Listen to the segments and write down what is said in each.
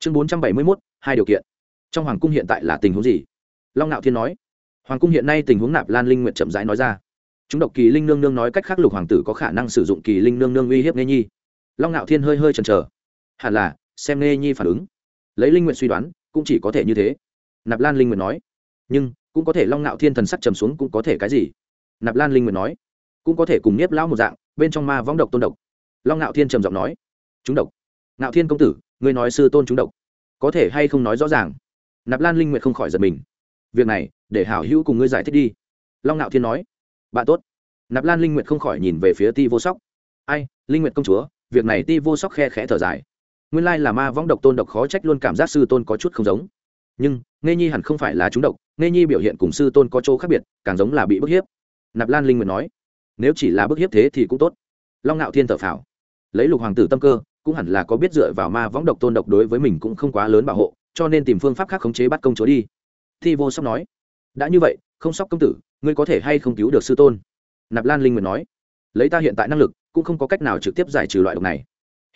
chương bốn trăm bảy mươi mốt, hai điều kiện. Trong hoàng cung hiện tại là tình huống gì? Long ngạo thiên nói. Hoàng cung hiện nay tình huống nạp lan linh nguyện chậm rãi nói ra. Chúng độc kỳ linh nương nương nói cách khác lục hoàng tử có khả năng sử dụng kỳ linh nương nương uy hiếp nghe nhi. Long ngạo thiên hơi hơi chần chờ. Hẳn là, xem nghe nhi phản ứng. Lấy linh nguyện suy đoán, cũng chỉ có thể như thế. Nạp lan linh nguyện nói. Nhưng, cũng có thể long ngạo thiên thần sắc trầm xuống cũng có thể cái gì? Nạp lan linh nguyện nói. Cũng có thể cùng nhiếp lão một dạng, bên trong ma võng độc tôn độc. Long ngạo thiên trầm giọng nói. Chúng độc. Ngạo thiên công tử ngươi nói sư tôn chúng độc, có thể hay không nói rõ ràng? Nạp lan linh nguyệt không khỏi giật mình. Việc này, để hảo hữu cùng ngươi giải thích đi. Long nạo thiên nói. Bạn tốt. Nạp lan linh nguyệt không khỏi nhìn về phía ti vô sóc. Ai, linh nguyệt công chúa, việc này ti vô sóc khe khẽ thở dài. Nguyên lai là ma võng độc tôn độc khó trách luôn cảm giác sư tôn có chút không giống. Nhưng nghe nhi hẳn không phải là chúng độc nghe nhi biểu hiện cùng sư tôn có chỗ khác biệt, càng giống là bị bức hiếp. Nạp lan linh nguyệt nói. Nếu chỉ là bức hiếp thế thì cũng tốt. Long ngạo thiên thở phào. Lấy lục hoàng tử tâm cơ cũng hẳn là có biết dựa vào ma võng độc tôn độc đối với mình cũng không quá lớn bảo hộ, cho nên tìm phương pháp khác khống chế bắt công chúa đi. Thi vô sóc nói. Đã như vậy, không sóc công tử, ngươi có thể hay không cứu được sư tôn? Nạp lan linh nguyện nói. Lấy ta hiện tại năng lực, cũng không có cách nào trực tiếp giải trừ loại độc này.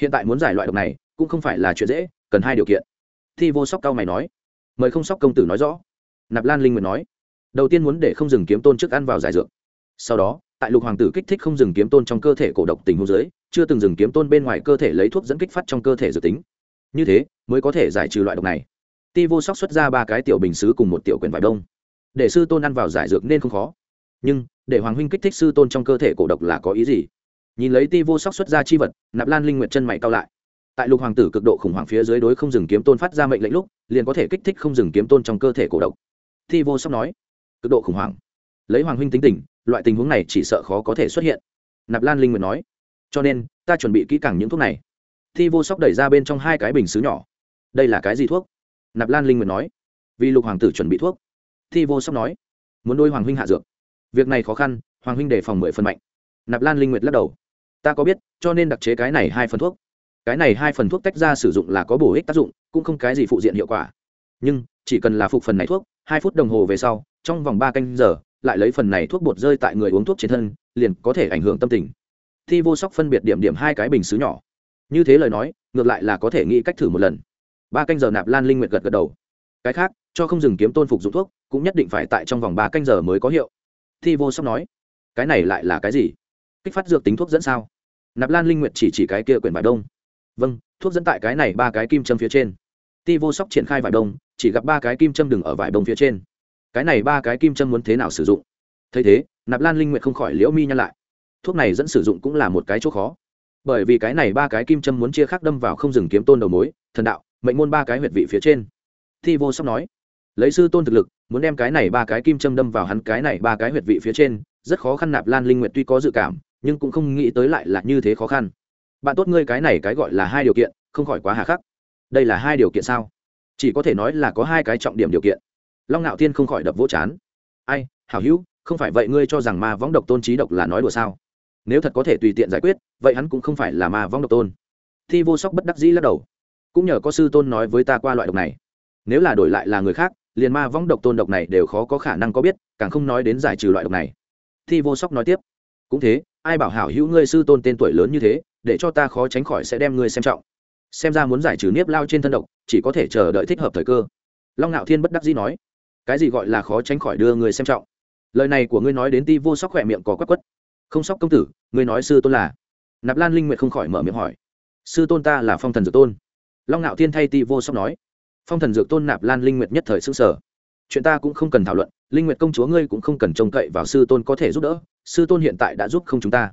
Hiện tại muốn giải loại độc này, cũng không phải là chuyện dễ, cần hai điều kiện. Thi vô sóc cao mày nói. Mời không sóc công tử nói rõ. Nạp lan linh nguyện nói. Đầu tiên muốn để không dừng kiếm tôn trước ăn vào giải dược. Sau đó, tại lục hoàng tử kích thích không dừng kiếm tôn trong cơ thể cổ độc tình hô dưới chưa từng dừng kiếm tôn bên ngoài cơ thể lấy thuốc dẫn kích phát trong cơ thể dự tính. Như thế, mới có thể giải trừ loại độc này. Ti vô sóc xuất ra ba cái tiểu bình xứ cùng một tiểu quyển vải đông. Để sư tôn ăn vào giải dược nên không khó. Nhưng, để hoàng huynh kích thích sư tôn trong cơ thể cổ độc là có ý gì? Nhìn lấy ti vô sóc xuất ra chi vật, nạp lan linh nguyệt chân mày cao lại. Tại lục hoàng tử cực độ khủng hoảng phía dưới đối không dừng kiếm tôn phát ra mệnh lệnh lúc, liền có thể kích thích không dừng kiếm tôn trong cơ thể cổ độc. Ti vô sóc nói, cực độ khủng hoảng. Lấy hoàng huynh tính tình, loại tình huống này chỉ sợ khó có thể xuất hiện. Nạp lan linh nguyệt nói cho nên, ta chuẩn bị kỹ càng những thuốc này. Thi vô sóc đẩy ra bên trong hai cái bình xứ nhỏ. Đây là cái gì thuốc? Nạp lan linh nguyệt nói. Vì lục hoàng tử chuẩn bị thuốc. Thi vô sóc nói. Muốn đôi hoàng huynh hạ dược. Việc này khó khăn, hoàng huynh đề phòng mười phần mạnh. Nạp lan linh nguyệt lắc đầu. Ta có biết, cho nên đặc chế cái này hai phần thuốc. Cái này hai phần thuốc tách ra sử dụng là có bổ ích tác dụng, cũng không cái gì phụ diện hiệu quả. Nhưng, chỉ cần là phục phần này thuốc, hai phút đồng hồ về sau, trong vòng ba canh giờ, lại lấy phần này thuốc bột rơi tại người uống thuốc trên thân, liền có thể ảnh hưởng tâm tình thi vô sóc phân biệt điểm điểm hai cái bình xứ nhỏ. Như thế lời nói, ngược lại là có thể nghĩ cách thử một lần. Ba canh giờ nạp lan linh nguyệt gật gật đầu. Cái khác, cho không dừng kiếm tôn phục dụng thuốc, cũng nhất định phải tại trong vòng ba canh giờ mới có hiệu. Thi vô sóc nói, cái này lại là cái gì? Kích phát dược tính thuốc dẫn sao? Nạp lan linh nguyệt chỉ chỉ cái kia quyển vải đông. Vâng thuốc dẫn tại cái này ba cái kim châm phía trên. Ti vô sóc triển khai vải đông, chỉ gặp ba cái kim châm đừng ở vải đông phía trên. Cái này ba cái kim châm muốn thế nào sử dụng? Thấy thế, nạp lan linh nguyệt không khỏi liễu mi nhăn lại thuốc này dẫn sử dụng cũng là một cái chỗ khó. Bởi vì cái này ba cái kim châm muốn chia khác đâm vào không dừng kiếm tôn đầu mối, thần đạo, mệnh môn ba cái huyệt vị phía trên. Thi vô sóc nói, lấy sư tôn thực lực, muốn đem cái này ba cái kim châm đâm vào hắn cái này ba cái huyệt vị phía trên, rất khó khăn nạp lan linh nguyệt tuy có dự cảm, nhưng cũng không nghĩ tới lại là như thế khó khăn. Bạn tốt ngươi cái này cái gọi là hai điều kiện, không khỏi quá hà khắc. Đây là hai điều kiện sao? Chỉ có thể nói là có hai cái trọng điểm điều kiện. Long ngạo thiên không khỏi đập vỗ chán. Ai, hảo hữu, không phải vậy ngươi cho rằng ma võng độc tôn trí độc là nói đùa sao? Nếu thật có thể tùy tiện giải quyết, vậy hắn cũng không phải là ma vong độc tôn. Thi vô sóc bất đắc dĩ lắc đầu. Cũng nhờ có sư tôn nói với ta qua loại độc này. Nếu là đổi lại là người khác, liền ma vong độc tôn độc này đều khó có khả năng có biết, càng không nói đến giải trừ loại độc này. Thi vô sóc nói tiếp. Cũng thế, ai bảo hảo hữu ngươi sư tôn tên tuổi lớn như thế, để cho ta khó tránh khỏi sẽ đem ngươi xem trọng. Xem ra muốn giải trừ niếp lao trên thân độc, chỉ có thể chờ đợi thích hợp thời cơ. Long ngạo thiên bất đắc dĩ nói. Cái gì gọi là khó tránh khỏi đưa người xem trọng? Lời này của ngươi nói đến ti vô sóc khỏe miệng có quất quất không sóc công tử người nói sư tôn là? Nạp lan linh nguyệt không khỏi mở miệng hỏi. Sư tôn ta là phong thần dược tôn. Long ngạo thiên thay ti vô sóc nói. Phong thần dược tôn nạp lan linh nguyệt nhất thời xương sở chuyện ta cũng không cần thảo luận, linh nguyệt công chúa ngươi cũng không cần trông cậy vào sư tôn có thể giúp đỡ, sư tôn hiện tại đã giúp không chúng ta.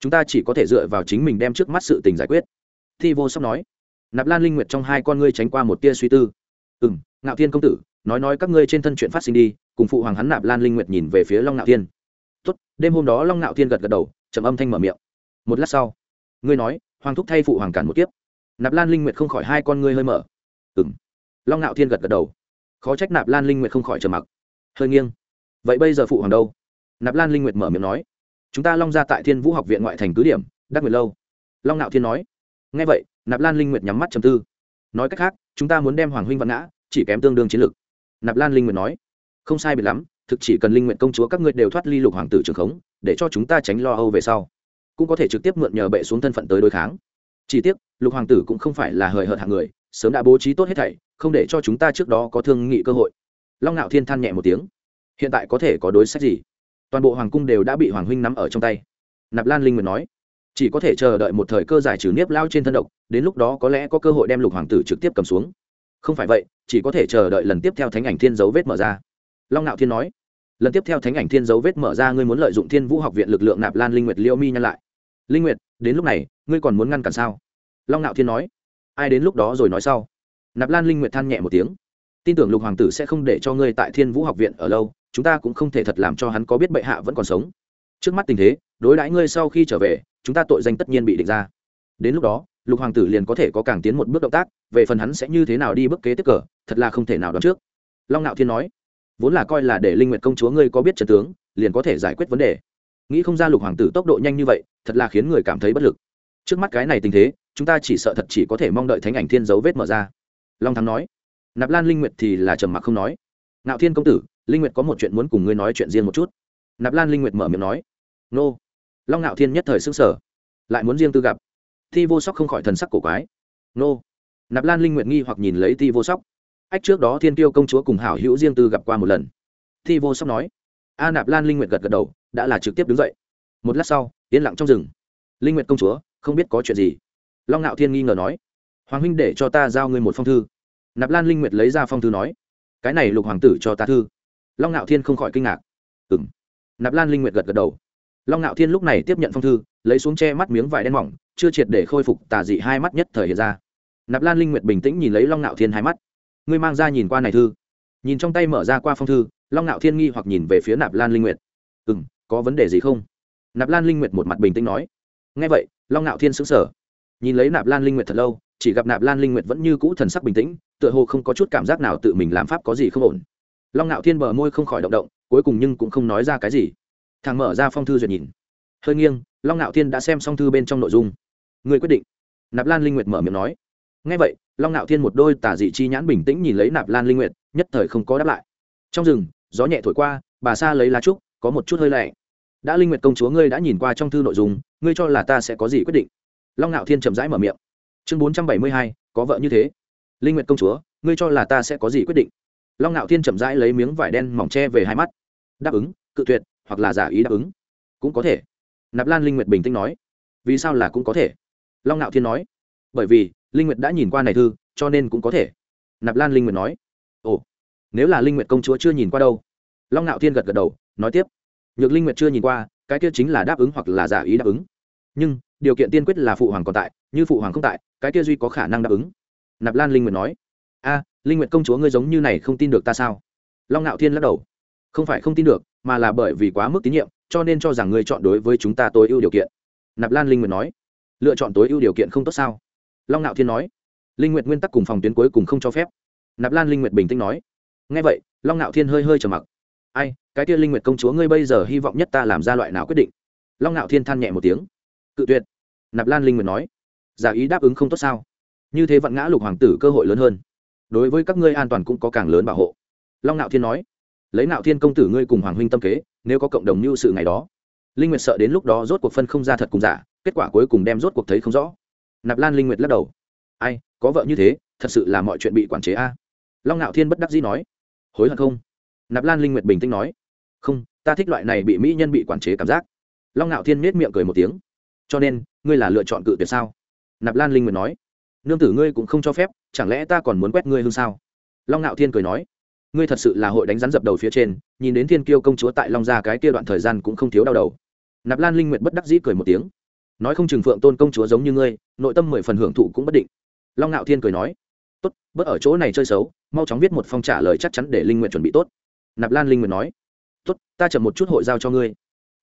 Chúng ta chỉ có thể dựa vào chính mình đem trước mắt sự tình giải quyết. Thi vô sóc nói. Nạp lan linh nguyệt trong hai con ngươi tránh qua một tia suy tư. Ừ m ngạo thiên công tử, nói nói các ngươi trên thân chuyện phát sinh đi, cùng phụ hoàng hắn nạp lan linh nguyệt nhìn về phía long ngạo thiên tốt, đêm hôm đó long ngạo thiên gật gật đầu, trầm âm thanh mở miệng. Một lát sau, ngươi nói, hoàng thúc thay phụ hoàng cản một kiếp. Nạp lan linh nguyệt không khỏi hai con ngươi hơi mở. Ừ m long ngạo thiên gật gật đầu. Khó trách nạp lan linh nguyệt không khỏi trầm mặc. Hơi nghiêng. Vậy bây giờ phụ hoàng đâu? Nạp lan linh nguyệt mở miệng nói. Chúng ta long ra tại thiên vũ học viện ngoại thành cứ điểm, đắc nguyệt lâu. Long ngạo thiên nói. Ngay vậy, nạp lan linh nguyệt nhắm mắt trầm tư. Nói cách khác, chúng ta muốn đem hoàng huynh văn ngã chỉ kém tương đương chiến lược nạp lan linh nguyệt nói. Không sai biệt lắm thực chỉ cần linh nguyện công chúa các ngươi đều thoát ly lục hoàng tử trường khống, để cho chúng ta tránh lo âu về sau. Cũng có thể trực tiếp mượn nhờ bệ xuống thân phận tới đối kháng. Chỉ tiếc, lục hoàng tử cũng không phải là hời hợt hạng người, sớm đã bố trí tốt hết thảy, không để cho chúng ta trước đó có thương nghị cơ hội. Long ngạo thiên than nhẹ một tiếng. Hiện tại có thể có đối sách gì? Toàn bộ hoàng cung đều đã bị hoàng huynh nắm ở trong tay. Nạp lan linh nguyện nói. Chỉ có thể chờ đợi một thời cơ giải trừ niếp lao trên thân độc, đến lúc đó có lẽ có cơ hội đem lục hoàng tử trực tiếp cầm xuống. Không phải vậy, chỉ có thể chờ đợi lần tiếp theo thánh ảnh thiên dấu vết mở ra long ngạo thiên nói, lần tiếp theo thánh ảnh thiên dấu vết mở ra, ngươi muốn lợi dụng thiên vũ học viện lực lượng nạp lan linh nguyệt liêu mi nhăn lại. Linh nguyệt, đến lúc này, ngươi còn muốn ngăn cản sao? Long ngạo thiên nói, ai đến lúc đó rồi nói sau. Nạp lan linh nguyệt than nhẹ một tiếng, tin tưởng lục hoàng tử sẽ không để cho ngươi tại thiên vũ học viện ở lâu, chúng ta cũng không thể thật làm cho hắn có biết bệ hạ vẫn còn sống. Trước mắt tình thế, đối đãi ngươi sau khi trở về, chúng ta tội danh tất nhiên bị định ra. Đến lúc đó, lục hoàng tử liền có thể có càng tiến một bước động tác, về phần hắn sẽ như thế nào đi bước kế tiếp cờ, thật là không thể nào đoán trước. Long nạo thiên nói vốn là coi là để linh nguyệt công chúa ngươi có biết trận tướng, liền có thể giải quyết vấn đề. Nghĩ không ra lục hoàng tử tốc độ nhanh như vậy, thật là khiến người cảm thấy bất lực. Trước mắt cái này tình thế, chúng ta chỉ sợ thật chỉ có thể mong đợi thánh ảnh thiên dấu vết mở ra. Long thắng nói. Nạp lan linh nguyệt thì là trầm mặc không nói. Ngạo thiên công tử, linh nguyệt có một chuyện muốn cùng ngươi nói chuyện riêng một chút. Nạp lan linh nguyệt mở miệng nói. Nô. Long ngạo thiên nhất thời sức sở lại muốn riêng tư gặp. Thi vô sóc không khỏi thần sắc cổ quái. Nô. Nạp lan linh nguyệt nghi hoặc nhìn lấy thi vô sóc ách, trước đó thiên tiêu công chúa cùng hảo hữu riêng tư gặp qua một lần. Thi vô sóc nói, a nạp lan linh nguyệt gật gật đầu, đã là trực tiếp đứng dậy. Một lát sau, yên lặng trong rừng. Linh nguyệt công chúa, không biết có chuyện gì. Long ngạo thiên nghi ngờ nói, hoàng huynh để cho ta giao ngươi một phong thư. Nạp lan linh nguyệt lấy ra phong thư nói, cái này lục hoàng tử cho ta thư. Long ngạo thiên không khỏi kinh ngạc. Ừ m nạp lan linh nguyệt gật gật đầu. Long ngạo thiên lúc này tiếp nhận phong thư, lấy xuống che mắt miếng vải đen mỏng, chưa triệt để khôi phục tà dị hai mắt nhất thời hiện ra. Nạp lan linh nguyệt bình tĩnh nhìn lấy long ngạo thiên hai mắt ngươi mang ra nhìn qua này thư. Nhìn trong tay mở ra qua phong thư, long ngạo thiên nghi hoặc nhìn về phía nạp lan linh nguyệt. Ừ m có vấn đề gì không? Nạp lan linh nguyệt một mặt bình tĩnh nói. Ngay vậy, long ngạo thiên xứng sở nhìn lấy nạp lan linh nguyệt thật lâu, chỉ gặp nạp lan linh nguyệt vẫn như cũ thần sắc bình tĩnh, tựa hồ không có chút cảm giác nào tự mình làm pháp có gì không ổn. Long ngạo thiên bờ môi không khỏi động động, cuối cùng nhưng cũng không nói ra cái gì. Thằng mở ra phong thư duyệt nhìn. Hơi nghiêng, long ngạo thiên đã xem xong thư bên trong nội dung. Người quyết định. Nạp lan linh nguyệt mở miệng nói ngay vậy, long ngạo thiên một đôi tả dị chi nhãn bình tĩnh nhìn lấy nạp lan linh nguyệt, nhất thời không có đáp lại. Trong rừng, gió nhẹ thổi qua, bà sa lấy lá trúc, có một chút hơi lạnh. Đã linh nguyệt công chúa ngươi đã nhìn qua trong thư nội dung, ngươi cho là ta sẽ có gì quyết định? Long ngạo thiên chậm rãi mở miệng. Chương bốn trăm bảy mươi hai, có vợ như thế. Linh nguyệt công chúa, ngươi cho là ta sẽ có gì quyết định? Long ngạo thiên chậm rãi lấy miếng vải đen mỏng che về hai mắt. Đáp ứng, cự tuyệt, hoặc là giả ý đáp ứng. Cũng có thể. Nạp lan linh nguyệt bình tĩnh nói. Vì sao là cũng có thể? Long ngạo thiên nói. Bởi vì linh nguyệt đã nhìn qua này thư, cho nên cũng có thể. Nạp lan linh nguyệt nói. Ồ, nếu là linh nguyệt công chúa chưa nhìn qua đâu? Long Nạo thiên gật gật đầu, nói tiếp. Nhược linh nguyệt chưa nhìn qua, cái kia chính là đáp ứng hoặc là giả ý đáp ứng. Nhưng, điều kiện tiên quyết là phụ hoàng còn tại, như phụ hoàng không tại, cái kia duy có khả năng đáp ứng. Nạp lan linh nguyệt nói. A, linh nguyệt công chúa ngươi giống như này không tin được ta sao? Long Nạo thiên lắc đầu. Không phải không tin được, mà là bởi vì quá mức tín nhiệm, cho nên cho rằng ngươi chọn đối với chúng ta tối ưu điều kiện. Nạp lan linh nguyệt nói. Lựa chọn tối ưu điều kiện không tốt sao? Long ngạo thiên nói, linh nguyệt nguyên tắc cùng phòng tuyến cuối cùng không cho phép. Nạp lan linh nguyệt bình tĩnh nói, nghe vậy, long ngạo thiên hơi hơi trầm mặc. Ai, cái kia linh nguyệt công chúa ngươi bây giờ hy vọng nhất ta làm ra loại nào quyết định? Long ngạo thiên than nhẹ một tiếng, cự tuyệt. Nạp lan linh nguyệt nói, giả ý đáp ứng không tốt sao? Như thế vận ngã lục hoàng tử cơ hội lớn hơn. Đối với các ngươi an toàn cũng có càng lớn bảo hộ. Long ngạo thiên nói, lấy ngạo thiên công tử ngươi cùng hoàng huynh tâm kế, nếu có cộng đồng như sự ngày đó, linh nguyệt sợ đến lúc đó rốt cuộc phân không ra thật cùng giả, kết quả cuối cùng đem rốt cuộc thấy không rõ nạp lan linh nguyệt lắc đầu. Ai, có vợ như thế, thật sự là mọi chuyện bị quản chế a. Long ngạo thiên bất đắc dĩ nói. Hối hận không? Nạp lan linh nguyệt bình tĩnh nói. Không, ta thích loại này bị mỹ nhân bị quản chế cảm giác. Long ngạo thiên nết miệng cười một tiếng. Cho nên, ngươi là lựa chọn cự tuyệt sao? Nạp lan linh nguyệt nói. Nương tử ngươi cũng không cho phép, chẳng lẽ ta còn muốn quét ngươi hương sao? Long ngạo thiên cười nói. Ngươi thật sự là hội đánh rắn dập đầu phía trên, nhìn đến thiên kiêu công chúa tại long gia cái kia đoạn thời gian cũng không thiếu đau đầu. Nạp lan linh nguyệt bất đắc dĩ cười một tiếng nói không chừng phượng tôn công chúa giống như ngươi, nội tâm mười phần hưởng thụ cũng bất định. Long ngạo thiên cười nói, tốt, bớt ở chỗ này chơi xấu, mau chóng viết một phong trả lời chắc chắn để linh nguyện chuẩn bị tốt. Nạp lan linh nguyện nói, tốt, ta chậm một chút hội giao cho ngươi.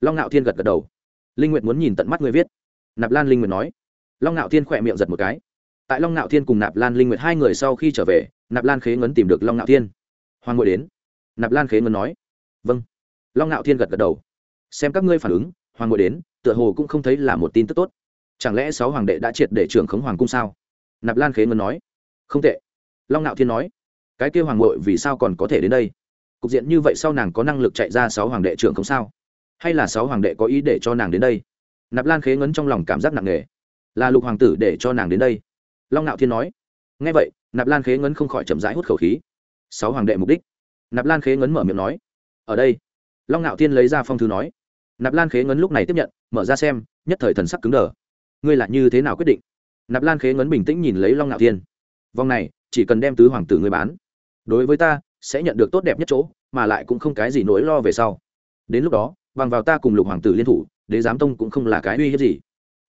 Long ngạo thiên gật gật đầu. Linh nguyện muốn nhìn tận mắt ngươi viết. Nạp lan linh nguyện nói. Long ngạo thiên khỏe miệng giật một cái. Tại long ngạo thiên cùng nạp lan linh nguyện hai người sau khi trở về, nạp lan khế ngấn tìm được long ngạo thiên. Hoàng ngồi đến. Nạp lan khế ngấn nói vâng. Long ngạo thiên gật gật đầu. Xem các ngươi phản ứng hoàng ngồi đến, tựa hồ cũng không thấy là một tin tức tốt. Chẳng lẽ sáu hoàng đệ đã triệt để trưởng khống hoàng cung sao? Nạp lan khế ngân nói. Không tệ. Long Nạo thiên nói. Cái kêu hoàng ngội vì sao còn có thể đến đây? Cục diện như vậy sau nàng có năng lực chạy ra sáu hoàng đệ trưởng không sao? Hay là sáu hoàng đệ có ý để cho nàng đến đây? Nạp lan khế ngấn trong lòng cảm giác nặng nề. Là lục hoàng tử để cho nàng đến đây. Long Nạo thiên nói. Ngay vậy, nạp lan khế ngấn không khỏi chậm rãi hút khẩu khí. Sáu hoàng đệ mục đích. Nạp lan khế ngấn mở miệng nói. Ở đây. Long Nạo thiên lấy ra phong thư nói nạp lan khế ngấn lúc này tiếp nhận, mở ra xem, nhất thời thần sắc cứng đờ. Ngươi là như thế nào quyết định? Nạp lan khế ngấn bình tĩnh nhìn lấy long ngạo thiên. Vòng này, chỉ cần đem tứ hoàng tử ngươi bán, đối với ta, sẽ nhận được tốt đẹp nhất chỗ, mà lại cũng không cái gì nỗi lo về sau. Đến lúc đó, bằng vào ta cùng lục hoàng tử liên thủ, đế giám tông cũng không là cái uy hiếp gì.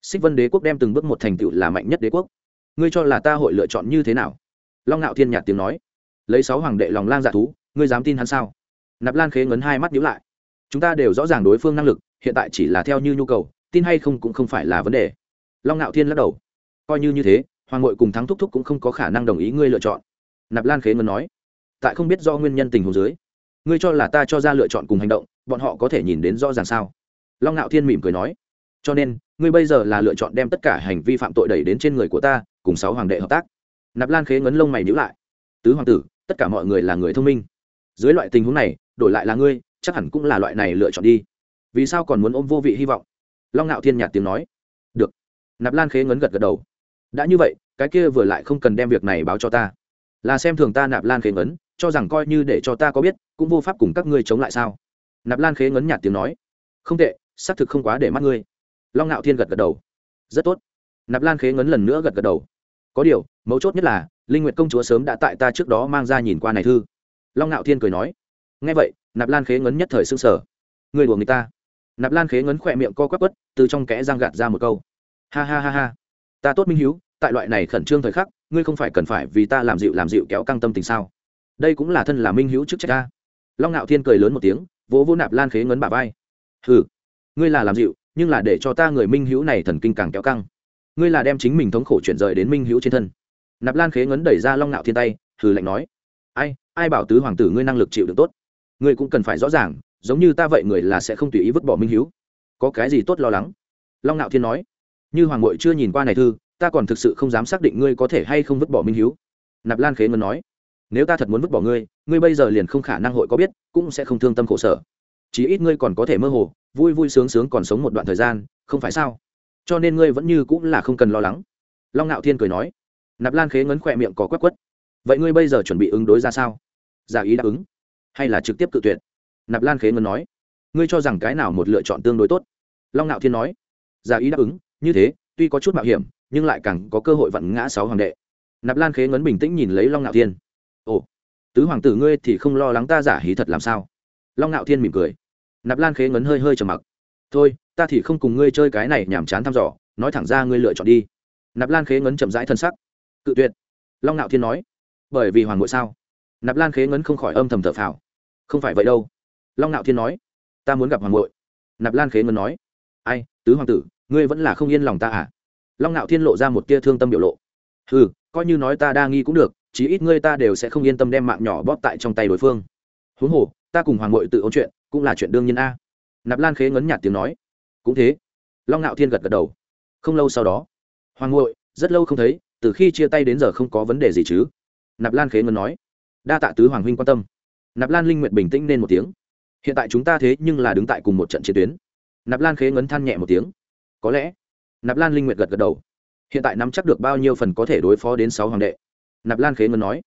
Xích vân đế quốc đem từng bước một thành tựu là mạnh nhất đế quốc. Ngươi cho là ta hội lựa chọn như thế nào? Long ngạo thiên nhạt tiếng nói. Lấy sáu hoàng đệ lòng lang dạ thú, ngươi dám tin hắn sao? Nạp lan khế ngấn hai mắt nhíu lại chúng ta đều rõ ràng đối phương năng lực, hiện tại chỉ là theo như nhu cầu, tin hay không cũng không phải là vấn đề. Long ngạo thiên lắc đầu. Coi như như thế, hoàng ngội cùng thắng thúc thúc cũng không có khả năng đồng ý ngươi lựa chọn. Nạp lan khế ngấn nói. Tại không biết do nguyên nhân tình huống dưới, ngươi cho là ta cho ra lựa chọn cùng hành động, bọn họ có thể nhìn đến rõ ràng sao? Long ngạo thiên mỉm cười nói. Cho nên, ngươi bây giờ là lựa chọn đem tất cả hành vi phạm tội đẩy đến trên người của ta, cùng sáu hoàng đệ hợp tác. Nạp lan khế ngấn lông mày nhữ lại. Tứ hoàng tử, tất cả mọi người là người thông minh. Dưới loại tình huống này, đổi lại là ngươi chắc hẳn cũng là loại này lựa chọn đi. Vì sao còn muốn ôm vô vị hy vọng? Long ngạo thiên nhạt tiếng nói. Được. Nạp lan khế ngấn gật gật đầu. Đã như vậy, cái kia vừa lại không cần đem việc này báo cho ta. Là xem thường ta nạp lan khế ngấn, cho rằng coi như để cho ta có biết, cũng vô pháp cùng các ngươi chống lại sao? Nạp lan khế ngấn nhạt tiếng nói. Không tệ, xác thực không quá để mắt ngươi. Long ngạo thiên gật gật đầu. Rất tốt. Nạp lan khế ngấn lần nữa gật gật đầu. Có điều, mấu chốt nhất là, linh nguyệt công chúa sớm đã tại ta trước đó mang ra nhìn qua này thư. Long ngạo thiên cười nói. Nghe vậy nạp lan khế ngấn nhất thời s ư sở. Người đùa người ta. Nạp lan khế ngấn khỏe miệng co quắp quất, từ trong kẽ răng gạt ra một câu. Ha ha ha ha. Ta tốt minh hiếu, tại loại này khẩn trương thời khắc, ngươi không phải cần phải vì ta làm dịu làm dịu kéo căng tâm tình sao? Đây cũng là thân là minh hữu chức trách ta. Long ngạo thiên cười lớn một tiếng, vỗ vỗ nạp lan khế ngấn bà vai. Hừ, ngươi là làm dịu, nhưng là để cho ta người minh hữu này thần kinh càng kéo căng. Ngươi là đem chính mình thống khổ chuyển rời đến minh hữu trên thân. Nạp lan khế ngấn đẩy ra long ngạo thiên tay, hừ lạnh nói. Ai ai bảo tứ hoàng tử ngươi năng lực chịu được tốt? Ngươi cũng cần phải rõ ràng, giống như ta vậy người là sẽ không tùy ý vứt bỏ minh Hiếu. có cái gì tốt lo lắng? Long ngạo thiên nói. Như hoàng ngội chưa nhìn qua này thư, ta còn thực sự không dám xác định ngươi có thể hay không vứt bỏ minh Hiếu. nạp lan khế ngân nói. Nếu ta thật muốn vứt bỏ ngươi ngươi bây giờ liền không khả năng hội có biết, cũng sẽ không thương tâm khổ sở. Chí ít ngươi còn có thể mơ hồ, vui vui sướng sướng còn sống một đoạn thời gian, không phải sao? Cho nên ngươi vẫn như cũng là không cần lo lắng. Long ngạo thiên cười nói. Nạp lan khế ngấn khỏe miệng có quét quất. Vậy ngươi bây giờ chuẩn bị ứng đối ra sao? Giả ý đáp ứng hay là trực tiếp cự tuyệt? Nạp lan khế ngấn nói. Ngươi cho rằng cái nào một lựa chọn tương đối tốt? Long ngạo thiên nói. Giả ý đáp ứng, như thế, tuy có chút mạo hiểm, nhưng lại càng có cơ hội vặn ngã sáu hoàng đệ. Nạp lan khế ngấn bình tĩnh nhìn lấy long ngạo thiên. Ồ, tứ hoàng tử ngươi thì không lo lắng ta giả hí thật làm sao? Long ngạo thiên mỉm cười. Nạp lan khế ngấn hơi hơi trầm mặc. Thôi, ta thì không cùng ngươi chơi cái này nhàm chán thăm dò, nói thẳng ra ngươi lựa chọn đi. Nạp lan khế ngấn chậm rãi thân sắc. Cự tuyệt. Long ngạo thiên nói. Bởi vì hoàng ngội sao? Nạp lan khế ngấn không khỏi âm thầm thở phào. Không phải vậy đâu. Long ngạo thiên nói, ta muốn gặp hoàng hội nạp lan khế ngấn nói, ai, tứ hoàng tử, ngươi vẫn là không yên lòng ta à? Long ngạo thiên lộ ra một tia thương tâm biểu lộ. Ừ coi như nói ta đa nghi cũng được, chí ít ngươi ta đều sẽ không yên tâm đem mạng nhỏ bóp tại trong tay đối phương. Huống hồ, ta cùng hoàng hội tự ôn chuyện, cũng là chuyện đương nhiên a. Nạp lan khế ngấn nhạt tiếng nói. Cũng thế. Long ngạo thiên gật gật đầu. Không lâu sau đó, hoàng hội rất lâu không thấy, từ khi chia tay đến giờ không có vấn đề gì chứ? Nạp lan khế ngấn nói đa tạ tứ hoàng huynh quan tâm. Nạp lan linh nguyện bình tĩnh nên một tiếng. Hiện tại chúng ta thế nhưng là đứng tại cùng một trận chiến tuyến. Nạp lan khế ngấn than nhẹ một tiếng. Có lẽ, nạp lan linh nguyệt gật gật đầu. Hiện tại nắm chắc được bao nhiêu phần có thể đối phó đến sáu hoàng đệ? Nạp lan khế ngấn nói.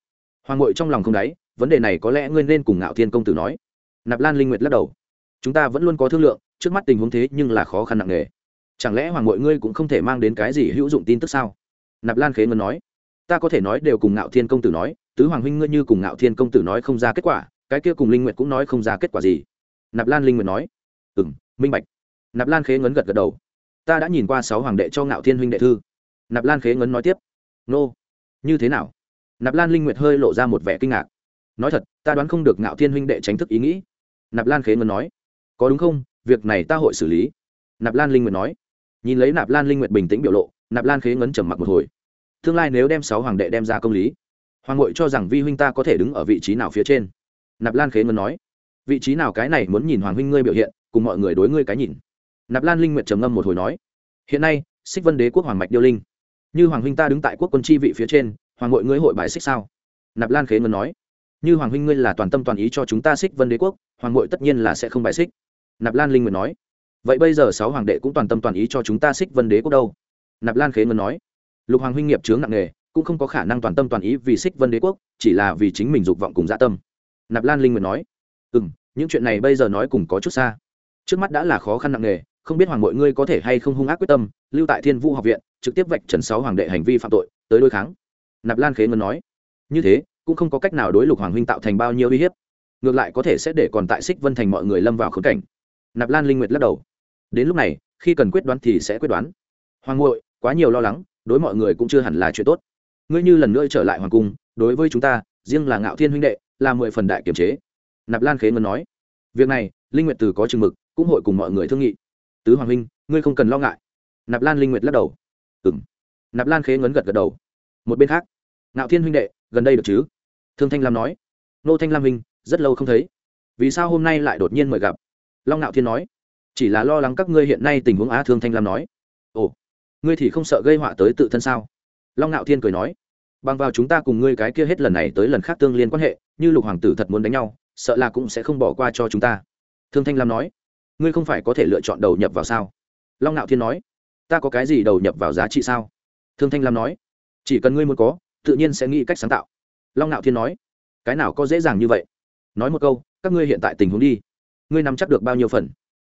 Hoàng ngội trong lòng không đáy, vấn đề này có lẽ ngươi nên cùng ngạo thiên công tử nói. Nạp lan linh nguyệt lắc đầu. Chúng ta vẫn luôn có thương lượng, trước mắt tình huống thế nhưng là khó khăn nặng nề. Chẳng lẽ hoàng ngội ngươi cũng không thể mang đến cái gì hữu dụng tin tức sao? Nạp lan khế ngân nói. Ta có thể nói đều cùng ngạo thiên công tử nói tứ hoàng huynh ngươi như cùng ngạo thiên công tử nói không ra kết quả, cái kia cùng linh nguyệt cũng nói không ra kết quả gì. Nạp lan linh nguyệt nói. Ừ m minh bạch. Nạp lan khế ngấn gật gật đầu. Ta đã nhìn qua sáu hoàng đệ cho ngạo thiên huynh đệ thư. Nạp lan khế ngấn nói tiếp. Nô, như thế nào? Nạp lan linh nguyệt hơi lộ ra một vẻ kinh ngạc. Nói thật, ta đoán không được ngạo thiên huynh đệ tránh thức ý nghĩ. Nạp lan khế ngấn nói. Có đúng không? Việc này ta hội xử lý. Nạp lan linh nguyệt nói. Nhìn lấy nạp lan linh nguyệt bình tĩnh biểu lộ, nạp lan khế ngấn trầm mặc một hồi. Tương lai nếu đem sáu hoàng đệ đem ra công lý hoàng ngội cho rằng vi huynh ta có thể đứng ở vị trí nào phía trên. Nạp lan khế ngân nói, vị trí nào cái này muốn nhìn hoàng huynh ngươi biểu hiện, cùng mọi người đối ngươi cái nhìn. Nạp lan linh nguyệt trầm ngâm một hồi nói, hiện nay xích vân đế quốc hoàng mạch điêu linh, như hoàng huynh ta đứng tại quốc quân chi vị phía trên, hoàng ngội ngươi hội bài xích sao? Nạp lan khế ngân nói, như hoàng huynh ngươi là toàn tâm toàn ý cho chúng ta xích vân đế quốc, hoàng ngội tất nhiên là sẽ không bài xích nạp lan linh nguyệt nói, vậy bây giờ sáu hoàng đệ cũng toàn tâm toàn ý cho chúng ta xích vân đế quốc đâu? Nạp lan khế ngân nói, lục hoàng huynh nghiệp chướng nặng nghề cũng không có khả năng toàn tâm toàn ý vì xích vân đế quốc, chỉ là vì chính mình dục vọng cùng dạ tâm. Nạp lan linh nguyệt nói. Ừ m những chuyện này bây giờ nói cùng có chút xa. Trước mắt đã là khó khăn nặng nề, không biết hoàng mọi ngươi có thể hay không hung ác quyết tâm, lưu tại thiên vũ học viện, trực tiếp vạch trần sáu hoàng đệ hành vi phạm tội, tới đối kháng. Nạp lan khế ngân nói. Như thế, cũng không có cách nào đối lục hoàng huynh tạo thành bao nhiêu uy hiếp. Ngược lại có thể sẽ để còn tại xích vân thành mọi người lâm vào khốn cảnh. Nạp lan linh nguyệt lắc đầu. Đến lúc này, khi cần quyết đoán thì sẽ quyết đoán. Hoàng ngội quá nhiều lo lắng, đối mọi người cũng chưa hẳn là chuyện tốt ngươi như lần nữa trở lại hoàng cung, đối với chúng ta, riêng là ngạo thiên huynh đệ, là mười phần đại kiềm chế. Nạp lan khế ngân nói. Việc này, linh nguyệt từ có chừng mực, cũng hội cùng mọi người thương nghị. Tứ hoàng huynh, ngươi không cần lo ngại. Nạp lan linh nguyệt lắc đầu. Ừng nạp lan khế ngấn gật gật đầu. Một bên khác, ngạo thiên huynh đệ, gần đây được chứ? Thương thanh lam nói. Nô thanh lam huynh, rất lâu không thấy. Vì sao hôm nay lại đột nhiên mời gặp? Long ngạo thiên nói. Chỉ là lo lắng các ngươi hiện nay tình huống á. Thương thanh lam nói. Ồ, ngươi thì không sợ gây họa tới tự thân sao? Long ngạo thiên cười nói, bằng vào chúng ta cùng ngươi cái kia hết lần này tới lần khác tương liên quan hệ, như lục hoàng tử thật muốn đánh nhau, sợ là cũng sẽ không bỏ qua cho chúng ta. Thương thanh lam nói, ngươi không phải có thể lựa chọn đầu nhập vào sao? Long ngạo thiên nói, ta có cái gì đầu nhập vào giá trị sao? Thương thanh lam nói, chỉ cần ngươi muốn có, tự nhiên sẽ nghĩ cách sáng tạo. Long ngạo thiên nói, cái nào có dễ dàng như vậy? Nói một câu, các ngươi hiện tại tình huống đi. Ngươi nắm chắc được bao nhiêu phần?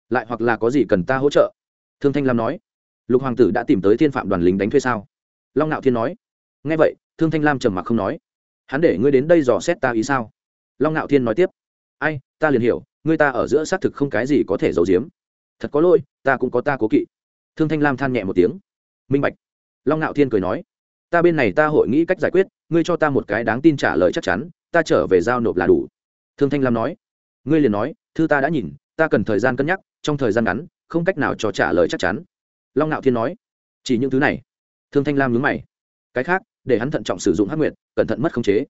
Lại hoặc là có gì cần ta hỗ trợ? Thương thanh lam nói, lục hoàng tử đã tìm tới thiên phạm đoàn lính đánh thuê sao? Long ngạo thiên nói. Nghe vậy, thương thanh lam trầm mặc không nói. Hắn để ngươi đến đây dò xét ta ý sao? Long ngạo thiên nói tiếp. Ai, ta liền hiểu, ngươi ta ở giữa xác thực không cái gì có thể giấu giếm. Thật có lỗi, ta cũng có ta cố kỵ. Thương thanh lam than nhẹ một tiếng. Minh bạch. Long ngạo thiên cười nói. Ta bên này ta hội nghĩ cách giải quyết, ngươi cho ta một cái đáng tin trả lời chắc chắn, ta trở về giao nộp là đủ. Thương thanh lam nói. Ngươi liền nói, thư ta đã nhìn, ta cần thời gian cân nhắc, trong thời gian ngắn, không cách nào cho trả lời chắc chắn. Long ngạo thiên nói. Chỉ những thứ này thương thanh lam nhướng mày. Cái khác, để hắn thận trọng sử dụng hắc nguyệt, cẩn thận mất khống chế.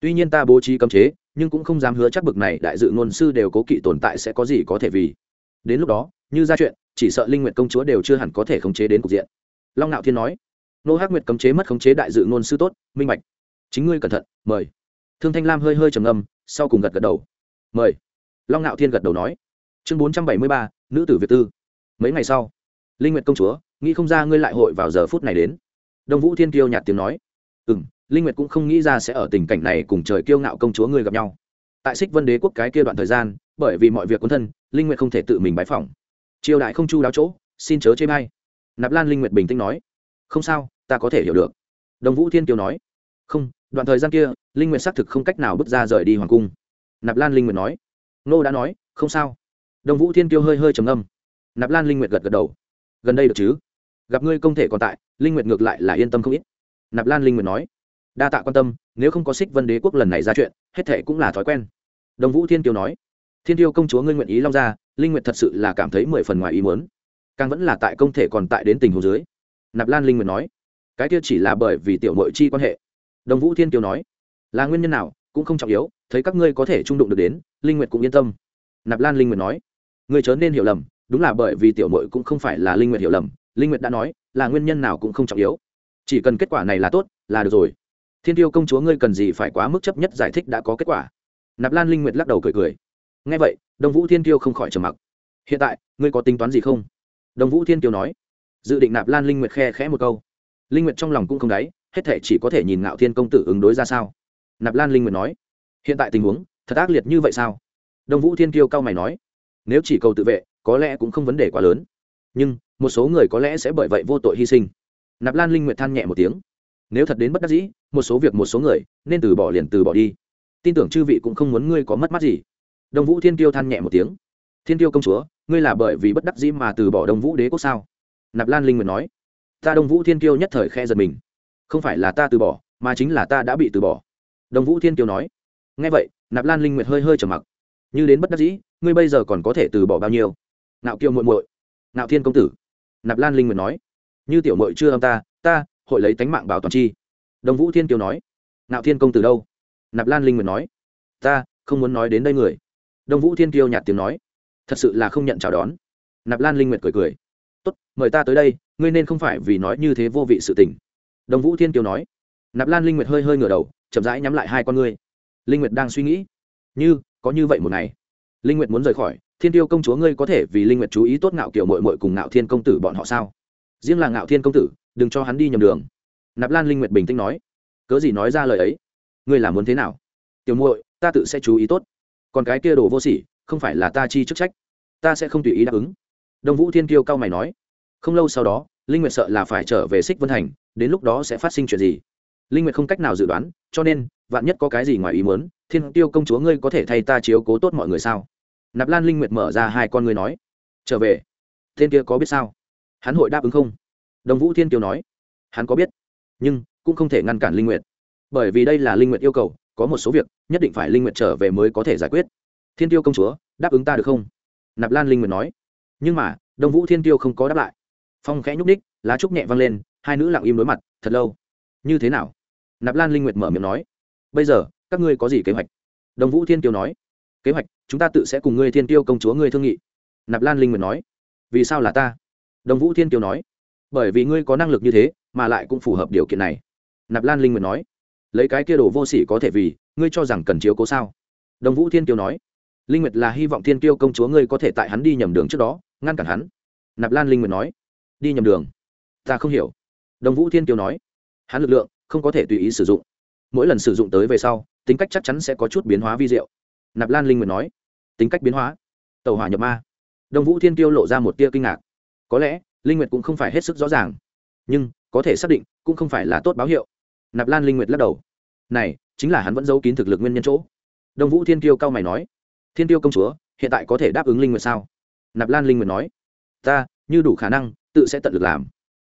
Tuy nhiên ta bố trí cấm chế, nhưng cũng không dám hứa chắc bực này đại dự ngôn sư đều cố kỵ tồn tại sẽ có gì có thể vì. Đến lúc đó, như ra chuyện, chỉ sợ linh nguyện công chúa đều chưa hẳn có thể khống chế đến cục diện. Long ngạo thiên nói, nô hắc nguyệt cấm chế mất khống chế đại dự ngôn sư tốt, minh bạch. Chính ngươi cẩn thận, mời. Thương thanh lam hơi hơi trầm ngâm, sau cùng gật gật đầu. Mời. Long ngạo thiên gật đầu nói. Chương bốn trăm bảy mươi ba, nữ tử việt tư. Mấy ngày sau, linh nguyệt công chúa, nghĩ không ra ngươi lại hội vào giờ phút này đến đông vũ thiên kiêu nhạt tiếng nói. Ừ m linh nguyệt cũng không nghĩ ra sẽ ở tình cảnh này cùng trời kiêu ngạo công chúa ngươi gặp nhau. Tại xích vân đế quốc cái kia đoạn thời gian, bởi vì mọi việc quân thân, linh nguyệt không thể tự mình bái phỏng. Triều đại không chu đáo chỗ, xin chớ chê may nạp lan linh nguyệt bình tĩnh nói. Không sao, ta có thể hiểu được. Đồng vũ thiên kiều nói. Không, đoạn thời gian kia, linh nguyệt xác thực không cách nào bước ra rời đi hoàng cung. Nạp lan linh nguyệt nói. Nô đã nói, không sao. Đồng vũ thiên kiều hơi hơi trầm âm nạp lan linh nguyệt gật gật đầu. Gần đây được chứ? Gặp ngươi công thể còn tại, linh nguyệt ngược lại là yên tâm không ít. Nạp lan linh nguyệt nói. Đa tạ quan tâm, nếu không có xích vân đế quốc lần này ra chuyện, hết thệ cũng là thói quen. Đồng vũ thiên kiều nói. Thiên tiêu công chúa ngươi nguyện ý long ra, linh nguyệt thật sự là cảm thấy mười phần ngoài ý muốn. Càng vẫn là tại công thể còn tại đến tình hồ dưới. Nạp lan linh nguyệt nói. Cái kia chỉ là bởi vì tiểu nội chi quan hệ. Đồng vũ thiên kiều nói. Là nguyên nhân nào, cũng không trọng yếu, thấy các ngươi có thể trung đụng được đến, linh nguyệt cũng yên tâm. Nạp lan linh nguyệt nói. Người chớ nên hiểu lầm, đúng là bởi vì tiểu mội cũng không phải là linh nguyệt hiểu lầm linh nguyệt đã nói, là nguyên nhân nào cũng không trọng yếu. Chỉ cần kết quả này là tốt, là được rồi. Thiên tiêu công chúa ngươi cần gì phải quá mức chấp nhất giải thích đã có kết quả. Nạp lan linh nguyệt lắc đầu cười cười. Ngay vậy đồng vũ thiên tiêu không khỏi trầm mặc. Hiện tại, ngươi có tính toán gì không? Đồng vũ thiên tiêu nói. Dự định nạp lan linh nguyệt khe khẽ một câu. Linh nguyệt trong lòng cũng không đáy, hết thể chỉ có thể nhìn ngạo thiên công tử ứng đối ra sao. Nạp lan linh nguyệt nói. Hiện tại tình huống, thật ác liệt như vậy sao? Đồng vũ thiên tiêu cao mày nói. Nếu chỉ cầu tự vệ, có lẽ cũng không vấn đề quá lớn nhưng một số người có lẽ sẽ bởi vậy vô tội hy sinh. Nạp lan linh nguyệt than nhẹ một tiếng. Nếu thật đến bất đắc dĩ, một số việc một số người nên từ bỏ liền từ bỏ đi. Tin tưởng chư vị cũng không muốn ngươi có mất mát gì. Đông vũ thiên tiêu than nhẹ một tiếng. Thiên tiêu công chúa, ngươi là bởi vì bất đắc dĩ mà từ bỏ đông vũ đế quốc sao? Nạp lan linh nguyệt nói. Ta đông vũ thiên tiêu nhất thời khe giật mình. Không phải là ta từ bỏ, mà chính là ta đã bị từ bỏ. Đông vũ thiên tiêu nói. Ngay vậy, nạp lan linh nguyệt hơi hơi trầm mặc. Như đến bất đắc dĩ, ngươi bây giờ còn có thể từ bỏ bao nhiêu? Nạo kiêu muội muội nạo thiên công tử. Nạp lan linh nguyệt nói. Như tiểu muội chưa âm ta ta, hội lấy tánh mạng bảo toàn chi. Đồng vũ thiên kiều nói. Nạo thiên công tử đâu? Nạp lan linh nguyệt nói. Ta, không muốn nói đến đây người. Đồng vũ thiên kiều nhạt tiếng nói. Thật sự là không nhận chào đón. Nạp lan linh nguyệt cười cười. Tốt, mời ta tới đây, ngươi nên không phải vì nói như thế vô vị sự tình. Đồng vũ thiên kiều nói. Nạp lan linh nguyệt hơi hơi ngửa đầu, chậm rãi nhắm lại hai con ngươi. Linh nguyệt đang suy nghĩ. Như, có như vậy một ngày. Linh nguyệt muốn rời khỏi thiên tiêu công chúa ngươi có thể vì linh nguyệt chú ý tốt ngạo kiểu mội mội cùng ngạo thiên công tử bọn họ sao? Riêng là ngạo thiên công tử, đừng cho hắn đi nhầm đường. Nạp lan linh nguyệt bình tĩnh nói. Cớ gì nói ra lời ấy? Ngươi làm muốn thế nào? Tiểu muội, ta tự sẽ chú ý tốt. Còn cái kia đồ vô sỉ, không phải là ta chi chức trách. Ta sẽ không tùy ý đáp ứng. Đông vũ thiên tiêu cao mày nói. Không lâu sau đó, linh nguyệt sợ là phải trở về xích vân thành, đến lúc đó sẽ phát sinh chuyện gì? Linh nguyệt không cách nào dự đoán, cho nên, vạn nhất có cái gì ngoài ý muốn, thiên tiêu công chúa ngươi có thể thay ta chiếu cố tốt mọi người sao? Nạp lan linh nguyệt mở ra hai con người nói, trở về. Thiên kia có biết sao? Hắn hội đáp ứng không? Đồng vũ thiên kiều nói, hắn có biết, nhưng cũng không thể ngăn cản linh nguyệt. Bởi vì đây là linh nguyệt yêu cầu, có một số việc, nhất định phải linh nguyệt trở về mới có thể giải quyết. Thiên tiêu công chúa, đáp ứng ta được không? Nạp lan linh nguyệt nói, nhưng mà đông vũ thiên tiêu không có đáp lại. Phong khẽ nhúc ních lá trúc nhẹ văng lên, hai nữ lặng im đối mặt, thật lâu. Như thế nào? Nạp lan linh nguyệt mở miệng nói, bây giờ, các ngươi có gì kế hoạch? Đồng vũ thiên tiêu nói kế hoạch, chúng ta tự sẽ cùng ngươi thiên tiêu công chúa ngươi thương nghị. Nạp lan linh nguyệt nói. Vì sao là ta? Đồng vũ thiên tiêu nói. Bởi vì ngươi có năng lực như thế, mà lại cũng phù hợp điều kiện này. Nạp lan linh nguyệt nói. Lấy cái kia đồ vô sỉ có thể vì, ngươi cho rằng cần chiếu cố sao? Đồng vũ thiên tiêu nói. Linh nguyệt là hy vọng thiên tiêu công chúa ngươi có thể tại hắn đi nhầm đường trước đó, ngăn cản hắn. Nạp lan linh nguyệt nói. Đi nhầm đường? Ta không hiểu. Đồng vũ thiên tiêu nói. Hắn lực lượng không có thể tùy ý sử dụng. Mỗi lần sử dụng tới về sau, tính cách chắc chắn sẽ có chút biến hóa vi diệu nạp lan linh nguyệt nói, tính cách biến hóa tàu hỏa nhập ma. Đồng vũ thiên tiêu lộ ra một tia kinh ngạc. Có lẽ, linh nguyệt cũng không phải hết sức rõ ràng, nhưng, có thể xác định, cũng không phải là tốt báo hiệu. Nạp lan linh nguyệt lắc đầu. Này, chính là hắn vẫn giấu kín thực lực nguyên nhân chỗ. Đồng vũ thiên tiêu cao mày nói, thiên tiêu công chúa, hiện tại có thể đáp ứng linh nguyệt sao? Nạp lan linh nguyệt nói, ta, như đủ khả năng, tự sẽ tận lực làm.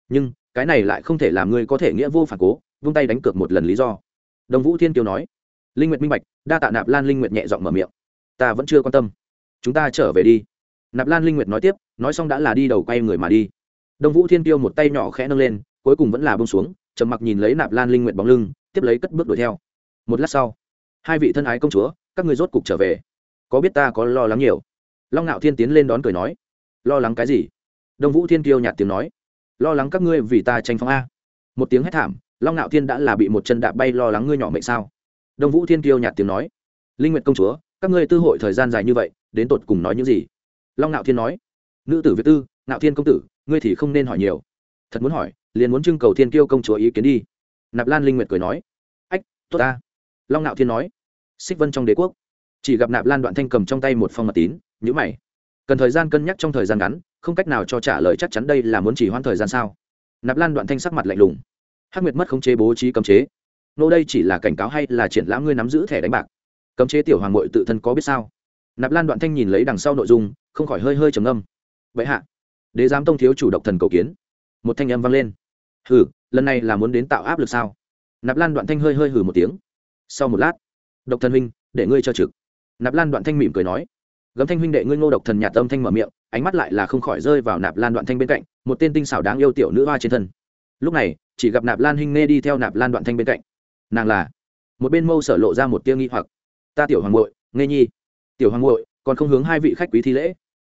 Nhưng, cái này lại không thể làm ngươi có thể nghĩa vô phản cố, vung tay đánh cược một lần lý do. Đồng vũ thiên tiêu nói linh nguyệt minh bạch, đa tạ nạp lan linh nguyệt nhẹ giọng mở miệng. Ta vẫn chưa quan tâm. Chúng ta trở về đi. Nạp lan linh nguyệt nói tiếp, nói xong đã là đi đầu quay người mà đi. Đông vũ thiên tiêu một tay nhỏ khẽ nâng lên, cuối cùng vẫn là bông xuống, trầm mặc nhìn lấy nạp lan linh nguyệt bóng lưng, tiếp lấy cất bước đuổi theo. Một lát sau, hai vị thân ái công chúa, các người rốt cục trở về. Có biết ta có lo lắng nhiều? Long ngạo thiên tiến lên đón cười nói. Lo lắng cái gì? Đông vũ thiên kiêu nhạt tiếng nói. Lo lắng các ngươi vì ta tranh phong a. Một tiếng hét thảm, long ngạo thiên đã là bị một chân đạp bay lo lắng ngươi nhỏ mệnh sao? Đông vũ thiên kiêu nhạt tiếng nói, linh nguyệt công chúa, các ngươi tư hội thời gian dài như vậy, đến tột cùng nói những gì? Long ngạo thiên nói, nữ tử việt tư ngạo thiên công tử, ngươi thì không nên hỏi nhiều. Thật muốn hỏi, liền muốn trưng cầu thiên kiêu công chúa ý kiến đi. Nạp lan linh nguyệt cười nói, ách, tốt ta. Long ngạo thiên nói, xích vân trong đế quốc, chỉ gặp nạp lan đoạn thanh cầm trong tay một phong mật tín nhữ mày. Cần thời gian cân nhắc trong thời gian ngắn, không cách nào cho trả lời chắc chắn đây là muốn chỉ hoãn thời gian sao? Nạp lan đoạn thanh sắc mặt lạnh lùng. Hắc nguyệt mất không chế bố trí cấm chế nô đây chỉ là cảnh cáo hay là triển lãm ngươi nắm giữ thẻ đánh bạc? Cấm chế tiểu hoàng mội tự thân có biết sao? Nạp lan đoạn thanh nhìn lấy đằng sau nội dung, không khỏi hơi hơi trầm âm vậy hạ, đế giám tông thiếu chủ độc thần cầu kiến. Một thanh âm vang lên. Hừ, lần này là muốn đến tạo áp lực sao? Nạp lan đoạn thanh hơi hơi hừ một tiếng. Sau một lát, độc thần huynh, để ngươi cho trực. Nạp lan đoạn thanh mỉm cười nói. Gấm thanh huynh đệ ngươi ngô độc thần nhạt âm thanh mở miệng, ánh mắt lại là không khỏi rơi vào nạp lan đoạn thanh bên cạnh, một tên tinh xảo đáng yêu tiểu nữ hoa trên thân. Lúc này, chỉ gặp nạp lan huynh nê đi theo nạp lan đoạn thanh bên cạnh nàng là một bên mâu sở lộ ra một tia nghi hoặc ta tiểu hoàng bội nghe nhi tiểu hoàng bội còn không hướng hai vị khách quý thi lễ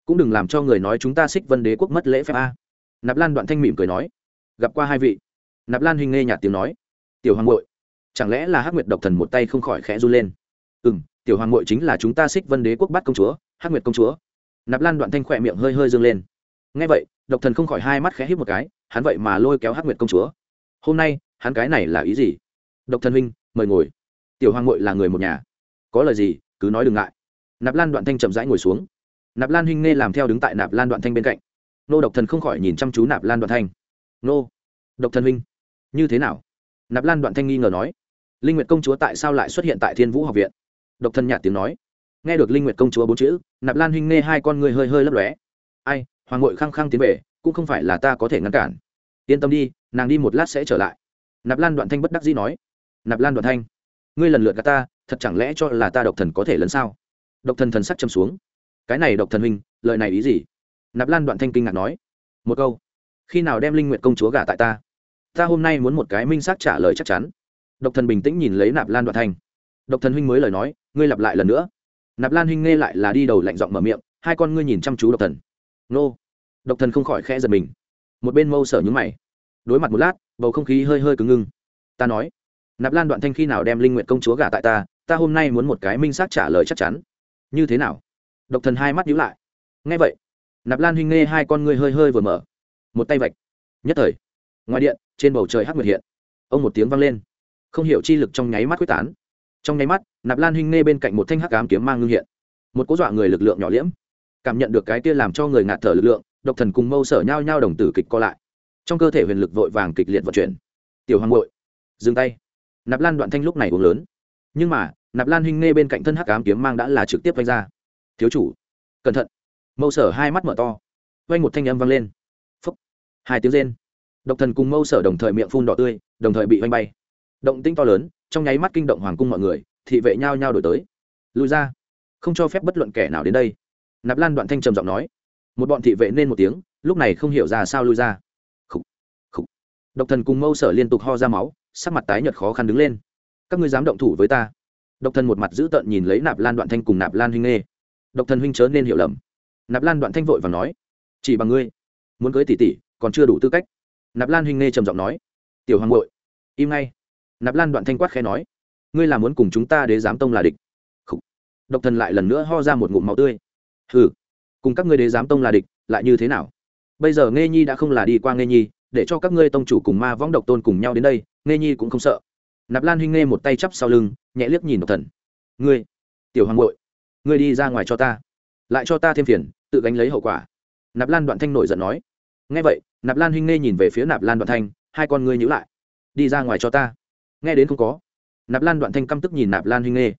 cũng đừng làm cho người nói chúng ta xích vân đế quốc mất lễ phép a nạp lan đoạn thanh mỉm cười nói gặp qua hai vị nạp lan hình nghe nhạt tiếng nói tiểu hoàng bội chẳng lẽ là hắc nguyệt độc thần một tay không khỏi khẽ run lên ừ m tiểu hoàng bội chính là chúng ta xích vân đế quốc bắt công chúa hắc nguyệt công chúa nạp lan đoạn thanh khỏe miệng hơi hơi dâng lên ngay vậy độc thần không khỏi hai mắt khẽ hít một cái hắn vậy mà lôi kéo hắc nguyệt công chúa hôm nay hắn cái này là ý gì độc thân huynh, mời ngồi. Tiểu hoàng ngội là người một nhà. Có lời gì, cứ nói đừng ngại. Nạp lan đoạn thanh chậm rãi ngồi xuống. Nạp lan huynh nghe làm theo đứng tại nạp lan đoạn thanh bên cạnh. Nô độc thần không khỏi nhìn chăm chú nạp lan đoạn thanh. Nô, độc thần huynh, như thế nào? Nạp lan đoạn thanh nghi ngờ nói. Linh nguyệt công chúa tại sao lại xuất hiện tại thiên vũ học viện? Độc thân nhạt tiếng nói. Nghe được linh nguyệt công chúa bốn chữ, nạp lan huynh nghe hai con người hơi hơi lấp lóe. Ai, hoàng ngội khăng khăng tiến về, cũng không phải là ta có thể ngăn cản. Yên tâm đi, nàng đi một lát sẽ trở lại. Nạp lan đoạn thanh bất đắc dĩ nói nạp lan đoạn thanh. Ngươi lần lượt gà ta, thật chẳng lẽ cho là ta độc thần có thể lấn sao? Độc thần thần sắc châm xuống. Cái này độc thần huynh lợi này ý gì? Nạp lan đoạn thanh kinh ngạc nói. Một câu. Khi nào đem linh nguyện công chúa gả tại ta? Ta hôm nay muốn một cái minh xác trả lời chắc chắn. Độc thần bình tĩnh nhìn lấy nạp lan đoạn thanh. Độc thần huynh mới lời nói, ngươi lặp lại lần nữa. Nạp lan huynh nghe lại là đi đầu lạnh giọng mở miệng, hai con ngươi nhìn chăm chú độc thần. Nô. Độc thần không khỏi khẽ giật mình. Một bên mâu sở nhúng mày. Đối mặt một lát, bầu không khí hơi hơi cứng ngưng. Ta nói nạp lan đoạn thanh khi nào đem linh nguyện công chúa gả tại ta ta hôm nay muốn một cái minh xác trả lời chắc chắn. Như thế nào? Độc thần hai mắt nhíu lại. Ngay vậy, nạp lan huynh nghe hai con ngươi hơi hơi vừa mở. Một tay vạch. Nhất thời, ngoài điện, trên bầu trời hắc nguyệt hiện. Ông một tiếng vang lên. Không hiểu chi lực trong nháy mắt quyết tán. Trong nháy mắt, nạp lan huynh nghe bên cạnh một thanh hắc ám kiếm mang ngưng hiện. Một cố dọa người lực lượng nhỏ liễm. Cảm nhận được cái kia làm cho người ngạt thở lực lượng, độc thần cùng mâu sở nhau nhau đồng tử kịch co lại. Trong cơ thể huyền lực vội vàng kịch liệt vận chuyển. Tiểu hoàng bội dừng tay nạp lan đoạn thanh lúc này uống lớn. Nhưng mà nạp lan huynh nghe bên cạnh thân hắc ám kiếm mang đã là trực tiếp vanh ra. Thiếu chủ cẩn thận. Mâu sở hai mắt mở to. Vanh một thanh âm vang lên. Phúc. Hai tiếng rên. Độc thần cùng mâu sở đồng thời miệng phun đỏ tươi đồng thời bị vanh bay. Động tinh to lớn trong nháy mắt kinh động hoàng cung mọi người thị vệ nhao nhao đổi tới. Lùi ra. Không cho phép bất luận kẻ nào đến đây. Nạp lan đoạn thanh trầm giọng nói. Một bọn thị vệ nên một tiếng lúc này không hiểu ra sao lui ra. Khủ, khủ. độc thần cùng mâu sở liên tục ho ra máu sắc mặt tái nhợt khó khăn đứng lên. Các ngươi dám động thủ với ta. Độc thân một mặt dữ tợn nhìn lấy nạp lan đoạn thanh cùng nạp lan huynh nghê độc thân huynh chớ nên hiểu lầm. Nạp lan đoạn thanh vội và nói, chỉ bằng ngươi, muốn cưới tỷ tỷ, còn chưa đủ tư cách. Nạp lan huynh nghê trầm giọng nói, tiểu hoàng bội im ngay. Nạp lan đoạn thanh quát khẽ nói, ngươi là muốn cùng chúng ta đế giám tông là địch. Khủ. độc thần lại lần nữa ho ra một ngụm máu tươi. Hừ, cùng các ngươi đế giám tông là địch, lại như thế nào? Bây giờ nghe nhi đã không là đi qua nghe nhi, để cho các ngươi tông chủ cùng ma võng độc tôn cùng nhau đến đây nghe nhi cũng không sợ. Nạp lan huynh nghe một tay chắp sau lưng, nhẹ liếc nhìn độc thần. Ngươi, tiểu hoàng bội ngươi đi ra ngoài cho ta. Lại cho ta thêm phiền, tự gánh lấy hậu quả. Nạp lan đoạn thanh nổi giận nói. Nghe vậy, nạp lan huynh nghe nhìn về phía nạp lan đoạn thanh, hai con ngươi nhữ lại. Đi ra ngoài cho ta. Nghe đến không có, nạp lan đoạn thanh căm tức nhìn nạp lan huynh nghe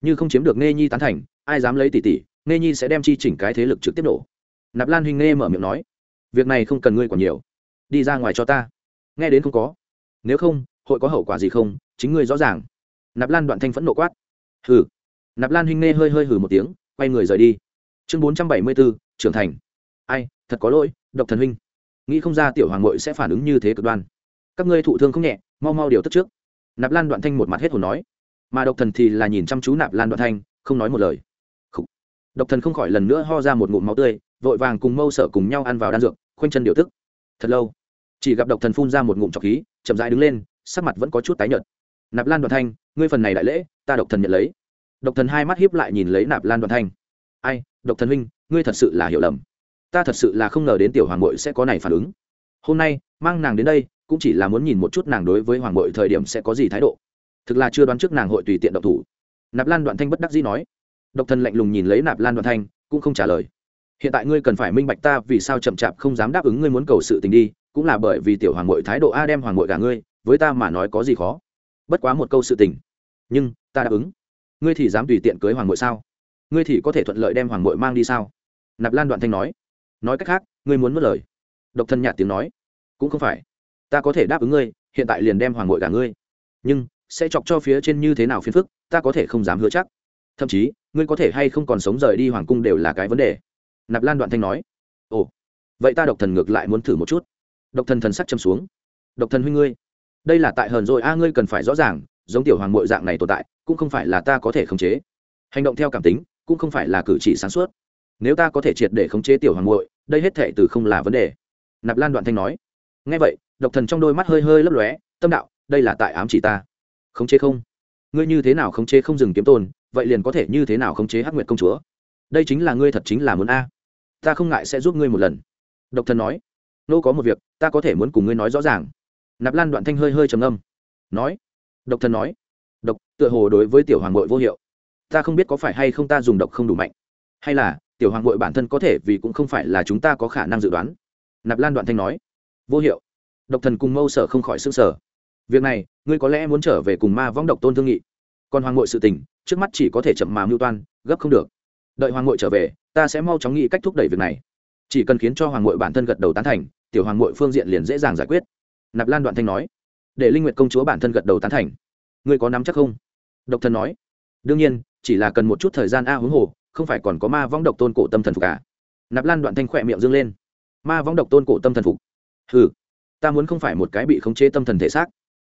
như không chiếm được nghe nhi tán thành, ai dám lấy tỷ tỷ nghe nhi sẽ đem chi chỉnh cái thế lực trực tiếp nổ. Nạp lan huynh nghe mở miệng nói. Việc này không cần ngươi còn nhiều. Đi ra ngoài cho ta. Nghe đến không có, nếu không hội có hậu quả gì không, chính ngươi rõ ràng. Nạp lan đoạn thanh phẫn nộ quát. Hừ. Nạp lan huynh nghe hơi hơi hừ một tiếng, quay người rời đi. Chương bốn trăm bảy mươi bốn trưởng thành. Ai, thật có lỗi, độc thần huynh. Nghĩ không ra tiểu hoàng mội sẽ phản ứng như thế cực đoan. Các ngươi thụ thương không nhẹ, mau mau điều tức trước. Nạp lan đoạn thanh một mặt hết hồn nói. Mà độc thần thì là nhìn chăm chú nạp lan đoạn thanh, không nói một lời. Độc thần không khỏi lần nữa ho ra một ngụm máu tươi, vội vàng cùng mâu sở cùng nhau ăn vào đan dược, khoanh chân điều tức. Thật lâu. Chỉ gặp độc thần phun ra một ngụm trọc khí, chậm rãi đứng lên sắc mặt vẫn có chút tái nhợt. Nạp lan đoàn thanh, ngươi phần này đại lễ, ta độc thần nhận lấy. Độc thần hai mắt hiếp lại nhìn lấy nạp lan đoàn thanh. Ai, độc thần huynh, ngươi thật sự là hiểu lầm. Ta thật sự là không ngờ đến tiểu hoàng bội sẽ có này phản ứng. Hôm nay, mang nàng đến đây, cũng chỉ là muốn nhìn một chút nàng đối với hoàng bội thời điểm sẽ có gì thái độ. Thực là chưa đoán trước nàng hội tùy tiện độc thủ. Nạp lan đoạn thanh bất đắc dĩ nói. Độc thần lạnh lùng nhìn lấy nạp lan đoạn thanh, cũng không trả lời. Hiện tại ngươi cần phải minh bạch ta vì sao chậm chạp không dám đáp ứng ngươi muốn cầu sự tình đi, cũng là bởi vì tiểu hoàng mội thái độ a đem hoàng mội cả ngươi với ta mà nói có gì khó? Bất quá một câu sự tình. Nhưng, ta đáp ứng. Ngươi thì dám tùy tiện cưới hoàng mội sao? Ngươi thì có thể thuận lợi đem hoàng mội mang đi sao? Nạp lan đoạn thanh nói. Nói cách khác, ngươi muốn mất lời. Độc thân nhạt tiếng nói. Cũng không phải. Ta có thể đáp ứng ngươi, hiện tại liền đem hoàng mội cả ngươi. Nhưng, sẽ chọc cho phía trên như thế nào phiền phức, ta có thể không dám hứa chắc. Thậm chí, ngươi có thể hay không còn sống rời đi hoàng cung đều là cái vấn đề. Nạp lan đoạn thanh nói. Ồ, vậy ta độc thần ngược lại muốn thử một chút. Độc thần thần sắc châm xuống. Độc thần huynh ngươi đây là tại hờn rồi, a, ngươi cần phải rõ ràng, giống tiểu hoàng mội dạng này tồn tại, cũng không phải là ta có thể khống chế. Hành động theo cảm tính, cũng không phải là cử chỉ sáng suốt. Nếu ta có thể triệt để khống chế tiểu hoàng mội đây hết thệ từ không là vấn đề. Nạp lan đoạn thanh nói. Ngay vậy, độc thần trong đôi mắt hơi hơi lấp lóe, tâm đạo, đây là tại ám chỉ ta. Khống chế không? Ngươi như thế nào khống chế không dừng kiếm tồn vậy liền có thể như thế nào khống chế hắc nguyệt công chúa? Đây chính là ngươi thật chính là muốn a. Ta không ngại sẽ giúp ngươi một lần. Độc thần nói. Nô có một việc, ta có thể muốn cùng ngươi nói rõ ràng nạp lan đoạn thanh hơi hơi trầm âm nói, độc thần nói, độc, tựa hồ đối với tiểu hoàng bội vô hiệu. Ta không biết có phải hay không ta dùng độc không đủ mạnh. Hay là, tiểu hoàng bội bản thân có thể vì cũng không phải là chúng ta có khả năng dự đoán. Nạp lan đoạn thanh nói, vô hiệu. Độc thần cùng mâu sở không khỏi s ư n g sở việc này, ngươi có lẽ muốn trở về cùng ma võng độc tôn thương nghị. Còn hoàng bội sự tình, trước mắt chỉ có thể chậm mà mưu toan, gấp không được. Đợi hoàng ngội trở về, ta sẽ mau chóng nghĩ cách thúc đẩy việc này. Chỉ cần khiến cho hoàng ngội bản thân gật đầu tán thành, tiểu hoàng ngội phương diện liền dễ dàng giải quyết nạp lan đoạn thanh nói, để linh nguyệt công chúa bản thân gật đầu tán thành. Ngươi có nắm chắc không? Độc thân nói, đương nhiên, chỉ là cần một chút thời gian a huống hồ, không phải còn có ma vong độc tôn cổ tâm thần phục cả à? nạp lan đoạn thanh khỏe miệng dương lên. Ma vong độc tôn cổ tâm thần phục? Hừ, ta muốn không phải một cái bị khống chế tâm thần thể xác.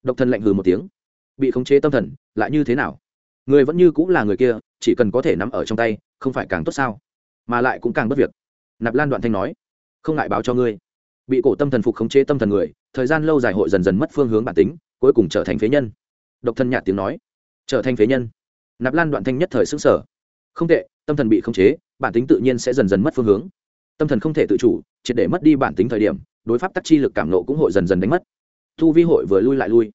Độc thân lạnh hừ một tiếng. Bị khống chế tâm thần, lại như thế nào? Người vẫn như cũng là người kia, chỉ cần có thể nắm ở trong tay, không phải càng tốt sao? Mà lại cũng càng bất việc. Nạp lan đoạn thanh nói, không ngại báo cho ngươi. Bị cổ tâm thần phục khống chế tâm thần người thời gian lâu dài hội dần dần mất phương hướng bản tính, cuối cùng trở thành phế nhân. Độc thân nhạt tiếng nói. Trở thành phế nhân. Nạp lan đoạn thanh nhất thời xứng sở không tệ, tâm thần bị khống chế, bản tính tự nhiên sẽ dần dần mất phương hướng. Tâm thần không thể tự chủ, triệt để mất đi bản tính thời điểm, đối pháp tắc chi lực cảm nộ cũng hội dần dần đánh mất. Thu vi hội vừa lui lại lui.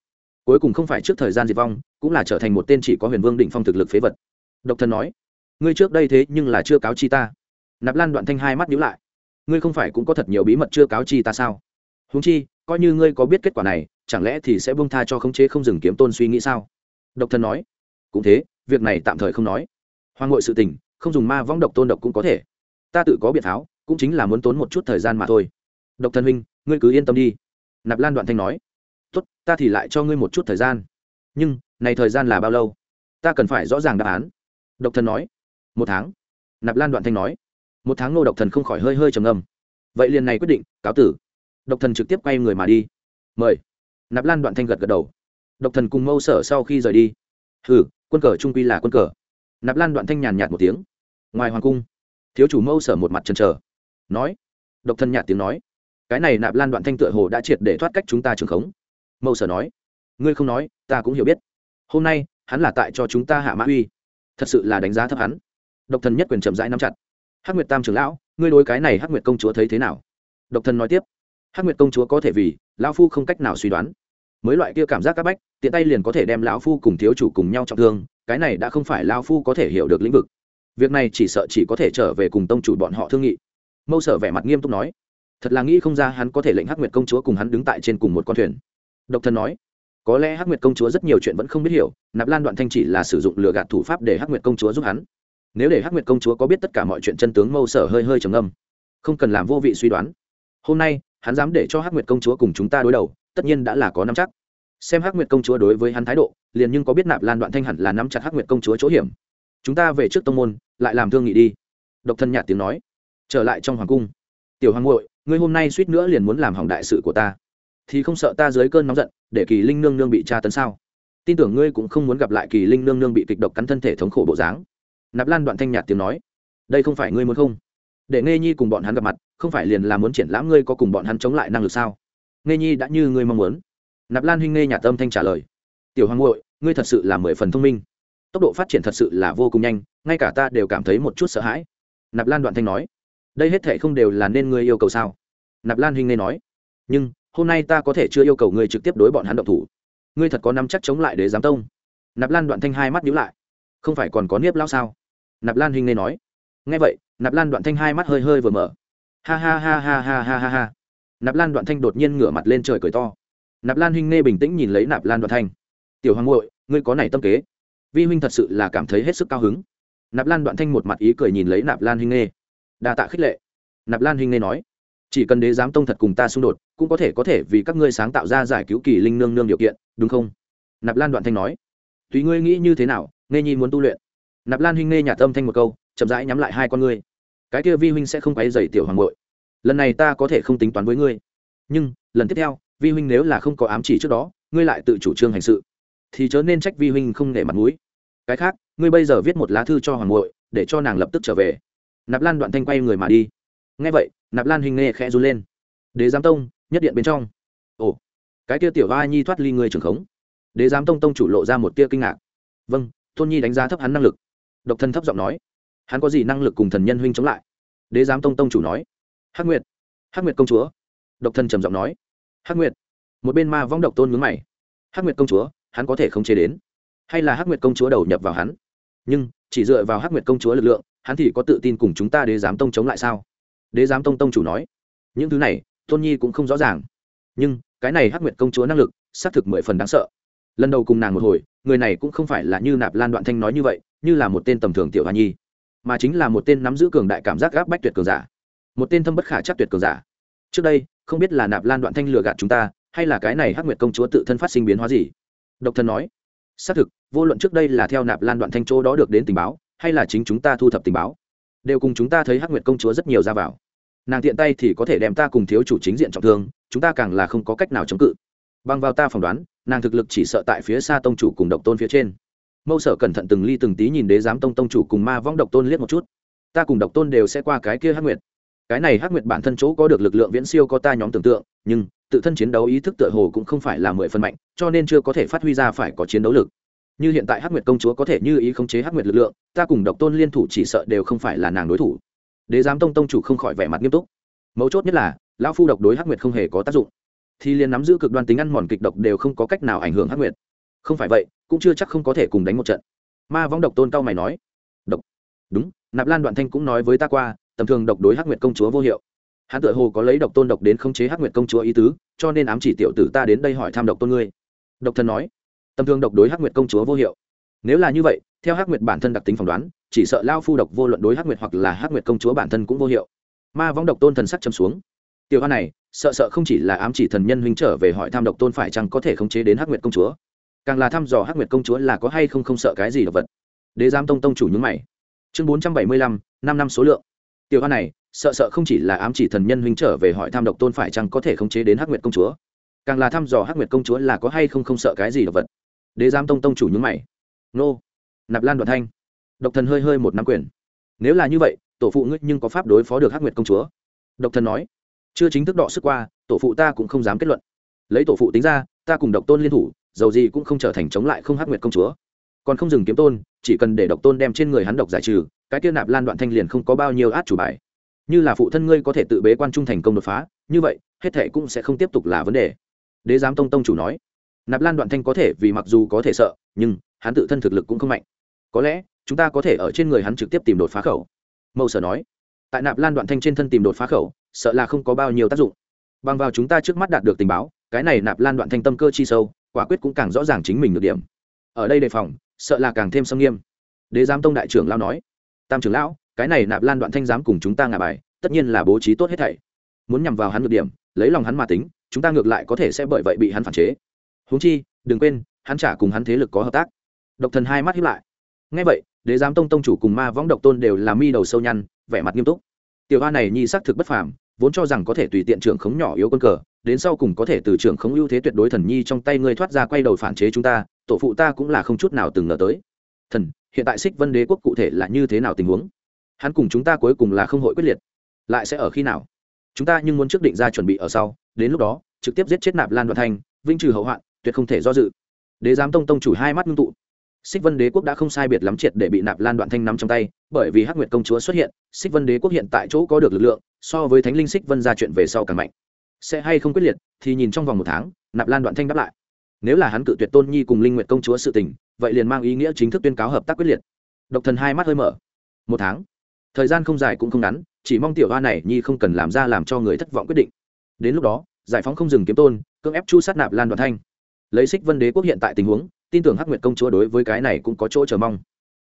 Cuối cùng không phải trước thời gian diệt vong, cũng là trở thành một tên chỉ có huyền vương đỉnh phong thực lực phế vật. Độc thân nói, ngươi trước đây thế nhưng là chưa cáo chi ta. Nạp lan đoạn thanh hai mắt nhíu lại. Ngươi không phải cũng có thật nhiều bí mật chưa cáo chi ta sao? Húng chi, coi như ngươi có biết kết quả này, chẳng lẽ thì sẽ bông tha cho khống chế không dừng kiếm tôn suy nghĩ sao? Độc thân nói. Cũng thế, việc này tạm thời không nói. Hoàng ngội sự tình, không dùng ma võng độc tôn độc cũng có thể. Ta tự có biện tháo, cũng chính là muốn tốn một chút thời gian mà thôi. Độc thân huynh, ngươi cứ yên tâm đi. Nạp lan đoạn thanh nói. Tốt, ta thì lại cho ngươi một chút thời gian. Nhưng, này thời gian là bao lâu? Ta cần phải rõ ràng đáp án. Độc thần nói. Một tháng. Nạp lan đoạn thanh nói. Một tháng nô độc thần không khỏi hơi hơi trầm ngâm. Vậy liền này quyết định, cáo tử độc thần trực tiếp quay người mà đi. Mời. Nạp lan đoạn thanh gật gật đầu. Độc thần cùng mâu sở sau khi rời đi. Hừ, quân cờ trung quy là quân cờ. Nạp lan đoạn thanh nhàn nhạt một tiếng. Ngoài hoàng cung, thiếu chủ mâu sở một mặt chân chờ. Nói. Độc thần nhạt tiếng nói. Cái này nạp lan đoạn thanh tựa hồ đã triệt để thoát cách chúng ta trường khống. Mâu sở nói. Ngươi không nói, ta cũng hiểu biết. Hôm nay, hắn là tại cho chúng ta hạ mã uy. Thật sự là đánh giá thấp hắn. Độc thần nhất quyền chậm rãi nắm chặt. Hắc nguyệt tam trưởng lão, ngươi đối cái này hắc nguyệt công chúa thấy thế nào? Độc thần nói tiếp hắc nguyệt công chúa có thể vì lão phu không cách nào suy đoán. Mới loại kia cảm giác các bách, tiện tay liền có thể đem lão phu cùng thiếu chủ cùng nhau trọng thương, cái này đã không phải lão phu có thể hiểu được lĩnh vực. Việc này chỉ sợ chỉ có thể trở về cùng tông chủ bọn họ thương nghị. Mâu sở vẻ mặt nghiêm túc nói, thật là nghĩ không ra hắn có thể lệnh hắc nguyệt công chúa cùng hắn đứng tại trên cùng một con thuyền. Độc thân nói, có lẽ hắc nguyệt công chúa rất nhiều chuyện vẫn không biết hiểu, nạp lan đoạn thanh chỉ là sử dụng lừa gạt thủ pháp để hắc nguyệt công chúa giúp hắn. Nếu để hắc nguyệt công chúa có biết tất cả mọi chuyện chân tướng, mâu sở hơi hơi trầm âm không cần làm vô vị suy đoán. Hôm nay hắn dám để cho hắc nguyệt công chúa cùng chúng ta đối đầu, tất nhiên đã là có nắm chắc. Xem hắc nguyệt công chúa đối với hắn thái độ, liền nhưng có biết nạp lan đoạn thanh hẳn là nắm chặt hắc nguyệt công chúa chỗ hiểm. Chúng ta về trước tông môn, lại làm thương nghị đi. Độc thân nhạt tiếng nói. Trở lại trong hoàng cung. Tiểu hoàng ngội ngươi hôm nay suýt nữa liền muốn làm hỏng đại sự của ta. Thì không sợ ta dưới cơn nóng giận, để kỳ linh nương nương bị tra tấn sao? Tin tưởng ngươi cũng không muốn gặp lại kỳ linh nương nương bị kịch độc cắn thân thể thống khổ bộ dáng. Nạp lan đoạn thanh nhạt tiếng nói. Đây không phải ngươi muốn không? Để nghe nhi cùng bọn hắn gặp mặt không phải liền là muốn triển lãm ngươi có cùng bọn hắn chống lại năng lực sao? Nghe nhi đã như ngươi mong muốn. Nạp lan huynh nghe nhà tâm thanh trả lời. Tiểu hoàng hội ngươi thật sự là mười phần thông minh. Tốc độ phát triển thật sự là vô cùng nhanh, ngay cả ta đều cảm thấy một chút sợ hãi. Nạp lan đoạn thanh nói. Đây hết thể không đều là nên ngươi yêu cầu sao? Nạp lan huynh nghe nói. Nhưng, hôm nay ta có thể chưa yêu cầu ngươi trực tiếp đối bọn hắn động thủ. Ngươi thật có nắm chắc chống lại để giám tông? Nạp lan đoạn thanh hai mắt nhíu lại. Không phải còn có niếp lao sao? Nạp lan huynh nghe nói. Nghe vậy, nạp lan đoạn thanh hai mắt hơi hơi vừa mở ha ha ha ha ha ha ha ha. Nạp lan đoạn thanh đột nhiên ngửa mặt lên trời cười to. Nạp lan huynh nghe bình tĩnh nhìn lấy nạp lan đoạn thanh. Tiểu hoàng ngội ngươi có này tâm kế. Vi huynh thật sự là cảm thấy hết sức cao hứng. Nạp lan đoạn thanh một mặt ý cười nhìn lấy nạp lan huynh nghe đa tạ khích lệ. Nạp lan huynh nghe nói, chỉ cần đế giám tông thật cùng ta xung đột, cũng có thể có thể vì các ngươi sáng tạo ra giải cứu kỳ linh nương nương điều kiện, đúng không? Nạp lan đoạn thanh nói, tùy ngươi nghĩ như thế nào nghe nhi muốn tu luyện. Nạp lan huynh nghe nhà tâm thanh một câu, chậm rãi nhắm lại hai con ngươi cái kia vi huynh sẽ không quấy dày tiểu hoàng bội lần này ta có thể không tính toán với ngươi. Nhưng, lần tiếp theo, vi huynh nếu là không có ám chỉ trước đó, ngươi lại tự chủ trương hành sự. Thì chớ nên trách vi huynh không để mặt mũi. Cái khác, ngươi bây giờ viết một lá thư cho hoàng bội để cho nàng lập tức trở về. Nạp lan đoạn thanh quay người mà đi. Ngay vậy, nạp lan hình nghe khẽ run lên. Đế giám tông, nhất điện bên trong. Ồ, cái kia tiểu va nhi thoát ly người trưởng khống. Đế giám tông tông chủ lộ ra một tia kinh ngạc. Vâng tôn nhi đánh giá thấp hắn năng lực. Độc thân thấp giọng nói hắn có gì năng lực cùng thần nhân huynh chống lại? Đế giám tông tông chủ nói. Hắc nguyệt hắc nguyệt công chúa. Độc thân trầm giọng nói. Hắc nguyệt, một bên ma vong độc tôn mướn mày. Hắc nguyệt công chúa, hắn có thể không chế đến? Hay là hắc nguyệt công chúa đầu nhập vào hắn? Nhưng, chỉ dựa vào hắc nguyệt công chúa lực lượng, hắn thì có tự tin cùng chúng ta đế giám tông chống lại sao? Đế giám tông tông chủ nói. Những thứ này, tôn nhi cũng không rõ ràng. Nhưng, cái này hắc nguyệt công chúa năng lực, xác thực mười phần đáng sợ. Lần đầu cùng nàng một hồi, người này cũng không phải là như nạp lan đoạn thanh nói như vậy, như là một tên tầm thường tiểu hoa nhi mà chính là một tên nắm giữ cường đại cảm giác gáp bách tuyệt cường giả. Một tên thâm bất khả chắc tuyệt cường giả. Trước đây, không biết là nạp lan đoạn thanh lừa gạt chúng ta, hay là cái này hắc nguyệt công chúa tự thân phát sinh biến hóa gì? Độc thân nói, xác thực, vô luận trước đây là theo nạp lan đoạn thanh chỗ đó được đến tình báo, hay là chính chúng ta thu thập tình báo, đều cùng chúng ta thấy hắc nguyệt công chúa rất nhiều ra vào. Nàng tiện tay thì có thể đem ta cùng thiếu chủ chính diện trọng thương, chúng ta càng là không có cách nào chống cự. Bằng vào ta phỏng đoán, nàng thực lực chỉ sợ tại phía xa tông chủ cùng độc tôn phía trên mâu sở cẩn thận từng ly từng tí nhìn đế giám tông tông chủ cùng ma vong độc tôn liếc một chút. Ta cùng độc tôn đều sẽ qua cái kia hắc nguyệt. Cái này hắc nguyệt bản thân chỗ có được lực lượng viễn siêu có ta nhóm tưởng tượng, nhưng tự thân chiến đấu ý thức tựa hồ cũng không phải là mười phần mạnh, cho nên chưa có thể phát huy ra phải có chiến đấu lực. Như hiện tại hắc nguyệt công chúa có thể như ý khống chế hắc nguyệt lực lượng, ta cùng độc tôn liên thủ chỉ sợ đều không phải là nàng đối thủ. Đế giám tông tông chủ không khỏi vẻ mặt nghiêm túc. Mấu chốt nhất là, lão phu độc đối hắc nguyệt không hề có tác dụng. Thì liền nắm giữ cực đoan tính ăn mòn kịch độc đều không có cách nào ảnh hưởng hắc nguyệt không phải vậy, cũng chưa chắc không có thể cùng đánh một trận. Ma võng độc tôn cao mày nói. Độc. Đúng, nạp lan đoạn thanh cũng nói với ta qua, tầm thường độc đối hắc nguyệt công chúa vô hiệu. Hắn tự hồ có lấy độc tôn độc đến khống chế hắc nguyệt công chúa ý tứ, cho nên ám chỉ tiểu tử ta đến đây hỏi thăm độc tôn ngươi. Độc thần nói. Tầm thường độc đối hắc nguyệt công chúa vô hiệu. Nếu là như vậy, theo hắc nguyệt bản thân đặc tính phỏng đoán, chỉ sợ lao phu độc vô luận đối hắc nguyệt hoặc là hắc nguyệt công chúa bản thân cũng vô hiệu. Ma võng độc tôn thần sắc châm xuống. Tiểu hoa này, sợ sợ không chỉ là ám chỉ thần nhân huynh trở về hỏi tham độc tôn phải chăng có thể khống chế đến hắc nguyệt công chúa càng là thăm dò hắc nguyệt công chúa là có hay không không sợ cái gì độc vật. Đế giám tông tông chủ nhúng mày. Chương bốn trăm bảy mươi lăm, năm năm số lượng. Tiểu hoa này, sợ sợ không chỉ là ám chỉ thần nhân huynh trở về hỏi tham độc tôn phải chăng có thể khống chế đến hắc nguyệt công chúa. Càng là thăm dò hắc nguyệt công chúa là có hay không không sợ cái gì độc vật. Đế giám tông tông chủ nhúng mày. Nô, nạp lan đoạn thanh. Độc thần hơi hơi một năm quyền. Nếu là như vậy, tổ phụ ngươi nhưng có pháp đối phó được hắc nguyệt công chúa? Độc thần nói. Chưa chính thức đọ sức qua, tổ phụ ta cũng không dám kết luận. Lấy tổ phụ tính ra, ta cùng độc tôn liên thủ dầu gì cũng không trở thành chống lại không hắc nguyệt công chúa. Còn không dừng kiếm tôn, chỉ cần để độc tôn đem trên người hắn độc giải trừ, cái kia nạp lan đoạn thanh liền không có bao nhiêu át chủ bài. Như là phụ thân ngươi có thể tự bế quan trung thành công đột phá, như vậy, hết thệ cũng sẽ không tiếp tục là vấn đề. Đế giám tông tông chủ nói, nạp lan đoạn thanh có thể vì mặc dù có thể sợ, nhưng hắn tự thân thực lực cũng không mạnh. Có lẽ, chúng ta có thể ở trên người hắn trực tiếp tìm đột phá khẩu. Mậu sở nói, tại nạp lan đoạn thanh trên thân tìm đột phá khẩu, sợ là không có bao nhiêu tác dụng. Bằng vào chúng ta trước mắt đạt được tình báo, cái này nạp lan đoạn thanh tâm cơ chi sâu quả quyết cũng càng rõ ràng chính mình được điểm. Ở đây đề phòng, sợ là càng thêm sâm nghiêm. Đế giám tông đại trưởng lao nói, tam trưởng lão, cái này nạp lan đoạn thanh giám cùng chúng ta ngả bài, tất nhiên là bố trí tốt hết thảy. Muốn nhằm vào hắn được điểm, lấy lòng hắn mà tính, chúng ta ngược lại có thể sẽ bởi vậy bị hắn phản chế. Huống chi, đừng quên, hắn trả cùng hắn thế lực có hợp tác. Độc thần hai mắt hiếp lại. Ngay vậy, đế giám tông tông chủ cùng ma võng độc tôn đều là mi đầu sâu nhăn, vẻ mặt nghiêm túc. Tiểu hoa này nhi xác thực bất phàm vốn cho rằng có thể tùy tiện trưởng khống nhỏ yếu quân cờ, đến sau cùng có thể từ trưởng khống ưu thế tuyệt đối thần nhi trong tay ngươi thoát ra quay đầu phản chế chúng ta, tổ phụ ta cũng là không chút nào từng ngờ tới. Thần, hiện tại xích vân đế quốc cụ thể là như thế nào tình huống? Hắn cùng chúng ta cuối cùng là không hội quyết liệt. Lại sẽ ở khi nào? Chúng ta nhưng muốn trước định ra chuẩn bị ở sau, đến lúc đó, trực tiếp giết chết nạp lan đoạn thanh vinh trừ hậu hoạn, tuyệt không thể do dự. Đế giám tông tông chủ hai mắt ngưng tụ xích vân đế quốc đã không sai biệt lắm triệt để bị nạp lan đoạn thanh nắm trong tay, bởi vì hắc nguyệt công chúa xuất hiện, xích vân đế quốc hiện tại chỗ có được lực lượng, so với thánh linh xích vân ra chuyện về sau càng mạnh. Sẽ hay không quyết liệt, thì nhìn trong vòng một tháng, nạp lan đoạn thanh đáp lại. Nếu là hắn cự tuyệt tôn nhi cùng linh nguyệt công chúa sự tình, vậy liền mang ý nghĩa chính thức tuyên cáo hợp tác quyết liệt. Độc thần hai mắt hơi mở. Một tháng. Thời gian không dài cũng không ngắn, chỉ mong tiểu hoa này nhi không cần làm ra làm cho người thất vọng quyết định. Đến lúc đó, giải phóng không dừng kiếm tôn, cưỡng ép chu sát nạp lan đoạn thanh. Lấy xích vân đế quốc hiện tại tình huống tin tưởng hắc nguyệt công chúa đối với cái này cũng có chỗ chờ mong.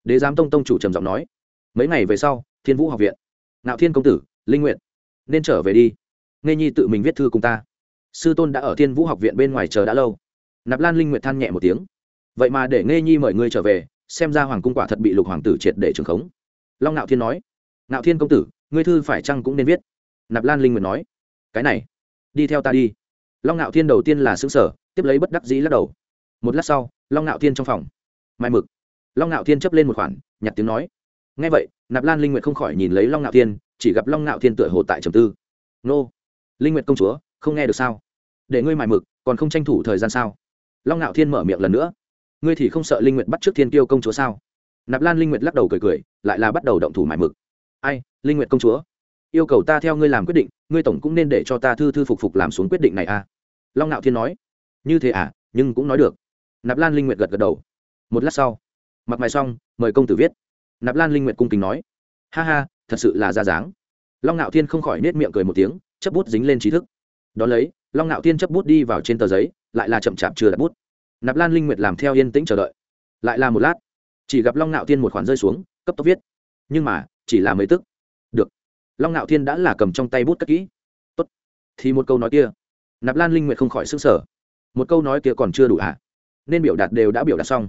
Đế giám tông tông chủ trầm giọng nói, mấy ngày về sau, thiên vũ học viện nạo thiên công tử, linh nguyện nên trở về đi. Nghe nhi tự mình viết thư cùng ta. Sư tôn đã ở thiên vũ học viện bên ngoài chờ đã lâu. Nạp lan linh nguyện than nhẹ một tiếng, vậy mà để nghe nhi mời ngươi trở về, xem ra hoàng cung quả thật bị lục hoàng tử triệt để trường khống. Long nạo thiên nói nạo thiên công tử, ngươi thư phải chăng cũng nên viết? Nạp lan linh nguyện nói, cái này, đi theo ta đi. Long nạo thiên đầu tiên là xứng sở tiếp lấy bất đắc dĩ lắc đầu. Một lát sau long nạo thiên trong phòng. Mai mực. Long nạo thiên chấp lên một khoản, nhặt tiếng nói. Ngay vậy, nạp lan linh nguyệt không khỏi nhìn lấy long nạo thiên, chỉ gặp long nạo thiên tựa hồ tại trầm tư. Nô, linh nguyệt công chúa, không nghe được sao? Để ngươi mài mực, còn không tranh thủ thời gian sao? Long nạo thiên mở miệng lần nữa. Ngươi thì không sợ linh nguyệt bắt trước thiên tiêu công chúa sao? Nạp lan linh nguyệt lắc đầu cười cười, lại là bắt đầu động thủ mài mực. Ai, linh nguyệt công chúa? Yêu cầu ta theo ngươi làm quyết định, ngươi tổng cũng nên để cho ta thư thư phục phục làm xuống quyết định này à? Long nạo thiên nói. Như thế à? Nhưng cũng nói được nạp lan linh nguyệt gật gật đầu một lát sau mặc mày xong mời công tử viết nạp lan linh nguyệt cung kính nói ha ha thật sự là ra dáng long ngạo thiên không khỏi nết miệng cười một tiếng chấp bút dính lên trí thức đón lấy long ngạo thiên chấp bút đi vào trên tờ giấy lại là chậm chạp chưa đặt bút nạp lan linh nguyệt làm theo yên tĩnh chờ đợi lại là một lát chỉ gặp long ngạo thiên một khoản rơi xuống cấp tốc viết nhưng mà chỉ là mấy tức được long ngạo thiên đã là cầm trong tay bút cất kỹ tốt thì một câu nói kia nạp lan linh nguyệt không khỏi sức sở một câu nói kia còn chưa đủ ạ à? Nên biểu đạt đều đã biểu đạt xong.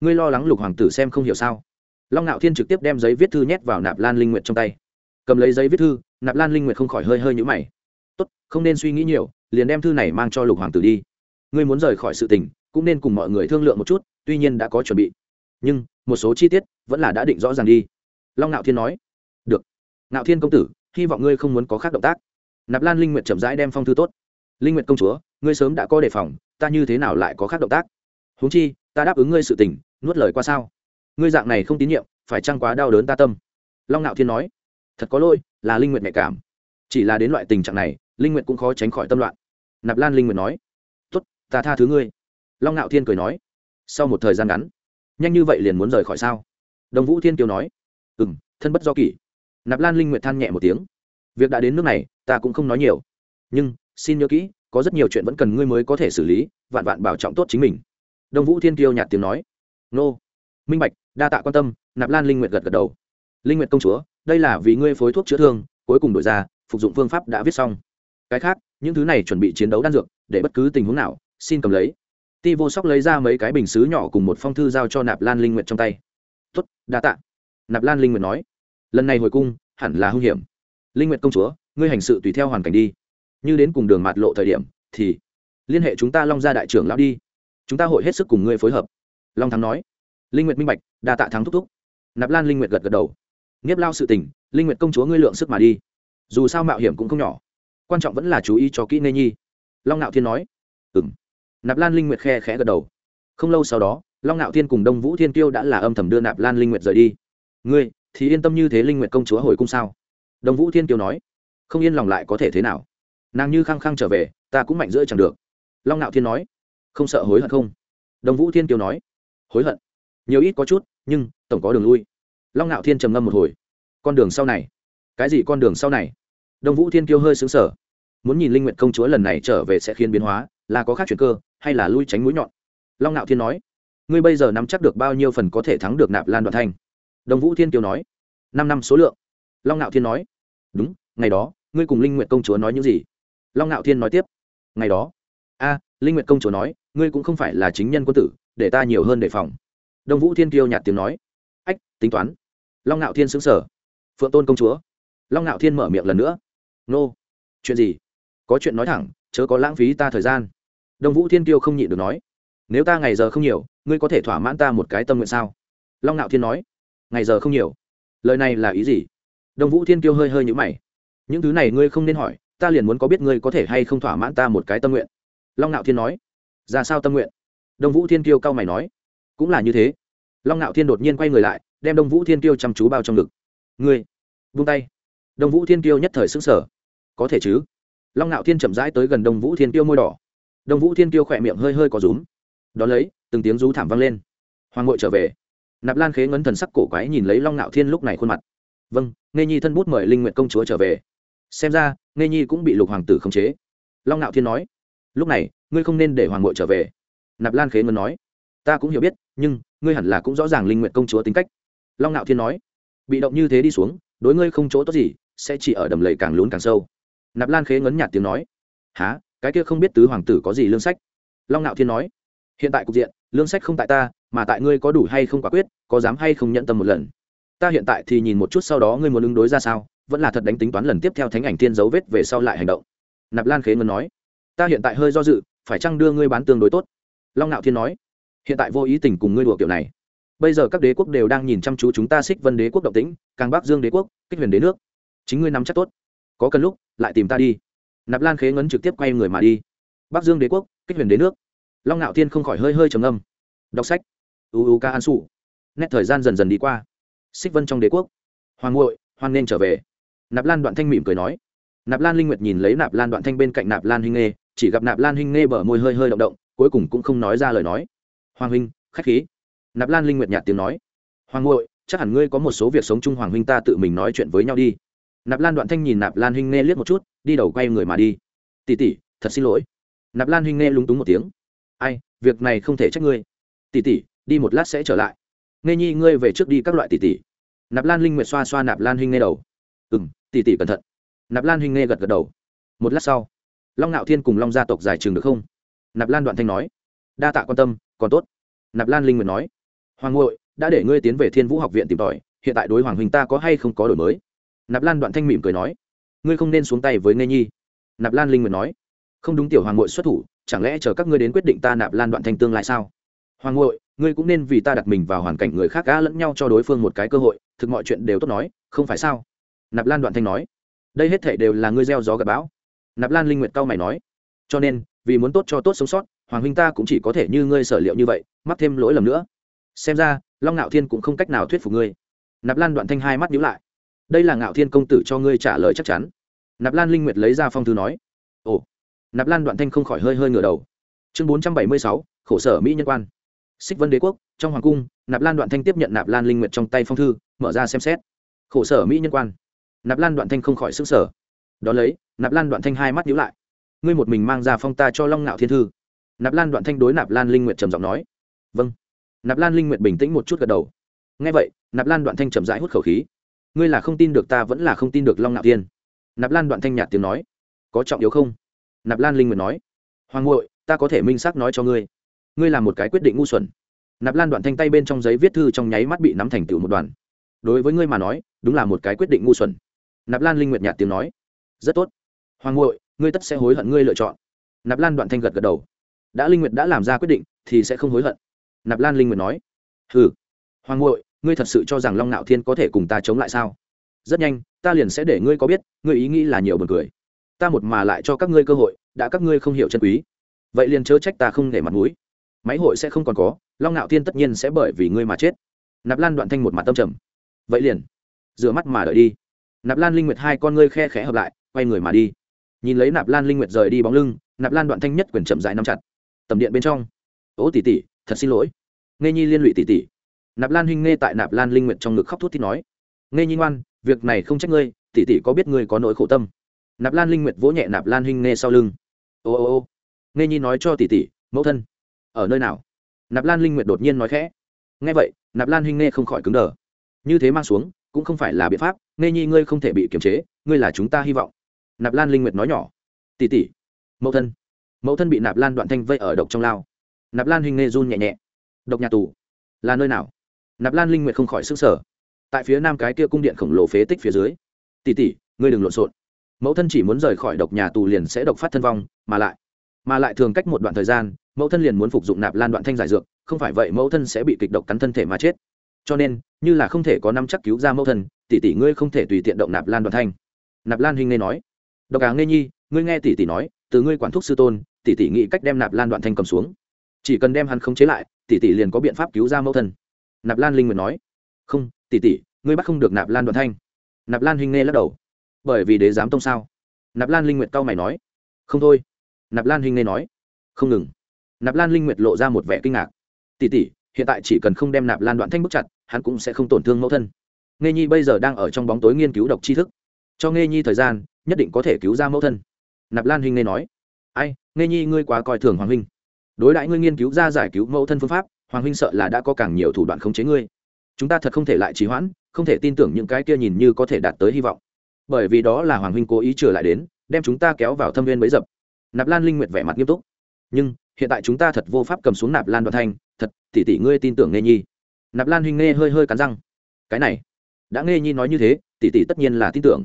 Ngươi lo lắng lục hoàng tử xem không hiểu sao? Long ngạo thiên trực tiếp đem giấy viết thư nhét vào nạp lan linh nguyệt trong tay. Cầm lấy giấy viết thư, nạp lan linh nguyệt không khỏi hơi hơi nhũ mày. Tốt, không nên suy nghĩ nhiều, liền đem thư này mang cho lục hoàng tử đi. Ngươi muốn rời khỏi sự tình, cũng nên cùng mọi người thương lượng một chút, tuy nhiên đã có chuẩn bị. Nhưng, một số chi tiết vẫn là đã định rõ ràng đi. Long ngạo thiên nói. Được. Ngạo thiên công tử, hy vọng ngươi không muốn có khác động tác. Nạp lan linh nguyệt chậm rãi đem phong thư tốt. Linh nguyệt công chúa, ngươi sớm đã có đề phòng, ta như thế nào lại có khác động tác? Huống chi, ta đáp ứng ngươi sự tình, nuốt lời qua sao? Ngươi dạng này không tín nhiệm, phải chăng quá đau đớn ta tâm? Long ngạo thiên nói. Thật có lỗi, là linh nguyện nhạy cảm. Chỉ là đến loại tình trạng này, linh nguyện cũng khó tránh khỏi tâm loạn. Nạp lan linh nguyệt nói. Tốt, ta tha thứ ngươi. Long ngạo thiên cười nói. Sau một thời gian ngắn, nhanh như vậy liền muốn rời khỏi sao? Đồng vũ thiên kiều nói. Ừ m thân bất do kỷ. Nạp lan linh nguyệt than nhẹ một tiếng. Việc đã đến nước này, ta cũng không nói nhiều. Nhưng, xin nhớ kỹ, có rất nhiều chuyện vẫn cần ngươi mới có thể xử lý, vạn vạn bảo trọng tốt chính mình đông vũ thiên kiêu nhạt tiếng nói. Nô, minh bạch, đa tạ quan tâm. Nạp lan linh nguyệt gật gật đầu. Linh nguyệt công chúa, đây là vì ngươi phối thuốc chữa thương, cuối cùng đổi ra, phục dụng phương pháp đã viết xong. Cái khác, những thứ này chuẩn bị chiến đấu đan dược, để bất cứ tình huống nào, xin cầm lấy. Ti vô sóc lấy ra mấy cái bình xứ nhỏ cùng một phong thư giao cho nạp lan linh nguyệt trong tay. Tuất đa tạ. Nạp lan linh nguyệt nói. Lần này hồi cung, hẳn là hung hiểm. Linh nguyệt công chúa, ngươi hành sự tùy theo hoàn cảnh đi. Như đến cùng đường mạt lộ thời điểm, thì liên hệ chúng ta long gia đại trưởng lão đi chúng ta hội hết sức cùng ngươi phối hợp. Long thắng nói. Linh nguyệt minh bạch, đa tạ thắng thúc thúc. Nạp lan linh nguyệt gật gật đầu. Nghiếp lao sự tình, linh nguyệt công chúa ngươi lượng sức mà đi. Dù sao mạo hiểm cũng không nhỏ. Quan trọng vẫn là chú ý cho kỹ nê nhi. Long nạo thiên nói. Ừng nạp lan linh nguyệt khe khẽ gật đầu. Không lâu sau đó, long nạo thiên cùng đông vũ thiên tiêu đã là âm thầm đưa nạp lan linh nguyệt rời đi. Ngươi, thì yên tâm như thế linh nguyệt công chúa hồi cung sao? Đông vũ thiên tiêu nói. Không yên lòng lại có thể thế nào? Nàng như khăng khăng trở về, ta cũng mạnh rưỡi chẳng được. Long nạo thiên nói không sợ hối hận không? Đồng vũ thiên kiều nói. Hối hận? Nhiều ít có chút, nhưng tổng có đường lui. Long nạo thiên trầm ngâm một hồi. Con đường sau này. Cái gì con đường sau này? Đồng vũ thiên kiêu hơi xứng sở muốn nhìn linh nguyện công chúa lần này trở về sẽ khiến biến hóa, là có khác chuyện cơ, hay là lui tránh mũi nhọn? Long nạo thiên nói. Ngươi bây giờ nắm chắc được bao nhiêu phần có thể thắng được nạp lan đoạn thanh đồng vũ thiên kiều nói. Năm năm số lượng. Long nạo thiên nói. Đúng, ngày đó, ngươi cùng linh nguyện công chúa nói những gì? Long ngạo thiên nói tiếp. Ngày đó. A, linh nguyệt công chúa nói ngươi cũng không phải là chính nhân quân tử, để ta nhiều hơn đề phòng. Đông vũ thiên kiêu nhạt tiếng nói. Ách, tính toán. Long ngạo thiên xứng sở phượng tôn công chúa. Long ngạo thiên mở miệng lần nữa. Nô, chuyện gì? Có chuyện nói thẳng, chớ có lãng phí ta thời gian. Đông vũ thiên kiêu không nhịn được nói. Nếu ta ngày giờ không nhiều, ngươi có thể thỏa mãn ta một cái tâm nguyện sao? Long ngạo thiên nói. Ngày giờ không nhiều. Lời này là ý gì? Đông vũ thiên kiêu hơi hơi nhữ mày. Những thứ này ngươi không nên hỏi, ta liền muốn có biết ngươi có thể hay không thỏa mãn ta một cái tâm nguyện. Long ngạo thiên nói ra sao tâm nguyện? Đông vũ thiên kiêu cao mày nói. Cũng là như thế. Long ngạo thiên đột nhiên quay người lại, đem đông vũ thiên kiêu chăm chú bao trong ngực. Ngươi vung tay. Đông vũ thiên kiêu nhất thời xứng sở có thể chứ? Long ngạo thiên chậm rãi tới gần đông vũ thiên kiêu môi đỏ. Đông vũ thiên kiêu khỏe miệng hơi hơi có rúm. Đón lấy, từng tiếng rú thảm vang lên. Hoàng ngội trở về. Nạp lan khế ngấn thần sắc cổ quái nhìn lấy long ngạo thiên lúc này khuôn mặt. Vâng nghe nhi thân bút mời linh nguyện công chúa trở về. Xem ra nghe nhi cũng bị lục hoàng tử khống chế. Long ngạo thiên nói lúc này, ngươi không nên để hoàng ngội trở về. Nạp lan khế ngân nói. Ta cũng hiểu biết, nhưng ngươi hẳn là cũng rõ ràng linh nguyện công chúa tính cách. Long ngạo thiên nói. Bị động như thế đi xuống, đối ngươi không chỗ tốt gì, sẽ chỉ ở đầm lầy càng lún càng sâu. Nạp lan khế ngấn nhạt tiếng nói. Há cái kia không biết tứ hoàng tử có gì lương sách? Long ngạo thiên nói. Hiện tại cục diện, lương sách không tại ta, mà tại ngươi có đủ hay không quả quyết, có dám hay không nhận tâm một lần. Ta hiện tại thì nhìn một chút sau đó ngươi muốn ứng đối ra sao, vẫn là thật đánh tính toán lần tiếp theo thánh ảnh tiên dấu vết về sau lại hành động. Nạp lan khế ngân nói ta hiện tại hơi do dự, phải chăng đưa ngươi bán tương đối tốt? Long nạo thiên nói. Hiện tại vô ý tình cùng ngươi đùa kiểu này. Bây giờ các đế quốc đều đang nhìn chăm chú chúng ta xích vân đế quốc động tĩnh, càng bắc dương đế quốc, kích huyền đế nước. Chính ngươi nắm chắc tốt. Có cần lúc, lại tìm ta đi. Nạp lan khế ngấn trực tiếp quay người mà đi. Bắc dương đế quốc, kích huyền đế nước. Long nạo thiên không khỏi hơi hơi trầm âm đọc sách. Uu ca an Sụ. nét thời gian dần dần đi qua. Xích vân trong đế quốc. Hoàng ngội hoan nên trở về. Nạp lan đoạn thanh mỉm cười nói. Nạp lan linh nguyệt nhìn lấy nạp lan đoạn thanh bên cạnh nạp lan huynh nghê chỉ gặp nạp lan huynh nghe bở môi hơi hơi động động, cuối cùng cũng không nói ra lời nói. Hoàng huynh, khách khí. Nạp lan linh nguyệt nhạt tiếng nói. Hoàng ngội chắc hẳn ngươi có một số việc sống chung hoàng huynh ta tự mình nói chuyện với nhau đi. Nạp lan đoạn thanh nhìn nạp lan huynh nghe liếc một chút, đi đầu quay người mà đi. Tỉ tỉ thật xin lỗi. Nạp lan huynh nghe lúng túng một tiếng. Ai, việc này không thể trách ngươi. Tỉ tỉ đi một lát sẽ trở lại. Nghe nhi ngươi về trước đi các loại tỉ tỉ nạp lan linh nguyệt xoa xoa nạp lan huynh nghe đầu. Ừ m tỉ tỉ cẩn thận. Nạp lan huynh nghe gật gật đầu. Một lát sau long ngạo thiên cùng long gia tộc giải trường được không? Nạp lan đoạn thanh nói. Đa tạ quan tâm, còn tốt. Nạp lan linh nguyệt nói. Hoàng ngội đã để ngươi tiến về thiên vũ học viện tìm tòi, hiện tại đối hoàng huynh ta có hay không có đổi mới? Nạp lan đoạn thanh mỉm cười nói. Ngươi không nên xuống tay với nghe nhi. Nạp lan linh nguyệt nói. Không đúng tiểu hoàng ngội xuất thủ, chẳng lẽ chờ các ngươi đến quyết định ta nạp lan đoạn thanh tương lai sao? Hoàng ngội ngươi cũng nên vì ta đặt mình vào hoàn cảnh người khác gã lẫn nhau cho đối phương một cái cơ hội, thực mọi chuyện đều tốt nói, không phải sao? Nạp lan đoạn thanh nói. Đây hết thể đều là ngươi gieo gió gặp bão nạp lan linh nguyệt cao mày nói, cho nên, vì muốn tốt cho tốt sống sót, hoàng huynh ta cũng chỉ có thể như ngươi sở liệu như vậy, mắc thêm lỗi lầm nữa. Xem ra, long ngạo thiên cũng không cách nào thuyết phục ngươi. Nạp lan đoạn thanh hai mắt nhíu lại. Đây là ngạo thiên công tử cho ngươi trả lời chắc chắn. Nạp lan linh nguyệt lấy ra phong thư nói. Ồ, nạp lan đoạn thanh không khỏi hơi hơi ngửa đầu. Chương bốn trăm bảy mươi sáu, khổ sở mỹ nhân quan. Xích vân đế quốc, trong hoàng cung, nạp lan đoạn thanh tiếp nhận nạp lan linh nguyệt trong tay phong thư, mở ra xem xét. Khổ sở mỹ nhân quan. Nạp lan đoạn thanh không khỏi xứng sở đ ó lấy, nạp lan đoạn thanh hai mắt nhíu lại. Ngươi một mình mang ra phong ta cho long ngạo thiên thư. Nạp lan đoạn thanh đối nạp lan linh nguyệt trầm giọng nói. Vâng. Nạp lan linh nguyệt bình tĩnh một chút gật đầu. Ngay vậy, nạp lan đoạn thanh trầm rãi hút khẩu khí. Ngươi là không tin được ta vẫn là không tin được long ngạo thiên. Nạp lan đoạn thanh nhạt tiếng nói. Có trọng yếu không? Nạp lan linh nguyệt nói. Hoàng ngội ta có thể minh xác nói cho ngươi. Ngươi làm một cái quyết định ngu xuẩn. Nạp lan đoạn thanh tay bên trong giấy viết thư trong nháy mắt bị nắm thành tựu một đoàn. Đối với ngươi mà nói, đúng là một cái quyết định ngu xuẩn. Nạp lan linh nguyệt nhạt tiếng nói rất tốt. Hoàng ngội ngươi tất sẽ hối hận ngươi lựa chọn. Nạp lan đoạn thanh gật gật đầu. Đã linh nguyệt đã làm ra quyết định thì sẽ không hối hận. Nạp lan linh nguyệt nói. Hừ, hoàng ngội ngươi thật sự cho rằng long nạo thiên có thể cùng ta chống lại sao? Rất nhanh ta liền sẽ để ngươi có biết ngươi ý nghĩ là nhiều buồn cười. Ta một mà lại cho các ngươi cơ hội đã các ngươi không hiểu chân quý. Vậy liền chớ trách ta không để mặt mũi. Máy hội sẽ không còn có long nạo thiên tất nhiên sẽ bởi vì ngươi mà chết. Nạp lan đoạn thanh một mặt tâm trầm. Vậy liền. Rửa mắt mà đợi đi. Nạp lan linh nguyệt hai con ngươi khe khẽ hợp lại quay người mà đi. Nhìn lấy nạp lan linh nguyệt rời đi bóng lưng, nạp lan đoạn thanh nhất quyền chậm dài nắm chặt. Tầm điện bên trong. Ố tỷ tỷ, thật xin lỗi. Nghe nhi liên lụy tỷ tỷ. Nạp lan huynh nghe tại nạp lan linh nguyệt trong ngực khóc thút thít nói. Nghe nhi ngoan, việc này không trách ngươi, tỷ tỷ có biết ngươi có nỗi khổ tâm. Nạp lan linh nguyệt vỗ nhẹ nạp lan huynh nghe sau lưng. Ô ô ô. Nghe nhi nói cho tỷ tỷ, mẫu thân, ở nơi nào? Nạp lan linh nguyệt đột nhiên nói khẽ. Nghe vậy, nạp lan huynh nghe không khỏi cứng đờ. Như thế mang xuống, cũng không phải là biện pháp nghe nhi ngươi không thể bị kiềm chế, ngươi là chúng ta hy vọng nạp lan linh nguyệt nói nhỏ. Tỷ tỷ, mẫu thân. Mẫu thân bị nạp lan đoạn thanh vây ở độc trong lao. Nạp lan huynh nghe run nhẹ nhẹ. Độc nhà tù, là nơi nào? Nạp lan linh nguyệt không khỏi sức sở tại phía nam cái kia cung điện khổng lồ phế tích phía dưới. Tỷ tỷ, ngươi đừng lộn xộn. Mẫu thân chỉ muốn rời khỏi độc nhà tù liền sẽ độc phát thân vong, mà lại mà lại thường cách một đoạn thời gian, mẫu thân liền muốn phục dụng nạp lan đoạn thanh giải dược, không phải vậy mẫu thân sẽ bị kịch độc cắn thân thể mà chết. Cho nên, như là không thể có năm chắc cứu ra mẫu thân, tỷ tỷ ngươi không thể tùy tiện động nạp lan đoạn thanh. Nạp lan huynh nghe nói độc cá nghe nhi, ngươi nghe tỷ tỷ nói, từ ngươi quản thúc sư tôn, tỷ tỷ nghĩ cách đem nạp lan đoạn thanh cầm xuống. Chỉ cần đem hắn khống chế lại, tỷ tỷ liền có biện pháp cứu ra mẫu thân. Nạp lan linh nguyệt nói. Không, tỷ tỷ, ngươi bắt không được nạp lan đoạn thanh. Nạp lan huynh nghe lắc đầu. Bởi vì đế giám tông sao? Nạp lan linh nguyệt cau mày nói. Không thôi. Nạp lan huynh nghe nói. Không ngừng. Nạp lan linh nguyệt lộ ra một vẻ kinh ngạc. Tỷ tỷ, hiện tại chỉ cần không đem nạp lan đoạn thanh bức chặt, hắn cũng sẽ không tổn thương mẫu thân. Nghe nhi bây giờ đang ở trong bóng tối nghiên cứu độc tri thức. Cho nghe nhi thời gian nhất định có thể cứu ra mẫu thân. Nạp lan huynh nên nói. Ai nghe nhi, ngươi quá coi thường hoàng huynh. Đối đãi ngươi nghiên cứu ra giải cứu mẫu thân phương pháp, hoàng huynh sợ là đã có càng nhiều thủ đoạn khống chế ngươi. Chúng ta thật không thể lại trì hoãn, không thể tin tưởng những cái kia nhìn như có thể đạt tới hy vọng. Bởi vì đó là hoàng huynh cố ý trở lại đến, đem chúng ta kéo vào thâm viên bấy dập. Nạp lan linh nguyệt vẻ mặt nghiêm túc. Nhưng, hiện tại chúng ta thật vô pháp cầm xuống nạp lan đoạn thanh. Thật, tỷ tỷ ngươi tin tưởng nghe nhi. Nạp lan huynh nghe hơi hơi cắn răng. Cái này, đã nghe nhi nói như thế, tỷ tỷ tất nhiên là tin tưởng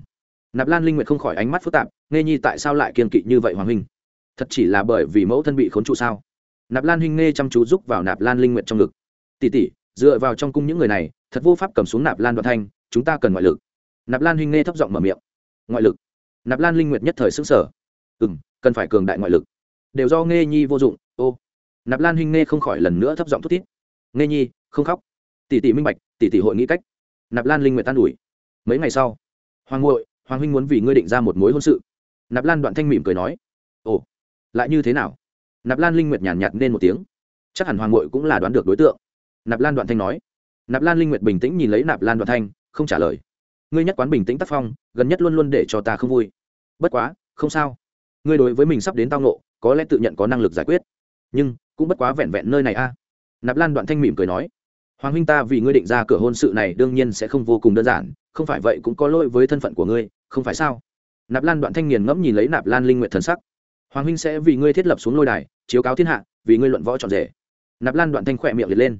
nạp lan linh nguyệt không khỏi ánh mắt phức tạp, nghe nhi, tại sao lại kiên kỵ như vậy hoàng huynh? Thật chỉ là bởi vì mẫu thân bị khốn trụ sao? Nạp lan huynh nghe chăm chú giúp vào nạp lan linh nguyệt trong ngực. Tỷ tỷ, dựa vào trong cung những người này, thật vô pháp cầm xuống nạp lan đoạn thanh, chúng ta cần ngoại lực. Nạp lan huynh nghe thấp giọng mở miệng. Ngoại lực? Nạp lan linh nguyệt nhất thời xứng sở ừ m cần phải cường đại ngoại lực. Đều do nghe nhi vô dụng, ô. Nạp lan huynh nghe không khỏi lần nữa thấp giọng thút thít. Nghe nhi, không khóc. Tỷ tỷ minh bạch, tỷ tỷ hội nghĩ cách. Nạp lan linh nguyệt tan ủi. Mấy ngày sau, hoàng ngội hoàng huynh muốn vì ngươi định ra một mối hôn sự. Nạp lan đoạn thanh mỉm cười nói. Ồ, lại như thế nào? Nạp lan linh nguyệt nhàn nhạt nên một tiếng. Chắc hẳn hoàng ngội cũng là đoán được đối tượng. Nạp lan đoạn thanh nói. Nạp lan linh nguyệt bình tĩnh nhìn lấy nạp lan đoạn thanh, không trả lời. Ngươi nhất quán bình tĩnh tác phong, gần nhất luôn luôn để cho ta không vui. Bất quá, không sao. Ngươi đối với mình sắp đến tao nộ có lẽ tự nhận có năng lực giải quyết. Nhưng, cũng bất quá vẹn vẹn nơi này a. Nạp lan đoạn thanh mỉm cười nói. Hoàng huynh ta vì ngươi định ra cửa hôn sự này đương nhiên sẽ không vô cùng đơn giản, không phải vậy cũng có lỗi với thân phận của ngươi không phải sao? Nạp lan đoạn thanh nghiền ngẫm nhìn lấy nạp lan linh nguyện thần sắc. Hoàng huynh sẽ vì ngươi thiết lập xuống lôi đài, chiếu cáo thiên hạ, vì ngươi luận võ trọn rể. Nạp lan đoạn thanh khỏe miệng liệt lên.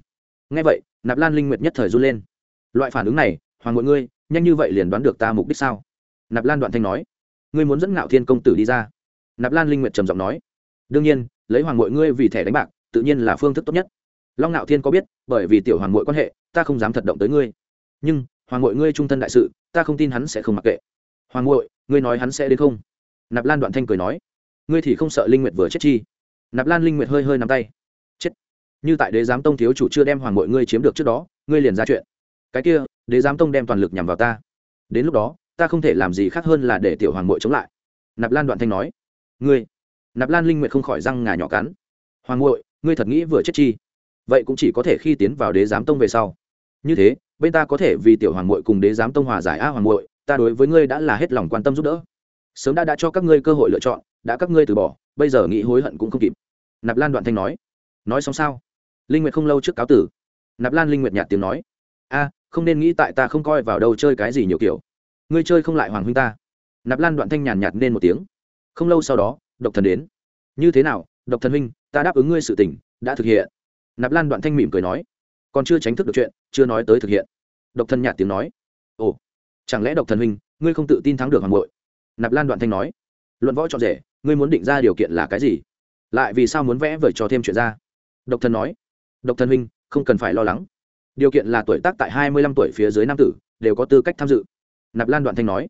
Ngay vậy, nạp lan linh nguyệt nhất thời run lên. Loại phản ứng này, hoàng ngội ngươi, nhanh như vậy liền đoán được ta mục đích sao? Nạp lan đoạn thanh nói. Ngươi muốn dẫn ngạo thiên công tử đi ra. Nạp lan linh nguyệt trầm giọng nói. Đương nhiên, lấy hoàng ngội ngươi vì thẻ đánh bạc, tự nhiên là phương thức tốt nhất. Long ngạo thiên có biết, bởi vì tiểu hoàng ngội quan hệ, ta không dám thật động tới ngươi. Nhưng, hoàng ngội ngươi trung thân đại sự, ta không tin hắn sẽ không mặc kệ hoàng ngội ngươi nói hắn sẽ đến không? Nạp lan đoạn thanh cười nói, ngươi thì không sợ linh nguyệt vừa chết chi? Nạp lan linh nguyệt hơi hơi nắm tay, chết. Như tại đế giám tông thiếu chủ chưa đem hoàng ngội ngươi chiếm được trước đó, ngươi liền ra chuyện. Cái kia, đế giám tông đem toàn lực nhằm vào ta. Đến lúc đó, ta không thể làm gì khác hơn là để tiểu hoàng ngội chống lại. Nạp lan đoạn thanh nói, ngươi. Nạp lan linh nguyệt không khỏi răng ngà nhỏ cắn. Hoàng ngội ngươi thật nghĩ vừa chết chi? Vậy cũng chỉ có thể khi tiến vào đế giám tông về sau. Như thế, bên ta có thể vì tiểu hoàng ngội cùng đế giám tông hòa giải a hoàng ngội ta đối với ngươi đã là hết lòng quan tâm giúp đỡ. Sớm đã đã cho các ngươi cơ hội lựa chọn, đã các ngươi từ bỏ, bây giờ nghĩ hối hận cũng không kịp. Nạp lan đoạn thanh nói. Nói xong sao? Linh nguyệt không lâu trước cáo tử. Nạp lan linh nguyệt nhạt tiếng nói. A, không nên nghĩ tại ta không coi vào đâu chơi cái gì nhiều kiểu. Ngươi chơi không lại hoàng huynh ta. Nạp lan đoạn thanh nhàn nhạt nên một tiếng. Không lâu sau đó, độc thần đến. Như thế nào, độc thần huynh, ta đáp ứng ngươi sự tình, đã thực hiện. Nạp lan đoạn thanh mỉm cười nói. Còn chưa tránh thức được chuyện, chưa nói tới thực hiện. Độc thần nhạt tiếng nói. Ồ chẳng lẽ độc thần huynh, ngươi không tự tin thắng được hoàng bội nạp lan đoạn thanh nói. Luận võ chọn rể, ngươi muốn định ra điều kiện là cái gì? Lại vì sao muốn vẽ vời cho thêm chuyện ra? Độc thần nói. Độc thần huynh, không cần phải lo lắng. Điều kiện là tuổi tác tại hai mươi lăm tuổi phía dưới nam tử, đều có tư cách tham dự. Nạp lan đoạn thanh nói.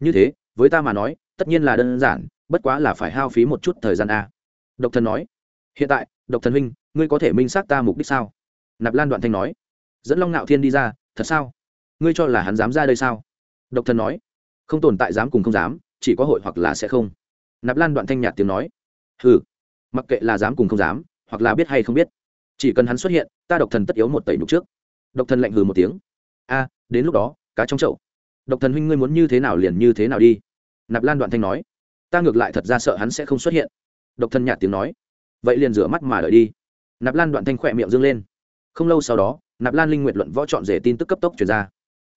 Như thế, với ta mà nói, tất nhiên là đơn giản, bất quá là phải hao phí một chút thời gian a. Độc thần nói. Hiện tại, độc thần huynh, ngươi có thể minh xác ta mục đích sao? Nạp lan đoạn thanh nói. Dẫn long ngạo thiên đi ra, thật sao? Ngươi cho là hắn dám ra đây sao? Độc thân nói, không tồn tại dám cùng không dám, chỉ có hội hoặc là sẽ không. Nạp lan đoạn thanh nhạt tiếng nói ừ mặc kệ là dám cùng không dám, hoặc là biết hay không biết, chỉ cần hắn xuất hiện, ta độc thần tất yếu một tẩy nhục trước. Độc thần lạnh hừ một tiếng, a, đến lúc đó, cá trong chậu. Độc thần huynh ngươi muốn như thế nào liền như thế nào đi. Nạp lan đoạn thanh nói, ta ngược lại thật ra sợ hắn sẽ không xuất hiện. Độc thần nhạt tiếng nói, vậy liền rửa mắt mà đợi đi. Nạp lan đoạn thanh khỏe miệng dâng lên. Không lâu sau đó, nạp lan linh nguyện luận võ chọn rể tin tức cấp tốc chuyển ra.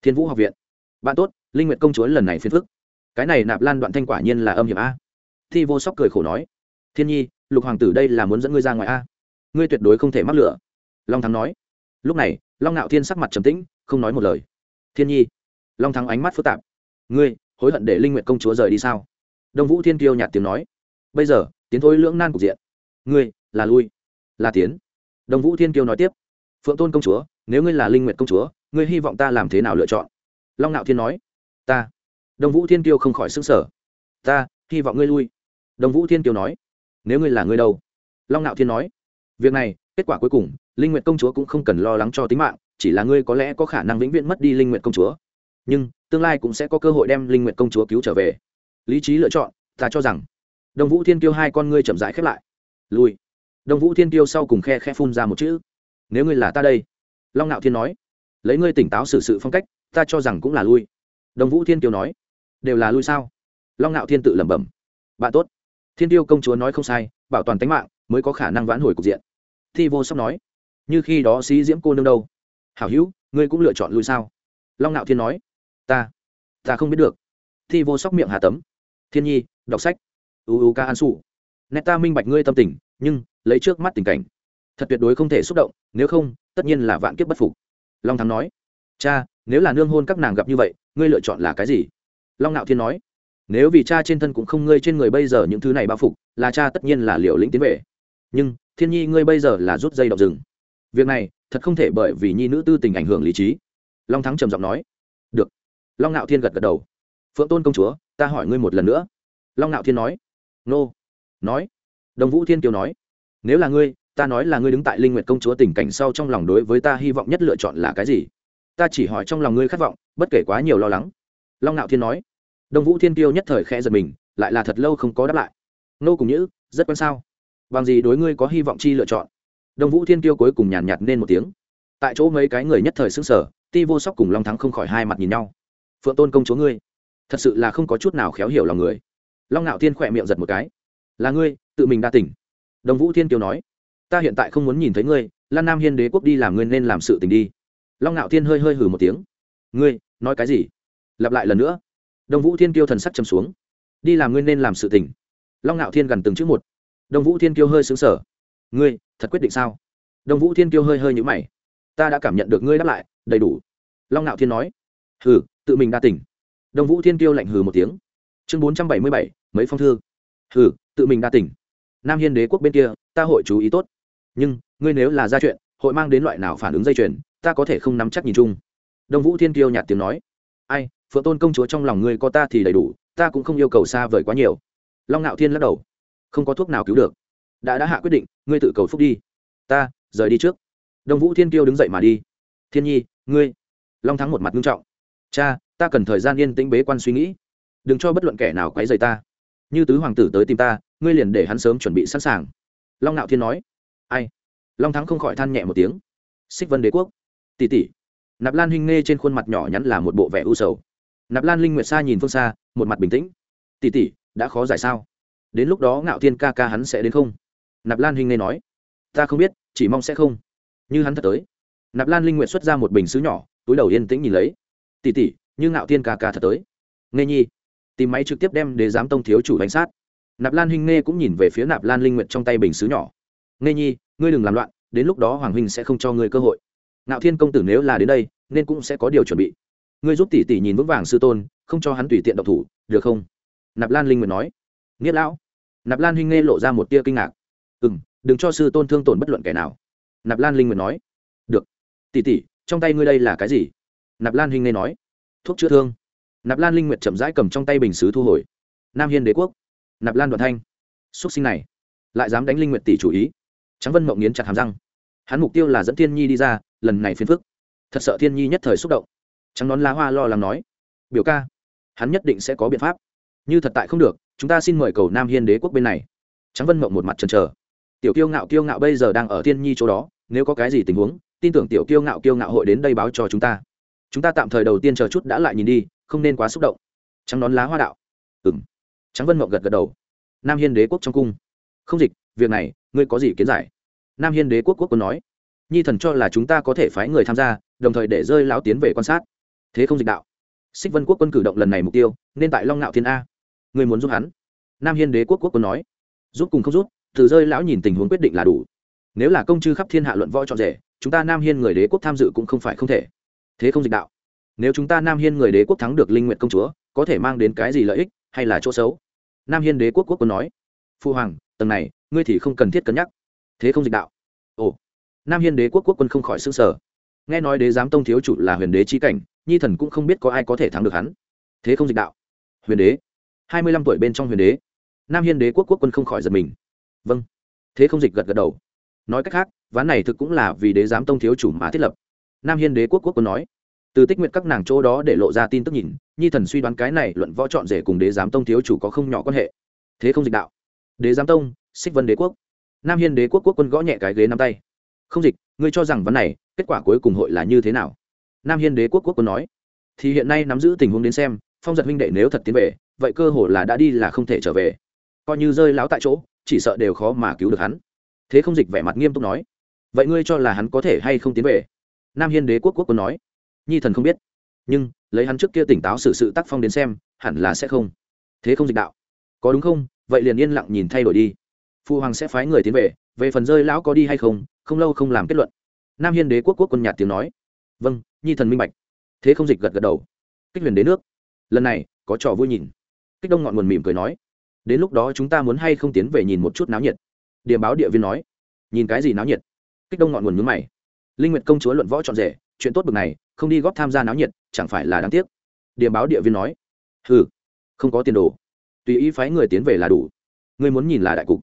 Thiên vũ học viện. Bạn tốt linh Nguyệt công chúa lần này phiền phức. Cái này nạp lan đoạn thanh quả nhiên là âm hiểm a. Thi vô sóc cười khổ nói, thiên nhi, lục hoàng tử đây là muốn dẫn ngươi ra ngoài a. Ngươi tuyệt đối không thể mắc lửa. Long thắng nói. Lúc này, long ngạo thiên sắc mặt trầm tĩnh, không nói một lời. Thiên nhi. Long thắng ánh mắt phức tạp. Ngươi, hối hận để linh Nguyệt công chúa rời đi sao? Đông vũ thiên kiêu nhạt tiếng nói. Bây giờ, tiến thôi lưỡng nan cục diện. Ngươi, là lui, là tiến. Đông vũ thiên kiêu nói tiếp. Phượng tôn công chúa, nếu ngươi là linh Nguyệt công chúa, ngươi hy vọng ta làm thế nào lựa chọn? Long ngạo thiên nói ta. Đông vũ thiên tiêu không khỏi xứng sở ta, hy vọng ngươi lui. Đông vũ thiên tiêu nói, nếu ngươi là ngươi đâu? Long nạo thiên nói, việc này, kết quả cuối cùng, linh nguyện công chúa cũng không cần lo lắng cho tính mạng, chỉ là ngươi có lẽ có khả năng vĩnh viễn mất đi linh nguyện công chúa. Nhưng, tương lai cũng sẽ có cơ hội đem linh nguyện công chúa cứu trở về. Lý trí lựa chọn, ta cho rằng, đông vũ thiên tiêu hai con ngươi chậm rãi khép lại. Lui. Đông vũ thiên tiêu sau cùng khe khe phun ra một chữ, nếu ngươi là ta đây. Long nạo thiên nói, lấy ngươi tỉnh táo xử sự phong cách, ta cho rằng cũng là lui đồng vũ thiên tiêu nói, đều là lui sao? Long ngạo thiên tự lẩm bẩm, bạn tốt, thiên tiêu công chúa nói không sai, bảo toàn tính mạng mới có khả năng vãn hồi cục diện. Thi vô sóc nói, như khi đó sĩ diễm cô nương đâu? Hảo hữu, ngươi cũng lựa chọn lui sao? Long ngạo thiên nói, ta ta không biết được. Thi vô sóc miệng hà tấm, thiên nhi, đọc sách. Uu ca an sụ nét ta minh bạch ngươi tâm tình, nhưng lấy trước mắt tình cảnh, thật tuyệt đối không thể xúc động, nếu không, tất nhiên là vạn kiếp bất phục. Long thắng nói, cha nếu là nương hôn các nàng gặp như vậy, ngươi lựa chọn là cái gì? Long ngạo thiên nói, nếu vì cha trên thân cũng không ngươi trên người bây giờ những thứ này bao phục, là cha tất nhiên là liều lĩnh tiến về. Nhưng, thiên nhi ngươi bây giờ là rút dây đọc rừng. Việc này, thật không thể bởi vì nhi nữ tư tình ảnh hưởng lý trí. Long thắng trầm giọng nói, được. Long ngạo thiên gật gật đầu. Phượng tôn công chúa, ta hỏi ngươi một lần nữa. Long ngạo thiên nói, nô. Nói. Đồng vũ thiên kiều nói, nếu là ngươi, ta nói là ngươi đứng tại linh nguyệt công chúa tình cảnh sau trong lòng đối với ta hy vọng nhất lựa chọn là cái gì? Ta chỉ hỏi trong lòng ngươi khát vọng, bất kể quá nhiều lo lắng. Long ngạo thiên nói. Đông vũ thiên Tiêu nhất thời khẽ giật mình, lại là thật lâu không có đáp lại. Nô cùng nhữ, rất quan sao? Bằng gì đối ngươi có hy vọng chi lựa chọn? Đông vũ thiên Tiêu cuối cùng nhàn nhạt nên một tiếng. Tại chỗ mấy cái người nhất thời xứng sở ti vô sóc cùng long thắng không khỏi hai mặt nhìn nhau. Phượng tôn công chúa ngươi, thật sự là không có chút nào khéo hiểu lòng người. Long ngạo thiên khỏe miệng giật một cái. Là ngươi, tự mình đa tỉnh. Đồng vũ thiên kiều nói. Ta hiện tại không muốn nhìn thấy ngươi, lan nam hiên đế quốc đi làm ngươi nên làm sự tình đi long ngạo thiên hơi hơi hử một tiếng. Ngươi, nói cái gì? Lặp lại lần nữa. Đồng vũ thiên kiêu thần sắc châm xuống. Đi làm ngươi nên làm sự tình. Long ngạo thiên gần từng chữ một. Đồng vũ thiên kiêu hơi xứng sở ngươi, thật quyết định sao? Đồng vũ thiên kiêu hơi hơi nhữ mày. Ta đã cảm nhận được ngươi đáp lại, đầy đủ. Long ngạo thiên nói. Hừ, tự mình đa tỉnh. Đồng vũ thiên kiêu lạnh hừ một tiếng. Chương bốn trăm bảy mươi bảy, mấy phong thư. Hừ, tự mình đa tỉnh. Nam hiên đế quốc bên kia, ta hội chú ý tốt. Nhưng, ngươi nếu là ra chuyện, hội mang đến loại nào phản ứng dây chuyền ta có thể không nắm chắc nhìn chung. Đông vũ thiên kiêu nhạt tiếng nói. Ai, phượng tôn công chúa trong lòng ngươi có ta thì đầy đủ, ta cũng không yêu cầu xa vời quá nhiều. Long ngạo thiên lắc đầu. Không có thuốc nào cứu được. Đã đã hạ quyết định, ngươi tự cầu phúc đi. Ta, rời đi trước. Đông vũ thiên kiêu đứng dậy mà đi. Thiên nhi, ngươi. Long thắng một mặt nghiêm trọng. Cha, ta cần thời gian yên tĩnh bế quan suy nghĩ. Đừng cho bất luận kẻ nào quấy rầy ta. Như tứ hoàng tử tới tìm ta, ngươi liền để hắn sớm chuẩn bị sẵn sàng. Long ngạo thiên nói. Ai? Long thắng không khỏi than nhẹ một tiếng. Xích vân đế quốc tỷ tỷ nạp lan hinh nghe trên khuôn mặt nhỏ nhắn là một bộ vẻ u sầu. Nạp lan linh nguyệt xa nhìn phương xa, một mặt bình tĩnh. Tỷ tỷ đã khó giải sao? Đến lúc đó ngạo thiên ca ca hắn sẽ đến không? Nạp lan hinh nghe nói. Ta không biết, chỉ mong sẽ không. Như hắn thật tới. Nạp lan linh nguyệt xuất ra một bình xứ nhỏ, túi đầu yên tĩnh nhìn lấy. Tỷ tỷ như ngạo thiên ca ca thật tới. Nghe nhi. Tìm máy trực tiếp đem để giám tông thiếu chủ bánh sát. Nạp lan hinh nghe cũng nhìn về phía nạp lan linh nguyệt trong tay bình xứ nhỏ. Nghe nhi, ngươi đừng làm loạn, đến lúc đó hoàng huynh sẽ không cho ngươi cơ hội ngạo thiên công tử nếu là đến đây, nên cũng sẽ có điều chuẩn bị. Ngươi giúp tỷ tỷ nhìn vững vàng sư tôn, không cho hắn tùy tiện động thủ, được không? Nạp lan linh nguyệt nói. Nghĩa lão. Nạp lan huynh nghe lộ ra một tia kinh ngạc. Ừ m đừng cho sư tôn thương tổn bất luận kẻ nào. Nạp lan linh nguyệt nói. Được. Tỷ tỷ, trong tay ngươi đây là cái gì? Nạp lan huynh nghe nói. Thuốc chữa thương. Nạp lan linh nguyệt chậm rãi cầm trong tay bình xứ thu hồi. Nam hiên đế quốc. Nạp lan đoạn thanh. Xúc sinh này. Lại dám đánh linh nguyệt tỷ chủ ý. Trắng vân mộng nghiến chặt hàm răng. Hắn mục tiêu là dẫn thiên nhi đi ra lần này phiền phức. Thật sợ thiên nhi nhất thời xúc động. Trắng nón lá hoa lo lắng nói, biểu ca, hắn nhất định sẽ có biện pháp. Như thật tại không được, chúng ta xin mời cầu nam hiên đế quốc bên này. Trắng vân mộng một mặt trần trờ tiểu kiêu ngạo kiêu ngạo bây giờ đang ở thiên nhi chỗ đó, nếu có cái gì tình huống, tin tưởng tiểu kiêu ngạo kiêu ngạo hội đến đây báo cho chúng ta. Chúng ta tạm thời đầu tiên chờ chút đã lại nhìn đi, không nên quá xúc động. Trắng nón lá hoa đạo. Ừng trắng vân mộng gật gật đầu. Nam hiên đế quốc trong cung. Không dịch, việc này, ngươi có gì kiến giải? Nam hiên đế quốc quốc quân nói nhi thần cho là chúng ta có thể phái người tham gia, đồng thời để rơi lão tiến về quan sát. Thế không dịch đạo. Xích vân quốc quân cử động lần này mục tiêu, nên tại long ngạo thiên a. Người muốn giúp hắn? Nam hiên đế quốc quốc quân nói. Giúp cùng không giúp, từ rơi lão nhìn tình huống quyết định là đủ. Nếu là công chư khắp thiên hạ luận võ trọn rể, chúng ta nam hiên người đế quốc tham dự cũng không phải không thể. Thế không dịch đạo. Nếu chúng ta nam hiên người đế quốc thắng được linh nguyện công chúa, có thể mang đến cái gì lợi ích, hay là chỗ xấu? Nam hiên đế quốc quốc quân nói. Phu hoàng, tầng này, ngươi thì không cần thiết cân nhắc. Thế không dịch đạo. Ồ nam hiên đế quốc quốc quân không khỏi s ư n g sở nghe nói đế giám tông thiếu chủ là huyền đế trí cảnh, nhi thần cũng không biết có ai có thể thắng được hắn. Thế không dịch đạo. Huyền đế. Hai mươi lăm tuổi bên trong huyền đế. Nam hiên đế quốc quốc quân không khỏi giật mình. Vâng. Thế không dịch gật gật đầu. Nói cách khác, ván này thực cũng là vì đế giám tông thiếu chủ mà thiết lập. Nam hiên đế quốc quốc quân nói. Từ tích nguyện các nàng chỗ đó để lộ ra tin tức nhìn, nhi thần suy đoán cái này luận võ chọn rể cùng đế giám tông thiếu chủ có không nhỏ quan hệ. Thế không dịch đạo. Đế giám tông, xích vân đế quốc. Nam hiên đế quốc quốc quân gõ nhẹ cái ghế nắm tay không dịch, ngươi cho rằng vấn này, kết quả cuối cùng hội là như thế nào? Nam hiên đế quốc quốc quân nói. Thì hiện nay nắm giữ tình huống đến xem, phong giật huynh đệ nếu thật tiến về, vậy cơ hồ là đã đi là không thể trở về. Coi như rơi láo tại chỗ, chỉ sợ đều khó mà cứu được hắn. Thế không dịch vẻ mặt nghiêm túc nói. Vậy ngươi cho là hắn có thể hay không tiến về? Nam hiên đế quốc quốc quân nói. Nhi thần không biết. Nhưng, lấy hắn trước kia tỉnh táo xử sự tác phong đến xem, hẳn là sẽ không. Thế không dịch đạo. Có đúng không? Vậy liền yên lặng nhìn thay đổi đi. Phụ hoàng sẽ phái người tiến về về phần rơi lão có đi hay không không lâu không làm kết luận. Nam hiên đế quốc quốc quân nhạt tiếng nói. Vâng nhi thần minh bạch. Thế không dịch gật gật đầu. Kích huyền đế nước. Lần này, có trò vui nhìn. Kích đông ngọn nguồn mỉm cười nói. Đến lúc đó chúng ta muốn hay không tiến về nhìn một chút náo nhiệt. Điểm báo địa viên nói. Nhìn cái gì náo nhiệt? Kích đông ngọn nguồn mướn mày. Linh nguyệt công chúa luận võ trọn rể, chuyện tốt bực này, không đi góp tham gia náo nhiệt, chẳng phải là đáng tiếc? Điểm báo địa viên nói. Hừ, không có tiền đồ. Tùy ý phái người tiến về là đủ. Ngươi muốn nhìn là đại cục.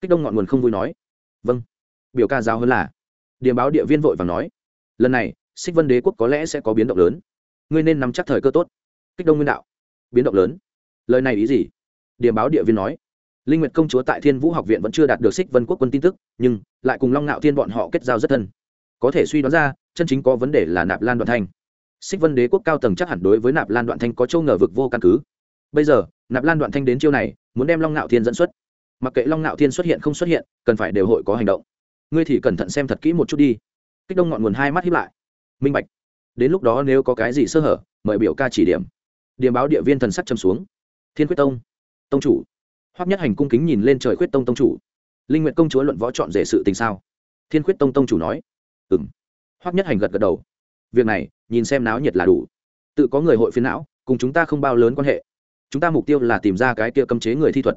Kích đông ngọn nguồn không vui nói. Vâng biểu ca giáo hơn là. Điểm báo địa viên vội và nói, lần này, xích vân đế quốc có lẽ sẽ có biến động lớn. Ngươi nên nắm chắc thời cơ tốt. Kích đông nguyên đạo, biến động lớn? Lời này ý gì? Điểm báo địa viên nói, linh nguyệt công chúa tại thiên vũ học viện vẫn chưa đạt được xích vân quốc quân tin tức, nhưng lại cùng long ngạo thiên bọn họ kết giao rất thân. Có thể suy đoán ra, chân chính có vấn đề là nạp lan đoạn thanh. Xích vân đế quốc cao tầng chắc hẳn đối với nạp lan đoạn thanh có châu ngờ vực vô căn cứ. Bây giờ, nạp lan đoạn thanh đến chiêu này, muốn đem long ngạo thiên dẫn xuất. Mặc kệ long ngạo thiên xuất hiện không xuất hiện, cần phải đều hội có hành động ngươi thì cẩn thận xem thật kỹ một chút đi. Kích đông ngọn nguồn hai mắt hiếp lại. Minh bạch. Đến lúc đó nếu có cái gì sơ hở, mời biểu ca chỉ điểm. Điểm báo địa viên thần sắc châm xuống. Thiên quyết tông. Tông chủ. Hoắc nhất hành cung kính nhìn lên trời quyết tông tông chủ. Linh nguyện công chúa luận võ chọn rể sự tình sao? Thiên quyết tông tông chủ nói. Ừng hoắc nhất hành gật gật đầu. Việc này, nhìn xem náo nhiệt là đủ. Tự có người hội phiến não, cùng chúng ta không bao lớn quan hệ. Chúng ta mục tiêu là tìm ra cái kia cấm chế người thi thuật.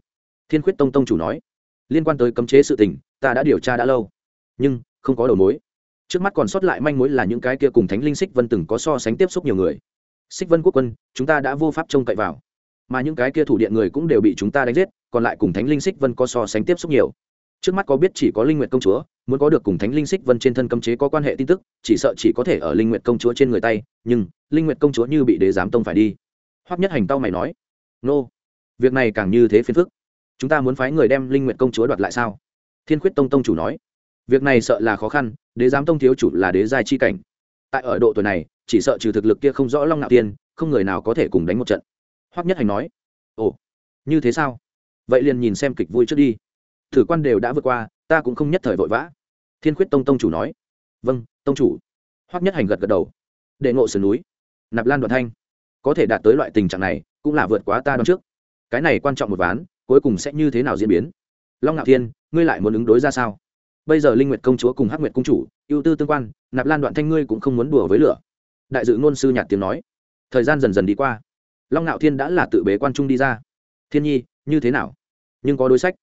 Thiên quyết tông tông chủ nói. Liên quan tới cấm chế sự tình, ta đã điều tra đã lâu nhưng không có đầu mối. Trước mắt còn sót lại manh mối là những cái kia cùng thánh linh xích vân từng có so sánh tiếp xúc nhiều người. Xích vân quốc quân, chúng ta đã vô pháp trông cậy vào. Mà những cái kia thủ điện người cũng đều bị chúng ta đánh giết, còn lại cùng thánh linh xích vân có so sánh tiếp xúc nhiều. Trước mắt có biết chỉ có linh nguyện công chúa, muốn có được cùng thánh linh xích vân trên thân cấm chế có quan hệ tin tức, chỉ sợ chỉ có thể ở linh nguyện công chúa trên người tay, nhưng linh nguyện công chúa như bị đế giám tông phải đi. Hoắc nhất hành tao mày nói, nô, việc này càng như thế phiền phức. Chúng ta muốn phái người đem linh nguyện công chúa đoạt lại sao? Thiên khuyết tông tông chủ nói việc này sợ là khó khăn, đế giám tông thiếu chủ là đế giai chi cảnh. Tại ở độ tuổi này, chỉ sợ trừ thực lực kia không rõ long ngạo tiên, không người nào có thể cùng đánh một trận. Hoắc nhất hành nói, ồ, như thế sao? Vậy liền nhìn xem kịch vui trước đi. Thử quan đều đã vượt qua, ta cũng không nhất thời vội vã. Thiên khuyết tông tông chủ nói vâng tông chủ. Hoắc nhất hành gật gật đầu đệ ngộ sườn núi, nạp lan đoạn thanh, có thể đạt tới loại tình trạng này, cũng là vượt quá ta đón trước. Cái này quan trọng một ván, cuối cùng sẽ như thế nào diễn biến? Long ngạo thiên ngươi lại muốn ứng đối ra sao? Bây giờ linh nguyệt công chúa cùng hắc nguyệt công chủ, ưu tư tương quan, nạp lan đoạn thanh ngươi cũng không muốn đùa với lửa. Đại dự ngôn sư nhạt tiếng nói. Thời gian dần dần đi qua. Long ngạo thiên đã là tự bế quan trung đi ra. Thiên nhi, như thế nào? Nhưng có đối sách.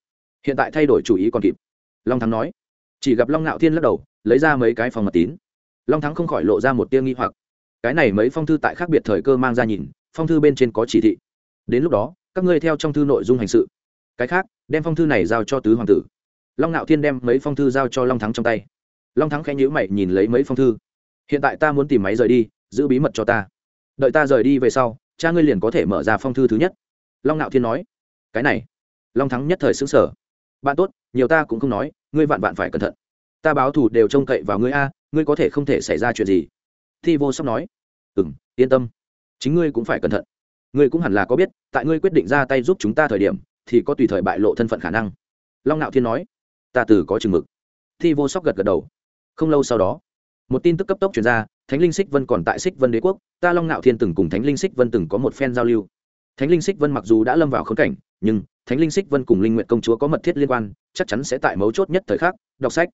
Hiện tại thay đổi chủ ý còn kịp. Long thắng nói. Chỉ gặp long ngạo thiên lắc đầu, lấy ra mấy cái phòng mật tín. Long thắng không khỏi lộ ra một tiêu nghi hoặc. Cái này mấy phong thư tại khác biệt thời cơ mang ra nhìn, phong thư bên trên có chỉ thị. Đến lúc đó, các ngươi theo trong thư nội dung hành sự. Cái khác, đem phong thư này giao cho tứ hoàng tử long ngạo thiên đem mấy phong thư giao cho long thắng trong tay. Long thắng khẽ nhữ mày nhìn lấy mấy phong thư. Hiện tại ta muốn tìm máy rời đi, giữ bí mật cho ta. Đợi ta rời đi về sau, cha ngươi liền có thể mở ra phong thư thứ nhất. Long ngạo thiên nói. Cái này. Long thắng nhất thời xứng sở bạn tốt, nhiều ta cũng không nói, ngươi vạn vạn phải cẩn thận. Ta báo thù đều trông cậy vào ngươi a, ngươi có thể không thể xảy ra chuyện gì? Thi vô sóc nói. Ừ m yên tâm. Chính ngươi cũng phải cẩn thận. Ngươi cũng hẳn là có biết, tại ngươi quyết định ra tay giúp chúng ta thời điểm, thì có tùy thời bại lộ thân phận khả năng. Long ngạo thiên nói ta từ có chừng mực. Thi vô sóc gật gật đầu. Không lâu sau đó, một tin tức cấp tốc chuyển ra, thánh linh xích vân còn tại xích vân đế quốc, ta long ngạo thiên từng cùng thánh linh xích vân từng có một phen giao lưu. Thánh linh xích vân mặc dù đã lâm vào khốn cảnh, nhưng thánh linh xích vân cùng linh nguyện công chúa có mật thiết liên quan, chắc chắn sẽ tại mấu chốt nhất thời khắc, đọc sách.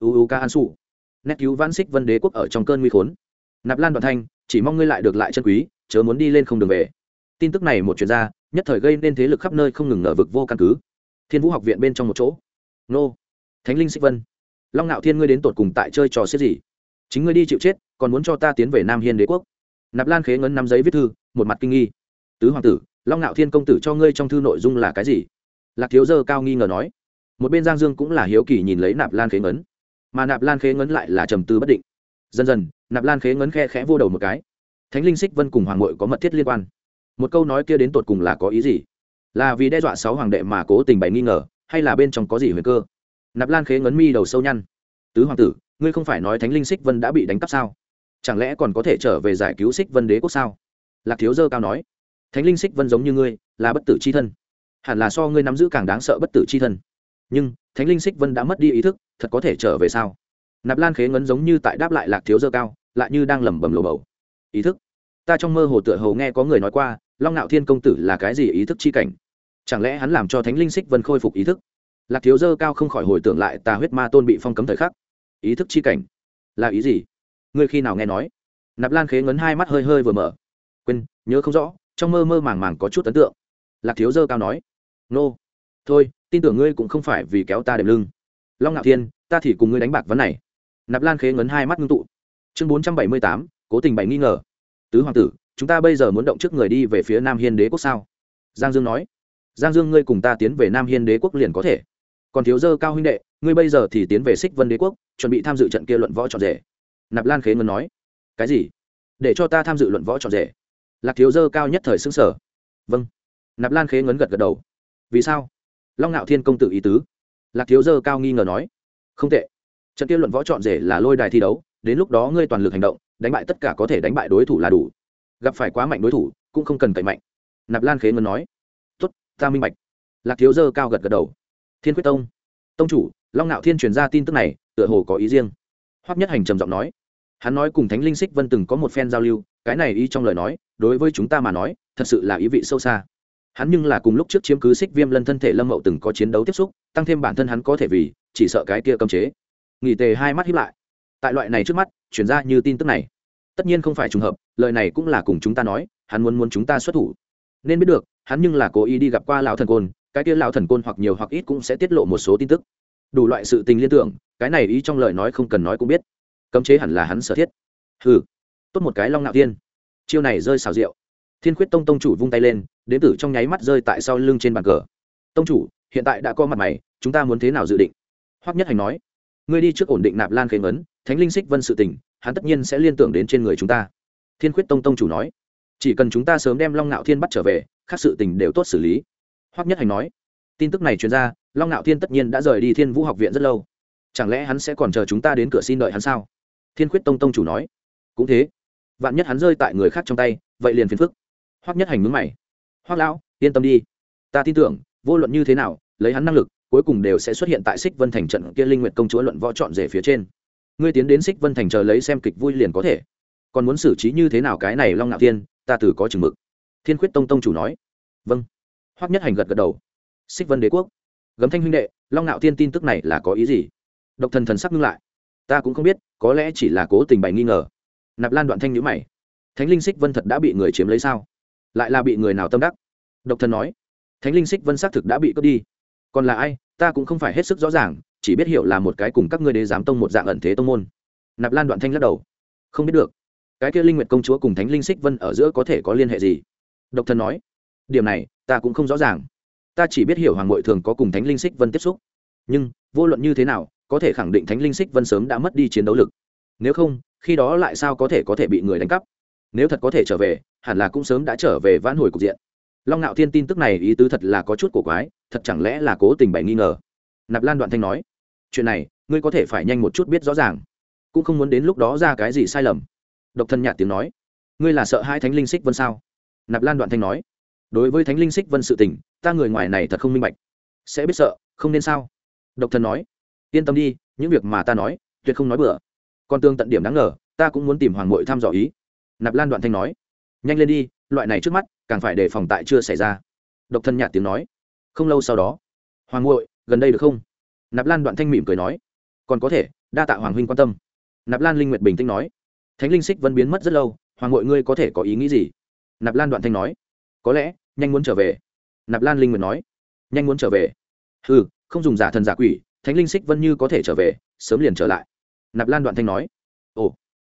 Uu ca an su, nét cứu vãn xích vân đế quốc ở trong cơn nguy khốn. Nạp lan đoàn thanh, chỉ mong ngươi lại được lại chân quý, chớ muốn đi lên không đường về. Tin tức này một chuyên gia nhất thời gây nên thế lực khắp nơi không ngừng nở vực vô căn cứ. Thiên vũ học viện bên trong một chỗ nô. Thánh linh xích vân. Long ngạo thiên ngươi đến tột cùng tại chơi trò xếp gì? Chính ngươi đi chịu chết, còn muốn cho ta tiến về nam hiên đế quốc. Nạp lan khế ngấn năm giấy viết thư, một mặt kinh nghi. Tứ hoàng tử, long ngạo thiên công tử cho ngươi trong thư nội dung là cái gì? Lạc thiếu dơ cao nghi ngờ nói. Một bên giang dương cũng là hiếu kỳ nhìn lấy nạp lan khế ngấn. Mà nạp lan khế ngấn lại là trầm tư bất định. Dần dần, nạp lan khế ngấn khe khẽ vô đầu một cái. Thánh linh xích vân cùng hoàng ngội có mật thiết liên quan. Một câu nói kia đến tột cùng là có ý gì? Là vì đe dọa sáu hoàng đệ mà cố tình bày nghi ngờ hay là bên trong có gì huyền cơ? Nạp lan khế ngấn mi đầu sâu nhăn. Tứ hoàng tử, ngươi không phải nói thánh linh xích vân đã bị đánh cắp sao? Chẳng lẽ còn có thể trở về giải cứu xích vân đế quốc sao? Lạc thiếu dơ cao nói. Thánh linh xích vân giống như ngươi, là bất tử c h i thân. Hẳn là so ngươi nắm giữ càng đáng sợ bất tử c h i thân. Nhưng, thánh linh xích vân đã mất đi ý thức, thật có thể trở về sao? Nạp lan khế ngấn giống như tại đáp lại lạc thiếu dơ cao, lại như đang lẩm bẩm lồ bầu. Ý thức? Ta trong mơ hồ tựa hồ nghe có người nói qua, long ngạo thiên công tử là cái gì ý thức chi cảnh? Chẳng lẽ hắn làm cho thánh linh xích vân khôi phục ý thức? Lạc thiếu dơ cao không khỏi hồi tưởng lại tà huyết ma tôn bị phong cấm thời khắc. Ý thức chi cảnh? Là ý gì? Ngươi khi nào nghe nói? Nạp lan khế ngấn hai mắt hơi hơi vừa mở. Quên, nhớ không rõ, trong mơ mơ màng màng có chút ấn tượng. Lạc thiếu dơ cao nói. Nô. Thôi, tin tưởng ngươi cũng không phải vì kéo ta đệm lưng. Long ngạo thiên, ta thì cùng ngươi đánh bạc vấn này. Nạp lan khế ngấn hai mắt ngưng tụ. Chương bốn trăm bảy mươi tám, cố tình bày nghi ngờ. Tứ hoàng tử, chúng ta bây giờ muốn động trước người đi về phía nam hiên đế quốc sao? Giang dương nói giang dương, ngươi cùng ta tiến về nam hiên đế quốc liền có thể. Còn thiếu dơ cao huynh đệ, ngươi bây giờ thì tiến về xích vân đế quốc, chuẩn bị tham dự trận kia luận võ trọn rể. Nạp lan khế ngân nói. Cái gì? Để cho ta tham dự luận võ trọn rể. Lạc thiếu dơ cao nhất thời xứng sở vâng. Nạp lan khế ngấn gật gật đầu. Vì sao? Long ngạo thiên công tử ý tứ. Lạc thiếu dơ cao nghi ngờ nói. Không tệ. Trận kia luận võ trọn rể là lôi đài thi đấu, đến lúc đó ngươi toàn lực hành động, đánh bại tất cả có thể đánh bại đối thủ là đủ. Gặp phải quá mạnh đối thủ, cũng không cần cậy mạnh. Nạp lan khế ngân nói ta minh bạch. Lạc thiếu dơ cao gật gật đầu. Thiên quyết tông. Tông chủ, long ngạo thiên truyền ra tin tức này, tựa hồ có ý riêng. Hoắc nhất hành trầm giọng nói. Hắn nói cùng thánh linh xích vân từng có một phen giao lưu, cái này ý trong lời nói, đối với chúng ta mà nói, thật sự là ý vị sâu xa. Hắn nhưng là cùng lúc trước chiếm cứ xích viêm lân thân thể lâm mậu từng có chiến đấu tiếp xúc, tăng thêm bản thân hắn có thể vì, chỉ sợ cái kia cấm chế. Nghỉ tề hai mắt hiếp lại. Tại loại này trước mắt chuyển ra như tin tức này. Tất nhiên không phải trùng hợp, lời này cũng là cùng chúng ta nói, hắn muốn muốn chúng ta xuất thủ. Nên biết được hắn nhưng là cố ý đi gặp qua lão thần côn, cái kia lão thần côn hoặc nhiều hoặc ít cũng sẽ tiết lộ một số tin tức. Đủ loại sự tình liên tưởng, cái này ý trong lời nói không cần nói cũng biết. Cấm chế hẳn là hắn sở thiết. Hừ, tốt một cái long nạo thiên. Chiêu này rơi xào rượu. Thiên khuyết tông tông chủ vung tay lên đến tử trong nháy mắt rơi tại sau lưng trên bàn cờ. Tông chủ, hiện tại đã có mặt mày, chúng ta muốn thế nào dự định? Hoắc nhất hành nói, ngươi đi trước ổn định nạp lan khế ngấn, thánh linh xích vân sự tình, hắn tất nhiên sẽ liên tưởng đến trên người chúng ta. Thiên khuyết tông tông chủ nói, chỉ cần chúng ta sớm đem long nạo thiên bắt trở về khác sự tình đều tốt xử lý. Hoắc nhất hành nói, tin tức này truyền ra, long ngạo thiên tất nhiên đã rời đi thiên vũ học viện rất lâu. Chẳng lẽ hắn sẽ còn chờ chúng ta đến cửa xin đợi hắn sao? Thiên khuyết tông tông chủ nói, cũng thế. Vạn nhất hắn rơi tại người khác trong tay, vậy liền phiền phức. Hoắc nhất hành mướn mày, hoắc lão, yên tâm đi. Ta tin tưởng, vô luận như thế nào, lấy hắn năng lực, cuối cùng đều sẽ xuất hiện tại xích vân thành trận kia linh nguyệt công chúa luận võ chọn rể phía trên. Ngươi tiến đến xích vân thành chờ lấy xem kịch vui liền có thể. Còn muốn xử trí như thế nào cái này long ngạo thiên, ta từ có chừng mực thiên khuyết tông tông chủ nói. Vâng. Hoắc nhất hành gật gật đầu. Xích vân đế quốc. Gấm thanh huynh đệ, long ngạo thiên tin tức này là có ý gì? Độc thần thần sắc ngưng lại. Ta cũng không biết, có lẽ chỉ là cố tình bày nghi ngờ. Nạp lan đoạn thanh nhữ mày. Thánh linh xích vân thật đã bị người chiếm lấy sao? Lại là bị người nào tâm đắc? Độc thần nói. Thánh linh xích vân xác thực đã bị cướp đi. Còn là ai? Ta cũng không phải hết sức rõ ràng, chỉ biết hiểu là một cái cùng các ngươi đế giám tông một dạng ẩn thế tông môn. Nạp lan đoạn thanh lắc đầu. Không biết được. Cái kia linh nguyệt công chúa cùng thánh linh xích vân ở giữa có thể có liên hệ gì? Độc thần nói, điểm này, ta cũng không rõ ràng. Ta chỉ biết hiểu hoàng ngội thường có cùng thánh linh xích vân tiếp xúc. Nhưng, vô luận như thế nào, có thể khẳng định thánh linh xích vân sớm đã mất đi chiến đấu lực. Nếu không, khi đó lại sao có thể có thể bị người đánh cắp? Nếu thật có thể trở về, hẳn là cũng sớm đã trở về vãn hồi cục diện. Long ngạo thiên tin tức này ý tứ thật là có chút cổ quái, thật chẳng lẽ là cố tình bày nghi ngờ? Nạp lan đoạn thanh nói, chuyện này, ngươi có thể phải nhanh một chút biết rõ ràng. Cũng không muốn đến lúc đó ra cái gì sai lầm. Độc thân nhạt tiếng nói, ngươi là sợ hai thánh linh xích vân sao? Nạp lan đoạn thanh nói, đối với thánh linh xích vân sự tình, ta người ngoài này thật không minh bạch. Sẽ biết sợ, không nên sao? Độc Thần nói, yên tâm đi, những việc mà ta nói, tuyệt không nói bừa. Còn tương tận điểm đáng ngờ, ta cũng muốn tìm hoàng mội thăm dò ý. Nạp lan đoạn thanh nói, nhanh lên đi, loại này trước mắt, càng phải đề phòng tại chưa xảy ra. Độc thân nhạt tiếng nói, không lâu sau đó, hoàng mội, gần đây được không? Nạp lan đoạn thanh mỉm cười nói, còn có thể, đa tạ hoàng huynh quan tâm. Nạp lan linh nguyệt bình tĩnh nói, thánh linh xích vẫn biến mất rất lâu, hoàng mội ngươi có thể có ý nghĩ gì? Nạp lan đoạn thanh nói, có lẽ, nhanh muốn trở về. Nạp lan linh nguyệt nói, nhanh muốn trở về. Ừ không dùng giả thần giả quỷ, thánh linh xích vân như có thể trở về, sớm liền trở lại. Nạp lan đoạn thanh nói, ồ,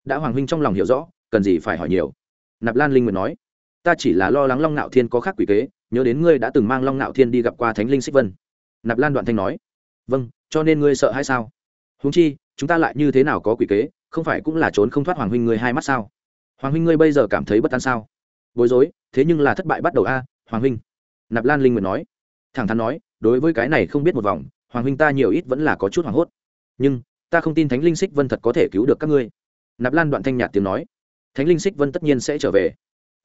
đã hoàng huynh trong lòng hiểu rõ, cần gì phải hỏi nhiều. Nạp lan linh nguyệt nói, ta chỉ là lo lắng long nạo thiên có khác quỷ kế, nhớ đến ngươi đã từng mang long nạo thiên đi gặp qua thánh linh xích vân. Nạp lan đoạn thanh nói vâng cho nên ngươi sợ hay sao? Húng chi, chúng ta lại như thế nào có quỷ kế, không phải cũng là trốn không thoát hoàng huynh ngươi hai mắt sao? Hoàng huynh ngươi bây giờ cảm thấy bất an sao? Bối rối, thế nhưng là thất bại bắt đầu a, hoàng huynh. Nạp lan linh nguyện nói. Thẳng thắn nói, đối với cái này không biết một vòng, hoàng huynh ta nhiều ít vẫn là có chút hoảng hốt. Nhưng, ta không tin thánh linh xích vân thật có thể cứu được các ngươi. Nạp lan đoạn thanh nhạt tiếng nói. Thánh linh xích vân tất nhiên sẽ trở về.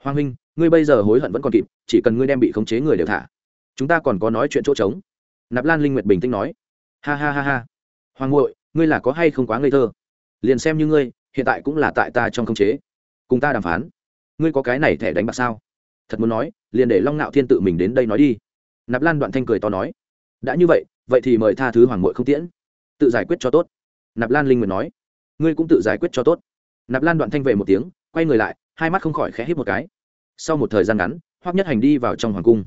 Hoàng huynh, ngươi bây giờ hối hận vẫn còn kịp, chỉ cần ngươi đem bị khống chế người đều thả. Chúng ta còn có nói chuyện chỗ trống. Nạp lan linh nguyệt bình tĩnh nói. Ha ha ha ha. Hoàng ngội ngươi là có hay không quá ngây thơ? Liền xem như ngươi, hiện tại cũng là tại ta trong khống chế. Cùng ta đàm phán ngươi có cái này thẻ đánh bạc sao? Thật muốn nói, liền để long ngạo thiên tự mình đến đây nói đi. Nạp lan đoạn thanh cười to nói. Đã như vậy vậy thì mời tha thứ hoàng mội không tiễn. Tự giải quyết cho tốt. Nạp lan linh nguyệt nói. Ngươi cũng tự giải quyết cho tốt. Nạp lan đoạn thanh về một tiếng, quay người lại, hai mắt không khỏi khẽ hít một cái. Sau một thời gian ngắn hoác nhất hành đi vào trong hoàng cung.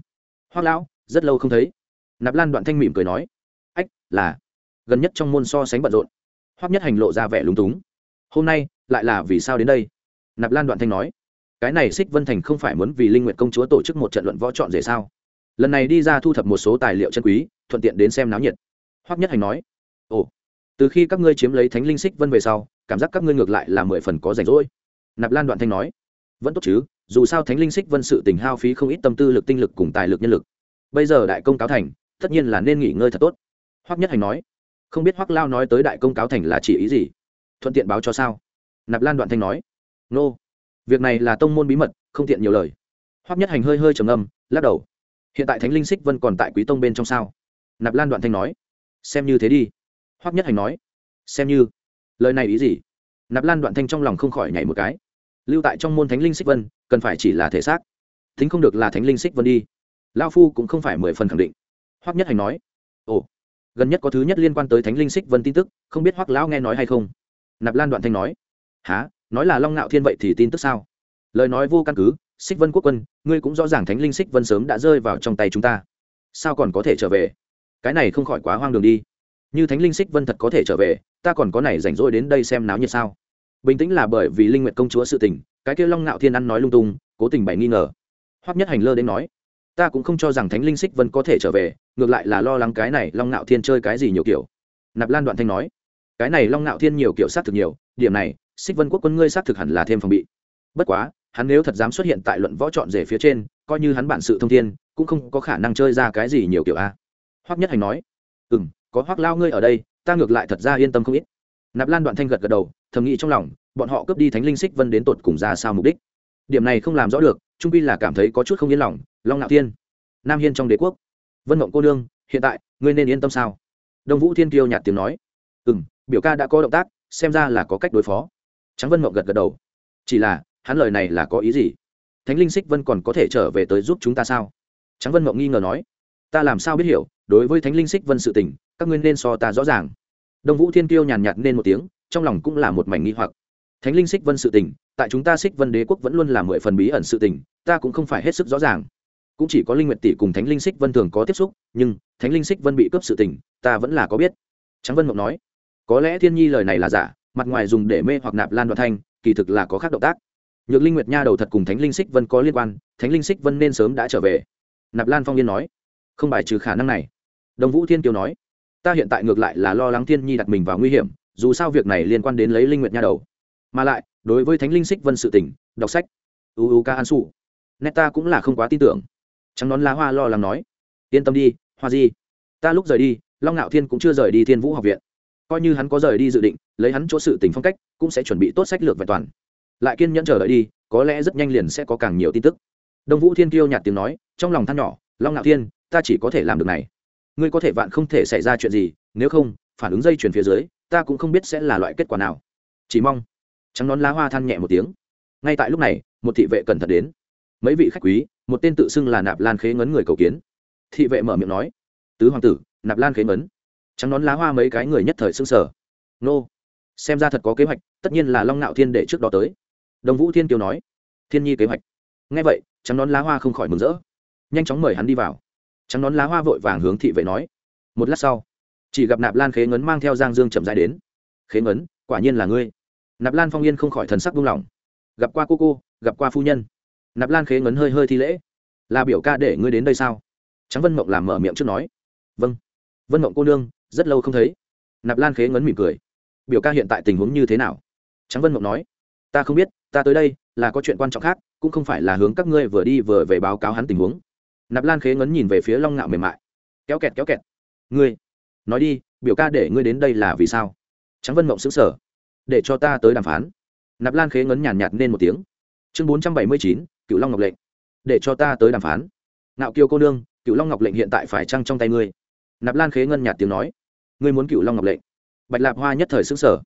Hoác lão, rất lâu không thấy. Nạp lan đoạn thanh mỉm cười nói. Ách, là, gần nhất trong môn so sánh bận rộn. Hoác nhất hành lộ ra vẻ lúng túng. Hôm nay, lại là vì sao đến đây? Nạp lan đoạn thanh nói cái này xích vân thành không phải muốn vì linh nguyện công chúa tổ chức một trận luận võ chọn rể sao? Lần này đi ra thu thập một số tài liệu chân quý, thuận tiện đến xem náo nhiệt. Hoắc nhất hành nói, ồ, từ khi các ngươi chiếm lấy thánh linh xích vân về sau, cảm giác các ngươi ngược lại là mười phần có rảnh rỗi. Nạp lan đoạn thanh nói, vẫn tốt chứ, dù sao thánh linh xích vân sự tình hao phí không ít tâm tư lực tinh lực cùng tài lực nhân lực. Bây giờ đại công cáo thành, tất nhiên là nên nghỉ ngơi thật tốt. Hoắc nhất hành nói, không biết hoắc lao nói tới đại công cáo thành là chỉ ý gì? Thuận tiện báo cho sao? Nạp lan đoạn thanh nói, nô、no việc này là tông môn bí mật, không tiện nhiều lời. Hoắc nhất hành hơi hơi trầm âm lắc đầu. Hiện tại thánh linh xích vân còn tại quý tông bên trong sao? Nạp lan đoạn thanh nói. Xem như thế đi. Hoắc nhất hành nói. Xem như. Lời này ý gì? Nạp lan đoạn thanh trong lòng không khỏi nhảy một cái. Lưu tại trong môn thánh linh xích vân, cần phải chỉ là thể xác. Thính không được là thánh linh xích vân đi. Lao phu cũng không phải mười phần khẳng định. Hoắc nhất hành nói. Ồ, gần nhất có thứ nhất liên quan tới thánh linh xích vân tin tức, không biết hoắc lão nghe nói hay không? Nạp lan đoạn thanh nói. Há nói là long ngạo thiên vậy thì tin tức sao? Lời nói vô căn cứ xích vân quốc quân, ngươi cũng rõ ràng thánh linh xích vân sớm đã rơi vào trong tay chúng ta. Sao còn có thể trở về? Cái này không khỏi quá hoang đường đi. Như thánh linh xích vân thật có thể trở về, ta còn có này rảnh rỗi đến đây xem náo nhiệt sao? Bình tĩnh là bởi vì linh nguyệt công chúa sự tình, cái kia long ngạo thiên ăn nói lung tung, cố tình bày nghi ngờ. Hoắc nhất hành lơ đến nói, ta cũng không cho rằng thánh linh xích vân có thể trở về, ngược lại là lo lắng cái này long ngạo thiên chơi cái gì nhiều kiểu. Nạp lan đoạn thanh nói, cái này long ngạo thiên nhiều kiểu sát thực nhiều, điểm này xích vân quốc quân ngươi xác thực hẳn là thêm phòng bị. Bất quá, hắn nếu thật dám xuất hiện tại luận võ chọn rể phía trên, coi như hắn bản sự thông thiên, cũng không có khả năng chơi ra cái gì nhiều kiểu a. Hoắc nhất hành nói ừ m có hoắc lao ngươi ở đây, ta ngược lại thật ra yên tâm không ít. Nạp lan đoạn thanh gật gật đầu, thầm nghĩ trong lòng, bọn họ cướp đi thánh linh xích vân đến tột cùng ra sao mục đích? Điểm này không làm rõ được, trung pi là cảm thấy có chút không yên lòng, long ngạo thiên, nam hiên trong đế quốc. Vân mộng cô nương, hiện tại, ngươi nên yên tâm sao? Đông vũ thiên kiêu nhạt tiếng nói ừ m biểu ca đã có động tác, xem ra là có cách đối phó trắng vân mộng gật gật đầu. Chỉ là, hắn lời này là có ý gì? Thánh linh xích vân còn có thể trở về tới giúp chúng ta sao? Trắng vân mộng nghi ngờ nói. Ta làm sao biết hiểu, đối với thánh linh xích vân sự tình, các ngươi nên so ta rõ ràng. Đông vũ thiên kiêu nhàn nhạt nên một tiếng, trong lòng cũng là một mảnh nghi hoặc. Thánh linh xích vân sự tình, tại chúng ta xích vân đế quốc vẫn luôn là mười phần bí ẩn sự tình, ta cũng không phải hết sức rõ ràng. Cũng chỉ có linh nguyệt tỷ cùng thánh linh xích vân thường có tiếp xúc, nhưng thánh linh xích vân bị cướp sự tình, ta vẫn là có biết. Trắng vân mộng nói. Có lẽ thiên nhi lời này là giả mặt ngoài dùng để mê hoặc nạp lan đoạn thanh, kỳ thực là có khác động tác. Nhược linh nguyệt nha đầu thật cùng thánh linh xích vân có liên quan, thánh linh xích vân nên sớm đã trở về. Nạp lan phong yên nói, không bài trừ khả năng này. Đồng vũ thiên kiều nói, ta hiện tại ngược lại là lo lắng thiên nhi đặt mình vào nguy hiểm, dù sao việc này liên quan đến lấy linh nguyệt nha đầu. Mà lại, đối với thánh linh xích vân sự tỉnh đọc sách uu ca an su nét ta cũng là không quá tin tưởng. Trắng nón lá hoa lo lắng nói, yên tâm đi, hoa di, ta lúc rời đi, long ngạo thiên cũng chưa rời đi thiên vũ học viện coi như hắn có rời đi dự định, lấy hắn chỗ sự tình phong cách, cũng sẽ chuẩn bị tốt sách lược vẹn toàn. Lại kiên nhẫn chờ đợi đi, có lẽ rất nhanh liền sẽ có càng nhiều tin tức. Đông vũ thiên kiêu nhạt tiếng nói, trong lòng than nhỏ, long ngạo thiên, ta chỉ có thể làm được này. Ngươi có thể vạn không thể xảy ra chuyện gì, nếu không, phản ứng dây chuyển phía dưới, ta cũng không biết sẽ là loại kết quả nào. Chỉ mong, trắng nón lá hoa than nhẹ một tiếng. Ngay tại lúc này, một thị vệ cẩn thận đến. Mấy vị khách quý, một tên tự xưng là nạp lan khế ngấn người cầu kiến. Thị vệ mở miệng nói, tứ hoàng tử, nạp lan khế ngấn trắng nón lá hoa mấy cái người nhất thời xưng sở nô, xem ra thật có kế hoạch, tất nhiên là long nạo thiên để trước đó tới. Đồng vũ thiên kiều nói. Thiên nhi kế hoạch. Ngay vậy, trắng nón lá hoa không khỏi mừng rỡ. Nhanh chóng mời hắn đi vào. Trắng nón lá hoa vội vàng hướng thị vệ nói. Một lát sau, chỉ gặp nạp lan khế ngấn mang theo giang dương chậm dài đến. Khế ngấn, quả nhiên là ngươi. Nạp lan phong yên không khỏi thần sắc buông lỏng. Gặp qua cô cô, gặp qua phu nhân. Nạp lan khế ngấn hơi hơi thi lễ. Là biểu ca để ngươi đến đây sao? Trắng vân mộng làm mở miệng trước nói. Vâng. Vân mộng cô nương rất lâu không thấy. Nạp lan khế ngấn mỉm cười. Biểu ca hiện tại tình huống như thế nào? Trắng vân mộng nói. Ta không biết, ta tới đây là có chuyện quan trọng khác, cũng không phải là hướng các ngươi vừa đi vừa về báo cáo hắn tình huống. Nạp lan khế ngấn nhìn về phía long ngạo mềm mại. Kéo kẹt kéo kẹt. Ngươi, nói đi, biểu ca để ngươi đến đây là vì sao? Trắng vân mộng xứng sở để cho ta tới đàm phán. Nạp lan khế ngấn nhàn nhạt nên một tiếng. Chương bốn trăm bảy mươi chín cựu long ngọc lệnh. Để cho ta tới đàm phán. Ngạo kiều cô nương cựu long ngọc lệnh hiện tại phải trăng trong tay ngươi? Nạp lan khế ngân nhạt tiếng nói. Ngươi muốn cựu long ngọc lệnh bạch lạp hoa nhất thời xứng sở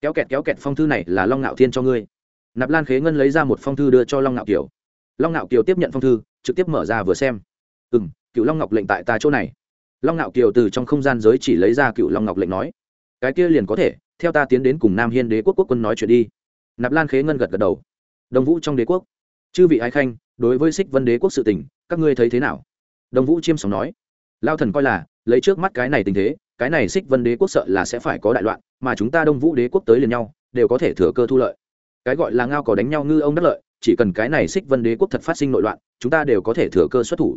kéo kẹt kéo kẹt phong thư này là long ngạo thiên cho ngươi. Nạp lan khế ngân lấy ra một phong thư đưa cho long ngạo kiều. Long ngạo kiều tiếp nhận phong thư, trực tiếp mở ra vừa xem. Ừ m cựu long ngọc lệnh tại ta chỗ này. Long ngạo kiều từ trong không gian giới chỉ lấy ra cựu long ngọc lệnh nói. Cái kia liền có thể, theo ta tiến đến cùng nam hiên đế quốc quốc quân nói chuyện đi. Nạp lan khế ngân gật gật đầu. Đồng vũ trong đế quốc. Chư vị ái khanh, đối với xích vân đế quốc sự tình, các ngươi thấy thế nào? Đồng vũ chiêm sóng nói. Lao thần coi là lấy trước mắt cái này tình thế, cái này xích vân đế quốc sợ là sẽ phải có đại loạn, mà chúng ta đông vũ đế quốc tới liền nhau, đều có thể thừa cơ thu lợi. Cái gọi là ngao có đánh nhau ngư ông đất lợi, chỉ cần cái này xích vân đế quốc thật phát sinh nội loạn, chúng ta đều có thể thừa cơ xuất thủ.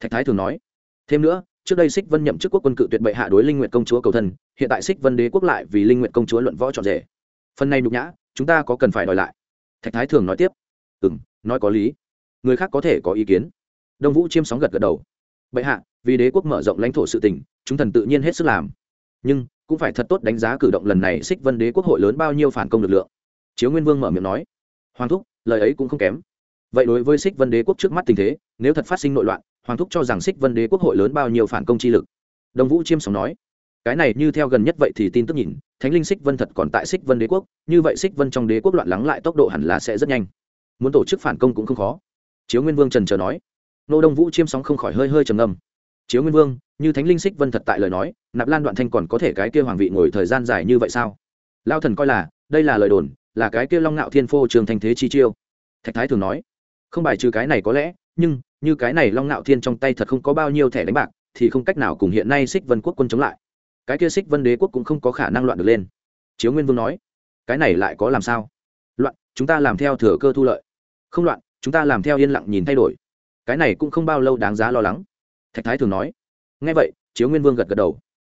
Thạch thái thường nói. Thêm nữa, trước đây xích vân nhậm chức quốc quân cự tuyệt bệ hạ đối linh nguyện công chúa cầu thân, hiện tại xích vân đế quốc lại vì linh nguyện công chúa luận võ trọn rể. Phần này nhục nhã, chúng ta có cần phải đòi lại. Thạch thái thường nói tiếp. Ừ m nói có lý. Người khác có thể có ý kiến. Đông vũ chiêm sóng gật gật đầu. Bệ hạ vì đế quốc mở rộng lãnh thổ sự tình, chúng thần tự nhiên hết sức làm. Nhưng cũng phải thật tốt đánh giá cử động lần này xích vân đế quốc hội lớn bao nhiêu phản công lực lượng. Chiếu nguyên vương mở miệng nói hoàng thúc lời ấy cũng không kém. Vậy đối với xích vân đế quốc trước mắt tình thế nếu thật phát sinh nội loạn hoàng thúc cho rằng xích vân đế quốc hội lớn bao nhiêu phản công chi lực. Đồng vũ chiêm sóng nói cái này như theo gần nhất vậy thì tin tức nhìn thánh linh xích vân thật còn tại xích vân đế quốc như vậy xích vân trong đế quốc loạn lắng lại tốc độ hẳn là sẽ rất nhanh. Muốn tổ chức phản công cũng không khó. Chiếu nguyên vương trần chờ nói. Nô đông vũ chiêm sóng không khỏi hơi hơi trầm ngâm chiếu nguyên vương, như thánh linh xích vân thật tại lời nói, nạp lan đoạn thanh còn có thể cái kia hoàng vị ngồi thời gian dài như vậy sao? Lao thần coi là, đây là lời đồn, là cái kia long ngạo thiên phô trường thanh thế chi chiêu. Thạch thái thường nói, không bài trừ cái này có lẽ, nhưng, như cái này long ngạo thiên trong tay thật không có bao nhiêu thẻ đánh bạc, thì không cách nào cùng hiện nay xích vân quốc quân chống lại. Cái kia xích vân đế quốc cũng không có khả năng loạn được lên. Chiếu nguyên vương nói, cái này lại có làm sao? Loạn, chúng ta làm theo thừa cơ thu lợi. Không loạn, chúng ta làm theo yên lặng nhìn thay đổi. Cái này cũng không bao lâu đáng giá lo lắng thạch thái thường nói ngay vậy, chiếu nguyên vương gật gật đầu.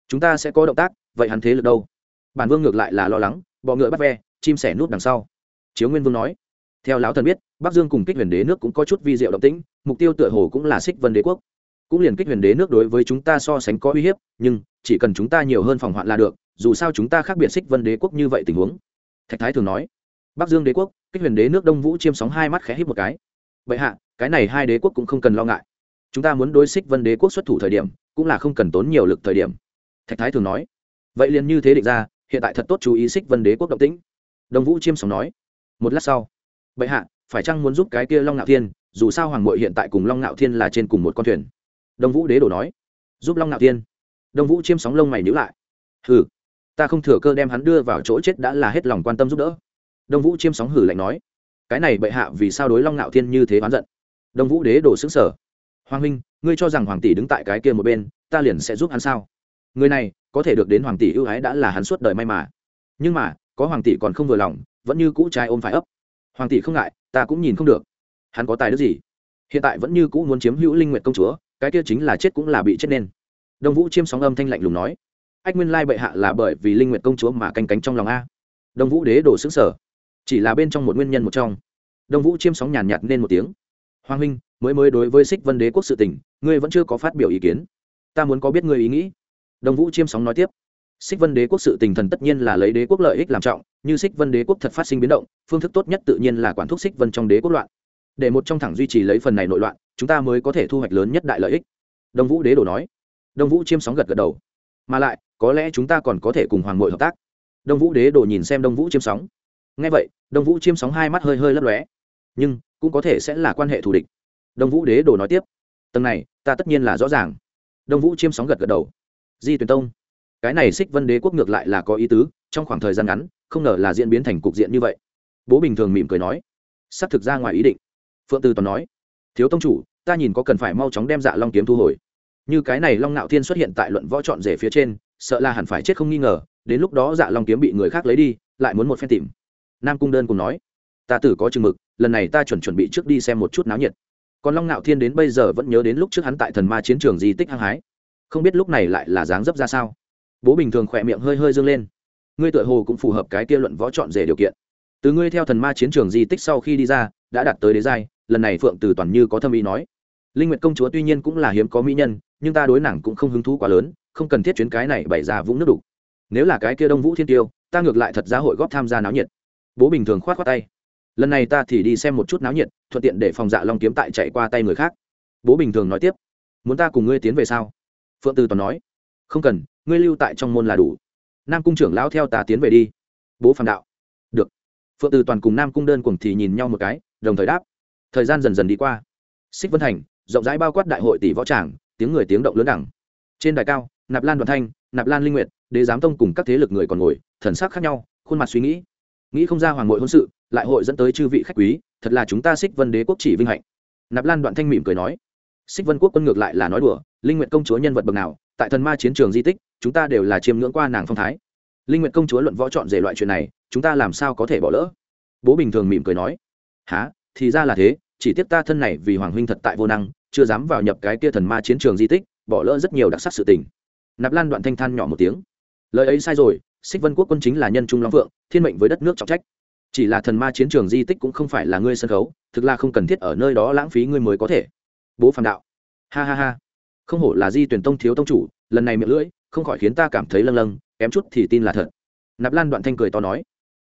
Chúng ta sẽ có động tác, vậy hắn thế lực đâu? Bản vương ngược lại là lo lắng, bọ ngựa bắt ve, chim sẻ nút đằng sau. Chiếu nguyên vương nói, theo lão thần biết, bắc dương cùng kích huyền đế nước cũng có chút vi diệu động tĩnh, mục tiêu tựa hồ cũng là xích vân đế quốc. Cũng liền kích huyền đế nước đối với chúng ta so sánh có uy hiếp, nhưng chỉ cần chúng ta nhiều hơn phòng hoạn là được, dù sao chúng ta khác biệt xích vân đế quốc như vậy tình huống. Thạch thái thường nói, bắc dương đế quốc, kích huyền đế nước đông vũ chiêm sóng hai mắt khẽ hít một cái. Vậy hạ, cái này hai đế quốc cũng không cần lo ngại chúng ta muốn đối xích vân đế quốc xuất thủ thời điểm, cũng là không cần tốn nhiều lực thời điểm. Thạch thái thường nói. Vậy liền như thế định ra, hiện tại thật tốt chú ý xích vân đế quốc động tĩnh. Đông vũ chiêm sóng nói. Một lát sau. Bệ hạ, phải chăng muốn giúp cái kia long ngạo thiên? Dù sao hoàng mội hiện tại cùng long ngạo thiên là trên cùng một con thuyền. Đông vũ đế đổ nói. Giúp long ngạo thiên. Đông vũ chiêm sóng lông mày nhữ lại. Hừ, ta không thừa cơ đem hắn đưa vào chỗ chết đã là hết lòng quan tâm giúp đỡ. Đông vũ chiêm sóng hử lạnh nói. Cái này bệ hạ vì sao đối long ngạo thiên như thế oán giận? Đông vũ đế đổ xứng sở hoàng huynh, ngươi cho rằng hoàng tỷ đứng tại cái kia một bên, ta liền sẽ giúp hắn sao? Người này, có thể được đến hoàng tỷ ưu ái đã là hắn suốt đời may mà. Nhưng mà, có hoàng tỷ còn không vừa lòng, vẫn như cũ trai ôm phải ấp. Hoàng tỷ không ngại, ta cũng nhìn không được. Hắn có tài đức gì? Hiện tại vẫn như cũ muốn chiếm hữu linh nguyện công chúa, cái kia chính là chết cũng là bị chết nên. Đông vũ chiêm sóng âm thanh lạnh lùng nói. Ách nguyên lai bệ hạ là bởi vì linh nguyện công chúa mà canh cánh trong lòng a. Đông vũ đế đổ xứng sở chỉ là bên trong một nguyên nhân một trong. Đông vũ chiêm sóng nhàn nhạt nên một tiếng. Hoàng huynh mới mới đối với xích vân đế quốc sự tình, ngươi vẫn chưa có phát biểu ý kiến. Ta muốn có biết ngươi ý nghĩ. Đông vũ chiêm sóng nói tiếp. Xích vân đế quốc sự tình thần tất nhiên là lấy đế quốc lợi ích làm trọng, như xích vân đế quốc thật phát sinh biến động, phương thức tốt nhất tự nhiên là quản thúc xích vân trong đế quốc loạn. Để một trong thẳng duy trì lấy phần này nội loạn, chúng ta mới có thể thu hoạch lớn nhất đại lợi ích. Đông vũ đế đồ nói. Đông vũ chiêm sóng gật gật đầu. Mà lại, có lẽ chúng ta còn có thể cùng hoàng mội hợp tác. Đông vũ đế đồ nhìn xem đông vũ chiêm sóng. Ngay vậy, đông vũ chiêm sóng hai mắt hơi hơi lấp lóe. Nhưng, cũng có thể sẽ là quan hệ thù địch đông vũ đế đồ nói tiếp. Tầng này, ta tất nhiên là rõ ràng. Đông vũ chiêm sóng gật gật đầu. Di tuyển tông, cái này xích vân đế quốc ngược lại là có ý tứ, trong khoảng thời gian ngắn, không ngờ là diễn biến thành cục diện như vậy. Bố bình thường mỉm cười nói, sắp thực ra ngoài ý định. Phượng tư toàn nói, thiếu tông chủ, ta nhìn có cần phải mau chóng đem dạ long kiếm thu hồi. Như cái này long Nạo thiên xuất hiện tại luận võ trọn rể phía trên, sợ là hẳn phải chết không nghi ngờ, đến lúc đó dạ long kiếm bị người khác lấy đi, lại muốn một phen tìm. Nam cung đơn cùng nói, ta tử có chừng mực, lần này ta chuẩn chuẩn bị trước đi xem một chút náo nhiệt còn long ngạo thiên đến bây giờ vẫn nhớ đến lúc trước hắn tại thần ma chiến trường di tích hăng hái. Không biết lúc này lại là dáng dấp ra sao. Bố bình thường khỏe miệng hơi hơi dâng lên. Ngươi tựa hồ cũng phù hợp cái kia luận võ chọn rể điều kiện. Từ ngươi theo thần ma chiến trường di tích sau khi đi ra, đã đạt tới đế giai, lần này phượng từ toàn như có thâm ý nói. Linh nguyệt công chúa tuy nhiên cũng là hiếm có mỹ nhân, nhưng ta đối nàng cũng không hứng thú quá lớn, không cần thiết chuyến cái này bày ra vũng nước đủ nếu là cái kia đông vũ thiên tiêu, ta ngược lại thật ra hội góp tham gia náo nhiệt. Bố bình thường khoát khoát tay lần này ta thì đi xem một chút náo nhiệt, thuận tiện để phòng dạ long kiếm tại chạy qua tay người khác. Bố bình thường nói tiếp, muốn ta cùng ngươi tiến về sao? Phượng tư toàn nói, không cần, ngươi lưu tại trong môn là đủ. Nam cung trưởng lão theo ta tiến về đi. Bố phản đạo, được. Phượng tư toàn cùng nam cung đơn cùng thì nhìn nhau một cái, đồng thời đáp, thời gian dần dần đi qua. Xích vân thành, rộng rãi bao quát đại hội tỷ võ tràng, tiếng người tiếng động lớn đẳng. Trên đài cao, nạp lan đoàn thanh, nạp lan linh nguyệt, đế giám tông cùng các thế lực người còn ngồi, thần sắc khác nhau, khuôn mặt suy nghĩ. Nghĩ không ra hoàng ngội hôn sự lại hội dẫn tới chư vị khách quý, thật là chúng ta xích vân đế quốc chỉ vinh hạnh. Nạp lan đoạn thanh mỉm cười nói. Xích vân quốc quân ngược lại là nói đùa, linh nguyện công chúa nhân vật bậc nào, tại thần ma chiến trường di tích, chúng ta đều là chiêm ngưỡng qua nàng phong thái. Linh nguyện công chúa luận võ chọn rể loại chuyện này, chúng ta làm sao có thể bỏ lỡ? Bố bình thường mỉm cười nói. Há thì ra là thế, chỉ tiếc ta thân này vì hoàng huynh thật tại vô năng, chưa dám vào nhập cái kia thần ma chiến trường di tích, bỏ lỡ rất nhiều đặc sắc sự tình. Nạp lan đoạn thanh than nhỏ một tiếng. Lời ấy sai rồi xích vân quốc quân chính là nhân trung long phượng, thiên mệnh với đất nước trọng trách chỉ là thần ma chiến trường di tích cũng không phải là ngươi sân khấu, thực là không cần thiết ở nơi đó lãng phí ngươi mới có thể. Bố phàm đạo. Ha ha ha. Không hổ là di tuyển tông thiếu tông chủ, lần này miệng lưỡi, không khỏi khiến ta cảm thấy lâng lâng, kém chút thì tin là thật. Nạp lan đoạn thanh cười to nói.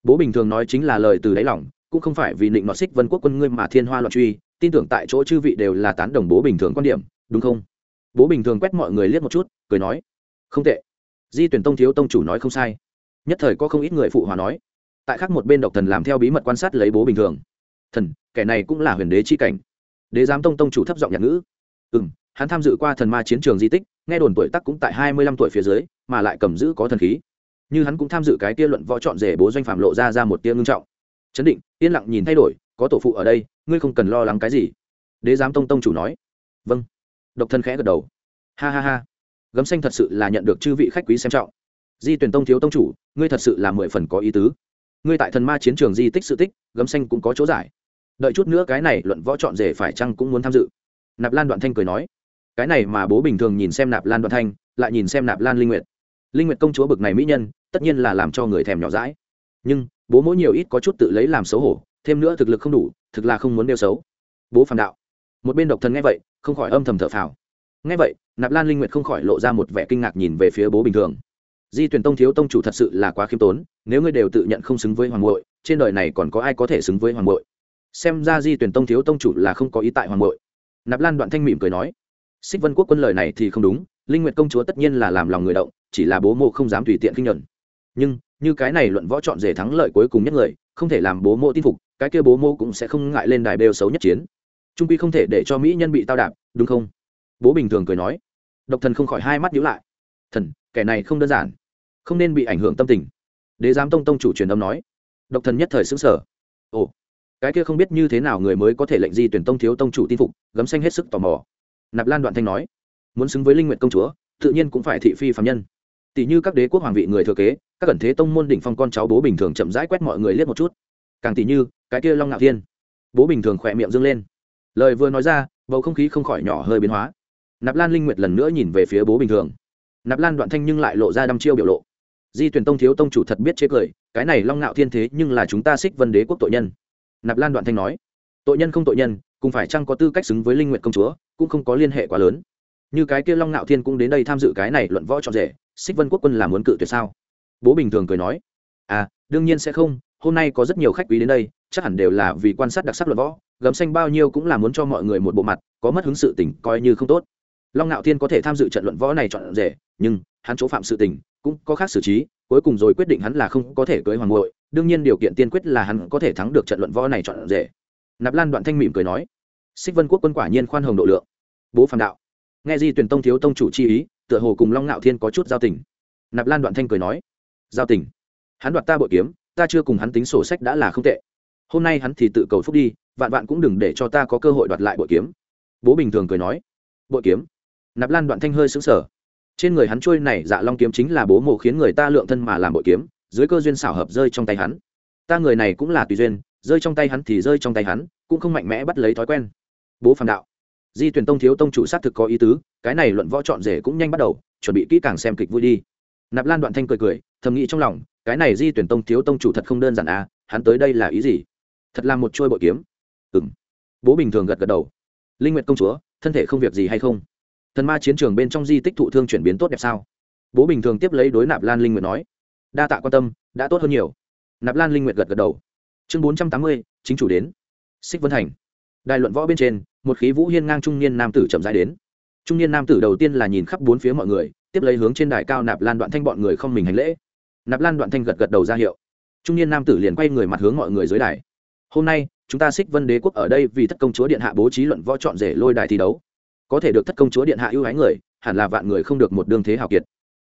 Bố bình thường nói chính là lời từ đáy lòng, cũng không phải vì định nọ xích vân quốc quân ngươi mà thiên hoa loạn truy, tin tưởng tại chỗ chư vị đều là tán đồng bố bình thường quan điểm, đúng không? Bố bình thường quét mọi người liếc một chút, cười nói. Không tệ. Di tuyển tông thiếu tông chủ nói không sai. Nhất thời có không ít người phụ hòa nói tại khác một bên độc thần làm theo bí mật quan sát lấy bố bình thường. Thần, kẻ này cũng là huyền đế chi cảnh. Đế giám tông tông chủ thấp giọng nhạc ngữ. Ừ m hắn tham dự qua thần ma chiến trường di tích, nghe đồn tuổi tắc cũng tại hai mươi lăm tuổi phía dưới, mà lại cầm giữ có thần khí. Như hắn cũng tham dự cái tia luận võ chọn rể bố doanh phạm lộ ra ra một tia ngưng trọng. Chấn định, yên lặng nhìn thay đổi, có tổ phụ ở đây, ngươi không cần lo lắng cái gì. Đế giám tông tông chủ nói. Vâng. Độc thân khẽ gật đầu. Ha ha ha. Gấm xanh thật sự là nhận được chư vị khách quý xem trọng. Di tuyển tông thiếu tông chủ, ngươi thật sự là mười phần có ý tứ ngươi tại thần ma chiến trường di tích sự tích, gấm xanh cũng có chỗ giải. Đợi chút nữa cái này luận võ chọn rể phải chăng cũng muốn tham dự. Nạp lan đoạn thanh cười nói. Cái này mà bố bình thường nhìn xem nạp lan đoạn thanh, lại nhìn xem nạp lan linh nguyệt. Linh nguyệt công chúa bực này mỹ nhân, tất nhiên là làm cho người thèm nhỏ rãi nhưng, bố mỗi nhiều ít có chút tự lấy làm xấu hổ, thêm nữa thực lực không đủ, thực là không muốn đeo xấu. Bố phàm đạo. Một bên độc thần nghe vậy, không khỏi âm thầm thở phào. Nghe vậy, nạp lan linh nguyệt không khỏi lộ ra một vẻ kinh ngạc nhìn về phía bố bình thường di tuyển tông thiếu tông chủ thật sự là quá khiêm tốn, nếu ngươi đều tự nhận không xứng với hoàng bội trên đời này còn có ai có thể xứng với hoàng bội xem ra di tuyển tông thiếu tông chủ là không có ý tại hoàng bội nạp lan đoạn thanh mỉm cười nói xích vân quốc quân lời này thì không đúng, linh nguyệt công chúa tất nhiên là làm lòng người động, chỉ là bố mộ không dám tùy tiện kinh nhuận. Nhưng, như cái này luận võ chọn rể thắng lợi cuối cùng nhất người, không thể làm bố mộ tin phục, cái kia bố mộ cũng sẽ không ngại lên đài bêu xấu nhất chiến. Trung quy không thể để cho mỹ nhân bị tao đạp, đúng không? Bố bình thường cười nói. Độc thần không khỏi hai mắt nhíu lại. Thần, kẻ này không đơn giản không nên bị ảnh hưởng tâm tình. Đế giám tông tông chủ truyền âm nói. Độc thần nhất thời xứng sở ồ, cái kia không biết như thế nào người mới có thể lệnh di tuyển tông thiếu tông chủ tin phục, gấm xanh hết sức tò mò. Nạp lan đoạn thanh nói, muốn xứng với linh nguyện công chúa, tự nhiên cũng phải thị phi phạm nhân. Tỷ như các đế quốc hoàng vị người thừa kế, các cẩn thế tông môn đỉnh phong con cháu bố bình thường chậm rãi quét mọi người liếc một chút. Càng tỷ như, cái kia long ngạo thiên. Bố bình thường khỏe miệng dâng lên. Lời vừa nói ra, bầu không khí không khỏi nhỏ hơi biến hóa. Nạp lan linh nguyệt lần nữa nhìn về phía bố bình thường. Nạp lan đoạn thanh nhưng lại lộ ra đăm chiêu biểu lộ di tuyển tông thiếu tông chủ thật biết chế cười, cái này long ngạo thiên thế nhưng là chúng ta xích vân đế quốc tội nhân. Nạp lan đoạn thanh nói, tội nhân không tội nhân, cùng phải chăng có tư cách xứng với linh nguyện công chúa, cũng không có liên hệ quá lớn. Như cái kia long ngạo thiên cũng đến đây tham dự cái này luận võ trọn rể xích vân quốc quân là muốn cự tuyệt sao? Bố bình thường cười nói à đương nhiên sẽ không, hôm nay có rất nhiều khách quý đến đây, chắc hẳn đều là vì quan sát đặc sắc luận võ, gấm xanh bao nhiêu cũng là muốn cho mọi người một bộ mặt, có mất hứng sự tình coi như không tốt. Long ngạo thiên có thể tham dự trận luận võ này chọn rể, nhưng hắn chỗ phạm sự tình cũng có khác xử trí, cuối cùng rồi quyết định hắn là không có thể cưới hoàng ngội đương nhiên điều kiện tiên quyết là hắn có thể thắng được trận luận võ này chọn rể. Nạp lan đoạn thanh mỉm cười nói, xích vân quốc quân quả nhiên khoan hồng độ lượng. Bố phàm đạo. Nghe di tuyển tông thiếu tông chủ chi ý, tựa hồ cùng long ngạo thiên có chút giao tình. Nạp lan đoạn thanh cười nói, giao tình. Hắn đoạt ta bội kiếm, ta chưa cùng hắn tính sổ sách đã là không tệ. Hôm nay hắn thì tự cầu phúc đi, vạn vạn cũng đừng để cho ta có cơ hội đoạt lại bội kiếm. Bố bình thường cười nói, bội kiếm. Nạp lan đoạn thanh hơi xứng sở trên người hắn trôi này dạ long kiếm chính là bố mộ khiến người ta lượng thân mà làm bội kiếm, dưới cơ duyên xảo hợp rơi trong tay hắn. Ta người này cũng là tùy duyên, rơi trong tay hắn thì rơi trong tay hắn, cũng không mạnh mẽ bắt lấy thói quen. Bố phàm đạo. Di tuyển tông thiếu tông chủ xác thực có ý tứ, cái này luận võ chọn rể cũng nhanh bắt đầu, chuẩn bị kỹ càng xem kịch vui đi. Nạp lan đoạn thanh cười cười, thầm nghĩ trong lòng, cái này di tuyển tông thiếu tông chủ thật không đơn giản à hắn tới đây là ý gì? Thật là một trôi bội kiếm. Ừ m bố bình thường gật gật đầu. Linh nguyện công chúa, thân thể không việc gì hay không? Thần ma chiến trường bên trong di tích thụ thương chuyển biến tốt đẹp sao? Bố bình thường tiếp lấy đối nạp lan linh nguyện nói, đa tạ quan tâm, đã tốt hơn nhiều. Nạp lan linh nguyện gật gật đầu. Chương bốn trăm tám mươi, chính chủ đến. Xích vân thành. Đài luận võ bên trên, một khí vũ hiên ngang trung niên nam tử chậm rãi đến. Trung niên nam tử đầu tiên là nhìn khắp bốn phía mọi người, tiếp lấy hướng trên đài cao nạp lan đoạn thanh bọn người không mình hành lễ. Nạp lan đoạn thanh gật gật đầu ra hiệu. Trung niên nam tử liền quay người mặt hướng mọi người dưới đài. Hôm nay, chúng ta xích vân đế quốc ở đây vì thất công chúa điện hạ bố trí luận võ chọn rể lôi đài thi đấu có thể được thất công chúa điện hạ ưu ái người, hẳn là vạn người không được một đương thế hào kiệt.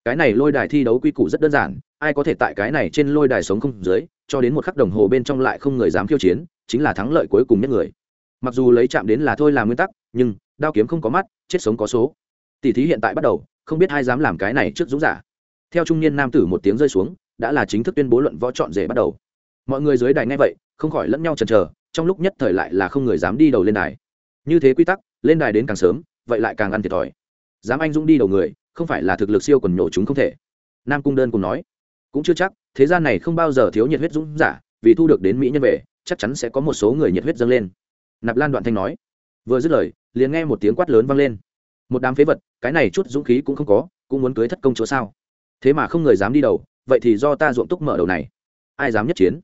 Cái này lôi đài thi đấu quy củ rất đơn giản, ai có thể tại cái này trên lôi đài sống không dưới, cho đến một khắc đồng hồ bên trong lại không người dám khiêu chiến, chính là thắng lợi cuối cùng nhất người. Mặc dù lấy chạm đến là thôi là nguyên tắc, nhưng, đao kiếm không có mắt, chết sống có số. Tỷ thí hiện tại bắt đầu, không biết ai dám làm cái này trước dũng giả. Theo trung niên nam tử một tiếng rơi xuống, đã là chính thức tuyên bố luận võ chọn rể bắt đầu. Mọi người dưới đài ngay vậy, không khỏi lẫn nhau chần chờ, trong lúc nhất thời lại là không người dám đi đầu lên đài. Như thế quy tắc lên đài đến càng sớm, vậy lại càng ăn thiệt thòi. Dám anh dũng đi đầu người, không phải là thực lực siêu quần nhổ chúng không thể. Nam cung đơn cùng nói, cũng chưa chắc, thế gian này không bao giờ thiếu nhiệt huyết dũng giả, vì thu được đến mỹ nhân về, chắc chắn sẽ có một số người nhiệt huyết dâng lên. Nạp lan đoạn thanh nói, vừa dứt lời, liền nghe một tiếng quát lớn vang lên. Một đám phế vật, cái này chút dũng khí cũng không có, cũng muốn cưới thất công chúa sao? Thế mà không người dám đi đầu, vậy thì do ta ruộng túc mở đầu này. Ai dám nhất chiến?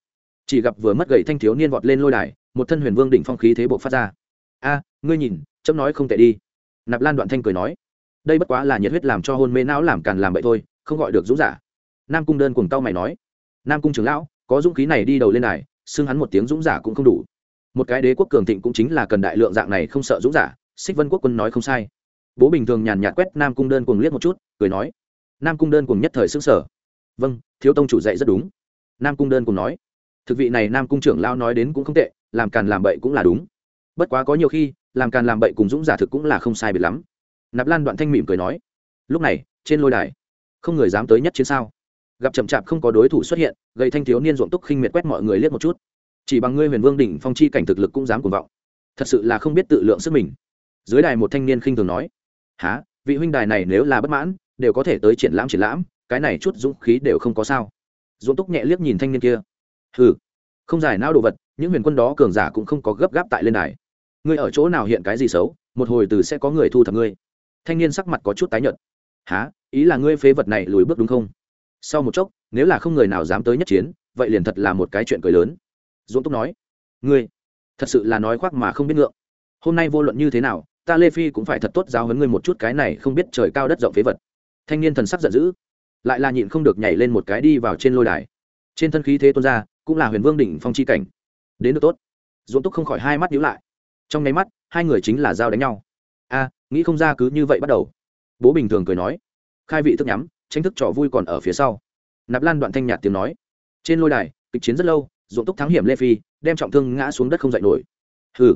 Chỉ gặp vừa mất gậy thanh thiếu niên vọt lên lôi đài, một thân huyền vương đỉnh phong khí thế bộ phát ra. A, ngươi nhìn chấm nói không tệ đi. Nạp lan đoạn thanh cười nói đây bất quá là nhiệt huyết làm cho hôn mê não làm càn làm bậy thôi không gọi được dũng giả. Nam cung đơn cùng tao mày nói nam cung trưởng lão có dũng khí này đi đầu lên này, xưng hắn một tiếng dũng giả cũng không đủ. Một cái đế quốc cường thịnh cũng chính là cần đại lượng dạng này không sợ dũng giả xích vân quốc quân nói không sai. Bố bình thường nhàn nhạt quét nam cung đơn cùng liếc một chút cười nói nam cung đơn cùng nhất thời xứng sở vâng thiếu tông chủ dạy rất đúng. Nam cung đơn cùng nói thực vị này nam cung trưởng lao nói đến cũng không tệ làm càn làm bậy cũng là đúng. Bất quá có nhiều khi làm càn làm bậy cùng dũng giả thực cũng là không sai biệt lắm. Nạp lan đoạn thanh mỉm cười nói, lúc này, trên lôi đài, không người dám tới nhất chiến sao? Gặp chậm chạp không có đối thủ xuất hiện gây thanh thiếu niên ruộng túc khinh miệt quét mọi người liếc một chút. Chỉ bằng ngươi huyền vương đỉnh phong chi cảnh thực lực cũng dám cuồng vọng. Thật sự là không biết tự lượng sức mình. Dưới đài một thanh niên khinh thường nói há vị huynh đài này nếu là bất mãn, đều có thể tới triển lãm triển lãm, cái này chút dũng khí đều không có sao. Dũng túc nhẹ liếc nhìn thanh niên kia, hừ, không giải não đồ vật, những huyền quân đó cường giả cũng không có gấp gáp tại lên đài ngươi ở chỗ nào hiện cái gì xấu, một hồi từ sẽ có người thu thập ngươi. Thanh niên sắc mặt có chút tái nhợt. Há ý là ngươi phế vật này lùi bước đúng không? Sau một chốc, nếu là không người nào dám tới nhất chiến, vậy liền thật là một cái chuyện cười lớn. Dũng túc nói, ngươi, thật sự là nói khoác mà không biết ngượng. Hôm nay vô luận như thế nào, ta lê phi cũng phải thật tốt giáo hấn ngươi một chút cái này không biết trời cao đất rộng phế vật. Thanh niên thần sắc giận dữ, lại là nhịn không được nhảy lên một cái đi vào trên lôi đài. Trên thân khí thế tuôn ra, cũng là huyền vương đỉnh phong chi cảnh. Đến được tốt. Dũng túc không khỏi hai mắt nhíu lại trong nháy mắt, hai người chính là giao đánh nhau. A, nghĩ không ra cứ như vậy bắt đầu. Bố bình thường cười nói. Khai vị thức nhắm, tranh thức trò vui còn ở phía sau. Nạp lan đoạn thanh nhạt tiếng nói. Trên lôi đài, kịch chiến rất lâu dụng túc thắng hiểm lê phi, đem trọng thương ngã xuống đất không dậy nổi. Hừ,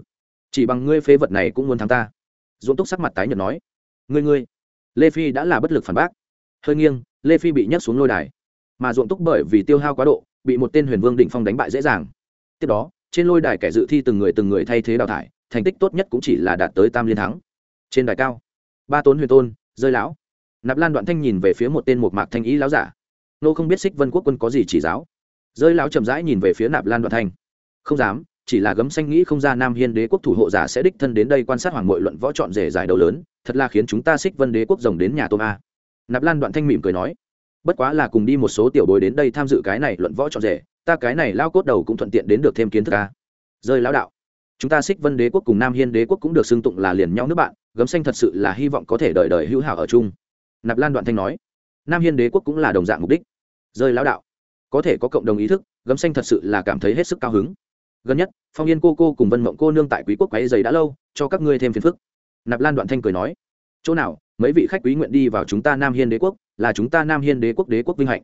chỉ bằng ngươi phế vật này cũng muốn thắng ta. Dụng túc sắc mặt tái nhợt nói. Ngươi ngươi, lê phi đã là bất lực phản bác. Hơi nghiêng, lê phi bị nhấc xuống lôi đài. Mà dụng túc bởi vì tiêu hao quá độ, bị một tên huyền vương định phong đánh bại dễ dàng. Tiếp đó, trên lôi đài kẻ dự thi từng người từng người thay thế đào thải thành tích tốt nhất cũng chỉ là đạt tới tam liên thắng. Trên đài cao, ba tốn huyền tôn, rơi lão. Nạp lan đoạn thanh nhìn về phía một tên một mạc thanh ý lão giả. Nô không biết xích vân quốc quân có gì chỉ giáo. Rơi lão chậm rãi nhìn về phía nạp lan đoạn thanh. Không dám, chỉ là gấm xanh nghĩ không ra nam hiên đế quốc thủ hộ giả sẽ đích thân đến đây quan sát hoàng mội luận võ chọn rể giải đầu lớn, thật là khiến chúng ta xích vân đế quốc rồng đến nhà tôm a. Nạp lan đoạn thanh mỉm cười nói, bất quá là cùng đi một số tiểu bối đến đây tham dự cái này luận võ chọn rể, ta cái này lao cốt đầu cũng thuận tiện đến được thêm kiến thức a. Rơi lão đạo chúng ta xích vân đế quốc cùng nam hiên đế quốc cũng được xưng tụng là liền nhau nước bạn, gấm xanh thật sự là hy vọng có thể đợi đợi hữu hảo ở chung. Nạp lan đoạn thanh nói. Nam hiên đế quốc cũng là đồng dạng mục đích. Rơi lão đạo, có thể có cộng đồng ý thức, gấm xanh thật sự là cảm thấy hết sức cao hứng. Gần nhất, phong yên cô cô cùng vân mộng cô nương tại quý quốc quáy dày đã lâu, cho các ngươi thêm phiền phức. Nạp lan đoạn thanh cười nói. Chỗ nào, mấy vị khách quý nguyện đi vào chúng ta nam hiên đế quốc, là chúng ta nam hiên đế quốc đế quốc vinh hạnh.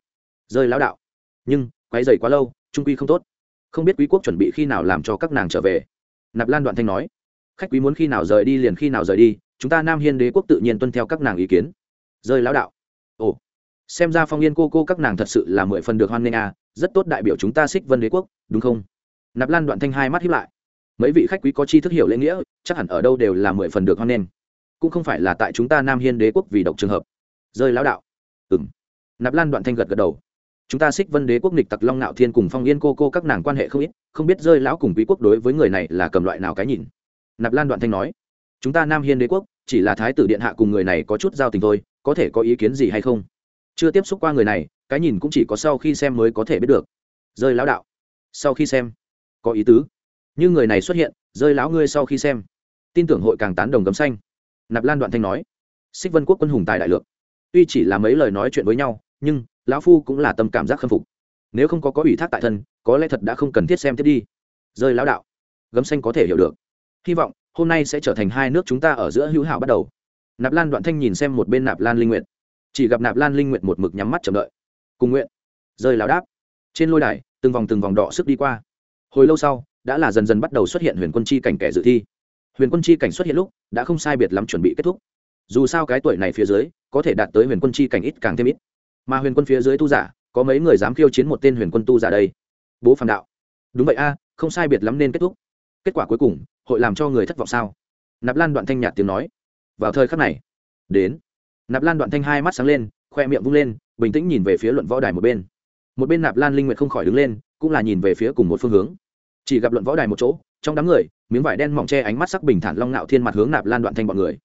Rơi lão đạo. Nhưng quáy dày quá lâu, trung quy không tốt. Không biết quý quốc chuẩn bị khi nào làm cho các nàng trở về nạp lan đoạn thanh nói, khách quý muốn khi nào rời đi liền khi nào rời đi, chúng ta nam hiên đế quốc tự nhiên tuân theo các nàng ý kiến. Rơi lão đạo. Ồ, xem ra phong yên cô cô các nàng thật sự là mười phần được hoan nghênh à rất tốt đại biểu chúng ta xích vân đế quốc, đúng không? Nạp lan đoạn thanh hai mắt hiếp lại. Mấy vị khách quý có chi thức hiểu lễ nghĩa, chắc hẳn ở đâu đều là mười phần được hoan nghênh. Cũng không phải là tại chúng ta nam hiên đế quốc vì độc trường hợp. Rơi lão đạo. Ừ m nạp lan đoạn thanh gật gật đầu chúng ta xích vân đế quốc nịch tặc long nạo thiên cùng phong yên cô cô các nàng quan hệ không ít, không biết rơi lão cùng quý quốc đối với người này là cầm loại nào cái nhìn. Nạp lan đoạn thanh nói, chúng ta nam hiên đế quốc, chỉ là thái tử điện hạ cùng người này có chút giao tình thôi, có thể có ý kiến gì hay không? Chưa tiếp xúc qua người này, cái nhìn cũng chỉ có sau khi xem mới có thể biết được. Rơi lão đạo, sau khi xem, có ý tứ. Như người này xuất hiện, rơi lão ngươi sau khi xem. Tin tưởng hội càng tán đồng cấm xanh. Nạp lan đoạn thanh nói, xích vân quốc quân hùng tài đại lược tuy chỉ là mấy lời nói chuyện với nhau, nhưng lão phu cũng là tâm cảm giác khâm phục. Nếu không có có ủy thác tại thân, có lẽ thật đã không cần thiết xem tiếp đi. Rơi lão đạo. Gấm xanh có thể hiểu được. Hy vọng, hôm nay sẽ trở thành hai nước chúng ta ở giữa hữu hảo bắt đầu. Nạp lan đoạn thanh nhìn xem một bên nạp lan linh nguyện chỉ gặp nạp lan linh nguyện một mực nhắm mắt chờ đợi. Cùng nguyện. Rơi lão đáp. Trên lôi đài, từng vòng từng vòng đỏ sức đi qua. Hồi lâu sau, đã là dần dần bắt đầu xuất hiện huyền quân chi cảnh kẻ dự thi. Huyền quân chi cảnh xuất hiện lúc, đã không sai biệt lắm chuẩn bị kết thúc. Dù sao cái tuổi này phía dưới, có thể đạt tới huyền quân chi cảnh ít càng thêm ít mà huyền quân phía dưới tu giả, có mấy người dám khiêu chiến một tên huyền quân tu giả đây? Bố phàm đạo. Đúng vậy a, không sai biệt lắm nên kết thúc. Kết quả cuối cùng, hội làm cho người thất vọng sao? Nạp lan đoạn thanh nhạt tiếng nói. Vào thời khắc này, đến. Nạp lan đoạn thanh hai mắt sáng lên, khoe miệng vung lên, bình tĩnh nhìn về phía luận võ đài một bên. Một bên nạp lan linh nguyệt không khỏi đứng lên, cũng là nhìn về phía cùng một phương hướng. Chỉ gặp luận võ đài một chỗ, trong đám người, miếng vải đen mỏng che ánh mắt sắc bình thản long ngạo thiên mặt hướng nạp lan đoạn thanh bọn người.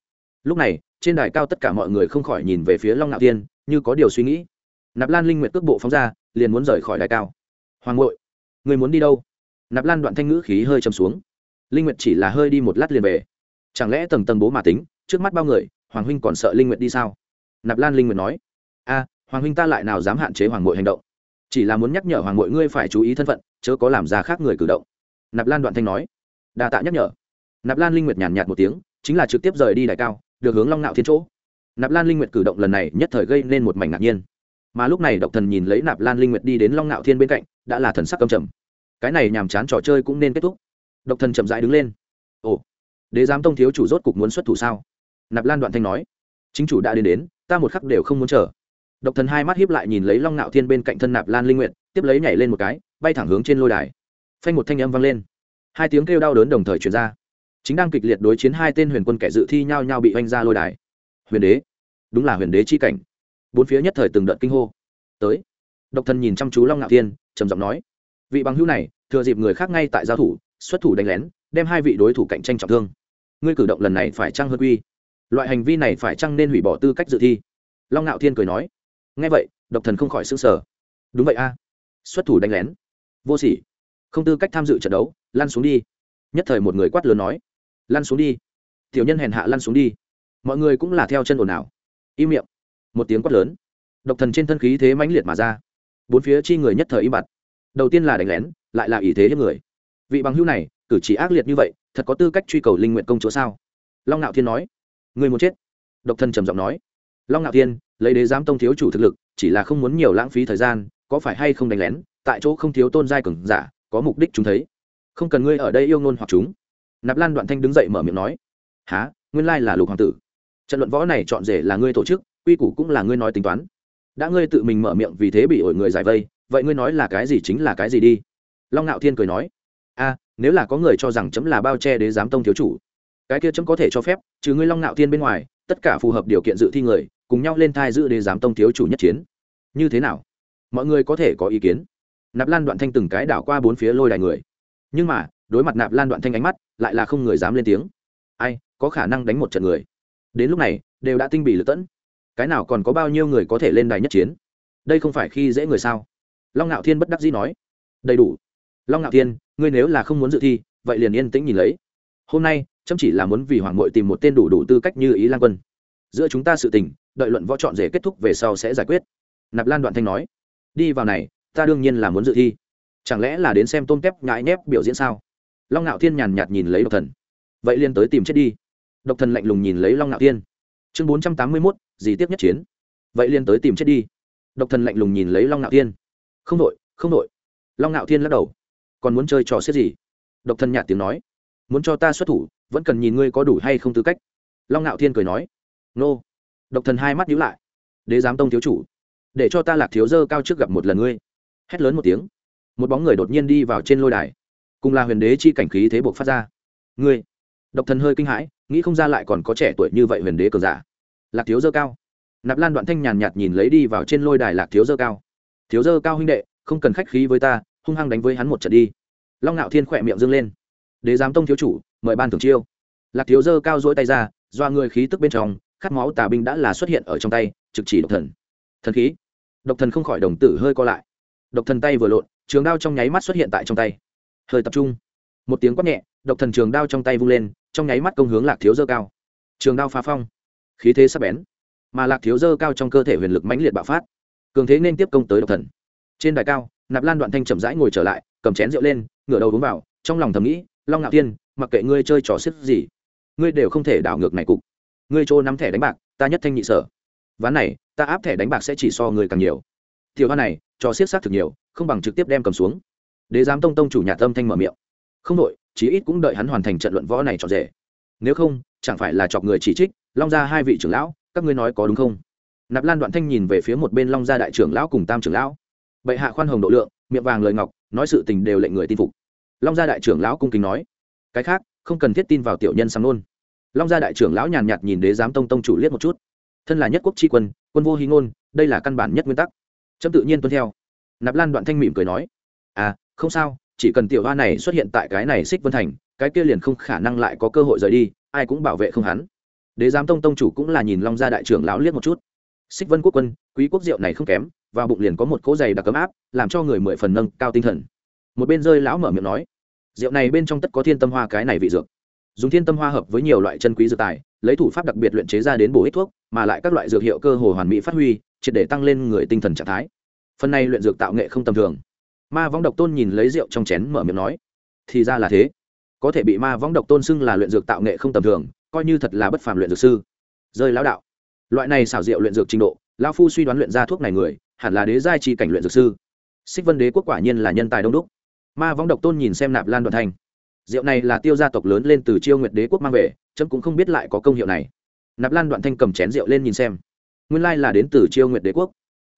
Lúc này, trên đài cao tất cả mọi người không khỏi nhìn về phía long ngạo thiên, như có điều suy nghĩ nạp lan linh nguyệt cước bộ phóng ra, liền muốn rời khỏi đài cao. Hoàng ngội người muốn đi đâu? Nạp lan đoạn thanh ngữ khí hơi chầm xuống. Linh nguyệt chỉ là hơi đi một lát liền về. Chẳng lẽ tầng tầng bố mà tính, trước mắt bao người, hoàng huynh còn sợ linh nguyệt đi sao? Nạp lan linh nguyệt nói. A, hoàng huynh ta lại nào dám hạn chế hoàng ngội hành động? Chỉ là muốn nhắc nhở hoàng ngội ngươi phải chú ý thân phận, chớ có làm ra khác người cử động. Nạp lan đoạn thanh nói. Đa tạ nhắc nhở. Nạp lan linh nguyệt nhàn nhạt một tiếng, chính là trực tiếp rời đi đài cao, được hướng long nạo thiên chỗ. Nạp lan linh nguyệt cử động lần này nhất thời gây nên một mảnh ngạc nhiên mà lúc này độc thần nhìn lấy nạp lan linh nguyệt đi đến long ngạo thiên bên cạnh, đã là thần sắc cầm trầm. Cái này nhàm chán trò chơi cũng nên kết thúc. Độc thần chậm rãi đứng lên. Ồ, đế giám tông thiếu chủ rốt cục muốn xuất thủ sao? Nạp lan đoạn thanh nói. Chính chủ đã đến đến, ta một khắc đều không muốn chờ. Độc thần hai mắt hiếp lại nhìn lấy long ngạo thiên bên cạnh thân nạp lan linh nguyện tiếp lấy nhảy lên một cái, bay thẳng hướng trên lôi đài. Phanh một thanh âm vang lên. Hai tiếng kêu đau đớn đồng thời truyền ra. Chính đang kịch liệt đối chiến hai tên huyền quân kẻ dự thi nhau nhau bị oanh ra lôi đài. Huyền đế. Đúng là huyền đế chi cảnh bốn phía nhất thời từng đợt kinh hô. Tới. Độc thần nhìn chăm chú long ngạo thiên, trầm giọng nói, vị bằng hữu này, thừa dịp người khác ngay tại giao thủ, xuất thủ đánh lén, đem hai vị đối thủ cạnh tranh trọng thương. Ngươi cử động lần này phải trăng hơn quy? Loại hành vi này phải chăng nên hủy bỏ tư cách dự thi? Long ngạo thiên cười nói ngay vậy, độc thần không khỏi s ư n g sở đúng vậy a, xuất thủ đánh lén. Vô sỉ. Không tư cách tham dự trận đấu, lăn xuống đi. Nhất thời một người quát lớn nói, lăn xuống đi. Tiểu nhân hèn hạ lăn xuống đi. Mọi người cũng là theo chân ồn ào. Im miệng một tiếng quát lớn. Độc thần trên thân khí thế mãnh liệt mà ra. Bốn phía chi người nhất thời im bặt. Đầu tiên là đánh lén, lại là ý thế hiếp người. Vị bằng hữu này, cử chỉ ác liệt như vậy, thật có tư cách truy cầu linh nguyện công chúa sao? Long ngạo thiên nói. Người muốn chết. Độc thần trầm giọng nói. Long ngạo thiên, lấy đế giám tông thiếu chủ thực lực, chỉ là không muốn nhiều lãng phí thời gian, có phải hay không đánh lén? Tại chỗ không thiếu tôn giai cường giả, có mục đích chúng thấy. Không cần ngươi ở đây yêu ngôn hoặc chúng. Nạp lan đoạn thanh đứng dậy mở miệng nói. Há nguyên lai là lục hoàng tử. Trận luận võ này chọn rể là ngươi tổ chức quy củ cũng là ngươi nói tính toán. Đã ngươi tự mình mở miệng vì thế bị ổi người giải vây, vậy ngươi nói là cái gì chính là cái gì đi? Long ngạo thiên cười nói, a, nếu là có người cho rằng chấm là bao che đế giám tông thiếu chủ, cái kia chấm có thể cho phép, trừ ngươi long ngạo thiên bên ngoài, tất cả phù hợp điều kiện dự thi người, cùng nhau lên thai giữ đế giám tông thiếu chủ nhất chiến. Như thế nào? Mọi người có thể có ý kiến. Nạp lan đoạn thanh từng cái đảo qua bốn phía lôi đài người. Nhưng mà, đối mặt nạp lan đoạn thanh ánh mắt, lại là không người dám lên tiếng. Ai, có khả năng đánh một trận người? Đến lúc này, đều đã tinh bị lựa tẫn cái nào còn có bao nhiêu người có thể lên đài nhất chiến? Đây không phải khi dễ người sao? Long ngạo thiên bất đắc dĩ nói. Đầy đủ. Long ngạo thiên, ngươi nếu là không muốn dự thi, vậy liền yên tĩnh nhìn lấy. Hôm nay chăm chỉ là muốn vì hoàng mội tìm một tên đủ đủ tư cách như ý lan quân. Giữa chúng ta sự tình, đợi luận võ chọn rể kết thúc về sau sẽ giải quyết. Nạp lan đoạn thanh nói. Đi vào này, ta đương nhiên là muốn dự thi. Chẳng lẽ là đến xem tôm tép ngại nhép biểu diễn sao? Long ngạo thiên nhàn nhạt nhìn lấy độc thần. Vậy liên tới tìm chết đi. Độc thần lạnh lùng nhìn lấy long ngạo thiên. Chương bốn trăm tám mươi mốt gì tiếp nhất chiến? Vậy liền tới tìm chết đi. Độc thần lạnh lùng nhìn lấy long ngạo thiên. Không đội không đội. Long ngạo thiên lắc đầu. Còn muốn chơi trò xiết gì? Độc thân nhạt tiếng nói. Muốn cho ta xuất thủ, vẫn cần nhìn ngươi có đủ hay không tư cách. Long ngạo thiên cười nói. Nô. Độc thần hai mắt nhíu lại. Đế giám tông thiếu chủ, để cho ta lạc thiếu dơ cao trước gặp một lần ngươi. Hét lớn một tiếng. Một bóng người đột nhiên đi vào trên lôi đài. Cùng là huyền đế chi cảnh khí thế buộc phát ra. Ngươi. Độc thần hơi kinh hãi, nghĩ không ra lại còn có trẻ tuổi như vậy huyền đế cờ giả lạc thiếu dơ cao. Nạp lan đoạn thanh nhàn nhạt nhìn lấy đi vào trên lôi đài lạc thiếu dơ cao. Thiếu dơ cao huynh đệ, không cần khách khí với ta, hung hăng đánh với hắn một trận đi. Long ngạo thiên khỏe miệng dâng lên. Đế giám tông thiếu chủ, mời ban thưởng chiêu. Lạc thiếu dơ cao dỗi tay ra, doa người khí tức bên trong, khát máu tà binh đã là xuất hiện ở trong tay, trực chỉ độc thần. Thần khí? Độc thần không khỏi đồng tử hơi co lại. Độc thần tay vừa lộn, trường đao trong nháy mắt xuất hiện tại trong tay. Hơi tập trung. Một tiếng quát nhẹ, độc thần trường đao trong tay vung lên, trong nháy mắt công hướng lạc thiếu dơ cao. Trường đao phá phong khí thế sắp bén, mà lạc thiếu dơ cao trong cơ thể huyền lực mãnh liệt bạo phát, cường thế nên tiếp công tới độc thần. Trên đài cao, nạp lan đoạn thanh chậm rãi ngồi trở lại, cầm chén rượu lên, ngửa đầu uống vào, trong lòng thầm nghĩ, long ngạo tiên mặc kệ ngươi chơi trò xếp gì, ngươi đều không thể đảo ngược này cục. Ngươi trô nắm thẻ đánh bạc, ta nhất thanh nhị sở. Ván này, ta áp thẻ đánh bạc sẽ chỉ so người càng nhiều. Thiều hoa này, trò xiết xác thực nhiều, không bằng trực tiếp đem cầm xuống. Đế giám tông tông chủ nhà tâm thanh mở miệng. Không đội chí ít cũng đợi hắn hoàn thành trận luận võ này trọn rể. Nếu không, chẳng phải là chọc người chỉ trích long gia hai vị trưởng lão, các ngươi nói có đúng không? Nạp lan đoạn thanh nhìn về phía một bên long gia đại trưởng lão cùng tam trưởng lão. Bệ hạ khoan hồng độ lượng, miệng vàng lời ngọc, nói sự tình đều lệnh người tin phục. Long gia đại trưởng lão cung kính nói. Cái khác, không cần thiết tin vào tiểu nhân sang nôn. Long gia đại trưởng lão nhàn nhạt nhìn đế giám tông tông chủ liếc một chút. Thân là nhất quốc tri quân quân vô hy ngôn, đây là căn bản nhất nguyên tắc. Trâm tự nhiên tuân theo. Nạp lan đoạn thanh mỉm cười nói. À không sao, chỉ cần tiểu hoa này xuất hiện tại cái này xích vân thành, cái kia liền không khả năng lại có cơ hội rời đi, ai cũng bảo vệ không hắn đế giám tông tông chủ cũng là nhìn long gia đại trưởng lão liếc một chút. Xích vân quốc quân, quý quốc rượu này không kém và bụng liền có một cỗ dày đặc cấm áp, làm cho người mười phần nâng cao tinh thần. Một bên rơi lão mở miệng nói, rượu này bên trong tất có thiên tâm hoa cái này vị dược. Dùng thiên tâm hoa hợp với nhiều loại chân quý dược tài, lấy thủ pháp đặc biệt luyện chế ra đến bổ ích thuốc, mà lại các loại dược hiệu cơ hồ hoàn mỹ phát huy, triệt để tăng lên người tinh thần trạng thái. Phần này luyện dược tạo nghệ không tầm thường. Ma võng độc tôn nhìn lấy rượu trong chén mở miệng nói, thì ra là thế. Có thể bị ma võng độc tôn xưng là luyện dược tạo nghệ không tầm thường coi như thật là bất phàm luyện dược sư. Rơi lão đạo. Loại này xảo diệu luyện dược trình độ, lão phu suy đoán luyện ra thuốc này người, hẳn là đế giai chi cảnh luyện dược sư. Xích vân đế quốc quả nhiên là nhân tài đông đúc. Ma võng độc tôn nhìn xem nạp lan đoạn thành. Rượu này là tiêu gia tộc lớn lên từ chiêu nguyệt đế quốc mang về, chấm cũng không biết lại có công hiệu này. Nạp lan đoạn thanh cầm chén rượu lên nhìn xem. Nguyên lai là đến từ chiêu nguyệt đế quốc.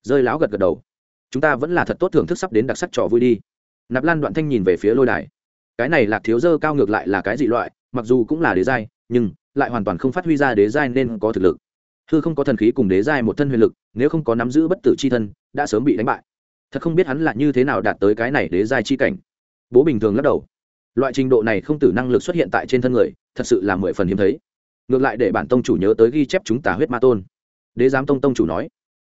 Rơi láo gật gật đầu. Chúng ta vẫn là thật tốt thưởng thức sắp đến đặc sắc trò vui đi. Nạp lan đoạn thanh nhìn về phía lôi đài. Cái này lạc thiếu dơ cao ngược lại là cái dị loại, mặc dù cũng là đế giai, nhưng lại hoàn toàn không phát huy ra đế giai nên có thực lực. Hư không có thần khí cùng đế giai một thân huyền lực, nếu không có nắm giữ bất tử c h i thân, đã sớm bị đánh bại. Thật không biết hắn là như thế nào đạt tới cái này đế giai chi cảnh. Bố bình thường lắc đầu. Loại trình độ này không tử năng lực xuất hiện tại trên thân người, thật sự là mười phần hiếm thấy. Ngược lại để bản tông chủ nhớ tới ghi chép chúng ta huyết ma tôn. Đế giám tông tông chủ nói,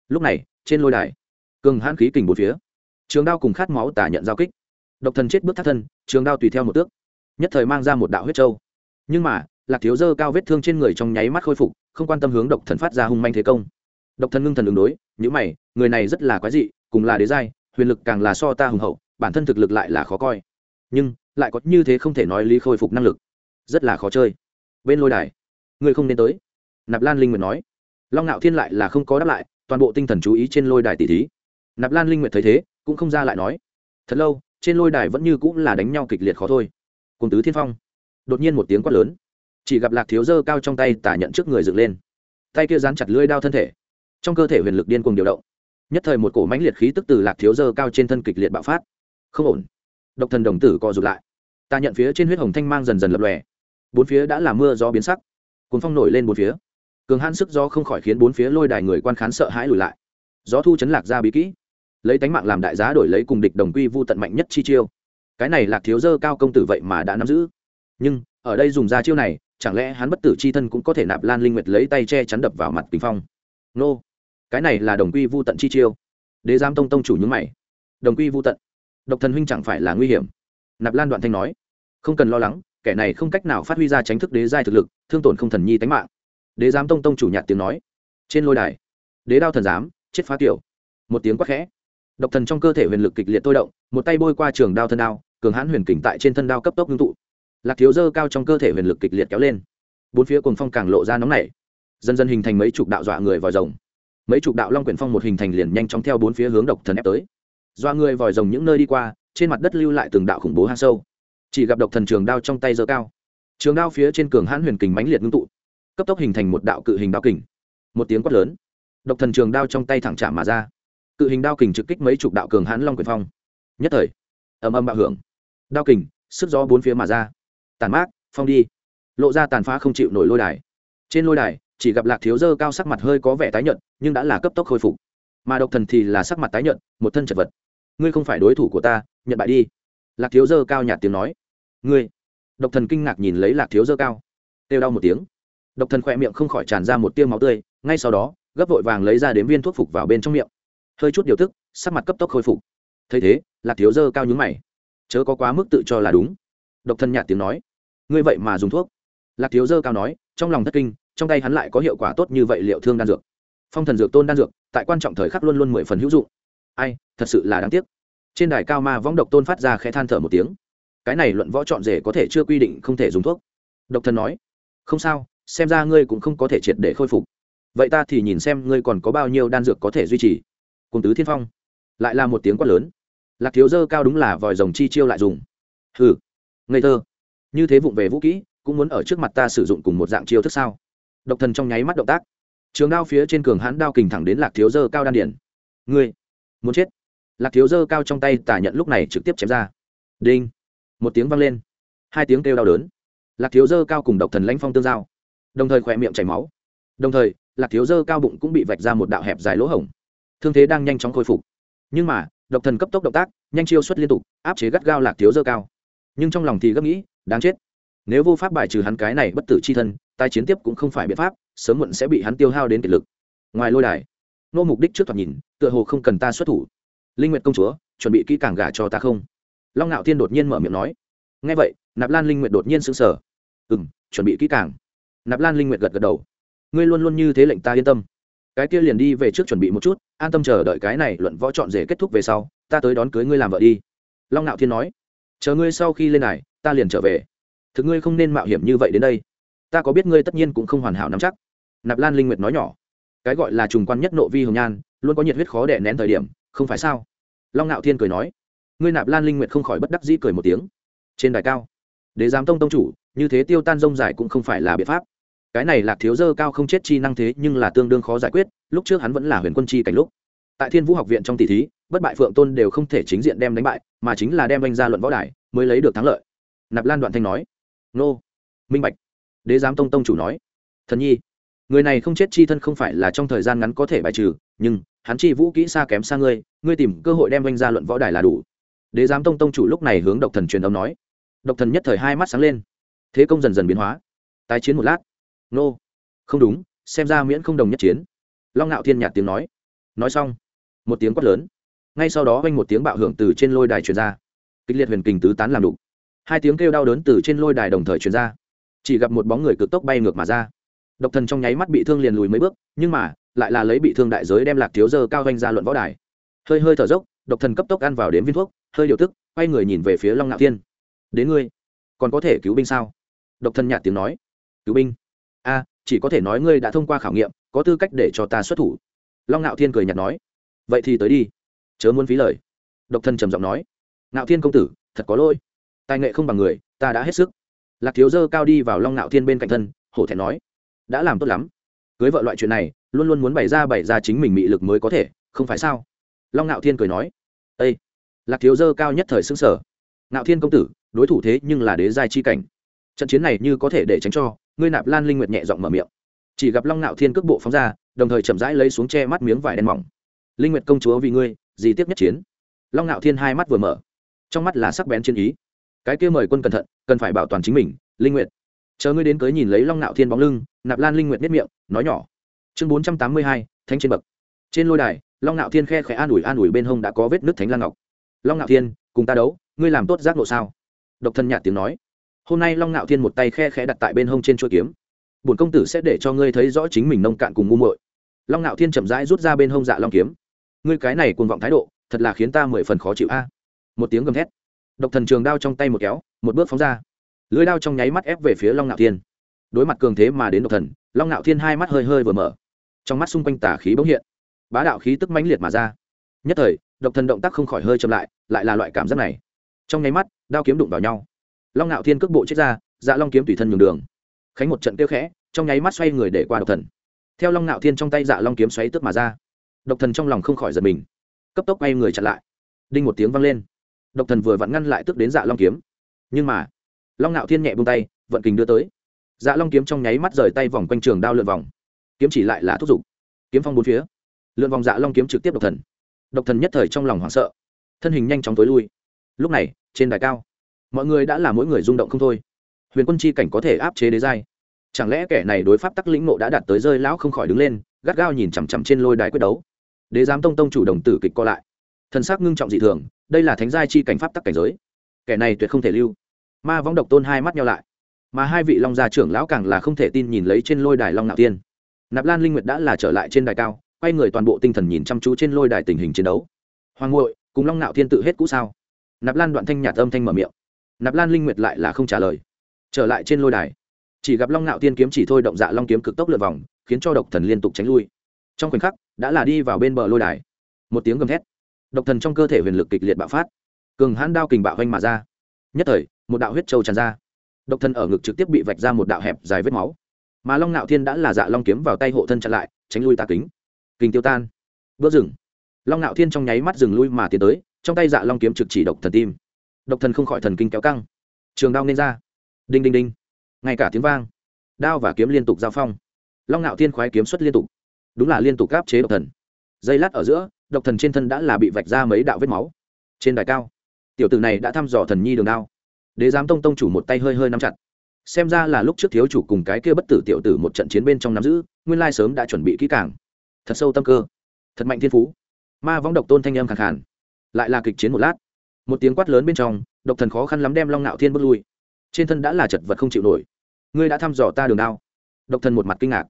lúc này, trên lôi đài, cường hãn khí kình bốn phía, trường đao cùng khát máu tả nhận giao kích. Độc thần chết bước thắt thân, trường đao tùy theo một tước, nhất thời mang ra một đạo huyết trâu nhưng mà lạc thiếu dơ cao vết thương trên người trong nháy mắt khôi phục, không quan tâm hướng độc thần phát ra hung manh thế công. Độc thần ngưng thần đường đối những mày, người này rất là quái dị, cùng là đế giai, huyền lực càng là so ta hùng hậu, bản thân thực lực lại là khó coi. Nhưng, lại có như thế không thể nói lý khôi phục năng lực. Rất là khó chơi. Bên lôi đài, người không nên tới. Nạp lan linh nguyệt nói. Long ngạo thiên lại là không có đáp lại, toàn bộ tinh thần chú ý trên lôi đài tỷ thí. Nạp lan linh nguyệt thấy thế, cũng không ra lại nói. Thật lâu, trên lôi đài vẫn như cũng là đánh nhau kịch liệt khó thôi. Cùng tứ thiên phong. Đột nhiên một tiếng quát lớn chỉ gặp lạc thiếu dơ cao trong tay tả nhận trước người dựng lên. Tay kia dán chặt lưỡi đao thân thể. Trong cơ thể huyền lực điên cuồng điều động. Nhất thời một cổ mãnh liệt khí tức từ lạc thiếu dơ cao trên thân kịch liệt bạo phát. Không ổn. Độc thần đồng tử co rụt lại. Ta nhận phía trên huyết hồng thanh mang dần dần lập lòe. Bốn phía đã là mưa gió biến sắc. Cuốn phong nổi lên bốn phía. Cường hãn sức gió không khỏi khiến bốn phía lôi đài người quan khán sợ hãi lùi lại. Gió thu chấn lạc ra bí kỹ. Lấy tánh mạng làm đại giá đổi lấy cùng địch đồng quy vu tận mạnh nhất chi chiêu. Cái này lạc thiếu dơ cao công tử vậy mà đã nắm giữ. Nhưng ở đây dùng ra chiêu này, chẳng lẽ hắn bất tử chi thân cũng có thể nạp lan linh nguyệt lấy tay che chắn đập vào mặt kinh phong? Nô, cái này là đồng quy vu tận chi chiêu. Đế giám tông tông chủ nhúng mày. Đồng quy vu tận. Độc thần huynh chẳng phải là nguy hiểm? Nạp lan đoạn thanh nói. Không cần lo lắng, kẻ này không cách nào phát huy ra tránh thức đế giai thực lực, thương tổn không thần nhi tánh mạng. Đế giám tông tông chủ nhạt tiếng nói. Trên lôi đài, đế đao thần giám, chết phá tiểu. Một tiếng quát khẽ. Độc thần trong cơ thể huyền lực kịch liệt tôi động, một tay bôi qua trường đao thân đao, cường hãn huyền kình tại trên thân đao cấp tốc ngưng tụ lạc thiếu dơ cao trong cơ thể huyền lực kịch liệt kéo lên. Bốn phía cùng phong càng lộ ra nóng nảy. Dần dần hình thành mấy chục đạo dọa người vòi rồng. Mấy chục đạo long quyển phong một hình thành liền nhanh chóng theo bốn phía hướng độc thần ép tới. Dọa người vòi rồng những nơi đi qua, trên mặt đất lưu lại từng đạo khủng bố hang sâu. Chỉ gặp độc thần trường đao trong tay dơ cao. Trường đao phía trên cường hãn huyền kình mãnh liệt ngưng tụ, cấp tốc hình thành một đạo cự hình đao kình. Một tiếng quát lớn, độc thần trường đao trong tay thẳng chạm mà ra. Cự hình đao kình trực kích mấy chục đạo cường hãn long quyền phong. Nhất thời, ầm ầm bạo hưởng. Đao kình, sức gió bốn phía mà ra tàn mát, phong đi. Lộ ra tàn phá không chịu nổi lôi đài. Trên lôi đài, chỉ gặp lạc thiếu dơ cao sắc mặt hơi có vẻ tái nhợt, nhưng đã là cấp tốc khôi phục. Mà độc thần thì là sắc mặt tái nhợt, một thân chật vật. Ngươi không phải đối thủ của ta, nhận bại đi. Lạc thiếu dơ cao nhạt tiếng nói. Ngươi. Độc thần kinh ngạc nhìn lấy lạc thiếu dơ cao. Têu đau một tiếng. Độc thần khỏe miệng không khỏi tràn ra một tiêu máu tươi, ngay sau đó, gấp vội vàng lấy ra đếm viên thuốc phục vào bên trong miệng. Hơi chút điều tức, sắc mặt cấp tốc khôi phục. Thấy thế, lạc thiếu dơ cao nhúng mày. Chớ có quá mức tự cho là đúng độc thân nhạt tiếng nói. Ngươi vậy mà dùng thuốc. Lạc thiếu dơ cao nói, trong lòng thất kinh, trong tay hắn lại có hiệu quả tốt như vậy liệu thương đan dược. Phong thần dược tôn đan dược, tại quan trọng thời khắc luôn luôn mười phần hữu dụng. Ai, thật sự là đáng tiếc. Trên đài cao ma võng độc tôn phát ra khẽ than thở một tiếng. Cái này luận võ chọn rể có thể chưa quy định không thể dùng thuốc. Độc thân nói, không sao, xem ra ngươi cũng không có thể triệt để khôi phục. Vậy ta thì nhìn xem ngươi còn có bao nhiêu đan dược có thể duy trì. Cùng tứ thiên phong. Lại là một tiếng quát lớn. Lạc thiếu dơ cao đúng là vòi rồng chi chiêu lại dùng. Hừ ngây thơ. Như thế vụng về vũ kỹ, cũng muốn ở trước mặt ta sử dụng cùng một dạng chiêu thức sao? Độc thần trong nháy mắt động tác. Trường đao phía trên cường hãn đao kình thẳng đến lạc thiếu dơ cao đan điển. Ngươi, muốn chết. Lạc thiếu dơ cao trong tay tả nhận lúc này trực tiếp chém ra. Đinh. Một tiếng vang lên. Hai tiếng kêu đau đớn. Lạc thiếu dơ cao cùng độc thần lãnh phong tương giao. Đồng thời khỏe miệng chảy máu. Đồng thời, lạc thiếu dơ cao bụng cũng bị vạch ra một đạo hẹp dài lỗ hổng. Thương thế đang nhanh chóng khôi phục. Nhưng mà, độc thần cấp tốc động tác, nhanh chiêu xuất liên tục, áp chế gắt gao lạc thiếu dơ cao nhưng trong lòng thì gấp nghĩ, đáng chết. Nếu vô pháp bài trừ hắn cái này bất tử c h i thân, tai chiến tiếp cũng không phải biện pháp, sớm muộn sẽ bị hắn tiêu hao đến kiệt lực. Ngoài lôi đài, nô mục đích trước thoạt nhìn, tựa hồ không cần ta xuất thủ. Linh nguyệt công chúa, chuẩn bị kỹ càng gả cho ta không? Long ngạo thiên đột nhiên mở miệng nói. Ngay vậy, nạp lan linh nguyệt đột nhiên sững sờ. Ừ m chuẩn bị kỹ càng. Nạp lan linh nguyệt gật gật đầu. Ngươi luôn luôn như thế lệnh ta yên tâm. Cái kia liền đi về trước chuẩn bị một chút, an tâm chờ đợi cái này luận võ chọn rể kết thúc về sau, ta tới đón cưới ngươi làm vợ đi. Long ngạo thiên nói chờ ngươi sau khi lên này, ta liền trở về. Thực ngươi không nên mạo hiểm như vậy đến đây. Ta có biết ngươi tất nhiên cũng không hoàn hảo nắm chắc. Nạp lan linh nguyệt nói nhỏ. Cái gọi là trùng quan nhất nộ vi hồng nhan, luôn có nhiệt huyết khó đẻ nén thời điểm, không phải sao? Long ngạo thiên cười nói. Ngươi nạp lan linh nguyệt không khỏi bất đắc dĩ cười một tiếng. Trên đài cao, đế giám tông tông chủ, như thế tiêu tan rông dài cũng không phải là biện pháp. Cái này lạc thiếu dơ cao không chết chi năng thế nhưng là tương đương khó giải quyết, lúc trước hắn vẫn là huyền quân chi cảnh lúc tại thiên vũ học viện trong tỷ thí, bất bại phượng tôn đều không thể chính diện đem đánh bại, mà chính là đem anh ra luận võ đài, mới lấy được thắng lợi. Nạp lan đoạn thanh nói, nô, minh bạch. Đế giám tông tông chủ nói, thần nhi, người này không chết chi thân không phải là trong thời gian ngắn có thể bài trừ, nhưng hắn chi vũ kỹ xa kém xa ngươi ngươi tìm cơ hội đem anh ra luận võ đài là đủ. Đế giám tông tông chủ lúc này hướng độc thần truyền âm nói, độc thần nhất thời hai mắt sáng lên. Thế công dần dần biến hóa. Tái chiến một lát. Nô, không đúng, xem ra miễn không đồng nhất chiến. Long ngạo thiên nhạt tiếng nói. Nói xong một tiếng quát lớn. Ngay sau đó vang một tiếng bạo hưởng từ trên lôi đài truyền ra. Kịch liệt huyền kình tứ tán làm đục. Hai tiếng kêu đau đớn từ trên lôi đài đồng thời truyền ra. Chỉ gặp một bóng người cực tốc bay ngược mà ra. Độc thần trong nháy mắt bị thương liền lùi mấy bước, nhưng mà, lại là lấy bị thương đại giới đem lạc thiếu dơ cao doanh ra luận võ đài. Hơi hơi thở dốc, độc thần cấp tốc ăn vào đến viên thuốc, hơi điều tức, quay người nhìn về phía long ngạo thiên. Đến ngươi, còn có thể cứu binh sao? Độc thần nhạt tiếng nói. Cứu binh? A, chỉ có thể nói ngươi đã thông qua khảo nghiệm, có tư cách để cho ta xuất thủ. Long ngạo thiên cười nhạt nói vậy thì tới đi. Chớ muốn phí lời. Độc thân trầm giọng nói. Ngạo thiên công tử, thật có lỗi. Tài nghệ không bằng người, ta đã hết sức. Lạc thiếu dơ cao đi vào long ngạo thiên bên cạnh thân, hổ thẹn nói. Đã làm tốt lắm. Cưới vợ loại chuyện này, luôn luôn muốn bày ra bày ra chính mình mị lực mới có thể, không phải sao? Long ngạo thiên cười nói. Ây lạc thiếu dơ cao nhất thời xứng sở ngạo thiên công tử, đối thủ thế nhưng là đế giai chi cảnh. Trận chiến này như có thể để tránh cho, ngươi nạp lan linh nguyệt nhẹ giọng mở miệng. Chỉ gặp long ngạo thiên cước bộ phóng ra, đồng thời chậm rãi lấy xuống che mắt miếng vải đen mỏng linh nguyệt công chúa vì ngươi, gì tiếp nhất chiến. Long ngạo thiên hai mắt vừa mở, trong mắt là sắc bén chiến ý. Cái kia mời quân cẩn thận, cần phải bảo toàn chính mình, linh nguyệt. Chờ ngươi đến cưới nhìn lấy long ngạo thiên bóng lưng, nạp lan linh nguyệt biết miệng, nói nhỏ. Chương bốn trăm tám mươi hai, thánh trên bậc. Trên lôi đài, long ngạo thiên khe khẽ an ủi an ủi bên hông đã có vết nứt thánh lan ngọc. Long ngạo thiên, cùng ta đấu, ngươi làm tốt giác nộ sao? Độc thân nhạt tiếng nói. Hôm nay long ngạo thiên một tay khe khẽ đặt tại bên hông trên chuôi kiếm. Bổn công tử sẽ để cho ngươi thấy rõ chính mình nông cạn cùng ngu muội. Long ngạo thiên chậm rãi rút ra bên hông dạ long kiếm ngươi cái này cuồng vọng thái độ, thật là khiến ta mười phần khó chịu a. Một tiếng gầm thét. Độc thần trường đao trong tay một kéo, một bước phóng ra. Lưới đao trong nháy mắt ép về phía long ngạo thiên. Đối mặt cường thế mà đến độc thần, long ngạo thiên hai mắt hơi hơi vừa mở. Trong mắt xung quanh tả khí bỗng hiện. Bá đạo khí tức mãnh liệt mà ra. Nhất thời, độc thần động tác không khỏi hơi chậm lại lại là loại cảm giác này. Trong nháy mắt, đao kiếm đụng vào nhau. Long ngạo thiên cước bộ chết ra dạ long kiếm tùy thân nhường đường. Khánh một trận kêu khẽ, trong nháy mắt xoay người để qua độc thần. Theo long ngạo thiên trong tay dạ long kiếm xoáy tức mà ra độc thần trong lòng không khỏi giật mình. Cấp tốc quay người chặn lại. Đinh một tiếng vang lên. Độc thần vừa vặn ngăn lại tức đến dạ long kiếm. Nhưng mà, long ngạo thiên nhẹ buông tay, vận kình đưa tới. Dạ long kiếm trong nháy mắt rời tay vòng quanh trường đao lượn vòng. Kiếm chỉ lại là thúc giục. Kiếm phong bốn phía. Lượn vòng dạ long kiếm trực tiếp độc thần. Độc thần nhất thời trong lòng hoảng sợ. Thân hình nhanh chóng tối lui. Lúc này, trên đài cao, mọi người đã là mỗi người rung động không thôi. Huyền quân chi cảnh có thể áp chế đế giai. Chẳng lẽ kẻ này đối pháp tắc lĩnh nộ đã đạt tới rơi lão không khỏi đứng lên, gắt gao nhìn chằm chằm trên lôi đài quyết đấu? Đế giám tông tông chủ đồng tử kịch co lại. Thần sắc ngưng trọng dị thường, đây là thánh giai chi cảnh pháp tắc cảnh giới. Kẻ này tuyệt không thể lưu. Ma võng độc tôn hai mắt nhau lại. Mà hai vị long gia trưởng lão càng là không thể tin nhìn lấy trên lôi đài long nạo tiên. Nạp lan linh nguyệt đã là trở lại trên đài cao, quay người toàn bộ tinh thần nhìn chăm chú trên lôi đài tình hình chiến đấu. Hoàng ngội cùng long nạo thiên tự hết cũ sao? Nạp lan đoạn thanh nhạt âm thanh mở miệng. Nạp lan linh nguyệt lại là không trả lời. Trở lại trên lôi đài. Chỉ gặp long nạo tiên kiếm chỉ thôi động dạ long kiếm cực tốc lượt vòng, khiến cho độc thần liên tục tránh lui trong khoảnh khắc, đã là đi vào bên bờ lôi đài. Một tiếng gầm thét. Độc thần trong cơ thể huyền lực kịch liệt bạo phát. Cường hãn đao kình bạo hoanh mà ra. Nhất thời, một đạo huyết trâu tràn ra. Độc thần ở ngực trực tiếp bị vạch ra một đạo hẹp dài vết máu. Mà long nạo thiên đã là dạ long kiếm vào tay hộ thân chặn lại, tránh lui tà kính. Kình tiêu tan. Bước dừng. Long nạo thiên trong nháy mắt dừng lui mà tiến tới, trong tay dạ long kiếm trực chỉ độc thần tim. Độc thần không khỏi thần kinh kéo căng. Trường đao nên ra. Đinh đinh đinh. Ngay cả tiếng vang, đao và kiếm liên tục giao phong. Long nạo thiên khoái kiếm xuất liên tục đúng là liên tục áp chế độc thần. Dây lát ở giữa, độc thần trên thân đã là bị vạch ra mấy đạo vết máu. Trên đài cao, tiểu tử này đã thăm dò thần nhi đường đao. Đế giám tông tông chủ một tay hơi hơi nắm chặt. Xem ra là lúc trước thiếu chủ cùng cái kia bất tử tiểu tử một trận chiến bên trong nắm giữ, nguyên lai sớm đã chuẩn bị kỹ càng. Thật sâu tâm cơ. Thật mạnh thiên phú. Ma võng độc tôn thanh âm khẳng khàn. Lại là kịch chiến một lát. Một tiếng quát lớn bên trong, độc thần khó khăn lắm đem long nạo thiên bước lui. Trên thân đã là chật vật không chịu nổi. Ngươi đã thăm dò ta đường đao. Độc thần một mặt kinh ngạc.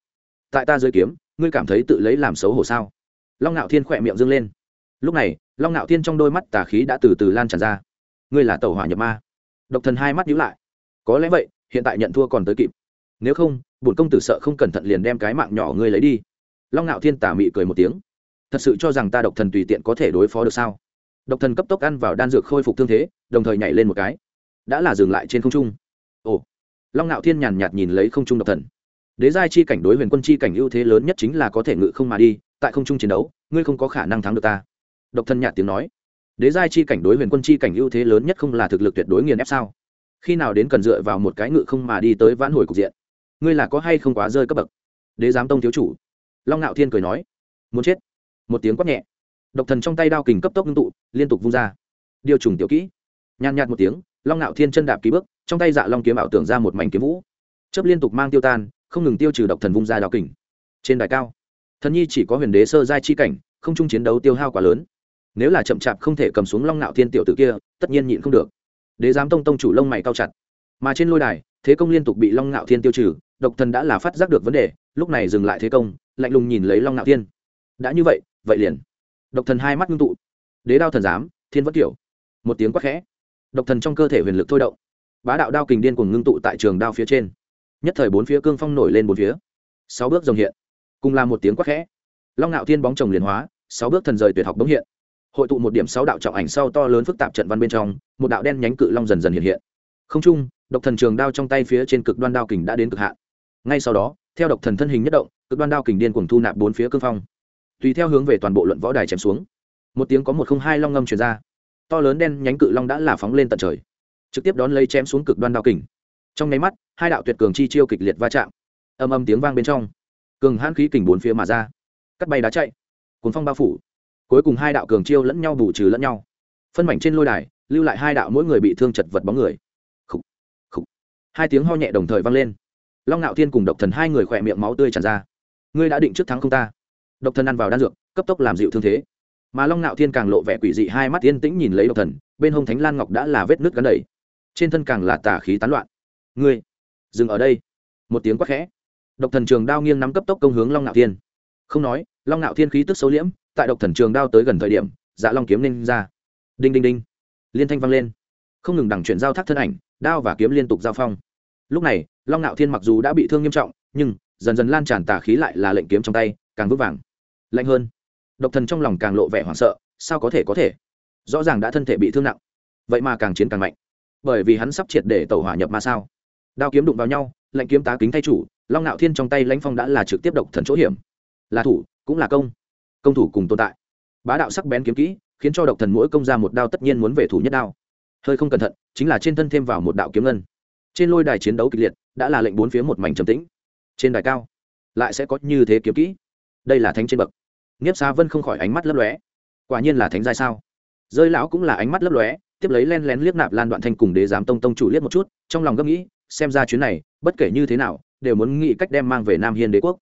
Tại ta dưới kiếm ngươi cảm thấy tự lấy làm xấu hổ sao? Long ngạo thiên khỏe miệng dâng lên. Lúc này, long ngạo thiên trong đôi mắt tà khí đã từ từ lan tràn ra. Ngươi là tàu hỏa nhập ma. Độc thần hai mắt nhíu lại. Có lẽ vậy, hiện tại nhận thua còn tới kịp. Nếu không, bổn công tử sợ không cẩn thận liền đem cái mạng nhỏ ngươi lấy đi. Long ngạo thiên tà mị cười một tiếng. Thật sự cho rằng ta độc thần tùy tiện có thể đối phó được sao? Độc thần cấp tốc ăn vào đan dược khôi phục thương thế, đồng thời nhảy lên một cái. Đã là dừng lại trên không trung. Ồ. Long ngạo thiên nhàn nhạt nhìn lấy không trung độc thần đế giai chi cảnh đối huyền quân chi cảnh ưu thế lớn nhất chính là có thể ngự không mà đi, tại không trung chiến đấu, ngươi không có khả năng thắng được ta. Độc thân nhạt tiếng nói. Đế giai chi cảnh đối huyền quân chi cảnh ưu thế lớn nhất không là thực lực tuyệt đối nghiền ép sao? Khi nào đến cần dựa vào một cái ngự không mà đi tới vãn hồi cục diện? Ngươi là có hay không quá rơi cấp bậc? Đế giám tông thiếu chủ. Long ngạo thiên cười nói. Muốn chết. Một tiếng quát nhẹ. Độc thần trong tay đao kình cấp tốc ngưng tụ, liên tục vung ra. Điều trùng tiểu kỹ. Nhàn nhạt một tiếng, long ngạo thiên chân đạp ký bước, trong tay dạ long kiếm ảo tưởng ra một mảnh kiếm vũ. Chớp liên tục mang tiêu tan không ngừng tiêu trừ độc thần vung ra đào kình. Trên đài cao, thần nhi chỉ có huyền đế sơ giai chi cảnh, không chung chiến đấu tiêu hao quá lớn. Nếu là chậm chạp không thể cầm xuống long ngạo thiên tiểu tử kia, tất nhiên nhịn không được. Đế giám tông tông chủ lông mày cao chặt. Mà trên lôi đài, thế công liên tục bị long ngạo thiên tiêu trừ, độc thần đã là phát giác được vấn đề, lúc này dừng lại thế công, lạnh lùng nhìn lấy long ngạo thiên. Đã như vậy vậy liền. Độc thần hai mắt ngưng tụ. Đế đao thần giám, thiên vẫn kiểu một tiếng quát khẽ. Độc thần trong cơ thể huyền lực thôi động. Bá đạo đao kình điên cùng ngưng tụ tại trường đao phía trên nhất thời bốn phía cương phong nổi lên bốn phía. Sáu bước rồng hiện, cùng là một tiếng quát khẽ. Long ngạo thiên bóng chồng liền hóa, sáu bước thần rời tuyệt học bóng hiện. Hội tụ một điểm sáu đạo trọng ảnh sau to lớn phức tạp trận văn bên trong, một đạo đen nhánh cự long dần dần hiện hiện. Không trung, độc thần trường đao trong tay phía trên cực đoan đao kình đã đến cực hạn. Ngay sau đó, theo độc thần thân hình nhất động, cực đoan đao kình điên cùng thu nạp bốn phía cương phong. Tùy theo hướng về toàn bộ luận võ đài chém xuống. Một tiếng có một không hai long ngâm truyền ra. To lớn đen nhánh cự long đã là phóng lên tận trời. Trực tiếp đón lấy chém xuống cực đoan đao kình trong nháy mắt hai đạo tuyệt cường chi chiêu kịch liệt va chạm. Âm âm tiếng vang bên trong cường hãn khí kình bốn phía mà ra. Cắt bay đá chạy cuốn phong bao phủ. Cuối cùng hai đạo cường chiêu lẫn nhau bù trừ lẫn nhau. Phân mảnh trên lôi đài lưu lại hai đạo mỗi người bị thương chật vật bóng người. Khủ, khủ. hai tiếng ho nhẹ đồng thời vang lên. Long ngạo thiên cùng độc thần hai người khỏe miệng máu tươi tràn ra. Ngươi đã định trước thắng không ta. Độc thần ăn vào đan dược cấp tốc làm dịu thương thế. Mà long ngạo thiên càng lộ vẻ quỷ dị hai mắt yên tĩnh nhìn lấy độc thần bên hông thánh lan ngọc đã là vết nước gắn đầy. Trên thân càng là tà khí tán loạn ngươi, dừng ở đây. Một tiếng quát khẽ. Độc thần trường đao nghiêng nắm cấp tốc công hướng long ngạo thiên. Không nói, long ngạo thiên khí tức xấu liễm, tại độc thần trường đao tới gần thời điểm dạ long kiếm nên ra. Đinh đinh đinh. Liên thanh vang lên. Không ngừng đằng chuyển giao thác thân ảnh, đao và kiếm liên tục giao phong. Lúc này, long ngạo thiên mặc dù đã bị thương nghiêm trọng, nhưng dần dần lan tràn tà khí lại là lệnh kiếm trong tay, càng vững vàng. Lạnh hơn. Độc thần trong lòng càng lộ vẻ hoảng sợ, sao có thể có thể? Rõ ràng đã thân thể bị thương nặng, vậy mà càng chiến càng mạnh. Bởi vì hắn sắp triệt để tẩu hỏa nhập ma sao? Đao kiếm đụng vào nhau lệnh kiếm tá kính thay chủ, long nạo thiên trong tay lãnh phong đã là trực tiếp độc thần chỗ hiểm. Là thủ, cũng là công. Công thủ cùng tồn tại. Bá đạo sắc bén kiếm kỹ, khiến cho độc thần mỗi công ra một đao tất nhiên muốn về thủ nhất đao. Hơi không cẩn thận, chính là trên thân thêm vào một đạo kiếm ngân. Trên lôi đài chiến đấu kịch liệt, đã là lệnh bốn phía một mảnh trầm tĩnh. Trên đài cao, lại sẽ có như thế kiếm kỹ. Đây là thánh trên bậc. Nghiếp xa vân không khỏi ánh mắt lấp lóe. Quả nhiên là thánh giai sao? Rơi lão cũng là ánh mắt lấp lóe, tiếp lấy len lén liếc nạp lan đoạn thanh cùng đế giám tông tông chủ liếc một chút, trong lòng gấp nghĩ xem ra chuyến này, bất kể như thế nào, đều muốn nghĩ cách đem mang về nam hiên đế quốc.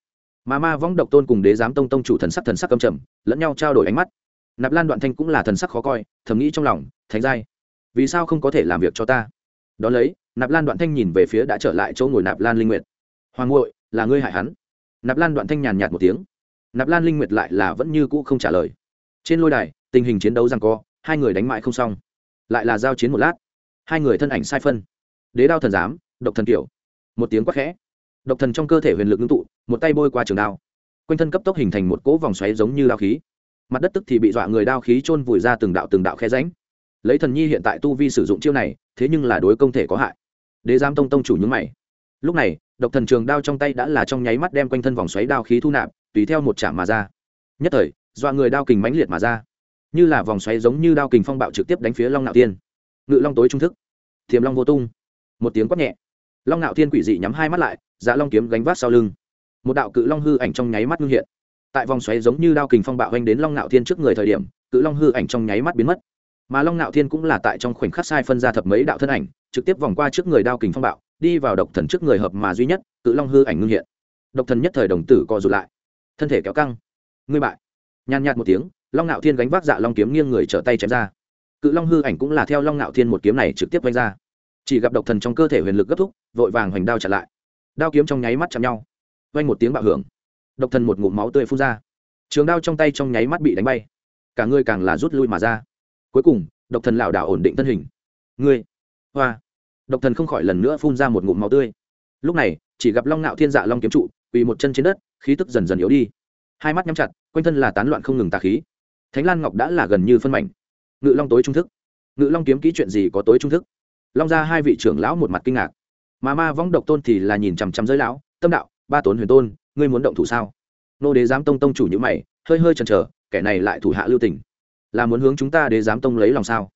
Mà ma vong độc tôn cùng đế giám tông tông chủ thần sắc thần sắc cầm trầm, lẫn nhau trao đổi ánh mắt. Nạp lan đoạn thanh cũng là thần sắc khó coi, thầm nghĩ trong lòng, thánh giai, vì sao không có thể làm việc cho ta? Đ ó lấy, nạp lan đoạn thanh nhìn về phía đã trở lại chỗ ngồi nạp lan linh nguyệt. Hoàng ngội là ngươi hại hắn? Nạp lan đoạn thanh nhàn nhạt một tiếng. Nạp lan linh nguyệt lại là vẫn như cũ không trả lời. Trên lôi đài, tình hình chiến đấu rằng co, hai người đánh mãi không xong. Lại là giao chiến một lát. Hai người thân ảnh sai phân. Đế đao thần giám độc thần kiểu một tiếng quát khẽ. Độc thần trong cơ thể huyền lực ngưng tụ, một tay bôi qua trường đao. Quanh thân cấp tốc hình thành một cỗ vòng xoáy giống như đao khí. Mặt đất tức thì bị dọa người đao khí chôn vùi ra từng đạo từng đạo khe ránh lấy thần nhi hiện tại tu vi sử dụng chiêu này, thế nhưng là đối công thể có hại. Đế giám tông tông chủ nhúng mày. Lúc này, độc thần trường đao trong tay đã là trong nháy mắt đem quanh thân vòng xoáy đao khí thu nạp, tùy theo một chạm mà ra. Nhất thời, dọa người đao kình mãnh liệt mà ra. Như là vòng xoáy giống như đao kình phong bạo trực tiếp đánh phía long nạo tiên. Ngự long tối trung thức. Thiềm long vô tung. Một tiếng quát nhẹ long nạo Thiên quỷ dị nhắm hai mắt lại dạ long kiếm gánh vác sau lưng. Một đạo cự long hư ảnh trong nháy mắt ngưng hiện. Tại vòng xoáy giống như đao kình phong bạo hoành đến long nạo thiên trước người thời điểm, cự long hư ảnh trong nháy mắt biến mất. Mà long nạo thiên cũng là tại trong khoảnh khắc sai phân ra thập mấy đạo thân ảnh, trực tiếp vòng qua trước người đao kình phong bạo, đi vào độc thần trước người hợp mà duy nhất, cự long hư ảnh ngưng hiện. Độc thần nhất thời đồng tử co rụt lại. Thân thể kéo căng. Ngươi bại. Nhàn nhạt một tiếng, long ngạo thiên gánh vác dạ long kiếm nghiêng người trở tay chém ra. Cự long hư ảnh cũng là theo long ngạo thiên một kiếm này trực tiếp vanh ra. Chỉ gặp độc thần trong cơ thể huyền lực gấp thúc vội vàng hoành đao chặn lại. Đao kiếm trong nháy mắt chạm nhau. Vanh một tiếng bạo hưởng. Độc thần một ngụm máu tươi phun ra. Trường đao trong tay trong nháy mắt bị đánh bay. Cả người càng là rút lui mà ra. Cuối cùng, độc thần lảo đảo ổn định thân hình. Ngươi, hoa. Độc thần không khỏi lần nữa phun ra một ngụm máu tươi. Lúc này, chỉ gặp long nạo thiên dạ long kiếm trụ, quỳ một chân trên đất, khí tức dần dần yếu đi. Hai mắt nhắm chặt, quanh thân là tán loạn không ngừng tà khí. Thánh lan ngọc đã là gần như phân mảnh. Ngự long tối trung thức. Ngự long kiếm kỹ chuyện gì có tối trung thức? Long ra hai vị trưởng lão một mặt kinh ngạc mà ma vong độc tôn thì là nhìn chằm chằm giới lão, tâm đạo, ba tốn huyền tôn, ngươi muốn động thủ sao? Nô đế giám tông tông chủ như mày, hơi hơi chần chờ, kẻ này lại thủ hạ lưu tình. Là muốn hướng chúng ta đế giám tông lấy lòng sao?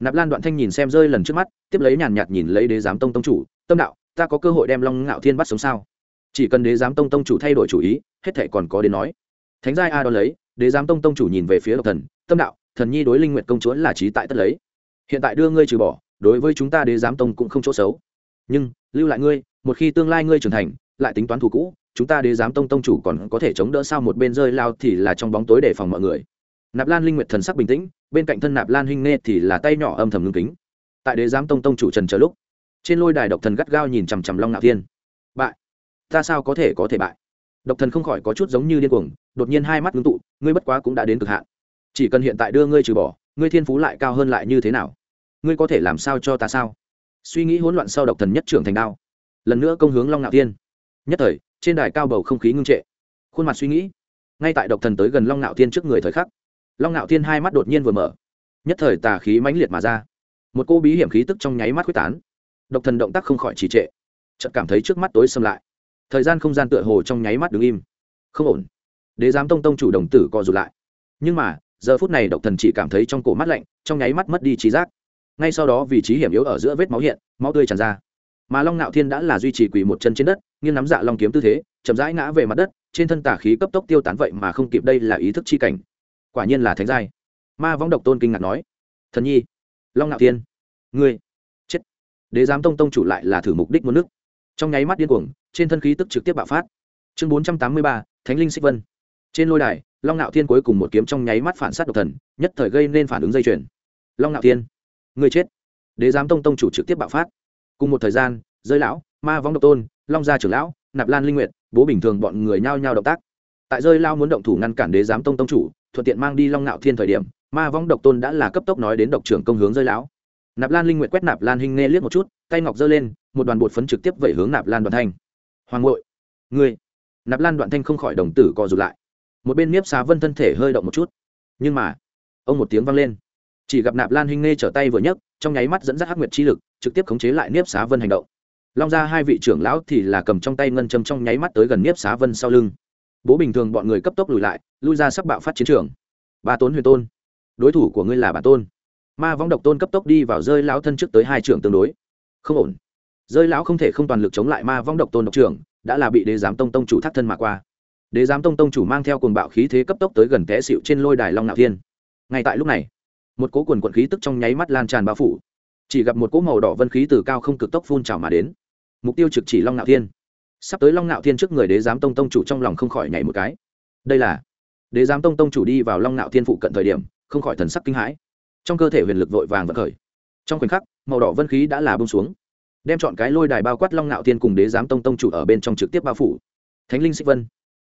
Nạp lan đoạn thanh nhìn xem rơi lần trước mắt, tiếp lấy nhàn nhạt nhìn lấy đế giám tông tông chủ, tâm đạo, ta có cơ hội đem long ngạo thiên bắt sống sao? Chỉ cần đế giám tông tông chủ thay đổi chủ ý, hết thể còn có đến nói. Thánh giai a đo lấy, đế giám tông tông chủ nhìn về phía độc thần, tâm đạo, thần nhi đối linh nguyện công chúa là trí tại tất lấy. Hiện tại đưa ngươi trừ bỏ, đối với chúng ta đế giám tông cũng không chỗ xấu. Nhưng lưu lại ngươi, một khi tương lai ngươi trưởng thành, lại tính toán thù cũ, chúng ta đế giám tông tông chủ còn có thể chống đỡ sao một bên rơi lao thì là trong bóng tối để phòng mọi người. Nạp lan linh nguyệt thần sắc bình tĩnh, bên cạnh thân nạp lan huynh nê thì là tay nhỏ âm thầm ngưng kính. Tại đế giám tông tông chủ trần chờ lúc, trên lôi đài độc thần gắt gao nhìn chằm chằm long ngạo thiên. Bại. Ta sao có thể có thể bại? Độc thần không khỏi có chút giống như điên cuồng, đột nhiên hai mắt ngưng tụ, ngươi bất quá cũng đã đến cực hạn. Chỉ cần hiện tại đưa ngươi trừ bỏ, ngươi thiên phú lại cao hơn lại như thế nào? Ngươi có thể làm sao cho ta sao? Suy nghĩ hỗn loạn sau độc thần nhất trưởng thành đao. Lần nữa công hướng long ngạo thiên. Nhất thời, trên đài cao bầu không khí ngưng trệ. Khuôn mặt suy nghĩ. Ngay tại độc thần tới gần long ngạo thiên trước người thời khắc, long ngạo thiên hai mắt đột nhiên vừa mở. Nhất thời tà khí mãnh liệt mà ra. Một cô bí hiểm khí tức trong nháy mắt quyết tán. Độc thần động tác không khỏi trì trệ. Chợt cảm thấy trước mắt tối xâm lại. Thời gian không gian tựa hồ trong nháy mắt đứng im. Không ổn. Đế giám tông tông chủ đồng tử co rụt lại. Nhưng mà, giờ phút này độc thần chỉ cảm thấy trong cổ mắt lạnh, trong nháy mắt mất đi trí giác ngay sau đó vị trí hiểm yếu ở giữa vết máu hiện, máu tươi tràn ra. Mà long nạo thiên đã là duy trì quỳ một chân trên đất, nghiêng nắm dạ long kiếm tư thế, chậm rãi ngã về mặt đất, trên thân tả khí cấp tốc tiêu tán vậy mà không kịp đây là ý thức chi cảnh. Quả nhiên là thánh giai. Ma võng độc tôn kinh ngạc nói, thần nhi, long nạo thiên, ngươi, chết. Đế giám tông tông chủ lại là thử mục đích muốn nước. Trong nháy mắt điên cuồng, trên thân khí tức trực tiếp bạo phát. Chương bốn trăm tám mươi ba, thánh linh xích vân. Trên lôi đài, long nạo thiên cuối cùng một kiếm trong nháy mắt phản sát độc thần, nhất thời gây nên phản ứng dây chuyền. Long nạo thiên người chết. Đế giám tông tông chủ trực tiếp bạo phát. Cùng một thời gian, giới lão, ma vong độc tôn, long gia trưởng lão, nạp lan linh nguyệt, bố bình thường bọn người nhao nhao động tác. Tại rơi lao muốn động thủ ngăn cản đế giám tông tông chủ, thuận tiện mang đi long nạo thiên thời điểm, ma vong độc tôn đã là cấp tốc nói đến độc trưởng công hướng rơi lão. Nạp lan linh nguyệt quét nạp lan hình nghe liếc một chút, tay ngọc giơ lên, một đoàn bột phấn trực tiếp vẩy hướng nạp lan đoạn thanh. Hoàng ngội ngươi. Nạp lan đoạn thanh không khỏi đồng tử co rụt lại. Một bên miếp xá vân thân thể hơi động một chút. Nhưng mà, ông một tiếng vang lên chỉ gặp nạp lan huynh nghe trở tay vừa nhấc, trong nháy mắt dẫn dắt hắc nguyệt chi lực, trực tiếp khống chế lại niếp xá vân hành động. Long ra hai vị trưởng lão thì là cầm trong tay ngân châm trong nháy mắt tới gần niếp xá vân sau lưng. Bố bình thường bọn người cấp tốc lùi lại, lui ra sắc bạo phát chiến trường. Ba tốn huyền tôn, đối thủ của ngươi là bản tôn. Ma vong độc tôn cấp tốc đi vào rơi lão thân trước tới hai trưởng tương đối. Không ổn. Rơi lão không thể không toàn lực chống lại ma vong độc tôn độc trưởng, đã là bị đế giám tông tông chủ thắt thân mà qua. Đế giám tông tông chủ mang theo cuồng bạo khí thế cấp tốc tới gần té xịu trên lôi đài long nạo thiên. Ngay tại lúc này một cố quần quận khí tức trong nháy mắt lan tràn bao phủ. Chỉ gặp một cỗ màu đỏ vân khí từ cao không cực tốc phun trào mà đến. Mục tiêu trực chỉ long nạo thiên. Sắp tới long nạo thiên trước người đế giám tông tông chủ trong lòng không khỏi nhảy một cái. Đây là đế giám tông tông chủ đi vào long nạo thiên phụ cận thời điểm, không khỏi thần sắc kinh hãi. Trong cơ thể huyền lực vội vàng vật khởi. Trong khoảnh khắc, màu đỏ vân khí đã là bông xuống, đem chọn cái lôi đài bao quát long nạo thiên cùng đế giám tông tông chủ ở bên trong trực tiếp bao phủ. Thánh linh xích vân.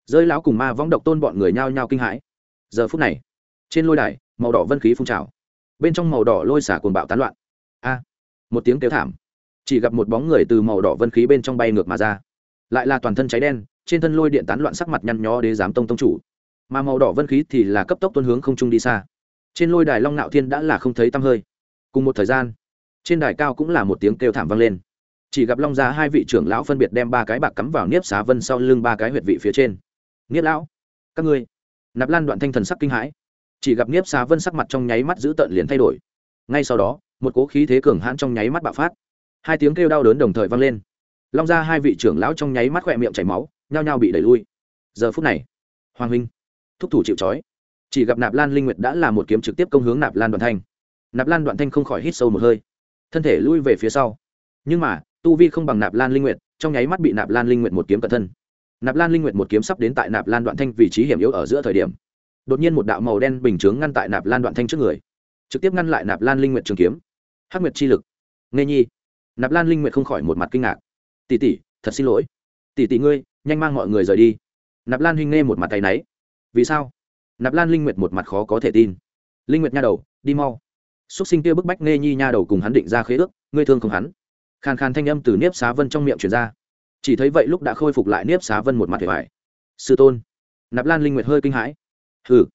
Rơi lão cùng ma võng độc tôn bọn người nhao nhao kinh hãi. Giờ phút này, trên lôi đài màu đỏ vân khí phun trào. Bên trong màu đỏ lôi xả cuồng bạo tán loạn. A! Một tiếng kêu thảm. Chỉ gặp một bóng người từ màu đỏ vân khí bên trong bay ngược mà ra. Lại là toàn thân cháy đen, trên thân lôi điện tán loạn sắc mặt nhăn nhó đế giám tông tông chủ. Mà màu đỏ vân khí thì là cấp tốc tuân hướng không trung đi xa. Trên lôi đài long nạo thiên đã là không thấy tăm hơi. Cùng một thời gian, trên đài cao cũng là một tiếng kêu thảm vang lên. Chỉ gặp long gia hai vị trưởng lão phân biệt đem ba cái bạc cắm vào niếp xá vân sau lưng ba cái huyệt vị phía trên. Niếp lão, các ngươi! Nạp lan đoạn thanh thần sắc kinh hãi chỉ gặp niếp xá vân sắc mặt trong nháy mắt giữ tợn liền thay đổi. Ngay sau đó, một cố khí thế cường hãn trong nháy mắt bạo phát. Hai tiếng kêu đau đớn đồng thời vang lên. Long ra hai vị trưởng lão trong nháy mắt khỏe miệng chảy máu, nhao nhao bị đẩy lui. Giờ phút này, hoàng huynh, thúc thủ chịu trói. Chỉ gặp nạp lan linh nguyệt đã là một kiếm trực tiếp công hướng nạp lan đoạn thanh. Nạp lan đoạn thanh không khỏi hít sâu một hơi. Thân thể lui về phía sau. Nhưng mà, tu vi không bằng nạp lan linh nguyệt, trong nháy mắt bị nạp lan linh nguyệt một kiếm cận thân. Nạp lan linh nguyệt một kiếm sắp đến tại nạp lan đoạn thanh vị trí hiểm yếu ở giữa thời điểm đột nhiên một đạo màu đen bình chướng ngăn tại nạp lan đoạn thanh trước người, trực tiếp ngăn lại nạp lan linh nguyệt trường kiếm. Hắc nguyệt chi lực. Nghe nhi. Nạp lan linh nguyệt không khỏi một mặt kinh ngạc. Tỷ tỷ, thật xin lỗi. Tỷ tỷ ngươi, nhanh mang mọi người rời đi. Nạp lan huynh nghe một mặt tay náy. Vì sao? Nạp lan linh nguyệt một mặt khó có thể tin. Linh nguyệt nha đầu, đi mau. Xúc sinh kia bức bách nghe nhi nha đầu cùng hắn định ra khế ước, ngươi thương không hắn. Khàn khàn thanh âm từ niếp xá vân trong miệng truyền ra. Chỉ thấy vậy lúc đã khôi phục lại niếp xá vân một mặt vẻ vải. Sư tôn. Nạp lan linh nguyệt hơi kinh hãi hừ.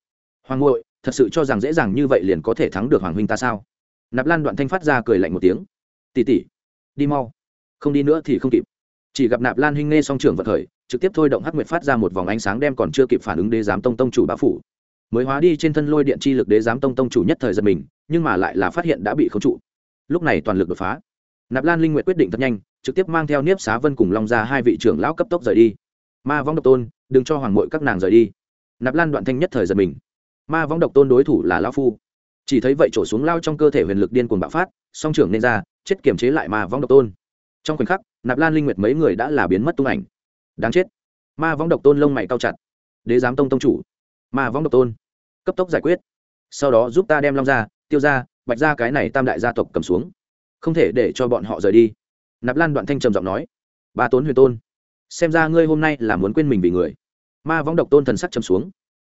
Hoàng ngội thật sự cho rằng dễ dàng như vậy liền có thể thắng được hoàng huynh ta sao? Nạp lan đoạn thanh phát ra cười lạnh một tiếng. Tỉ tỉ đi mau. Không đi nữa thì không kịp. Chỉ gặp nạp lan huynh nghe song trưởng vật khởi trực tiếp thôi động hắc nguyệt phát ra một vòng ánh sáng đem còn chưa kịp phản ứng đế giám tông tông chủ bá phủ. Mới hóa đi trên thân lôi điện chi lực đế giám tông tông chủ nhất thời giật mình, nhưng mà lại là phát hiện đã bị khống trụ. Lúc này toàn lực đột phá. Nạp lan linh nguyệt quyết định thật nhanh, trực tiếp mang theo niếp xá vân cùng long ra hai vị trưởng lão cấp tốc rời đi. Ma vong độc tôn, đừng cho hoàng mội các nàng rời đi nạp lan đoạn thanh nhất thời giật mình. Ma vong độc tôn đối thủ là lão phu. Chỉ thấy vậy trổ xuống lao trong cơ thể huyền lực điên cuồng bạo phát, song trưởng nên ra, chết kiềm chế lại ma vong độc tôn. Trong khoảnh khắc, nạp lan linh nguyệt mấy người đã là biến mất tung ảnh. Đáng chết. Ma vong độc tôn lông mày cao chặt. Đế giám tông tông chủ. Ma vong độc tôn. Cấp tốc giải quyết. Sau đó giúp ta đem long ra, tiêu ra, bạch ra cái này tam đại gia tộc cầm xuống. Không thể để cho bọn họ rời đi. Nạp lan đoạn thanh trầm giọng nói. Ba tốn huyền tôn. Xem ra ngươi hôm nay là muốn quên mình vì người ma vong độc tôn thần sắc châm xuống.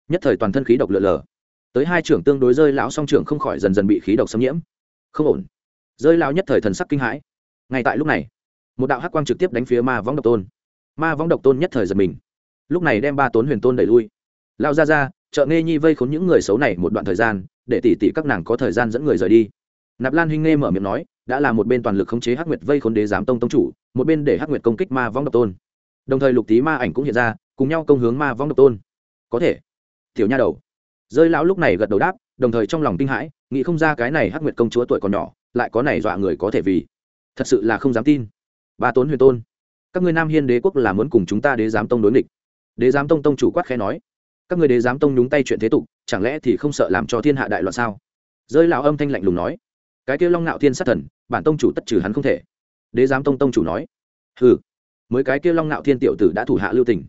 Nhất thời toàn thân khí độc lượn lờ tới hai trưởng tương đối rơi lão song trưởng không khỏi dần dần bị khí độc xâm nhiễm. Không ổn. Rơi lão nhất thời thần sắc kinh hãi. Ngay tại lúc này, một đạo hắc quang trực tiếp đánh phía ma vong độc tôn. Ma vong độc tôn nhất thời giật mình. Lúc này đem ba tốn huyền tôn đẩy lui. Lao ra ra chợ nghe nhi vây khốn những người xấu này một đoạn thời gian, để tỉ tỉ các nàng có thời gian dẫn người rời đi. Nạp lan hinh nghe mở miệng nói, đã là một bên toàn lực khống chế hắc nguyệt vây khốn đế giám tông tông chủ, một bên để hắc nguyệt công kích ma vong độc tôn. Đồng thời lục tý ma ảnh cũng hiện ra cùng nhau công hướng ma vong độc tôn. Có thể. Tiểu nha đầu. Rơi lão lúc này gật đầu đáp, đồng thời trong lòng kinh hãi, nghĩ không ra cái này hắc nguyệt công chúa tuổi còn nhỏ, lại có này dọa người có thể vì. Thật sự là không dám tin. Ba tốn huyền tôn, các ngươi nam hiên đế quốc là muốn cùng chúng ta đế giám tông đối nghịch. Đế giám tông tông chủ quát khẽ nói, các ngươi đế giám tông nhúng tay chuyện thế tục, chẳng lẽ thì không sợ làm cho thiên hạ đại loạn sao? Rơi lão âm thanh lạnh lùng nói, cái kia long nạo thiên sát thần, bản tông chủ tất trừ hắn không thể. Đế giám tông tông chủ nói, hừ, mới cái kia long nạo thiên tiểu tử đã thủ hạ lưu tình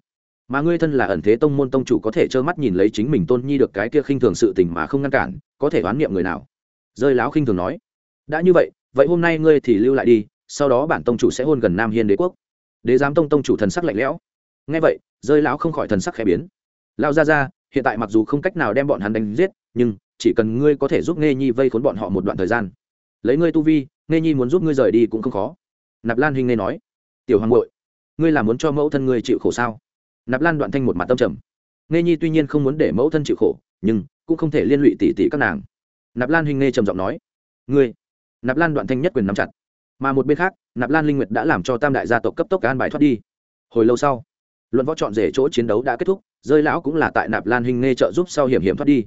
mà ngươi thân là ẩn thế tông môn tông chủ có thể trơ mắt nhìn lấy chính mình tôn nhi được cái kia khinh thường sự tình mà không ngăn cản, có thể đoán niệm người nào? Rơi láo khinh thường nói. Đã như vậy vậy hôm nay ngươi thì lưu lại đi, sau đó bản tông chủ sẽ hôn gần nam hiên đế quốc. Đế giám tông tông chủ thần sắc lạnh lẽo. Ngay vậy, rơi lão không khỏi thần sắc khẽ biến. Lao ra ra hiện tại mặc dù không cách nào đem bọn hắn đánh giết, nhưng chỉ cần ngươi có thể giúp nghe nhi vây khốn bọn họ một đoạn thời gian. Lấy ngươi tu vi nghe nhi muốn giúp ngươi rời đi cũng không khó. Nạp lan huynh nghe nói. Tiểu hoàng bội ngươi là muốn cho mẫu thân ngươi chịu khổ sao? Nạp lan đoạn thanh một mặt tâm trầm. Nghe nhi tuy nhiên không muốn để mẫu thân chịu khổ, nhưng cũng không thể liên lụy tỉ tỉ các nàng. Nạp lan huynh nghe trầm giọng nói, ngươi. Nạp lan đoạn thanh nhất quyền nắm chặt. Mà một bên khác, nạp lan linh nguyệt đã làm cho tam đại gia tộc cấp tốc an bài thoát đi. Hồi lâu sau, luận võ chọn rể chỗ chiến đấu đã kết thúc, rơi lão cũng là tại nạp lan huynh nghe trợ giúp sau hiểm hiểm thoát đi.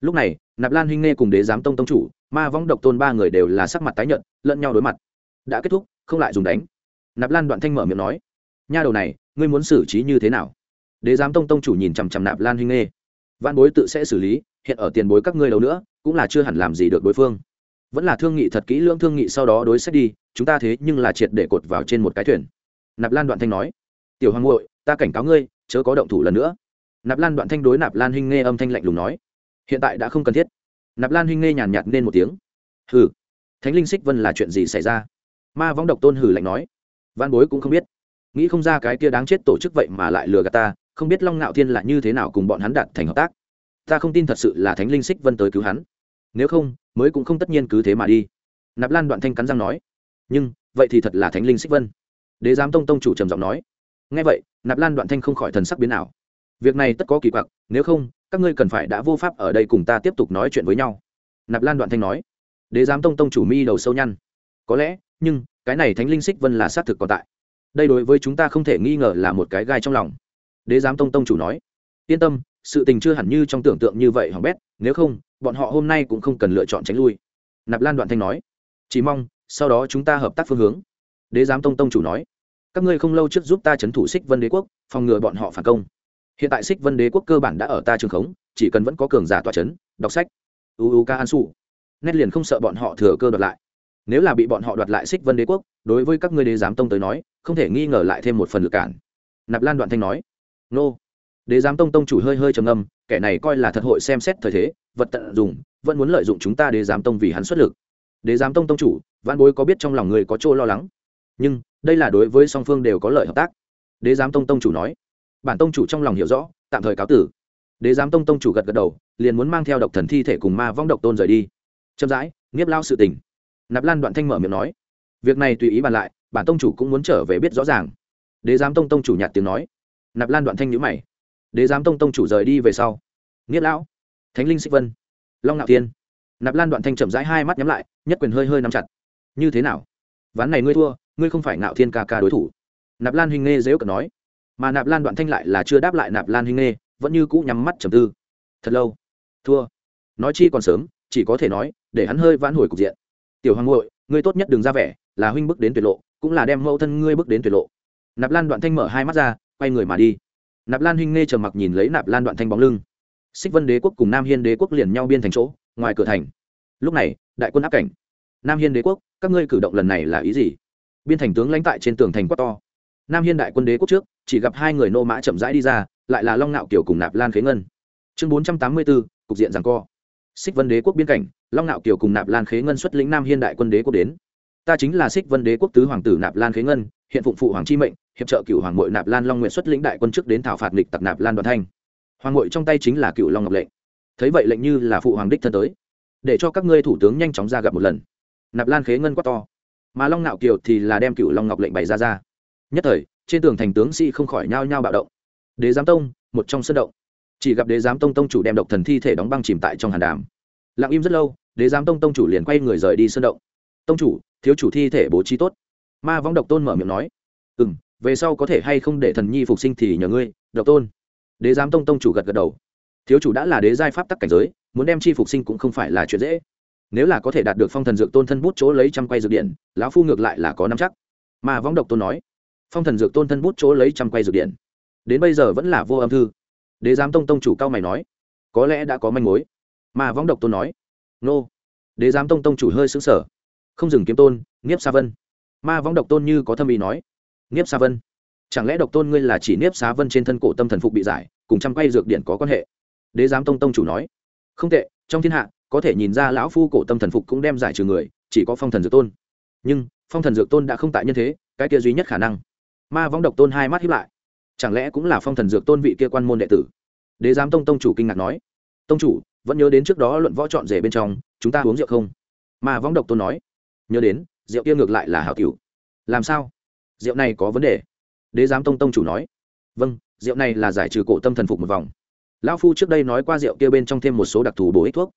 Lúc này, nạp lan huynh nghe cùng đế giám tông tông chủ, ma vong độc tôn ba người đều là sắc mặt tái nhợt, lẫn nhau đối mặt. Đã kết thúc, không lại dùng đánh. Nạp lan đoạn thanh mở miệng nói, nha đầu này, ngươi muốn xử trí như thế nào? Đế giám tông tông chủ nhìn chằm chằm nạp lan huynh nghe văn bối tự sẽ xử lý, hiện ở tiền bối các ngươi đâu nữa, cũng là chưa hẳn làm gì được đối phương. Vẫn là thương nghị thật kỹ lưỡng thương nghị sau đó đối xét đi, chúng ta thế nhưng là triệt để cột vào trên một cái thuyền. Nạp lan đoạn thanh nói, tiểu hoàng ngội ta cảnh cáo ngươi, chớ có động thủ lần nữa. Nạp lan đoạn thanh đối nạp lan huynh nghe âm thanh lạnh lùng nói, hiện tại đã không cần thiết. Nạp lan huynh nghe nhàn nhạt nên một tiếng, hừ, thánh linh xích vân là chuyện gì xảy ra? Ma võng độc tôn hử lạnh nói văn bối cũng không biết, nghĩ không ra cái kia đáng chết tổ chức vậy mà lại lừa gạt ta không biết long ngạo thiên là như thế nào cùng bọn hắn đạt thành hợp tác. Ta không tin thật sự là thánh linh xích vân tới cứu hắn. Nếu không, mới cũng không tất nhiên cứ thế mà đi. Nạp lan đoạn thanh cắn răng nói. Nhưng, vậy thì thật là thánh linh xích vân. Đế giám tông tông chủ trầm giọng nói. Ngay vậy, nạp lan đoạn thanh không khỏi thần sắc biến ảo. Việc này tất có kỳ quặc, nếu không, các ngươi cần phải đã vô pháp ở đây cùng ta tiếp tục nói chuyện với nhau. Nạp lan đoạn thanh nói. Đế giám tông tông chủ mi đầu sâu nhăn. Có lẽ, nhưng, cái này thánh linh xích vân là xác thực còn tại. Đây đối với chúng ta không thể nghi ngờ là một cái gai trong lòng đế giám tông tông chủ nói, yên tâm, sự tình chưa hẳn như trong tưởng tượng như vậy hỏng bét, nếu không, bọn họ hôm nay cũng không cần lựa chọn tránh lui. Nạp lan đoạn thanh nói, chỉ mong, sau đó chúng ta hợp tác phương hướng. Đế giám tông tông chủ nói, các ngươi không lâu trước giúp ta c h ấ n thủ xích vân đế quốc, phòng ngừa bọn họ phản công. Hiện tại xích vân đế quốc cơ bản đã ở ta trường khống, chỉ cần vẫn có cường giả tòa c h ấ n đọc sách. Uu ca an su. Nét liền không sợ bọn họ thừa cơ đoạt lại. Nếu là bị bọn họ đoạt lại xích vân đế quốc, đối với các ngươi đế giám tông tới nói, không thể nghi ngờ lại thêm một phần lực cản. Nạp lan đoạn thanh nói nô. Đế giám tông tông chủ hơi hơi trầm âm kẻ này coi là thật hội xem xét thời thế, vật tận dùng vẫn muốn lợi dụng chúng ta đế giám tông vì hắn xuất lực. Đế giám tông tông chủ văn bối có biết trong lòng người có chỗ lo lắng? Nhưng, đây là đối với song phương đều có lợi hợp tác. Đế giám tông tông chủ nói. Bản tông chủ trong lòng hiểu rõ, tạm thời cáo tử. Đế giám tông tông chủ gật gật đầu, liền muốn mang theo độc thần thi thể cùng ma vong độc tôn rời đi. Chậm rãi, nghiếp lao sự tình. Nạp lan đoạn thanh mở miệng nói. Việc này tùy ý bàn lại, bản tông chủ cũng muốn trở về biết rõ ràng. Đế giám tông tông chủ nhạt tiếng nói nạp lan đoạn thanh nhữ mày. Đế giám tông tông chủ rời đi về sau. Nghiếp lão. Thánh linh xích vân. Long ngạo thiên. Nạp lan đoạn thanh chậm rãi hai mắt nhắm lại, nhất quyền hơi hơi nắm chặt. Như thế nào? Ván này ngươi thua, ngươi không phải ngạo thiên ca ca đối thủ. Nạp lan Huynh nghe dễu cợt nói. Mà nạp lan đoạn thanh lại là chưa đáp lại nạp lan Huynh nghe vẫn như cũ nhắm mắt trầm tư. Thật lâu. Thua. Nói chi còn sớm, chỉ có thể nói, để hắn hơi vãn hồi cục diện. Tiểu hoàng ngội ngươi tốt nhất đừng ra vẻ, là huynh bước đến tuyệt lộ, cũng là đem mẫu thân ngươi bước đến tuyệt lộ. Nạp lan đoạn thanh mở hai mắt ra quay người mà đi. Nạp lan Hinh nghe trầm mặc nhìn lấy nạp lan đoạn thanh bóng lưng. Xích vân đế quốc cùng nam hiên đế quốc liền nhau biên thành chỗ, ngoài cửa thành. Lúc này, đại quân áp cảnh. Nam hiên đế quốc, các ngươi cử động lần này là ý gì? Biên thành tướng lãnh tại trên tường thành quát to. Nam hiên đại quân đế quốc trước, chỉ gặp hai người nô mã chậm rãi đi ra, lại là long nạo kiều cùng nạp lan khế ngân. Chương bốn trăm tám mươi bốn cục diện rằng co. Xích vân đế quốc biên cảnh, long nạo kiều cùng nạp lan khế ngân xuất lĩnh nam hiên đại quân đế quốc đến. Ta chính là xích vân đế quốc tứ hoàng tử nạp lan khế ngân, hiện phụng phụ hoàng chi mệnh hiệp trợ cựu hoàng mội nạp lan long nguyện xuất lĩnh đại quân trước đến thảo phạt nghịch tặc nạp lan đoàn thanh hoàng mội trong tay chính là cựu long ngọc lệnh thấy vậy lệnh như là phụ hoàng đích thân tới để cho các ngươi thủ tướng nhanh chóng ra gặp một lần nạp lan khế ngân quát to mà long nạo kiều thì là đem cựu long ngọc lệnh bày ra ra nhất thời trên tường thành tướng sĩ không khỏi nhao nhao bạo động đế giám tông một trong sân động chỉ gặp đế giám tông tông chủ đem độc thần thi thể đóng băng chìm tại trong hàn đàm lặng im rất lâu đế giám tông tông chủ liền quay người rời đi sân động tông chủ thiếu chủ thi thể bố trí tốt ma võng độc tôn mở miệng nói ừ m về sau có thể hay không để thần nhi phục sinh thì nhờ ngươi, độc tôn. Đế giám tông tông chủ gật gật đầu. Thiếu chủ đã là đế giai pháp tắc cảnh giới, muốn đem chi phục sinh cũng không phải là chuyện dễ. Nếu là có thể đạt được phong thần dược tôn thân bút chỗ lấy trăm quay dược điện, lão phu ngược lại là có năm chắc. Mà võng độc tôn nói, phong thần dược tôn thân bút chỗ lấy trăm quay dược điện. Đến bây giờ vẫn là vô âm thư. Đế giám tông tông chủ cao mày nói, có lẽ đã có manh mối. Mà võng độc tôn nói, nô. Đế giám tông tông chủ hơi xứng sở không dừng kiếm tôn nghiếp sa vân. Ma võng độc tôn như có thâm ý nói nghiếp sa vân. Chẳng lẽ độc tôn ngươi là chỉ niếp xá vân trên thân cổ tâm thần phục bị giải, cùng trăm quay dược điện có quan hệ? Đế giám tông tông chủ nói. Không tệ, trong thiên hạ, có thể nhìn ra lão phu cổ tâm thần phục cũng đem giải trừ người, chỉ có phong thần dược tôn. Nhưng, phong thần dược tôn đã không tại nhân thế, cái kia duy nhất khả năng. Ma võng độc tôn hai mắt hiếp lại. Chẳng lẽ cũng là phong thần dược tôn vị kia quan môn đệ tử? Đế giám tông tông chủ kinh ngạc nói. Tông chủ, vẫn nhớ đến trước đó luận võ trọn rể bên trong, chúng ta uống rượu không? Ma võng độc tôn nói. Nhớ đến, rượu kia ngược lại là hảo cửu làm sao? Rượu này có vấn đề. Đế giám tông tông chủ nói. Vâng rượu này là giải trừ cổ tâm thần phục một vòng. Lão phu trước đây nói qua rượu kia bên trong thêm một số đặc thù bổ ích thuốc.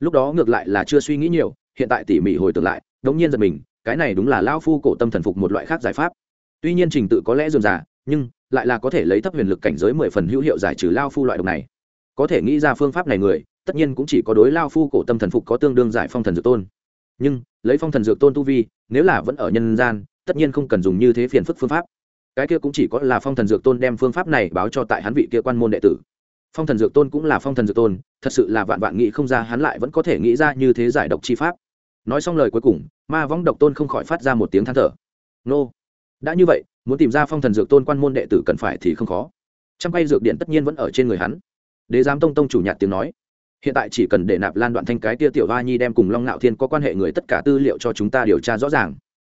Lúc đó ngược lại là chưa suy nghĩ nhiều, hiện tại tỉ mỉ hồi tưởng lại, đống nhiên giật mình, cái này đúng là lão phu cổ tâm thần phục một loại khác giải pháp. Tuy nhiên trình tự có lẽ dườm già, nhưng lại là có thể lấy thấp huyền lực cảnh giới mười phần hữu hiệu giải trừ lao phu loại độc này. Có thể nghĩ ra phương pháp này người, tất nhiên cũng chỉ có đối lao phu cổ tâm thần phục có tương đương giải phong thần dược tôn. Nhưng, lấy phong thần dược tôn tu vi, nếu là vẫn ở nhân gian tất nhiên không cần dùng như thế phiền phức phương pháp. Cái kia cũng chỉ có là phong thần dược tôn đem phương pháp này báo cho tại hắn vị kia quan môn đệ tử. Phong thần dược tôn cũng là phong thần dược tôn, thật sự là vạn vạn nghĩ không ra hắn lại vẫn có thể nghĩ ra như thế giải độc chi pháp. Nói xong lời cuối cùng, ma võng độc tôn không khỏi phát ra một tiếng than thở. Nô, đã như vậy, muốn tìm ra phong thần dược tôn quan môn đệ tử cần phải thì không khó. Trăm bay dược điện tất nhiên vẫn ở trên người hắn. Đế giám tông tông chủ nhạt tiếng nói. Hiện tại chỉ cần để nạp lan đoạn thanh cái tia tiểu hoa nhi đem cùng long nạo thiên có quan hệ người tất cả tư liệu cho chúng ta điều tra rõ ràng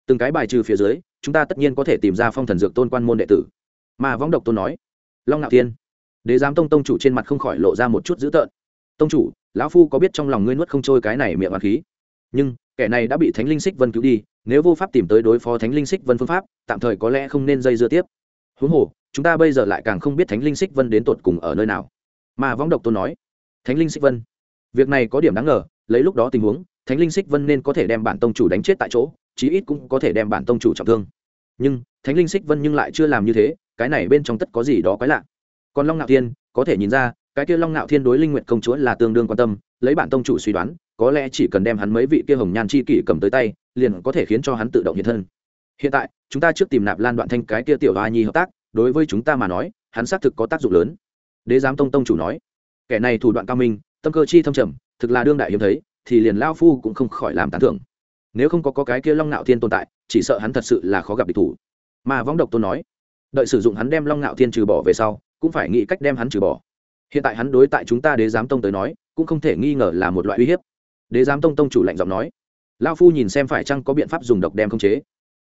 từng cái bài trừ phía dưới, chúng ta tất nhiên có thể tìm ra phong thần dược tôn quan môn đệ tử. Mà võng độc tôn nói. Long ngạo thiên. Đế giám tông tông chủ trên mặt không khỏi lộ ra một chút dữ tợn. Tông chủ, lão phu có biết trong lòng ngươi nuốt không trôi cái này miệng hoàng khí? Nhưng, kẻ này đã bị thánh linh xích vân cứu đi, nếu vô pháp tìm tới đối phó thánh linh xích vân phương pháp, tạm thời có lẽ không nên dây dưa tiếp. Huống hồ, chúng ta bây giờ lại càng không biết thánh linh xích vân đến tột cùng ở nơi nào. Mà võng độc tôn nói. Thánh linh xích vân. Việc này có điểm đáng ngờ, lấy lúc đó tình huống, thánh linh xích vân nên có thể đem bản tông chủ đánh chết tại chỗ chí ít cũng có thể đem bản tông chủ trọng thương. Nhưng, thánh linh xích vân nhưng lại chưa làm như thế, cái này bên trong tất có gì đó quái lạ. Còn long ngạo thiên, có thể nhìn ra, cái kia long ngạo thiên đối linh nguyện công chúa là tương đương quan tâm, lấy bản tông chủ suy đoán, có lẽ chỉ cần đem hắn mấy vị kia hồng nhan chi kỷ cầm tới tay, liền có thể khiến cho hắn tự động hiện thân. Hiện tại, chúng ta trước tìm nạp lan đoạn thanh cái kia tiểu hoa nhi hợp tác, đối với chúng ta mà nói, hắn xác thực có tác dụng lớn. Đế giám tông tông chủ nói, kẻ này thủ đoạn cao minh, tâm cơ chi thâm trầm, thực là đương đại hiếm thấy, thì liền lao phu cũng không khỏi làm tán thưởng nếu không có, có cái kia long ngạo thiên tồn tại chỉ sợ hắn thật sự là khó gặp địch thủ. Mà võng độc tôn nói đợi sử dụng hắn đem long ngạo thiên trừ bỏ về sau cũng phải nghĩ cách đem hắn trừ bỏ. Hiện tại hắn đối tại chúng ta đế giám tông tới nói cũng không thể nghi ngờ là một loại uy hiếp. Đế giám tông tông chủ lạnh giọng nói lao phu nhìn xem phải chăng có biện pháp dùng độc đem không chế?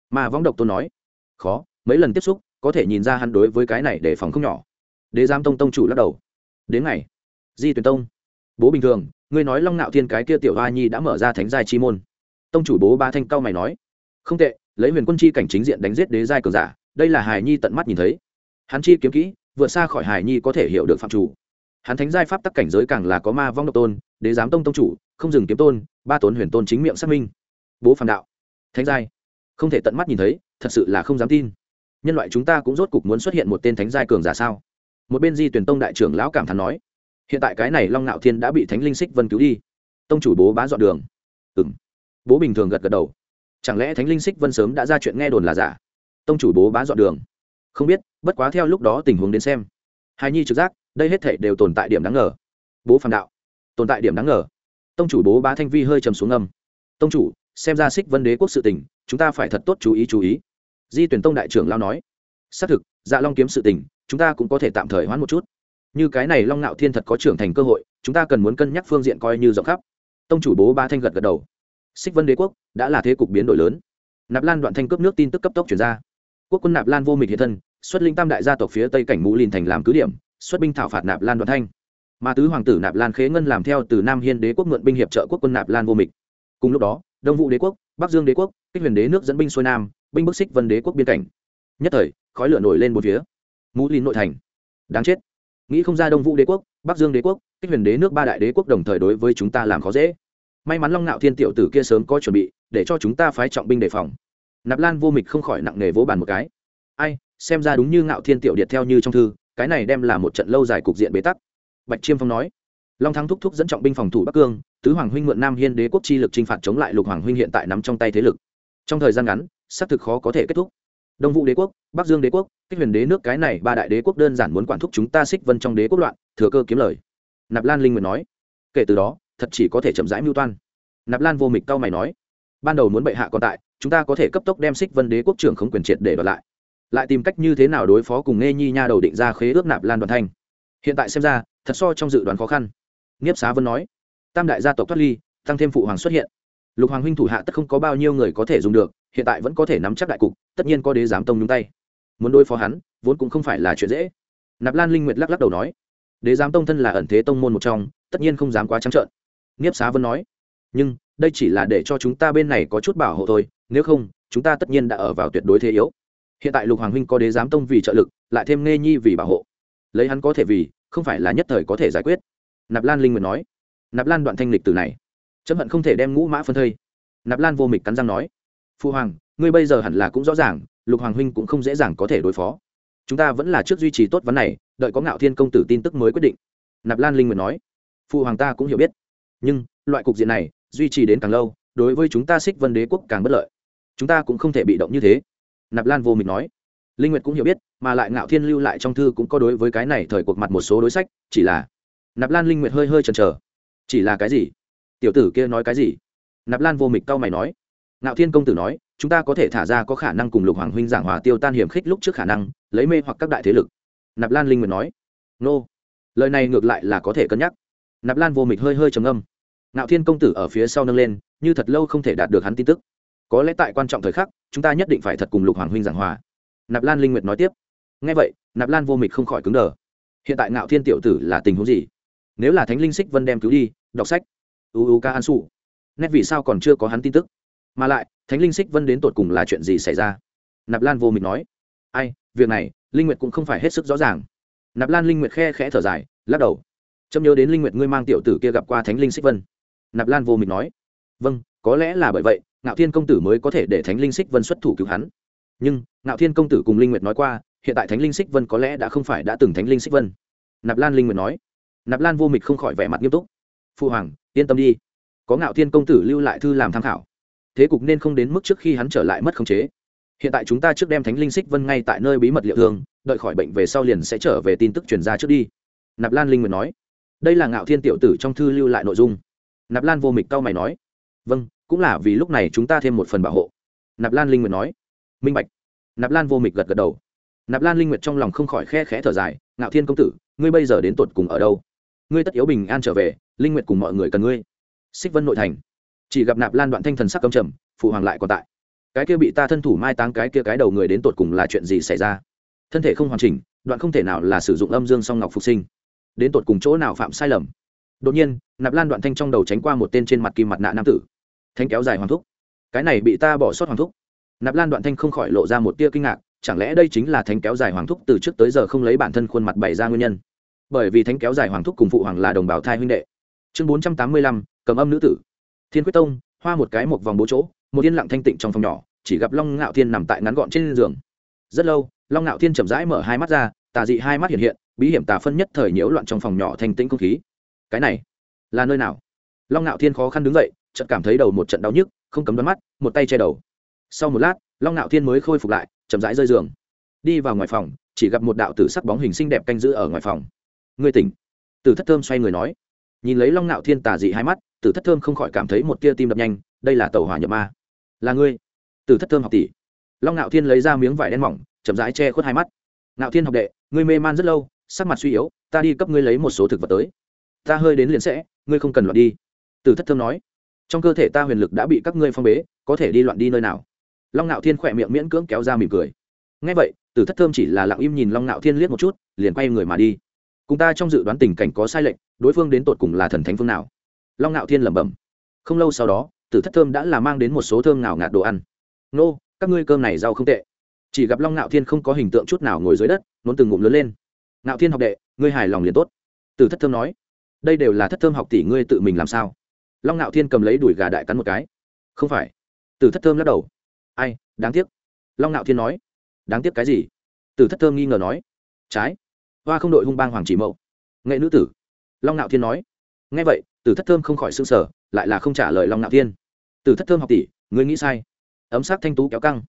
Mà võng độc tôn nói khó mấy lần tiếp xúc có thể nhìn ra hắn đối với cái này để phòng không nhỏ. Đế giám tông tông chủ lắc đầu đến ngày di tuyển tông bố bình thường ngươi nói long nạo thiên cái kia tiểu hoa nhi đã mở ra thánh giai chi môn tông chủ bố ba thanh cao mày nói, không tệ, lấy huyền quân chi cảnh chính diện đánh giết đế giai cường giả, đây là hài nhi tận mắt nhìn thấy. Hắn chi kiếm kỹ, vượt xa khỏi hài nhi có thể hiểu được phạm chủ. Hắn thánh giai pháp tắc cảnh giới càng là có ma vong độc tôn, đế giám tông tông chủ, không dừng kiếm tôn, ba tốn huyền tôn chính miệng xác minh. Bố phạm đạo, thánh giai, không thể tận mắt nhìn thấy, thật sự là không dám tin. Nhân loại chúng ta cũng rốt cục muốn xuất hiện một tên thánh giai cường giả sao? Một bên di tuyển tông đại trưởng lão cảm thán nói, hiện tại cái này long ngạo thiên đã bị thánh linh xích vân cứu đi. Tông chủ bố bá dọn đường. Ừ m bố bình thường gật gật đầu. Chẳng lẽ thánh linh xích vân sớm đã ra chuyện nghe đồn là giả? Tông chủ bố bá dọn đường. Không biết, bất quá theo lúc đó tình huống đến xem. Hài nhi trực giác, đây hết thể đều tồn tại điểm đáng ngờ. Bố phàm đạo, tồn tại điểm đáng ngờ. Tông chủ bố bá thanh vi hơi trầm xuống âm. Tông chủ, xem ra xích vân đế quốc sự tình, chúng ta phải thật tốt chú ý chú ý. Di tuyển tông đại trưởng lao nói. Xác thực dạ long kiếm sự tình, chúng ta cũng có thể tạm thời hoãn một chút. Như cái này long ngạo thiên thật có trưởng thành cơ hội, chúng ta cần muốn cân nhắc phương diện coi như rộng khắp. Tông chủ bố ba thanh gật gật đầu xích vân đế quốc đã là thế cục biến đổi lớn. Nạp lan đoạn thanh cướp nước tin tức cấp tốc chuyển ra. Quốc quân nạp lan vô mịch hiện thân, xuất linh tam đại gia tộc phía tây cảnh mũ lìn thành làm cứ điểm, xuất binh thảo phạt nạp lan đoạn thanh. Mà tứ hoàng tử nạp lan khế ngân làm theo từ nam hiên đế quốc mượn binh hiệp trợ quốc quân nạp lan vô mịch. Cùng lúc đó, đông vũ đế quốc, bắc dương đế quốc, kích huyền đế nước dẫn binh xuôi nam, binh bức xích vân đế quốc biên cảnh. Nhất thời, khói lửa nổi lên một phía. Mũ lìn nội thành. Đáng chết. Nghĩ không ra đông vũ đế quốc, bắc dương đế quốc, kích huyền đế nước ba đại đế quốc đồng thời đối với chúng ta làm khó dễ may mắn long ngạo thiên tiểu tử kia sớm có chuẩn bị, để cho chúng ta phái trọng binh đề phòng. Nạp lan vô mịch không khỏi nặng nề vỗ bàn một cái. Ai, xem ra đúng như ngạo thiên tiểu điệt theo như trong thư, cái này đem là một trận lâu dài cục diện bế tắc. Bạch chiêm phong nói. Long thắng thúc thúc dẫn trọng binh phòng thủ bắc cương, tứ hoàng huynh mượn nam hiên đế quốc chi lực t r i n h phạt chống lại lục hoàng huynh hiện tại nắm trong tay thế lực. Trong thời gian ngắn, xác thực khó có thể kết thúc. Đông vũ đế quốc, bắc dương đế quốc kích huyền đế nước cái này ba đại đế quốc đơn giản muốn quản thúc chúng ta xích vân trong đế quốc loạn, thừa cơ kiếm lời. Nạp lan linh nguyện nói. Kể từ đó thật chỉ có thể chậm rãi mưu toan. Nạp lan vô mịch cao mày nói, ban đầu muốn bệ hạ còn tại, chúng ta có thể cấp tốc đem xích vân đế quốc trưởng không quyền triệt để đoạt lại. Lại tìm cách như thế nào đối phó cùng nghe nhi nha đầu định ra khế ước nạp lan đoàn thanh. Hiện tại xem ra, thật so trong dự đoán khó khăn. Nghiếp xá vân nói, tam đại gia tộc thoát ly, tăng thêm phụ hoàng xuất hiện. Lục hoàng huynh thủ hạ tất không có bao nhiêu người có thể dùng được, hiện tại vẫn có thể nắm chắc đại cục, tất nhiên có đế giám tông nhúng tay. Muốn đối phó hắn, vốn cũng không phải là chuyện dễ. Nạp lan linh nguyệt lắc lắc đầu nói, đế giám tông thân là ẩn thế tông môn một trong, tất nhiên không dám quá trắng trợn nghiếp xá vân nói, nhưng, đây chỉ là để cho chúng ta bên này có chút bảo hộ thôi, nếu không, chúng ta tất nhiên đã ở vào tuyệt đối thế yếu. Hiện tại lục hoàng huynh có đế giám tông vì trợ lực, lại thêm nghe nhi vì bảo hộ. Lấy hắn có thể vì, không phải là nhất thời có thể giải quyết. Nạp lan linh nguyệt nói. Nạp lan đoạn thanh lịch từ này. Chấm hận không thể đem ngũ mã phân thây. Nạp lan vô mịch cắn răng nói. Phu hoàng, ngươi bây giờ hẳn là cũng rõ ràng, lục hoàng huynh cũng không dễ dàng có thể đối phó. Chúng ta vẫn là trước duy trì tốt vấn này, đợi có ngạo thiên công tử tin tức mới quyết định. Nạp lan linh nguyệt nói. Phu hoàng ta cũng hiểu biết nhưng, loại cục diện này, duy trì đến càng lâu, đối với chúng ta xích vân đế quốc càng bất lợi. Chúng ta cũng không thể bị động như thế. Nạp lan vô mịch nói. Linh nguyệt cũng hiểu biết, mà lại ngạo thiên lưu lại trong thư cũng có đối với cái này thời cuộc mặt một số đối sách, chỉ là nạp lan linh nguyệt hơi hơi chần chờ. Chỉ là cái gì? Tiểu tử kia nói cái gì? Nạp lan vô mịch cau mày nói. Ngạo thiên công tử nói, chúng ta có thể thả ra có khả năng cùng lục hoàng huynh giảng hòa tiêu tan hiểm khích lúc trước khả năng, lấy mê hoặc các đại thế lực. Nạp lan linh nguyệt nói. Nô. Lời này ngược lại là có thể cân nhắc. Nạp lan vô mịch hơi hơi trầm âm ngạo thiên công tử ở phía sau nâng lên, như thật lâu không thể đạt được hắn tin tức. Có lẽ tại quan trọng thời khắc, chúng ta nhất định phải thật cùng lục hoàng huynh giảng hòa. Nạp lan linh nguyệt nói tiếp. Ngay vậy, nạp lan vô mịch không khỏi cứng đờ. Hiện tại ngạo thiên tiểu tử là tình huống gì? Nếu là thánh linh xích vân đem cứu đi, đọc sách. Uu ca an su nét vì sao còn chưa có hắn tin tức? Mà lại, thánh linh xích vân đến tột cùng là chuyện gì xảy ra? Nạp lan vô mịch nói. Ai, việc này, linh nguyệt cũng không phải hết sức rõ ràng. Nạp lan linh nguyệt khe khẽ thở dài, lắc đầu. Trâm nhớ đến linh nguyệt ngươi mang tiểu tử kia gặp qua thánh linh xích vân nạp lan vô mịch nói vâng có lẽ là bởi vậy, ngạo thiên công tử mới có thể để thánh linh xích vân xuất thủ cứu hắn. Nhưng, ngạo thiên công tử cùng linh nguyệt nói qua, hiện tại thánh linh xích vân có lẽ đã không phải đã từng thánh linh xích vân. Nạp lan linh nguyệt nói, nạp lan vô mịch không khỏi vẻ mặt nghiêm túc. Phu hoàng, yên tâm đi. Có ngạo thiên công tử lưu lại thư làm tham khảo. Thế cục nên không đến mức trước khi hắn trở lại mất khống chế. Hiện tại chúng ta trước đem thánh linh xích vân ngay tại nơi bí mật liệu thương, đợi khỏi bệnh về sau liền sẽ trở về tin tức truyền ra trước đi. Nạp lan linh nguyệt nói, đây là ngạo thiên tiểu tử trong thư lưu lại nội dung nạp lan vô mịch cau mày nói. Vâng cũng là vì lúc này chúng ta thêm một phần bảo hộ. Nạp lan linh nguyệt nói. Minh bạch. Nạp lan vô mịch gật gật đầu. Nạp lan linh nguyệt trong lòng không khỏi khe khẽ thở dài. Ngạo thiên công tử, ngươi bây giờ đến tột cùng ở đâu? Ngươi tất yếu bình an trở về, linh nguyệt cùng mọi người cần ngươi. Xích vân nội thành. Chỉ gặp nạp lan đoạn thanh thần sắc cầm trầm, phụ hoàng lại còn tại. Cái kia bị ta thân thủ mai táng cái kia cái đầu người đến tột cùng là chuyện gì xảy ra? Thân thể không hoàn chỉnh, đoạn không thể nào là sử dụng âm dương song ngọc phục sinh. Đến tột cùng chỗ nào phạm sai lầm? Đột nhiên, nạp lan đoạn thanh trong đầu tránh qua một tên trên mặt kim mặt nạ nam tử. Thanh kéo dài hoàng thúc. Cái này bị ta bỏ sót hoàng thúc. Nạp lan đoạn thanh không khỏi lộ ra một tia kinh ngạc, chẳng lẽ đây chính là thánh kéo dài hoàng thúc từ trước tới giờ không lấy bản thân khuôn mặt bày ra nguyên nhân? Bởi vì thánh kéo dài hoàng thúc cùng phụ hoàng là đồng bào thai huynh đệ. Chương bốn trăm tám mươi lăm, cầm âm nữ tử. Thiên quyết tông, hoa một cái một vòng bố chỗ, một yên lặng thanh tịnh trong phòng nhỏ, chỉ gặp long ngạo thiên nằm tại ngắn gọn trên giường. Rất lâu, long ngạo thiên chậm rãi mở hai mắt ra, tà dị hai mắt hiện hiện, bí hiểm tà phân nhất thời nhiễu loạn trong phòng nhỏ thanh tĩnh không khí cái này là nơi nào? Long ngạo thiên khó khăn đứng dậy, chợt cảm thấy đầu một trận đau nhức, không cấm đoán mắt, một tay che đầu. Sau một lát, long ngạo thiên mới khôi phục lại, chậm rãi rơi giường. Đi vào ngoài phòng, chỉ gặp một đạo tử sắc bóng hình xinh đẹp canh giữ ở ngoài phòng. Ngươi tỉnh. Tử thất thơm xoay người nói. Nhìn lấy long ngạo thiên tà dị hai mắt, tử thất thơm không khỏi cảm thấy một tia tim đập nhanh, đây là tàu hỏa nhập ma. Là ngươi. Tử thất thơm học tỷ. Long ngạo thiên lấy ra miếng vải đen mỏng, chậm rãi che khuất hai mắt. Ngạo thiên học đệ, ngươi mê man rất lâu, sắc mặt suy yếu, ta đi cấp ngươi lấy một số thực vật tới ta hơi đến liền sẽ, ngươi không cần loạn đi. Tử thất thơm nói, trong cơ thể ta huyền lực đã bị các ngươi phong bế, có thể đi loạn đi nơi nào? Long ngạo thiên khỏe miệng miễn cưỡng kéo ra mỉm cười. Ngay vậy, tử thất thơm chỉ là lặng im nhìn long ngạo thiên liếc một chút, liền quay người mà đi. Cùng ta trong dự đoán tình cảnh có sai lệch, đối phương đến tột cùng là thần thánh phương nào? Long ngạo thiên lẩm bẩm. Không lâu sau đó, tử thất thơm đã là mang đến một số thơm ngào ngạt đồ ăn. Nô, các ngươi cơm này rau không tệ. Chỉ gặp long ngạo thiên không có hình tượng chút nào ngồi dưới đất nôn từng ngụm lớn lên. Ngạo thiên học đệ, ngươi hài lòng liền tốt. Tử thất thơm nói đây đều là thất thơm học tỷ ngươi tự mình làm sao? Long ngạo thiên cầm lấy đùi gà đại cắn một cái. Không phải. Tử thất thơm lắc đầu. Ai, đáng tiếc. Long ngạo thiên nói. Đáng tiếc cái gì? Tử thất thơm nghi ngờ nói. Trái. Hoa không đội hung bang hoàng chỉ mậu. Nghệ nữ tử. Long ngạo thiên nói. Ngay vậy tử thất thơm không khỏi s ư n g sở lại là không trả lời long ngạo thiên. Tử thất thơm học tỷ, ngươi nghĩ sai. Ấm sắc thanh tú kéo căng.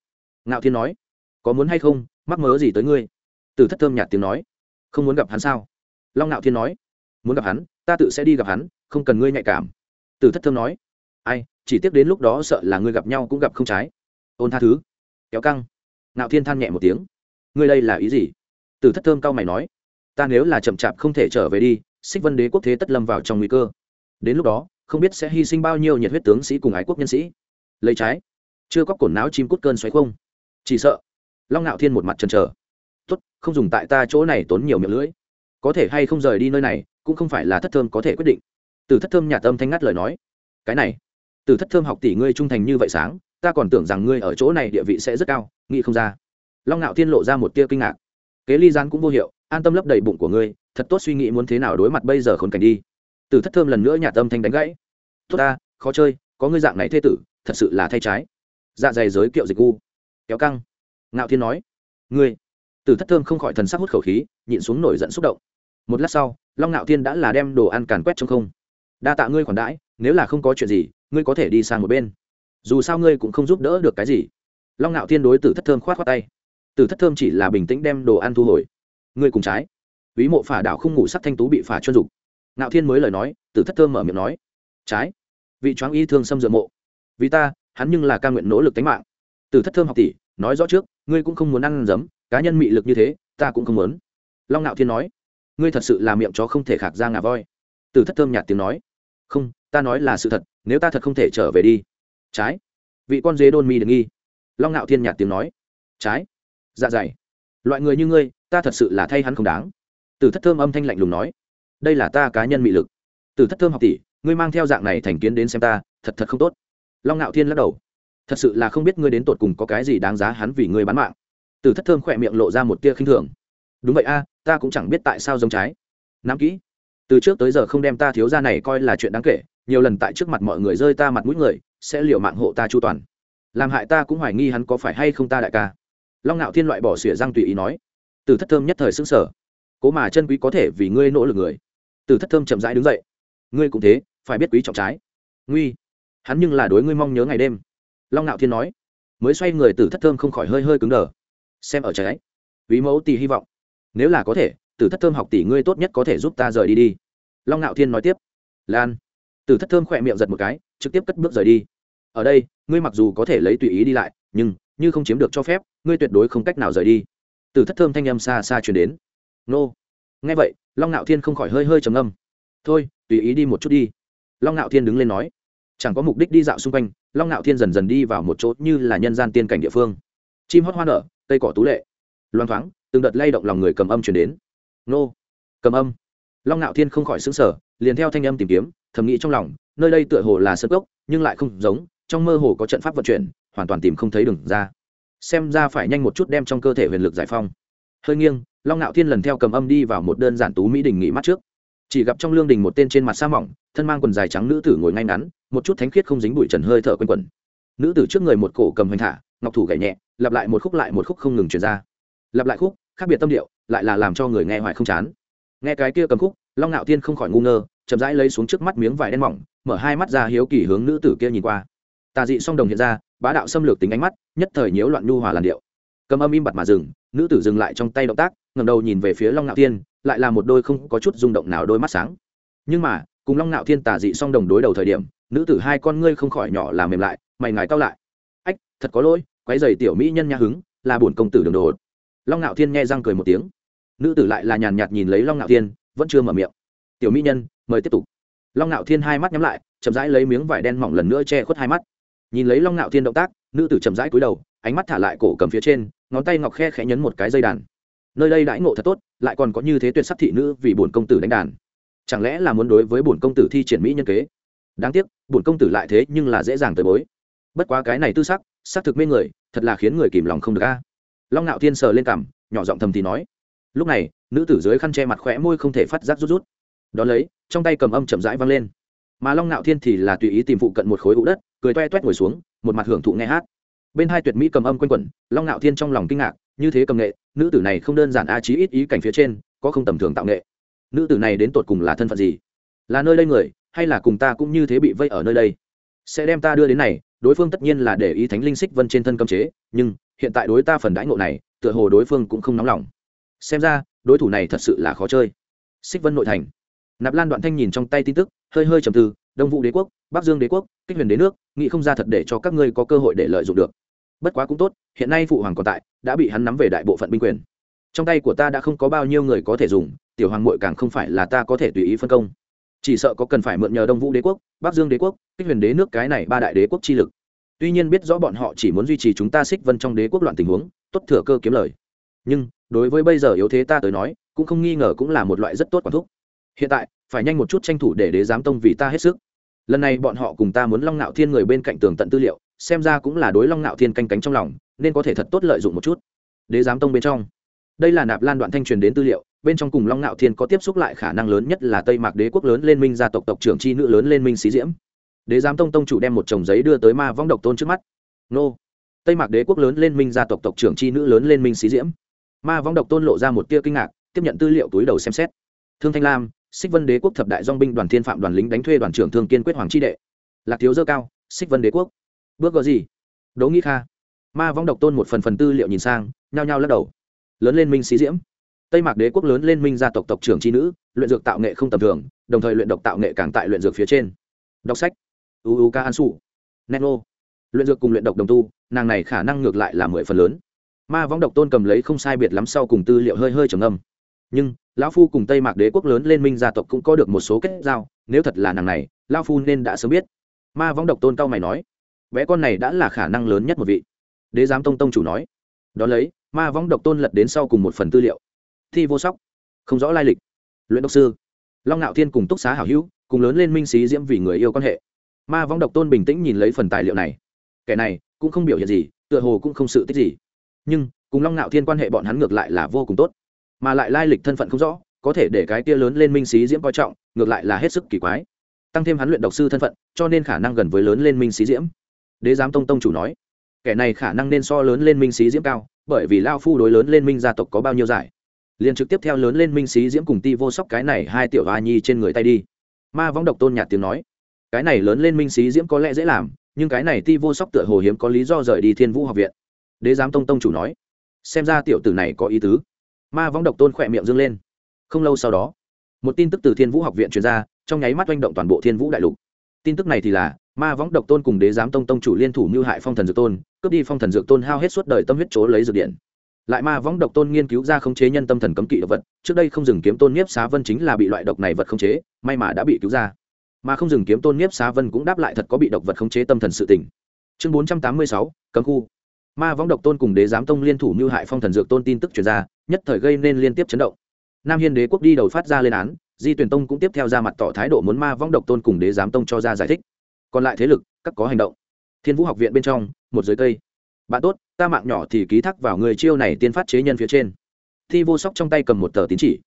Ngạo thiên nói. Có muốn hay không, mắc mớ gì tới ngươi? Tử thất thơm nhạt tiếng nói. Không muốn gặp hắn sao? Long ngạo thiên nói. Muốn gặp hắn? Ta tự sẽ đi gặp hắn, không cần ngươi nhạy cảm. Tử thất thơm nói. Ai, chỉ tiếc đến lúc đó sợ là ngươi gặp nhau cũng gặp không trái. Ôn tha thứ. Kéo căng. Nạo thiên than nhẹ một tiếng. Ngươi đây là ý gì? Tử thất thơm cao mày nói. Ta nếu là chậm chạp không thể trở về đi, xích vân đế quốc thế tất lâm vào trong nguy cơ. Đến lúc đó, không biết sẽ hy sinh bao nhiêu nhiệt huyết tướng sĩ cùng ái quốc nhân sĩ. Lấy trái. Chưa có cổn não chim cút cơn xoáy không? Chỉ sợ. Long Nạo thiên một mặt chần chờ. Tốt, không dùng tại ta chỗ này tốn nhiều miệng lưỡi. Có thể hay không rời đi nơi này cũng không phải là thất thơm có thể quyết định. Từ thất thơm nhà tâm thanh ngắt lời nói cái này từ thất thơm học tỷ ngươi trung thành như vậy sáng ta còn tưởng rằng ngươi ở chỗ này địa vị sẽ rất cao nghĩ không ra. Long ngạo thiên lộ ra một tia kinh ngạc. Kế ly gian cũng vô hiệu an tâm lấp đầy bụng của ngươi thật tốt suy nghĩ muốn thế nào đối mặt bây giờ khốn cảnh đi. Từ thất thơm lần nữa nhà tâm thanh đánh gãy. Tốt ta khó chơi có ngươi dạng này thê tử thật sự là thay trái. Dạ dày giới kiệu dịch u, kéo căng. Ngạo thiên nói ngươi. Từ thất thơm không khỏi thần sắc hút khẩu khí nhịn xuống nổi giận xúc động một lát sau, long ngạo thiên đã là đem đồ ăn càn quét trong không. Đa tạ ngươi khoản đãi, nếu là không có chuyện gì, ngươi có thể đi sang một bên. Dù sao ngươi cũng không giúp đỡ được cái gì. Long ngạo thiên đối tử thất thơm khoát khoát tay. Tử thất thơm chỉ là bình tĩnh đem đồ ăn thu hồi. Ngươi cùng trái. Ví mộ phả đảo không ngủ sắc thanh tú bị phả chuân dục. Ngạo thiên mới lời nói, tử thất thơm mở miệng nói, trái, vị choáng y thương xâm dựa mộ. Vì ta, hắn nhưng là ca nguyện nỗ lực tính mạng. Tử thất thơm học tỷ nói rõ trước, ngươi cũng không muốn ăn giấm, cá nhân mị lực như thế, ta cũng không muốn. Long ngạo thiên nói ngươi thật sự là miệng chó không thể khạc ra ngà voi. Tử thất thơm nhạt tiếng nói. Không, ta nói là sự thật, nếu ta thật không thể trở về đi. Trái. Vị con dế đôn mi được nghi. Long ngạo thiên nhạt tiếng nói. Trái. Dạ dày. Loại người như ngươi, ta thật sự là thay hắn không đáng. Từ thất thơm âm thanh lạnh lùng nói. Đây là ta cá nhân mị lực. Từ thất thơm học tỷ, ngươi mang theo dạng này thành kiến đến xem ta, thật thật không tốt. Long ngạo thiên lắc đầu. Thật sự là không biết ngươi đến tột cùng có cái gì đáng giá hắn vì ngươi bán mạng. Từ thất thơm khỏe miệng lộ ra một tia khinh thường đúng vậy a, ta cũng chẳng biết tại sao giống trái. Nắm kỹ. Từ trước tới giờ không đem ta thiếu ra này coi là chuyện đáng kể, nhiều lần tại trước mặt mọi người rơi ta mặt mũi người, sẽ liệu mạng hộ ta chu toàn. Làm hại ta cũng hoài nghi hắn có phải hay không ta đại ca. Long ngạo thiên loại bỏ xỉa răng tùy ý nói. Từ thất thơm nhất thời xứng sở cố mà chân quý có thể vì ngươi nỗ lực người. Từ thất thơm chậm rãi đứng dậy. Ngươi cũng thế, phải biết quý trọng trái. Nguy. Hắn nhưng là đối ngươi mong nhớ ngày đêm. Long ngạo thiên nói. Mới xoay người từ thất thơm không khỏi hơi hơi cứng đờ. Xem ở trái. Ví mẫu tì hy vọng nếu là có thể, tử thất thơm học tỷ ngươi tốt nhất có thể giúp ta rời đi đi. Long ngạo thiên nói tiếp. Lan. Tử thất thơm khỏe miệng giật một cái, trực tiếp cất bước rời đi. Ở đây, ngươi mặc dù có thể lấy tùy ý đi lại, nhưng, như không chiếm được cho phép, ngươi tuyệt đối không cách nào rời đi. Tử thất thơm thanh âm xa xa chuyển đến. Nô. Nghe vậy, long ngạo thiên không khỏi hơi hơi trầm âm thôi, tùy ý đi một chút đi. Long ngạo thiên đứng lên nói. Chẳng có mục đích đi dạo xung quanh, long ngạo thiên dần dần đi vào một chỗ như là nhân gian tiên cảnh địa phương. Chim hót hoa nở, cây cỏ tú lệ. Loang thoáng từng đợt lay động lòng người cầm âm chuyển đến. Nô. Cầm âm. Long ngạo thiên không khỏi xứng sở liền theo thanh âm tìm kiếm, thầm nghĩ trong lòng, nơi đây tựa hồ là sơ cốc, nhưng lại không giống, trong mơ hồ có trận pháp vận chuyển, hoàn toàn tìm không thấy đường ra. Xem ra phải nhanh một chút đem trong cơ thể huyền lực giải phong. Hơi nghiêng, long ngạo thiên lần theo cầm âm đi vào một đơn giản tú mỹ đình nghỉ mắt trước. Chỉ gặp trong lương đình một tên trên mặt sa mỏng, thân mang quần dài trắng nữ tử ngồi ngay ngắn, một chút thánh khiết không dính bụi trần hơi thở quanh quần nữ tử trước người một cổ cầm hoành thả, ngọc thủ gảy nhẹ, lặp lại một khúc lại một khúc không ngừng chuyển ra. Lặp lại khúc khác biệt tâm điệu, lại là làm cho người nghe hoài không chán. Nghe cái kia cầm khúc, long ngạo thiên không khỏi ngu ngơ, chậm rãi lấy xuống trước mắt miếng vải đen mỏng, mở hai mắt ra hiếu kỳ hướng nữ tử kia nhìn qua. Tà dị song đồng hiện ra, bá đạo xâm lược tính ánh mắt, nhất thời nhiễu loạn nhu hòa làn điệu. Cầm âm im bặt mà dừng, nữ tử dừng lại trong tay động tác ngầm đầu nhìn về phía long ngạo thiên, lại là một đôi không có chút rung động nào đôi mắt sáng. Nhưng mà, cùng long nạo thiên tà dị song đồng đối đầu thời điểm, nữ tử hai con ngươi không khỏi nhỏ làm mềm lại, mày ngài cao lại. Ách, thật có lỗi quái dày tiểu mỹ nhân nha hứng, là bổn công tử đường đột long nạo thiên nghe răng cười một tiếng nữ tử lại là nhàn nhạt nhìn lấy long nạo thiên vẫn chưa mở miệng tiểu mỹ nhân mời tiếp tục long nạo thiên hai mắt nhắm lại chậm rãi lấy miếng vải đen mỏng lần nữa che khuất hai mắt nhìn lấy long nạo thiên động tác nữ tử chậm rãi cúi đầu ánh mắt thả lại cổ cầm phía trên ngón tay ngọc khe khẽ nhấn một cái dây đàn nơi đây đãi ngộ thật tốt lại còn có như thế tuyệt sắc thị nữ vì bổn công tử đánh đàn chẳng lẽ là muốn đối với bổn công tử thi triển mỹ nhân kế đáng tiếc bổn công tử lại thế nhưng là dễ dàng tới bối bất quá cái này tư sắc sắc thực mê người thật là khiến người kìm lòng không được a long ngạo thiên sờ lên cằm, nhỏ giọng thầm thì nói. Lúc này, nữ tử dưới khăn che mặt khỏe môi không thể phát giác rút rút. Đón lấy, trong tay cầm âm chậm rãi văng lên. Mà long ngạo thiên thì là tùy ý tìm phụ cận một khối ụ đất, cười toe toét ngồi xuống, một mặt hưởng thụ nghe hát. Bên hai tuyệt mỹ cầm âm quanh quẩn, long ngạo thiên trong lòng kinh ngạc, như thế cầm nghệ, nữ tử này không đơn giản a trí ít ý cảnh phía trên, có không tầm thường tạo nghệ. Nữ tử này đến tột cùng là thân phận gì? Là nơi đây người, hay là cùng ta cũng như thế bị vây ở nơi đây? Sẽ đem ta đưa đến này, đối phương tất nhiên là để ý thánh linh xích vân trên thân cấm chế, nhưng hiện tại đối ta phần đãi ngộ này, tựa hồ đối phương cũng không nóng lòng. Xem ra, đối thủ này thật sự là khó chơi. Xích vân nội thành. Nạp lan đoạn thanh nhìn trong tay tin tức, hơi hơi trầm tư, đông vũ đế quốc, bắc dương đế quốc, kích huyền đế nước, nghĩ không ra thật để cho các ngươi có cơ hội để lợi dụng được. Bất quá cũng tốt, hiện nay phụ hoàng còn tại, đã bị hắn nắm về đại bộ phận binh quyền. Trong tay của ta đã không có bao nhiêu người có thể dùng, tiểu hoàng mội càng không phải là ta có thể tùy ý phân công. Chỉ sợ có cần phải mượn nhờ đông vũ đế quốc, bắc dương đế quốc, kích huyền đế nước cái này ba đại đế quốc chi lực tuy nhiên biết rõ bọn họ chỉ muốn duy trì chúng ta xích vân trong đế quốc loạn tình huống, tốt thừa cơ kiếm lời. Nhưng, đối với bây giờ yếu thế ta tới nói, cũng không nghi ngờ cũng là một loại rất tốt quản thúc. Hiện tại, phải nhanh một chút tranh thủ để đế giám tông vì ta hết sức. Lần này bọn họ cùng ta muốn long nạo thiên người bên cạnh tường tận tư liệu, xem ra cũng là đối long nạo thiên canh cánh trong lòng, nên có thể thật tốt lợi dụng một chút. Đế giám tông bên trong. Đây là nạp lan đoạn thanh truyền đến tư liệu, bên trong cùng long nạo thiên có tiếp xúc lại khả năng lớn nhất là tây mạc đế quốc lớn lên minh gia tộc tộc trưởng c h i nữ lớn lên minh xí diễm đế giám tông tông chủ đem một chồng giấy đưa tới ma vong độc tôn trước mắt. Nô. Tây mạc đế quốc lớn lên minh gia tộc tộc trưởng c h i nữ lớn lên minh xí diễm. Ma vong độc tôn lộ ra một tia kinh ngạc, tiếp nhận tư liệu túi đầu xem xét. Thương thanh lam, xích vân đế quốc thập đại dong binh đoàn thiên phạm đoàn lính đánh thuê đoàn trưởng thương kiên quyết hoàng tri đệ. Lạc thiếu dơ cao, xích vân đế quốc. Bước có gì? Đỗ nghĩ kha. Ma vong độc tôn một phần phần tư liệu nhìn sang, nhao nhao lắc đầu. Lớn lên minh xí diễm. Tây mạc đế quốc lớn lên minh gia tộc tộc trưởng tri nữ, luyện dược tạo nghệ không tầm thường, đồng thời luyện độc tạo nghệ càng tại luyện dược phía trên. Đọc sách uu ca an su neno. Luyện dược cùng luyện độc đồng tu, nàng này khả năng ngược lại là mười phần lớn. Ma võng độc tôn cầm lấy không sai biệt lắm sau cùng tư liệu hơi hơi trầm âm nhưng, lão phu cùng tây mạc đế quốc lớn lên minh gia tộc cũng có được một số kết giao, nếu thật là nàng này, lão phu nên đã sớm biết. Ma võng độc tôn cao mày nói, bé con này đã là khả năng lớn nhất một vị. Đế giám tông tông chủ nói. Đón lấy, ma võng độc tôn lật đến sau cùng một phần tư liệu. Thi vô sóc. Không rõ lai lịch. Luyện độc sư. Long ngạo thiên cùng túc xá hảo hữu cùng lớn lên minh sĩ diễm vì người yêu quan hệ ma võng độc tôn bình tĩnh nhìn lấy phần tài liệu này. Kẻ này cũng không biểu hiện gì, tựa hồ cũng không sự tích gì. Nhưng, cùng long ngạo thiên quan hệ bọn hắn ngược lại là vô cùng tốt. Mà lại lai lịch thân phận không rõ, có thể để cái tia lớn lên minh Sĩ diễm coi trọng, ngược lại là hết sức kỳ quái. Tăng thêm hắn luyện độc sư thân phận, cho nên khả năng gần với lớn lên minh Sĩ diễm. Đế giám tông tông chủ nói, kẻ này khả năng nên so lớn lên minh Sĩ diễm cao, bởi vì lao phu đối lớn lên minh gia tộc có bao nhiêu giải. Liền trực tiếp theo lớn lên minh Sĩ diễm cùng ti vô sóc cái này hai tiểu hoa nhi trên người tay đi. Ma võng độc tôn nhạt tiếng nói cái này lớn lên minh sĩ diễm có lẽ dễ làm, nhưng cái này ti vô sóc tựa hồ hiếm có lý do rời đi thiên vũ học viện. Đế giám tông tông chủ nói, xem ra tiểu tử này có ý tứ. Ma võng độc tôn khỏe miệng dâng lên. Không lâu sau đó, một tin tức từ thiên vũ học viện truyền ra, trong nháy mắt oanh động toàn bộ thiên vũ đại lục. Tin tức này thì là, ma võng độc tôn cùng đế giám tông tông chủ liên thủ mưu hại phong thần dược tôn, cướp đi phong thần dược tôn hao hết suốt đời tâm huyết chỗ lấy dược điện. Lại ma võng độc tôn nghiên cứu ra khống chế nhân tâm thần cấm kỵ độc vật, trước đây không dừng kiếm tôn nhiếp xá vân chính là bị loại độc này vật khống chế, may mà đã bị cứu ra mà không dừng kiếm tôn nhiếp xá vân cũng đáp lại thật có bị độc vật khống chế tâm thần sự tỉnh chương bốn trăm tám mươi sáu, cấm khu. Ma võng độc tôn cùng đế giám tông liên thủ mưu hại phong thần dược tôn tin tức truyền ra, nhất thời gây nên liên tiếp chấn động. Nam hiên đế quốc đi đầu phát ra lên án, di tuyển tông cũng tiếp theo ra mặt tỏ thái độ muốn ma võng độc tôn cùng đế giám tông cho ra giải thích. Còn lại thế lực, các có hành động. Thiên vũ học viện bên trong, một dưới cây. Bạn tốt, ta mạng nhỏ thì ký thác vào người chiêu này tiên phát chế nhân phía trên. Thi vô sóc trong tay cầm một tờ tín chỉ.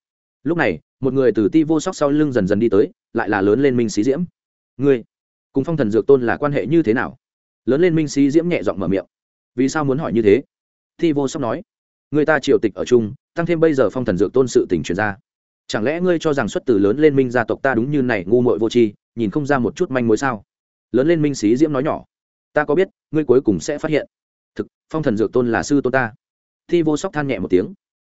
Lúc này một người từ ti vô sóc sau lưng dần dần đi tới, lại là lớn lên minh sĩ diễm. Ngươi, cùng phong thần dược tôn là quan hệ như thế nào? Lớn lên minh sĩ diễm nhẹ giọng mở miệng. Vì sao muốn hỏi như thế? Thi vô sóc nói. Người ta triều tịch ở chung, tăng thêm bây giờ phong thần dược tôn sự tình truyền ra. Chẳng lẽ ngươi cho rằng xuất từ lớn lên minh gia tộc ta đúng như này ngu muội vô tri, nhìn không ra một chút manh mối sao? Lớn lên minh sĩ diễm nói nhỏ. Ta có biết, ngươi cuối cùng sẽ phát hiện. Thực, phong thần dược tôn là sư tôn ta. Thi vô sóc than nhẹ một tiếng.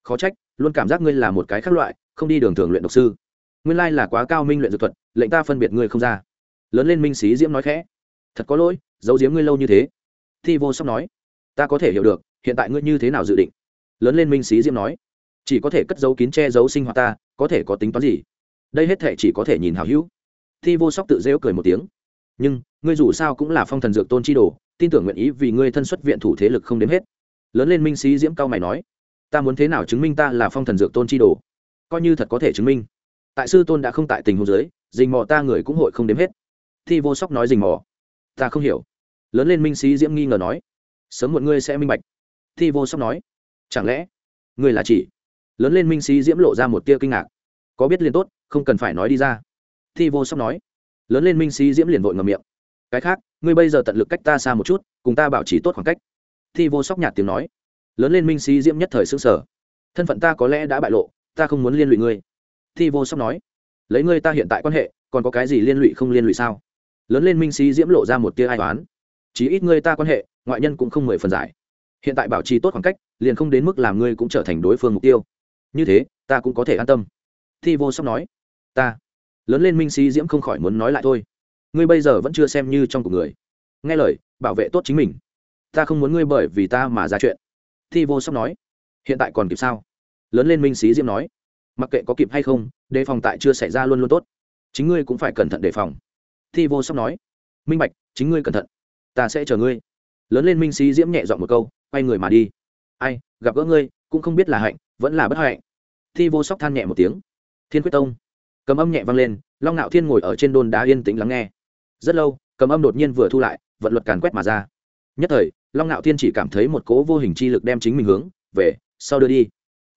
Khó trách luôn cảm giác ngươi là một cái khác loại, không đi đường thường luyện độc sư. Nguyên lai là quá cao minh luyện dược thuật, lệnh ta phân biệt ngươi không ra. Lớn lên minh sĩ diễm nói khẽ. Thật có lỗi, giấu diếm ngươi lâu như thế. Thi vô sóc nói. Ta có thể hiểu được, hiện tại ngươi như thế nào dự định? Lớn lên minh sĩ diễm nói. Chỉ có thể cất dấu kín che giấu sinh hoạt ta, có thể có tính toán gì? Đây hết thể chỉ có thể nhìn hào hữu. Thi vô sóc tự rêu cười một tiếng. Nhưng, ngươi dù sao cũng là phong thần dược tôn chi đồ, tin tưởng nguyện ý vì ngươi thân xuất viện thủ thế lực không đếm hết. Lớn lên minh sĩ diễm cao mày nói ta muốn thế nào chứng minh ta là phong thần dược tôn chi đồ? Coi như thật có thể chứng minh. Tại sư tôn đã không tại tình huống giới dình mò ta người cũng hội không đếm hết. Thi vô sóc nói dình mò. Ta không hiểu. Lớn lên minh sĩ diễm nghi ngờ nói. Sớm một ngươi sẽ minh bạch. Thi vô sóc nói. Chẳng lẽ, ngươi là chỉ? Lớn lên minh sĩ diễm lộ ra một tia kinh ngạc. Có biết liền tốt, không cần phải nói đi ra. Thi vô sóc nói. Lớn lên minh sĩ diễm liền vội ngầm miệng. Cái khác, ngươi bây giờ tận lực cách ta xa một chút, cùng ta bảo trì tốt khoảng cách. Thi vô sóc nhạt tiếng nói lớn lên minh sĩ diễm nhất thời xứng sở. Thân phận ta có lẽ đã bại lộ, ta không muốn liên lụy ngươi. Thi vô sóc nói, lấy ngươi ta hiện tại quan hệ, còn có cái gì liên lụy không liên lụy sao? Lớn lên minh sĩ diễm lộ ra một tia ai toán chí ít ngươi ta quan hệ, ngoại nhân cũng không mười phần giải. Hiện tại bảo trì tốt khoảng cách, liền không đến mức làm ngươi cũng trở thành đối phương mục tiêu. Như thế, ta cũng có thể an tâm. Thi vô sóc nói, ta, lớn lên minh sĩ diễm không khỏi muốn nói lại thôi. Ngươi bây giờ vẫn chưa xem như trong cuộc người. Nghe lời, bảo vệ tốt chính mình. Ta không muốn ngươi bởi vì ta mà ra chuyện thi vô sóc nói, hiện tại còn kịp sao? Lớn lên minh sĩ diễm nói, mặc kệ có kịp hay không, đề phòng tại chưa xảy ra luôn luôn tốt. Chính ngươi cũng phải cẩn thận đề phòng. Thi vô sóc nói, minh bạch, chính ngươi cẩn thận. Ta sẽ chờ ngươi. Lớn lên minh sĩ diễm nhẹ dọn một câu, quay người mà đi. Ai, gặp gỡ ngươi, cũng không biết là hạnh, vẫn là bất hạnh. Thi vô sóc than nhẹ một tiếng. Thiên quyết tông. Cầm âm nhẹ vang lên, long ngạo thiên ngồi ở trên đôn đá yên tĩnh lắng nghe. Rất lâu, cầm âm đột nhiên vừa thu lại, vận luật càn quét mà ra. Nhất thời long ngạo thiên chỉ cảm thấy một cố vô hình chi lực đem chính mình hướng về sau đưa đi.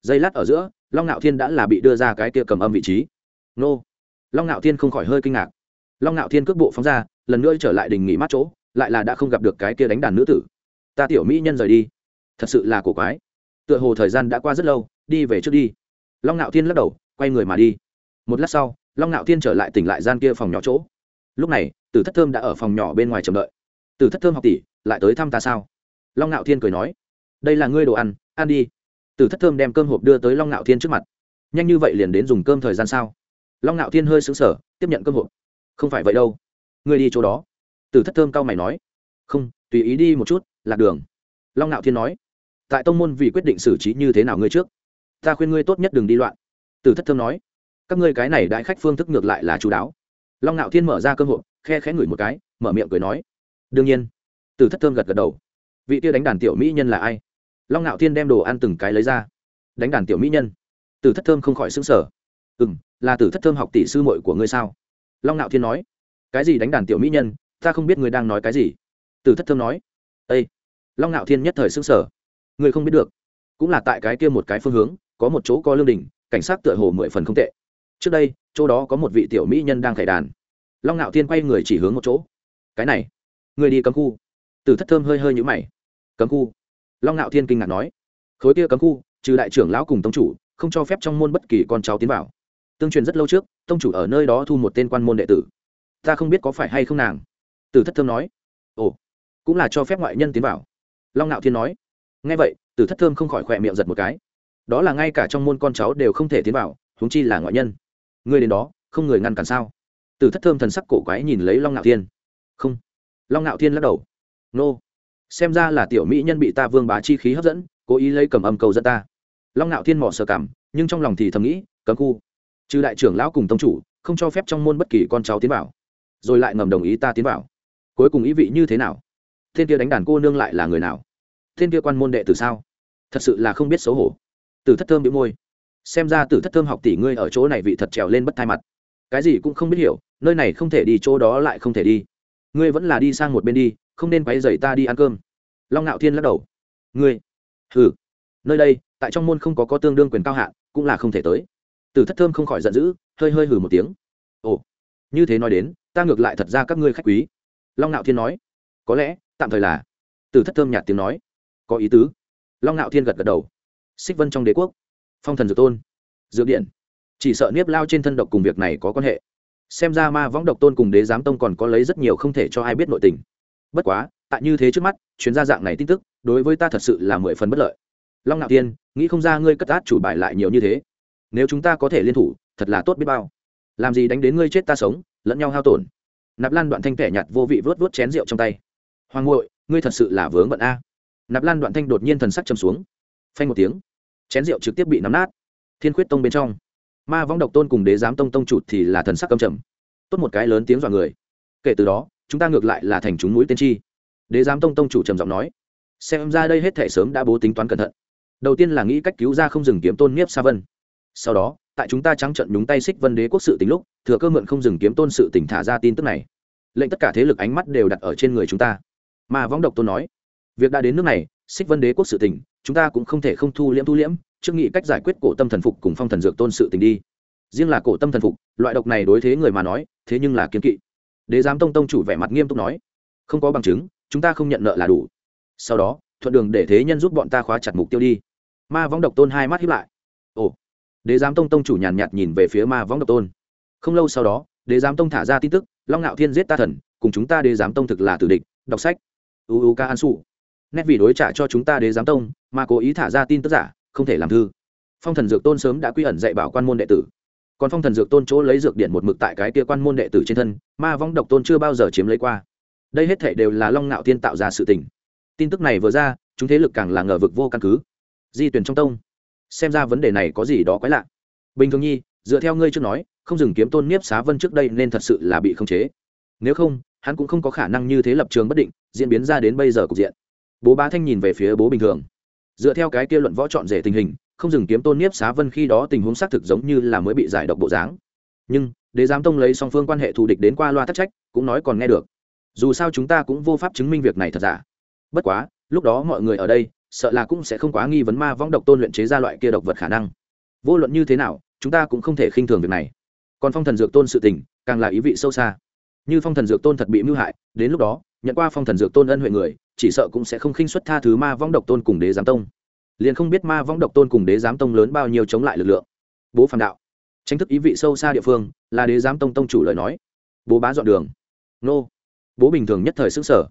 Giây lát ở giữa, long ngạo thiên đã là bị đưa ra cái kia cầm âm vị trí. Nô! Long ngạo thiên không khỏi hơi kinh ngạc. Long ngạo thiên cước bộ phóng ra, lần nữa trở lại đình nghỉ mát chỗ, lại là đã không gặp được cái kia đánh đàn nữ tử. Ta tiểu mỹ nhân rời đi. Thật sự là cổ quái. Tựa hồ thời gian đã qua rất lâu, đi về trước đi. Long ngạo thiên lắc đầu, quay người mà đi. Một lát sau, long ngạo thiên trở lại tỉnh lại gian kia phòng nhỏ chỗ. Lúc này, tử thất thơm đã ở phòng nhỏ bên ngoài chờ đợi. Tử thất thơm học tỷ lại tới thăm ta sao? Long ngạo thiên cười nói, đây là ngươi đồ ăn ăn đi. Từ thất thơm đem cơm hộp đưa tới long ngạo thiên trước mặt. Nhanh như vậy liền đến dùng cơm thời gian sao? Long ngạo thiên hơi xứng sở tiếp nhận cơm hộp. Không phải vậy đâu. Ngươi đi chỗ đó. Từ thất thơm cao mày nói, không, tùy ý đi một chút, lạc đường. Long ngạo thiên nói, tại tông môn vì quyết định xử trí như thế nào ngươi trước? Ta khuyên ngươi tốt nhất đừng đi loạn. Từ thất thơm nói, các ngươi cái này đại khách phương thức ngược lại là chú đáo. Long ngạo thiên mở ra cơm hộp, khe khẽ ngửi một cái, mở miệng cười nói, đương nhiên tử thất thơm gật gật đầu. Vị tia đánh đàn tiểu mỹ nhân là ai? Long ngạo thiên đem đồ ăn từng cái lấy ra. Đánh đàn tiểu mỹ nhân? Tử thất thơm không khỏi xứng sở ừ m là tử thất thơm học tỷ sư muội của ngươi sao? Long ngạo thiên nói. Cái gì đánh đàn tiểu mỹ nhân? Ta không biết ngươi đang nói cái gì. Tử thất thơm nói. Â long ngạo thiên nhất thời xứng sở ngươi không biết được. Cũng là tại cái kia một cái phương hướng, có một chỗ có lương đình cảnh sát tựa hồ mười phần không tệ. Trước đây, chỗ đó có một vị tiểu mỹ nhân đang khải đàn. Long ngạo thiên quay người chỉ hướng một chỗ. Cái này người đi cấm khu từ thất thơm hơi hơi nhũ mày. Cấm khu. Long ngạo thiên kinh ngạc nói. Khối kia cấm khu, trừ đại trưởng lão cùng tông chủ, không cho phép trong môn bất kỳ con cháu tiến vào. Tương truyền rất lâu trước, tông chủ ở nơi đó thu một tên quan môn đệ tử. Ta không biết có phải hay không nàng. Từ thất thơm nói. Ồ, cũng là cho phép ngoại nhân tiến vào. Long ngạo thiên nói. Nghe vậy, từ thất thơm không khỏi khỏe miệng giật một cái. Đó là ngay cả trong môn con cháu đều không thể tiến vào, huống chi là ngoại nhân. Ngươi đến đó, không người ngăn cản sao? Từ thất thơm thần sắc cổ quái nhìn lấy long ngạo thiên. Không. Long ngạo thiên lắc đầu nô. Xem ra là tiểu mỹ nhân bị ta vương bá chi khí hấp dẫn, cố ý lấy cầm âm cầu dẫn ta. Long ngạo thiên mỏ sờ cảm, nhưng trong lòng thì thầm nghĩ, cấm khu. Trừ đại trưởng lão cùng tông chủ, không cho phép trong môn bất kỳ con cháu tiến vào. Rồi lại ngầm đồng ý ta tiến vào. Cuối cùng ý vị như thế nào? Thiên kia đánh đàn cô nương lại là người nào? Thiên kia quan môn đệ từ sao? Thật sự là không biết xấu hổ. Từ thất thơm bị môi. Xem ra từ thất thơm học tỷ ngươi ở chỗ này vị thật trèo lên bất thai mặt. Cái gì cũng không biết hiểu, nơi này không thể đi, chỗ đó lại không thể đi. Ngươi vẫn là đi sang một bên đi không nên quấy dậy ta đi ăn cơm. Long ngạo thiên lắc đầu. Ngươi? Hừ. Nơi đây, tại trong môn không có có tương đương quyền cao hạ, cũng là không thể tới. Từ thất thơm không khỏi giận dữ, hơi hơi hừ một tiếng. Ồ, như thế nói đến, ta ngược lại thật ra các ngươi khách quý. Long ngạo thiên nói. Có lẽ, tạm thời là. Từ thất thơm nhạt tiếng nói. Có ý tứ. Long ngạo thiên gật gật đầu. Xích vân trong đế quốc. Phong thần dược tôn. Dược điện. Chỉ sợ niếp lao trên thân độc cùng việc này có quan hệ. Xem ra ma võng độc tôn cùng đế giám tông còn có lấy rất nhiều không thể cho ai biết nội tình bất quá, tại như thế trước mắt chuyến gia dạng này tin tức, đối với ta thật sự là mười phần bất lợi. Long ngạo tiên nghĩ không ra ngươi cất át chủ bài lại nhiều như thế. Nếu chúng ta có thể liên thủ, thật là tốt biết bao. Làm gì đánh đến ngươi chết ta sống, lẫn nhau hao tổn. Nạp lan đoạn thanh kẻ nhạt vô vị vớt vớt chén rượu trong tay. Hoàng ngội ngươi thật sự là vướng bận a. Nạp lan đoạn thanh đột nhiên thần sắc chầm xuống. Phanh một tiếng, chén rượu trực tiếp bị nắm nát. Thiên khuyết tông bên trong, ma vong độc tôn cùng đế giám tông tông trụt thì là thần sắc cầm trầm. Tốt một cái lớn tiếng dọa người. Kể từ đó chúng ta ngược lại là thành chúng núi tiên tri đế giám tông tông chủ trầm giọng nói. Xem ra đây hết thể sớm đã bố tính toán cẩn thận. Đầu tiên là nghĩ cách cứu ra không dừng kiếm tôn nhiếp sa vân. Sau đó, tại chúng ta trắng trận nhúng tay xích vân đế quốc sự tính lúc, thừa cơ mượn không dừng kiếm tôn sự tỉnh thả ra tin tức này. Lệnh tất cả thế lực ánh mắt đều đặt ở trên người chúng ta. Mà võng độc tôn nói, việc đã đến nước này, xích vân đế quốc sự tỉnh chúng ta cũng không thể không thu liễm thu liễm, trước nghĩ cách giải quyết cổ tâm thần phục cùng phong thần dược tôn sự tình đi. Riêng là cổ tâm thần phục, loại độc này đối thế người mà nói, thế nhưng là kiếm kỵ đế giám tông tông chủ vẻ mặt nghiêm túc nói, không có bằng chứng, chúng ta không nhận nợ là đủ. Sau đó, thuận đường để thế nhân giúp bọn ta khóa chặt mục tiêu đi. Ma võng độc tôn hai mắt hiếp lại. Ồ. Đế giám tông tông chủ nhàn nhạt nhìn về phía ma võng độc tôn. Không lâu sau đó, đế giám tông thả ra tin tức, long ngạo thiên giết ta thần, cùng chúng ta đế giám tông thực là tử địch. Đọc sách. Uu ca an sụ nét vì đối trả cho chúng ta đế giám tông, mà cố ý thả ra tin tức giả, không thể làm thư. Phong thần dược tôn sớm đã quy ẩn dạy bảo quan môn đệ tử còn phong thần dược tôn chỗ lấy dược điện một mực tại cái kia quan môn đệ tử trên thân, ma vong độc tôn chưa bao giờ chiếm lấy qua. Đây hết thể đều là long ngạo thiên tạo ra sự tình. Tin tức này vừa ra, chúng thế lực càng là ngờ vực vô căn cứ. Di tuyển trong tông. Xem ra vấn đề này có gì đó quái lạ. Bình thường nhi, dựa theo ngươi trước nói, không dừng kiếm tôn nhiếp xá vân trước đây nên thật sự là bị khống chế. Nếu không, hắn cũng không có khả năng như thế lập trường bất định, diễn biến ra đến bây giờ cục diện. Bố bá thanh nhìn về phía bố bình thường. Dựa theo cái kia luận võ chọn rể tình hình không dừng kiếm tôn nhiếp xá vân khi đó tình huống xác thực giống như là mới bị giải độc bộ dáng. Nhưng, đế giám tông lấy song phương quan hệ thù địch đến qua loa thất trách, cũng nói còn nghe được. Dù sao chúng ta cũng vô pháp chứng minh việc này thật giả. Bất quá, lúc đó mọi người ở đây, sợ là cũng sẽ không quá nghi vấn ma vong độc tôn luyện chế ra loại kia độc vật khả năng. Vô luận như thế nào, chúng ta cũng không thể khinh thường việc này. Còn phong thần dược tôn sự tình, càng là ý vị sâu xa. Như phong thần dược tôn thật bị mưu hại, đến lúc đó, nhận qua phong thần dược tôn ân huệ người, chỉ sợ cũng sẽ không khinh xuất tha thứ ma vong độc tôn cùng đế giám tông liền không biết ma vong độc tôn cùng đế giám tông lớn bao nhiêu chống lại lực lượng. Bố phản đạo tranh thức ý vị sâu xa địa phương, là đế giám tông tông chủ lời nói. Bố bá dọn đường. Nô. Bố bình thường nhất thời xứng sở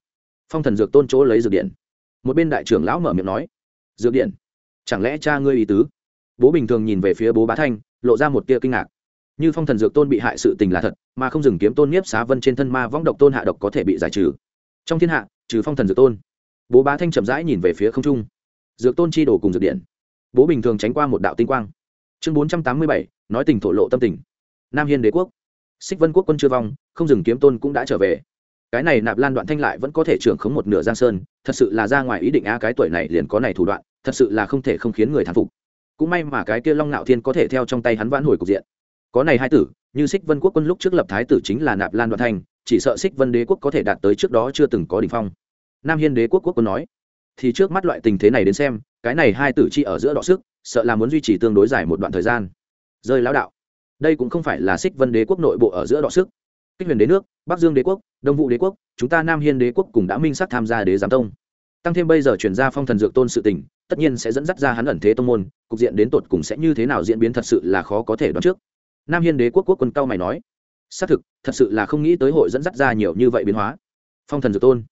phong thần dược tôn chỗ lấy dược điện. Một bên đại trưởng lão mở miệng nói. Dược điện? Chẳng lẽ cha ngươi ý tứ? Bố bình thường nhìn về phía bố bá thanh, lộ ra một tia kinh ngạc. Như phong thần dược tôn bị hại sự tình là thật, mà không dừng kiếm tôn nhiếp xá vân trên thân ma võng độc tôn hạ độc có thể bị giải trừ. Trong thiên hạ, trừ phong thần dược tôn. Bố bá thanh chậm rãi nhìn về phía không trung dược tôn chi đổ cùng dược điện. Bố bình thường tránh qua một đạo tinh quang. Chương bốn trăm tám mươi bảy, nói tình thổ lộ tâm tình. Nam hiên đế quốc. Xích vân quốc quân chưa vong, không dừng kiếm tôn cũng đã trở về. Cái này nạp lan đoạn thanh lại vẫn có thể trưởng khống một nửa giang sơn, thật sự là ra ngoài ý định a cái tuổi này liền có này thủ đoạn, thật sự là không thể không khiến người thán phục. Cũng may mà cái kia long ngạo thiên có thể theo trong tay hắn vãn hồi cục diện. Có này hai tử, như xích vân quốc quân lúc trước lập thái tử chính là nạp lan đoạn thanh, chỉ sợ xích vân đế quốc có thể đạt tới trước đó chưa từng có đ ỉ n h phong. Nam hiên đế quốc quốc quân nói thì trước mắt loại tình thế này đến xem, cái này hai tử chi ở giữa đọ sức, sợ là muốn duy trì tương đối dài một đoạn thời gian. Rơi lão đạo, đây cũng không phải là xích vân đế quốc nội bộ ở giữa đọ sức. Kích huyền đế nước, bắc dương đế quốc, đông vũ đế quốc, chúng ta nam hiên đế quốc cùng đã minh sắc tham gia đế giám tông. Tăng thêm bây giờ chuyển ra phong thần dược tôn sự tình, tất nhiên sẽ dẫn dắt ra hắn ẩn thế tông môn, cục diện đến tột cùng sẽ như thế nào diễn biến thật sự là khó có thể đoán trước. Nam hiên đế quốc quốc quân cao mày nói, xác thực, thật sự là không nghĩ tới hội dẫn dắt ra nhiều như vậy biến hóa. Phong thần dược tôn,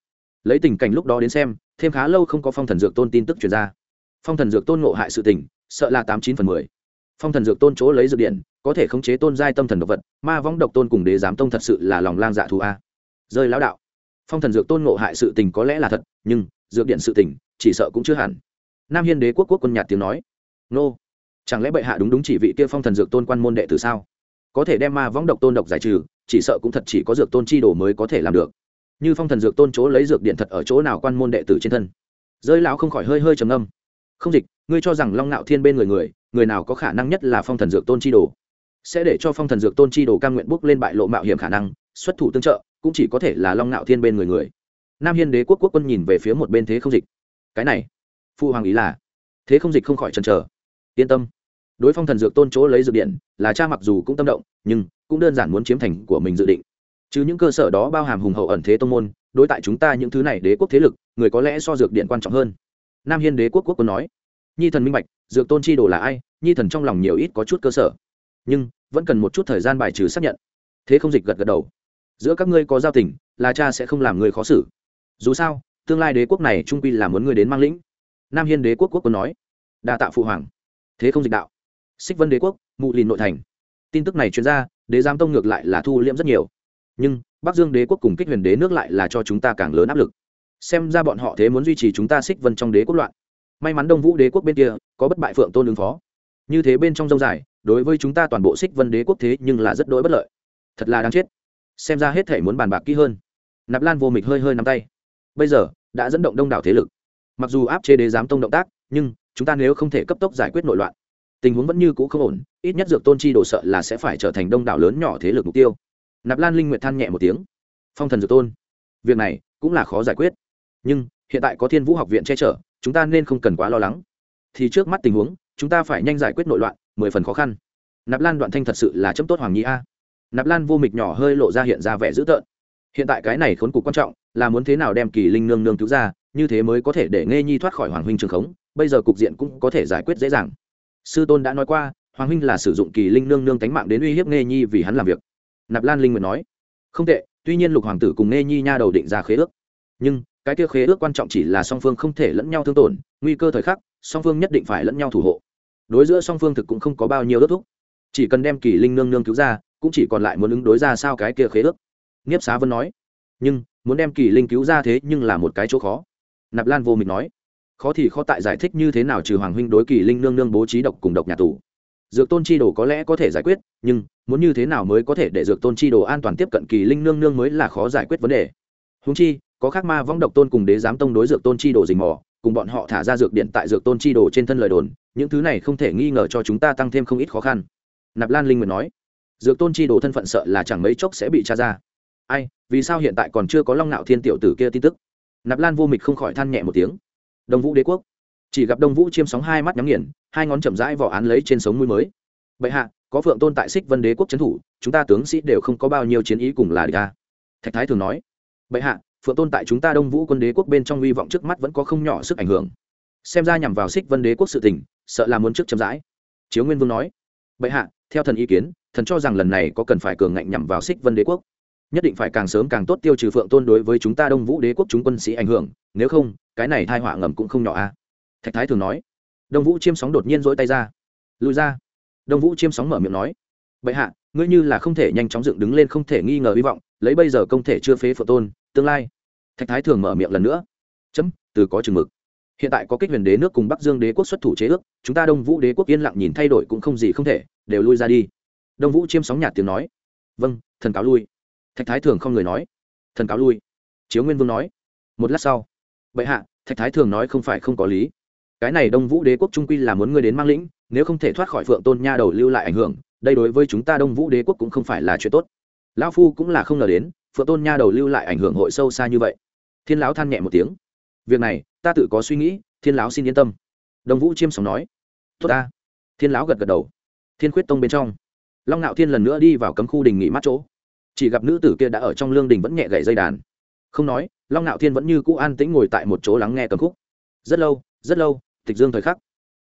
lấy tình cảnh lúc đó đến xem thêm khá lâu không có phong thần dược tôn tin tức truyền ra. Phong thần dược tôn ngộ hại sự tình, sợ là tám chín phần mười. Phong thần dược tôn chỗ lấy dược điện, có thể khống chế tôn giai tâm thần độc vật, ma vong độc tôn cùng đế giám tông thật sự là lòng lang dạ thù a. Rơi lão đạo. Phong thần dược tôn ngộ hại sự tình có lẽ là thật, nhưng dược điện sự tình, chỉ sợ cũng chưa hẳn. Nam hiên đế quốc quốc quân nhạt tiếng nói. Nô, chẳng lẽ bệ hạ đúng đúng chỉ vị kia phong thần dược tôn quan môn đệ từ sao? Có thể đem ma vong độc tôn độc giải trừ, chỉ sợ cũng thật chỉ có dược tôn chi đồ mới có thể làm được như phong thần dược tôn chỗ lấy dược điện thật ở chỗ nào quan môn đệ tử trên thân. Rơi lão không khỏi hơi hơi trầm âm không dịch, ngươi cho rằng long nạo thiên bên người người người nào có khả năng nhất là phong thần dược tôn chi đồ? Sẽ để cho phong thần dược tôn chi đồ cam nguyện bước lên bại lộ mạo hiểm khả năng, xuất thủ tương trợ, cũng chỉ có thể là long nạo thiên bên người người. Nam hiên đế quốc quốc quân nhìn về phía một bên thế không dịch. Cái này phụ hoàng ý là? Thế không dịch không khỏi chần chờ. Yên tâm. Đối phong thần dược tôn chỗ lấy dược điện, là cha mặc dù cũng tâm động, nhưng cũng đơn giản muốn chiếm thành của mình dự định chứ những cơ sở đó bao hàm hùng hậu ẩn thế tông môn, đối tại chúng ta những thứ này đế quốc thế lực, người có lẽ so dược điện quan trọng hơn. Nam hiên đế quốc quốc quân nói, nhi thần minh bạch, dược tôn chi đồ là ai, nhi thần trong lòng nhiều ít có chút cơ sở. Nhưng, vẫn cần một chút thời gian bài trừ xác nhận. Thế không dịch gật gật đầu. Giữa các ngươi có giao tình, là cha sẽ không làm người khó xử. Dù sao, tương lai đế quốc này trung quy là muốn người đến mang lĩnh. Nam hiên đế quốc quốc quân nói, đa tạ phụ hoàng. Thế không dịch đạo, xích vân đế quốc, mụ lìn nội thành. Tin tức này chuyên ra, đế giám tông ngược lại là thu liễm rất nhiều nhưng, bắc dương đế quốc cùng kích huyền đế nước lại là cho chúng ta càng lớn áp lực. Xem ra bọn họ thế muốn duy trì chúng ta xích vân trong đế quốc loạn. May mắn đông vũ đế quốc bên kia có bất bại phượng tôn ứng phó. Như thế bên trong dông dài, đối với chúng ta toàn bộ xích vân đế quốc thế nhưng là rất đỗi bất lợi. Thật là đáng chết. Xem ra hết thể muốn bàn bạc kỹ hơn. Nạp lan vô mịch hơi hơi nắm tay. Bây giờ, đã dẫn động đông đảo thế lực. Mặc dù áp chế đế giám tông động tác, nhưng, chúng ta nếu không thể cấp tốc giải quyết nội loạn, tình huống vẫn như cũ không ổn, ít nhất dược tôn chi đồ sợ là sẽ phải trở thành đông đảo lớn nhỏ thế lực mục tiêu nạp lan linh nguyệt than nhẹ một tiếng. Phong thần dược tôn, việc này cũng là khó giải quyết. Nhưng, hiện tại có thiên vũ học viện che chở, chúng ta nên không cần quá lo lắng. Thì trước mắt tình huống, chúng ta phải nhanh giải quyết nội loạn, mười phần khó khăn. Nạp lan đoạn thanh thật sự là chấm tốt hoàng nhi a. Nạp lan vô mịch nhỏ hơi lộ ra hiện ra vẻ dữ tợn. Hiện tại cái này khốn cục quan trọng, là muốn thế nào đem kỳ linh nương nương cứu ra, như thế mới có thể để nghe nhi thoát khỏi hoàng huynh trường khống, bây giờ cục diện cũng có thể giải quyết dễ dàng. Sư tôn đã nói qua, hoàng huynh là sử dụng kỳ linh nương nương tánh mạng đến uy hiếp nghe nhi vì hắn làm việc nạp lan linh nguyện nói, không tệ, tuy nhiên lục hoàng tử cùng nghe nhi nha đầu định ra khế ước. Nhưng, cái kia khế ước quan trọng chỉ là song phương không thể lẫn nhau thương tổn, nguy cơ thời khắc, song phương nhất định phải lẫn nhau thủ hộ. Đối giữa song phương thực cũng không có bao nhiêu ước thúc. Chỉ cần đem kỳ linh nương nương cứu ra, cũng chỉ còn lại muốn ứng đối ra sao cái kia khế ước. Nghiếp xá vân nói, nhưng, muốn đem kỳ linh cứu ra thế nhưng là một cái chỗ khó. Nạp lan vô mình nói, khó thì khó tại giải thích như thế nào trừ hoàng huynh đối kỳ linh nương nương bố trí độc cùng độc nhà tù dược tôn chi đồ có lẽ có thể giải quyết, nhưng muốn như thế nào mới có thể để dược tôn chi đồ an toàn tiếp cận kỳ linh nương nương mới là khó giải quyết vấn đề. Húng chi, có khác ma vong độc tôn cùng đế giám tông đối dược tôn chi đồ dình mò, cùng bọn họ thả ra dược điện tại dược tôn chi đồ trên thân lời đồn, những thứ này không thể nghi ngờ cho chúng ta tăng thêm không ít khó khăn. Nạp lan linh nguyện nói. Dược tôn chi đồ thân phận sợ là chẳng mấy chốc sẽ bị tra ra. Ai, vì sao hiện tại còn chưa có long nạo thiên tiểu tử kia tin tức? Nạp lan vô mịch không khỏi than nhẹ một tiếng. Đông vũ đế quốc. Chỉ gặp đông vũ chiêm sóng hai mắt nhắm nghiền hai ngón chậm rãi vỏ án lấy trên sống mũi mới. Bệ hạ, có phượng tôn tại xích vân đế quốc trấn thủ, chúng ta tướng sĩ đều không có bao nhiêu chiến ý cùng là địch ta thạch thái thường nói. Bệ hạ, phượng tôn tại chúng ta đông vũ quân đế quốc bên trong hy vọng trước mắt vẫn có không nhỏ sức ảnh hưởng. Xem ra nhằm vào xích vân đế quốc sự tình, sợ là muốn trước chậm rãi. Chiếu nguyên vương nói. Bệ hạ, theo thần ý kiến, thần cho rằng lần này có cần phải cường ngạnh nhằm vào xích vân đế quốc. Nhất định phải càng sớm càng tốt tiêu trừ phượng tôn đối với chúng ta đông vũ đế quốc chúng quân sĩ ảnh hưởng, nếu không, cái này thai họa ngầm cũng không nhỏ a. Thạch thái thường nói đông vũ chiêm sóng đột nhiên dỗi tay ra. Lùi ra. Đông vũ chiêm sóng mở miệng nói, bệ hạ, ngươi như là không thể nhanh chóng dựng đứng lên, không thể nghi ngờ hy vọng, lấy bây giờ công thể chưa phế phượng tôn, tương lai. Thạch thái thường mở miệng lần nữa, chấm, từ có chừng mực. Hiện tại có kích huyền đế nước cùng bắc dương đế quốc xuất thủ chế ước, chúng ta đông vũ đế quốc yên lặng nhìn thay đổi cũng không gì không thể, đều lui ra đi. Đông vũ chiêm sóng nhạt tiếng nói vâng thần cáo lui. Thạch thái thường không người nói, thần cáo lui. Chiếu nguyên vương nói, một lát sau. Bệ hạ, thạch thái thường nói không phải không có lý cái này đông vũ đế quốc trung quy là muốn ngươi đến mang lĩnh, nếu không thể thoát khỏi phượng tôn nha đầu lưu lại ảnh hưởng, đây đối với chúng ta đông vũ đế quốc cũng không phải là chuyện tốt. Lão phu cũng là không ngờ đến, phượng tôn nha đầu lưu lại ảnh hưởng hội sâu xa như vậy. Thiên lão than nhẹ một tiếng. Việc này, ta tự có suy nghĩ, thiên lão xin yên tâm. Đông vũ chiêm sóng nói. Tốt ta. Thiên lão gật gật đầu. Thiên khuyết tông bên trong. Long ngạo thiên lần nữa đi vào cấm khu đình nghỉ mát chỗ. Chỉ gặp nữ tử kia đã ở trong lương đình vẫn nhẹ gậy dây đàn. Không nói, long ngạo thiên vẫn như cũ an tĩnh ngồi tại một chỗ lắng nghe cấm khúc. Rất lâu rất lâu tịch dương thời khắc,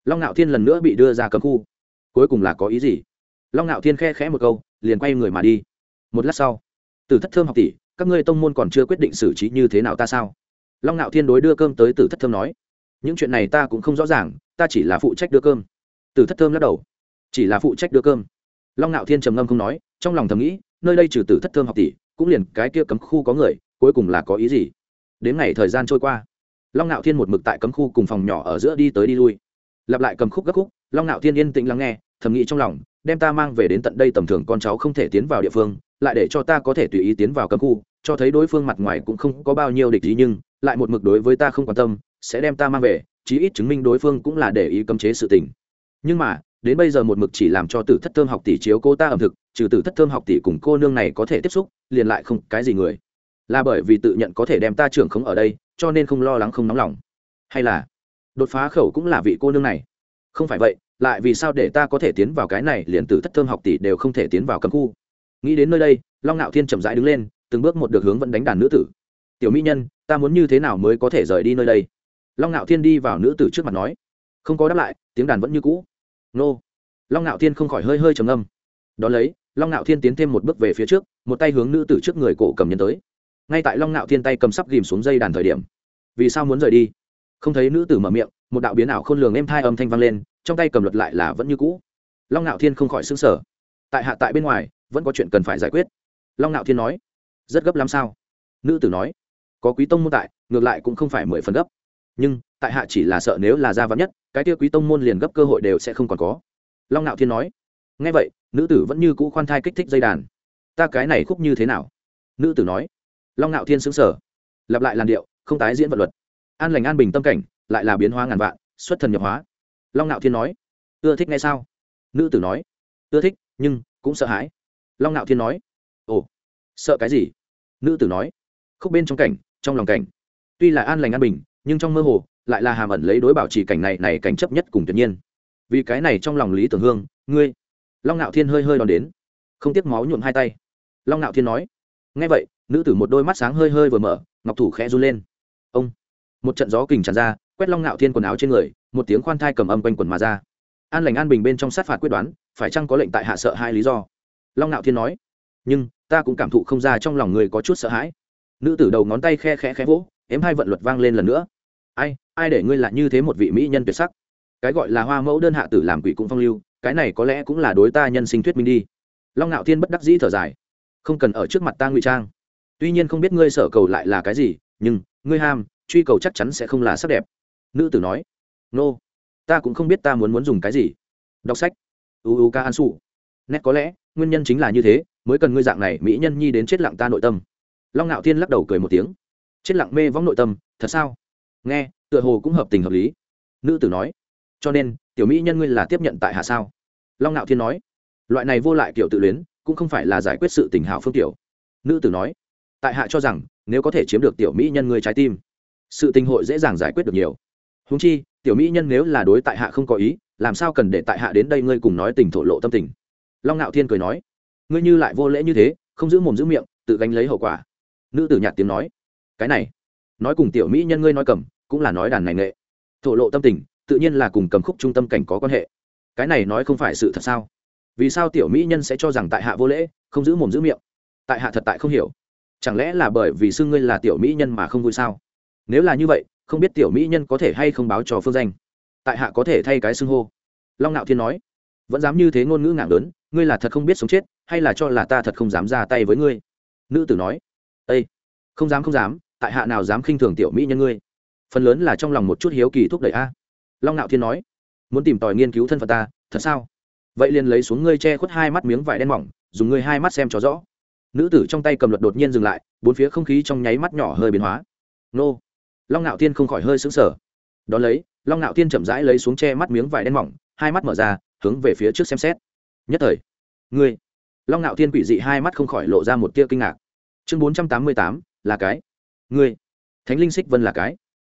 long ngạo thiên lần nữa bị đưa ra cấm khu. Cuối cùng là có ý gì? Long ngạo thiên khe khẽ một câu, liền quay người mà đi. Một lát sau từ thất thơm học tỷ, các ngươi tông môn còn chưa quyết định xử trí như thế nào ta sao? Long ngạo thiên đối đưa cơm tới từ thất thơm nói, những chuyện này ta cũng không rõ ràng, ta chỉ là phụ trách đưa cơm. Từ thất thơm lắc đầu, chỉ là phụ trách đưa cơm. Long ngạo thiên trầm ngâm không nói, trong lòng thầm nghĩ, nơi đây trừ từ thất thơm học tỷ, cũng liền cái kia cấm khu có người, cuối cùng là có ý gì? Đến ngày thời gian trôi qua long ngạo thiên một mực tại cấm khu cùng phòng nhỏ ở giữa đi tới đi lui. Lặp lại cầm khúc gấp khúc, long ngạo thiên yên tĩnh lắng nghe, thầm nghĩ trong lòng, đem ta mang về đến tận đây tầm thường con cháu không thể tiến vào địa phương, lại để cho ta có thể tùy ý tiến vào cấm khu, cho thấy đối phương mặt ngoài cũng không có bao nhiêu địch ý nhưng, lại một mực đối với ta không quan tâm, sẽ đem ta mang về, chí ít chứng minh đối phương cũng là để ý cấm chế sự tình. Nhưng mà, đến bây giờ một mực chỉ làm cho tử thất thơm học tỷ chiếu cô ta ẩm thực, trừ tử thất thơm học tỷ cùng cô nương này có thể tiếp xúc, liền lại không cái gì người là bởi vì tự nhận có thể đem ta trưởng không ở đây, cho nên không lo lắng, không nóng lòng. Hay là, đột phá khẩu cũng là vị cô nương này. Không phải vậy, lại vì sao để ta có thể tiến vào cái này, liền tử thất thơm học tỷ đều không thể tiến vào cấm khu. Nghĩ đến nơi đây, long ngạo thiên chậm rãi đứng lên, từng bước một được hướng vẫn đánh đàn nữ tử. Tiểu mỹ nhân, ta muốn như thế nào mới có thể rời đi nơi đây? Long ngạo thiên đi vào nữ tử trước mặt nói. Không có đáp lại, tiếng đàn vẫn như cũ. Nô. Long ngạo thiên không khỏi hơi hơi trầm âm đón lấy, long ngạo thiên tiến thêm một bước về phía trước, một tay hướng nữ tử trước người cổ cầm nhân tới ngay tại long ngạo thiên tay cầm sắp ghìm xuống dây đàn thời điểm vì sao muốn rời đi không thấy nữ tử mở miệng một đạo biến ảo khôn lường êm thai âm thanh vang lên trong tay cầm luật lại là vẫn như cũ long ngạo thiên không khỏi xứng sở tại hạ tại bên ngoài vẫn có chuyện cần phải giải quyết long ngạo thiên nói rất gấp lắm sao nữ tử nói có quý tông môn tại ngược lại cũng không phải mười phần gấp nhưng tại hạ chỉ là sợ nếu là Ra vắn nhất cái kia quý tông môn liền gấp cơ hội đều sẽ không còn có long ngạo thiên nói ngay vậy nữ tử vẫn như cũ khoan thai kích thích dây đàn ta cái này khúc như thế nào nữ tử nói long ngạo thiên xứng sở lặp lại làn điệu, không tái diễn vật luật. An lành an bình tâm cảnh, lại là biến hóa ngàn vạn, xuất thần nhập hóa. Long ngạo thiên nói, ưa thích ngay sao? Nữ tử nói, ưa thích, nhưng cũng sợ hãi. Long ngạo thiên nói, ồ, sợ cái gì? Nữ tử nói, khúc bên trong cảnh, trong lòng cảnh. Tuy là an lành an bình, nhưng trong mơ hồ, lại là hàm ẩn lấy đối bảo trì cảnh này này cảnh chấp nhất cùng tuyệt nhiên. Vì cái này trong lòng lý tưởng hương, ngươi. Long ngạo thiên hơi hơi đòn đến, không tiếc máu nhuộm hai tay. Long ngạo thiên nói ngay vậy nữ tử một đôi mắt sáng hơi hơi vừa mở, ngọc thủ khẽ run lên. Ông! Một trận gió kình tràn ra, quét long ngạo thiên quần áo trên người, một tiếng khoan thai cầm âm quanh quần mà ra. An lành an bình bên trong sát phạt quyết đoán, phải chăng có lệnh tại hạ sợ hai lý do? Long ngạo thiên nói. Nhưng, ta cũng cảm thụ không ra trong lòng người có chút sợ hãi. Nữ tử đầu ngón tay khe khẽ khẽ vỗ, ếm hai vận luật vang lên lần nữa. Ai ai để ngươi là như thế một vị mỹ nhân tuyệt sắc? Cái gọi là hoa mẫu đơn hạ tử làm quỷ cũng phong lưu, cái này có lẽ cũng là đối ta nhân sinh thuyết minh đi. Long ngạo thiên bất đắc dĩ thở dài. Không cần ở trước mặt ta ngụy trang tuy nhiên không biết ngươi sở cầu lại là cái gì, nhưng, ngươi ham, truy cầu chắc chắn sẽ không là sắc đẹp. Nữ tử nói, nô、no. ta cũng không biết ta muốn muốn dùng cái gì. Đọc sách. Uu ca an sụ nét có lẽ, nguyên nhân chính là như thế, mới cần ngươi dạng này mỹ nhân nhi đến chết lặng ta nội tâm. Long ngạo thiên lắc đầu cười một tiếng. Chết lặng mê võng nội tâm, thật sao? Nghe, tựa hồ cũng hợp tình hợp lý. Nữ tử nói, cho nên, tiểu mỹ nhân ngươi là tiếp nhận tại hạ sao? Long ngạo thiên nói, loại này vô lại kiểu tự luyến, cũng không phải là giải quyết sự tình hảo phương tiểu. Nữ tử nói tại hạ cho rằng, nếu có thể chiếm được tiểu mỹ nhân ngươi trái tim, sự tình hội dễ dàng giải quyết được nhiều. Húng chi, tiểu mỹ nhân nếu là đối tại hạ không có ý, làm sao cần để tại hạ đến đây ngươi cùng nói tình thổ lộ tâm tình? Long ngạo thiên cười nói, ngươi như lại vô lễ như thế, không giữ mồm giữ miệng, tự gánh lấy hậu quả. Nữ tử nhạt tiếng nói, cái này, nói cùng tiểu mỹ nhân ngươi nói cầm, cũng là nói đàn này nghệ. Thổ lộ tâm tình, tự nhiên là cùng cầm khúc trung tâm cảnh có quan hệ. Cái này nói không phải sự thật sao? Vì sao tiểu mỹ nhân sẽ cho rằng tại hạ vô lễ, không giữ mồm giữ miệng? Tại hạ thật tại không hiểu chẳng lẽ là bởi vì xưng ngươi là tiểu mỹ nhân mà không vui sao? Nếu là như vậy, không biết tiểu mỹ nhân có thể hay không báo cho phương danh? Tại hạ có thể thay cái xưng hô. Long nạo thiên nói, vẫn dám như thế ngôn ngữ ngạng lớn, ngươi là thật không biết sống chết, hay là cho là ta thật không dám ra tay với ngươi? Nữ tử nói ây không dám không dám, tại hạ nào dám khinh thường tiểu mỹ nhân ngươi? Phần lớn là trong lòng một chút hiếu kỳ thúc đẩy a. Long nạo thiên nói, muốn tìm tòi nghiên cứu thân phận ta, thật sao? Vậy liền lấy xuống ngươi che khuất hai mắt miếng vải đen mỏng, dùng ngươi hai mắt xem cho rõ nữ tử trong tay cầm luật đột nhiên dừng lại, bốn phía không khí trong nháy mắt nhỏ hơi biến hóa. Nô. Long nạo thiên không khỏi hơi sững sờ. Đón lấy, long nạo thiên chậm rãi lấy xuống che mắt miếng vải đen mỏng, hai mắt mở ra, hướng về phía trước xem xét. Nhất thời ngươi long nạo thiên quỷ dị hai mắt không khỏi lộ ra một tia kinh ngạc. Chương bốn trăm tám mươi tám, là cái. Ngươi thánh linh xích vân là cái.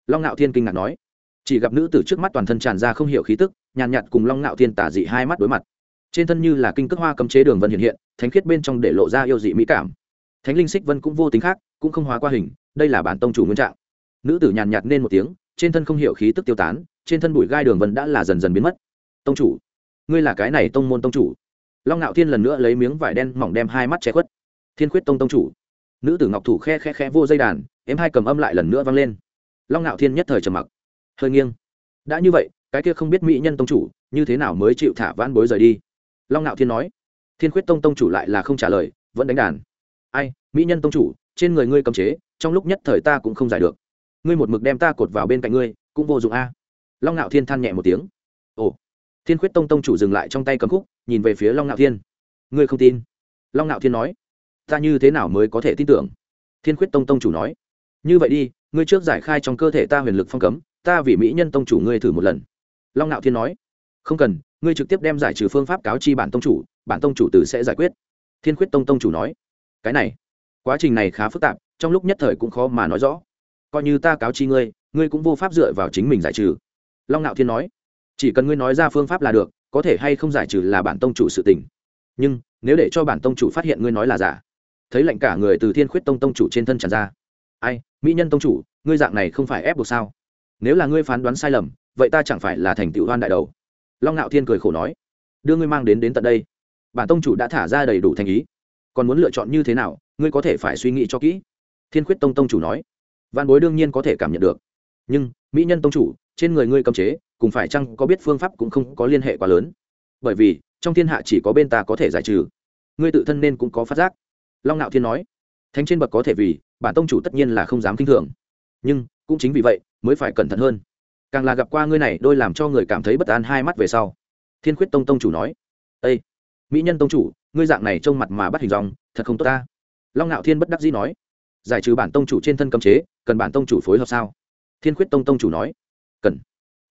Long nạo thiên kinh ngạc nói. Chỉ gặp nữ tử trước mắt toàn thân tràn ra không hiểu khí tức, nhàn nhạt cùng long nạo thiên tả dị hai mắt đối mặt. Trên thân như là kinh cước hoa cấm chế đường vân hiện hiện thánh khiết bên trong để lộ ra yêu dị mỹ cảm. Thánh linh xích vân cũng vô tính khác, cũng không hóa qua hình, đây là bản tông chủ nguyên trạng. Nữ tử nhàn nhạt nên một tiếng, trên thân không hiểu khí tức tiêu tán, trên thân bụi gai đường vân đã là dần dần biến mất. Tông chủ, ngươi là cái này tông môn tông chủ. Long ngạo thiên lần nữa lấy miếng vải đen mỏng đem hai mắt che khuất. Thiên khuyết tông tông chủ. Nữ tử ngọc thủ khe khe khe vô dây đàn em hai cầm âm lại lần nữa vang lên. Long ngạo thiên nhất thời trầm mặc. Hơi nghiêng. Đã như vậy, cái kia không biết mỹ nhân tông chủ, như thế nào mới chịu thả vãn bối rời đi? Long ngạo thiên nói thiên khuyết tông tông chủ lại là không trả lời, vẫn đánh đàn. Ai, mỹ nhân tông chủ, trên người ngươi cầm chế, trong lúc nhất thời ta cũng không giải được. Ngươi một mực đem ta cột vào bên cạnh ngươi, cũng vô dụng a. Long ngạo thiên than nhẹ một tiếng. Ồ. Thiên khuyết tông tông chủ dừng lại trong tay cầm khúc, nhìn về phía long ngạo thiên. Ngươi không tin? Long ngạo thiên nói. Ta như thế nào mới có thể tin tưởng? Thiên khuyết tông tông chủ nói. Như vậy đi, ngươi trước giải khai trong cơ thể ta huyền lực phong cấm, ta vì mỹ nhân tông chủ ngươi thử một lần. Long ngạo thiên nói. Không cần, ngươi trực tiếp đem giải trừ phương pháp cáo chi bản tông chủ bản tông chủ tử sẽ giải quyết. Thiên khuyết tông tông chủ nói, cái này, quá trình này khá phức tạp, trong lúc nhất thời cũng khó mà nói rõ. Coi như ta cáo chi ngươi ngươi cũng vô pháp dựa vào chính mình giải trừ. Long ngạo thiên nói, chỉ cần ngươi nói ra phương pháp là được, có thể hay không giải trừ là bản tông chủ sự tình. Nhưng, nếu để cho bản tông chủ phát hiện ngươi nói là giả, thấy lạnh cả người từ thiên khuyết tông tông chủ trên thân tràn ra. Ai, mỹ nhân tông chủ, ngươi dạng này không phải ép buộc sao? Nếu là ngươi phán đoán sai lầm, vậy ta chẳng phải là thành tựu hoan đại đầu. Long ngạo thiên cười khổ nói, đưa ngươi mang đến đến tận đây bản tông chủ đã thả ra đầy đủ thành ý. Còn muốn lựa chọn như thế nào, ngươi có thể phải suy nghĩ cho kỹ. Thiên khuyết tông tông chủ nói. Văn bối đương nhiên có thể cảm nhận được. Nhưng, mỹ nhân tông chủ, trên người ngươi cầm chế, cùng phải chăng có biết phương pháp cũng không có liên hệ quá lớn. Bởi vì, trong thiên hạ chỉ có bên ta có thể giải trừ. Ngươi tự thân nên cũng có phát giác. Long nạo thiên nói. Thánh trên bậc có thể vì, bản tông chủ tất nhiên là không dám kinh thường. Nhưng, cũng chính vì vậy, mới phải cẩn thận hơn. Càng là gặp qua ngươi này, đôi làm cho người cảm thấy bất an hai mắt về sau. Thiên khuyết tông tông chủ nói. Ây mỹ nhân tông chủ, ngươi dạng này trông mặt mà bắt hình dòng thật không tốt ta. Long ngạo thiên bất đắc dĩ nói, giải trừ bản tông chủ trên thân cấm chế, cần bản tông chủ phối hợp sao? Thiên khuyết tông tông chủ nói, cần.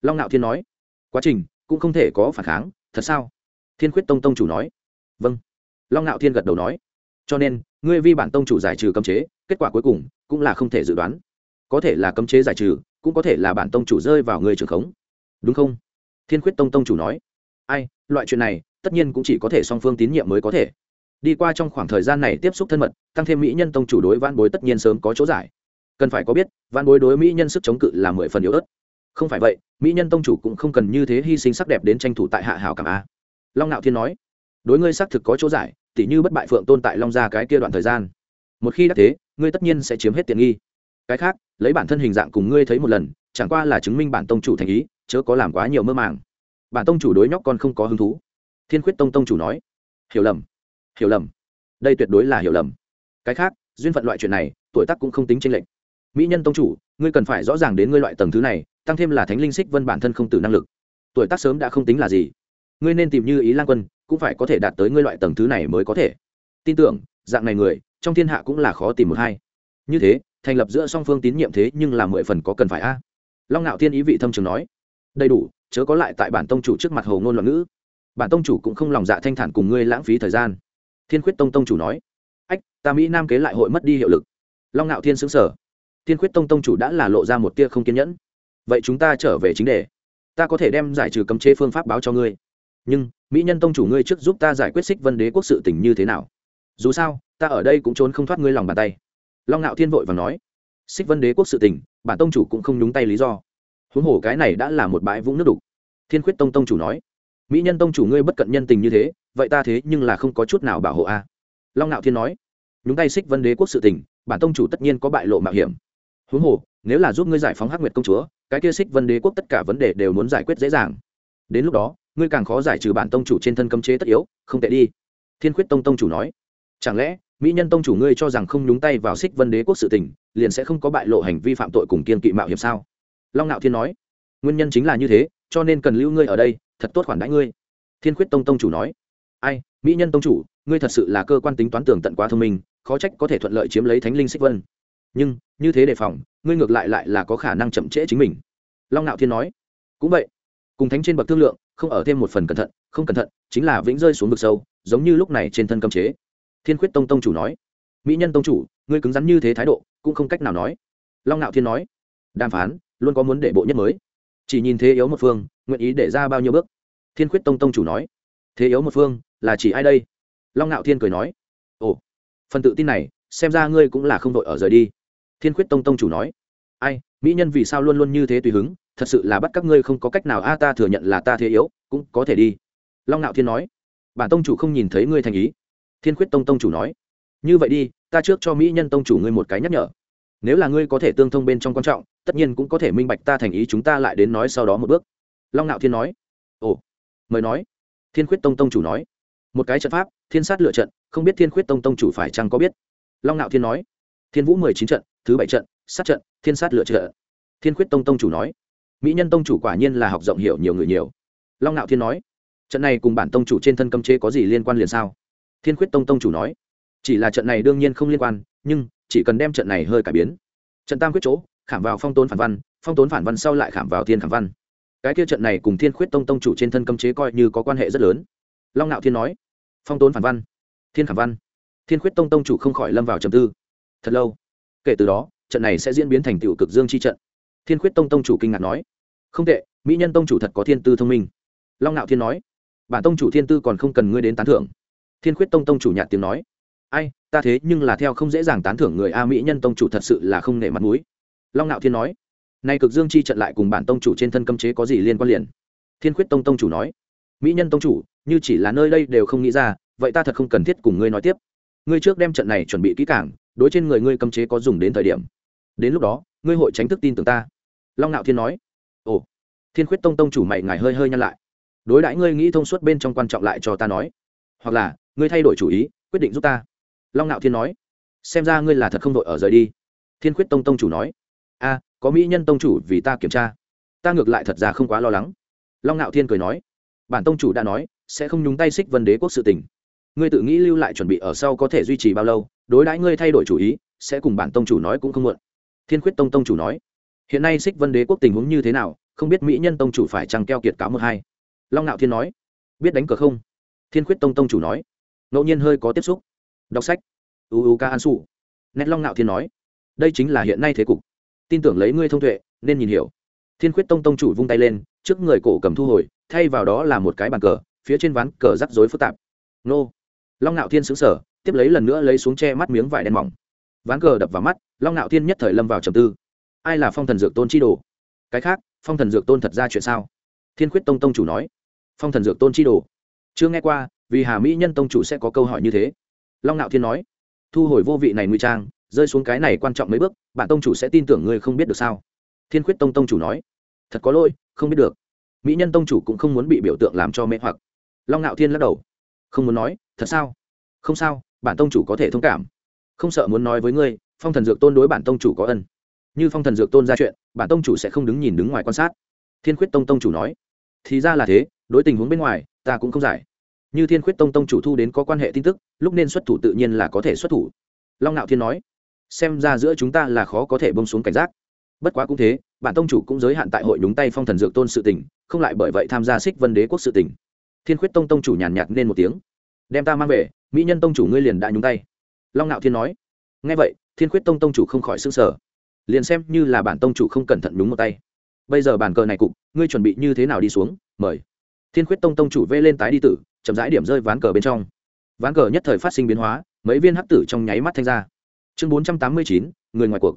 Long ngạo thiên nói, quá trình cũng không thể có phản kháng, thật sao? Thiên khuyết tông tông chủ nói vâng. Long ngạo thiên gật đầu nói, cho nên, ngươi vi bản tông chủ giải trừ cấm chế, kết quả cuối cùng cũng là không thể dự đoán. Có thể là cấm chế giải trừ, cũng có thể là bản tông chủ rơi vào người trường khống. Đúng không? Thiên khuyết tông tông chủ nói, ai, loại chuyện này tất nhiên cũng chỉ có thể song phương tín nhiệm mới có thể. Đi qua trong khoảng thời gian này tiếp xúc thân mật, tăng thêm mỹ nhân tông chủ đối văn bối tất nhiên sớm có chỗ giải. Cần phải có biết văn bối đối mỹ nhân sức chống cự là mười phần yếu ớt. Không phải vậy, mỹ nhân tông chủ cũng không cần như thế hy sinh sắc đẹp đến tranh thủ tại hạ hảo cảm a. Long nạo thiên nói, đối ngươi xác thực có chỗ giải, tỉ như bất bại phượng tôn tại long gia cái kia đoạn thời gian. Một khi đã thế, ngươi tất nhiên sẽ chiếm hết tiện nghi. Cái khác, lấy bản thân hình dạng cùng ngươi thấy một lần, chẳng qua là chứng minh bản tông chủ thành ý, chớ có làm quá nhiều mơ màng. Bản tông chủ đối nhóc con không có hứng thú thiên khuyết tông tông chủ nói. Hiểu lầm hiểu lầm. Đây tuyệt đối là hiểu lầm. Cái khác, duyên phận loại chuyện này, tuổi tác cũng không tính tranh lệch. Mỹ nhân tông chủ, ngươi cần phải rõ ràng đến ngươi loại tầng thứ này, tăng thêm là thánh linh xích vân bản thân không từ năng lực. Tuổi tác sớm đã không tính là gì. Ngươi nên tìm như ý lan quân, cũng phải có thể đạt tới ngươi loại tầng thứ này mới có thể. Tin tưởng, dạng này người, trong thiên hạ cũng là khó tìm một hai. Như thế, thành lập giữa song phương tín nhiệm thế nhưng là mười phần có cần phải a. Long ngạo thiên ý vị thâm trường nói. Đầy đủ, chớ có lại tại bản tông chủ trước mặt hồ ngôn loạn ngữ bản tông chủ cũng không lòng dạ thanh thản cùng ngươi lãng phí thời gian. Thiên khuyết tông tông chủ nói, ách, ta mỹ nam kế lại hội mất đi hiệu lực. Long ngạo thiên xứng sở thiên khuyết tông tông chủ đã là lộ ra một tia không kiên nhẫn. Vậy chúng ta trở về chính đề. Ta có thể đem giải trừ cấm chế phương pháp báo cho ngươi. Nhưng, mỹ nhân tông chủ ngươi trước giúp ta giải quyết xích vân đế quốc sự tình như thế nào? Dù sao, ta ở đây cũng trốn không thoát ngươi lòng bàn tay. Long ngạo thiên vội và nói xích vân đế quốc sự tình, bản tông chủ cũng không nhúng tay lý do. Huống hồ cái này đã là một bãi vũng nước đục. Thiên khuyết tông tông chủ nói mỹ nhân tông chủ ngươi bất cận nhân tình như thế, vậy ta thế nhưng là không có chút nào bảo hộ a. Long ngạo thiên nói. Nhúng tay xích vân đế quốc sự tình, bản tông chủ tất nhiên có bại lộ mạo hiểm. Huống hồ, nếu là giúp ngươi giải phóng hắc nguyệt công chúa, cái kia xích vân đế quốc tất cả vấn đề đều muốn giải quyết dễ dàng. Đến lúc đó, ngươi càng khó giải trừ bản tông chủ trên thân cấm chế tất yếu, không tệ đi. Thiên khuyết tông tông chủ nói. Chẳng lẽ, mỹ nhân tông chủ ngươi cho rằng không nhúng tay vào xích vân đế quốc sự tình, liền sẽ không có bại lộ hành vi phạm tội cùng kiên kỵ mạo hiểm sao? Long ngạo thiên nói. Nguyên nhân chính là như thế, cho nên cần lưu ngươi ở đây thật tốt khoản đãi ngươi. Thiên khuyết tông tông chủ nói. Ai, mỹ nhân tông chủ, ngươi thật sự là cơ quan tính toán tường tận quá thông minh, khó trách có thể thuận lợi chiếm lấy thánh linh xích vân. Nhưng, như thế đề phòng, ngươi ngược lại lại là có khả năng chậm trễ chính mình. Long nạo thiên nói. Cũng vậy, cùng thánh trên bậc thương lượng, không ở thêm một phần cẩn thận, không cẩn thận, chính là vĩnh rơi xuống vực sâu, giống như lúc này trên thân cấm chế. Thiên khuyết tông tông chủ nói. Mỹ nhân tông chủ, ngươi cứng rắn như thế thái độ, cũng không cách nào nói. Long nạo thiên nói. Đàm phán, luôn có muốn để bộ nhất mới. Chỉ nhìn thế yếu một phương nguyện ý để ra bao nhiêu bước? Thiên khuyết tông tông chủ nói. Thế yếu một phương, là chỉ ai đây? Long ngạo thiên cười nói. Ồ, phần tự tin này, xem ra ngươi cũng là không đội ở rời đi. Thiên khuyết tông tông chủ nói. Ai, mỹ nhân vì sao luôn luôn như thế tùy hứng? Thật sự là bắt các ngươi không có cách nào. A, ta thừa nhận là ta thế yếu, cũng có thể đi. Long ngạo thiên nói. Bản tông chủ không nhìn thấy ngươi thành ý. Thiên khuyết tông tông chủ nói. Như vậy đi, ta trước cho mỹ nhân tông chủ ngươi một cái nhắc nhở. Nếu là ngươi có thể tương thông bên trong quan trọng, tất nhiên cũng có thể minh bạch ta thành ý chúng ta lại đến nói sau đó một bước long nạo thiên nói. Ồ, mời nói. Thiên khuyết tông tông chủ nói. Một cái trận pháp, thiên sát lựa trận, không biết thiên khuyết tông tông chủ phải chăng có biết. Long nạo thiên nói. Thiên vũ mười chín trận, thứ bảy trận, sát trận, thiên sát lựa trận. Thiên khuyết tông tông chủ nói. Mỹ nhân tông chủ quả nhiên là học rộng hiểu nhiều người nhiều. Long nạo thiên nói. Trận này cùng bản tông chủ trên thân cấm chế có gì liên quan liền sao? Thiên khuyết tông tông chủ nói. Chỉ là trận này đương nhiên không liên quan, nhưng chỉ cần đem trận này hơi cải biến. Trận tam quyết chỗ, khảm vào phong tốn phản văn, phong tốn phản văn sau lại khảm vào thiên khảm văn cái kia trận này cùng thiên khuyết tông tông chủ trên thân cấm chế coi như có quan hệ rất lớn. Long nạo thiên nói, phong tốn phản văn, thiên khảm văn. Thiên khuyết tông tông chủ không khỏi lâm vào trầm tư. Thật lâu, kể từ đó, trận này sẽ diễn biến thành tựu cực dương chi trận. Thiên khuyết tông tông chủ kinh ngạc nói, không tệ, mỹ nhân tông chủ thật có thiên tư thông minh. Long nạo thiên nói, bản tông chủ thiên tư còn không cần ngươi đến tán thưởng. Thiên khuyết tông tông chủ nhạt tiếng nói, ai, ta thế nhưng là theo không dễ dàng tán thưởng người a mỹ nhân tông chủ thật sự là không nể mặt mũi. Long nạo thiên nói nay cực dương chi trận lại cùng bản tông chủ trên thân cấm chế có gì liên quan liền? Thiên khuyết tông tông chủ nói. Mỹ nhân tông chủ, như chỉ là nơi đây đều không nghĩ ra, vậy ta thật không cần thiết cùng ngươi nói tiếp. Ngươi trước đem trận này chuẩn bị kỹ cảng đối trên người ngươi cấm chế có dùng đến thời điểm. Đến lúc đó, ngươi hội tránh thức tin tưởng ta. Long ngạo thiên nói. Ồ. Thiên khuyết tông tông chủ mày ngài hơi hơi nhăn lại. Đối đãi ngươi nghĩ thông suốt bên trong quan trọng lại cho ta nói. Hoặc là, ngươi thay đổi chủ ý, quyết định giúp ta. Long ngạo thiên nói. Xem ra ngươi là thật không đội ở rời đi. Thiên khuyết tông tông chủ nói. A có mỹ nhân tông chủ vì ta kiểm tra. Ta ngược lại thật ra không quá lo lắng. Long nạo thiên cười nói. Bản tông chủ đã nói, sẽ không nhúng tay xích vân đế quốc sự tình. Ngươi tự nghĩ lưu lại chuẩn bị ở sau có thể duy trì bao lâu, đối đãi ngươi thay đổi chủ ý, sẽ cùng bản tông chủ nói cũng không muộn. Thiên khuyết tông tông chủ nói. Hiện nay xích vân đế quốc tình huống như thế nào, không biết mỹ nhân tông chủ phải chăng keo kiệt cáo một hai. Long nạo thiên nói. Biết đánh cờ không? Thiên khuyết tông tông chủ nói. Ngẫu nhiên hơi có tiếp xúc. Đọc sách. Uu ca an su. Nét long nạo thiên nói. Đây chính là hiện nay thế cục tin tưởng lấy ngươi thông tuệ, nên nhìn hiểu. Thiên khuyết tông tông chủ vung tay lên, trước người cổ cầm thu hồi, thay vào đó là một cái bàn cờ, phía trên ván cờ rắc rối phức tạp. Nô. Long ngạo thiên xứng sở tiếp lấy lần nữa lấy xuống che mắt miếng vải đen mỏng. Ván cờ đập vào mắt, long ngạo thiên nhất thời lâm vào trầm tư. Ai là phong thần dược tôn chi đồ? Cái khác, phong thần dược tôn thật ra chuyện sao? Thiên khuyết tông tông chủ nói. Phong thần dược tôn chi đồ? Chưa nghe qua, vì hà mỹ nhân tông chủ sẽ có câu hỏi như thế. Long ngạo thiên nói. Thu hồi vô vị này nguy trang rơi xuống cái này quan trọng mấy bước, bạn tông chủ sẽ tin tưởng ngươi không biết được sao? Thiên khuyết tông tông chủ nói. Thật có lỗi, không biết được. Mỹ nhân tông chủ cũng không muốn bị biểu tượng làm cho mê hoặc. Long ngạo thiên lắc đầu. Không muốn nói, thật sao? Không sao bản tông chủ có thể thông cảm. Không sợ muốn nói với ngươi, phong thần dược tôn đối bản tông chủ có ân. Như phong thần dược tôn ra chuyện bản tông chủ sẽ không đứng nhìn đứng ngoài quan sát. Thiên khuyết tông tông chủ nói. Thì ra là thế, đối tình huống bên ngoài, ta cũng không giải. Như thiên khuyết tông tông chủ thu đến có quan hệ tin tức, lúc nên xuất thủ tự nhiên là có thể xuất thủ. Long ngạo thiên nói xem ra giữa chúng ta là khó có thể bông xuống cảnh giác. Bất quá cũng thế, bản tông chủ cũng giới hạn tại hội đúng tay phong thần dược tôn sự tình, không lại bởi vậy tham gia xích vân đế quốc sự tình. Thiên khuyết tông tông chủ nhàn nhạt nên một tiếng. Đem ta mang về, mỹ nhân tông chủ ngươi liền đã nhúng tay. Long nạo thiên nói. Ngay vậy, thiên khuyết tông tông chủ không khỏi s ư n g sở liền xem như là bản tông chủ không cẩn thận nhúng một tay. Bây giờ bản cờ này cục, ngươi chuẩn bị như thế nào đi xuống? Mời. Thiên khuyết tông tông chủ vê lên tái đi tử, chậm rãi điểm rơi ván cờ bên trong. Ván cờ nhất thời phát sinh biến hóa, mấy viên hắc tử trong nháy mắt thanh ra chương bốn trăm tám mươi chín, người ngoài cuộc.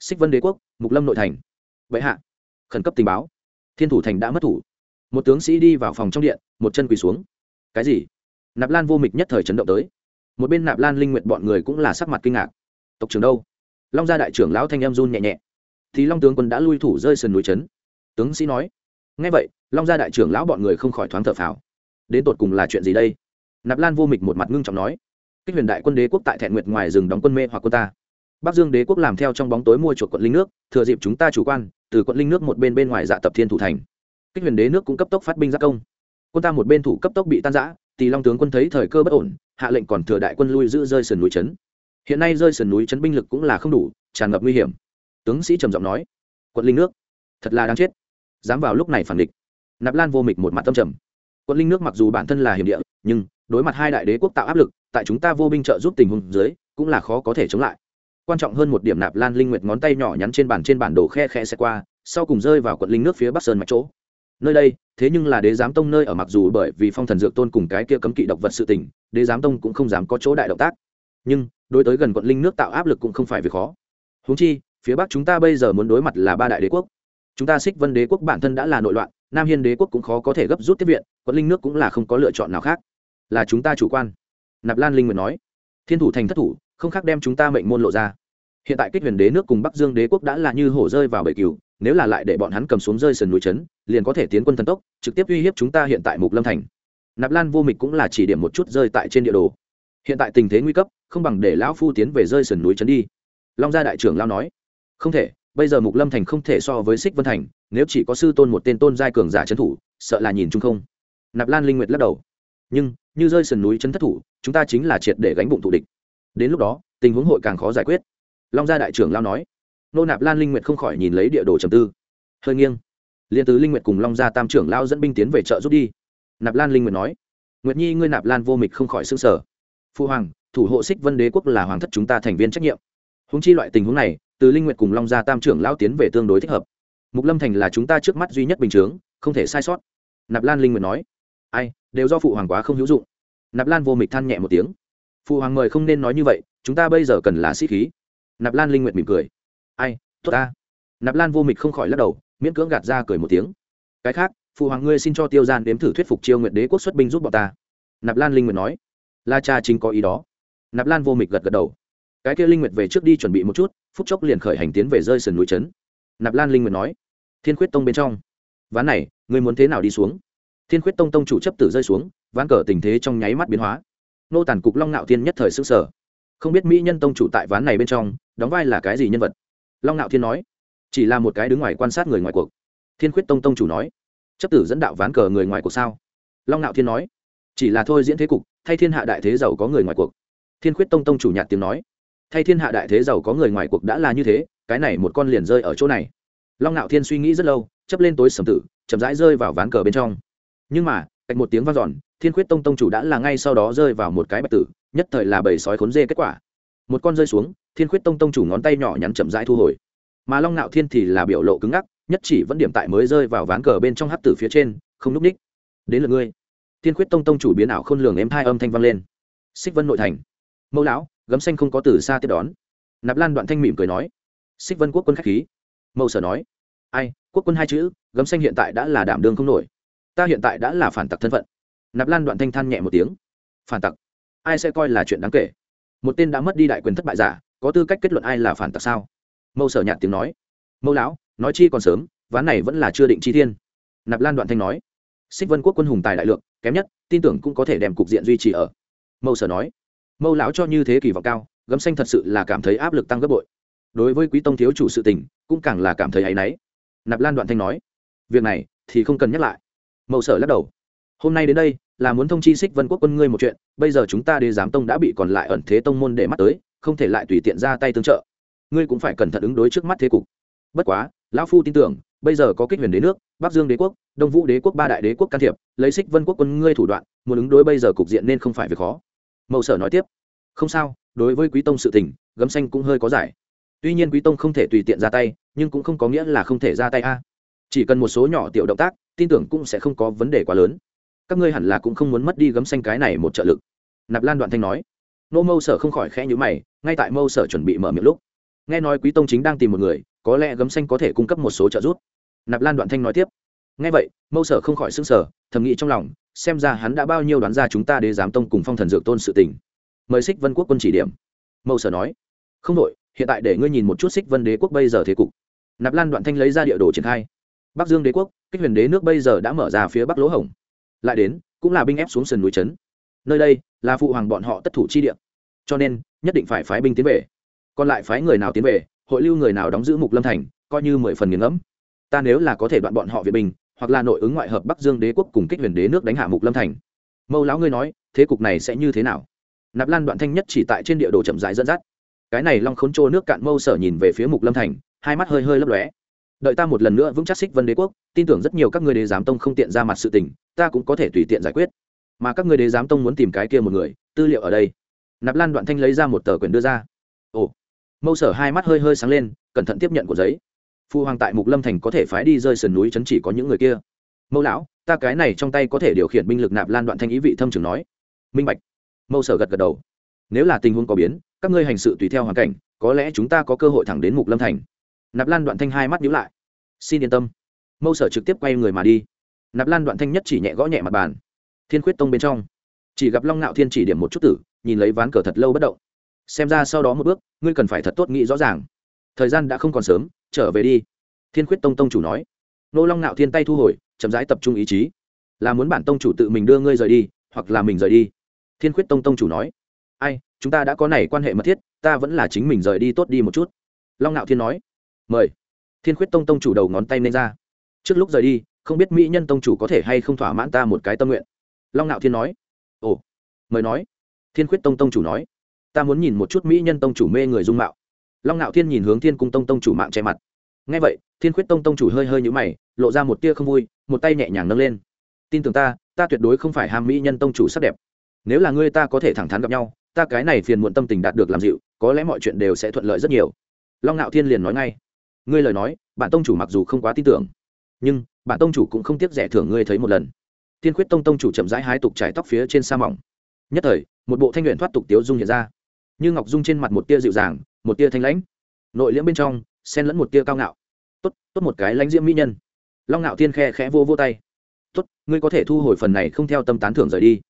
Xích vân đế quốc, mục lâm nội thành. Vậy hạ. Khẩn cấp tình báo. Thiên thủ thành đã mất thủ. Một tướng sĩ đi vào phòng trong điện, một chân quỳ xuống. Cái gì? Nạp lan vô mịch nhất thời chấn động tới. Một bên nạp lan linh nguyện bọn người cũng là sắc mặt kinh ngạc. Tộc trưởng đâu? Long gia đại trưởng lão thanh em run nhẹ nhẹ. Thì long tướng quân đã lui thủ rơi sườn núi trấn. Tướng sĩ nói. Ngay vậy, long gia đại trưởng lão bọn người không khỏi thoáng thở phào. Đến tột cùng là chuyện gì đây? Nạp lan vô mịch một mặt ngưng trọng nói kích huyền đại quân đế quốc tại thẹn nguyệt ngoài rừng đóng quân mê hoặc quân ta. Bắc dương đế quốc làm theo trong bóng tối mua chuộc quận linh nước, thừa dịp chúng ta chủ quan, từ quận linh nước một bên bên ngoài dạ tập thiên thủ thành. Kích huyền đế nước cũng cấp tốc phát binh giác công. Quân ta một bên thủ cấp tốc bị tan giã tỳ long tướng quân thấy thời cơ bất ổn, hạ lệnh còn thừa đại quân lui giữ rơi sườn núi trấn. Hiện nay rơi sườn núi trấn binh lực cũng là không đủ, tràn ngập nguy hiểm. Tướng sĩ trầm giọng nói, quận linh nước, thật là đáng chết. Dám vào lúc này phản địch. Nạp lan vô mịch một mặt tâm trầm. Quận linh nước mặc dù bản thân là hiểm địa, nhưng đối mặt hai đại đế quốc tạo áp lực, tại chúng ta vô binh trợ giúp tình huống dưới, cũng là khó có thể chống lại. Quan trọng hơn một điểm nạp lan linh nguyệt ngón tay nhỏ nhắn trên bàn trên bản đồ khe khe xe qua, sau cùng rơi vào quận linh nước phía bắc sơn mạch chỗ. Nơi đây, thế nhưng là đế giám tông nơi ở mặc dù bởi vì phong thần dược tôn cùng cái kia cấm kỵ độc vật sự tình, đế giám tông cũng không dám có chỗ đại động tác. Nhưng, đối tới gần quận linh nước tạo áp lực cũng không phải việc khó. Húng chi, phía bắc chúng ta bây giờ muốn đối mặt là ba đại đế quốc. Chúng ta xích vân đế quốc bản thân đã là nội loạn, nam hiên đế quốc cũng khó có thể gấp rút tiếp viện, quận linh nước cũng là không có lựa chọn nào khác là chúng ta chủ quan. Nạp lan linh nguyện nói, thiên thủ thành thất thủ, không khác đem chúng ta mệnh môn lộ ra. Hiện tại kích huyền đế nước cùng bắc dương đế quốc đã là như hổ rơi vào bể cừu, nếu là lại để bọn hắn cầm xuống rơi sườn núi trấn, liền có thể tiến quân thần tốc, trực tiếp uy hiếp chúng ta hiện tại mục lâm thành. Nạp lan vô mịch cũng là chỉ điểm một chút rơi tại trên địa đồ. Hiện tại tình thế nguy cấp, không bằng để lão phu tiến về rơi sườn núi trấn đi. Long gia đại trưởng lao nói, không thể, bây giờ mục lâm thành không thể so với xích vân thành, nếu chỉ có sư tôn một tên tôn giai cường giả trấn thủ, sợ là nhìn chung không. Nạp lan linh nguyệt lắc đầu, nhưng như rơi sườn núi chân thất thủ, chúng ta chính là triệt để gánh bụng thủ địch. Đến lúc đó, tình huống hội càng khó giải quyết. Long gia đại trưởng lao nói. Nô nạp lan linh nguyệt không khỏi nhìn lấy địa đồ trầm tư. Hơi nghiêng. Liên tứ linh nguyệt cùng long gia tam trưởng lao dẫn binh tiến về chợ rút đi. Nạp lan linh nguyệt nói. Nguyệt nhi, ngươi nạp lan vô mịch không khỏi xương sở phu hoàng, thủ hộ xích vân đế quốc là hoàng thất chúng ta thành viên trách nhiệm. Húng chi loại tình huống này từ linh nguyệt cùng long gia tam trưởng lao tiến về tương đối thích hợp. Mục lâm thành là chúng ta trước mắt duy nhất bình chướng, không thể sai sót. Nạp lan linh nguyệt nói. Ai đều do phụ hoàng quá không hữu dụng. Nạp lan vô mịch than nhẹ một tiếng. Phụ hoàng mời không nên nói như vậy, chúng ta bây giờ cần là sĩ khí. Nạp lan linh nguyệt mỉm cười. Ai, tốt ta. Nạp lan vô mịch không khỏi lắc đầu, miễn cưỡng gạt ra cười một tiếng. Cái khác, phụ hoàng ngươi xin cho tiêu gian đếm thử thuyết phục chiêu nguyệt đế quốc xuất binh giúp bọn ta. Nạp lan linh nguyệt nói. La cha chính có ý đó. Nạp lan vô mịch gật gật đầu. Cái kia linh nguyệt về trước đi chuẩn bị một chút, phút chốc liền khởi hành tiến về rơi sườn núi trấn. Nạp lan linh nguyệt nói. Thiên khuyết tông bên trong. Ván này, ngươi muốn thế nào đi xuống? Thiên khuyết tông tông chủ chấp tử rơi xuống, ván cờ tình thế trong nháy mắt biến hóa. Nô tàn cục long ngạo thiên nhất thời s ư sở không biết mỹ nhân tông chủ tại ván này bên trong, đóng vai là cái gì nhân vật? Long ngạo thiên nói. Chỉ là một cái đứng ngoài quan sát người ngoài cuộc. Thiên khuyết tông tông chủ nói. Chấp tử dẫn đạo ván cờ người ngoài cuộc sao? Long ngạo thiên nói. Chỉ là thôi diễn thế cục, thay thiên hạ đại thế giàu có người ngoài cuộc. Thiên khuyết tông tông chủ nhạt tiếng nói. Thay thiên hạ đại thế giàu có người ngoài cuộc đã là như thế, cái này một con liền rơi ở chỗ này. Long ngạo thiên suy nghĩ rất lâu chấp lên tối sầm tử, chậm rãi rơi vào ván cờ bên trong nhưng mà, cạch một tiếng vang dọn, thiên khuyết tông tông chủ đã là ngay sau đó rơi vào một cái bạch tử, nhất thời là bầy sói khốn dê kết quả. Một con rơi xuống, thiên khuyết tông tông chủ ngón tay nhỏ nhắn chậm rãi thu hồi. Mà long Nạo thiên thì là biểu lộ cứng ngắc, nhất chỉ vẫn điểm tại mới rơi vào ván cờ bên trong hấp tử phía trên, không núp ních. Đến lượt ngươi. Thiên khuyết tông tông chủ biến ảo khôn lường êm hai âm thanh vang lên. Xích vân nội thành. Mẫu lão, gấm xanh không có từ xa tiếp đón. Nạp lan đoạn thanh mỉm cười nói. Xích vân quốc quân k h á c h khí. Mẫu sở nói. Ai, quốc quân hai chữ, gấm xanh hiện tại đã là đảm đương không nổi ta hiện tại đã là phản tặc thân phận. Nạp lan đoạn thanh than nhẹ một tiếng. Phản tặc? Ai sẽ coi là chuyện đáng kể? Một tên đã mất đi đại quyền thất bại giả, có tư cách kết luận ai là phản tặc sao? Mâu sở nhạt tiếng nói. Mâu lão, nói chi còn sớm, ván này vẫn là chưa định chi thiên. Nạp lan đoạn thanh nói. Xích vân quốc quân hùng tài đại lượng, kém nhất, tin tưởng cũng có thể đem cục diện duy trì ở. Mâu sở nói. Mâu lão cho như thế kỳ vọng cao, gấm xanh thật sự là cảm thấy áp lực tăng gấp bội. Đối với quý tông thiếu chủ sự tình, cũng càng là cảm thấy áy náy. Nạp lan đoạn thanh nói. Việc này thì không cần nhắc lại mậu sở lắc đầu. Hôm nay đến đây, là muốn thông chi xích vân quốc quân ngươi một chuyện, bây giờ chúng ta đế giám tông đã bị còn lại ẩn thế tông môn để mắt tới, không thể lại tùy tiện ra tay tương trợ. Ngươi cũng phải cẩn thận ứng đối trước mắt thế cục. Bất quá, lão phu tin tưởng, bây giờ có kích huyền đế nước, bắc dương đế quốc, đông vũ đế quốc, ba đại đế quốc can thiệp, lấy xích vân quốc quân ngươi thủ đoạn, muốn ứng đối bây giờ cục diện nên không phải việc khó. Mậu sở nói tiếp. Không sao, đối với quý tông sự tình, gấm xanh cũng hơi có giải. Tuy nhiên quý tông không thể tùy tiện ra tay, nhưng cũng không có nghĩa là không thể ra tay a. Chỉ cần một số nhỏ tiểu động tác tin tưởng cũng sẽ không có vấn đề quá lớn. Các ngươi hẳn là cũng không muốn mất đi gấm xanh cái này một trợ lực. Nạp lan đoạn thanh nói. Nô mâu sở không khỏi khẽ nhữ mày, ngay tại mâu sở chuẩn bị mở miệng lúc, nghe nói quý tông chính đang tìm một người, có lẽ gấm xanh có thể cung cấp một số trợ giúp. Nạp lan đoạn thanh nói tiếp. Nghe vậy, mâu sở không khỏi s ư n g sở thầm nghĩ trong lòng, xem ra hắn đã bao nhiêu đoán ra chúng ta để giám tông cùng phong thần dược tôn sự tình. Mời xích vân quốc quân chỉ điểm. Mâu sở nói. Không đội hiện tại để ngươi nhìn một chút xích vân đế quốc bây giờ thế cục. Nạp lan đoạn thanh lấy ra địa đồ triển khai bắc dương đế quốc, kích huyền đế nước bây giờ đã mở ra phía bắc lỗ hổng. Lại đến, cũng là binh ép xuống sườn núi trấn. Nơi đây là phụ hoàng bọn họ tất thủ chi địa. Cho nên, nhất định phải phái binh tiến về. Còn lại phái người nào tiến về, hội lưu người nào đóng giữ mục lâm thành, coi như mười phần nghiền ngẫm. Ta nếu là có thể đoạn bọn họ viện binh, hoặc là nội ứng ngoại hợp bắc dương đế quốc cùng kích huyền đế nước đánh hạ mục lâm thành. Mâu lão ngươi nói, thế cục này sẽ như thế nào? Nạp lan đoạn thanh nhất chỉ tại trên địa đồ chậm rãi dẫn dắt. Cái này long khốn trô nước cạn mâu sở nhìn về phía mục lâm thành, hai mắt hơi hơi lấp lóe đợi ta một lần nữa vững chắc xích vân đế quốc, tin tưởng rất nhiều các ngươi đế giám tông không tiện ra mặt sự tình, ta cũng có thể tùy tiện giải quyết. Mà các ngươi đế giám tông muốn tìm cái kia một người, tư liệu ở đây. Nạp lan đoạn thanh lấy ra một tờ quyển đưa ra. Ồ. Mâu sở hai mắt hơi hơi sáng lên, cẩn thận tiếp nhận của giấy. Phu hoàng tại mục lâm thành có thể phái đi rơi sườn núi chấn chỉ có những người kia. Mâu lão, ta cái này trong tay có thể điều khiển binh lực, nạp lan đoạn thanh ý vị thâm trường nói. Minh bạch. Mâu sở gật gật đầu. Nếu là tình huống có biến, các ngươi hành sự tùy theo hoàn cảnh, có lẽ chúng ta có cơ hội thẳng đến mục lâm thành nạp lan đoạn thanh hai mắt nhíu lại. Xin yên tâm. Mâu sở trực tiếp quay người mà đi. Nạp lan đoạn thanh nhất chỉ nhẹ gõ nhẹ mặt bàn. Thiên khuyết tông bên trong. Chỉ gặp long ngạo thiên chỉ điểm một chút tử, nhìn lấy ván cờ thật lâu bất động. Xem ra sau đó một bước, ngươi cần phải thật tốt nghĩ rõ ràng. Thời gian đã không còn sớm, trở về đi. Thiên khuyết tông tông chủ nói. Nô long ngạo thiên tay thu hồi, chậm rãi tập trung ý chí. Là muốn bản tông chủ tự mình đưa ngươi rời đi, hoặc là mình rời đi. Thiên khuyết tông tông chủ nói. Ai, chúng ta đã có này quan hệ mật thiết, ta vẫn là chính mình rời đi tốt đi một chút. Long ngạo thiên nói mời. Thiên khuyết tông tông chủ đầu ngón tay lên ra. Trước lúc rời đi, không biết mỹ nhân tông chủ có thể hay không thỏa mãn ta một cái tâm nguyện. Long ngạo thiên nói. Ồ, mời nói. Thiên khuyết tông tông chủ nói. Ta muốn nhìn một chút mỹ nhân tông chủ mê người dung mạo. Long ngạo thiên nhìn hướng thiên cung tông tông chủ mạng che mặt. Ngay vậy, thiên khuyết tông tông chủ hơi hơi nhũ mày, lộ ra một tia không vui, một tay nhẹ nhàng nâng lên. Tin tưởng ta ta tuyệt đối không phải ham mỹ nhân tông chủ sắc đẹp. Nếu là ngươi ta có thể thẳng thắn gặp nhau, ta cái này phiền muộn tâm tình đạt được làm dịu, có lẽ mọi chuyện đều sẽ thuận lợi rất nhiều. Long ngạo thiên liền nói ngay ngươi lời nói, bản tông chủ mặc dù không quá tin tưởng, nhưng bản tông chủ cũng không tiếc rẻ thưởng ngươi thấy một lần. Tiên khuyết tông tông chủ chậm rãi hái tục trải tóc phía trên sa mỏng. Nhất thời, một bộ thanh luyện thoát tục tiếu dung hiện ra. Như ngọc dung trên mặt một tia dịu dàng, một tia thanh lãnh. Nội liễm bên trong, xen lẫn một tia cao ngạo. Tốt tốt một cái lãnh diễm mỹ nhân. Long ngạo thiên khe khẽ vô vô tay. Tốt, ngươi có thể thu hồi phần này không theo tâm tán thưởng rời đi.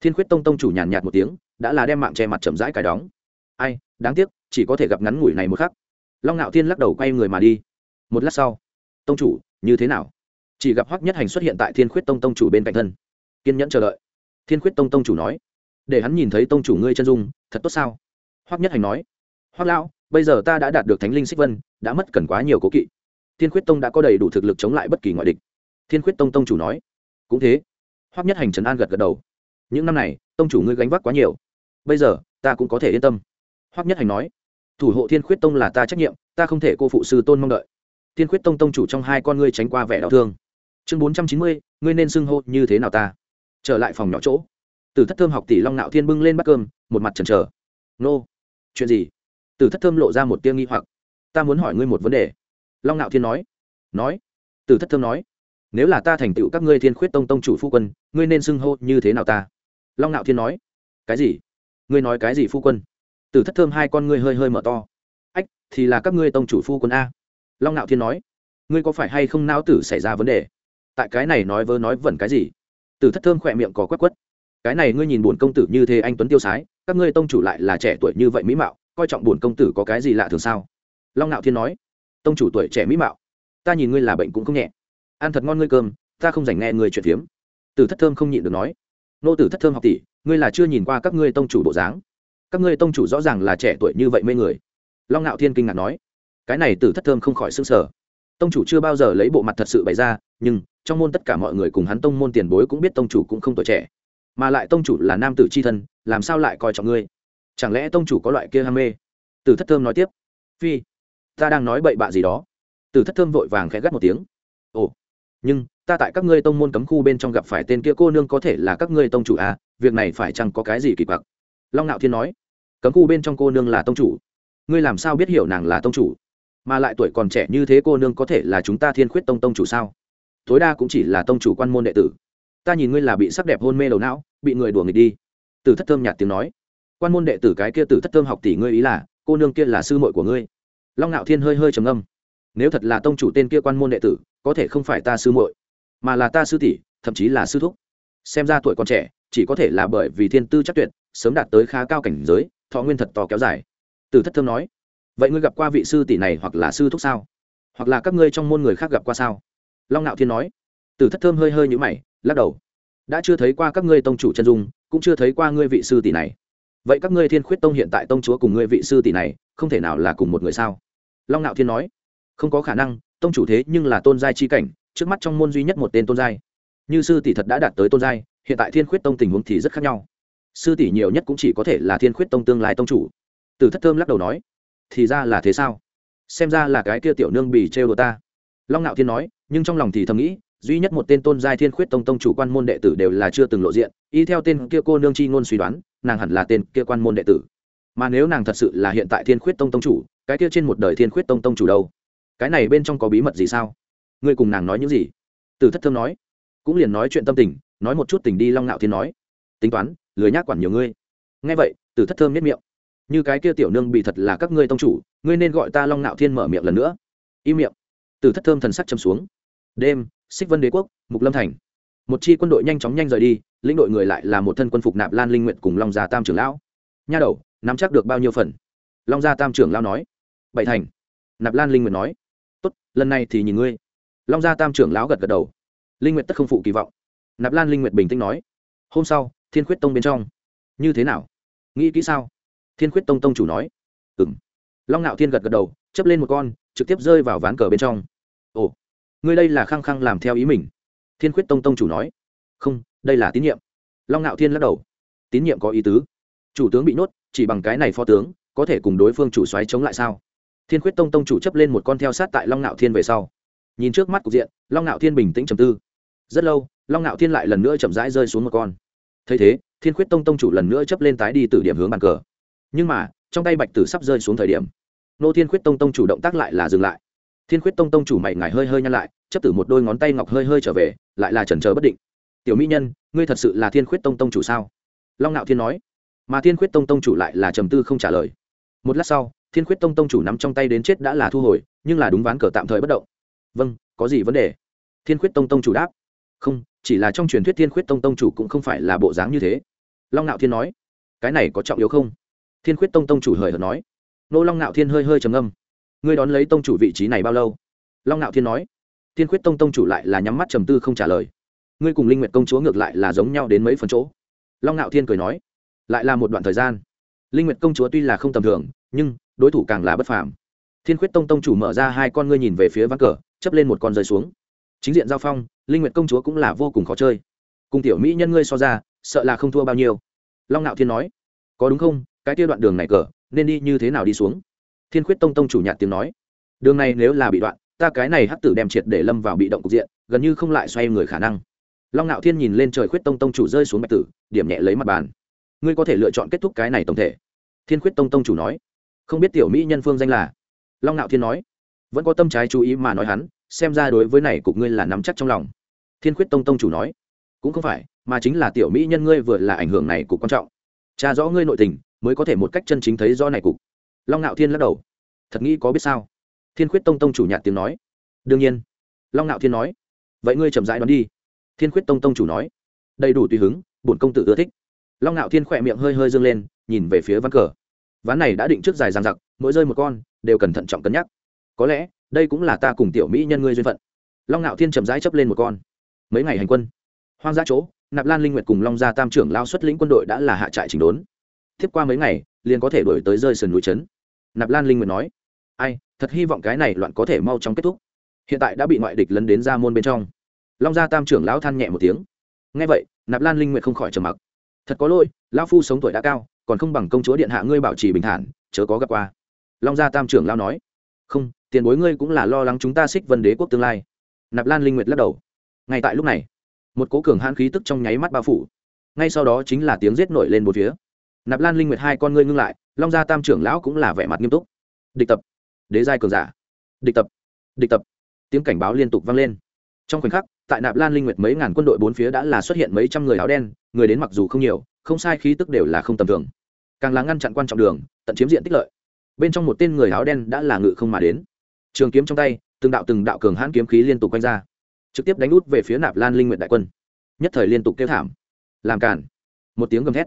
Thiên khuyết tông tông chủ nhàn nhạt một tiếng, đã là đem mạng che mặt chậm rãi cài đóng. Ai, đáng tiếc, chỉ có thể gặp ngắn ngủi này một khắc long ngạo thiên lắc đầu quay người mà đi. Một lát sau, tông chủ, như thế nào? Chỉ gặp hoắc nhất hành xuất hiện tại thiên khuyết tông tông chủ bên cạnh thân. Kiên nhẫn chờ đợi. Thiên khuyết tông tông chủ nói, để hắn nhìn thấy tông chủ ngươi chân dung, thật tốt sao? Hoắc nhất hành nói, hoắc lão, bây giờ ta đã đạt được thánh linh xích vân, đã mất cần quá nhiều cố kỵ. Thiên khuyết tông đã có đầy đủ thực lực chống lại bất kỳ ngoại địch. Thiên khuyết tông tông chủ nói, cũng thế. Hoắc nhất hành trấn an gật gật đầu. Những năm này, tông chủ ngươi gánh vác quá nhiều. Bây giờ, ta cũng có thể yên tâm. Hoắc nhất hành nói thủ hộ thiên khuyết tông là ta trách nhiệm, ta không thể cô phụ sư tôn mong đợi. Thiên khuyết tông tông chủ trong hai con ngươi tránh qua vẻ đau thương. Chương bốn trăm chín mươi, ngươi nên xưng hô như thế nào ta? Trở lại phòng nhỏ chỗ. Từ thất thơm học tỷ long nạo thiên bưng lên bát cơm, một mặt trần trờ nô, chuyện gì? Từ thất thơm lộ ra một tiêu nghi hoặc. Ta muốn hỏi ngươi một vấn đề. Long nạo thiên nói. Nói. Từ thất thơm nói. Nếu là ta thành tựu các ngươi thiên khuyết tông tông chủ phu quân, ngươi nên xưng hô như thế nào ta? Long nạo thiên nói. Cái gì? Ngươi nói cái gì phu quân? Từ thất thơm hai con ngươi hơi hơi mở to. Ách, thì là các ngươi tông chủ phu quân a. Long nạo thiên nói. Ngươi có phải hay không não tử xảy ra vấn đề? Tại cái này nói vớ nói vẩn cái gì? Từ thất thơm khỏe miệng có quét quất. Cái này ngươi nhìn bổn công tử như thế anh tuấn tiêu sái, các ngươi tông chủ lại là trẻ tuổi như vậy mỹ mạo, coi trọng bổn công tử có cái gì lạ thường sao? Long nạo thiên nói. Tông chủ tuổi trẻ mỹ mạo. Ta nhìn ngươi là bệnh cũng không nhẹ. Ăn thật ngon ngươi cơm, ta không dành nghe ngươi chuyện phiếm. Từ thất thơm không nhịn được nói. Nô tử thất thơm học tỷ, ngươi là chưa nhìn qua các ngươi tông chủ bộ dáng các ngươi tông chủ rõ ràng là trẻ tuổi như vậy mê người. Long ngạo thiên kinh ngạc nói, cái này tử thất thơm không khỏi s ư n g sở tông chủ chưa bao giờ lấy bộ mặt thật sự bày ra, nhưng trong môn tất cả mọi người cùng hắn tông môn tiền bối cũng biết tông chủ cũng không tuổi trẻ. Mà lại tông chủ là nam tử c h i thân, làm sao lại coi trọng ngươi? Chẳng lẽ tông chủ có loại kia ham mê? Tử thất thơm nói tiếp, phi, ta đang nói bậy bạ gì đó. Tử thất thơm vội vàng khẽ gắt một tiếng, ồ, nhưng ta tại các ngươi tông môn cấm khu bên trong gặp phải tên kia cô nương có thể là các ngươi tông chủ à việc này phải chăng có cái gì kỳ quặc? Long nạo thiên nói, cấm khu bên trong cô nương là tông chủ. Ngươi làm sao biết hiểu nàng là tông chủ? Mà lại tuổi còn trẻ như thế cô nương có thể là chúng ta thiên khuyết tông tông chủ sao? Tối đa cũng chỉ là tông chủ quan môn đệ tử. Ta nhìn ngươi là bị sắc đẹp hôn mê đầu não, bị người đùa nghịch đi. Từ thất thơm nhạt tiếng nói, quan môn đệ tử cái kia từ thất thơm học tỷ ngươi ý là, cô nương kia là sư muội của ngươi. Long ngạo thiên hơi hơi trầm âm nếu thật là tông chủ tên kia quan môn đệ tử, có thể không phải ta sư muội, mà là ta sư tỷ, thậm chí là sư thúc. Xem ra tuổi còn trẻ, chỉ có thể là bởi vì thiên tư chắc tuyệt sớm đạt tới khá cao cảnh giới, thọ nguyên thật to kéo dài. Từ thất thơm nói, vậy ngươi gặp qua vị sư tỷ này hoặc là sư thúc sao? Hoặc là các ngươi trong môn người khác gặp qua sao? Long nạo thiên nói. Từ thất thơm hơi hơi nhũ mày, lắc đầu. Đã chưa thấy qua các ngươi tông chủ chân dung, cũng chưa thấy qua ngươi vị sư tỷ này. Vậy các ngươi thiên khuyết tông hiện tại tông chúa cùng ngươi vị sư tỷ này, không thể nào là cùng một người sao? Long nạo thiên nói. Không có khả năng, tông chủ thế nhưng là tôn giai chi cảnh, trước mắt trong môn duy nhất một tên tôn giai. Như sư tỷ thật đã đạt tới tôn giai, hiện tại thiên khuyết tông tình huống thì rất khác nhau sư tỷ nhiều nhất cũng chỉ có thể là thiên khuyết tông tương lai tông chủ. Từ thất thơm lắc đầu nói, thì ra là thế sao? Xem ra là cái kia tiểu nương bì trêu đồ ta. Long ngạo thiên nói, nhưng trong lòng thì thầm nghĩ, duy nhất một tên tôn giai thiên khuyết tông tông chủ quan môn đệ tử đều là chưa từng lộ diện, y theo tên kia cô nương chi ngôn suy đoán, nàng hẳn là tên kia quan môn đệ tử. Mà nếu nàng thật sự là hiện tại thiên khuyết tông tông chủ, cái kia trên một đời thiên khuyết tông tông chủ đâu? Cái này bên trong có bí mật gì sao? Ngươi cùng nàng nói những gì? Từ thất thơm nói, cũng liền nói chuyện tâm tình, nói một chút tình đi, long ngạo thiên nói. Tính toán lười nhác quản nhiều ngươi. Nghe vậy từ thất thơm nhất miệng. Như cái kia tiểu nương bị thật là các ngươi tông chủ, ngươi nên gọi ta long nạo thiên mở miệng lần nữa. Im miệng. Từ thất thơm thần sắc châm xuống. Đêm, xích vân đế quốc, mục lâm thành. Một chi quân đội nhanh chóng nhanh rời đi, lĩnh đội người lại là một thân quân phục nạp lan linh nguyện cùng long gia tam trưởng lão. Nha đầu, nắm chắc được bao nhiêu phần? Long gia tam trưởng lão nói. Bảy thành. Nạp lan linh nguyện nói. Tốt, lần này thì nhìn ngươi. Long gia tam trưởng lão gật gật đầu. Linh nguyện tất không phụ kỳ vọng. Nạp lan linh nguyện bình tĩnh nói. Hôm sau thiên khuyết tông bên trong. Như thế nào? Nghĩ kỹ sao? Thiên khuyết tông tông chủ nói. Ừ m long ngạo thiên gật gật đầu chấp lên một con, trực tiếp rơi vào ván cờ bên trong. Ồ, ngươi đây là khăng khăng làm theo ý mình. Thiên khuyết tông tông chủ nói. Không, đây là tín nhiệm. Long ngạo thiên lắc đầu. Tín nhiệm có ý tứ. Chủ tướng bị nhốt, chỉ bằng cái này phó tướng, có thể cùng đối phương chủ xoáy chống lại sao? Thiên khuyết tông tông chủ chấp lên một con theo sát tại long ngạo thiên về sau. Nhìn trước mắt cục diện, long ngạo thiên bình tĩnh trầm tư. Rất lâu, long ngạo thiên lại lần nữa chậm rãi rơi xuống một con thấy thế, thiên khuyết tông tông chủ lần nữa chấp lên tái đi từ điểm hướng bàn cờ. Nhưng mà, trong tay bạch tử sắp rơi xuống thời điểm, nô thiên khuyết tông tông chủ động tác lại là dừng lại. Thiên khuyết tông tông chủ mày ngài hơi hơi nhăn lại, chấp tử một đôi ngón tay ngọc hơi hơi trở về, lại là trần trờ bất định. Tiểu mỹ nhân, ngươi thật sự là thiên khuyết tông tông chủ sao? Long nạo thiên nói. Mà thiên khuyết tông tông chủ lại là trầm tư không trả lời. Một lát sau, thiên khuyết tông tông chủ nắm trong tay đến chết đã là thu hồi, nhưng là đúng ván cờ tạm thời bất động. Vâng có gì vấn đề? Thiên khuyết tông tông chủ đáp. Không chỉ là trong truyền thuyết thiên khuyết tông tông chủ cũng không phải là bộ dáng như thế. Long ngạo thiên nói, cái này có trọng yếu không? Thiên khuyết tông tông chủ hời hợt nói, nô long ngạo thiên hơi hơi trầm âm ngươi đón lấy tông chủ vị trí này bao lâu? Long ngạo thiên nói, thiên khuyết tông tông chủ lại là nhắm mắt trầm tư không trả lời. Ngươi cùng linh nguyệt công chúa ngược lại là giống nhau đến mấy phần chỗ. Long ngạo thiên cười nói, lại là một đoạn thời gian. Linh nguyệt công chúa tuy là không tầm thường, nhưng đối thủ càng là bất phàm. Thiên khuyết tông tông chủ mở ra hai con ngươi nhìn về phía ván cờ chấp lên một con rơi xuống. Chính diện giao phong linh nguyệt công chúa cũng là vô cùng khó chơi. Cùng tiểu mỹ nhân ngươi so ra, sợ là không thua bao nhiêu. Long nạo thiên nói, có đúng không? Cái tiêu đoạn đường này cờ, nên đi như thế nào đi xuống? Thiên khuyết tông tông chủ nhạt tiếng nói, đường này nếu là bị đoạn, ta cái này hắc tử đem triệt để lâm vào bị động cục diện, gần như không lại xoay người khả năng. Long nạo thiên nhìn lên trời khuyết tông tông chủ rơi xuống bạch tử, điểm nhẹ lấy mặt bàn. Ngươi có thể lựa chọn kết thúc cái này tổng thể. Thiên khuyết tông tông chủ nói, không biết tiểu mỹ nhân phương danh là. Long nạo thiên nói, vẫn có tâm trái chú ý mà nói hắn, xem ra đối với này cục ngươi là nắm chắc trong lòng thiên khuyết tông tông chủ nói, cũng không phải, mà chính là tiểu mỹ nhân ngươi vừa là ảnh hưởng này cục quan trọng. Cha rõ ngươi nội tình, mới có thể một cách chân chính thấy do này cục. Long nạo thiên lắc đầu, thật nghĩ có biết sao? Thiên khuyết tông tông chủ nhạt tiếng nói, đương nhiên. Long nạo thiên nói, vậy ngươi chậm rãi đón đi. Thiên khuyết tông tông chủ nói, đầy đủ tùy hứng, bổn công tử ưa thích. Long nạo thiên khỏe miệng hơi hơi dâng lên, nhìn về phía ván cờ. Ván này đã định trước dài dằng dặc, mỗi rơi một con, đều cần thận trọng cân nhắc. Có lẽ, đây cũng là ta cùng tiểu mỹ nhân ngươi duyên phận. Long nạo thiên chậm rãi chấp lên một con mấy ngày hành quân. Hoang dã chỗ, nạp lan linh nguyệt cùng long gia tam trưởng lao xuất lĩnh quân đội đã là hạ trại chỉnh đốn. Tiếp qua mấy ngày, liền có thể đổi tới rơi sườn núi trấn. Nạp lan linh nguyệt nói, ai, thật hy vọng cái này loạn có thể mau chóng kết thúc. Hiện tại đã bị ngoại địch lấn đến ra môn bên trong. Long gia tam trưởng lão than nhẹ một tiếng. Nghe vậy, nạp lan linh nguyệt không khỏi trầm mặc. Thật có lỗi, lão phu sống tuổi đã cao, còn không bằng công chúa điện hạ ngươi bảo trì bình thản, chớ có gặp qua. Long gia tam trưởng lão nói. Không, tiền bối ngươi cũng là lo lắng chúng ta xích vân đế quốc tương lai. Nạp lan linh nguyệt lắc đầu ngay tại lúc này, một cố cường hãn khí tức trong nháy mắt bao phủ. Ngay sau đó chính là tiếng rết nổi lên một phía. Nạp lan linh nguyệt hai con ngươi ngưng lại, long gia tam trưởng lão cũng là vẻ mặt nghiêm túc. Địch tập. Đế giai cường giả. Địch tập. Địch tập. Tiếng cảnh báo liên tục vang lên. Trong khoảnh khắc, tại nạp lan linh nguyệt mấy ngàn quân đội bốn phía đã là xuất hiện mấy trăm người áo đen, người đến mặc dù không nhiều, không sai khí tức đều là không tầm thường. Càng là ngăn chặn quan trọng đường, tận chiếm diện tích lợi. Bên trong một tên người áo đen đã là ngự không mà đến. Trường kiếm trong tay, từng đạo từng đạo cường hãn kiếm khí liên tục quanh ra trực tiếp đánh út về phía nạp lan linh nguyện đại quân nhất thời liên tục kêu thảm làm cản một tiếng gầm thét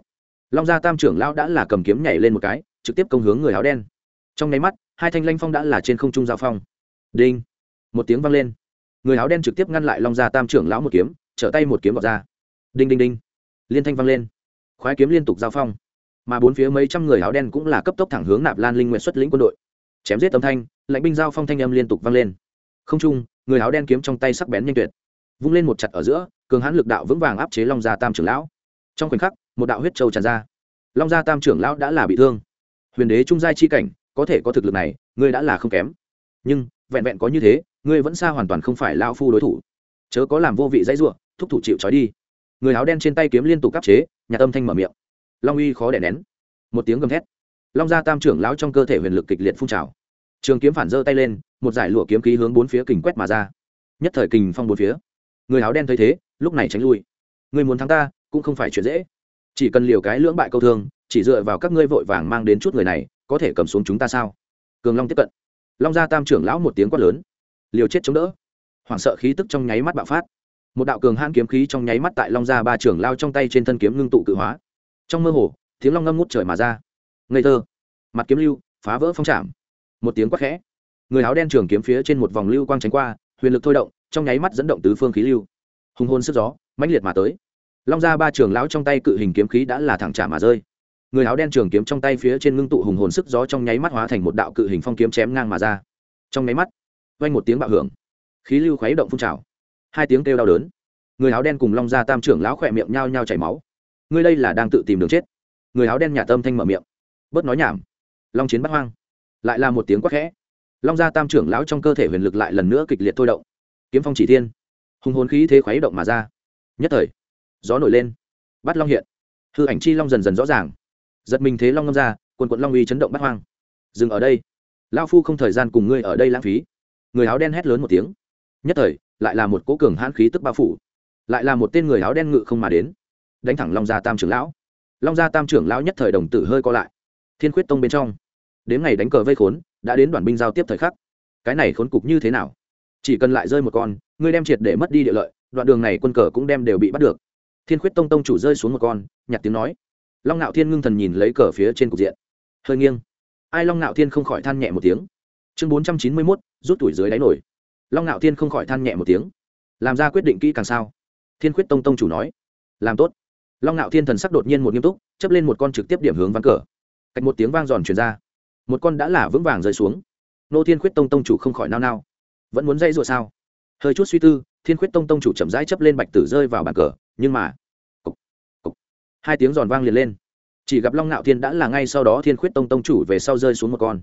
long gia tam trưởng lão đã là cầm kiếm nhảy lên một cái trực tiếp công hướng người áo đen trong nháy mắt hai thanh lanh phong đã là trên không trung giao phong đinh một tiếng vang lên người áo đen trực tiếp ngăn lại long gia tam trưởng lão một kiếm trở tay một kiếm vào ra đinh đinh đinh liên thanh vang lên khoái kiếm liên tục giao phong mà bốn phía mấy trăm người áo đen cũng là cấp tốc thẳng hướng nạp lan linh nguyện xuất lĩnh quân đội chém giết âm thanh lãnh binh giao phong thanh âm liên tục vang lên không trung người áo đen kiếm trong tay sắc bén nhanh tuyệt, vung lên một chặt ở giữa, cường hãn lực đạo vững vàng áp chế long gia tam trưởng lão. Trong khoảnh khắc, một đạo huyết châu tràn ra. Long gia tam trưởng lão đã là bị thương. Huyền đế trung giai chi cảnh, có thể có thực lực này, ngươi đã là không kém. Nhưng, vẹn vẹn có như thế, ngươi vẫn xa hoàn toàn không phải lao phu đối thủ. Chớ có làm vô vị dãy ruộng, thúc thủ chịu trói đi. Người áo đen trên tay kiếm liên tục cắp chế, nhà tâm thanh mở miệng. Long uy khó đẻ nén. Một tiếng gầm thét. Long gia tam trưởng lão trong cơ thể huyền lực kịch liệt phun trào trường kiếm phản giơ tay lên, một giải lụa kiếm khí hướng bốn phía kình quét mà ra. Nhất thời kình phong bốn phía. Người áo đen thấy thế, lúc này tránh lui. Người muốn thắng ta, cũng không phải chuyện dễ. Chỉ cần liều cái lưỡng bại câu thương, chỉ dựa vào các ngươi vội vàng mang đến chút người này, có thể cầm xuống chúng ta sao? Cường long tiếp cận. Long gia tam trưởng lão một tiếng quát lớn. Liều chết chống đỡ. Hoảng sợ khí tức trong nháy mắt bạo phát. Một đạo cường hãn kiếm khí trong nháy mắt tại long gia ba trưởng lao trong tay trên thân kiếm ngưng tụ cự hóa. Trong mơ hồ, tiếng long ngâm ngút trời mà ra. Ngây thơ. Mặt kiếm lưu, phá vỡ phong trảm một tiếng quát khẽ. Người áo đen trường kiếm phía trên một vòng lưu quang tránh qua, huyền lực thôi động, trong nháy mắt dẫn động tứ phương khí lưu. Hùng hôn sức gió, mãnh liệt mà tới. Long ra ba trường lão trong tay cự hình kiếm khí đã là thẳng trả mà rơi. Người áo đen trường kiếm trong tay phía trên ngưng tụ hùng hồn sức gió trong nháy mắt hóa thành một đạo cự hình phong kiếm chém ngang mà ra. Trong nháy mắt, vang một tiếng bạo hưởng. Khí lưu khuấy động phun trào. Hai tiếng kêu đau đớn. Người áo đen cùng long ra tam trưởng lão khỏe miệng nhao nhao chảy máu. Ngươi đây là đang tự tìm đường chết. Người áo đen nhà tâm thanh mở miệng. Bớt nói nhảm. Long chiến bắt hoang lại là một tiếng quát khẽ. Long gia tam trưởng lão trong cơ thể huyền lực lại lần nữa kịch liệt thôi động. Kiếm phong chỉ thiên. Hùng hồn khí thế khuấy động mà ra. Nhất thời, gió nổi lên. Bắt long hiện. Hư ảnh chi long dần dần rõ ràng. Giật mình thế long ngâm ra, quần quận long uy chấn động bắt hoang. Dừng ở đây. Lao phu không thời gian cùng ngươi ở đây lãng phí. Người áo đen hét lớn một tiếng. Nhất thời, lại là một cố cường hãn khí tức bao phủ. Lại là một tên người áo đen ngự không mà đến. Đánh thẳng long gia tam trưởng lão. Long gia tam trưởng lão nhất thời đồng tử hơi co lại. Thiên khuyết tông bên trong đến ngày đánh cờ vây khốn, đã đến đoàn binh giao tiếp thời khắc. Cái này khốn cục như thế nào? Chỉ cần lại rơi một con, ngươi đem triệt để mất đi địa lợi, đoạn đường này quân cờ cũng đem đều bị bắt được. Thiên khuyết tông tông chủ rơi xuống một con, nhặt tiếng nói. Long ngạo thiên ngưng thần nhìn lấy cờ phía trên cục diện. Hơi nghiêng. Ai long ngạo thiên không khỏi than nhẹ một tiếng. Chương bốn trăm chín mươi mốt, rút tuổi dưới đáy nổi. Long ngạo thiên không khỏi than nhẹ một tiếng. Làm ra quyết định kỹ càng sao? Thiên khuyết tông tông chủ nói. Làm tốt. Long ngạo thiên thần sắc đột nhiên một nghiêm túc chấp lên một con trực tiếp điểm hướng ván cờ. Cách một tiếng vang giòn truyền ra một con đã là vững vàng rơi xuống. Nô thiên khuyết tông tông chủ không khỏi nao nao. Vẫn muốn dây dụa sao? Hơi chút suy tư thiên khuyết tông tông chủ chậm rãi chấp lên bạch tử rơi vào bàn cờ nhưng mà cục, cục. hai tiếng giòn vang liền lên. Chỉ gặp long ngạo thiên đã là ngay sau đó thiên khuyết tông tông chủ về sau rơi xuống một con.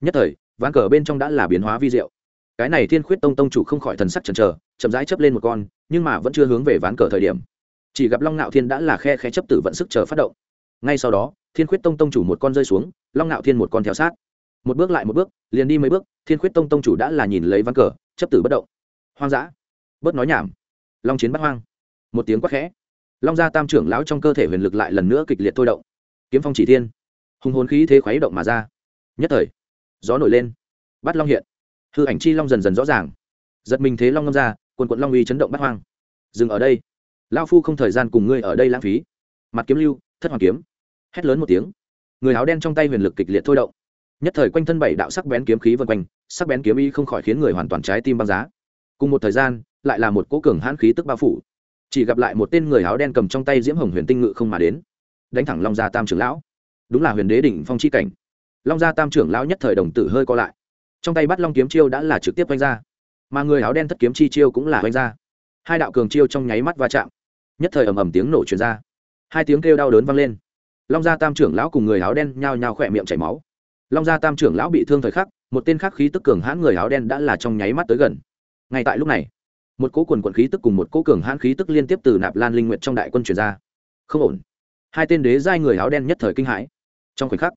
Nhất thời ván cờ bên trong đã là biến hóa vi diệu. Cái này thiên khuyết tông tông chủ không khỏi thần sắc chần chờ chậm rãi chấp lên một con nhưng mà vẫn chưa hướng về ván cờ thời điểm. Chỉ gặp long ngạo thiên đã là khe khe chấp tử vận sức chờ phát động. Ngay sau đó thiên khuyết tông tông chủ một con rơi xuống, long ngạo thiên một con theo sát. Một bước lại một bước, liền đi mấy bước, thiên khuyết tông tông chủ đã là nhìn lấy văn cờ, chấp tử bất động. Hoang dã, bớt nói nhảm. Long chiến bắt hoang. Một tiếng quát khẽ. Long gia tam trưởng lão trong cơ thể huyền lực lại lần nữa kịch liệt thôi động. Kiếm phong chỉ thiên. Hùng hồn khí thế khuấy động mà ra. Nhất thời, gió nổi lên. Bắt long hiện. Hư ảnh chi long dần dần rõ ràng. Giật mình thế long ngâm ra, quần quận long uy chấn động bắt hoang. Dừng ở đây. Lao phu không thời gian cùng ngươi ở đây lãng phí. Mặt kiếm lưu, thất hoàng kiếm hét lớn một tiếng. Người áo đen trong tay huyền lực kịch liệt thôi động. Nhất thời quanh thân bảy đạo sắc bén kiếm khí vân quanh, sắc bén kiếm y không khỏi khiến người hoàn toàn trái tim băng giá. Cùng một thời gian, lại là một cỗ cường hãn khí tức bao phủ. Chỉ gặp lại một tên người áo đen cầm trong tay diễm hồng huyền tinh ngự không mà đến. Đánh thẳng long gia tam trưởng lão. Đúng là huyền đế đỉnh phong chi cảnh. Long gia tam trưởng lão nhất thời đồng tử hơi co lại. Trong tay bắt long kiếm chiêu đã là trực tiếp oanh ra. Mà người áo đen thất kiếm chi chiêu cũng là oanh ra. Hai đạo cường chiêu trong nháy mắt va chạm. Nhất thời ầm ầm tiếng nổ truyền ra. Hai tiếng kêu đau đớn vang lên long gia tam trưởng lão cùng người áo đen nhao nhao khỏe miệng chảy máu. Long gia tam trưởng lão bị thương thời khắc, một tên khác khí tức cường hãn người áo đen đã là trong nháy mắt tới gần. Ngay tại lúc này, một cỗ quần quận khí tức cùng một cỗ cường hãn khí tức liên tiếp từ nạp lan linh nguyện trong đại quân truyền ra. Không ổn. Hai tên đế giai người áo đen nhất thời kinh hãi. Trong khoảnh khắc,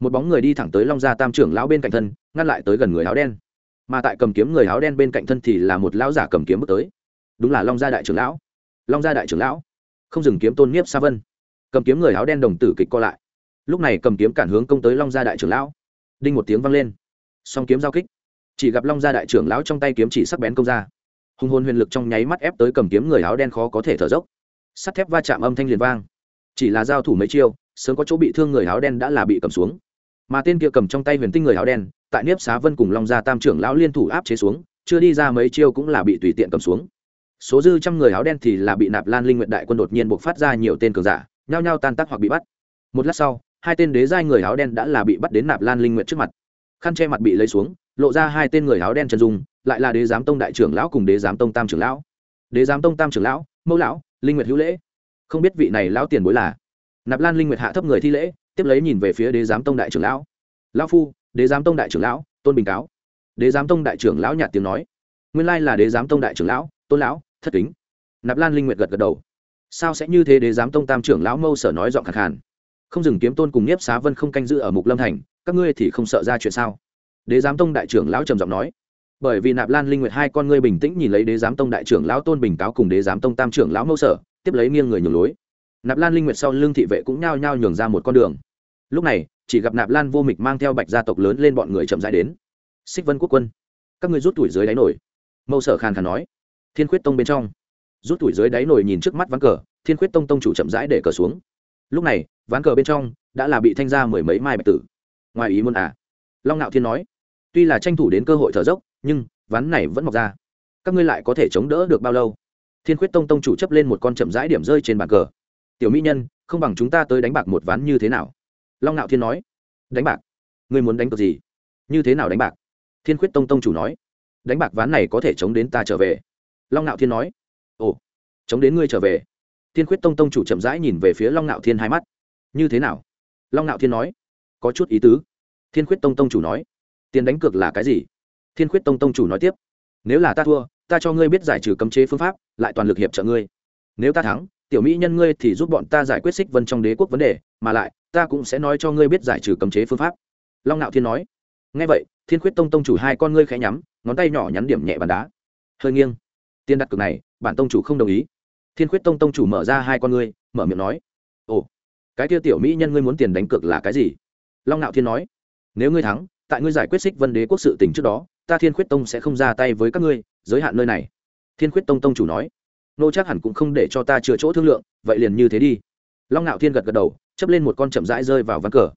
một bóng người đi thẳng tới long gia tam trưởng lão bên cạnh thân, ngăn lại tới gần người áo đen. Mà tại cầm kiếm người áo đen bên cạnh thân thì là một lão giả cầm kiếm bước tới. Đúng là long gia đại trưởng lão. Long gia đại trưởng lão. Không dừng kiếm tôn nhiếp sa vân cầm kiếm người áo đen đồng tử kịch co lại. Lúc này cầm kiếm cản hướng công tới long gia đại trưởng lão. Đinh một tiếng vang lên. Song kiếm giao kích. Chỉ gặp long gia đại trưởng lão trong tay kiếm chỉ sắc bén công ra. Hùng hồn huyền lực trong nháy mắt ép tới cầm kiếm người áo đen khó có thể thở dốc. Sắt thép va chạm âm thanh liền vang. Chỉ là giao thủ mấy chiêu, sớm có chỗ bị thương người áo đen đã là bị cầm xuống. Mà tên kia cầm trong tay huyền tinh người áo đen, tại niếp xá vân cùng long gia tam trưởng lão liên thủ áp chế xuống, chưa đi ra mấy chiêu cũng là bị tùy tiện cầm xuống. Số dư trăm người áo đen thì là bị nạp lan linh nguyện đại quân đột nhiên buộc phát ra nhiều tên cường giả nhao nhao tan tác hoặc bị bắt. Một lát sau, hai tên đế giai người áo đen đã là bị bắt đến nạp lan linh nguyện trước mặt. Khăn che mặt bị lấy xuống, lộ ra hai tên người áo đen chân dung, lại là đế giám tông đại trưởng lão cùng đế giám tông tam trưởng lão. Đế giám tông tam trưởng lão, mẫu lão, linh nguyệt hữu lễ. Không biết vị này lão tiền bối là? Nạp lan linh nguyệt hạ thấp người thi lễ, tiếp lấy nhìn về phía đế giám tông đại trưởng lão. Lão phu, đế giám tông đại trưởng lão, tôn bình cáo. Đế giám tông đại trưởng lão nhạt tiếng nói. Nguyên lai là đế giám tông đại trưởng lão, tôn lão, thất kính. Nạp lan linh nguyệt gật gật đầu sao sẽ như thế đế giám tông tam trưởng lão mâu sở nói giọng khẳng hẳn không dừng kiếm tôn cùng nhiếp xá vân không canh giữ ở mục lâm thành, các ngươi thì không sợ ra chuyện sao? Đế giám tông đại trưởng lão trầm giọng nói. Bởi vì nạp lan linh nguyệt hai con ngươi bình tĩnh nhìn lấy đế giám tông đại trưởng lão tôn bình cáo cùng đế giám tông tam trưởng lão mâu sở, tiếp lấy nghiêng người nhường lối. Nạp lan linh nguyệt sau lưng thị vệ cũng nhao nhao nhường ra một con đường. Lúc này, chỉ gặp nạp lan vô mịch mang theo bạch gia tộc lớn lên bọn người chậm rãi đến. Xích vân quốc quân, các ngươi rút tuổi dưới đáy nổi. Mâu sở khàn khàn nói. Thiên khuyết tông bên trong rút tuổi dưới đáy nồi nhìn trước mắt ván cờ, thiên khuyết tông tông chủ chậm rãi để cờ xuống. Lúc này, ván cờ bên trong đã là bị thanh ra mười mấy mai bạch tử. Ngoài ý muốn à? Long ngạo thiên nói, tuy là tranh thủ đến cơ hội thở dốc, nhưng ván này vẫn mọc ra. Các ngươi lại có thể chống đỡ được bao lâu? Thiên khuyết tông tông chủ chấp lên một con chậm rãi điểm rơi trên bàn cờ. Tiểu mỹ nhân, không bằng chúng ta tới đánh bạc một ván như thế nào? Long ngạo thiên nói, đánh bạc? Ngươi muốn đánh cược gì? Như thế nào đánh bạc? Thiên khuyết tông tông chủ nói, đánh bạc ván này có thể chống đến ta trở về. Long ngạo thiên nói chống đến ngươi trở về. Thiên khuyết tông tông chủ chậm rãi nhìn về phía long ngạo thiên hai mắt. Như thế nào? Long ngạo thiên nói. Có chút ý tứ. Thiên khuyết tông tông chủ nói. Tiền đánh cược là cái gì? Thiên khuyết tông tông chủ nói tiếp. Nếu là ta thua, ta cho ngươi biết giải trừ cấm chế phương pháp, lại toàn lực hiệp trợ ngươi. Nếu ta thắng, tiểu mỹ nhân ngươi thì giúp bọn ta giải quyết xích vân trong đế quốc vấn đề, mà lại, ta cũng sẽ nói cho ngươi biết giải trừ cấm chế phương pháp. Long ngạo thiên nói. Ngay vậy, thiên khuyết tông tông chủ hai con ngươi khẽ nhắm, ngón tay nhỏ nhắn điểm nhẹ bàn đá. Hơi nghiêng. Tiền đặt cược này, bản tông chủ không đồng ý thiên khuyết tông tông chủ mở ra hai con ngươi, mở miệng nói, ồ, cái kia tiểu mỹ nhân ngươi muốn tiền đánh cược là cái gì? Long Nạo thiên nói, nếu ngươi thắng, tại ngươi giải quyết xích vân đế quốc sự tình trước đó, ta thiên khuyết tông sẽ không ra tay với các ngươi, giới hạn nơi này. Thiên khuyết tông tông chủ nói, nô chắc hẳn cũng không để cho ta chừa chỗ thương lượng, vậy liền như thế đi. Long Nạo thiên gật gật đầu, chấp lên một con chậm rãi rơi vào ván cờ.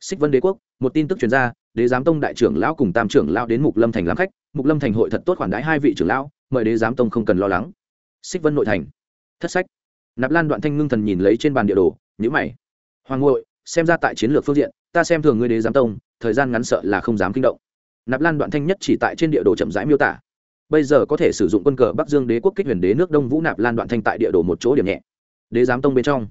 Xích vân đế quốc, một tin tức chuyển ra, đế giám tông đại trưởng lão cùng tam trưởng lão đến mục lâm thành làm khách, mục lâm thành hội thật tốt khoản đãi hai vị trưởng lão, mời đế giám tông không cần lo lắng. Xích vân nội thành thất sách. Nạp lan đoạn thanh ngưng thần nhìn lấy trên bàn địa đồ nhữ mày. Hoàng ngội xem ra tại chiến lược phương diện, ta xem thường ngươi đế giám tông, thời gian ngắn sợ là không dám kinh động. Nạp lan đoạn thanh nhất chỉ tại trên địa đồ chậm rãi miêu tả. Bây giờ có thể sử dụng quân cờ bắc dương đế quốc kích huyền đế nước đông vũ nạp lan đoạn thanh tại địa đồ một chỗ điểm nhẹ. Đế giám tông bên trong.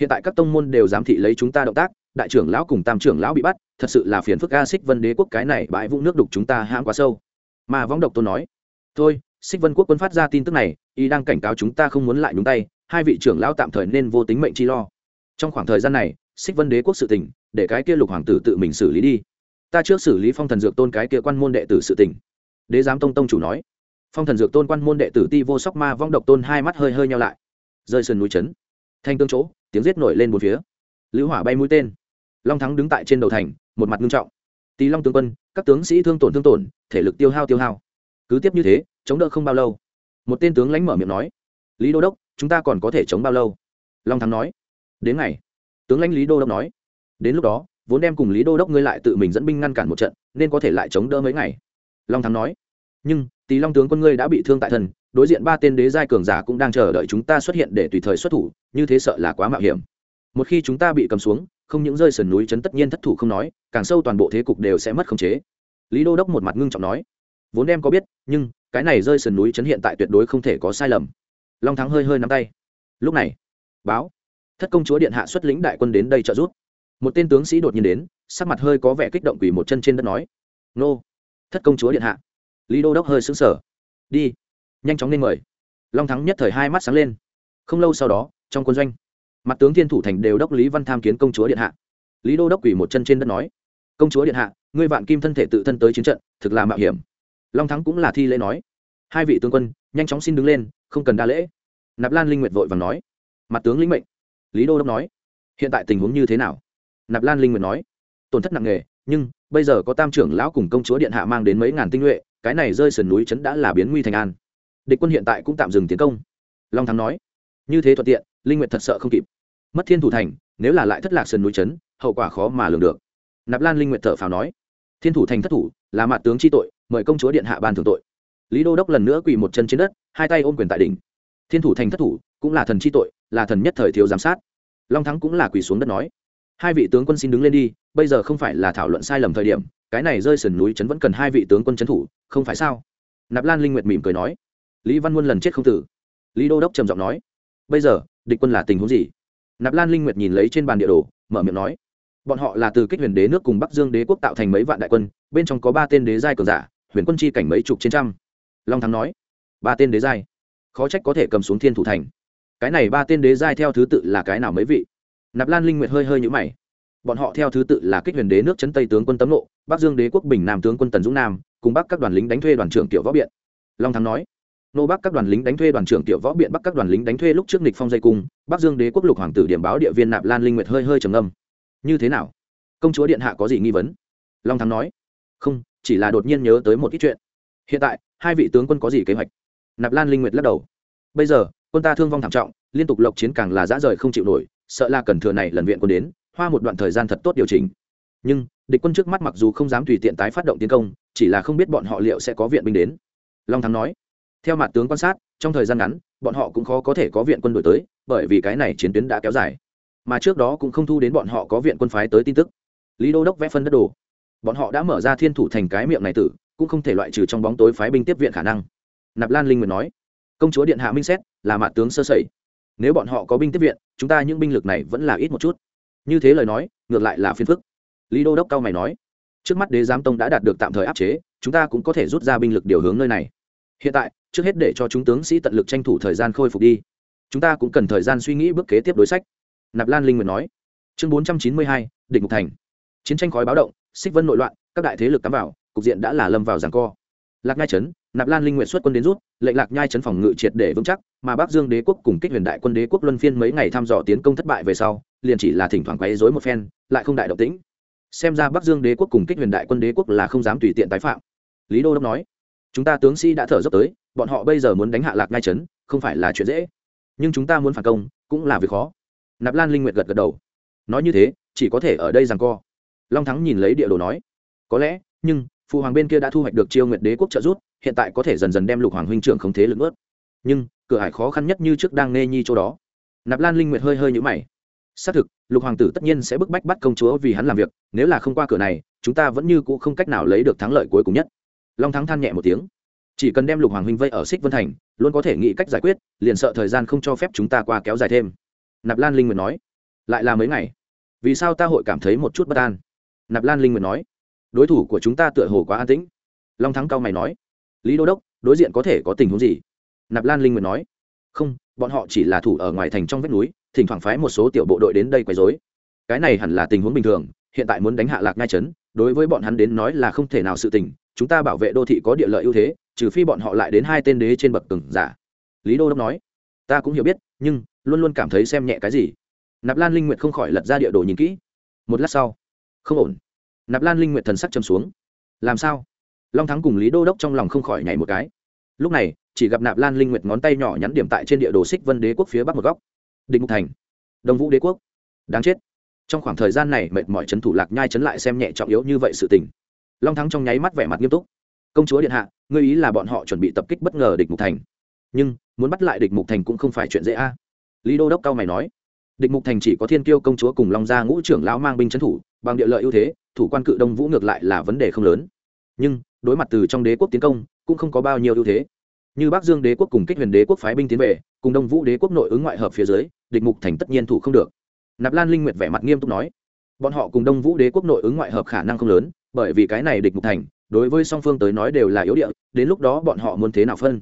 Hiện tại các tông môn đều giám thị lấy chúng ta động tác, đại trưởng lão cùng tam trưởng lão bị bắt, thật sự là phiền phức a xích vân đế quốc cái này bãi vũng nước đục chúng ta hãm quá sâu. Mà võng độc tôn nói, thôi xích vân quốc quân phát ra tin tức này y đang cảnh cáo chúng ta không muốn lại nhúng tay, hai vị trưởng lão tạm thời nên vô tính mệnh chi lo. Trong khoảng thời gian này xích vân đế quốc sự tỉnh để cái kia lục hoàng tử tự mình xử lý đi. Ta trước xử lý phong thần dược tôn cái kia quan môn đệ tử sự tỉnh đế giám tông tông chủ nói. Phong thần dược tôn quan môn đệ tử ti vô sóc ma vong độc tôn hai mắt hơi hơi nhau lại. Rơi sườn núi trấn thanh tương chỗ, tiếng giết nổi lên một phía. Lữ hỏa bay mũi tên. Long thắng đứng tại trên đầu thành, một mặt nghiêm trọng. Tỳ long tướng quân, các tướng sĩ thương tổn thương tổn, thể lực tiêu hao tiêu hao. Cứ tiếp như thế, chống đỡ không bao lâu một tên tướng lãnh mở miệng nói, lý đô đốc, chúng ta còn có thể chống bao lâu? Long thắng nói, đến ngày. Tướng lãnh lý đô đốc nói, đến lúc đó, vốn đem cùng lý đô đốc ngươi lại tự mình dẫn binh ngăn cản một trận, nên có thể lại chống đỡ mấy ngày. Long thắng nói, nhưng, tỳ long tướng quân ngươi đã bị thương tại thần đối diện ba tên đế giai cường giả cũng đang chờ đợi chúng ta xuất hiện để tùy thời xuất thủ, như thế sợ là quá mạo hiểm. Một khi chúng ta bị cầm xuống, không những rơi sườn núi chấn tất nhiên thất thủ không nói, càng sâu toàn bộ thế cục đều sẽ mất khống chế. Lý đô đốc một mặt ngưng trọng nói, vốn em có biết, nhưng cái này rơi sườn núi chấn hiện tại tuyệt đối không thể có sai lầm. Long thắng hơi hơi nắm tay. Lúc này, báo, thất công chúa điện hạ xuất lĩnh đại quân đến đây trợ giúp. Một tên tướng sĩ đột nhiên đến, sắc mặt hơi có vẻ kích động quỳ một chân trên đất nói, nô, thất công chúa điện hạ. Lý đô đốc hơi xứng sở đi, nhanh chóng lên mời. Long thắng nhất thời hai mắt sáng lên. Không lâu sau đó, trong quân doanh, mặt tướng thiên thủ thành đều đốc lý văn tham kiến công chúa điện hạ. Lý đô đốc quỳ một chân trên đất nói, công chúa điện hạ, ngươi vạn kim thân thể tự thân tới chiến trận, thực là mạo hiểm long thắng cũng là thi lễ nói. Hai vị tướng quân, nhanh chóng xin đứng lên, không cần đa lễ. Nạp lan linh nguyệt vội vàng nói. Mặt tướng lĩnh mệnh. Lý đô đốc nói. Hiện tại tình huống như thế nào? Nạp lan linh nguyệt nói. Tổn thất nặng nề, nhưng bây giờ có tam trưởng lão cùng công chúa điện hạ mang đến mấy ngàn tinh nhuệ, cái này rơi sườn núi trấn đã là biến nguy thành an. Địch quân hiện tại cũng tạm dừng tiến công. Long thắng nói. Như thế thuận tiện, linh nguyệt thật sợ không kịp. Mất thiên thủ thành, nếu là lại thất lạc sườn núi trấn, hậu quả khó mà lường được. Nạp lan linh nguyệt thở phào nói. Thiên thủ thành thất thủ, là mặt tướng chi tội mời công chúa điện hạ ban thưởng tội. Lý đô đốc lần nữa quỳ một chân trên đất, hai tay ôm quyền tại đỉnh. Thiên thủ thành thất thủ, cũng là thần chi tội, là thần nhất thời thiếu giám sát. Long thắng cũng là quỳ xuống đất nói, hai vị tướng quân xin đứng lên đi, bây giờ không phải là thảo luận sai lầm thời điểm, cái này rơi sườn núi trấn vẫn cần hai vị tướng quân trấn thủ, không phải sao? Nạp lan linh nguyệt mỉm cười nói, lý văn muôn lần chết không tử. Lý đô đốc trầm giọng nói, bây giờ, địch quân là tình huống gì? Nạp lan linh nguyệt nhìn lấy trên bàn địa đồ, mở miệng nói, bọn họ là từ kích huyền đế nước cùng bắc dương đế quốc tạo thành mấy vạn đại quân, bên trong có ba tên đế giai cường giả huyền quân chi cảnh mấy chục trên trăm. Long thắng nói ba tên đế giai khó trách có thể cầm xuống thiên thủ thành. Cái này ba tên đế giai theo thứ tự là cái nào mấy vị? Nạp lan linh nguyệt hơi hơi nhũ mày. Bọn họ theo thứ tự là kích huyền đế nước chấn tây tướng quân tấm Lộ, bắc dương đế quốc bình nam tướng quân tần dũng nam cùng bắc các đoàn lính đánh thuê đoàn trưởng tiểu võ biện. Long thắng nói nô bắc các đoàn lính đánh thuê đoàn trưởng tiểu võ biện bắc các đoàn lính đánh thuê lúc trước nịch phong dây cung bắc dương đế quốc lục hoàng tử điểm báo địa viên nạp lan linh nguyệt hơi hơi trầm ngâm. Như thế nào? Công chúa điện hạ có gì nghi vấn? Long thắng nói không chỉ là đột nhiên nhớ tới một ít chuyện. Hiện tại, hai vị tướng quân có gì kế hoạch? Nạp lan linh nguyệt lắc đầu. Bây giờ, quân ta thương vong thảm trọng, liên tục lộc chiến càng là dã rời không chịu nổi, sợ là cần thừa này lần viện quân đến, hoa một đoạn thời gian thật tốt điều chỉnh. Nhưng, địch quân trước mắt mặc dù không dám tùy tiện tái phát động tiến công, chỉ là không biết bọn họ liệu sẽ có viện binh đến. Long thắng nói, theo mặt tướng quan sát, trong thời gian ngắn, bọn họ cũng khó có thể có viện quân đổi tới, bởi vì cái này chiến tuyến đã kéo dài. Mà trước đó cũng không thu đến bọn họ có viện quân phái tới tin tức. Lý đô đốc vẽ phân đất đồ bọn họ đã mở ra thiên thủ thành cái miệng này tử, cũng không thể loại trừ trong bóng tối phái binh tiếp viện khả năng. Nạp lan linh nguyện nói, công chúa điện hạ minh xét là mạ tướng sơ sẩy. Nếu bọn họ có binh tiếp viện, chúng ta những binh lực này vẫn là ít một chút. Như thế lời nói, ngược lại là phiền phức. Lý đô đốc cao mày nói, trước mắt đế giám tông đã đạt được tạm thời áp chế, chúng ta cũng có thể rút ra binh lực điều hướng nơi này. Hiện tại, trước hết để cho chúng tướng sĩ tận lực tranh thủ thời gian khôi phục đi. Chúng ta cũng cần thời gian suy nghĩ bước kế tiếp đối sách. Nạp lan linh nguyện nói. Chương bốn trăm chín mươi hai định mục thành. Chiến tranh khói báo động xích vân nội loạn, các đại thế lực cắm vào, cục diện đã là lâm vào giằng co. Lạc nhai trấn, nạp lan linh nguyện xuất quân đến rút, lệnh lạc nhai trấn phòng ngự triệt để vững chắc, mà bắc dương đế quốc cùng kích huyền đại quân đế quốc luân phiên mấy ngày thăm dò tiến công thất bại về sau, liền chỉ là thỉnh thoảng quấy dối một phen, lại không đại động tĩnh. Xem ra bắc dương đế quốc cùng kích huyền đại quân đế quốc là không dám tùy tiện tái phạm. Lý đô đốc nói, chúng ta tướng sĩ đã thở dốc tới, bọn họ bây giờ muốn đánh hạ lạc ngai trấn, không phải là chuyện dễ. Nhưng chúng ta muốn phản công, cũng là việc khó. Nạp lan linh nguyệt gật gật đầu. Nói như thế, chỉ có thể ở đây rằng co long thắng nhìn lấy địa đồ nói, có lẽ, nhưng, phụ hoàng bên kia đã thu hoạch được chiêu nguyệt đế quốc trợ giúp, hiện tại có thể dần dần đem lục hoàng huynh trưởng không thế lực ướt. Nhưng, cửa hải khó khăn nhất như trước đang nê nhi chỗ đó. Nạp lan linh nguyệt hơi hơi nhũ mày. Xác thực, lục hoàng tử tất nhiên sẽ bức bách bắt công chúa vì hắn làm việc, nếu là không qua cửa này, chúng ta vẫn như cũ không cách nào lấy được thắng lợi cuối cùng nhất. Long thắng than nhẹ một tiếng. Chỉ cần đem lục hoàng huynh vây ở xích vân thành, luôn có thể nghĩ cách giải quyết, liền sợ thời gian không cho phép chúng ta qua kéo dài thêm. Nạp lan linh nguyệt nói. Lại là mấy ngày. Vì sao ta hội cảm thấy một chút bất an? Nạp lan linh nguyện nói, đối thủ của chúng ta tựa hồ quá an tĩnh. Long thắng cao mày nói, lý đô đốc, đối diện có thể có tình huống gì? Nạp lan linh nguyện nói, không, bọn họ chỉ là thủ ở ngoài thành trong vách núi, thỉnh thoảng phái một số tiểu bộ đội đến đây quấy rối. Cái này hẳn là tình huống bình thường, hiện tại muốn đánh hạ lạc ngai trấn, đối với bọn hắn đến nói là không thể nào sự tình, chúng ta bảo vệ đô thị có địa lợi ưu thế, trừ phi bọn họ lại đến hai tên đế trên bậc cừng giả. Lý đô đốc nói, ta cũng hiểu biết, nhưng luôn luôn cảm thấy xem nhẹ cái gì. Nạp lan linh nguyệt không khỏi lật ra địa đồ nhìn kỹ. Một lát sau không ổn. Nạp lan linh nguyệt thần sắc châm xuống. Làm sao? Long thắng cùng lý đô đốc trong lòng không khỏi nhảy một cái. Lúc này, chỉ gặp nạp lan linh nguyệt ngón tay nhỏ nhắn điểm tại trên địa đồ xích vân đế quốc phía bắc một góc. Định mục thành. Đông vũ đế quốc. Đáng chết. Trong khoảng thời gian này, mệt mỏi c thủ lạc nhai chấn lại xem nhẹ trọng yếu như vậy sự tình. Long thắng trong nháy mắt vẻ mặt nghiêm túc. Công chúa điện hạ, ngươi ý là bọn họ chuẩn bị tập kích bất ngờ địch mục thành. Nhưng, muốn bắt lại địch mục thành cũng không phải chuyện dễ a. Lý đô đốc cao mày nói địch mục thành chỉ có thiên kiêu công chúa cùng long gia ngũ trưởng lão mang binh trấn thủ, bằng địa lợi ưu thế, thủ quan cự đông vũ ngược lại là vấn đề không lớn. Nhưng, đối mặt từ trong đế quốc tiến công, cũng không có bao nhiêu ưu thế. Như bắc dương đế quốc cùng kích huyền đế quốc phái binh tiến về, cùng đông vũ đế quốc nội ứng ngoại hợp phía dưới, địch mục thành tất nhiên thủ không được. Nạp lan linh nguyệt vẻ mặt nghiêm túc nói, bọn họ cùng đông vũ đế quốc nội ứng ngoại hợp khả năng không lớn, bởi vì cái này địch mục thành, đối với song phương tới nói đều là yếu địa, đến lúc đó bọn họ muốn thế nào phân?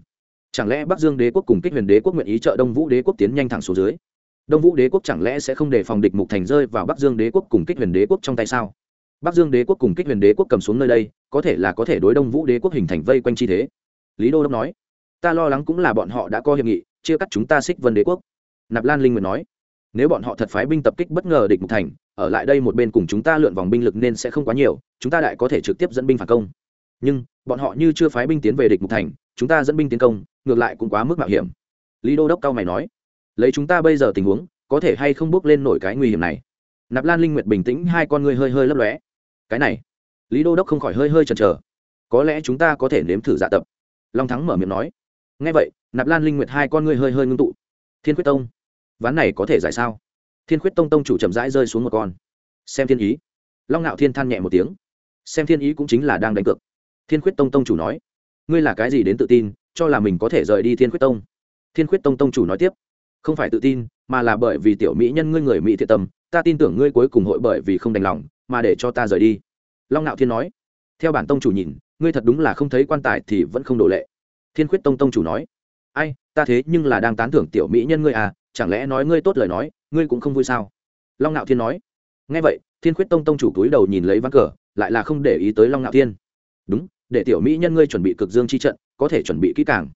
Chẳng lẽ bắc dương đế quốc cùng kích huyền đế quốc nguyện ý trợ đông vũ đế quốc tiến nhanh thẳng xuống dưới? Đông vũ đế quốc chẳng lẽ sẽ không để phòng địch mục thành rơi vào bắc dương đế quốc cùng kích huyền đế quốc trong tay sao? Bắc dương đế quốc cùng kích huyền đế quốc cầm xuống nơi đây, có thể là có thể đối đông vũ đế quốc hình thành vây quanh chi thế. Lý đô đốc nói, ta lo lắng cũng là bọn họ đã có hiệp nghị, chia cắt chúng ta xích vân đế quốc. Nạp lan linh nguyện nói, nếu bọn họ thật phái binh tập kích bất ngờ địch mục thành, ở lại đây một bên cùng chúng ta lượn vòng binh lực nên sẽ không quá nhiều, chúng ta đại có thể trực tiếp dẫn binh phản công. Nhưng, bọn họ như chưa phái binh tiến về địch mục thành, chúng ta dẫn binh tiến công, ngược lại cũng quá mức mạo hiểm. Lý đô đốc cao mày nói lấy chúng ta bây giờ tình huống, có thể hay không bước lên nổi cái nguy hiểm này? Nạp lan linh nguyệt bình tĩnh, hai con ngươi hơi hơi lấp lóe. Cái này, lý đô đốc không khỏi hơi hơi chần chờ. Có lẽ chúng ta có thể nếm thử dạ tập. Long thắng mở miệng nói. Ngay vậy, nạp lan linh nguyệt hai con ngươi hơi hơi ngưng tụ. Thiên quyết tông, ván này có thể giải sao? Thiên quyết tông tông chủ chậm rãi rơi xuống một con. Xem thiên ý. Long ngạo thiên than nhẹ một tiếng. Xem thiên ý cũng chính là đang đánh cược. Thiên quyết tông tông chủ nói. Ngươi là cái gì đến tự tin, cho là mình có thể rời đi thiên quyết tông? Thiên quyết tông tông chủ nói tiếp không phải tự tin, mà là bởi vì tiểu mỹ nhân ngươi người mỹ thiện tâm, ta tin tưởng ngươi cuối cùng hội bởi vì không đành lòng, mà để cho ta rời đi. Long ngạo thiên nói. Theo bản tông chủ nhìn, ngươi thật đúng là không thấy quan tài thì vẫn không đổ lệ. Thiên khuyết tông tông chủ nói. Ai, ta thế nhưng là đang tán thưởng tiểu mỹ nhân ngươi à chẳng lẽ nói ngươi tốt lời nói, ngươi cũng không vui sao? Long ngạo thiên nói. Ngay vậy, thiên khuyết tông tông chủ cúi đầu nhìn lấy ván cờ, lại là không để ý tới long ngạo thiên. Đúng, để tiểu mỹ nhân ngươi chuẩn bị cực dương chi trận, có thể chuẩn bị kỹ càng.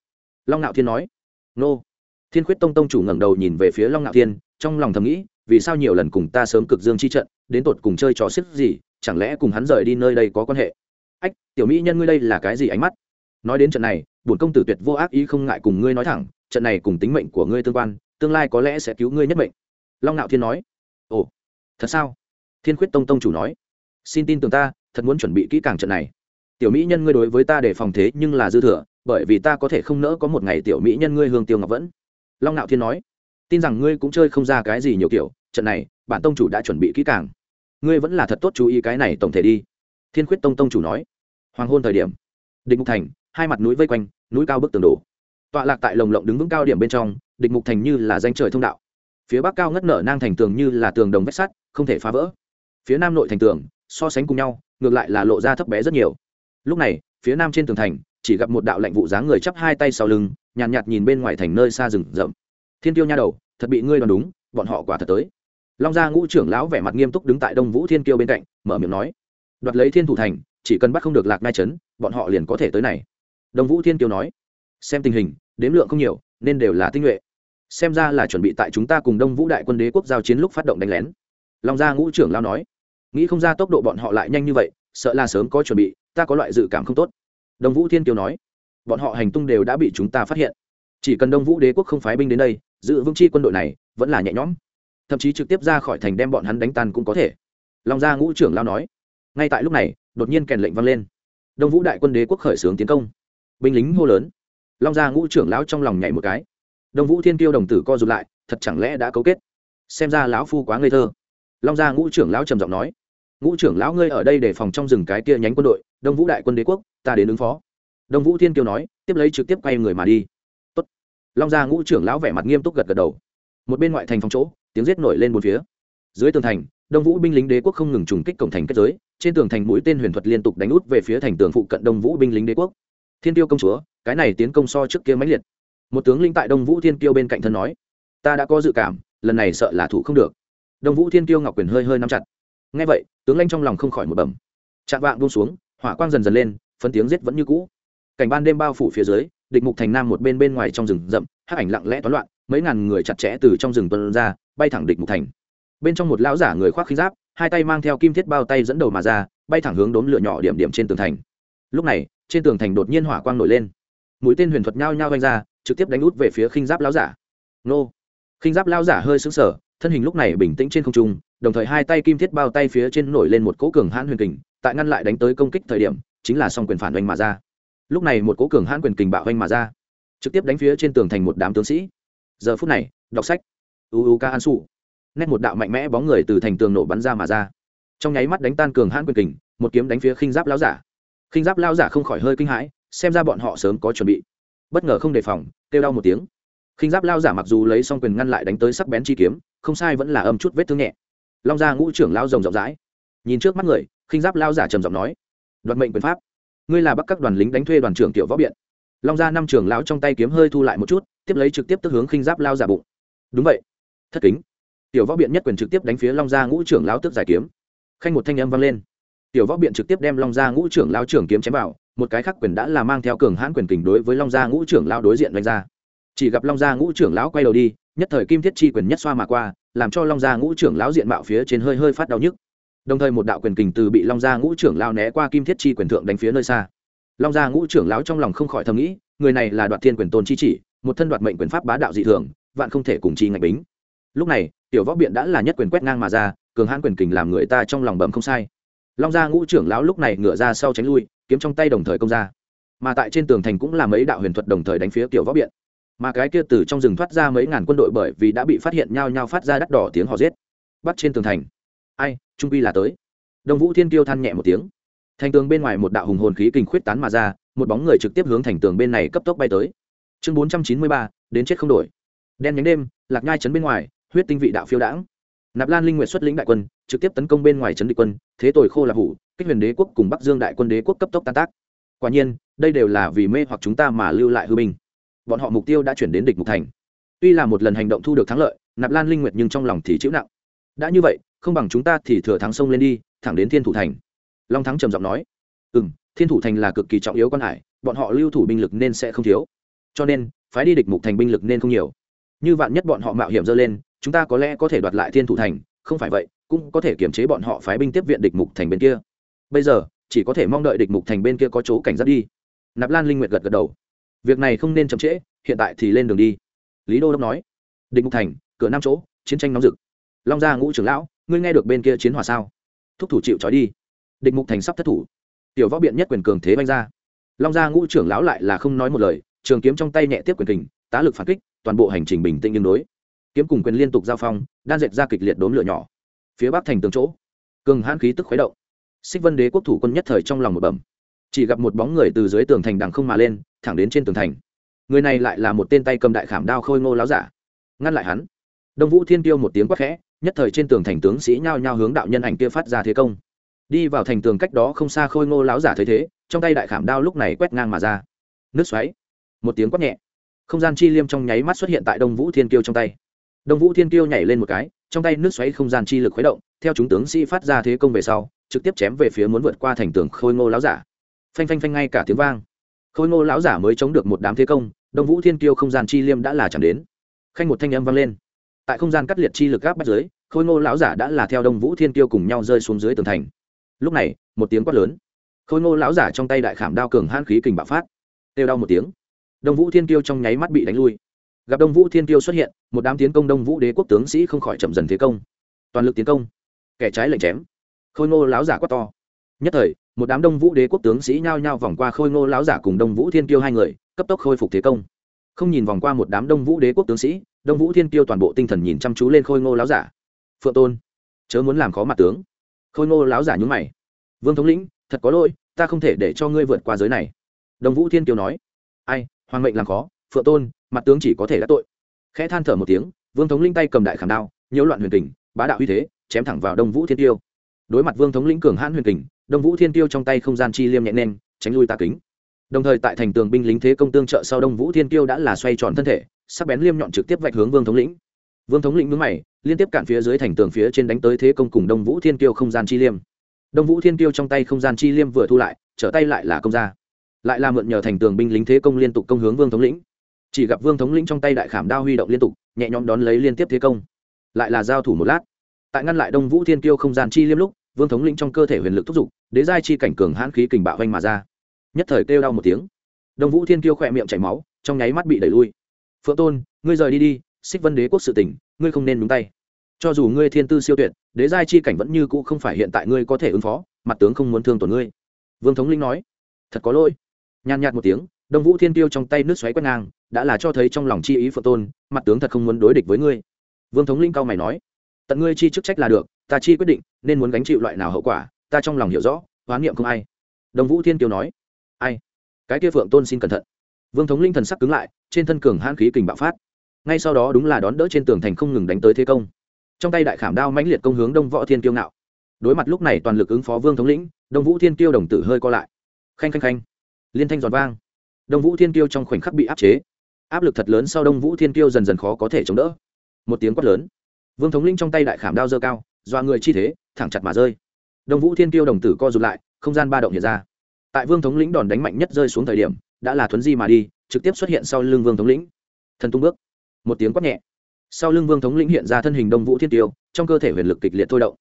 Long ngạo thiên nói. Nô thiên khuyết tông tông chủ ngẩng đầu nhìn về phía long ngạo thiên, trong lòng thầm nghĩ, vì sao nhiều lần cùng ta sớm cực dương chi trận, đến tột cùng chơi trò xếp gì, chẳng lẽ cùng hắn rời đi nơi đây có quan hệ? Ách, tiểu mỹ nhân ngươi đây là cái gì ánh mắt? Nói đến trận này, bổn công tử tuyệt vô ác ý không ngại cùng ngươi nói thẳng, trận này cùng tính mệnh của ngươi tương quan, tương lai có lẽ sẽ cứu ngươi nhất mệnh. Long nạo thiên nói. Ồ, thật sao? Thiên khuyết tông tông chủ nói. Xin tin tưởng ta, thật muốn chuẩn bị kỹ càng trận này. Tiểu mỹ nhân ngươi đối với ta để phòng thế nhưng là dư thừa, bởi vì ta có thể không nỡ có một ngày tiểu mỹ nhân ngươi hương tiêu ngọc vẫn long nạo thiên nói, tin rằng ngươi cũng chơi không ra cái gì nhiều kiểu, trận này, bản tông chủ đã chuẩn bị kỹ càng. Ngươi vẫn là thật tốt chú ý cái này tổng thể đi. Thiên khuyết tông tông chủ nói, hoàng hôn thời điểm, địch mục thành, hai mặt núi vây quanh, núi cao bức tường đổ. Tọa lạc tại lồng lộng đứng vững cao điểm bên trong, địch mục thành như là danh trời thông đạo. Phía bắc cao ngất nở nang thành tường như là tường đồng vách sắt, không thể phá vỡ. Phía nam nội thành tường, so sánh cùng nhau, ngược lại là lộ ra thấp bé rất nhiều. Lúc này, phía nam trên tường thành chỉ gặp một đạo lệnh vụ dáng người chắp hai tay sau lưng nhàn nhạt, nhạt nhìn bên ngoài thành nơi xa rừng rậm. Thiên tiêu nha đầu thật bị ngươi đoán đúng bọn họ quả thật tới. Long gia ngũ trưởng lão vẻ mặt nghiêm túc đứng tại đông vũ thiên kiêu bên cạnh mở miệng nói đoạt lấy thiên thủ thành chỉ cần bắt không được lạc nai trấn bọn họ liền có thể tới này. Đông vũ thiên kiêu nói xem tình hình đếm lượng không nhiều nên đều là tinh nhuệ. Xem ra là chuẩn bị tại chúng ta cùng đông vũ đại quân đế quốc giao chiến lúc phát động đánh lén. Long gia ngũ trưởng lão nói nghĩ không ra tốc độ bọn họ lại nhanh như vậy sợ là sớm có chuẩn bị ta có loại dự cảm không tốt đông vũ thiên kiều nói, bọn họ hành tung đều đã bị chúng ta phát hiện. Chỉ cần đông vũ đế quốc không phái binh đến đây, giữ vững chi quân đội này, vẫn là nhẹ nhõm. Thậm chí trực tiếp ra khỏi thành đem bọn hắn đánh tan cũng có thể. Long gia ngũ trưởng lao nói, ngay tại lúc này, đột nhiên kèn lệnh vang lên. Đông vũ đại quân đế quốc khởi xướng tiến công. Binh lính hô lớn. Long gia ngũ trưởng lão trong lòng nhảy một cái. Đông vũ thiên tiêu đồng tử co rụt lại, thật chẳng lẽ đã cấu kết? Xem ra lão phu quá ngây thơ. Long gia ngũ trưởng lão trầm giọng nói, ngũ trưởng lão, ngươi ở đây để phòng trong rừng cái kia nhánh quân đội đông vũ đại quân đế quốc, ta đến ứng phó. Đông vũ thiên kiêu nói, tiếp lấy trực tiếp quay người mà đi. Tốt. long gia ngũ trưởng lão vẻ mặt nghiêm túc gật gật đầu. Một bên ngoại thành phòng chỗ, tiếng giết nổi lên bốn phía. Dưới tường thành, đông vũ binh lính đế quốc không ngừng trùng kích cổng thành kết giới, trên tường thành mũi tên huyền thuật liên tục đánh út về phía thành tường phụ cận đông vũ binh lính đế quốc. Thiên tiêu công chúa, cái này tiến công so trước kia mãnh liệt. Một tướng linh tại đông vũ thiên Tiêu bên cạnh thân nói, ta đã có dự cảm, lần này sợ là thủ không được. Đông vũ thiên Tiêu ngọc quyền hơi hơi nắm chặt. Ngay vậy, tướng lanh trong lòng không khỏi một bẩm. Chạm vạng buông xuống hỏa quang dần dần lên phân tiếng giết vẫn như cũ. Cảnh ban đêm bao phủ phía dưới, địch mục thành nam một bên bên ngoài trong rừng rậm, hắc ảnh lặng lẽ toán loạn, mấy ngàn người chặt chẽ từ trong rừng tuân ra, bay thẳng địch mục thành. Bên trong một lão giả người khoác khí giáp, hai tay mang theo kim thiết bao tay dẫn đầu mà ra, bay thẳng hướng đốn lửa nhỏ điểm điểm trên tường thành. Lúc này, trên tường thành đột nhiên hỏa quang nổi lên. Mũi tên huyền thuật nhao nhao vanh ra, trực tiếp đánh út về phía khinh giáp lão giả. Nô! Khinh giáp lão giả hơi sững sờ, thân hình lúc này bình tĩnh trên không trung đồng thời hai tay kim thiết bao tay phía trên nổi lên một cỗ cường hãn huyền kình, tại ngăn lại đánh tới công kích thời điểm, chính là song quyền phản oanh mà ra. Lúc này một cỗ cường hãn quyền kình bạo oanh mà ra, trực tiếp đánh phía trên tường thành một đám tướng sĩ. Giờ phút này, đọc sách. Uu ca an su. Nét một đạo mạnh mẽ bóng người từ thành tường nổ bắn ra mà ra. Trong nháy mắt đánh tan cường hãn quyền kình, một kiếm đánh phía khinh giáp lão giả. Khinh giáp lão giả không khỏi hơi kinh hãi, xem ra bọn họ sớm có chuẩn bị. Bất ngờ không đề phòng, kêu đau một tiếng. Khinh giáp lao giả mặc dù lấy xong quyền ngăn lại đánh tới sắc bén chi kiếm, không sai vẫn là âm chút vết thương nhẹ long gia ngũ trưởng lao rồng rộng rãi. Nhìn trước mắt người, khinh giáp lao giả trầm giọng nói, đoạt mệnh quyền pháp. Ngươi là bắc các đoàn lính đánh thuê đoàn trưởng tiểu võ biện. Long gia năm trưởng lão trong tay kiếm hơi thu lại một chút, tiếp lấy trực tiếp tức hướng khinh giáp lao giả bụng. Đúng vậy. Thất kính. Tiểu võ biện nhất quyền trực tiếp đánh phía long gia ngũ trưởng lão tức giải kiếm. Khanh một thanh âm vang lên. Tiểu võ biện trực tiếp đem long gia ngũ trưởng lão trưởng kiếm chém vào, một cái khác quyền đã là mang theo cường hãn quyền kình đối với long gia ngũ trưởng lão đối diện đánh ra. Chỉ gặp long gia ngũ trưởng lão quay đầu đi, nhất thời kim thiết chi quyền nhất xoa mà qua làm cho long gia ngũ trưởng lão diện mạo phía trên hơi hơi phát đau nhức. Đồng thời một đạo quyền kình từ bị long gia ngũ trưởng lao né qua kim thiết chi quyền thượng đánh phía nơi xa. Long gia ngũ trưởng lão trong lòng không khỏi thầm nghĩ, người này là đoạt thiên quyền tôn chi chỉ, một thân đoạt mệnh quyền pháp bá đạo dị thường, vạn không thể cùng chi ngạch bính. Lúc này, tiểu võ biện đã là nhất quyền quét ngang mà ra, cường hãn quyền kình làm người ta trong lòng bầm không sai. Long gia ngũ trưởng lão lúc này ngửa ra sau tránh lui, kiếm trong tay đồng thời công ra. Mà tại trên tường thành cũng là mấy đạo huyền thuật đồng thời đánh phía tiểu võ biện mà cái kia từ trong rừng thoát ra mấy ngàn quân đội bởi vì đã bị phát hiện nhao nhao phát ra đắt đỏ tiếng họ giết. Bắt trên tường thành. Ai, trung quy là tới. Đông vũ thiên kiêu than nhẹ một tiếng. Thành tường bên ngoài một đạo hùng hồn khí kinh khuyết tán mà ra, một bóng người trực tiếp hướng thành tường bên này cấp tốc bay tới. Chương bốn trăm chín mươi ba, đến chết không đổi. Đen nhánh đêm, lạc nhai chấn bên ngoài, huyết tinh vị đạo phiêu đãng. Nạp lan linh nguyện xuất lĩnh đại quân, trực tiếp tấn công bên ngoài trấn địch quân, thế tội khô là hủ, kích huyền đế quốc cùng bắc dương đại quân đế quốc cấp tốc tan tác. Quả nhiên, đây đều là vì mê hoặc chúng ta mà lưu lại hư binh bọn họ mục tiêu đã chuyển đến địch mục thành. Tuy là một lần hành động thu được thắng lợi, nạp lan linh nguyệt nhưng trong lòng thì chịu nặng. Đã như vậy, không bằng chúng ta thì thừa thắng sông lên đi, thẳng đến thiên thủ thành. Long thắng trầm giọng nói. Ừ m thiên thủ thành là cực kỳ trọng yếu quan hải, bọn họ lưu thủ binh lực nên sẽ không thiếu. Cho nên, phái đi địch mục thành binh lực nên không nhiều. Như vạn nhất bọn họ mạo hiểm dơ lên, chúng ta có lẽ có thể đoạt lại thiên thủ thành, không phải vậy, cũng có thể kiềm chế bọn họ phái binh tiếp viện địch mục thành bên kia. Bây giờ, chỉ có thể mong đợi địch mục thành bên kia có chỗ cảnh giác đi. Nạp lan linh nguyệt gật gật đầu việc này không nên chậm trễ, hiện tại thì lên đường đi. Lý đô đốc nói. Địch mục thành, cửa năm chỗ, chiến tranh nóng rực. Long gia ngũ trưởng lão, ngươi nghe được bên kia chiến hòa sao? Thúc thủ chịu trói đi. Địch mục thành sắp thất thủ. Tiểu võ biện nhất quyền cường thế banh ra. Long gia ngũ trưởng lão lại là không nói một lời, trường kiếm trong tay nhẹ tiếp quyền kình, tá lực phản kích, toàn bộ hành trình bình tĩnh nhưng đối. Kiếm cùng quyền liên tục giao phong, đan dệt ra kịch liệt đốn lửa nhỏ. Phía bắc thành tường chỗ, cường hãn khí tức khuấy động. Xích vân đế quốc thủ quân nhất thời trong lòng một bẩm. Chỉ gặp một bóng người từ dưới tường thành đằng không mà lên thẳng đến trên tường thành. Người này lại là một tên tay cầm đại khảm đao khôi ngô láo giả. Ngăn lại hắn. Đông vũ thiên tiêu một tiếng quát khẽ, nhất thời trên tường thành tướng sĩ nhao nhao hướng đạo nhân ảnh kia phát ra thế công. Đi vào thành tường cách đó không xa khôi ngô láo giả thấy thế, trong tay đại khảm đao lúc này quét ngang mà ra. Nước xoáy. Một tiếng quát nhẹ. Không gian chi liêm trong nháy mắt xuất hiện tại đông vũ thiên Tiêu trong tay. Đông vũ thiên Tiêu nhảy lên một cái, trong tay nước xoáy không gian chi lực khuấy động, theo chúng tướng sĩ phát ra thế công về sau, trực tiếp chém về phía muốn vượt qua thành tường khôi ngô láo giả. Phanh phanh phanh ngay cả tiếng vang khôi ngô lão giả mới chống được một đám thế công, đông vũ thiên kiêu không gian chi liêm đã là chẳng đến. Khanh một thanh âm vang lên. Tại không gian cắt liệt chi lực gáp bắt dưới, khôi ngô lão giả đã là theo đông vũ thiên kiêu cùng nhau rơi xuống dưới tường thành. Lúc này, một tiếng quát lớn. Khôi ngô lão giả trong tay đại khảm đao cường hãn khí kình bạo phát. Têu đau một tiếng. Đông vũ thiên kiêu trong nháy mắt bị đánh lui. Gặp đông vũ thiên kiêu xuất hiện, một đám tiến công đông vũ đế quốc tướng sĩ không khỏi chậm dần thế công. Toàn lực tiến công. Kẻ trái lệnh chém. Khôi ngô lão giả quát to nhất thời, một đám đông vũ đế quốc tướng sĩ nhao nhao vòng qua khôi ngô lão giả cùng đông vũ thiên kiêu hai người, cấp tốc khôi phục thế công. Không nhìn vòng qua một đám đông vũ đế quốc tướng sĩ, đông vũ thiên tiêu toàn bộ tinh thần nhìn chăm chú lên khôi ngô láo giả. Phượng tôn, chớ muốn làm khó mặt tướng. Khôi ngô láo giả nhúng mày. Vương thống lĩnh, thật có lỗi, ta không thể để cho ngươi vượt qua giới này. Đông vũ thiên tiêu nói. Ai, hoàng mệnh làm khó, phượng tôn, mặt tướng chỉ có thể đã tội. Khẽ than thở một tiếng, vương thống linh tay cầm đại khảm đao, nhiễu loạn huyền kình, bá đạo uy thế, chém thẳng vào đông vũ thiên tiêu đối mặt vương thống lĩnh cường hãn huyền kình, đông vũ thiên tiêu trong tay không gian chi liêm nhẹ nên tránh lui tà kính. Đồng thời tại thành tường binh lính thế công tương trợ sau đông vũ thiên tiêu đã là xoay tròn thân thể, sắc bén liêm nhọn trực tiếp vạch hướng vương thống lĩnh. Vương thống lĩnh mướn mày, liên tiếp cản phía dưới thành tường phía trên đánh tới thế công cùng đông vũ thiên tiêu không gian chi liêm. Đông vũ thiên tiêu trong tay không gian chi liêm vừa thu lại, trở tay lại là công ra lại là mượn nhờ thành tường binh lính thế công liên tục công hướng vương thống lĩnh. Chỉ gặp vương thống lĩnh trong tay đại khảm đao huy động liên tục, nhẹ nhõm đón lấy liên tiếp thế công. Lại là giao thủ một lát tại ngăn lại đông vũ thiên tiêu không gian chi liêm lúc, vương thống lĩnh trong cơ thể huyền lực thúc giục, đế giai chi cảnh cường hãn khí kình bạo vanh mà ra. Nhất thời kêu đau một tiếng. Đông vũ thiên tiêu khỏe miệng chảy máu, trong nháy mắt bị đẩy lui. Phượng tôn, ngươi rời đi đi, xích vân đế quốc sự tỉnh, ngươi không nên đúng tay. Cho dù ngươi thiên tư siêu tuyệt, đế giai chi cảnh vẫn như cũ không phải hiện tại ngươi có thể ứng phó, mặt tướng không muốn thương tổn ngươi. Vương thống linh nói. Thật có lỗi. Nhàn nhạt một tiếng, đông vũ thiên tiêu trong tay nước xoáy quét ngang, đã là cho thấy trong lòng chi ý phượng tôn, mặt tướng thật không muốn đối địch với ngươi. Vương thống linh cao mày nói tận ngươi chi chức trách là được, ta chi quyết định, nên muốn gánh chịu loại nào hậu quả, ta trong lòng hiểu rõ hoán niệm không ai. Đông vũ thiên tiêu nói. Ai? Cái kia phượng tôn xin cẩn thận. Vương thống linh thần sắc cứng lại, trên thân cường hãn khí kình bạo phát. Ngay sau đó đúng là đón đỡ trên tường thành không ngừng đánh tới thế công. Trong tay đại khảm đao mãnh liệt công hướng đông võ thiên kiêu ngạo đối mặt lúc này toàn lực ứng phó vương thống lĩnh, đông vũ thiên kiêu đồng tử hơi co lại. Khanh khanh khanh. Liên thanh giòn vang. Đông vũ thiên kiêu trong khoảnh khắc bị áp chế. Áp lực thật lớn sau đông vũ thiên kiêu dần dần khó có thể chống đỡ. Một tiếng quát lớn vương thống linh trong tay đại khảm đao dơ cao doa người chi thế, thẳng chặt mà rơi. Đông vũ thiên tiêu đồng tử co rụt lại, không gian ba động hiện ra. Tại vương thống lĩnh đòn đánh mạnh nhất rơi xuống thời điểm, đã là thuấn di mà đi, trực tiếp xuất hiện sau lưng vương thống lĩnh. Thần tung bước. Một tiếng quát nhẹ. Sau lưng vương thống lĩnh hiện ra thân hình đông vũ thiên tiêu trong cơ thể huyền lực kịch liệt thôi động.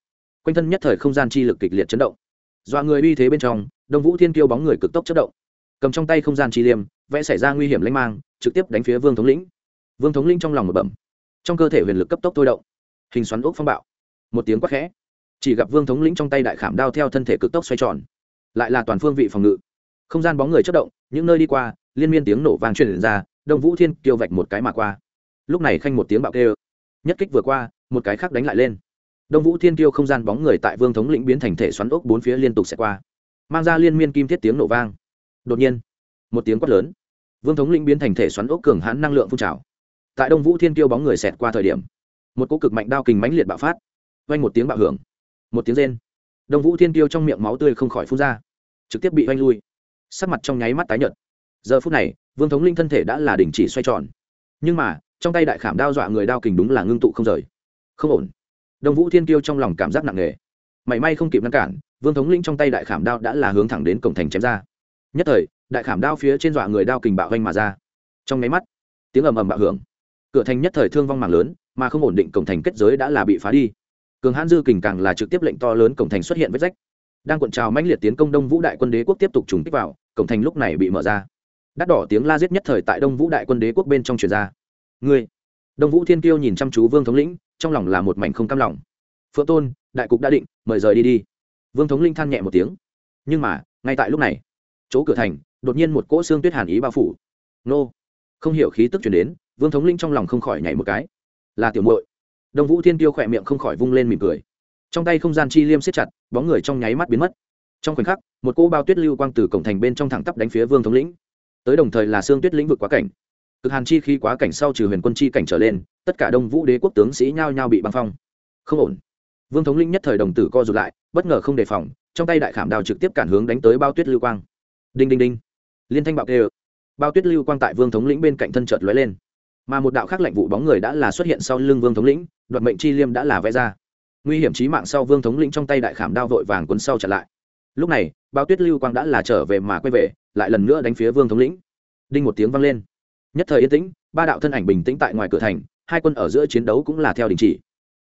Quanh thân nhất thời không gian chi lực kịch liệt chấn động. Dọa người uy thế bên trong, đông vũ thiên tiêu bóng người cực tốc chất động. Cầm trong tay không gian chi liêm, vẽ xảy ra nguy hiểm lanh mang, trực tiếp đánh phía vương thống lĩnh. Vương thống lĩnh trong lòng một bẩm. Trong cơ thể huyền lực cấp tốc thôi động hình xoắn ốc phong bạo. Một tiếng quát khẽ. Chỉ gặp vương thống lĩnh trong tay đại khảm đao theo thân thể cực tốc xoay tròn. Lại là toàn phương vị phòng ngự. Không gian bóng người chất động, những nơi đi qua, liên miên tiếng nổ vang truyền ra, đông vũ thiên kiêu vạch một cái mà qua. Lúc này khanh một tiếng bạo kêu. Nhất kích vừa qua, một cái khác đánh lại lên. Đông vũ thiên kiêu không gian bóng người tại vương thống lĩnh biến thành thể xoắn ốc bốn phía liên tục xẹt qua. Mang ra liên miên kim thiết tiếng nổ vang. Đột nhiên, một tiếng quát lớn. Vương thống lĩnh biến thành thể xoắn ốc cường hãn năng lượng phun trào. Tại đông vũ thiên kiêu bóng người xẹt qua thời điểm một cỗ cực mạnh đao kình mãnh liệt bạo phát, vang một tiếng bạo hưởng, một tiếng rên. Đông vũ thiên tiêu trong miệng máu tươi không khỏi phun ra, trực tiếp bị vanh lui, sắc mặt trong nháy mắt tái nhợt. Giờ phút này, vương thống linh thân thể đã là đình chỉ xoay tròn, nhưng mà, trong tay đại khảm đao dọa người đao kình đúng là ngưng tụ không rời. Không ổn. Đông vũ thiên tiêu trong lòng cảm giác nặng nề. Mảy may không kịp ngăn cản, vương thống linh trong tay đại khảm đao đã là hướng thẳng đến cổng thành chém ra. Nhất thời, đại khảm đao phía trên dọa người đao kình bạo vanh mà ra. Trong nháy mắt, tiếng ầm ầm bạo hưởng cửa thành nhất thời thương vong mạng lớn, mà không ổn định cổng thành kết giới đã là bị phá đi. Cường hãn dư kình càng là trực tiếp lệnh to lớn cổng thành xuất hiện vết rách. Đang cuộn trào mãnh liệt tiến công đông vũ đại quân đế quốc tiếp tục trùng kích vào, cổng thành lúc này bị mở ra. Đắt đỏ tiếng la giết nhất thời tại đông vũ đại quân đế quốc bên trong truyền ra. Người. đông vũ thiên kiêu nhìn chăm chú vương thống lĩnh, trong lòng là một mảnh không cam lòng. Phượng tôn, đại cục đã định, mời rời đi đi. Vương thống linh than nhẹ một tiếng. Nhưng mà, ngay tại lúc này, chỗ cửa thành, đột nhiên một cỗ xương tuyết hàn ý bao phủ. Nô! Không hiểu khí tức chuyển đến vương thống linh trong lòng không khỏi nhảy một cái. Là tiểu muội. Đông vũ thiên tiêu khỏe miệng không khỏi vung lên mỉm cười. Trong tay không gian chi liêm siết chặt, bóng người trong nháy mắt biến mất. Trong khoảnh khắc, một cô bao tuyết lưu quang từ cổng thành bên trong thẳng tắp đánh phía vương thống lĩnh tới đồng thời là xương tuyết lĩnh vực quá cảnh. Cực hàn chi khi quá cảnh sau trừ huyền quân chi cảnh trở lên, tất cả đông vũ đế quốc tướng sĩ nhao nhao bị băng phong. Không ổn. Vương thống linh nhất thời đồng tử co rụt lại, bất ngờ không đề phòng, trong tay đại khảm đào trực tiếp cản hướng đánh tới bao tuyết lưu quang. Đinh đinh đinh. Liên thanh bạo kê bao tuyết lưu quang tại vương thống lĩnh bên cạnh thân chợt lóe lên mà một đạo khác lệnh vụ bóng người đã là xuất hiện sau lưng vương thống lĩnh, đoạt mệnh chi liêm đã là vẽ ra. Nguy hiểm trí mạng sau vương thống lĩnh trong tay đại khảm đao vội vàng cuốn sau chặn lại. Lúc này bao tuyết lưu quang đã là trở về mà quay về, lại lần nữa đánh phía vương thống lĩnh. Đinh một tiếng vang lên. Nhất thời yên tĩnh, ba đạo thân ảnh bình tĩnh tại ngoài cửa thành, hai quân ở giữa chiến đấu cũng là theo đình chỉ.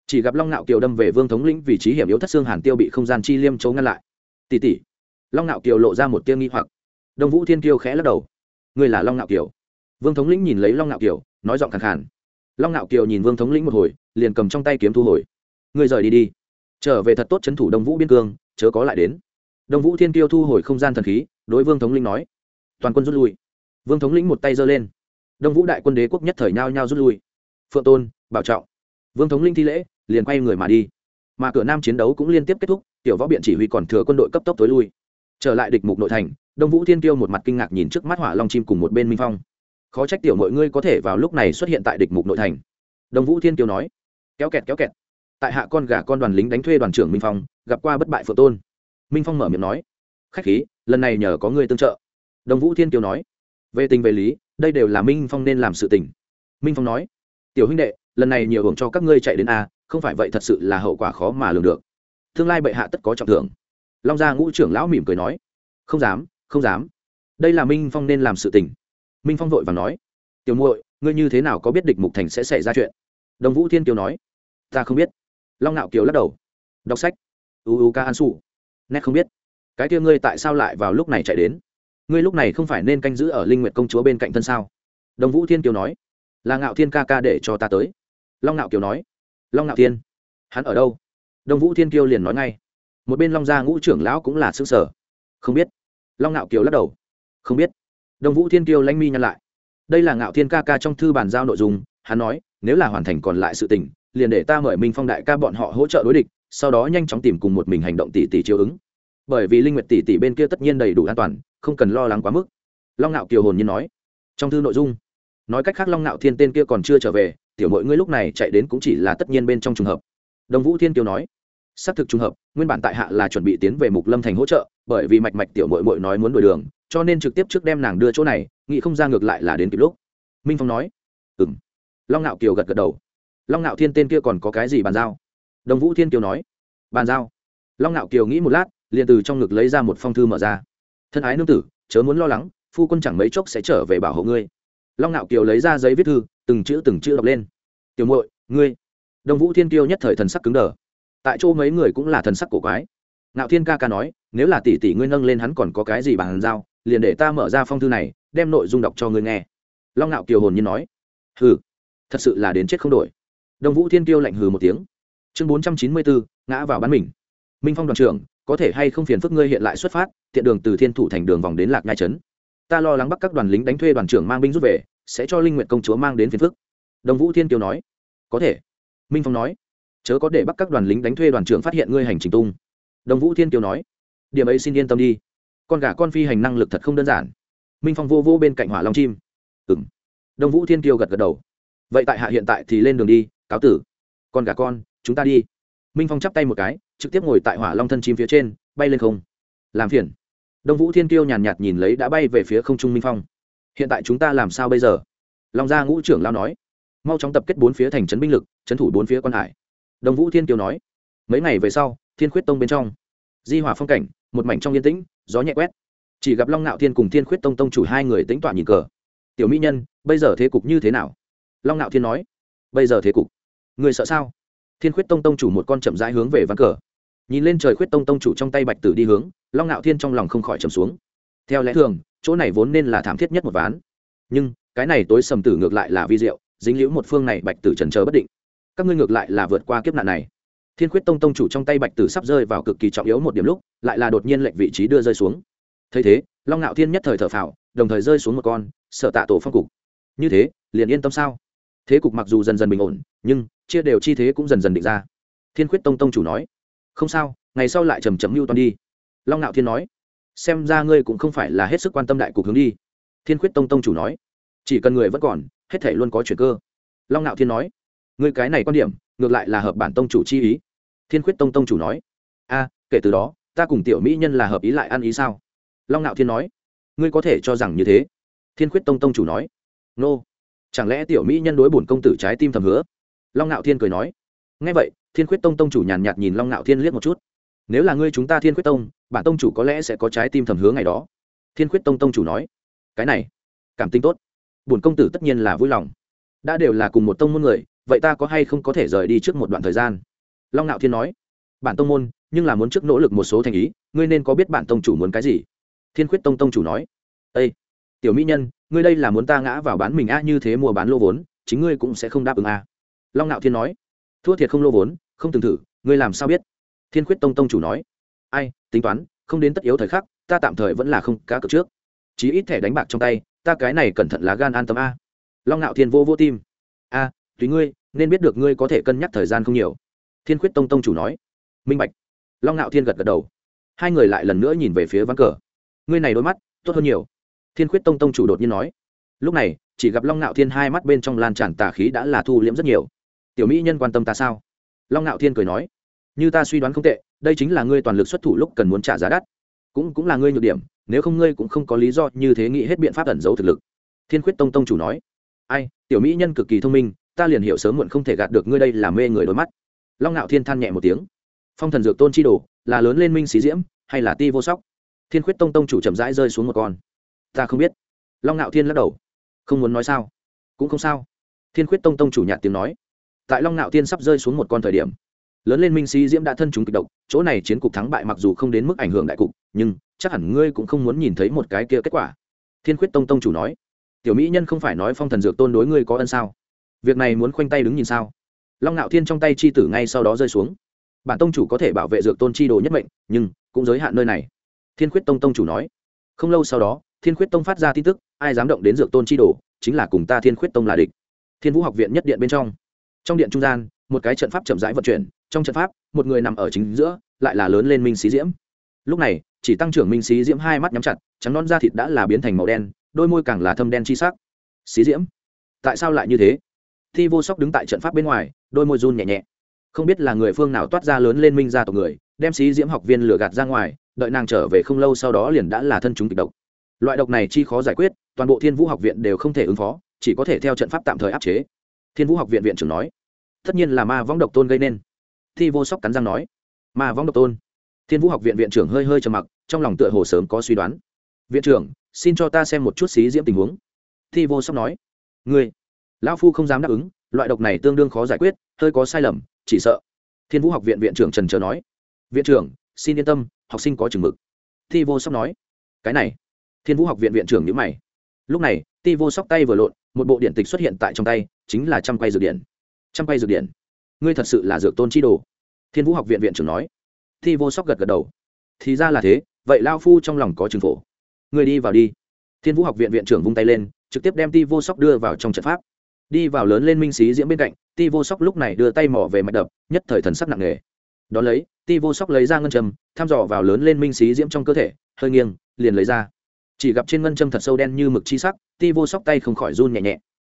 Chỉ gặp long nạo kiều đâm về vương thống lĩnh vị trí hiểm yếu thất xương hàn tiêu bị không gian chi liêm chấu ngăn lại. Tỷ tỷ. Long nạo kiều lộ ra một tiêu nghi hoặc. Đông vũ thiên kiêu khẽ lắc đầu. Người là long nạo kiều. Vương thống lĩnh nhìn lấy long nạo kiều nói giọng khẳng khàn. Long nạo kiều nhìn vương thống lĩnh một hồi, liền cầm trong tay kiếm thu hồi. Người rời đi đi. Trở về thật tốt c h ấ n thủ đông vũ biên cương, chớ có lại đến. Đông vũ thiên kiêu thu hồi không gian thần khí, đối vương thống lĩnh nói. Toàn quân rút lui. Vương thống lĩnh một tay giơ lên. Đông vũ đại quân đế quốc nhất thời nhao nhao rút lui. Phượng tôn, bảo trọng. Vương thống linh thi lễ, liền quay người mà đi. Mà cửa nam chiến đấu cũng liên tiếp kết thúc, tiểu võ biện chỉ huy còn thừa quân đội cấp tốc tối lui. Trở lại địch mục nội thành, đông vũ thiên Kiêu một mặt kinh ngạc nhìn trước mắt hỏa long chim cùng một bên minh phong khó trách tiểu mọi ngươi có thể vào lúc này xuất hiện tại địch mục nội thành. Đông vũ thiên tiêu nói, kéo kẹt kéo kẹt. Tại hạ con gà con đoàn lính đánh thuê đoàn trưởng minh phong, gặp qua bất bại phượng tôn. Minh phong mở miệng nói, khách khí, lần này nhờ có ngươi tương trợ. Đồng vũ thiên kiều nói, về tình về lý, đây đều là minh phong nên làm sự tình. Minh phong nói, tiểu huynh đệ, lần này nhiều hưởng cho các ngươi chạy đến a, không phải vậy thật sự là hậu quả khó mà lường được. Tương lai bệ hạ tất có trọng thưởng. Long gia ngũ trưởng lão mỉm cười nói, không dám không dám. Đây là minh phong nên làm sự tình minh phong vội và nói, tiểu muội, ngươi như thế nào có biết địch mục thành sẽ xảy ra chuyện? Đồng vũ thiên kiều nói, ta không biết. Long ngạo kiều lắc đầu, đọc sách. Uu ca an su nét không biết. Cái kia ngươi tại sao lại vào lúc này chạy đến? Ngươi lúc này không phải nên canh giữ ở linh nguyện công chúa bên cạnh thân sao? Đồng vũ thiên kiều nói, là ngạo thiên ca ca để cho ta tới. Long ngạo kiều nói, long ngạo thiên, hắn ở đâu? Đồng vũ thiên kiều liền nói ngay, một bên long gia ngũ trưởng lão cũng là xứ sở. Không biết. Long ngạo kiều lắc đầu, không biết đồng vũ thiên kiêu lanh mi nhăn lại. Đây là ngạo thiên ca ca trong thư bàn giao nội dung, hắn nói, nếu là hoàn thành còn lại sự tình, liền để ta mời minh phong đại ca bọn họ hỗ trợ đối địch, sau đó nhanh chóng tìm cùng một mình hành động tỷ tỷ chiếu ứng. Bởi vì linh nguyệt tỷ tỷ bên kia tất nhiên đầy đủ an toàn, không cần lo lắng quá mức. Long ngạo kiều hồn nhiên nói. Trong thư nội dung, nói cách khác long ngạo thiên tên kia còn chưa trở về, tiểu muội ngươi lúc này chạy đến cũng chỉ là tất nhiên bên trong trùng hợp. Đồng vũ thiên kiều nói. Xác thực trùng hợp, nguyên bản tại hạ là chuẩn bị tiến về mục lâm thành hỗ trợ, bởi vì mạch mạch tiểu mội mội nói muốn đổi đường cho nên trực tiếp trước đem nàng đưa chỗ này, nghĩ không ra ngược lại là đến kịp lúc. Minh phong nói ừ m long ngạo kiều gật gật đầu. Long ngạo thiên tên kia còn có cái gì bàn giao? Đồng vũ thiên kiều nói, bàn giao. Long ngạo kiều nghĩ một lát, liền từ trong ngực lấy ra một phong thư mở ra. Thân ái nương tử, chớ muốn lo lắng, phu quân chẳng mấy chốc sẽ trở về bảo hộ ngươi. Long ngạo kiều lấy ra giấy viết thư, từng chữ từng chữ đọc lên. Tiểu muội, ngươi. Đồng vũ thiên kiêu nhất thời thần sắc cứng đờ. Tại chỗ mấy người cũng là thần sắc cổ quái. Ngạo thiên ca ca nói, nếu là tỷ tỷ ngươi nâng lên hắn còn có cái gì bàn giao liền để ta mở ra phong thư này, đem nội dung đọc cho ngươi nghe. Long ngạo kiều hồn nhiên nói. Hừ, thật sự là đến chết không đổi. Đồng vũ thiên kiêu lạnh hừ một tiếng. Chương bốn trăm chín mươi bốn, ngã vào bắn mình. Minh phong đoàn trưởng, có thể hay không phiền phức ngươi hiện lại xuất phát, tiện đường từ thiên thủ thành đường vòng đến lạc nhai trấn. Ta lo lắng bắt các đoàn lính đánh thuê đoàn trưởng mang binh rút về, sẽ cho linh nguyện công chúa mang đến phiền phức. Đồng vũ thiên kiều nói. Có thể. Minh phong nói. Chớ có để bắt các đoàn lính đánh thuê đoàn trưởng phát hiện ngươi hành trình tung. Đồng vũ thiên kiều nói. Điểm ấy xin yên tâm đi con gà con phi hành năng lực thật không đơn giản. Minh phong vô vô bên cạnh hỏa long chim. Ừ m đông vũ thiên kiều gật gật đầu. Vậy tại hạ hiện tại thì lên đường đi, cáo tử. Con gà con, chúng ta đi. Minh phong chắp tay một cái, trực tiếp ngồi tại hỏa long thân chim phía trên, bay lên không. Làm phiền. Đông vũ thiên kiêu nhàn nhạt nhìn lấy đã bay về phía không trung minh phong. Hiện tại chúng ta làm sao bây giờ? Long gia ngũ trưởng lao nói. Mau chóng tập kết bốn phía thành trấn binh lực, trấn thủ bốn phía quan hải. Đông vũ thiên kiêu nói. Mấy ngày về sau, thiên khuyết tông bên trong. Di hỏa phong cảnh, một mảnh trong yên tĩnh gió nhẹ quét. Chỉ gặp long ngạo thiên cùng thiên khuyết tông tông chủ hai người tính tọa nhìn cờ. Tiểu mỹ nhân, bây giờ thế cục như thế nào? Long ngạo thiên nói. Bây giờ thế cục? Người sợ sao? Thiên khuyết tông tông chủ một con chậm rãi hướng về ván cờ. Nhìn lên trời khuyết tông tông chủ trong tay bạch tử đi hướng, long ngạo thiên trong lòng không khỏi trầm xuống. Theo lẽ thường, chỗ này vốn nên là thảm thiết nhất một ván. Nhưng, cái này tối sầm tử ngược lại là vi diệu, dính liễu một phương này bạch tử trần trờ bất định. Các ngươi ngược lại là vượt qua kiếp nạn này thiên khuyết tông tông chủ trong tay bạch tử sắp rơi vào cực kỳ trọng yếu một điểm lúc, lại là đột nhiên lệnh vị trí đưa rơi xuống. Thấy thế, long ngạo thiên nhất thời thở phào, đồng thời rơi xuống một con, sợ tạ tổ phong cục. Như thế, liền yên tâm sao? Thế cục mặc dù dần dần bình ổn, nhưng chia đều chi thế cũng dần dần định ra. Thiên khuyết tông tông chủ nói, không sao, ngày sau lại trầm chấm mưu toàn đi. Long ngạo thiên nói, xem ra ngươi cũng không phải là hết sức quan tâm đại cục hướng đi. Thiên khuyết tông tông chủ nói, chỉ cần người vẫn còn, hết thể luôn có chuyện cơ. Long ngạo thiên nói, ngươi cái này quan điểm ngược lại là hợp bản tông chủ chi ý. Thiên khuyết tông tông chủ nói, a, kể từ đó, ta cùng tiểu mỹ nhân là hợp ý lại ăn ý sao? Long ngạo thiên nói, ngươi có thể cho rằng như thế. Thiên khuyết tông tông chủ nói, nô, chẳng lẽ tiểu mỹ nhân đối bổn công tử trái tim thầm hứa? Long ngạo thiên cười nói ngay vậy, thiên khuyết tông tông chủ nhàn nhạt nhìn long ngạo thiên liếc một chút. Nếu là ngươi chúng ta thiên khuyết tông, bản tông chủ có lẽ sẽ có trái tim thầm hứa ngày đó. Thiên khuyết tông tông chủ nói, cái này, cảm tính tốt. Bổn công tử tất nhiên là vui lòng. Đã đều là cùng một tông môn người vậy ta có hay không có thể rời đi trước một đoạn thời gian? Long ngạo thiên nói, bản tông môn, nhưng là muốn trước nỗ lực một số thành ý, ngươi nên có biết bản tông chủ muốn cái gì? Thiên khuyết tông tông chủ nói â tiểu mỹ nhân, ngươi đây là muốn ta ngã vào bán mình a như thế mua bán lô vốn, chính ngươi cũng sẽ không đáp ứng a long ngạo thiên nói, thua thiệt không lô vốn, không từng thử, ngươi làm sao biết? Thiên khuyết tông tông chủ nói, ai, tính toán, không đến tất yếu thời khắc, ta tạm thời vẫn là không cá cược trước. Chí ít thẻ đánh bạc trong tay, ta cái này cẩn thận lá gan an tâm a. Long ngạo thiên vô vô tim, a tùy ngươi, nên biết được ngươi có thể cân nhắc thời gian không nhiều. Thiên khuyết tông tông chủ nói. Minh bạch. Long ngạo thiên gật gật đầu. Hai người lại lần nữa nhìn về phía ván cờ. Ngươi này đôi mắt, tốt hơn nhiều. Thiên khuyết tông tông chủ đột nhiên nói. Lúc này, chỉ gặp long ngạo thiên hai mắt bên trong lan tràn tà khí đã là thu liễm rất nhiều. Tiểu mỹ nhân quan tâm ta sao? Long ngạo thiên cười nói. Như ta suy đoán không tệ, đây chính là ngươi toàn lực xuất thủ lúc cần muốn trả giá đắt. Cũng cũng là ngươi nhược điểm, nếu không ngươi cũng không có lý do như thế nghĩ hết biện pháp ẩn giấu thực lực. Thiên khuyết tông tông chủ nói. Ai, tiểu mỹ nhân cực kỳ thông minh ta liền hiểu sớm muộn không thể gạt được ngươi đây là mê người đôi mắt. Long ngạo thiên than nhẹ một tiếng. Phong thần dược tôn chi đồ, là lớn lên minh xí diễm, hay là ti vô sóc? Thiên khuyết tông tông chủ chậm rãi rơi xuống một con. Ta không biết. Long ngạo thiên lắc đầu. Không muốn nói sao? Cũng không sao. Thiên khuyết tông tông chủ nhạt tiếng nói. Tại long ngạo thiên sắp rơi xuống một con thời điểm, lớn lên minh sĩ diễm đã thân chúng kịch độc, chỗ này chiến cục thắng bại mặc dù không đến mức ảnh hưởng đại cục, nhưng chắc hẳn ngươi cũng không muốn nhìn thấy một cái kia kết quả. Thiên khuyết tông tông chủ nói. Tiểu mỹ nhân không phải nói phong thần dược tôn đối ngươi có ân sao? Việc này muốn khoanh tay đứng nhìn sao? Long ngạo thiên trong tay chi tử ngay sau đó rơi xuống. Bản tông chủ có thể bảo vệ dược tôn chi đồ nhất mệnh, nhưng cũng giới hạn nơi này. Thiên khuyết tông tông chủ nói. Không lâu sau đó, thiên khuyết tông phát ra tin tức, ai dám động đến dược tôn chi đồ, chính là cùng ta thiên khuyết tông là địch. Thiên vũ học viện nhất điện bên trong. Trong điện trung gian, một cái trận pháp chậm rãi vận chuyển, trong trận pháp, một người nằm ở chính giữa, lại là lớn lên minh xí diễm. Lúc này, chỉ tăng trưởng minh xí diễm hai mắt nhắm chặt, trắng non da thịt đã là biến thành màu đen, đôi môi càng là thâm đen chi sắc. Xí diễm, tại sao lại như thế? Thi vô sóc đứng tại trận pháp bên ngoài, đôi môi run nhẹ nhẹ. Không biết là người phương nào toát ra lớn lên minh ra tộc người, đem sĩ diễm học viên lừa gạt ra ngoài, đợi nàng trở về không lâu sau đó liền đã là thân chúng kịch độc. Loại độc này chi khó giải quyết, toàn bộ thiên vũ học viện đều không thể ứng phó, chỉ có thể theo trận pháp tạm thời áp chế. Thiên vũ học viện viện trưởng nói, tất nhiên là ma võng độc tôn gây nên. Thi vô sóc cắn răng nói, ma võng độc tôn? Thiên vũ học viện viện trưởng hơi hơi trầm mặc, trong lòng tựa hồ sớm có suy đoán. Viện trưởng, xin cho ta xem một chút xí diễm tình huống. Thi vô sóc nói, ngươi lão phu không dám đáp ứng, loại độc này tương đương khó giải quyết, hơi có sai lầm, chỉ sợ. Thiên vũ học viện viện trưởng trần trờ nói. Viện trưởng, xin yên tâm, học sinh có chừng mực. Thi vô sóc nói. Cái này. Thiên vũ học viện viện trưởng nhữ mày. Lúc này ti vô sóc tay vừa lộn, một bộ điện tịch xuất hiện tại trong tay, chính là trăm quay dược điện. Trăm quay dược điện. Ngươi thật sự là dược tôn chi đồ. Thiên vũ học viện viện trưởng nói. Thi vô sóc gật gật đầu. Thì ra là thế, vậy lao phu trong lòng có chừng phổ. Ngươi đi vào đi. Thiên vũ học viện viện trưởng vung tay lên, trực tiếp đem ti vô sóc đưa vào trong trận pháp đi vào lớn lên minh sĩ diễm bên cạnh, ti vô sóc lúc này đưa tay mỏ về mạch đập, nhất thời thần sắc nặng nề. Đ ó lấy, ti vô sóc lấy ra ngân châm, thăm dò vào lớn lên minh sĩ diễm trong cơ thể, hơi nghiêng, liền lấy ra. Chỉ gặp trên ngân châm thật sâu đen như mực chi sắc, ti vô sóc tay không khỏi run nhẹ nhẹ.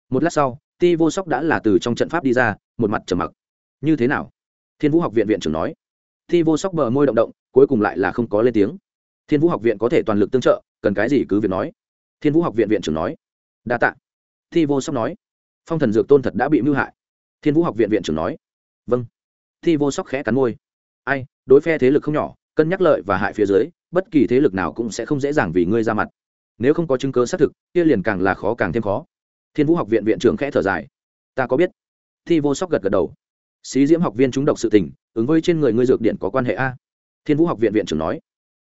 Một lát sau, ti vô sóc đã là từ trong trận pháp đi ra, một mặt trầm mặc. Như thế nào? Thiên vũ học viện viện trưởng nói. Ti vô sóc bờ môi động động, cuối cùng lại là không có lên tiếng. Thiên vũ học viện có thể toàn lực tương trợ, cần cái gì cứ việc nói. Thiên vũ học viện viện trưởng nói. Đa t ạ ti vô sóc nói phong thần dược tôn thật đã bị mưu hại. Thiên vũ học viện viện trưởng nói. Vâng. Thi vô sóc khẽ cắn môi. Ai, đối phe thế lực không nhỏ, cân nhắc lợi và hại phía dưới, bất kỳ thế lực nào cũng sẽ không dễ dàng vì ngươi ra mặt. Nếu không có chứng cứ xác thực, kia liền càng là khó càng thêm khó. Thiên vũ học viện viện trưởng khẽ thở dài. Ta có biết. Thi vô sóc gật gật đầu. Xí diễm học viên chúng độc sự tình, ứng với trên người ngươi dược điện có quan hệ a? Thiên vũ học viện viện trưởng nói.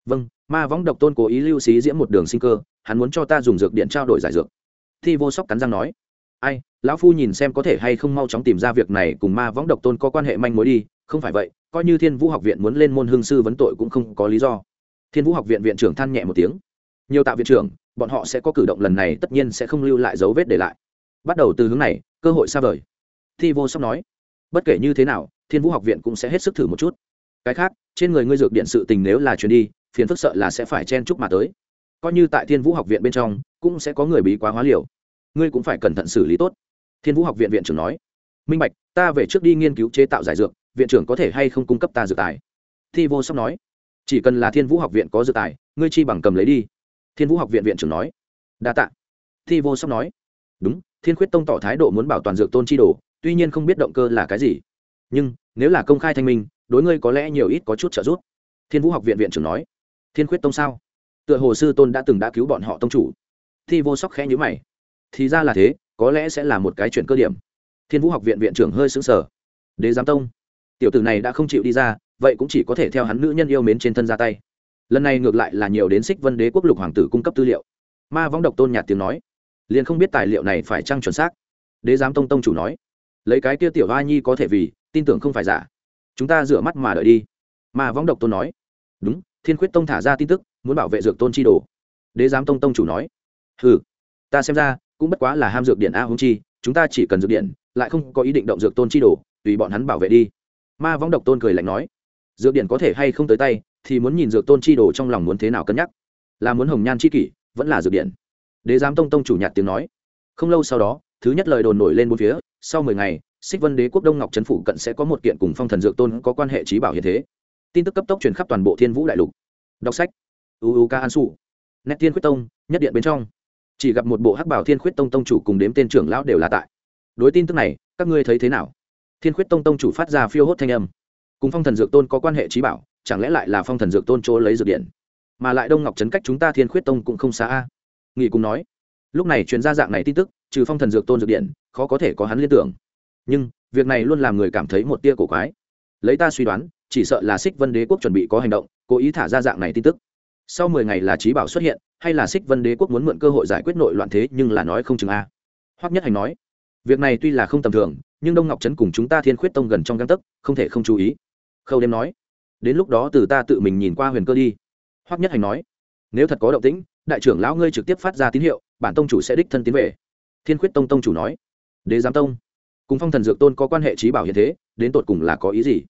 Vâng ma võng độc tôn cố ý lưu xí diễm một đường sinh cơ, hắn muốn cho ta dùng dược điện trao đổi giải dược. Thi vô sóc cắn răng nói ai, lão phu nhìn xem có thể hay không mau chóng tìm ra việc này cùng ma võng độc tôn có quan hệ manh mối đi, không phải vậy, coi như thiên vũ học viện muốn lên môn hương sư vấn tội cũng không có lý do. Thiên vũ học viện viện trưởng than nhẹ một tiếng. Nhiều tạo viện trưởng, bọn họ sẽ có cử động lần này tất nhiên sẽ không lưu lại dấu vết để lại. Bắt đầu từ hướng này, cơ hội xa vời. Thi vô sóc nói, bất kể như thế nào, thiên vũ học viện cũng sẽ hết sức thử một chút. Cái khác, trên người ngươi dược điện sự tình nếu là chuyến đi, phiền phức sợ là sẽ phải chen chúc mà tới. Coi như tại thiên vũ học viện bên trong, cũng sẽ có người bí quá hóa liều ngươi cũng phải cẩn thận xử lý tốt. Thiên vũ học viện viện trưởng nói. Minh bạch, ta về trước đi nghiên cứu chế tạo giải dược, viện trưởng có thể hay không cung cấp ta dược tài? Thi vô sóc nói. Chỉ cần là thiên vũ học viện có dự tài, ngươi chi bằng cầm lấy đi. Thiên vũ học viện viện trưởng nói. Đa t ạ thi vô sóc nói. Đúng, thiên khuyết tông tỏ thái độ muốn bảo toàn dược tôn chi đồ, tuy nhiên không biết động cơ là cái gì. Nhưng, nếu là công khai thanh minh, đối ngươi có lẽ nhiều ít có chút trợ giúp. Thiên vũ học viện viện trưởng nói. Thiên khuyết tông sao? Tựa hồ sư tôn đã từng đã cứu bọn họ tông chủ. Thi vô sóc khẽ nhữ mày thì ra là thế, có lẽ sẽ là một cái chuyện cơ điểm. Thiên vũ học viện viện trưởng hơi xứng sở đế giám tông. Tiểu tử này đã không chịu đi ra, vậy cũng chỉ có thể theo hắn nữ nhân yêu mến trên thân ra tay. Lần này ngược lại là nhiều đến xích vân đế quốc lục hoàng tử cung cấp tư liệu. Ma võng độc tôn nhạt tiếng nói. Liền không biết tài liệu này phải trăng chuẩn xác. Đế giám tông tông chủ nói. Lấy cái kia tiểu hoa nhi có thể vì, tin tưởng không phải giả. Chúng ta rửa mắt mà đợi đi. Ma võng độc tôn nói. Đúng, thiên khuyết tông thả ra tin tức, muốn bảo vệ dược tôn chi đồ. Đế giám tông tông chủ nói. Ừ ta xem ra cũng bất quá là ham dược điện a hung chi, chúng ta chỉ cần dược điện, lại không có ý định động dược tôn chi đồ, tùy bọn hắn bảo vệ đi. Ma vong độc tôn cười lạnh nói. Dược điện có thể hay không tới tay, thì muốn nhìn dược tôn chi đồ trong lòng muốn thế nào cân nhắc. Là muốn hồng nhan chi kỷ, vẫn là dược điện. Đế giám tông tông chủ nhạt tiếng nói. Không lâu sau đó, thứ nhất lời đồn nổi lên bốn phía, sau mười ngày xích vân đế quốc đông ngọc trấn phủ cận sẽ có một kiện cùng phong thần dược tôn có quan hệ trí bảo hiện thế. Tin tức cấp tốc truyền khắp toàn bộ thiên vũ đại lục. Đọc sách. Uu ca an sụ nét thiên quyết tông, nhất điện bên trong chỉ gặp một bộ hắc bảo thiên khuyết tông tông chủ cùng đếm tên trưởng lão đều là tại. Đối tin tức này, các ngươi thấy thế nào? Thiên khuyết tông tông chủ phát ra phiêu hốt thanh âm. Cùng phong thần dược tôn có quan hệ trí bảo, chẳng lẽ lại là phong thần dược tôn chỗ lấy dược điện? Mà lại đông ngọc trấn cách chúng ta thiên khuyết tông cũng không xa a. Nghị cùng nói, lúc này chuyên gia dạng này tin tức, trừ phong thần dược tôn dược điện, khó có thể có hắn liên tưởng. Nhưng, việc này luôn làm người cảm thấy một tia cổ quái. Lấy ta suy đoán, chỉ sợ là xích vân đế quốc chuẩn bị có hành động, cố ý thả ra dạng này tin tức sau mười ngày là trí bảo xuất hiện, hay là xích vân đế quốc muốn mượn cơ hội giải quyết nội loạn thế nhưng là nói không chừng a. Hoắc nhất hành nói, việc này tuy là không tầm thường, nhưng đông ngọc trấn cùng chúng ta thiên khuyết tông gần trong găng tấc, không thể không chú ý. Khâu đêm nói, đến lúc đó từ ta tự mình nhìn qua huyền cơ đi. Hoắc nhất hành nói, nếu thật có động tĩnh, đại trưởng lão ngươi trực tiếp phát ra tín hiệu, bản tông chủ sẽ đích thân tiến về. Thiên khuyết tông tông chủ nói, đế giám tông, cùng phong thần dược tôn có quan hệ trí bảo hiện thế, đến tột cùng là có ý gì?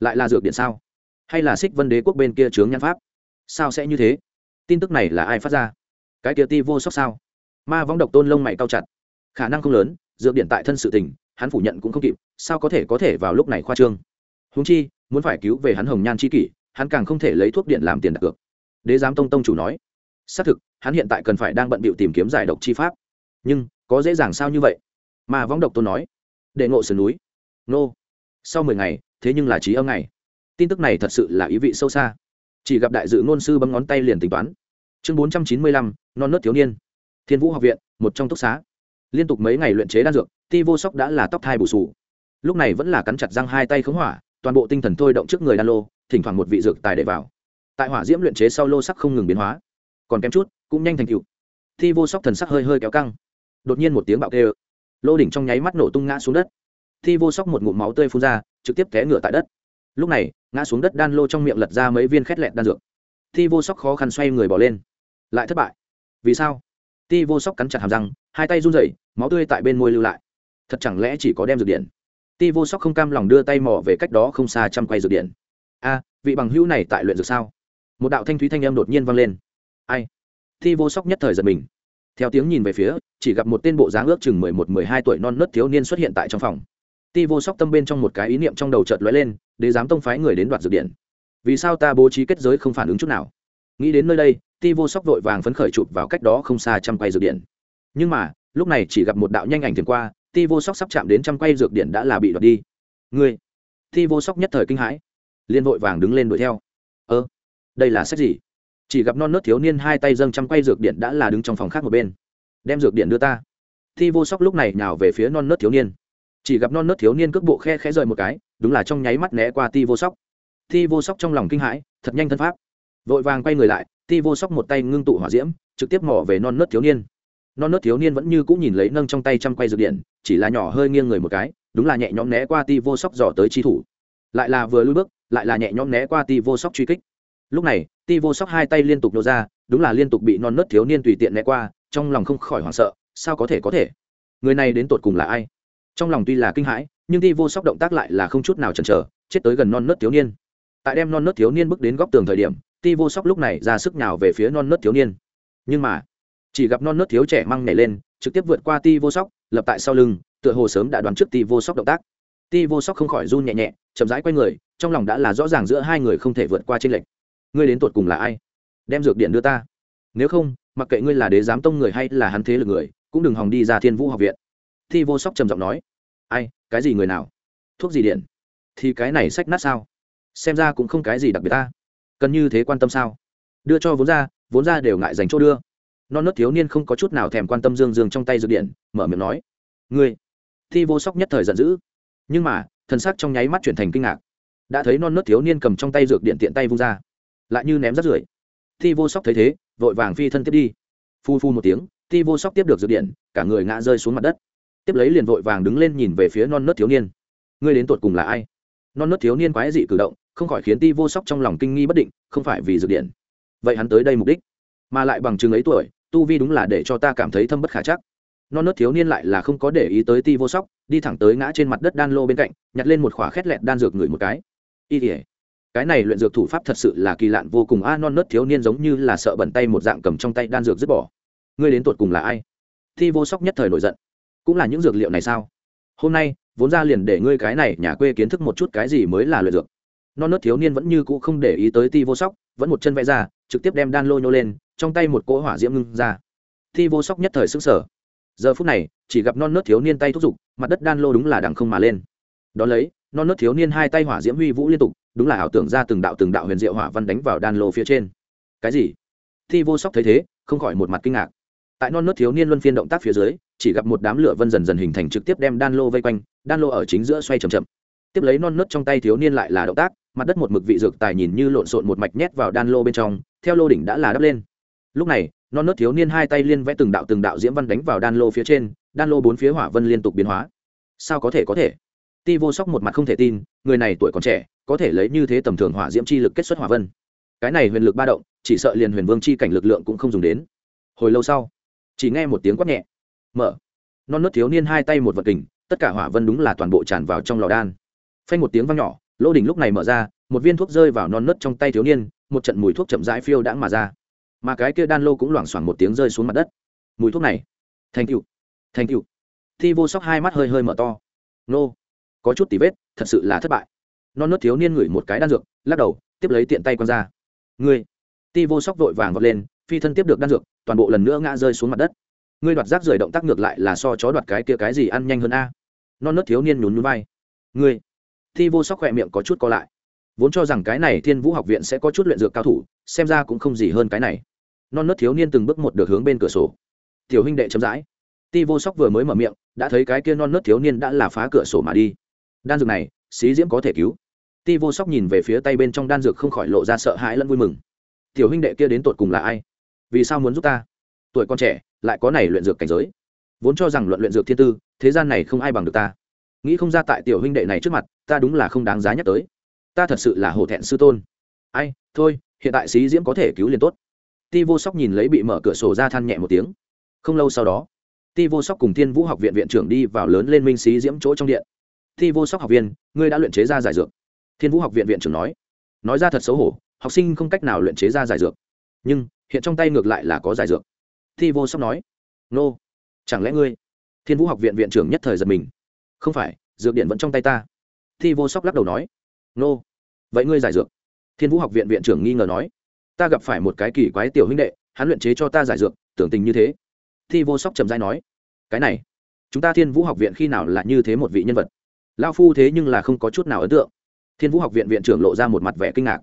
Lại là dược điện sao? Hay là xích vân đế quốc bên kia chướng nhan pháp? Sao sẽ như thế? Tin tức này là ai phát ra? Cái kia ti vô sóc sao? Ma võng độc tôn lông mày cao chặt. Khả năng không lớn, dược điện tại thân sự tình, hắn phủ nhận cũng không kịp, sao có thể có thể vào lúc này khoa trương? Húng chi, muốn phải cứu về hắn hồng nhan c h i kỷ, hắn càng không thể lấy thuốc điện làm tiền đặt cược. Đế giám tông tông chủ nói, xác thực, hắn hiện tại cần phải đang bận bịu tìm kiếm giải độc chi pháp. Nhưng, có dễ dàng sao như vậy? Mà võng độc tôn nói đệ ngộ sườn núi. Nô. Sau mười ngày, thế nhưng là trí âm ngày. Tin tức này thật sự là ý vị sâu xa chỉ gặp đại dự ngôn sư bấm ngón tay liền tính toán. Chương bốn trăm chín mươi lăm, non nớt thiếu niên. Thiên vũ học viện, một trong túc xá. Liên tục mấy ngày luyện chế đan dược, ti vô sóc đã là tóc thai bù sù. Lúc này vẫn là cắn chặt răng hai tay khống hỏa, toàn bộ tinh thần thôi động trước người đan lô, thỉnh thoảng một vị dược tài để vào. Tại hỏa diễm luyện chế sau lô sắc không ngừng biến hóa. Còn kém chút, cũng nhanh thành cựu thi vô sóc thần sắc hơi hơi kéo căng. Đột nhiên một tiếng bạo kê. Lô đỉnh trong nháy mắt nổ tung ngã xuống đất. Thi vô sóc một ngụm máu tươi phun ra, trực tiếp té ngựa tại đất lúc này, ngã xuống đất đan lô trong miệng lật ra mấy viên khét lẹt đan dược. Thi vô sóc khó khăn xoay người bỏ lên. Lại thất bại. Vì sao? Ti vô sóc cắn chặt hàm răng, hai tay run rẩy, máu tươi tại bên môi lưu lại. Thật chẳng lẽ chỉ có đem dược điện? Ti vô sóc không cam lòng đưa tay mò về cách đó không xa chăm quay dược điện. A, vị bằng hữu này tại luyện dược sao? Một đạo thanh thúy thanh âm đột nhiên vang lên. Ai? Ti vô sóc nhất thời giật mình. Theo tiếng nhìn về phía, chỉ gặp một tên bộ dáng ước chừng mười một, mười hai tuổi non nớt thiếu niên xuất hiện tại trong phòng ti vô sóc tâm bên trong một cái ý niệm trong đầu chợt lóe lên để dám tông phái người đến đoạt dược điện. Vì sao ta bố trí kết giới không phản ứng chút nào? Nghĩ đến nơi đây, ti vô sóc vội vàng phấn khởi chụp vào cách đó không xa trăm quay dược điện. Nhưng mà, lúc này chỉ gặp một đạo nhanh ảnh thiền qua, ti vô sóc sắp chạm đến trăm quay dược điện đã là bị đoạt đi. Ngươi! Ti vô sóc nhất thời kinh hãi. Liên vội vàng đứng lên đuổi theo. Ơ, đây là sách gì? Chỉ gặp non nớt thiếu niên hai tay dâng trăm quay dược điện đã là đứng trong phòng khác một bên. Đem dược điện đưa ta. Ti vô sóc lúc này nhào về phía non nớt thiếu niên chỉ gặp non nớt thiếu niên cước bộ khe khẽ rời một cái, đúng là trong nháy mắt né qua ti vô sóc. Ti vô sóc trong lòng kinh hãi, thật nhanh thân pháp. Vội vàng quay người lại, ti vô sóc một tay ngưng tụ hỏa diễm, trực tiếp mỏ về non nớt thiếu niên. Non nớt thiếu niên vẫn như cũng nhìn lấy nâng trong tay trăm quay dược điện, chỉ là nhỏ hơi nghiêng người một cái, đúng là nhẹ nhõm né qua ti vô sóc dò tới chi thủ. Lại là vừa lui bước, lại là nhẹ nhõm né qua ti vô sóc truy kích. Lúc này, ti vô sóc hai tay liên tục nô ra, đúng là liên tục bị non nớt thiếu niên tùy tiện né qua, trong lòng không khỏi hoảng sợ, sao có thể có thể? Người này đến tột cùng là ai? Trong lòng tuy là kinh hãi, nhưng ti vô sóc động tác lại là không chút nào chần chờ, chết tới gần non nớt thiếu niên. Tại đem non nớt thiếu niên bước đến góc tường thời điểm, ti vô sóc lúc này ra sức nhào về phía non nớt thiếu niên. Nhưng mà, chỉ gặp non nớt thiếu trẻ măng nhảy lên, trực tiếp vượt qua ti vô sóc, lập tại sau lưng, tựa hồ sớm đã đoán trước ti vô sóc động tác. Ti vô sóc không khỏi run nhẹ nhẹ, chậm rãi q u a y người, trong lòng đã là rõ ràng giữa hai người không thể vượt qua t r ê n lệch. Ngươi đến tột cùng là ai? Đem dược điện đưa ta. Nếu không, mặc kệ ngươi là đế giám tông người hay là hắn thế lực người, cũng đừng hòng đi ra thiên vũ học viện. Thi vô sóc trầm giọng nói, ai, cái gì người nào? Thuốc gì điện? Thì cái này sách nát sao? Xem ra cũng không cái gì đặc biệt ta. Cần như thế quan tâm sao? Đưa cho vốn ra vốn ra đều ngại dành chỗ đưa. Non nớt thiếu niên không có chút nào thèm quan tâm dương dương trong tay dược điện, mở miệng nói, ngươi. Thi vô sóc nhất thời giận dữ. Nhưng mà thân xác trong nháy mắt chuyển thành kinh ngạc. Đã thấy non nớt thiếu niên cầm trong tay dược điện tiện tay vung ra, lại như ném rắt rưởi. Thi vô sóc thấy thế, vội vàng phi thân tiếp đi. Phu phu một tiếng, thi vô sóc tiếp được dược điện, cả người ngã rơi xuống mặt đất tiếp lấy liền vội vàng đứng lên nhìn về phía non nớt thiếu niên. Ngươi đến tột cùng là ai? Non nớt thiếu niên quái dị cử động, không khỏi khiến ti vô sóc trong lòng kinh nghi bất định, không phải vì dược điện. Vậy hắn tới đây mục đích? Mà lại bằng chứng ấy tuổi, tu vi đúng là để cho ta cảm thấy thâm bất khả chắc. Non nớt thiếu niên lại là không có để ý tới ti vô sóc, đi thẳng tới ngã trên mặt đất đan lô bên cạnh, nhặt lên một khỏa khét lẹt đan dược ngửi một cái. Y tỉa cái này luyện dược thủ pháp thật sự là kỳ lạn vô cùng a, non nớt thiếu niên giống như là sợ bẩn tay một dạng cầm trong tay đan dược dứt bỏ. Ngươi đến tột cùng là ai? Thi vô sóc nhất thời nổi giận cũng là những dược liệu này sao? Hôm nay, vốn ra liền để ngươi cái này nhà quê kiến thức một chút cái gì mới là luyện dược. Non nớt thiếu niên vẫn như cũ không để ý tới ti vô sóc, vẫn một chân vẽ ra, trực tiếp đem đan lô nhô lên, trong tay một cỗ hỏa diễm ngưng ra. Thi vô sóc nhất thời xứng sở giờ phút này, chỉ gặp non nớt thiếu niên tay thúc giục, mặt đất đan lô đúng là đằng không mà lên. Đón lấy, non nớt thiếu niên hai tay hỏa diễm huy vũ liên tục, đúng là ảo tưởng ra từng đạo từng đạo huyền diệu hỏa văn đánh vào đan lô phía trên. Cái gì? Thi vô sóc thấy thế, không khỏi một mặt kinh ngạc tại non nớt thiếu niên luân phiên động tác phía dưới, chỉ gặp một đám lửa vân dần dần hình thành trực tiếp đem đan lô vây quanh, đan lô ở chính giữa xoay chậm chậm. Tiếp lấy non nớt trong tay thiếu niên lại là động tác, mặt đất một mực vị dược tài nhìn như lộn xộn một mạch nhét vào đan lô bên trong, theo lô đỉnh đã là đắp lên. Lúc này, non nớt thiếu niên hai tay liên vẽ từng đạo từng đạo diễm văn đánh vào đan lô phía trên, đan lô bốn phía hỏa vân liên tục biến hóa. Sao có thể có thể? Ti vô sóc một mặt không thể tin, người này tuổi còn trẻ, có thể lấy như thế tầm thường hỏa diễm chi lực kết xuất hỏa vân. Cái này huyền lực ba động, chỉ sợ liền huyền vương chi cảnh lực lượng cũng không dùng đến. Hồi lâu sau chỉ nghe một tiếng quát nhẹ. Mở. Non nớt thiếu niên hai tay một vật kình, tất cả hỏa vân đúng là toàn bộ tràn vào trong lò đan. Phanh một tiếng vang nhỏ lô đỉnh lúc này mở ra, một viên thuốc rơi vào non nớt trong tay thiếu niên, một trận mùi thuốc chậm rãi phiêu đãng mà ra. Mà cái kia đan lô cũng loảng xoảng một tiếng rơi xuống mặt đất. Mùi thuốc này. Thành cựu thành cựu thi vô sóc hai mắt hơi hơi mở to. Nô. Có chút tỉ vết, thật sự là thất bại. Non nớt thiếu niên ngửi một cái đan dược, lắc đầu, tiếp lấy tiện tay q ra. Ngươi. Ti vô sóc vội vàng vọt lên phi thân tiếp được đan dược, toàn bộ lần nữa ngã rơi xuống mặt đất. Ngươi đoạt rác rời động tác ngược lại là so chó đoạt cái kia cái gì ăn nhanh hơn a? Non nớt thiếu niên nhún núi vai. Ngươi. Thi vô sóc khỏe miệng có chút co lại. Vốn cho rằng cái này thiên vũ học viện sẽ có chút luyện dược cao thủ, xem ra cũng không gì hơn cái này. Non nớt thiếu niên từng bước một được hướng bên cửa sổ. Tiểu huynh đệ chấm rãi. Ti vô sóc vừa mới mở miệng, đã thấy cái kia non nớt thiếu niên đã là phá cửa sổ mà đi. Đan dược này, xí diễm có thể cứu. Ti vô sóc nhìn về phía tay bên trong đan dược không khỏi lộ ra sợ hãi lẫn vui mừng. Tiểu huynh đệ kia đến tột cùng là ai? Vì sao muốn giúp ta? Tuổi con trẻ, lại có này luyện dược cảnh giới. Vốn cho rằng luận luyện dược thiên tư, thế gian này không ai bằng được ta. Nghĩ không ra tại tiểu huynh đệ này trước mặt, ta đúng là không đáng giá nhắc tới. Ta thật sự là hổ thẹn sư tôn. Ai, thôi, hiện tại xí diễm có thể cứu liền tốt. Ti vô sóc nhìn lấy bị mở cửa sổ ra than nhẹ một tiếng. Không lâu sau đó, ti vô sóc cùng thiên vũ học viện viện trưởng đi vào lớn lên minh xí diễm chỗ trong điện. Ti vô sóc học viên, ngươi đã luyện chế ra giải dược. Thiên vũ học viện viện trưởng nói. Nói ra thật xấu hổ, học sinh không cách nào luyện chế ra giải dược. Nhưng hiện trong tay ngược lại là có giải dược. Thi vô sóc nói, nô, chẳng lẽ ngươi, thiên vũ học viện viện trưởng nhất thời giật mình? Không phải, dược điện vẫn trong tay ta. Thi vô sóc lắc đầu nói, nô, vậy ngươi giải dược? Thiên vũ học viện viện trưởng nghi ngờ nói, ta gặp phải một cái kỳ quái tiểu huynh đệ, hắn luyện chế cho ta giải dược, tưởng tình như thế. Thi vô sóc trầm dai nói, cái này, chúng ta thiên vũ học viện khi nào là như thế một vị nhân vật? Lao phu thế nhưng là không có chút nào ấn tượng. Thiên vũ học viện viện trưởng lộ ra một mặt vẻ kinh ngạc.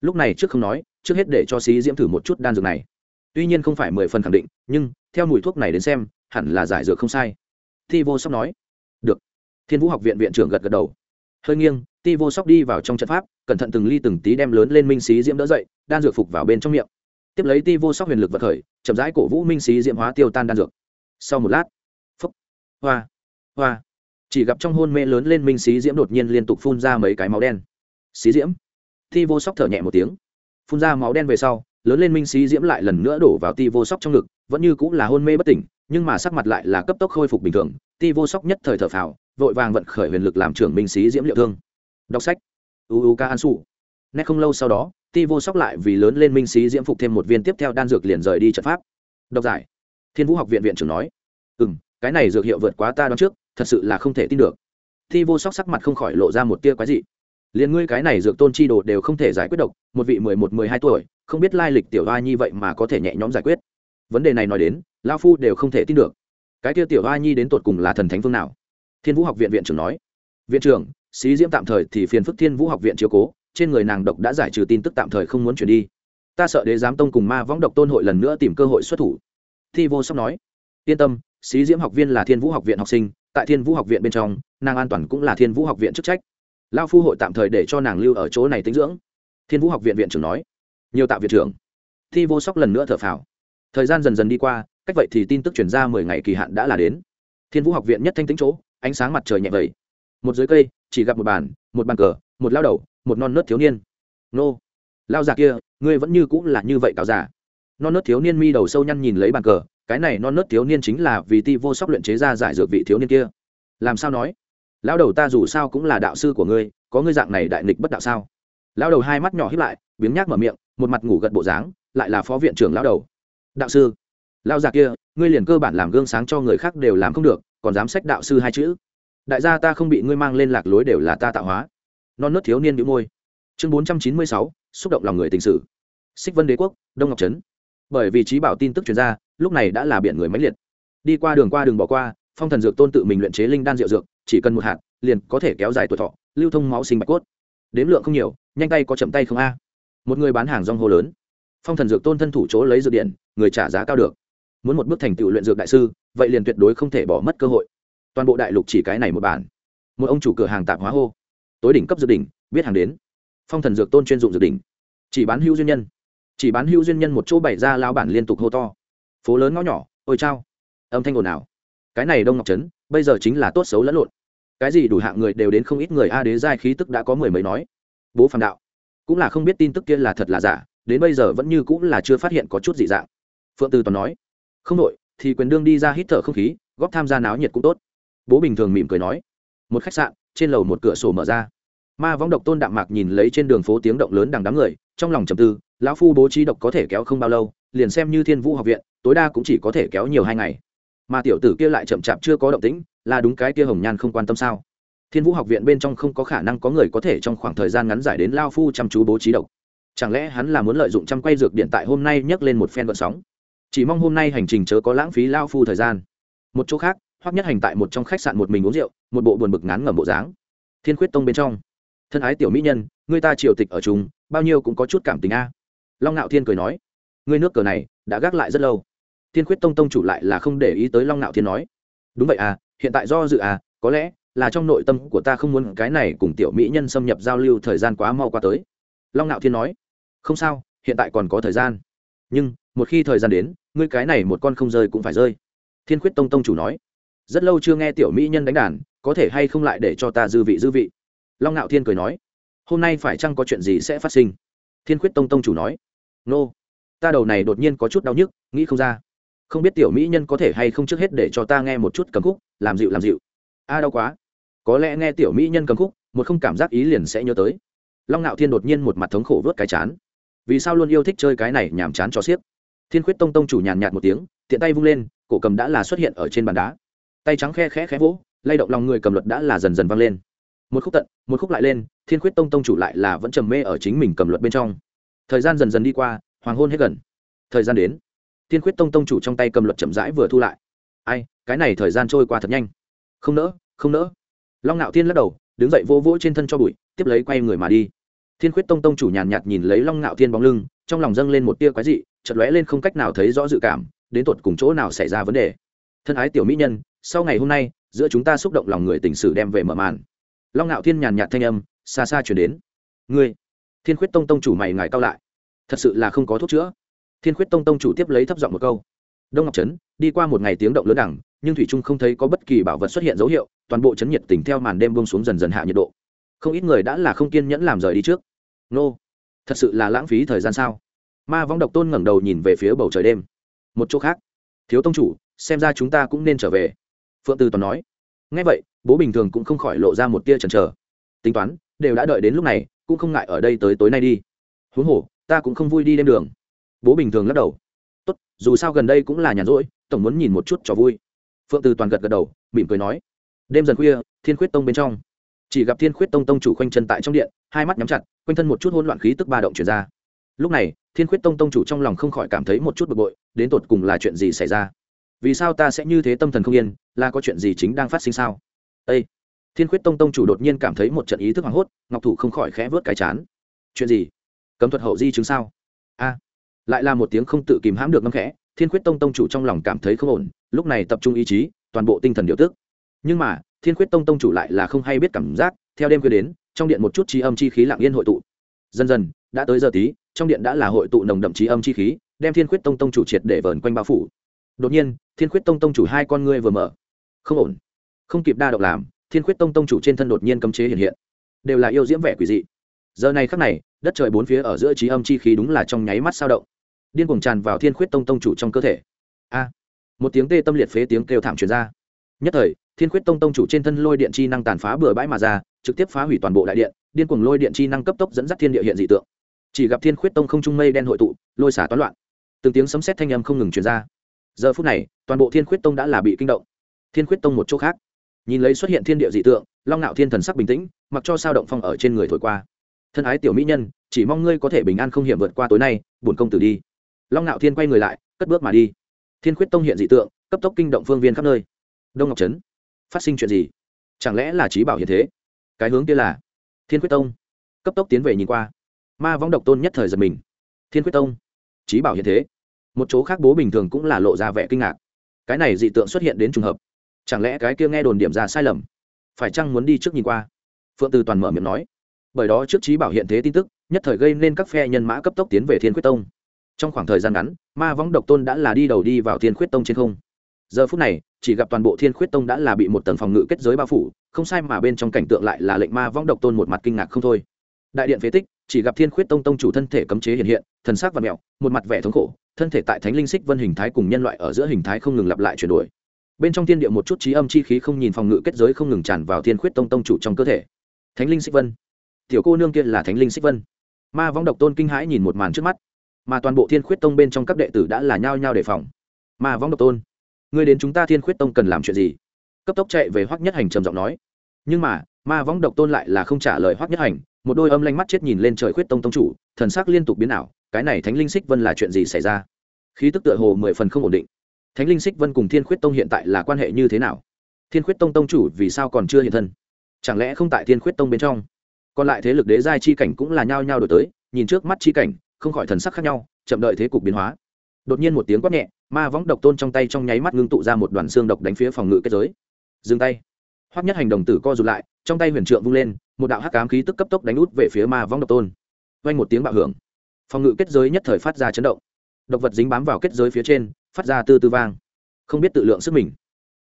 Lúc này trước không nói trước hết để cho sĩ diễm thử một chút đan dược này. Tuy nhiên không phải mười phần khẳng định, nhưng, theo mùi thuốc này đến xem, hẳn là giải dược không sai. Thi vô sóc nói. Được. Thiên vũ học viện viện trưởng gật gật đầu. Hơi nghiêng ti vô sóc đi vào trong trận pháp, cẩn thận từng ly từng tí đem lớn lên minh xí diễm đỡ dậy, đan dược phục vào bên trong miệng. Tiếp lấy ti vô sóc huyền lực vật khởi, chậm rãi cổ vũ minh xí diễm hóa tiêu tan đan dược. Sau một lát, phúc, hoa hoa. Chỉ gặp trong hôn mê lớn lên minh xí diễm đột nhiên liên tục phun ra mấy cái máu đen. Xí diễm. Ti vô sóc thở nhẹ một tiếng phun ra máu đen về sau, lớn lên minh sĩ diễm lại lần nữa đổ vào ti vô sóc trong ngực, vẫn như cũng là hôn mê bất tỉnh, nhưng mà sắc mặt lại là cấp tốc khôi phục bình thường, ti vô sóc nhất thời thở phào, vội vàng vận khởi huyền lực làm trưởng minh sĩ diễm liệu thương. Đọc sách. Uu ca an su. Nét không lâu sau đó, ti vô sóc lại vì lớn lên minh sĩ diễm phục thêm một viên tiếp theo đan dược liền rời đi trận pháp. Đọc giải. Thiên vũ học viện viện trưởng nói. Ừ m cái này dược hiệu vượt quá ta đoán trước, thật sự là không thể tin được. Ti vô sóc sắc mặt không khỏi lộ ra một tia quái dị liền ngươi cái này dược tôn chi đồ đều không thể giải quyết độc, một vị mười một, mười hai tuổi, không biết lai lịch tiểu hoa nhi vậy mà có thể nhẹ nhõm giải quyết. Vấn đề này nói đến lao phu đều không thể tin được. Cái kia tiểu hoa nhi đến tột cùng là thần thánh phương nào? Thiên vũ học viện viện trưởng nói. Viện trưởng, xí diễm tạm thời thì phiền phức thiên vũ học viện chiếu cố, trên người nàng độc đã giải trừ tin tức tạm thời không muốn chuyển đi. Ta sợ đế giám tông cùng ma võng độc tôn hội lần nữa tìm cơ hội xuất thủ. Thi vô sóc nói. Yên tâm, xí diễm học viên là thiên vũ học viện học sinh, tại thiên vũ học viện bên trong, nàng an toàn cũng là thiên vũ học viện chức trách lao phu hội tạm thời để cho nàng lưu ở chỗ này tính dưỡng. Thiên vũ học viện viện trưởng nói. Nhiều tạo viện trưởng. Thi vô sóc lần nữa thở phào. Thời gian dần dần đi qua, cách vậy thì tin tức chuyển ra mười ngày kỳ hạn đã là đến. Thiên vũ học viện nhất thanh tính chỗ, ánh sáng mặt trời nhẹ vẩy. Một dưới cây, chỉ gặp một bàn một bàn cờ, một lao đầu, một non nớt thiếu niên. Nô. Lao già kia, ngươi vẫn như cũng là như vậy cáo già. Non nớt thiếu niên mi đầu sâu nhăn nhìn lấy bàn cờ, cái này non nớt thiếu niên chính là vì ti vô sóc luyện chế ra giải dược vị thiếu niên kia. Làm sao nói? Lão đầu ta dù sao cũng là đạo sư của ngươi, có ngươi dạng này đại nghịch bất đạo sao? Lão đầu hai mắt nhỏ hiếp lại, biếng nhác mở miệng, một mặt ngủ gật bộ dáng, lại là phó viện trưởng lão đầu. Đạo sư, lão già kia, ngươi liền cơ bản làm gương sáng cho người khác đều làm không được, còn dám sách đạo sư hai chữ. Đại gia ta không bị ngươi mang lên lạc lối đều là ta tạo hóa. Non nớt thiếu niên bị môi. Chương bốn trăm chín mươi sáu, xúc động lòng người tình sử. Xích vân đế quốc, đông ngọc trấn. Bởi vì trí bảo tin tức truyền ra, lúc này đã là biển người máy liệt. Đi qua đường qua đường bỏ qua phong thần dược tôn tự mình luyện chế linh đan rượu dược, chỉ cần một hạt, liền có thể kéo dài tuổi thọ, lưu thông máu sinh bạch cốt. Đếm lượng không nhiều, nhanh tay có chậm tay không a. Một người bán hàng rong hô lớn. Phong thần dược tôn thân thủ chỗ lấy dược điện, người trả giá cao được. Muốn một bước thành tựu luyện dược đại sư, vậy liền tuyệt đối không thể bỏ mất cơ hội. Toàn bộ đại lục chỉ cái này một bản. Một ông chủ cửa hàng tạp hóa hô. Tối đỉnh cấp dược đỉnh, biết hàng đến. Phong thần dược tôn chuyên dụng dược đỉnh. Chỉ bán hữu duyên nhân. Chỉ bán hữu duyên nhân một chỗ bày ra lao bản liên tục hô to. Phố lớn ngõ nhỏ, ôi chao. Âm thanh ồn ào cái này đông ngọc trấn, bây giờ chính là tốt xấu lẫn lộn. Cái gì đủ hạng người đều đến không ít người, a đế giai khí tức đã có mười mấy nói. Bố phàm đạo, cũng là không biết tin tức kia là thật là giả, đến bây giờ vẫn như cũng là chưa phát hiện có chút dị dạng. Phượng tư toàn nói, không đội, thì quyền đương đi ra hít thở không khí, góp tham gia náo nhiệt cũng tốt. Bố bình thường mỉm cười nói, một khách sạn, trên lầu một cửa sổ mở ra. Ma võng độc tôn đạm mạc nhìn lấy trên đường phố tiếng động lớn đằng đám người, trong lòng trầm tư, lão phu bố trí độc có thể kéo không bao lâu, liền xem như thiên vũ học viện, tối đa cũng chỉ có thể kéo nhiều hai ngày mà tiểu tử kia lại chậm chạp chưa có động tĩnh, là đúng cái kia hồng nhan không quan tâm sao? Thiên vũ học viện bên trong không có khả năng có người có thể trong khoảng thời gian ngắn giải đến lao phu chăm chú bố trí độc. Chẳng lẽ hắn là muốn lợi dụng chăm quay dược điện tại hôm nay nhấc lên một phen vận sóng? Chỉ mong hôm nay hành trình chớ có lãng phí lao phu thời gian. Một chỗ khác, hoặc nhất hành tại một trong khách sạn một mình uống rượu, một bộ buồn bực ngán ngẩm bộ dáng. Thiên khuyết tông bên trong. Thân ái tiểu mỹ nhân, người ta triều tịch ở chúng bao nhiêu cũng có chút cảm tình a. Long ngạo thiên cười nói ngươi nước cờ này đã gác lại rất lâu thiên khuyết tông tông chủ lại là không để ý tới long ngạo thiên nói. Đúng vậy à hiện tại do dự à có lẽ là trong nội tâm của ta không muốn cái này cùng tiểu mỹ nhân xâm nhập giao lưu thời gian quá mau qua tới. Long ngạo thiên nói. Không sao, hiện tại còn có thời gian. Nhưng, một khi thời gian đến, ngươi cái này một con không rơi cũng phải rơi. Thiên khuyết tông tông chủ nói. Rất lâu chưa nghe tiểu mỹ nhân đánh đàn, có thể hay không lại để cho ta dư vị dư vị? Long ngạo thiên cười nói. Hôm nay phải chăng có chuyện gì sẽ phát sinh? Thiên khuyết tông tông chủ nói. Nô、no. ta đầu này đột nhiên có chút đau nhức, nghĩ không ra không biết tiểu mỹ nhân có thể hay không trước hết để cho ta nghe một chút cầm khúc, làm dịu làm dịu. A, đau quá. Có lẽ nghe tiểu mỹ nhân cầm khúc, một không cảm giác ý liền sẽ nhớ tới. Long ngạo thiên đột nhiên một mặt thống khổ vớt cái chán. Vì sao luôn yêu thích chơi cái này nhàm chán cho xiếc? Thiên khuyết tông tông chủ nhàn nhạt một tiếng, tiện tay vung lên, cổ cầm đã là xuất hiện ở trên bàn đá. Tay trắng khe khẽ khẽ vỗ, lay động lòng người cầm luật đã là dần dần vang lên. Một khúc tận, một khúc lại lên, thiên khuyết tông tông chủ lại là vẫn trầm mê ở chính mình cầm luật bên trong. Thời gian dần dần đi qua, hoàng hôn hết gần. Thời gian đến thiên khuyết tông tông chủ trong tay cầm luật chậm rãi vừa thu lại. Ai, cái này thời gian trôi qua thật nhanh. Không nỡ không nỡ. Long ngạo thiên lắc đầu, đứng dậy vô vỗ trên thân cho bụi, tiếp lấy quay người mà đi. Thiên khuyết tông tông chủ nhàn nhạt nhìn lấy long ngạo thiên bóng lưng, trong lòng dâng lên một tia quái dị chật lóe lên không cách nào thấy rõ dự cảm, đến tột cùng chỗ nào xảy ra vấn đề. Thân ái tiểu mỹ nhân, sau ngày hôm nay, giữa chúng ta xúc động lòng người tình sử đem về mở màn. Long ngạo thiên nhàn nhạt thanh âm, xa xa chuyển đến. Ngươi, thiên khuyết tông tông chủ mày ngài cao lại. Thật sự là không có thuốc chữa thiên khuyết tông tông chủ tiếp lấy thấp giọng một câu. Đông ngọc trấn, đi qua một ngày tiếng động lớn đẳng nhưng thủy trung không thấy có bất kỳ bảo vật xuất hiện dấu hiệu, toàn bộ chấn nhiệt tỉnh theo màn đêm bông xuống dần dần hạ nhiệt độ. Không ít người đã là không kiên nhẫn làm rời đi trước. Nô, thật sự là lãng phí thời gian sao? Ma vong độc tôn ngẩng đầu nhìn về phía bầu trời đêm. Một chỗ khác. Thiếu tông chủ, xem ra chúng ta cũng nên trở về. Phượng tư toàn nói. Ngay vậy, bố bình thường cũng không khỏi lộ ra một tia chần chờ. Tính toán, đều đã đợi đến lúc này, cũng không ngại ở đây tới tối nay đi. Huống hồ, ta cũng không vui đi đêm đường bố bình thường lắc đầu. Tốt, dù sao gần đây cũng là nhàn rỗi, tổng muốn nhìn một chút cho vui. Phượng từ toàn gật gật đầu, mỉm cười nói. Đêm dần khuya, thiên khuyết tông bên trong. Chỉ gặp thiên khuyết tông tông chủ khoanh chân tại trong điện, hai mắt nhắm chặt, quanh thân một chút hỗn loạn khí tức ba động chuyển ra. Lúc này, thiên khuyết tông tông chủ trong lòng không khỏi cảm thấy một chút bực bội, đến tột cùng là chuyện gì xảy ra? Vì sao ta sẽ như thế tâm thần không yên, là có chuyện gì chính đang phát sinh sao? Ây thiên khuyết tông tông chủ đột nhiên cảm thấy một trận ý thức hoảng hốt, ngọc thủ không khỏi khẽ vớt cái chán. Chuyện gì? Cấm thuật hậu di chứng sao? Lại là một tiếng không tự kìm hãm được ngâm khẽ, thiên khuyết tông tông chủ trong lòng cảm thấy không ổn, lúc này tập trung ý chí, toàn bộ tinh thần điều tức. Nhưng mà, thiên khuyết tông tông chủ lại là không hay biết cảm giác, theo đêm khuya đến, trong điện một chút trí âm chi khí lặng yên hội tụ. Dần dần, đã tới giờ tí, trong điện đã là hội tụ nồng đậm trí âm chi khí, đem thiên khuyết tông tông chủ triệt để vờn quanh bao phủ. Đột nhiên, thiên khuyết tông tông chủ hai con ngươi vừa mở. Không ổn. Không kịp đa động làm, thiên khuyết tông tông chủ trên thân đột nhiên cấm chế hiện hiện. Đều là yêu diễm vẻ quỷ dị. Giờ này khắc này, đất trời bốn phía ở giữa trí âm chi khí đúng là trong nháy mắt sao động điên cuồng tràn vào thiên khuyết tông tông chủ trong cơ thể. A, một tiếng tê tâm liệt phế tiếng kêu thảm truyền ra. Nhất thời, thiên khuyết tông tông chủ trên thân lôi điện chi năng tàn phá bừa bãi mà ra, trực tiếp phá hủy toàn bộ đại điện, điên cuồng lôi điện chi năng cấp tốc dẫn dắt thiên địa hiện dị tượng. Chỉ gặp thiên khuyết tông không trung mây đen hội tụ, lôi xả toán loạn. Từng tiếng sấm sét thanh âm không ngừng truyền ra. Giờ phút này, toàn bộ thiên khuyết tông đã là bị kinh động. Thiên khuyết tông một chỗ khác. Nhìn lấy xuất hiện thiên địa dị tượng, long ngạo thiên thần sắc bình tĩnh, mặc cho sao động phong ở trên người thổi qua. Thân ái tiểu mỹ nhân, chỉ mong ngươi có thể bình an không hiểm vượt qua tối nay, bổn công tử đi long ngạo thiên quay người lại, cất bước mà đi. Thiên khuyết tông hiện dị tượng, cấp tốc kinh động phương viên khắp nơi. Đông ngọc trấn, phát sinh chuyện gì? Chẳng lẽ là trí bảo hiện thế? Cái hướng kia là thiên quyết tông. Cấp tốc tiến về nhìn qua. Ma võng độc tôn nhất thời giật mình. Thiên quyết tông, trí bảo hiện thế. Một chỗ khác bố bình thường cũng là lộ ra vẻ kinh ngạc. Cái này dị tượng xuất hiện đến trùng hợp. Chẳng lẽ cái kia nghe đồn điểm ra sai lầm? Phải chăng muốn đi trước nhìn qua? Phượng từ toàn mở miệng nói. Bởi đó trước trí bảo hiện thế tin tức, nhất thời gây nên các phe nhân mã cấp tốc tiến về thiên quyết tông trong khoảng thời gian ngắn, ma võng độc tôn đã là đi đầu đi vào thiên khuyết tông trên không. Giờ phút này, chỉ gặp toàn bộ thiên khuyết tông đã là bị một tầng phòng ngự kết giới bao phủ, không sai mà bên trong cảnh tượng lại là lệnh ma vong độc tôn một mặt kinh ngạc không thôi. Đại điện phế tích, chỉ gặp thiên khuyết tông tông chủ thân thể cấm chế hiện hiện, thần sắc và mẹo một mặt vẻ thống khổ, thân thể tại thánh linh xích vân hình thái cùng nhân loại ở giữa hình thái không ngừng lặp lại chuyển đổi. Bên trong thiên địa một chút trí âm chi khí không nhìn phòng ngự kết giới không ngừng tràn vào thiên khuyết tông tông chủ trong cơ thể. Thánh linh xích vân. Tiểu cô nương kia là thánh linh xích vân. Ma vong độc tôn kinh hãi nhìn một màn trước mắt mà toàn bộ thiên khuyết tông bên trong các đệ tử đã là nhao nhao đề phòng. Mà vong độc tôn, ngươi đến chúng ta thiên khuyết tông cần làm chuyện gì? Cấp tốc chạy về hoắc nhất hành trầm giọng nói. Nhưng mà, ma võng độc tôn lại là không trả lời hoắc nhất hành, một đôi âm lanh mắt chết nhìn lên trời khuyết tông tông chủ, thần sắc liên tục biến ảo, cái này thánh linh xích vân là chuyện gì xảy ra? Khí tức tựa hồ mười phần không ổn định. Thánh linh xích vân cùng thiên khuyết tông hiện tại là quan hệ như thế nào? Thiên khuyết tông tông chủ vì sao còn chưa hiện thân? Chẳng lẽ không tại thiên khuyết tông bên trong? Còn lại thế lực đế giai chi cảnh cũng là nhao nhao đổi tới, nhìn trước mắt chi cảnh không khỏi thần sắc khác nhau, chậm đợi thế cục biến hóa. Đột nhiên một tiếng quát nhẹ, ma võng độc tôn trong tay trong nháy mắt ngưng tụ ra một đoàn xương độc đánh phía phòng ngự kết giới. Dừng tay. Hoắc nhất hành đồng tử co rụt lại, trong tay huyền trượng vung lên, một đạo hắc ám khí tức cấp tốc đánh út về phía ma võng độc tôn. Vang một tiếng bạo hưởng. Phòng ngự kết giới nhất thời phát ra chấn động. Độc vật dính bám vào kết giới phía trên, phát ra tư tư vang. Không biết tự lượng sức mình.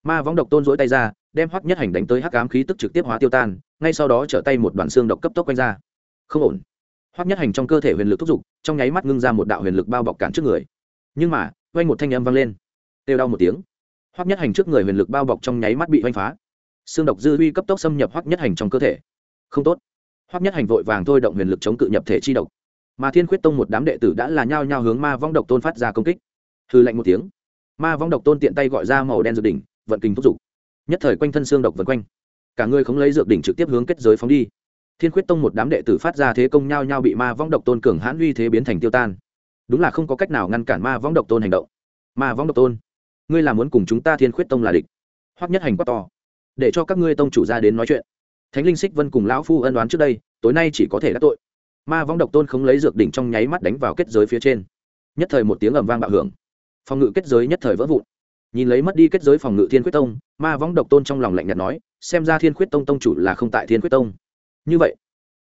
Ma võng độc tôn duỗi tay ra, đem hoắc nhất hành đánh tới hắc ám khí tức trực tiếp hóa tiêu tan, ngay sau đó trở tay một đoàn xương độc cấp tốc quanh ra. Không ổn hoắc nhất hành trong cơ thể huyền lực thúc giục, trong nháy mắt ngưng ra một đạo huyền lực bao bọc cản trước người. Nhưng mà oanh một thanh âm vang lên. Têu đau một tiếng. Hoắc nhất hành trước người huyền lực bao bọc trong nháy mắt bị oanh phá. Xương độc dư huy cấp tốc xâm nhập hoắc nhất hành trong cơ thể. Không tốt. Hoắc nhất hành vội vàng thôi động huyền lực chống cự nhập thể chi độc. Mà thiên khuyết tông một đám đệ tử đã là nhao nhao hướng ma vong độc tôn phát ra công kích. Hư lạnh một tiếng. Ma vong độc tôn tiện tay gọi ra màu đen dược đỉnh, vận kình thúc giục. Nhất thời quanh thân xương độc vần quanh. Cả người không lấy dược đỉnh trực tiếp hướng kết giới phóng đi thiên khuyết tông một đám đệ tử phát ra thế công nhau nhau bị ma vong độc tôn cường hãn uy thế biến thành tiêu tan. Đúng là không có cách nào ngăn cản ma Vong độc tôn hành động. Ma Vong độc tôn, ngươi là muốn cùng chúng ta thiên khuyết tông là địch. Hoặc nhất hành quát to, để cho các ngươi tông chủ ra đến nói chuyện. Thánh linh xích vân cùng lão phu ân đoán trước đây, tối nay chỉ có thể đắc tội. Ma Vong độc tôn không lấy dược đỉnh trong nháy mắt đánh vào kết giới phía trên. Nhất thời một tiếng ầm vang bạo hưởng. Phòng ngự kết giới nhất thời vỡ vụn. Nhìn lấy mất đi kết giới phòng ngự thiên quyết tông, ma Vong độc tôn trong lòng lạnh nhạt nói, xem ra thiên quyết tông tông chủ là không tại thiên quyết tông như vậy,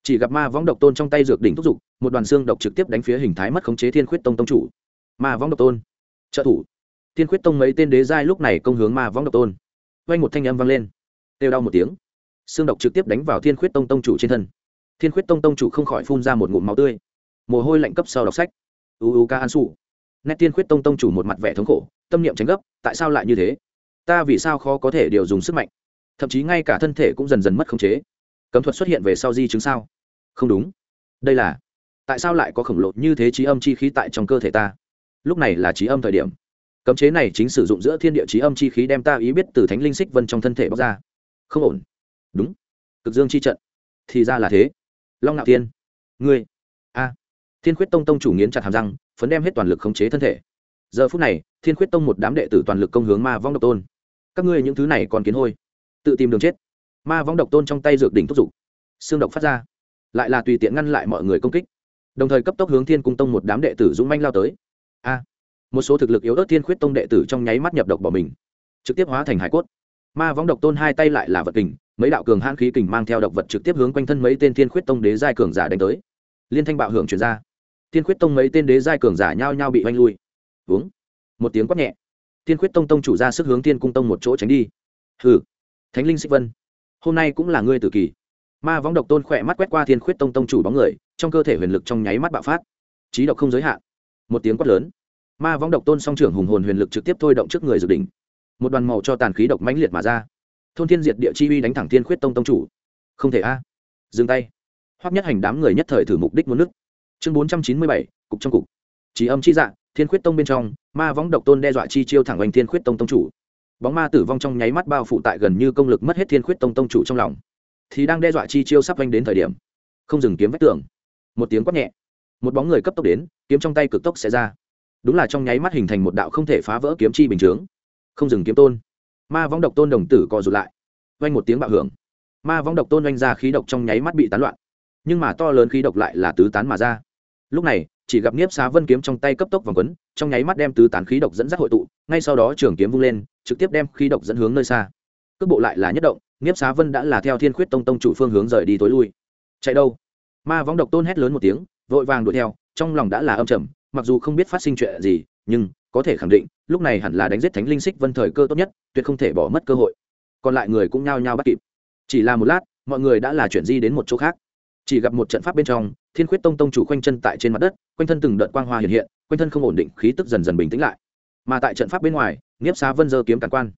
chỉ gặp ma võng độc tôn trong tay dược đỉnh thúc giục, một đoàn xương độc trực tiếp đánh phía hình thái mất khống chế thiên khuyết tông tông chủ. Ma võng độc tôn, trợ thủ. Thiên khuyết tông mấy tên đế giai lúc này công hướng ma võng độc tôn. Vay một thanh âm vang lên. Têu đau một tiếng. Xương độc trực tiếp đánh vào thiên khuyết tông tông chủ trên thân. Thiên khuyết tông tông chủ không khỏi phun ra một ngụm máu tươi. Mồ hôi lạnh cấp sau đọc sách. U ca an su nét thiên khuyết tông tông chủ một mặt vẻ thống khổ, tâm niệm tránh gấp, tại sao lại như thế? Ta vì sao khó có thể điều dùng sức mạnh? Thậm chí ngay cả thân thể cũng dần dần mất khống chế cấm thuật xuất hiện về sau di chứng sao? Không đúng. Đây là, tại sao lại có khổng lồ như thế trí âm chi khí tại trong cơ thể ta? Lúc này là trí âm thời điểm. Cấm chế này chính sử dụng giữa thiên địa trí âm chi khí đem ta ý biết từ thánh linh xích vân trong thân thể bóc ra. Không ổn. Đúng. Cực dương chi trận. Thì ra là thế. Long ngạo thiên. Ngươi. A. Thiên khuyết tông tông chủ nghiến chặt hàm răng, phấn đem hết toàn lực khống chế thân thể. Giờ phút này, thiên khuyết tông một đám đệ tử toàn lực công hướng ma vong độc tôn. Các ngươi những thứ này còn kiến hôi. Tự tìm đường chết ma vong độc tôn trong tay dược đỉnh thúc giục. Xương độc phát ra. Lại là tùy tiện ngăn lại mọi người công kích. Đồng thời cấp tốc hướng thiên cung tông một đám đệ tử dũng manh lao tới. A. Một số thực lực yếu ớt thiên khuyết tông đệ tử trong nháy mắt nhập độc bỏ mình. Trực tiếp hóa thành hải cốt. Ma võng độc tôn hai tay lại là vật kình, mấy đạo cường hãn khí kình mang theo độc vật trực tiếp hướng quanh thân mấy tên thiên khuyết tông đế giai cường giả đánh tới. Liên thanh bạo hưởng chuyển ra. Thiên khuyết tông mấy tên đế giai cường giả nhao nhao bị oanh lui. Uống. Một tiếng quát nhẹ. Thiên khuyết tông tông chủ ra sức hướng thiên cung tông một chỗ tránh đi. Hừ. Thánh linh xích vân hôm nay cũng là ngươi tử kỳ. Ma võng độc tôn khỏe mắt quét qua thiên khuyết tông tông chủ bóng người, trong cơ thể huyền lực trong nháy mắt bạo phát. Trí độc không giới hạn. Một tiếng quát lớn. Ma võng độc tôn song trưởng hùng hồn huyền lực trực tiếp thôi động trước người dự đỉnh. Một đoàn màu cho tàn khí độc mãnh liệt mà ra. Thôn thiên diệt địa chi uy đánh thẳng thiên khuyết tông tông chủ. Không thể a. Dừng tay. Hoắc nhất hành đám người nhất thời thử mục đích muốn nước chương bốn trăm chín mươi bảy, cục trong cục. Chỉ âm chi dạ thiên khuyết tông bên trong, ma võng độc tôn đe dọa chi chiêu thẳng oanh thiên khuyết tông tông chủ bóng ma tử vong trong nháy mắt bao phủ tại gần như công lực mất hết thiên khuyết tông tông chủ trong lòng. Thì đang đe dọa chi chiêu sắp vanh đến thời điểm, không dừng kiếm vách tường. Một tiếng quát nhẹ, một bóng người cấp tốc đến, kiếm trong tay cực tốc sẽ ra. Đúng là trong nháy mắt hình thành một đạo không thể phá vỡ kiếm chi bình chướng. Không dừng kiếm tôn. Ma võng độc tôn đồng tử co rụt lại. Vanh một tiếng bạo hưởng. Ma võng độc tôn oanh ra khí độc trong nháy mắt bị tán loạn. Nhưng mà to lớn khí độc lại là tứ tán mà ra. Lúc này, chỉ gặp niếp xá vân kiếm trong tay cấp tốc vòng quấn, trong nháy mắt đem tứ tán khí độc dẫn dắt hội tụ, ngay sau đó trường kiếm vung lên trực tiếp đem khí độc dẫn hướng nơi xa. Cước bộ lại là nhất động, nghiếp xá vân đã là theo thiên khuyết tông tông chủ phương hướng rời đi tối lui. Chạy đâu? Ma võng độc tôn hét lớn một tiếng, vội vàng đuổi theo, trong lòng đã là âm trầm, mặc dù không biết phát sinh chuyện gì, nhưng có thể khẳng định, lúc này hẳn là đánh giết thánh linh xích vân thời cơ tốt nhất, tuyệt không thể bỏ mất cơ hội. Còn lại người cũng nhao nhao bắt kịp. Chỉ là một lát, mọi người đã là chuyển di đến một chỗ khác. Chỉ gặp một trận pháp bên trong, thiên khuyết tông tông chủ khoanh chân tại trên mặt đất, quanh thân từng đợt quang hoa hiện hiện, quanh thân không ổn định, khí tức dần dần bình tĩnh lại mà tại trận pháp bên ngoài, niếp xá vân dơ kiếm cản quan.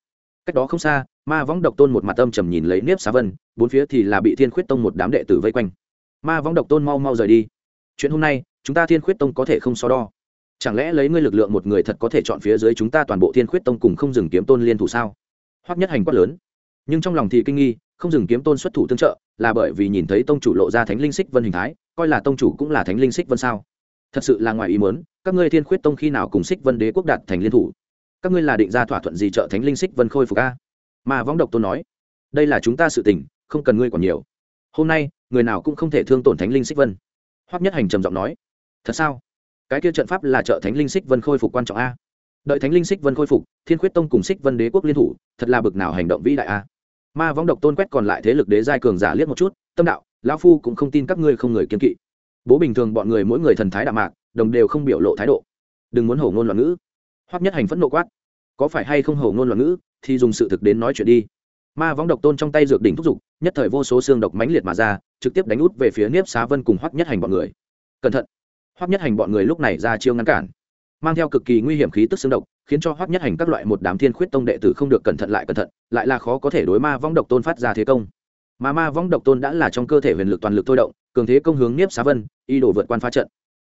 Cách đó không xa, ma võng độc tôn một mặt âm trầm nhìn lấy niếp xá vân, bốn phía thì là bị thiên khuyết tông một đám đệ tử vây quanh. Ma võng độc tôn mau mau rời đi. Chuyện hôm nay, chúng ta thiên khuyết tông có thể không so đo. Chẳng lẽ lấy ngươi lực lượng một người thật có thể chọn phía dưới chúng ta toàn bộ thiên khuyết tông cùng không dừng kiếm tôn liên thủ sao? Hoắc nhất hành quát lớn. Nhưng trong lòng thì kinh nghi, không dừng kiếm tôn xuất thủ tương trợ, là bởi vì nhìn thấy tông chủ lộ ra thánh linh xích vân hình thái, coi là tông chủ cũng là thánh linh xích vân sao? Thật sự là ngoài ý muốn, các ngươi thiên khuyết tông khi nào cùng xích vân đế quốc đạt thành liên thủ? Các ngươi là định ra thỏa thuận gì trợ thánh linh xích vân khôi phục a? Mà võng độc tôn nói, đây là chúng ta sự tình, không cần ngươi còn nhiều. Hôm nay, người nào cũng không thể thương tổn thánh linh xích vân. Hoắc nhất hành trầm giọng nói, thật sao? Cái kia trận pháp là trợ thánh linh xích vân khôi phục quan trọng a? Đợi thánh linh xích vân khôi phục, thiên khuyết tông cùng xích vân đế quốc liên thủ, thật là bực nào hành động vĩ đại a? Ma võng độc tôn quét còn lại thế lực đế giai cường giả liếc một chút, tâm đạo, lão phu cũng không tin các ngươi không người kiên kỵ bố bình thường bọn người mỗi người thần thái đạm mạc, đồng đều không biểu lộ thái độ. Đừng muốn hổ ngôn loạn ngữ. Hoắc nhất hành phẫn nộ quát. Có phải hay không hổ ngôn loạn ngữ, thì dùng sự thực đến nói chuyện đi. Ma võng độc tôn trong tay dược đỉnh thúc giục, nhất thời vô số xương độc mãnh liệt mà ra, trực tiếp đánh út về phía niếp xá vân cùng hoắc nhất hành bọn người. Cẩn thận. Hoắc nhất hành bọn người lúc này ra chiêu ngăn cản. Mang theo cực kỳ nguy hiểm khí tức xương độc, khiến cho hoắc nhất hành các loại một đám thiên khuyết tông đệ tử không được cẩn thận lại cẩn thận, lại là khó có thể đối ma vong độc tôn phát ra thế công mà ma vong độc tôn đã là trong cơ thể huyền lực toàn lực thôi động, cường thế công hướng niếp xá vân, y đổ vượt quan phá trận.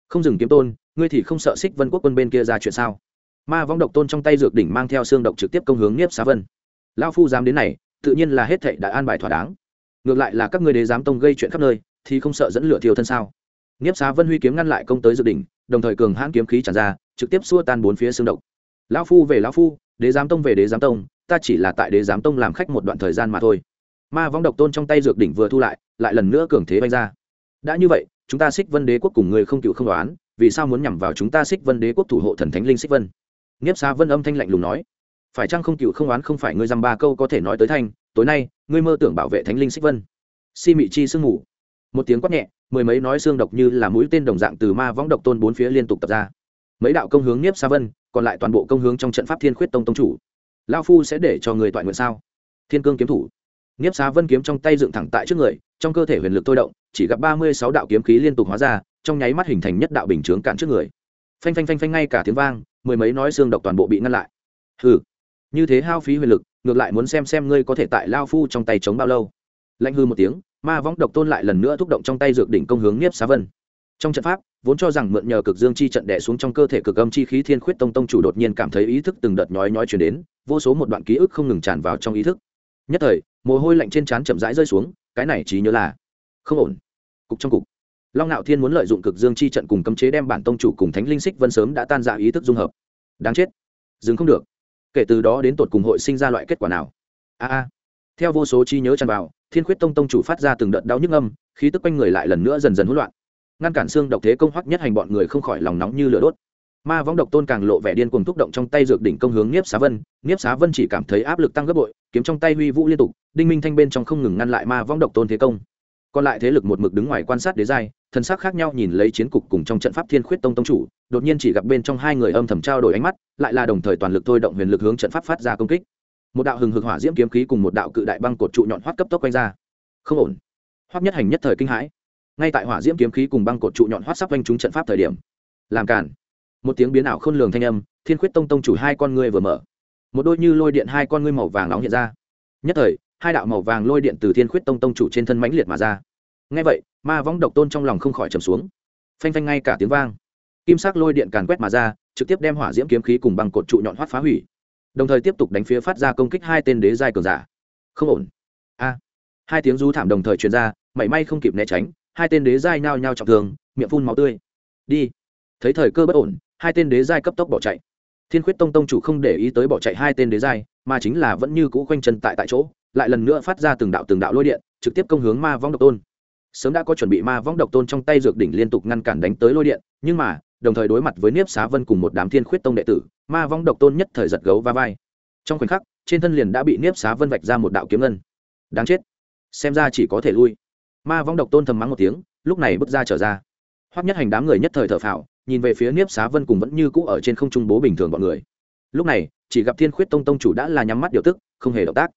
Không dừng kiếm tôn, ngươi thì không sợ xích vân quốc quân bên kia ra chuyện sao? Ma vong độc tôn trong tay dược đỉnh mang theo xương độc trực tiếp công hướng niếp xá vân. Lao phu dám đến này, tự nhiên là hết thệ đã an bài thỏa đáng. Ngược lại là các ngươi đế giám tông gây chuyện khắp nơi, thì không sợ dẫn lửa thiêu thân sao? Niếp xá vân huy kiếm ngăn lại công tới dược đỉnh, đồng thời cường hãn kiếm khí tràn ra, trực tiếp xua tan bốn phía xương độc. Lão phu về lão phu, đế giám tông về đế giám tông, ta chỉ là tại đế giám tông làm khách một đoạn thời gian mà thôi ma vong độc tôn trong tay dược đỉnh vừa thu lại lại lần nữa cường thế vanh ra. Đã như vậy, chúng ta xích vân đế quốc cùng người không cựu không đoán, vì sao muốn nhằm vào chúng ta xích vân đế quốc thủ hộ thần thánh linh xích vân? Nghiếp xa vân âm thanh lạnh lùng nói. Phải chăng không cựu không oán không phải ngươi dăm ba câu có thể nói tới thanh tối nay, ngươi mơ tưởng bảo vệ thánh linh xích vân. Si mị chi sương ngủ một tiếng quát nhẹ, mười mấy nói xương độc như là mũi tên đồng dạng từ ma võng độc tôn bốn phía liên tục tập ra. Mấy đạo công hướng nhiếp xa vân, còn lại toàn bộ công hướng trong trận pháp thiên khuyết tông tông chủ. Lao phu sẽ để cho người toại nguyện sao? Thiên cương kiếm thủ. Niếp xá vân kiếm trong tay dựng thẳng tại trước người, trong cơ thể huyền lực thôi động, chỉ gặp ba mươi sáu đạo kiếm khí liên tục hóa ra, trong nháy mắt hình thành nhất đạo bình chướng cản trước người. Phanh phanh phanh phanh ngay cả tiếng vang, mười mấy nói xương độc toàn bộ bị ngăn lại. Hừ, như thế hao phí huyền lực, ngược lại muốn xem xem ngươi có thể tại lao phu trong tay chống bao lâu. Lạnh hư một tiếng, ma võng độc tôn lại lần nữa thúc động trong tay dược đỉnh công hướng Niếp xá vân. Trong trận pháp, vốn cho rằng mượn nhờ cực dương chi trận đẻ xuống trong cơ thể cực âm chi khí thiên khuyết tông tông chủ đột nhiên cảm thấy ý thức từng đợt nhói nhói chuyển đến, vô số một đoạn ký ức không ngừng tràn vào trong ý thức. Nhất thời mồ hôi lạnh trên trán chậm rãi rơi xuống, cái này trí nhớ là không ổn. Cục trong cục. Long ngạo thiên muốn lợi dụng cực dương chi trận cùng cấm chế đem bản tông chủ cùng thánh linh xích vân sớm đã tan ra ý thức dung hợp. Đáng chết. Dừng không được. Kể từ đó đến tột cùng hội sinh ra loại kết quả nào? A a. Theo vô số chi nhớ tràn vào, thiên khuyết tông tông chủ phát ra từng đợt đau nhức âm, khí tức quanh người lại lần nữa dần dần hỗn loạn. Ngăn cản xương độc thế công hoắc nhất hành bọn người không khỏi lòng nóng như lửa đốt ma võng độc tôn càng lộ vẻ điên cuồng thúc động trong tay dược đỉnh công hướng nhiếp xá vân. Nhiếp xá vân chỉ cảm thấy áp lực tăng gấp bội, kiếm trong tay huy vũ liên tục, đinh minh thanh bên trong không ngừng ngăn lại ma võng độc tôn thế công. Còn lại thế lực một mực đứng ngoài quan sát đế giai, thân sắc khác nhau nhìn lấy chiến cục cùng trong trận pháp thiên khuyết tông tông chủ, đột nhiên chỉ gặp bên trong hai người âm thầm trao đổi ánh mắt, lại là đồng thời toàn lực thôi động huyền lực hướng trận pháp phát ra công kích. Một đạo hừng hực hỏa diễm kiếm khí cùng một đạo cự đại băng cột trụ nhọn hoắt cấp tốc quanh ra. Không ổn. Hoắc nhất hành nhất thời kinh hãi. Ngay tại hỏa diễm kiếm khí cùng băng cột trụ nhọn hoắt sắp quanh chúng trận pháp thời điểm, làm cản một tiếng biến ảo khôn lường thanh âm, thiên khuyết tông tông chủ hai con ngươi vừa mở. Một đôi như lôi điện hai con ngươi màu vàng nóng hiện ra. Nhất thời, hai đạo màu vàng lôi điện từ thiên khuyết tông tông chủ trên thân mãnh liệt mà ra. Ngay vậy, ma võng độc tôn trong lòng không khỏi trầm xuống. Phanh phanh ngay cả tiếng vang. Kim sắc lôi điện càn quét mà ra, trực tiếp đem hỏa diễm kiếm khí cùng bằng cột trụ nhọn hoắt phá hủy. Đồng thời tiếp tục đánh phía phát ra công kích hai tên đế giai cường giả. Không ổn. A. À. Hai tiếng rú thảm đồng thời truyền ra, mảy may không kịp né tránh, hai tên đế giai nhao nhao trọng thương, miệng phun máu tươi. Đi. Thấy thời cơ bất ổn hai tên đế giai cấp tốc bỏ chạy. Thiên khuyết tông tông chủ không để ý tới bỏ chạy hai tên đế giai, mà chính là vẫn như cũ khoanh chân tại tại chỗ, lại lần nữa phát ra từng đạo từng đạo lôi điện, trực tiếp công hướng ma vong độc tôn. Sớm đã có chuẩn bị ma vong độc tôn trong tay dược đỉnh liên tục ngăn cản đánh tới lôi điện, nhưng mà, đồng thời đối mặt với niếp xá vân cùng một đám thiên khuyết tông đệ tử, ma vong độc tôn nhất thời giật gấu va vai. Trong khoảnh khắc, trên thân liền đã bị niếp xá vân vạch ra một đạo kiếm ngân. Đáng chết. Xem ra chỉ có thể lui. Ma vong độc tôn thầm mắng một tiếng, lúc này bước ra trở ra. Hoắc nhất hành đám người nhất thời thở phào nhìn về phía niếp xá vân cùng vẫn như cũ ở trên không trung bố bình thường bọn người. Lúc này, chỉ gặp thiên khuyết tông tông chủ đã là nhắm mắt điều tức, không hề động tác.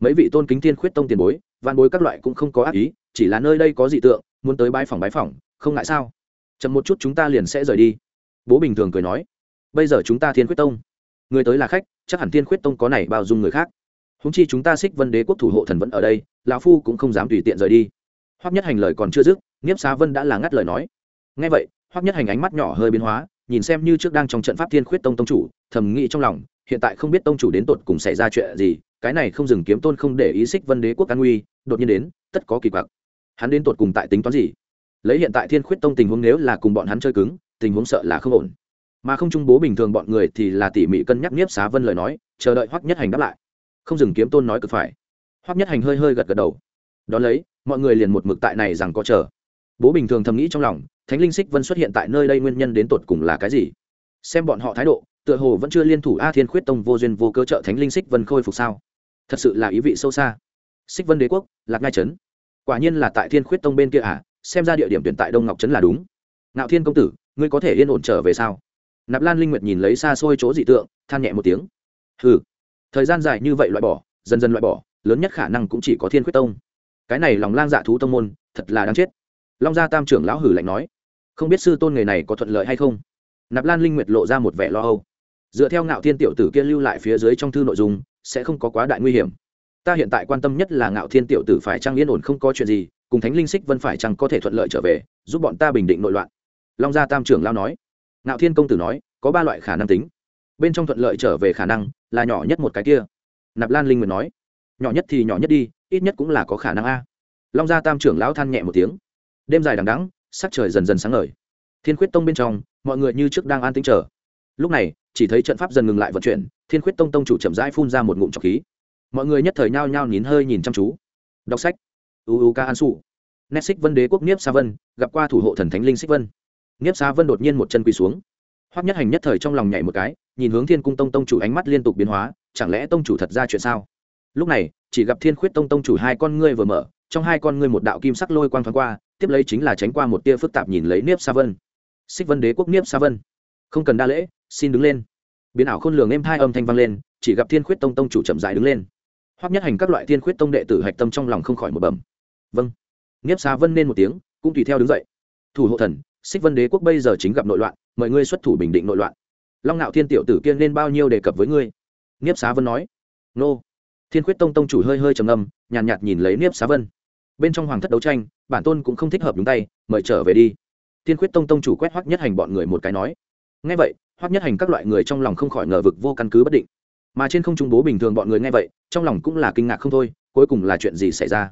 Mấy vị tôn kính thiên khuyết tông tiền bối văn bối các loại cũng không có ác ý, chỉ là nơi đây có dị tượng, muốn tới bãi phòng bãi phòng không ngại sao? Chậm một chút chúng ta liền sẽ rời đi. Bố bình thường cười nói. Bây giờ chúng ta thiên khuyết tông, người tới là khách, chắc hẳn thiên khuyết tông có này bao dung người khác. Húng chi chúng ta xích vân đế quốc thủ hộ thần vẫn ở đây, lão phu cũng không dám tùy tiện rời đi. Hoắc nhất hành lời còn chưa dứt nghiếp xá vân đã là ngắt lời nói. Ngay vậy hoắc nhất hành ánh mắt nhỏ hơi biến hóa, nhìn xem như trước đang trong trận pháp thiên khuyết tông tông chủ, thầm nghĩ trong lòng, hiện tại không biết tông chủ đến tột cùng xảy ra chuyện gì, cái này không dừng kiếm tôn không để ý xích vân đế quốc an nguy, đột nhiên đến, tất có kỳ quặc. Hắn đến tột cùng tại tính toán gì? Lấy hiện tại thiên khuyết tông tình huống nếu là cùng bọn hắn chơi cứng, tình huống sợ là không ổn. Mà không trung bố bình thường bọn người thì là tỉ mỉ cân nhắc nhiếp xá vân lời nói, chờ đợi hoắc nhất hành đáp lại. Không dừng kiếm tôn nói cực phải. Hoắc nhất hành hơi hơi gật gật đầu. Đón lấy, mọi người liền một mực tại này rằng có chờ. Bố bình thường thầm nghĩ trong lòng thánh linh xích vân xuất hiện tại nơi đây nguyên nhân đến tột cùng là cái gì? Xem bọn họ thái độ, tựa hồ vẫn chưa liên thủ a thiên khuyết tông vô duyên vô cơ trợ thánh linh xích vân khôi phục sao? Thật sự là ý vị sâu xa. Xích vân đế quốc, lạc ngai trấn. Quả nhiên là tại thiên khuyết tông bên kia à xem ra địa điểm tuyển tại đông ngọc trấn là đúng. Ngạo thiên công tử, ngươi có thể yên ổn trở về sao? Nạp lan linh nguyệt nhìn lấy xa xôi chỗ dị tượng, than nhẹ một tiếng. Hừ. Thời gian dài như vậy loại bỏ, dần dần loại bỏ, lớn nhất khả năng cũng chỉ có thiên khuyết tông. Cái này lòng lang dạ thú tông môn, thật là đáng chết. Long gia tam trưởng lão hử lạnh nói không biết sư tôn nghề này có thuận lợi hay không? Nạp lan linh nguyệt lộ ra một vẻ lo âu. Dựa theo ngạo thiên tiểu tử kia lưu lại phía dưới trong thư nội dung, sẽ không có quá đại nguy hiểm. Ta hiện tại quan tâm nhất là ngạo thiên tiểu tử phải trang yên ổn không có chuyện gì, cùng thánh linh xích vân phải chăng có thể thuận lợi trở về, giúp bọn ta bình định nội loạn. Long gia tam trưởng lao nói. Ngạo thiên công tử nói, có ba loại khả năng tính. Bên trong thuận lợi trở về khả năng là nhỏ nhất một cái kia. Nạp lan linh nguyệt nói. Nhỏ nhất thì nhỏ nhất đi, ít nhất cũng là có khả năng a. Long gia tam trưởng lão than nhẹ một tiếng. Đêm dài đằng đắng sắc trời dần dần sáng ngời. Thiên khuyết tông bên trong, mọi người như trước đang an tĩnh chờ. Lúc này, chỉ thấy trận pháp dần ngừng lại vận chuyển, thiên khuyết tông tông chủ chậm rãi phun ra một ngụm trọc khí. Mọi người nhất thời nhao nhao nín hơi nhìn chăm chú. Đọc sách. Uu ca an su nét xích vân đế quốc niếp sa vân, gặp qua thủ hộ thần thánh linh xích vân. Niếp sa vân đột nhiên một chân quỳ xuống. Hoắc nhất hành nhất thời trong lòng nhảy một cái, nhìn hướng thiên cung tông tông chủ ánh mắt liên tục biến hóa, chẳng lẽ tông chủ thật ra chuyện sao? Lúc này, chỉ gặp thiên khuyết tông tông chủ hai con ngươi vừa mở, trong hai con ngươi một đạo kim sắc lôi quang thoáng qua tiếp lấy chính là tránh qua một tia phức tạp nhìn lấy niếp sa vân. Xích vân đế quốc niếp sa vân. Không cần đa lễ xin đứng lên. Biến ảo khôn lường êm hai âm thanh vang lên chỉ gặp thiên khuyết tông tông chủ chậm dại đứng lên. Hoắc nhất hành các loại thiên khuyết tông đệ tử hạch tâm trong lòng không khỏi một bẩm. Vâng. Niếp sa vân nên một tiếng cũng tùy theo đứng dậy. Thủ hộ thần xích vân đế quốc bây giờ chính gặp nội loạn mời ngươi xuất thủ bình định nội loạn. Long ngạo thiên tiểu tử kiên nên bao nhiêu đề cập với ngươi? Niếp xá vân nói. Nô. Thiên khuyết tông tông chủ hơi hơi trầm âm nhàn nhạt, nhạt nhìn lấy niếp xá vân. Bên trong hoàng thất đấu tranh bản tôn cũng không thích hợp đúng tay, mời trở về đi. Thiên khuyết tông tông chủ quét hoắc nhất hành bọn người một cái nói. Ngay vậy, hoắc nhất hành các loại người trong lòng không khỏi ngờ vực vô căn cứ bất định. Mà trên không trung bố bình thường bọn người nghe vậy, trong lòng cũng là kinh ngạc không thôi, cuối cùng là chuyện gì xảy ra?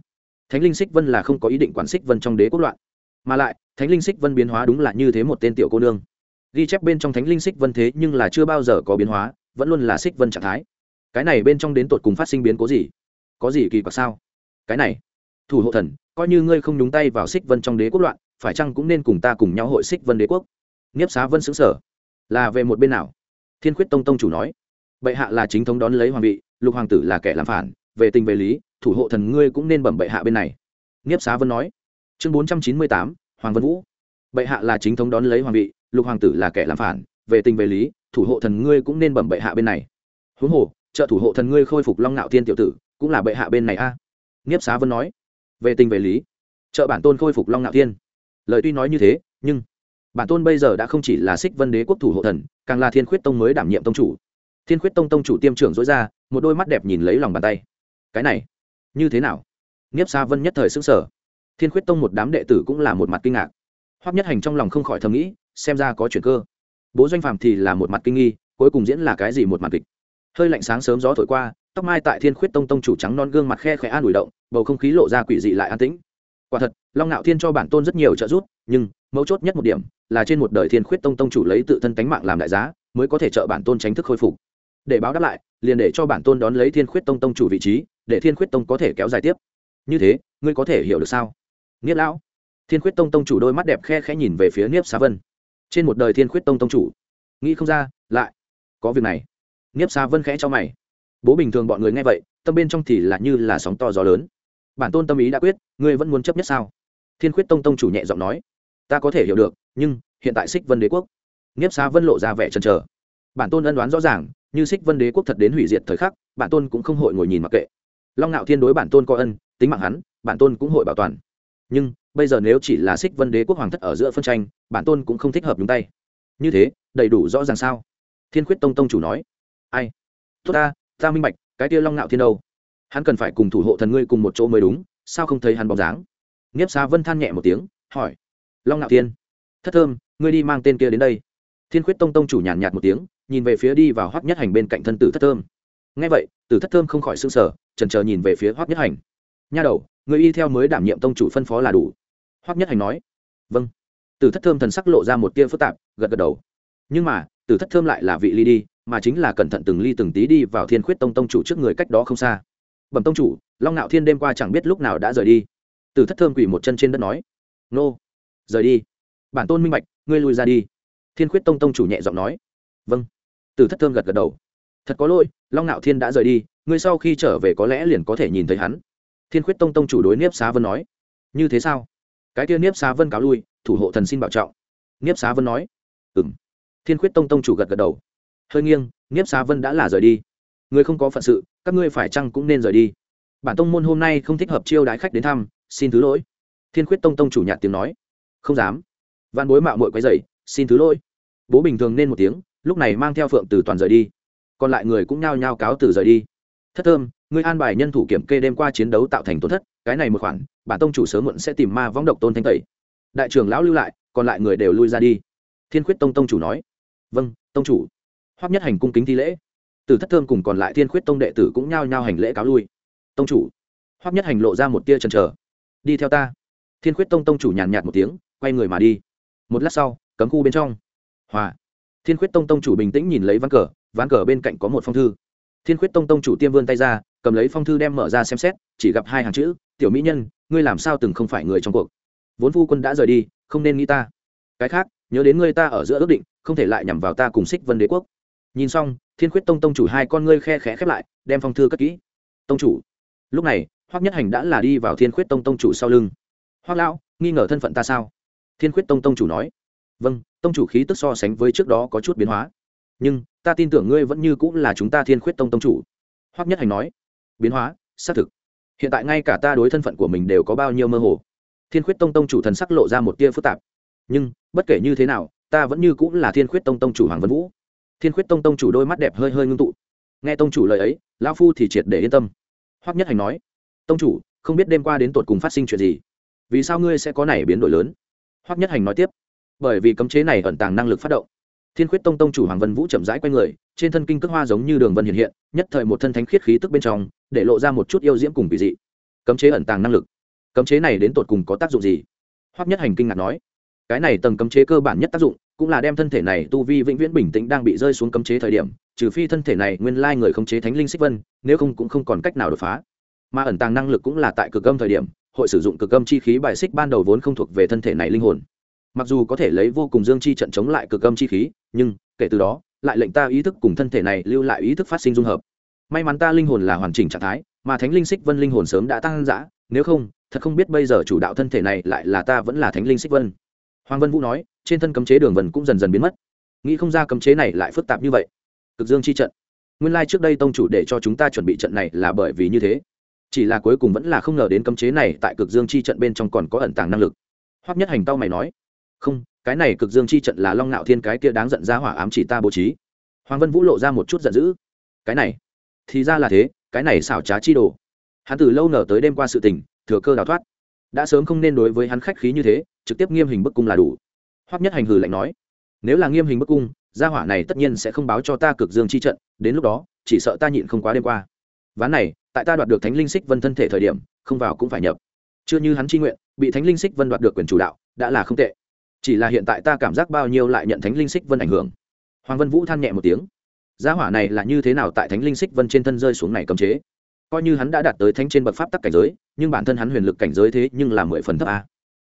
Thánh linh xích vân là không có ý định quản xích vân trong đế quốc loạn. Mà lại, thánh linh xích vân biến hóa đúng là như thế một tên tiểu cô nương. Ghi chép bên trong thánh linh xích vân thế nhưng là chưa bao giờ có biến hóa, vẫn luôn là xích vân trạng thái. Cái này bên trong đến tột cùng phát sinh biến cố gì? Có gì kỳ quặc sao? Cái này, thủ hộ thần coi như ngươi không nhúng tay vào xích vân trong đế quốc loạn, phải chăng cũng nên cùng ta cùng nhau hội xích vân đế quốc? Nghiếp xá vân xứng sở là về một bên nào? Thiên khuyết tông tông chủ nói. Bệ hạ là chính thống đón lấy hoàng vị, lục hoàng tử là kẻ làm phản, về tình về lý, thủ hộ thần ngươi cũng nên bẩm bệ hạ bên này. Nghiếp xá vân nói. Chương bốn trăm chín mươi tám, hoàng vân vũ. Bệ hạ là chính thống đón lấy hoàng vị, lục hoàng tử là kẻ làm phản, về tình về lý, thủ hộ thần ngươi cũng nên bẩm bệ hạ bên này. Huống hồ, trợ thủ hộ thần ngươi khôi phục long ngạo thiên tiểu tử, cũng là bệ hạ bên này a. À. nghiếp xá vân nói về tình về lý. Trợ bản tôn khôi phục long ngạo thiên. Lời tuy nói như thế, nhưng bản tôn bây giờ đã không chỉ là xích vân đế quốc thủ hộ thần, càng là thiên khuyết tông mới đảm nhiệm tông chủ. Thiên khuyết tông tông chủ tiêm trưởng dối ra, một đôi mắt đẹp nhìn lấy lòng bàn tay. Cái này, như thế nào? Nghiếp xa vân nhất thời xứng sở thiên khuyết tông một đám đệ tử cũng là một mặt kinh ngạc. Hoắc nhất hành trong lòng không khỏi thầm nghĩ, xem ra có chuyện cơ. Bố doanh phàm thì là một mặt kinh nghi, cuối cùng diễn là cái gì một mặt kịch. Hơi lạnh sáng sớm gió thổi qua, tóc mai tại thiên khuyết tông tông chủ trắng non gương mặt khe khẽ an ủi động bầu không khí lộ ra quỷ dị lại an tĩnh. Quả thật, long ngạo thiên cho bản tôn rất nhiều trợ giúp, nhưng, mấu chốt nhất một điểm, là trên một đời thiên khuyết tông tông chủ lấy tự thân tánh mạng làm đại giá, mới có thể trợ bản tôn tránh thức khôi phục. Để báo đáp lại, liền để cho bản tôn đón lấy thiên khuyết tông tông chủ vị trí, để thiên khuyết tông có thể kéo dài tiếp. Như thế, ngươi có thể hiểu được sao? Nghiết lão. Thiên khuyết tông tông chủ đôi mắt đẹp khe khẽ nhìn về phía niếp xá vân. Trên một đời thiên khuyết tông tông chủ. Nghĩ không ra, lại có việc này. Niếp xá vân khẽ cho mày. Bố bình thường bọn người nghe vậy, tâm bên trong thì là như là sóng to gió lớn bản tôn tâm ý đã quyết, ngươi vẫn muốn chấp nhất sao? Thiên khuyết tông tông chủ nhẹ giọng nói, ta có thể hiểu được, nhưng hiện tại xích vân đế quốc, nghiếp xá vân lộ ra vẻ chần trờ bản tôn ân đoán rõ ràng, như xích vân đế quốc thật đến hủy diệt thời khắc, bản tôn cũng không hội ngồi nhìn mặc kệ. Long ngạo thiên đối bản tôn có ân, tính mạng hắn, bản tôn cũng hội bảo toàn. Nhưng bây giờ nếu chỉ là xích vân đế quốc hoàng thất ở giữa phân tranh, bản tôn cũng không thích hợp nhúng tay. Như thế, đầy đủ rõ ràng sao? Thiên khuyết tông tông chủ nói, ai? Tốt ta ta minh bạch, cái kia long ngạo thiên đâu? Hắn cần phải cùng thủ hộ thần ngươi cùng một chỗ mới đúng, sao không thấy hắn bóng dáng? Nghiếp xá vân than nhẹ một tiếng, hỏi. Long ngạo thiên, thất thơm, ngươi đi mang tên kia đến đây. Thiên khuyết tông tông chủ nhàn nhạt một tiếng, nhìn về phía đi vào hoác nhất hành bên cạnh thân tử thất thơm. Ngay vậy, tử thất thơm không khỏi s ư n g sở trần trờ nhìn về phía hoác nhất hành. Nha đầu người y theo mới đảm nhiệm tông chủ phân phó là đủ. Hoác nhất hành nói. Vâng. Tử thất thơm thần sắc lộ ra một tia phức tạp, gật gật đầu. Nhưng mà, tử thất thơm lại là vị ly đi, mà chính là cẩn thận từng ly từng tí đi vào thiên khuyết tông tông chủ trước người cách đó không xa bẩm tông chủ, long ngạo thiên đêm qua chẳng biết lúc nào đã rời đi. Từ thất thơm quỳ một chân trên đất nói, nô, rời đi. Bản tôn minh bạch, ngươi lui ra đi. Thiên khuyết tông tông chủ nhẹ giọng nói vâng. Từ thất thơm gật gật đầu. Thật có lỗi, long ngạo thiên đã rời đi, ngươi sau khi trở về có lẽ liền có thể nhìn thấy hắn. Thiên khuyết tông tông chủ đối niếp xá vân nói, như thế sao? Cái kia niếp xá vân cáo lui, thủ hộ thần xin bảo trọng. Niếp xá vân nói ừ m thiên khuyết tông tông chủ gật gật đầu. Hơi nghiêng, niếp xá vân đã là rời đi ngươi không có phận sự, các ngươi phải chăng cũng nên rời đi. Bản tông môn hôm nay không thích hợp chiêu đái khách đến thăm, xin thứ lỗi. Thiên khuyết tông tông chủ nhạt tiếng nói. Không dám. Văn bối mạo mội quấy dày xin thứ lỗi. Bố bình thường nên một tiếng, lúc này mang theo phượng từ toàn rời đi. Còn lại người cũng nhao nhao cáo từ rời đi. Thất thơm, ngươi an bài nhân thủ kiểm kê đêm qua chiến đấu tạo thành tổn thất, cái này một khoản, bản tông chủ sớm muộn sẽ tìm ma võng độc tôn thanh tẩy. Đại trưởng lão lưu lại, còn lại người đều lui ra đi. Thiên khuyết tông tông chủ nói. Vâng tông chủ. Hoắc nhất hành cung kính thi lễ từ thất thơm cùng còn lại thiên khuyết tông đệ tử cũng nhao nhao hành lễ cáo lui. Tông chủ. Hoắc nhất hành lộ ra một tia chần chờ. Đi theo ta. Thiên khuyết tông tông chủ nhàn nhạt một tiếng, quay người mà đi. Một lát sau, cấm khu bên trong. Hòa. Thiên khuyết tông tông chủ bình tĩnh nhìn lấy ván cờ ván cờ bên cạnh có một phong thư. Thiên khuyết tông tông chủ tiêm vươn tay ra, cầm lấy phong thư đem mở ra xem xét, chỉ gặp hai hàng chữ, tiểu mỹ nhân, ngươi làm sao từng không phải người trong cuộc? Vốn phu quân đã rời đi, không nên nghĩ ta. Cái khác, nhớ đến ngươi ta ở giữa ước định, không thể lại nhằm vào ta cùng xích vân đế quốc nhìn xong, thiên khuyết tông tông chủ hai con ngươi khe khẽ khép lại, đem phong thư cất kỹ. Tông chủ. Lúc này, hoắc nhất hành đã là đi vào thiên khuyết tông tông chủ sau lưng. Hoắc lão, nghi ngờ thân phận ta sao? Thiên khuyết tông tông chủ nói. Vâng tông chủ khí tức so sánh với trước đó có chút biến hóa. Nhưng, ta tin tưởng ngươi vẫn như cũng là chúng ta thiên khuyết tông tông chủ. Hoắc nhất hành nói. Biến hóa, xác thực. Hiện tại ngay cả ta đối thân phận của mình đều có bao nhiêu mơ hồ. Thiên khuyết tông tông chủ thần sắc lộ ra một tia phức tạp. Nhưng, bất kể như thế nào, ta vẫn như cũng là thiên khuyết tông tông chủ hoàng vân vũ thiên khuyết tông tông chủ đôi mắt đẹp hơi hơi ngưng tụ. Nghe tông chủ lời ấy, lão phu thì triệt để yên tâm. Hoắc nhất hành nói, tông chủ, không biết đêm qua đến tột cùng phát sinh chuyện gì? Vì sao ngươi sẽ có này biến đổi lớn? Hoắc nhất hành nói tiếp, bởi vì cấm chế này ẩn tàng năng lực phát động. Thiên khuyết tông tông chủ hoàng vân vũ chậm rãi q u a y người, trên thân kinh cước hoa giống như đường vân hiện hiện, nhất thời một thân thánh khiết khí tức bên trong, để lộ ra một chút yêu diễm cùng kỳ dị. Cấm chế ẩn tàng năng lực. Cấm chế này đến tột cùng có tác dụng gì? Hoắc nhất hành kinh ngạc nói, cái này tầng cấm chế cơ bản nhất tác dụng cũng là đem thân thể này tu vi vĩnh viễn bình tĩnh đang bị rơi xuống cấm chế thời điểm, trừ phi thân thể này nguyên lai người khống chế thánh linh xích vân, nếu không cũng không còn cách nào đột phá. Mà ẩn tàng năng lực cũng là tại cực âm thời điểm, hội sử dụng cực âm chi khí bài xích ban đầu vốn không thuộc về thân thể này linh hồn. Mặc dù có thể lấy vô cùng dương chi trận chống lại cực âm chi khí, nhưng, kể từ đó, lại lệnh ta ý thức cùng thân thể này lưu lại ý thức phát sinh dung hợp. May mắn ta linh hồn là hoàn chỉnh trạng thái, mà thánh linh xích vân linh hồn sớm đã tăng giã nếu không, thật không biết bây giờ chủ đạo thân thể này lại là ta vẫn là thánh linh xích vân hoàng vân vũ nói, trên thân cấm chế đường vần cũng dần dần biến mất. Nghĩ không ra cấm chế này lại phức tạp như vậy. Cực dương chi trận. Nguyên lai、like、trước đây tông chủ để cho chúng ta chuẩn bị trận này là bởi vì như thế. Chỉ là cuối cùng vẫn là không ngờ đến cấm chế này tại cực dương chi trận bên trong còn có ẩn tàng năng lực. Hoắc nhất hành tao mày nói, không, cái này cực dương chi trận là long ngạo thiên cái kia đáng giận ra hỏa ám chỉ ta bố trí. Hoàng vân vũ lộ ra một chút giận dữ. Cái này, thì ra là thế, cái này xảo trá chi đồ. Hắn từ lâu nở tới đêm qua sự tình, thừa cơ đào thoát. Đã sớm không nên đối với hắn khách khí như thế trực tiếp nghiêm hình bức cung là đủ. Hoắc nhất hành hừ lạnh nói, nếu là nghiêm hình bức cung, gia hỏa này tất nhiên sẽ không báo cho ta cực dương chi trận, đến lúc đó, chỉ sợ ta nhịn không quá đêm qua. Ván này, tại ta đoạt được thánh linh xích vân thân thể thời điểm, không vào cũng phải nhập. Chưa như hắn chi nguyện, bị thánh linh xích vân đoạt được quyền chủ đạo, đã là không tệ. Chỉ là hiện tại ta cảm giác bao nhiêu lại nhận thánh linh xích vân ảnh hưởng. Hoàng vân vũ than nhẹ một tiếng, gia hỏa này là như thế nào tại thánh linh xích vân trên thân rơi xuống này cấm chế? Coi như hắn đã đạt tới thánh trên bậc pháp tắc cảnh giới, nhưng bản thân hắn huyền lực cảnh giới thế nhưng là mười phần thấp a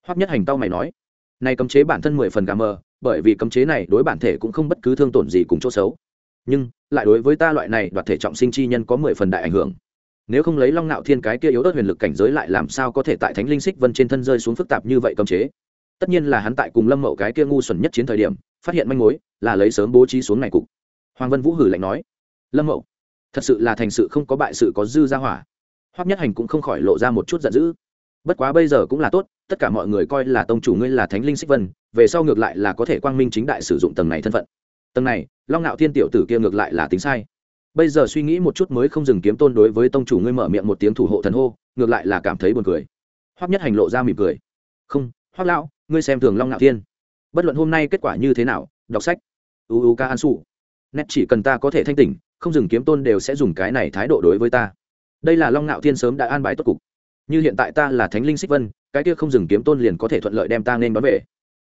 hoắc nhất hành tao mày nói, này cấm chế bản thân mười phần gà mờ, bởi vì cấm chế này đối bản thể cũng không bất cứ thương tổn gì cùng chỗ xấu. Nhưng, lại đối với ta loại này đoạt thể trọng sinh chi nhân có mười phần đại ảnh hưởng. Nếu không lấy long nạo thiên cái kia yếu ớt huyền lực cảnh giới lại làm sao có thể tại thánh linh xích vân trên thân rơi xuống phức tạp như vậy cấm chế? Tất nhiên là hắn tại cùng lâm mậu cái kia ngu xuẩn nhất chiến thời điểm, phát hiện manh mối, là lấy sớm bố trí xuống này cục. Hoàng vân vũ hử lạnh nói, lâm mậu, thật sự là thành sự không có bại sự có dư ra hỏa. Hoắc nhất hành cũng không khỏi lộ ra một chút giận dữ bất quá bây giờ cũng là tốt, tất cả mọi người coi là tông chủ ngươi là thánh linh xích vân, về sau ngược lại là có thể quang minh chính đại sử dụng tầng này thân phận. Tầng này, long ngạo thiên tiểu tử kia ngược lại là tính sai. Bây giờ suy nghĩ một chút mới không dừng kiếm tôn đối với tông chủ ngươi mở miệng một tiếng thủ hộ thần hô, ngược lại là cảm thấy buồn cười. Hoắc nhất hành lộ ra mỉm cười. Không, hoắc lão, ngươi xem thường long ngạo thiên. Bất luận hôm nay kết quả như thế nào, đọc sách. Uu ca an su. Nét chỉ cần ta có thể thanh tỉnh, không dừng kiếm tôn đều sẽ dùng cái này thái độ đối với ta. Đây là long ngạo thiên sớm đã an bài tốt cục như hiện tại ta là thánh linh xích vân, cái kia không dừng kiếm tôn liền có thể thuận lợi đem ta nên đón về.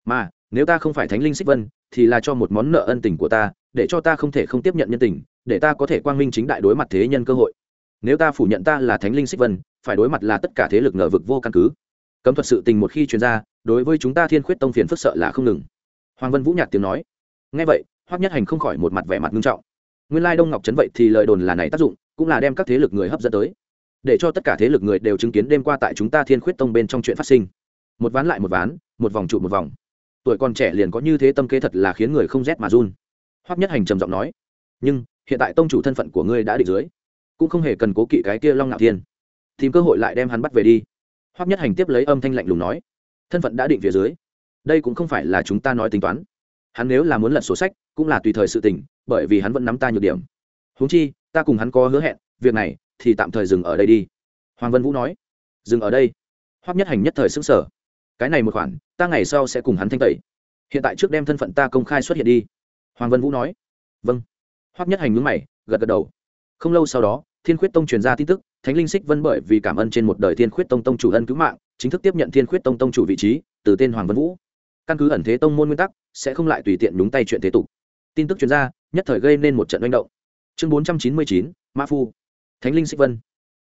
Mà, nếu ta không phải thánh linh xích vân, thì là cho một món nợ ân tình của ta, để cho ta không thể không tiếp nhận nhân tình, để ta có thể quang minh chính đại đối mặt thế nhân cơ hội. Nếu ta phủ nhận ta là thánh linh xích vân, phải đối mặt là tất cả thế lực ngờ vực vô căn cứ. Cấm thuật sự tình một khi truyền ra, đối với chúng ta thiên khuyết tông phiền phức sợ là không ngừng. Hoàng vân vũ nhạt tiếng nói. Ngay vậy, hoắc nhất hành không khỏi một mặt vẻ mặt nghiêm trọng. Nguyên lai đông ngọc trấn vậy thì lời đồn là này tác dụng, cũng là đem các thế lực người hấp dẫn tới để cho tất cả thế lực người đều chứng kiến đêm qua tại chúng ta thiên khuyết tông bên trong chuyện phát sinh. Một ván lại một ván, một vòng trụ một vòng. Tuổi còn trẻ liền có như thế tâm kế thật là khiến người không rét mà run. Hoắc nhất hành trầm giọng nói, nhưng, hiện tại tông chủ thân phận của ngươi đã định dưới, cũng không hề cần cố kỵ cái kia long ngạo thiên. Tìm cơ hội lại đem hắn bắt về đi. Hoắc nhất hành tiếp lấy âm thanh lạnh lùng nói, thân phận đã định phía dưới, đây cũng không phải là chúng ta nói tính toán. Hắn nếu là muốn lật sổ sách, cũng là tùy thời sự tình, bởi vì hắn vẫn nắm ta nhược điểm. Huống chi, ta cùng hắn có hứa hẹn việc này thì tạm thời dừng ở đây đi. Hoàng vân vũ nói. Dừng ở đây. Hoắc nhất hành nhất thời xứng sở cái này một khoản, ta ngày sau sẽ cùng hắn thanh tẩy. Hiện tại trước đem thân phận ta công khai xuất hiện đi. Hoàng vân vũ nói. Vâng. Hoắc nhất hành ngứng mày, gật gật đầu. Không lâu sau đó, thiên khuyết tông truyền ra tin tức, thánh linh xích vân bởi vì cảm ơn trên một đời thiên khuyết tông tông chủ ân cứu mạng, chính thức tiếp nhận thiên khuyết tông tông chủ vị trí, từ tên hoàng vân vũ. Căn cứ ẩn thế tông môn nguyên tắc, sẽ không lại tùy tiện nhúng tay chuyện thế tục. Tin tức chuyên gia nhất thời gây nên một trận manh động. Chương bốn trăm chín mươi chín, Ma phu thánh linh xích vân.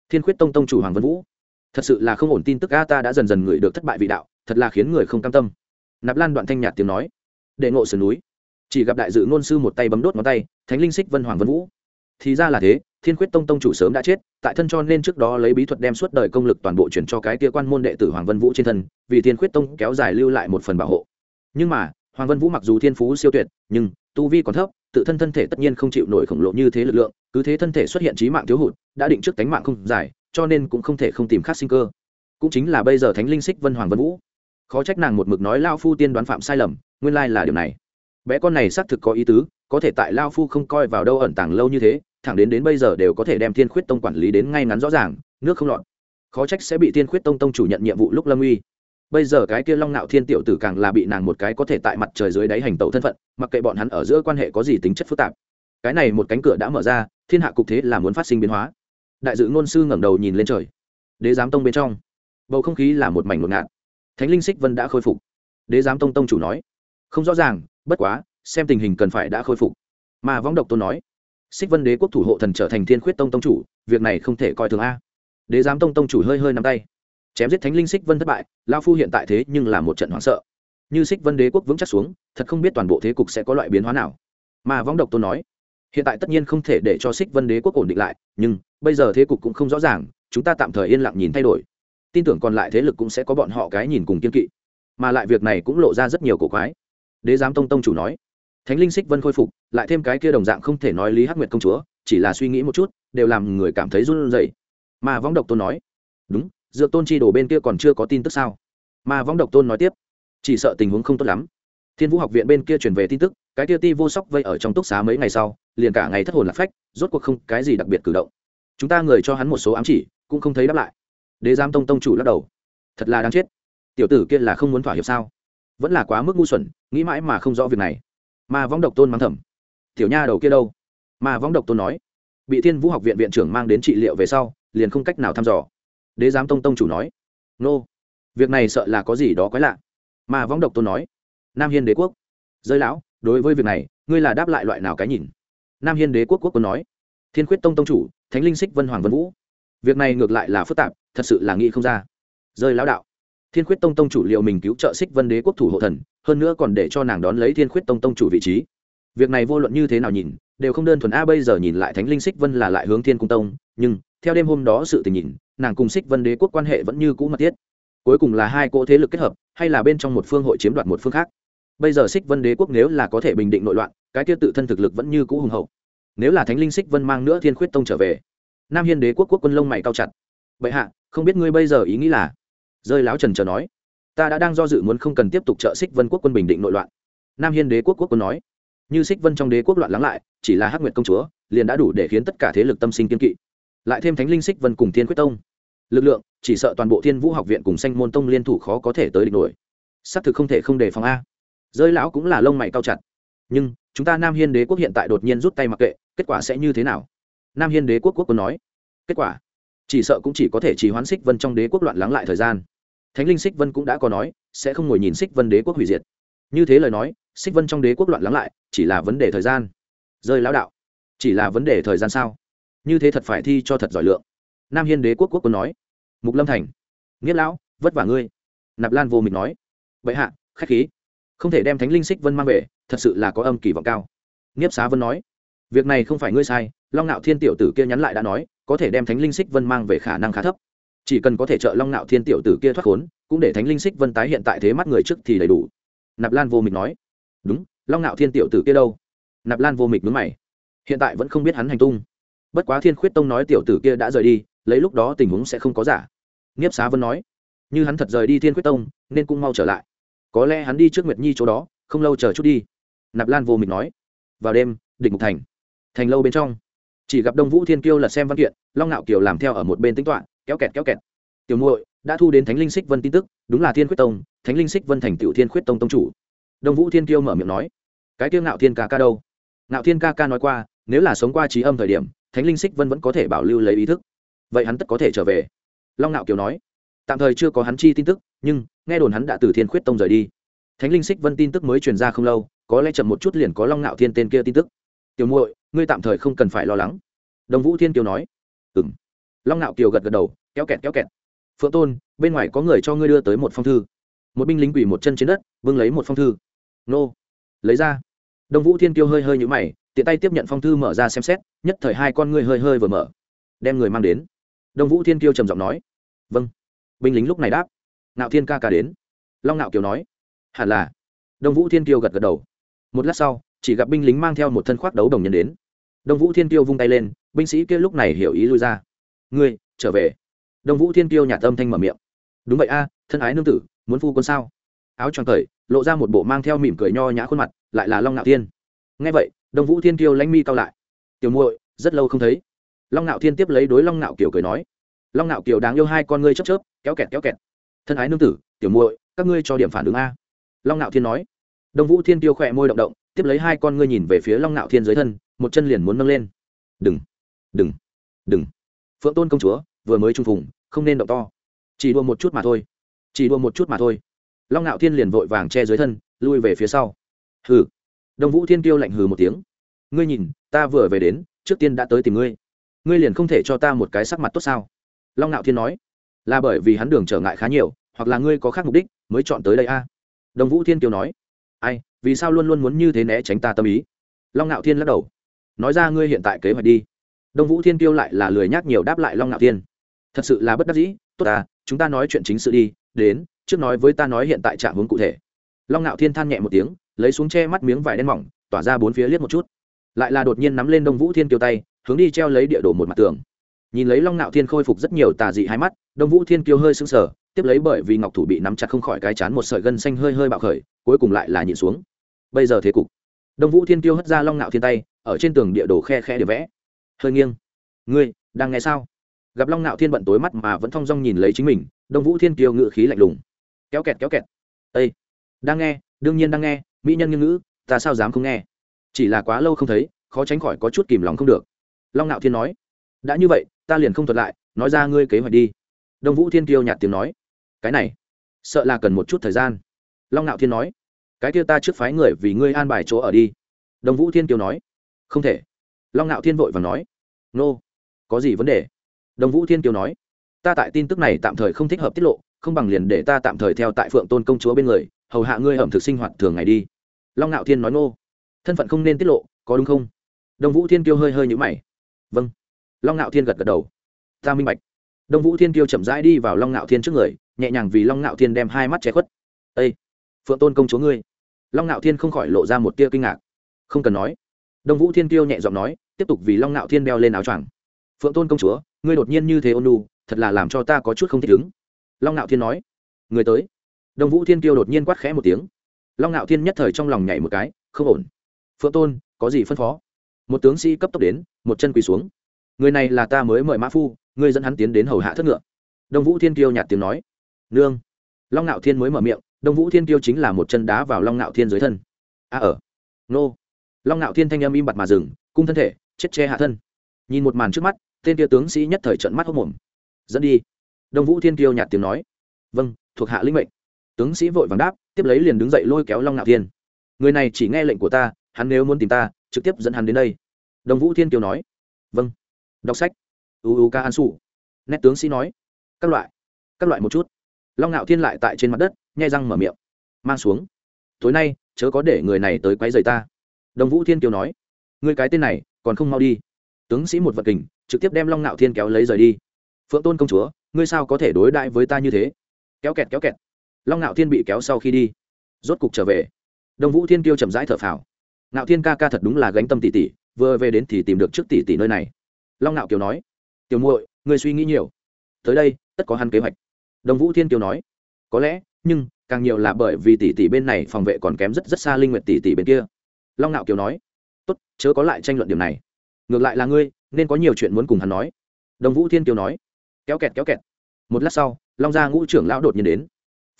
Thiên khuyết tông tông chủ hoàng vân vũ. Thật sự là không ổn tin tức a ta đã dần dần ngửi được thất bại vị đạo, thật là khiến người không cam tâm. Nạp lan đoạn thanh nhạt tiếng nói. Đệ ngộ sườn núi. Chỉ gặp đại dự ngôn sư một tay bấm đốt ngón tay, thánh linh xích vân hoàng vân vũ. Thì ra là thế, thiên khuyết tông tông chủ sớm đã chết, tại thân cho nên trước đó lấy bí thuật đem suốt đời công lực toàn bộ chuyển cho cái kia quan môn đệ tử hoàng vân vũ trên thân, vì thiên khuyết tông kéo dài lưu lại một phần bảo hộ. Nhưng mà, hoàng vân vũ mặc dù thiên phú siêu tuyệt, nhưng tu vi còn thấp tự thân thân thể tất nhiên không chịu nổi khổng lồ như thế lực lượng, cứ thế thân thể xuất hiện trí mạng thiếu hụt, đã định trước tánh mạng không dài cho nên cũng không thể không tìm khác sinh cơ. Cũng chính là bây giờ thánh linh xích vân hoàng vân vũ. Khó trách nàng một mực nói lao phu tiên đoán phạm sai lầm, nguyên lai là điều này. Bé con này xác thực có ý tứ, có thể tại lao phu không coi vào đâu ẩn tàng lâu như thế, thẳng đến đến bây giờ đều có thể đem thiên khuyết tông quản lý đến ngay ngắn rõ ràng, nước không lọt. Khó trách sẽ bị thiên khuyết tông tông chủ nhận nhiệm vụ lúc lâm uy bây giờ cái kia long nạo thiên tiểu tử càng là bị nàng một cái có thể tại mặt trời dưới đáy hành tẩu thân phận, mặc kệ bọn hắn ở giữa quan hệ có gì tính chất phức tạp. Cái này một cánh cửa đã mở ra, thiên hạ cục thế là muốn phát sinh biến hóa. Đại dự ngôn sư ngẩng đầu nhìn lên trời. Đế giám tông bên trong, bầu không khí là một mảnh ngột ngạt. Thánh linh xích vân đã khôi phục. Đế giám tông tông chủ nói, không rõ ràng, bất quá, xem tình hình cần phải đã khôi phục. Mà võng độc tôn nói, xích vân đế quốc thủ hộ thần trở thành thiên khuyết tông tông chủ, việc này không thể coi thường a. Đế giám tông tông chủ hơi hơi nắm tay chém giết thánh linh xích vân thất bại lao phu hiện tại thế nhưng là một trận hoảng sợ. Như xích vân đế quốc vững chắc xuống, thật không biết toàn bộ thế cục sẽ có loại biến hóa nào. Mà võng độc tôn nói, hiện tại tất nhiên không thể để cho xích vân đế quốc ổn định lại, nhưng bây giờ thế cục cũng không rõ ràng, chúng ta tạm thời yên lặng nhìn thay đổi. Tin tưởng còn lại thế lực cũng sẽ có bọn họ cái nhìn cùng kiên kỵ. Mà lại việc này cũng lộ ra rất nhiều cổ quái. Đế giám tông tông chủ nói, thánh linh xích vân khôi phục, lại thêm cái kia đồng dạng không thể nói lý hắc nguyệt công chúa, chỉ là suy nghĩ một chút, đều làm người cảm thấy run rẩy. Mà võng độc tôn nói, đúng dược tôn chi đồ bên kia còn chưa có tin tức sao? Mà võng độc tôn nói tiếp, chỉ sợ tình huống không tốt lắm. Thiên vũ học viện bên kia truyền về tin tức, cái kia ti vô sóc vây ở trong túc xá mấy ngày sau, liền cả ngày thất hồn lạc phách, rốt cuộc không cái gì đặc biệt cử động. Chúng ta người cho hắn một số ám chỉ, cũng không thấy đáp lại. Đế giám tông tông chủ lắc đầu, thật là đáng chết. Tiểu tử kia là không muốn thỏa hiệp sao? Vẫn là quá mức ngu xuẩn, nghĩ mãi mà không rõ việc này. Mà võng độc tôn mắng thầm, tiểu nha đầu kia đâu? Mà võng độc tôn nói, bị thiên vũ học viện viện trưởng mang đến trị liệu về sau, liền không cách nào thăm dò đế giám tông tông chủ nói, nô, việc này sợ là có gì đó quái lạ. Mà võng độc tôn nói, nam hiên đế quốc, giới lão, đối với việc này, ngươi là đáp lại loại nào cái nhìn? Nam hiên đế quốc quốc quân nói, thiên khuyết tông tông chủ, thánh linh xích vân hoàng vân vũ, việc này ngược lại là phức tạp, thật sự là nghĩ không ra. Rơi lão đạo, thiên khuyết tông tông chủ liệu mình cứu trợ xích vân đế quốc thủ hộ thần, hơn nữa còn để cho nàng đón lấy thiên khuyết tông tông chủ vị trí. Việc này vô luận như thế nào nhìn, đều không đơn thuần, a, bây giờ nhìn lại thánh linh xích vân là lại hướng thiên cung tông, nhưng, theo đêm hôm đó sự tình nhìn nàng cùng xích vân đế quốc quan hệ vẫn như cũ mật thiết. Cuối cùng là hai cỗ thế lực kết hợp, hay là bên trong một phương hội chiếm đoạt một phương khác. Bây giờ xích vân đế quốc nếu là có thể bình định nội loạn, cái tiêu tự thân thực lực vẫn như cũ hùng hậu. Nếu là thánh linh xích vân mang nữa thiên khuyết tông trở về, nam hiên đế quốc quốc quân lông mày cao chặt. Vậy hạ, không biết ngươi bây giờ ý nghĩ là? Rơi láo trần chờ nói. Ta đã đang do dự muốn không cần tiếp tục trợ xích vân quốc quân bình định nội loạn. Nam hiên đế quốc quốc quân nói. Như xích vân trong đế quốc loạn lắng lại, chỉ là hắc nguyệt công chúa, liền đã đủ để khiến tất cả thế lực tâm sinh kiên kỵ lại thêm thánh linh xích vân cùng thiên quyết tông. Lực lượng, chỉ sợ toàn bộ thiên vũ học viện cùng sanh môn tông liên thủ khó có thể tới địch nổi. Xác thực không thể không đề phòng a. Rơi lão cũng là lông mày cao chặt. Nhưng, chúng ta nam hiên đế quốc hiện tại đột nhiên rút tay mặc kệ, kết quả sẽ như thế nào? Nam hiên đế quốc quốc quân nói. Kết quả, chỉ sợ cũng chỉ có thể chỉ hoán xích vân trong đế quốc loạn lắng lại thời gian. Thánh linh xích vân cũng đã có nói, sẽ không ngồi nhìn xích vân đế quốc hủy diệt. Như thế lời nói, xích vân trong đế quốc loạn lắng lại, chỉ là vấn đề thời gian. Rơi lão đạo, chỉ là vấn đề thời gian sao? Như thế thật phải thi cho thật giỏi lượng. Nam hiên đế quốc quốc quân nói. Mục lâm thành. Nghiết lão, vất vả ngươi. Nạp lan vô mịch nói. Bệ hạ, khách khí. Không thể đem thánh linh xích vân mang về, thật sự là có âm kỳ vọng cao. Nghiếp xá vân nói. Việc này không phải ngươi sai, long nạo thiên tiểu tử kia nhắn lại đã nói, có thể đem thánh linh xích vân mang về khả năng khá thấp. Chỉ cần có thể trợ long nạo thiên tiểu tử kia thoát khốn, cũng để thánh linh xích vân tái hiện tại thế mắt người trước thì đầy đủ. Nạp lan vô mịch nói. Đúng, long nạo thiên tiểu tử kia đâu? Nạp lan vô mịch mướn mày. Hiện tại vẫn không biết hắn hành tung bất quá thiên khuyết tông nói tiểu tử kia đã rời đi, lấy lúc đó tình huống sẽ không có giả. Nghiếp xá vân nói, như hắn thật rời đi thiên khuyết tông, nên cũng mau trở lại. Có lẽ hắn đi trước nguyệt nhi chỗ đó, không lâu chờ chút đi. Nạp lan vô mịch nói, vào đêm, địch mục thành. Thành lâu bên trong, chỉ gặp đông vũ thiên kiêu là xem văn kiện, long ngạo kiều làm theo ở một bên tính toạ kéo kẹt kéo kẹt. Tiểu muội, đã thu đến thánh linh xích vân tin tức, đúng là thiên khuyết tông, thánh linh xích vân thành tiểu thiên khuyết tông tông chủ. Đông vũ thiên kiêu mở miệng nói, cái tiêu ngạo thiên ca ca đâu? Ngạo thiên ca ca nói qua, nếu là sống qua trí âm thời điểm thánh linh xích vân vẫn có thể bảo lưu lấy ý thức. Vậy hắn tất có thể trở về. Long ngạo kiều nói. Tạm thời chưa có hắn chi tin tức, nhưng, nghe đồn hắn đã từ thiên khuyết tông rời đi. Thánh linh xích vân tin tức mới truyền ra không lâu, có lẽ chậm một chút liền có long ngạo thiên tên kia tin tức. Tiểu muội, ngươi tạm thời không cần phải lo lắng. Đồng vũ thiên kiều nói. Ừng long ngạo kiều gật gật đầu, kéo kẹt kéo kẹt. Phượng tôn, bên ngoài có người cho ngươi đưa tới một phong thư. Một binh lính quỳ một chân trên đất, vương lấy một phong thư. Nô. Lấy ra. Đông vũ thiên kiêu hơi hơi nhũ mày tiện tay tiếp nhận phong thư mở ra xem xét, nhất thời hai con ngươi hơi hơi vừa mở. Đem người mang đến. Đông vũ thiên kiêu trầm giọng nói. Vâng. Binh lính lúc này đáp. Nạo thiên ca ca đến. Long nạo kiều nói. Hẳn là. Đông vũ thiên kiêu gật gật đầu. Một lát sau, chỉ gặp binh lính mang theo một thân khoác đấu đồng nhân đến. Đông vũ thiên kiêu vung tay lên, binh sĩ kia lúc này hiểu ý lui ra. Ngươi, trở về. Đông vũ thiên kiêu nhà tâm thanh mở miệng. Đúng vậy a, thân ái nương tử, muốn phu quân sao? Áo choàng cởi, lộ ra một bộ mang theo mỉm cười nho nhã khuôn mặt, lại là long nạo thiên. Nghe vậy đông vũ thiên kiêu lãnh mi cao lại. Tiểu muội, rất lâu không thấy. Long Nạo thiên tiếp lấy đối long Nạo kiều cười nói. Long Nạo kiều đáng yêu hai con ngươi chớp chớp, kéo kẹt kéo kẹt. Thân ái nương tử, tiểu muội, các ngươi cho điểm phản ứng a. Long Nạo thiên nói. Đông vũ thiên tiêu khỏe môi động động, tiếp lấy hai con ngươi nhìn về phía long Nạo thiên dưới thân, một chân liền muốn nâng lên. Đừng đừng đừng. Phượng tôn công chúa, vừa mới trung phùng, không nên động to. Chỉ đua một chút mà thôi. Chỉ đua một chút mà thôi. Long Nạo thiên liền vội vàng che dưới thân, lui về phía sau. Hừ đông vũ thiên tiêu lạnh hừ một tiếng. Ngươi nhìn, ta vừa về đến, trước tiên đã tới tìm ngươi. Ngươi liền không thể cho ta một cái sắc mặt tốt sao? Long ngạo thiên nói. Là bởi vì hắn đường trở ngại khá nhiều, hoặc là ngươi có khác mục đích, mới chọn tới đây a. À? đồng vũ thiên kiều nói. Ai, vì sao luôn luôn muốn như thế né tránh ta tâm ý? Long ngạo thiên lắc đầu. Nói ra ngươi hiện tại kế hoạch đi. Đông vũ thiên kiêu lại là lười nhác nhiều đáp lại long ngạo thiên. Thật sự là bất đắc dĩ, tốt à chúng ta nói chuyện chính sự đi, đến, trước nói với ta nói hiện tại trạng hướng cụ thể. Long ngạo thiên than nhẹ một tiếng lấy xuống che mắt miếng vải đen mỏng, tỏa ra bốn phía liếc một chút. Lại là đột nhiên nắm lên đông vũ thiên kiêu tay, hướng đi treo lấy địa đồ một mặt tường. Nhìn lấy long Nạo thiên khôi phục rất nhiều tà dị hai mắt, đông vũ thiên kiêu hơi sững sờ, tiếp lấy bởi vì ngọc thủ bị nắm chặt không khỏi cái chán một sợi gân xanh hơi hơi bạo khởi, cuối cùng lại là nhịn xuống. Bây giờ thế cục. Đông vũ thiên kiêu hất ra long Nạo thiên tay, ở trên tường địa đồ khe khe để vẽ. Hơi nghiêng. Ngươi, đang nghe sao? Gặp long Nạo thiên bận tối mắt mà vẫn thong dong nhìn lấy chính mình, đông vũ thiên kiêu ngự khí lạnh lùng. Kéo kẹt kéo kẹt. Ây đang nghe, đương nhiên đang nghe mỹ nhân ngôn ngữ, ta sao dám không nghe? Chỉ là quá lâu không thấy, khó tránh khỏi có chút kìm lòng không được. Long Nạo thiên nói, đã như vậy, ta liền không thuật lại, nói ra ngươi kế hoạch đi. Đông vũ thiên kiêu nhạt tiếng nói, cái này, sợ là cần một chút thời gian. Long Nạo thiên nói, cái kia ta trước phái người vì ngươi an bài chỗ ở đi. Đông vũ thiên kiêu nói, không thể. Long Nạo thiên vội và nói, nô、no. có gì vấn đề? Đông vũ thiên kiêu nói, ta tại tin tức này tạm thời không thích hợp tiết lộ, không bằng liền để ta tạm thời theo tại phượng tôn công chúa bên người, hầu hạ ngươi ẩm thực sinh hoạt thường ngày đi long ngạo thiên nói Ngô, thân phận không nên tiết lộ có đúng không? Đông vũ thiên kiêu hơi hơi nhũ mày. Vâng. Long ngạo thiên gật gật đầu. Ta minh bạch. Đông vũ thiên kiêu chậm rãi đi vào long ngạo thiên trước người nhẹ nhàng vì long ngạo thiên đem hai mắt che khuất. Â phượng tôn công chúa ngươi. Long ngạo thiên không khỏi lộ ra một tia kinh ngạc. Không cần nói. Đông vũ thiên kiêu nhẹ giọng nói tiếp tục vì long ngạo thiên đeo lên áo choàng. Phượng tôn công chúa ngươi đột nhiên như thế ôn lu thật là làm cho ta có chút không thích ứng. Long ngạo thiên nói người tới. Đông vũ thiên kiêu đột nhiên quát khẽ một tiếng long ngạo thiên nhất thời trong lòng nhảy một cái, không ổn. Phượng tôn, có gì phân phó? Một tướng sĩ cấp tốc đến, một chân quỳ xuống. Người này là ta mới mời mã phu, ngươi dẫn hắn tiến đến hầu hạ thất ngựa. Đông vũ thiên kiêu nhạt tiếng nói. Nương. Long ngạo thiên mới mở miệng, đông vũ thiên kiêu chính là một chân đá vào long ngạo thiên dưới thân. A ở. Nô. Long ngạo thiên thanh âm im bặt mà dừng, cung thân thể, chết che hạ thân. Nhìn một màn trước mắt, tên kia tướng sĩ nhất thời trận mắt hốc mồm. Dẫn đi. Đông vũ thiên kiêu nhạt tiếng nói. Vâng thuộc hạ linh mệnh. Tướng sĩ vội vàng đáp tiếp lấy liền đứng dậy lôi kéo long ngạo thiên. Người này chỉ nghe lệnh của ta, hắn nếu muốn tìm ta, trực tiếp dẫn hắn đến đây. Đồng vũ thiên kiều nói. Vâng. Đọc sách. Uu ca an Sủ. Nét tướng sĩ nói. Các loại. Các loại một chút. Long ngạo thiên lại tại trên mặt đất, nhai răng mở miệng. Mang xuống. Tối nay, chớ có để người này tới quấy rầy ta. Đồng vũ thiên kiều nói. Người cái tên này, còn không mau đi. Tướng sĩ một vật kình, trực tiếp đem long ngạo thiên kéo lấy rời đi. Phượng tôn công chúa, ngươi sao có thể đối đãi với ta như thế? Kéo kẹt kéo kẹt long ngạo thiên bị kéo sau khi đi, rốt cục trở về. Đồng vũ thiên kiêu chậm rãi thở phào. Ngạo thiên ca ca thật đúng là gánh tâm tỷ tỷ vừa về đến thì tìm được trước tỷ tỷ nơi này. Long ngạo kiều nói, tiểu muội người suy nghĩ nhiều. Tới đây, tất có hắn kế hoạch. Đồng vũ thiên kiều nói, có lẽ, nhưng càng nhiều là bởi vì tỷ tỷ bên này phòng vệ còn kém rất rất xa linh nguyện tỷ tỷ bên kia. Long ngạo kiều nói, tốt, chớ có lại tranh luận điểm này. Ngược lại là ngươi, nên có nhiều chuyện muốn cùng hắn nói. Đồng vũ thiên kiều nói, kéo kẹt kéo kẹt. Một lát sau, long gia ngũ trưởng lão đột nhiên đến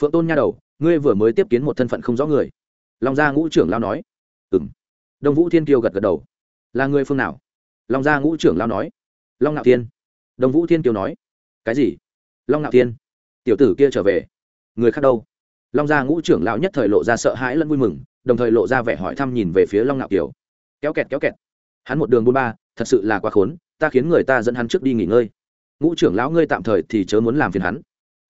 phượng tôn nha đầu, ngươi vừa mới tiếp kiến một thân phận không rõ người. Long gia ngũ trưởng lão nói. Ừ m đông vũ thiên kiêu gật gật đầu. Là người phương nào? Long gia ngũ trưởng lão nói. Long ngạo thiên. Đông vũ thiên kiêu nói. Cái gì? Long ngạo thiên. Tiểu tử kia trở về. Người khác đâu? Long gia ngũ trưởng lão nhất thời lộ ra sợ hãi lẫn vui mừng, đồng thời lộ ra vẻ hỏi thăm nhìn về phía long ngạo kiều. Kéo kẹt kéo kẹt. Hắn một đường buôn ba, thật sự là quá khốn, ta khiến người ta dẫn hắn trước đi nghỉ ngơi. Ngũ trưởng lão ngươi tạm thời thì chớ muốn làm phiền hắn.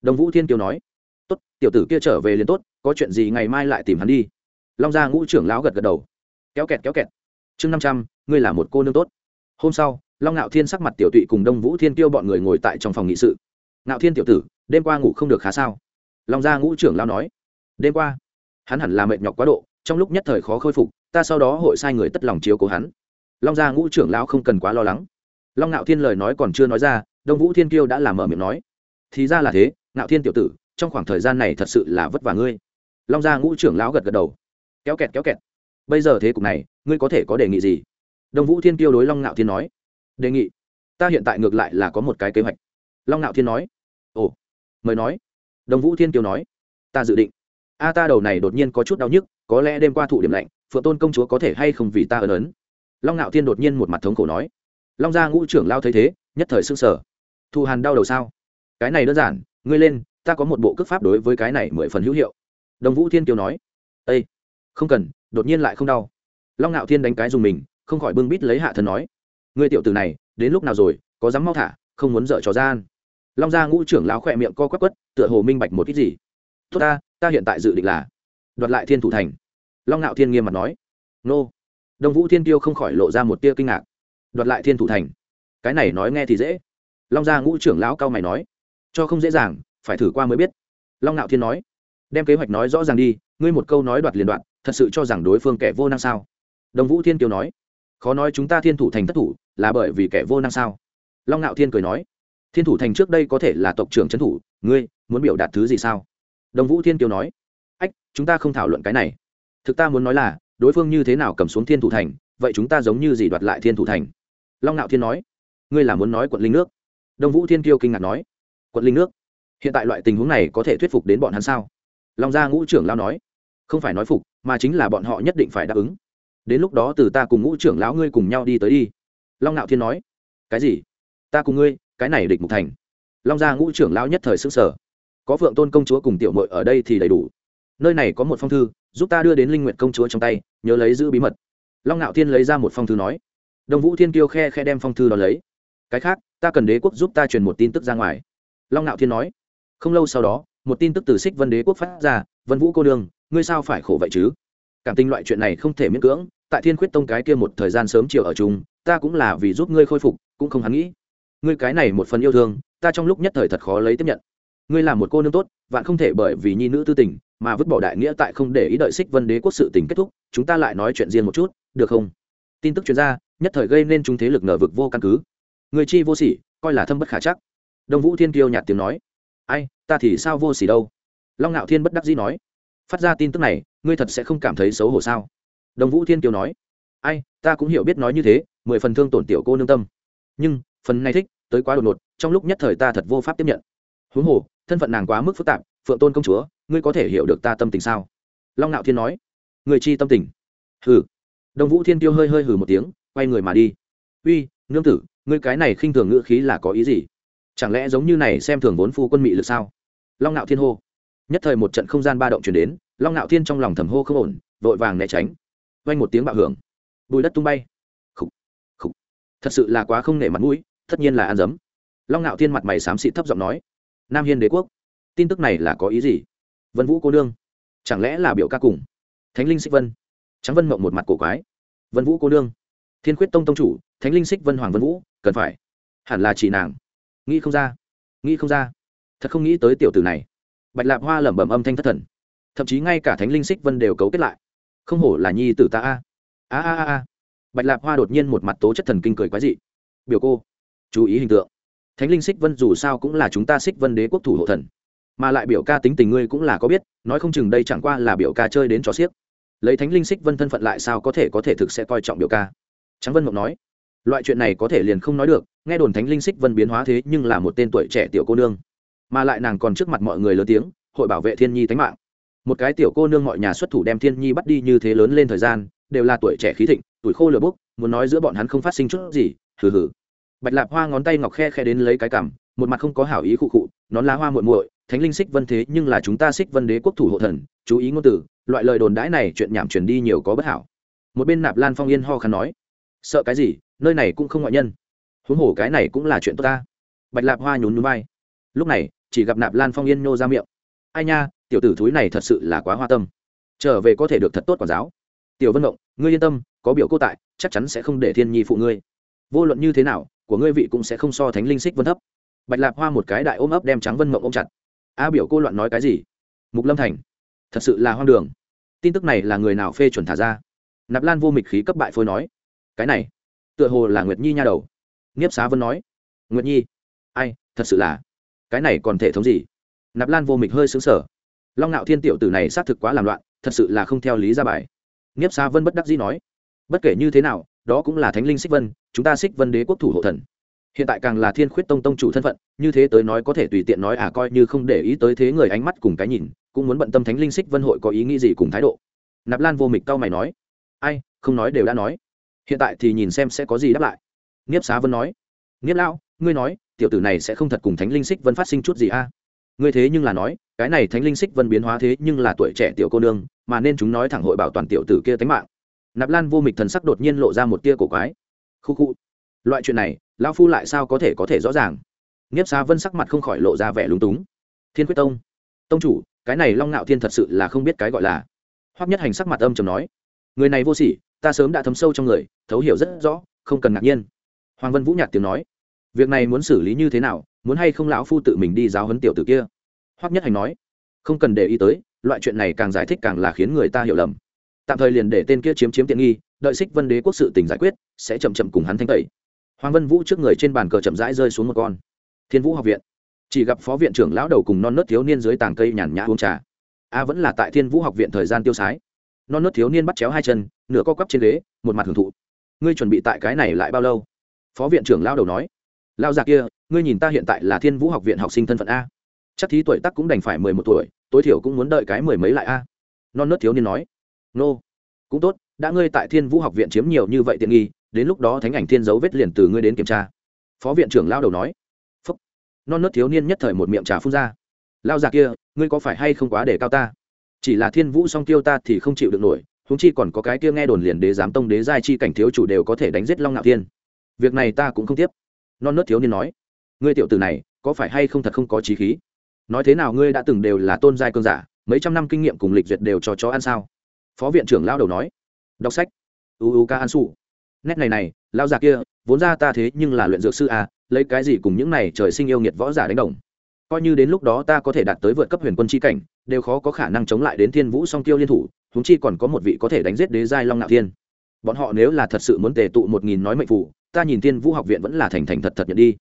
Đồng vũ thiên kiều nói tốt, tiểu tử kia trở về liền tốt, có chuyện gì ngày mai lại tìm hắn đi. Long gia ngũ trưởng lão gật gật đầu. Kéo kẹt kéo kẹt. Chương năm trăm, ngươi là một cô nương tốt. Hôm sau, long ngạo thiên sắc mặt tiểu tụy cùng đông vũ thiên tiêu bọn người ngồi tại trong phòng nghị sự. Ngạo thiên tiểu tử, đêm qua ngủ không được khá sao? Long gia ngũ trưởng lão nói. Đêm qua, hắn hẳn là mệt nhọc quá độ, trong lúc nhất thời khó khôi phục, ta sau đó hội sai người tất lòng chiếu cố hắn. Long gia ngũ trưởng lão không cần quá lo lắng. Long ngạo thiên lời nói còn chưa nói ra, đông vũ thiên kiêu đã làm mở miệng nói. Thì ra là thế, ngạo thiên tiểu tử trong khoảng thời gian này thật sự là vất vả ngươi. Long gia ngũ trưởng lão gật gật đầu. Kéo kẹt kéo kẹt. Bây giờ thế cục này, ngươi có thể có đề nghị gì? Đông vũ thiên tiêu đối long ngạo thiên nói. Đề nghị? Ta hiện tại ngược lại là có một cái kế hoạch. Long ngạo thiên nói. Ồ, mời nói. Đông vũ thiên tiêu nói. Ta dự định. A ta đầu này đột nhiên có chút đau nhức, có lẽ đêm qua thụ điểm lạnh, phượng tôn công chúa có thể hay không vì ta ấn ấn? Long ngạo thiên đột nhiên một mặt thống khổ nói. Long gia ngũ trưởng lao thấy thế, nhất thời s ư n g sở thù hàn đau đầu sao? Cái này đơn giản, ngươi lên ta có một bộ cước pháp đối với cái này mười phần hữu hiệu. Đồng vũ thiên kiều nói. Ây không cần, đột nhiên lại không đau. Long ngạo thiên đánh cái dùng mình, không khỏi bưng bít lấy hạ thần nói. Người tiểu tử này, đến lúc nào rồi, có dám mau thả, không muốn dở trò gian. Long gia ngũ trưởng lão khỏe miệng co quắc quất, tựa hồ minh bạch một ít gì. Tốt ta ta hiện tại dự định là đoạt lại thiên thủ thành. Long ngạo thiên nghiêm mặt nói. Nô. Đồng vũ thiên tiêu không khỏi lộ ra một tia kinh ngạc. Đoạt lại thiên thủ thành. Cái này nói nghe thì dễ. Long gia ngũ trưởng lão cao mày nói. Cho không dễ dàng phải thử qua mới biết. Long ngạo thiên nói, đem kế hoạch nói rõ ràng đi, ngươi một câu nói đoạt liền đoạn thật sự cho rằng đối phương kẻ vô năng sao? Đồng vũ thiên kiều nói, khó nói chúng ta thiên thủ thành thất thủ, là bởi vì kẻ vô năng sao? Long ngạo thiên cười nói, thiên thủ thành trước đây có thể là tộc trưởng trấn thủ, ngươi muốn biểu đạt thứ gì sao? Đồng vũ thiên kiều nói, ách, chúng ta không thảo luận cái này. Thực ta muốn nói là, đối phương như thế nào cầm xuống thiên thủ thành, vậy chúng ta giống như gì đoạt lại thiên thủ thành? Long ngạo thiên nói, ngươi là muốn nói quận linh nước. Đông vũ thiên kiêu kinh ngạc nói, quận linh nước? Hiện tại loại tình huống này có thể thuyết phục đến bọn hắn sao? Long gia ngũ trưởng lao nói. Không phải nói phục, mà chính là bọn họ nhất định phải đáp ứng. Đến lúc đó từ ta cùng ngũ trưởng lão ngươi cùng nhau đi tới đi. Long ngạo thiên nói. Cái gì? Ta cùng ngươi, cái này địch mục thành. Long gia ngũ trưởng lão nhất thời xứng sở có phượng tôn công chúa cùng tiểu mội ở đây thì đầy đủ. Nơi này có một phong thư, giúp ta đưa đến linh nguyện công chúa trong tay, nhớ lấy giữ bí mật. Long ngạo thiên lấy ra một phong thư nói. Đồng vũ thiên kiêu khe khe đem phong thư đ ó lấy. Cái khác, ta cần đế quốc giúp ta truyền một tin tức ra ngoài. Long ngạo thiên nói không lâu sau đó, một tin tức từ xích vân đế quốc phát ra, vân vũ cô đương ngươi sao phải khổ vậy chứ? Cảm tình loại chuyện này không thể miễn cưỡng, tại thiên khuyết tông cái kia một thời gian sớm chiều ở chung, ta cũng là vì giúp ngươi khôi phục, cũng không hắn nghĩ. Ngươi cái này một phần yêu thương, ta trong lúc nhất thời thật khó lấy tiếp nhận. Ngươi là một cô nương tốt, vạn không thể bởi vì nhi nữ tư tình, mà vứt bỏ đại nghĩa tại không để ý đợi xích vân đế quốc sự tình kết thúc, chúng ta lại nói chuyện riêng một chút, được không? Tin tức chuyên gia nhất thời gây nên chúng thế lực nở vực vô căn cứ. Người chi vô sỉ, coi là thâm bất khả chắc. Đông vũ thiên kiêu nhạt tiếng nói. Ai ta thì sao vô sỉ đâu? Long ngạo thiên bất đắc dĩ nói. Phát ra tin tức này, ngươi thật sẽ không cảm thấy xấu hổ sao? Đồng vũ thiên kiều nói. Ai, ta cũng hiểu biết nói như thế, mười phần thương tổn tiểu cô nương tâm. Nhưng, phần này thích, tới quá đột ngột, trong lúc nhất thời ta thật vô pháp tiếp nhận. Huống hồ, thân phận nàng quá mức phức tạp, phượng tôn công chúa, ngươi có thể hiểu được ta tâm tình sao? Long ngạo thiên nói. Người chi tâm tình? Hừ. Đồng vũ thiên tiêu hơi hơi hừ một tiếng, quay người mà đi. Uy, nương tử, ngươi cái này khinh thường ngữ khí là có ý gì? Chẳng lẽ giống như này xem thường vốn phu quân mị lực sao? Long ngạo thiên hô. Nhất thời một trận không gian ba động chuyển đến long ngạo thiên trong lòng thầm hô không ổn vội vàng né tránh. Vang một tiếng bạo hưởng. Bùi đất tung bay. Khủ, khủ. thật sự là quá không nể mặt mũi tất nhiên là ăn dấm. Long ngạo thiên mặt mày xám xịt thấp giọng nói nam hiên đế quốc tin tức này là có ý gì? Vân vũ cô nương chẳng lẽ là biểu ca cùng? Thánh linh xích vân trắng vân mộng một mặt cổ quái. Vân vũ cô nương thiên khuyết tông tông chủ thánh linh xích vân hoàng vân vũ cần phải. Hẳn là chỉ nàng nghĩ không ra. Nghĩ không ra. Thật không nghĩ tới tiểu tử này. Bạch lạp hoa lẩm bẩm âm thanh thất thần. Thậm chí ngay cả thánh linh xích vân đều cấu kết lại. Không hổ là nhi tử ta a. A a a bạch lạp hoa đột nhiên một mặt tố chất thần kinh cười quái dị. Biểu cô, chú ý hình tượng. Thánh linh xích vân dù sao cũng là chúng ta xích vân đế quốc thủ hộ thần. Mà lại biểu ca tính tình ngươi cũng là có biết, nói không chừng đây chẳng qua là biểu ca chơi đến trò xiếc. Lấy thánh linh xích vân thân phận lại sao có thể có thể thực sẽ coi trọng biểu ca? Trắng vân mộng nói, loại chuyện này có thể liền không nói được nghe đồn thánh linh xích vân biến hóa thế nhưng là một tên tuổi trẻ tiểu cô nương. Mà lại nàng còn trước mặt mọi người lớn tiếng, hội bảo vệ thiên nhi tánh mạng. Một cái tiểu cô nương mọi nhà xuất thủ đem thiên nhi bắt đi như thế lớn lên thời gian, đều là tuổi trẻ khí thịnh, tuổi khô lửa bốc, muốn nói giữa bọn hắn không phát sinh chút gì, hừ hừ. Bạch lạp hoa ngón tay ngọc khe khe đến lấy cái cảm một mặt không có hảo ý khụ khụ, nón lá hoa muội muội, thánh linh xích vân thế nhưng là chúng ta xích vân đế quốc thủ hộ thần, chú ý ngôn từ, loại lời đồn đãi này chuyện nhảm truyền đi nhiều có bất hảo. Một bên nạp lan phong yên ho khăn nói, sợ cái gì, nơi này cũng không ngoại nhân huống hồ cái này cũng là chuyện tốt ta. Bạch lạp hoa nhún núi bay lúc này, chỉ gặp nạp lan phong yên nhô ra miệng. Ai nha, tiểu tử thúi này thật sự là quá hoa tâm. Trở về có thể được thật tốt quản giáo. Tiểu vân động ngươi yên tâm, có biểu cô tại, chắc chắn sẽ không để thiên nhi phụ ngươi. Vô luận như thế nào, của ngươi vị cũng sẽ không so thánh linh xích vân thấp. Bạch lạp hoa một cái đại ôm ấp đem trắng vân mộng ôm chặt. A biểu cô loạn nói cái gì? Mục lâm thành, thật sự là hoang đường. Tin tức này là người nào phê chuẩn thả ra? Nạp lan vô mịch khí cấp bại phôi nói. Cái này, tựa hồ là nguyệt nhi nha đầu nghiếp xá vân nói, nguyệt nhi, ai, thật sự là, cái này còn thể thống gì? Nạp lan vô mịch hơi xứng sở long ngạo thiên tiểu tử này xác thực quá làm loạn, thật sự là không theo lý ra bài. Nghiếp xá vân bất đắc dĩ nói, bất kể như thế nào, đó cũng là thánh linh xích vân, chúng ta xích vân đế quốc thủ hộ thần. Hiện tại càng là thiên khuyết tông tông chủ thân phận, như thế tới nói có thể tùy tiện nói à coi như không để ý tới thế người ánh mắt cùng cái nhìn, cũng muốn bận tâm thánh linh xích vân hội có ý nghĩ gì cùng thái độ. Nạp lan vô mịch cau mày nói, ai, không nói đều đã nói. Hiện tại thì nhìn xem sẽ có gì đáp lại nghiếp xá vân nói, nghiếp lão, ngươi nói, tiểu tử này sẽ không thật cùng thánh linh xích vân phát sinh chút gì a? Ngươi thế nhưng là nói, cái này thánh linh xích vân biến hóa thế nhưng là tuổi trẻ tiểu cô nương, mà nên chúng nói thẳng hội bảo toàn tiểu tử kia tánh mạng. Nạp lan vô mịch thần sắc đột nhiên lộ ra một tia cổ quái. Khu khu, loại chuyện này, lão phu lại sao có thể có thể rõ ràng? Nghiếp Xá vân sắc mặt không khỏi lộ ra vẻ lúng túng. Thiên quyết tông tông chủ, cái này long ngạo thiên thật sự là không biết cái gọi là. Hoắc nhất hành sắc mặt âm trầm nói, người này vô sỉ, ta sớm đã thấm sâu trong người, thấu hiểu rất rõ, không cần ngạc nhiên hoàng vân vũ nhạt tiếng nói, việc này muốn xử lý như thế nào? Muốn hay không lão phu tự mình đi giáo huấn tiểu tử kia? Hoắc nhất hành nói, không cần để ý tới, loại chuyện này càng giải thích càng là khiến người ta hiểu lầm. Tạm thời liền để tên kia chiếm chiếm tiện nghi, đợi xích vân đế quốc sự tình giải quyết, sẽ chậm chậm cùng hắn thanh tẩy. Hoàng vân vũ trước người trên bàn cờ chậm rãi rơi xuống một con. Thiên vũ học viện, chỉ gặp phó viện trưởng lão đầu cùng non nớt thiếu niên dưới tàng cây nhàn nhã uống trà. A vẫn là tại thiên vũ học viện thời gian tiêu sái. Non nớt thiếu niên bắt chéo hai chân, nửa co quắp trên ghế, một mặt hưởng thụ. Ngươi chuẩn bị tại cái này lại bao lâu? Phó viện trưởng lão đầu nói, lao già kia, ngươi nhìn ta hiện tại là thiên vũ học viện học sinh thân phận a. Chắc thí tuổi tác cũng đành phải mười một tuổi, tối thiểu cũng muốn đợi cái mười mấy lại a. Non nớt thiếu niên nói, nô, cũng tốt, đã ngươi tại thiên vũ học viện chiếm nhiều như vậy tiện nghi, đến lúc đó thánh ảnh thiên dấu vết liền từ ngươi đến kiểm tra. Phó viện trưởng lao đầu nói, phúc. Non nớt thiếu niên nhất thời một miệng trà phun ra, lao già kia, ngươi có phải hay không quá để cao ta? Chỉ là thiên vũ song tiêu ta thì không chịu được nổi húng chi còn có cái kia nghe đồn liền đế giám tông đế giai chi cảnh thiếu chủ đều có thể đánh giết long ngạo thiên việc này ta cũng không tiếp. Non nớt thiếu niên nói, ngươi tiểu tử này, có phải hay không thật không có trí khí? Nói thế nào ngươi đã từng đều là tôn giai cơn giả, mấy trăm năm kinh nghiệm cùng lịch duyệt đều cho chó ăn sao? Phó viện trưởng lao đầu nói, đọc sách uu ca an su. Nét này này lao già kia, vốn ra ta thế nhưng là luyện dược sư à lấy cái gì cùng những này trời sinh yêu nghiệt võ giả đánh đồng? Coi như đến lúc đó ta có thể đạt tới vượt cấp huyền quân chi cảnh, đều khó có khả năng chống lại đến thiên vũ song tiêu liên thủ húng chi còn có một vị có thể đánh giết đế giai long nạo thiên. Bọn họ nếu là thật sự muốn tề tụ một nghìn nói mệnh phủ ta nhìn thiên vũ học viện vẫn là thành thành thật thật nhận đi.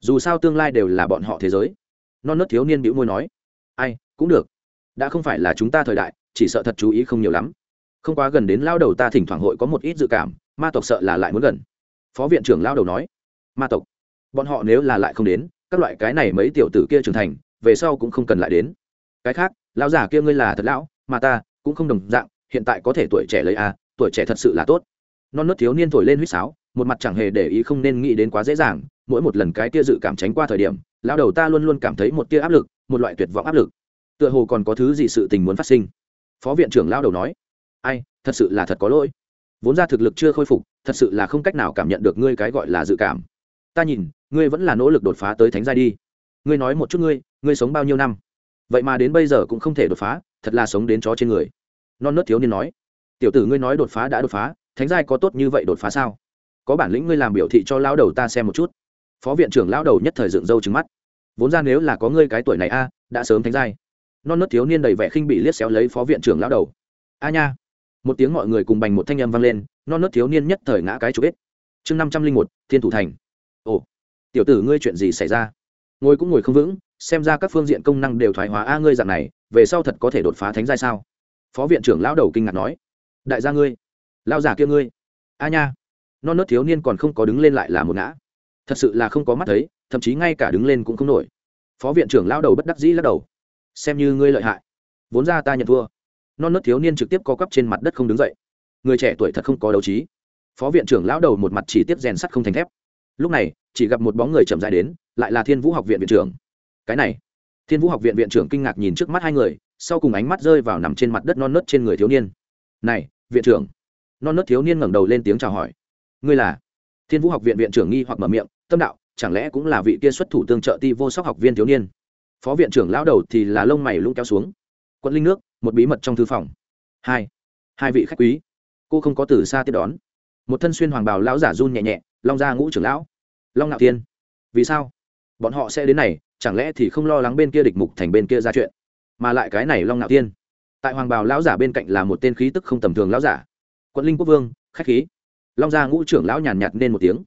Dù sao tương lai đều là bọn họ thế giới. Non nớt thiếu niên bĩu môi nói, ai, cũng được. Đã không phải là chúng ta thời đại, chỉ sợ thật chú ý không nhiều lắm. Không quá gần đến lao đầu ta thỉnh thoảng hội có một ít dự cảm, ma tộc sợ là lại muốn gần. Phó viện trưởng lao đầu nói, ma tộc, bọn họ nếu là lại không đến, các loại cái này mấy tiểu tử kia trưởng thành, về sau cũng không cần lại đến. Cái khác, lão giả kia ngươi là thật lão, mà ta cũng không đồng dạng, hiện tại có thể tuổi trẻ lấy a tuổi trẻ thật sự là tốt. Non nớt thiếu niên thổi lên huýt sáo một mặt chẳng hề để ý không nên nghĩ đến quá dễ dàng, mỗi một lần cái tia dự cảm tránh qua thời điểm lao đầu ta luôn luôn cảm thấy một tia áp lực, một loại tuyệt vọng áp lực. Tựa hồ còn có thứ gì sự tình muốn phát sinh. Phó viện trưởng lao đầu nói, ai, thật sự là thật có lỗi. Vốn ra thực lực chưa khôi phục, thật sự là không cách nào cảm nhận được ngươi cái gọi là dự cảm. Ta nhìn, ngươi vẫn là nỗ lực đột phá tới thánh giai đi. Ngươi nói một chút ngươi ngươi sống bao nhiêu năm? Vậy mà đến bây giờ cũng không thể đột phá, thật là sống đến chó trên người. Non nớt thiếu niên nói, tiểu tử ngươi nói đột phá đã đột phá, thánh giai có tốt như vậy đột phá sao? Có bản lĩnh ngươi làm biểu thị cho lão đầu ta xem một chút. Phó viện trưởng lão đầu nhất thời dựng râu trứng mắt. Vốn ra nếu là có ngươi cái tuổi này a, đã sớm thánh giai. Non nớt thiếu niên đầy vẻ khinh bị liếc xéo lấy phó viện trưởng lão đầu. A nha. Một tiếng mọi người cùng bành một thanh âm vang lên, non nớt thiếu niên nhất thời ngã cái chụp ít chương năm trăm linh một, thiên thủ thành. Ồ, tiểu tử ngươi chuyện gì xảy ra? Ngồi cũng ngồi không vững, xem ra các phương diện công năng đều thoái hóa a ngươi dạng này, về sau thật có thể đột phá thánh giai sao? Phó viện trưởng lão đầu kinh ngạc nói. Đại gia ngươi lao giả kia ngươi. A nha non nớt thiếu niên còn không có đứng lên lại là một ngã. Thật sự là không có mắt thấy, thậm chí ngay cả đứng lên cũng không nổi. Phó viện trưởng lão đầu bất đắc dĩ lắc đầu. Xem như ngươi lợi hại. Vốn ra ta nhận thua. Non nớt thiếu niên trực tiếp co quắp trên mặt đất không đứng dậy. Người trẻ tuổi thật không có đấu trí. Phó viện trưởng lão đầu một mặt chỉ tiếp rèn sắt không thành thép. Lúc này, chỉ gặp một bóng người chậm dài đến, lại là thiên vũ học viện viện trưởng. Cái này. Thiên vũ học viện viện trưởng kinh ngạc nhìn trước mắt hai người, sau cùng ánh mắt rơi vào nằm trên mặt đất non nớt trên người thiếu niên. Này, viện trưởng. Non nớt thiếu niên ngẩng đầu lên tiếng chào hỏi ngươi là thiên vũ học viện viện trưởng nghi hoặc mở miệng, tâm đạo, chẳng lẽ cũng là vị kia xuất thủ tương trợ ti vô sóc học viên thiếu niên? Phó viện trưởng lão đầu thì là lông mày lũng kéo xuống. Quận linh nước, một bí mật trong thư phòng. Hai. Hai vị khách quý. Cô không có từ xa tiếp đón. Một thân xuyên hoàng bào lão giả run nhẹ nhẹ, long gia ngũ trưởng lão. Long ngạo tiên vì sao? Bọn họ sẽ đến này, chẳng lẽ thì không lo lắng bên kia địch mục thành bên kia ra chuyện? Mà lại cái này long ngạo tiên tại hoàng bào lão giả bên cạnh là một tên khí tức không tầm thường lão giả. Quận linh quốc vương, khách khí long gia ngũ trưởng lão nhàn nhạt nên một tiếng.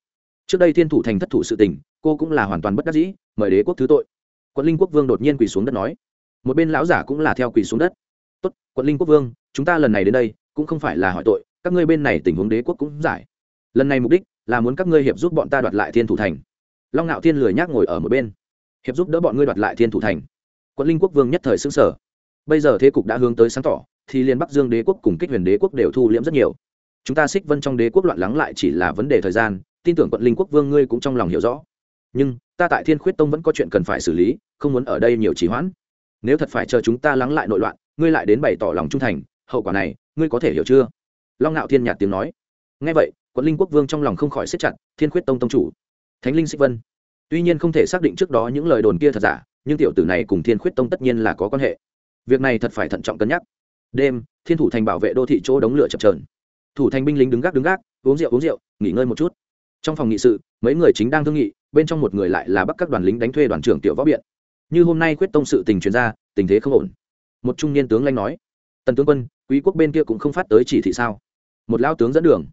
Trước đây thiên thủ thành thất thủ sự tình, cô cũng là hoàn toàn bất đắc dĩ, mời đế quốc thứ tội. Quận linh quốc vương đột nhiên quỳ xuống đất nói. Một bên lão giả cũng là theo quỳ xuống đất. Tốt, quận linh quốc vương, chúng ta lần này đến đây, cũng không phải là hỏi tội, các ngươi bên này tình huống đế quốc cũng giải. Lần này mục đích là muốn các ngươi hiệp giúp bọn ta đoạt lại thiên thủ thành. Long ngạo thiên lười nhác ngồi ở một bên. Hiệp giúp đỡ bọn ngươi đoạt lại thiên thủ thành. Quận linh quốc vương nhất thời xứng sở bây giờ thế cục đã hướng tới sáng tỏ, thì liên bắc dương đế quốc cùng kích huyền đế quốc đều thu liễm rất nhiều chúng ta xích vân trong đế quốc loạn lắng lại chỉ là vấn đề thời gian, tin tưởng quận linh quốc vương ngươi cũng trong lòng hiểu rõ. Nhưng, ta tại thiên khuyết tông vẫn có chuyện cần phải xử lý, không muốn ở đây nhiều trì hoãn. Nếu thật phải chờ chúng ta lắng lại nội loạn, ngươi lại đến bày tỏ lòng trung thành, hậu quả này, ngươi có thể hiểu chưa? Long ngạo thiên nhạt tiếng nói. Ngay vậy, quận linh quốc vương trong lòng không khỏi xếp chặt, thiên khuyết tông tông chủ, thánh linh xích vân. Tuy nhiên không thể xác định trước đó những lời đồn kia thật giả, nhưng tiểu tử này cùng thiên khuyết tông tất nhiên là có quan hệ. Việc này thật phải thận trọng cân nhắc. Đêm, thiên thủ thành bảo vệ đô thị chỗ đống lửa chập trờn thủ thành binh lính đứng gác đứng gác, uống rượu uống rượu, nghỉ ngơi một chút. Trong phòng nghị sự, mấy người chính đang thương nghị, bên trong một người lại là bắt các đoàn lính đánh thuê đoàn trưởng tiểu võ biện. Như hôm nay quyết tông sự tình chuyên gia tình thế không ổn. Một trung niên tướng lanh nói, tần tướng quân, quý quốc bên kia cũng không phát tới chỉ thị sao? Một lao tướng dẫn đường.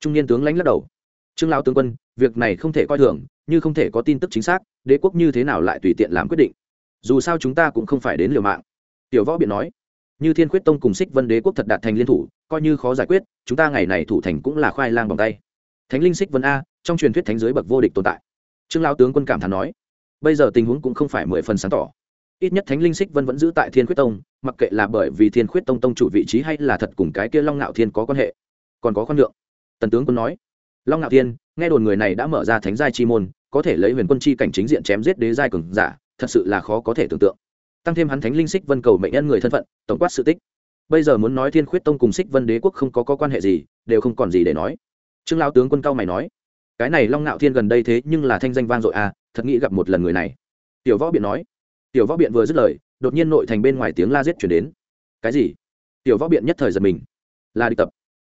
Trung niên tướng lãnh lắc đầu, trương lao tướng quân, việc này không thể coi thường, như không thể có tin tức chính xác, đế quốc như thế nào lại tùy tiện làm quyết định. Dù sao chúng ta cũng không phải đến liều mạng. Tiểu võ biện nói như thiên quyết tông cùng xích vân đế quốc thật đạt thành liên thủ, coi như khó giải quyết, chúng ta ngày này thủ thành cũng là khoai lang bằng tay. Thánh linh xích vân a, trong truyền thuyết thánh giới bậc vô địch tồn tại. Trương lão tướng quân cảm thán nói, bây giờ tình huống cũng không phải mười phần sáng tỏ. Ít nhất thánh linh xích vân vẫn giữ tại thiên khuyết tông, mặc kệ là bởi vì thiên khuyết tông tông chủ vị trí hay là thật cùng cái kia long ngạo thiên có quan hệ. Còn có con lượng. Tần tướng quân nói, long ngạo thiên, nghe đồn người này đã mở ra thánh giai chi môn, có thể lấy huyền quân chi cảnh chính diện chém giết đế giai cường giả, thật sự là khó có thể tưởng tượng tăng thêm hắn thánh linh xích vân cầu mệnh nhân người thân phận tổng quát sự tích. Bây giờ muốn nói thiên khuyết tông cùng xích vân đế quốc không có, có quan hệ gì đều không còn gì để nói. Trương lao tướng quân cao mày nói cái này long ngạo thiên gần đây thế nhưng là thanh danh vang dội à thật nghĩ gặp một lần người này. Tiểu võ biện nói tiểu võ biện vừa dứt lời đột nhiên nội thành bên ngoài tiếng la giết chuyển đến. Cái gì? Tiểu võ biện nhất thời giật mình. Là đi tập.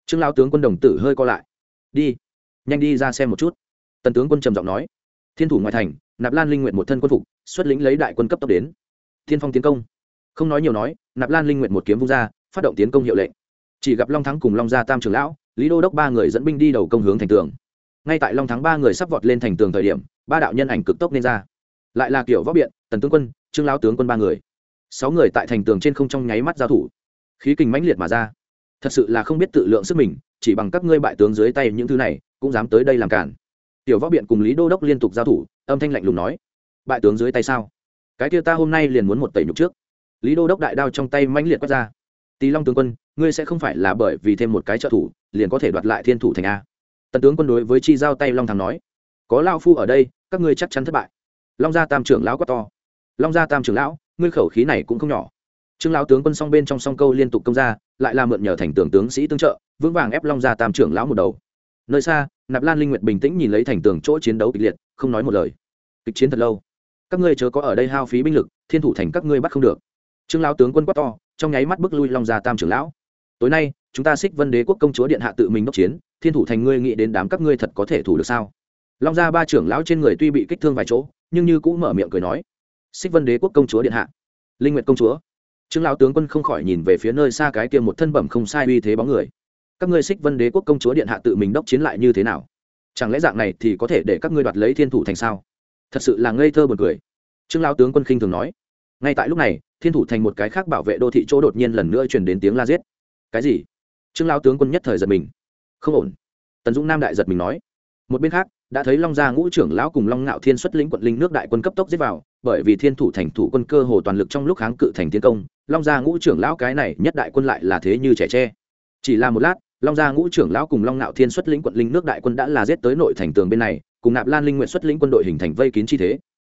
Trương lao tướng quân đồng tử hơi co lại. Đi nhanh đi ra xem một chút. Tần tướng quân trầm giọng nói thiên thủ ngoại thành nạp lan linh nguyện một thân quân phục xuất lĩnh lấy đại quân cấp tốc đến. Tiên phong tiến công. Không nói nhiều nói, nạp lan linh nguyện một kiếm vung ra, phát động tiến công hiệu lệnh. Chỉ gặp long thắng cùng long gia tam trường lão, lý đô đốc ba người dẫn binh đi đầu công hướng thành tường. Ngay tại long thắng ba người sắp vọt lên thành tường thời điểm, ba đạo nhân ảnh cực tốc nên ra. Lại là kiểu võ biện, tần tướng quân, trương lão tướng quân ba người. Sáu người tại thành tường trên không trong nháy mắt giao thủ. Khí kình mãnh liệt mà ra. Thật sự là không biết tự lượng sức mình, chỉ bằng các ngươi bại tướng dưới tay những thứ này, cũng dám tới đây làm cản. Tiểu võ biện cùng lý đô đốc liên tục giao thủ, âm thanh lạnh lùng nói. Bại tướng dưới tay sao? Cái kia ta hôm nay liền muốn một tẩy nhục trước. Lý đô đốc đại đao trong tay mãnh liệt quát ra. Tý long tướng quân, ngươi sẽ không phải là bởi vì thêm một cái trợ thủ, liền có thể đoạt lại thiên thủ thành a. Tần tướng quân đối với chi giao tay long thắng nói, có lao phu ở đây, các ngươi chắc chắn thất bại. Long gia tam trưởng lão quá to. Long gia tam trưởng lão, ngươi khẩu khí này cũng không nhỏ. Trương lão tướng quân song bên trong song câu liên tục công ra, lại là mượn nhờ thành tưởng tướng sĩ tương trợ, vững vàng ép long gia tam trưởng lão một đầu. Nơi xa, nạp lan linh nguyệt bình tĩnh nhìn lấy thành tường chỗ chiến đấu kịch liệt, không nói một lời. Kịch chiến thật lâu các ngươi chớ có ở đây hao phí binh lực, thiên thủ thành các ngươi bắt không được. Trương lão tướng quân quát to, trong nháy mắt bước lui long gia tam trưởng lão. Tối nay, chúng ta xích vân đế quốc công chúa điện hạ tự mình đốc chiến, thiên thủ thành ngươi nghĩ đến đám các ngươi thật có thể thủ được sao? Long gia ba trưởng lão trên người tuy bị kích thương vài chỗ, nhưng như cũng mở miệng cười nói. Xích vân đế quốc công chúa điện hạ. Linh nguyệt công chúa. Trương lão tướng quân không khỏi nhìn về phía nơi xa cái kia một thân bẩm không sai uy thế bóng người. Các ngươi xích vân đế quốc công chúa điện hạ tự mình đốc chiến lại như thế nào? Chẳng lẽ dạng này thì có thể để các ngươi đoạt lấy thiên thủ thành sao? Thật sự là ngây thơ buồn cười. Trương lão tướng quân khinh thường nói. Ngay tại lúc này, thiên thủ thành một cái khác bảo vệ đô thị chỗ đột nhiên lần nữa truyền đến tiếng la giết. Cái gì? Trương lão tướng quân nhất thời giật mình. Không ổn. Tần dũng nam đại giật mình nói. Một bên khác, đã thấy long gia ngũ trưởng lão cùng long ngạo thiên xuất lĩnh quận linh nước đại quân cấp tốc giết vào, bởi vì thiên thủ thành thủ quân cơ hồ toàn lực trong lúc kháng cự thành tiến công, long gia ngũ trưởng lão cái này nhất đại quân lại là thế như trẻ tre. Chỉ là một lát, long gia ngũ trưởng lão cùng long ngạo thiên xuất lĩnh quận linh nước đại quân đã là giết tới nội thành tường bên này cùng nạp lan linh nguyện xuất lĩnh quân đội hình thành vây kín chi thế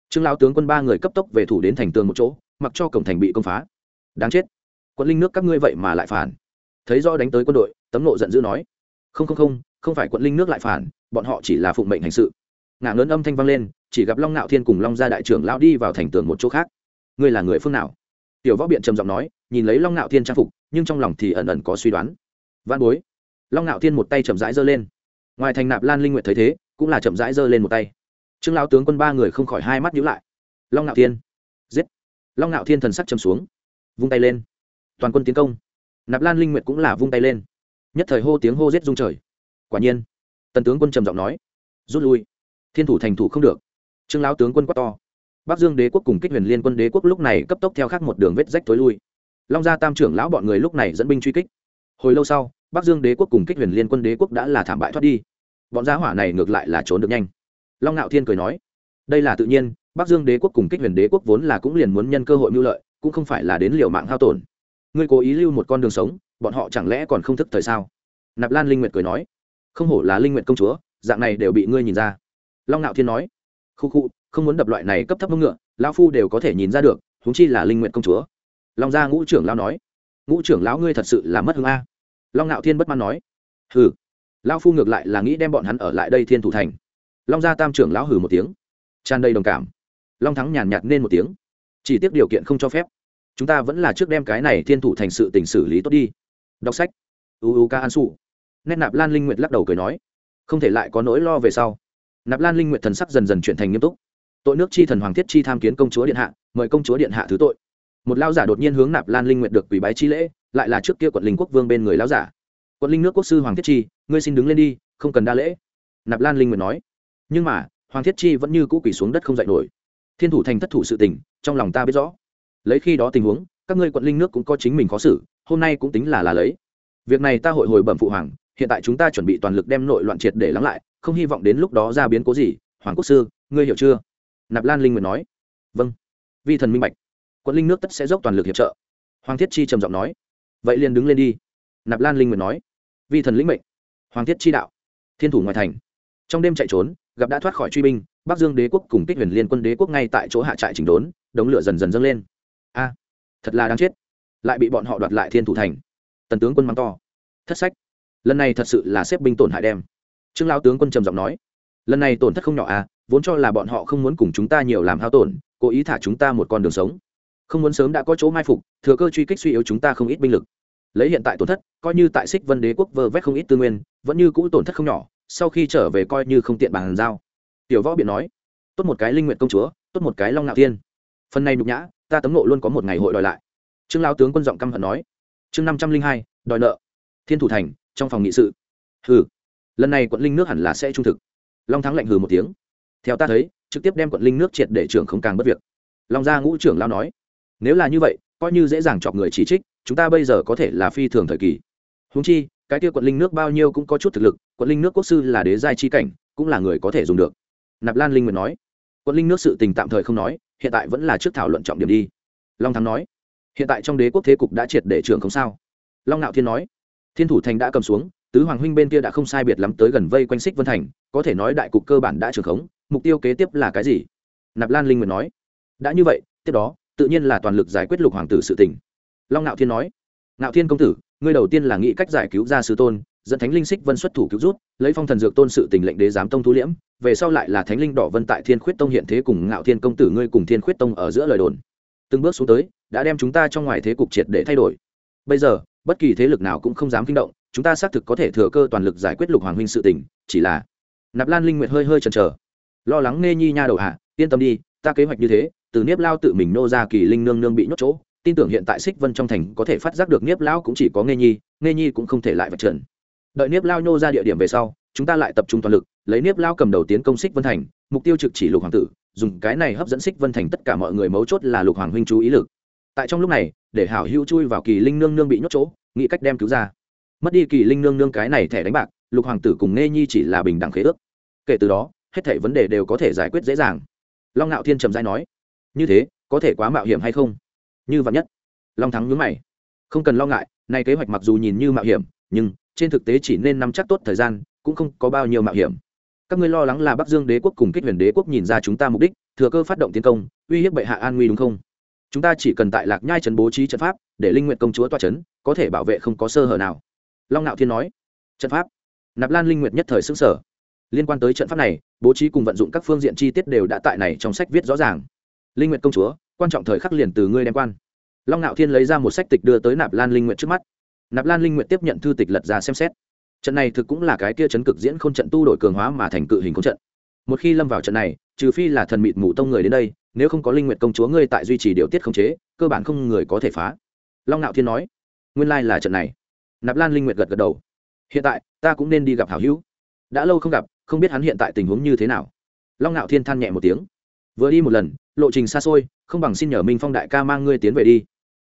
trương lão tướng quân ba người cấp tốc về thủ đến thành tường một chỗ mặc cho cổng thành bị công phá đáng chết quân linh nước các ngươi vậy mà lại phản thấy do đánh tới quân đội tấm nộ giận dữ nói không không không không phải quận linh nước lại phản bọn họ chỉ là phụng mệnh hành sự ngã lớn âm thanh vang lên chỉ gặp long Nạo thiên cùng long gia đại trưởng lão đi vào thành tường một chỗ khác ngươi là người phương nào tiểu võ biện trầm giọng nói nhìn lấy long Nạo thiên trang phục nhưng trong lòng thì ẩn ẩn có suy đoán văn bối long Nạo thiên một tay chậm rãi giơ lên ngoài thành nạp lan linh nguyện thấy thế cũng là chậm rãi giơ lên một tay. Trương lão tướng quân ba người không khỏi hai mắt nhíu lại. Long ngạo thiên. Giết. Long ngạo thiên thần sắc chầm xuống, vung tay lên. Toàn quân tiến công. Nạp lan linh nguyệt cũng là vung tay lên. Nhất thời hô tiếng hô giết rung trời. Quả nhiên, tần tướng quân trầm giọng nói, rút lui. Thiên thủ thành thủ không được. Trương lão tướng quân quát to. Bắc dương đế quốc cùng kích huyền liên quân đế quốc lúc này cấp tốc theo khác một đường vết rách tối lui. Long gia tam trưởng lão bọn người lúc này dẫn binh truy kích. Hồi lâu sau, bắc dương đế quốc cùng kích huyền liên quân đế quốc đã là thảm bại thoát đi bọn giá hỏa này ngược lại là trốn được nhanh. Long ngạo thiên cười nói, đây là tự nhiên, bắc dương đế quốc cùng kích huyền đế quốc vốn là cũng liền muốn nhân cơ hội mưu lợi, cũng không phải là đến liều mạng hao tổn. Ngươi cố ý lưu một con đường sống, bọn họ chẳng lẽ còn không thức thời sao? Nạp lan linh nguyệt cười nói, không hổ là linh nguyệt công chúa, dạng này đều bị ngươi nhìn ra. Long ngạo thiên nói, khu khu, không muốn đập loại này cấp thấp mông ngựa, lão phu đều có thể nhìn ra được, huống chi là linh nguyện công chúa. Long gia ngũ trưởng lão nói, ngũ trưởng lão ngươi thật sự là mất hương a. Long ngạo thiên bất mãn nói, hừ lão phu ngược lại là nghĩ đem bọn hắn ở lại đây thiên thủ thành. Long gia tam trưởng lão hừ một tiếng. Tràn đầy đồng cảm. Long thắng nhàn nhạt nên một tiếng. Chỉ tiếc điều kiện không cho phép. Chúng ta vẫn là trước đem cái này thiên thủ thành sự tình xử lý tốt đi. Đọc sách. Uu ca an su. Nét nạp lan linh nguyệt lắc đầu cười nói. Không thể lại có nỗi lo về sau. Nạp lan linh nguyệt thần sắc dần dần chuyển thành nghiêm túc. Tội nước chi thần hoàng thiết chi tham kiến công chúa điện hạ, mời công chúa điện hạ thứ tội. Một lao giả đột nhiên hướng nạp lan linh nguyệt được quỷ bái chi lễ, lại là trước kia quận linh quốc vương bên người lao giả quận linh nước quốc sư hoàng thiết chi, ngươi xin đứng lên đi, không cần đa lễ. Nạp lan linh nguyện nói. Nhưng mà, hoàng thiết chi vẫn như cũ quỷ xuống đất không dậy nổi. Thiên thủ thành thất thủ sự tình, trong lòng ta biết rõ. Lấy khi đó tình huống, các ngươi quận linh nước cũng có chính mình khó xử, hôm nay cũng tính là là lấy. Việc này ta hội hồi bẩm phụ hoàng, hiện tại chúng ta chuẩn bị toàn lực đem nội loạn triệt để lắng lại, không hy vọng đến lúc đó ra biến cố gì. Hoàng quốc sư, ngươi hiểu chưa? Nạp lan linh nguyện nói. Vâng. Vi thần minh bạch. Quận linh nước tất sẽ dốc toàn lực hiệp trợ. Hoàng thiết chi trầm giọng nói. Vậy liền đứng lên đi. Nạp lan linh nguyện nói vi thần lĩnh mệnh. Hoàng thiết chi đạo, thiên thủ ngoài thành. Trong đêm chạy trốn, gặp đã thoát khỏi truy binh, bắc dương đế quốc cùng kích huyền liên quân đế quốc ngay tại chỗ hạ trại chỉnh đốn, đống lửa dần dần dâng lên. A, thật là đáng chết. Lại bị bọn họ đoạt lại thiên thủ thành. Tần tướng quân mắng to. Thất sách. Lần này thật sự là xếp binh tổn hại đem. Trương lao tướng quân trầm giọng nói. Lần này tổn thất không nhỏ à vốn cho là bọn họ không muốn cùng chúng ta nhiều làm hao tổn, cố ý thả chúng ta một con đường sống. Không muốn sớm đã có chỗ mai phục, thừa cơ truy kích suy yếu chúng ta không ít binh lực lấy hiện tại tổn thất, coi như tại xích vân đế quốc vơ vét không ít tư nguyên, vẫn như cũ tổn thất không nhỏ, sau khi trở về coi như không tiện bàn giao. Tiểu võ biện nói, tốt một cái linh nguyện công chúa, tốt một cái long ngạo thiên. Phần này nhục nhã, ta tấm nộ luôn có một ngày hội đòi lại. Trương lao tướng quân giọng căm hận nói, chương năm trăm linh hai, đòi nợ. Thiên thủ thành, trong phòng nghị sự. Hừ, lần này quận linh nước hẳn là sẽ trung thực. Long thắng lạnh hừ một tiếng, theo ta thấy, trực tiếp đem quận linh nước triệt để trưởng không càng bất việc. Long gia ngũ trưởng lao nói, nếu là như vậy, coi như dễ dàng chọc người chỉ trích chúng ta bây giờ có thể là phi thường thời kỳ. Húng chi, cái kia quận linh nước bao nhiêu cũng có chút thực lực, quận linh nước quốc sư là đế giai chi cảnh, cũng là người có thể dùng được. Nạp lan linh nguyện nói. Quận linh nước sự tình tạm thời không nói, hiện tại vẫn là trước thảo luận trọng điểm đi. Long thắng nói. Hiện tại trong đế quốc thế cục đã triệt để trưởng không sao. Long nạo thiên nói. Thiên thủ thành đã cầm xuống, tứ hoàng huynh bên kia đã không sai biệt lắm tới gần vây quanh xích vân thành, có thể nói đại cục cơ bản đã trưởng khống, mục tiêu kế tiếp là cái gì? Nạp lan linh nguyện nói. Đã như vậy, tiếp đó, tự nhiên là toàn lực giải quyết lục hoàng tử sự tình long nạo thiên nói, nạo thiên công tử, ngươi đầu tiên là nghĩ cách giải cứu ra sư tôn, dẫn thánh linh xích vân xuất thủ cứu rút lấy phong thần dược tôn sự tình lệnh đế giám tông thu liễm, về sau lại là thánh linh đỏ vân tại thiên khuyết tông hiện thế cùng ngạo thiên công tử ngươi cùng thiên khuyết tông ở giữa lời đồn. Từng bước xuống tới, đã đem chúng ta trong ngoài thế cục triệt để thay đổi. Bây giờ, bất kỳ thế lực nào cũng không dám kinh động, chúng ta xác thực có thể thừa cơ toàn lực giải quyết lục hoàng huynh sự tình, chỉ là nạp lan linh nguyệt hơi hơi chần chờ. Lo lắng nghe nhi nha đầu hạ yên tâm đi, ta kế hoạch như thế, từ nếp lao tự mình nô ra kỳ linh nương nương bị nhốt chỗ tin tưởng hiện tại xích vân trong thành có thể phát giác được niếp Lão cũng chỉ có nghe nhi nghe nhi cũng không thể lại vật trần. Đợi niếp lao nhô ra địa điểm về sau, chúng ta lại tập trung toàn lực, lấy niếp lao cầm đầu tiến công xích vân thành, mục tiêu trực chỉ lục hoàng tử, dùng cái này hấp dẫn xích vân thành tất cả mọi người mấu chốt là lục hoàng huynh chú ý lực. Tại trong lúc này, để hảo Hưu chui vào kỳ linh nương nương bị nhốt chỗ, nghĩ cách đem cứu ra. Mất đi kỳ linh nương nương cái này thẻ đánh bạc, lục hoàng tử cùng nghe nhi chỉ là bình đẳng khế ước. Kể từ đó, hết thảy vấn đề đều có thể giải quyết dễ dàng. Long ngạo thiên trầm dai nói, như thế, có thể quá mạo hiểm hay không? Như vậy nhất. Long thắng nhướng mày. Không cần lo ngại, nay kế hoạch mặc dù nhìn như mạo hiểm, nhưng trên thực tế chỉ nên nắm chắc tốt thời gian, cũng không có bao nhiêu mạo hiểm. Các ngươi lo lắng là bắc dương đế quốc cùng Kích huyền đế quốc nhìn ra chúng ta mục đích, thừa cơ phát động tiến công, uy hiếp bệ hạ an nguy đúng không? Chúng ta chỉ cần tại lạc nhai trấn bố trí trận pháp, để linh nguyện công chúa toa trấn, có thể bảo vệ không có sơ hở nào. Long nạo thiên nói. Trận pháp. Nạp lan linh nguyệt nhất thời xứng sở liên quan tới trận pháp này, bố trí cùng vận dụng các phương diện chi tiết đều đã tại này trong sách viết rõ ràng. Linh nguyệt công chúa quan trọng thời khắc liền từ ngươi đem quan. Long nạo thiên lấy ra một sách tịch đưa tới nạp lan linh nguyệt trước mắt. Nạp lan linh nguyệt tiếp nhận thư tịch lật ra xem xét. Trận này thực cũng là cái kia chấn cực diễn k h ô n trận tu đổi cường hóa mà thành cự hình k trận. Một khi lâm vào trận này, trừ phi là thần mịt mù tông người đến đây, nếu không có linh nguyện công chúa ngươi tại duy trì điều tiết khống chế, cơ bản không người có thể phá. Long nạo thiên nói, nguyên lai là trận này. Nạp lan linh nguyệt gật gật đầu, hiện tại, ta cũng nên đi gặp hảo hữu. Đã lâu không gặp, không biết hắn hiện tại tình huống như thế nào. Long nạo thiên than nhẹ một tiếng, vừa đi một lần lộ trình xa xôi, không bằng xin nhờ minh phong đại ca mang ngươi tiến về đi.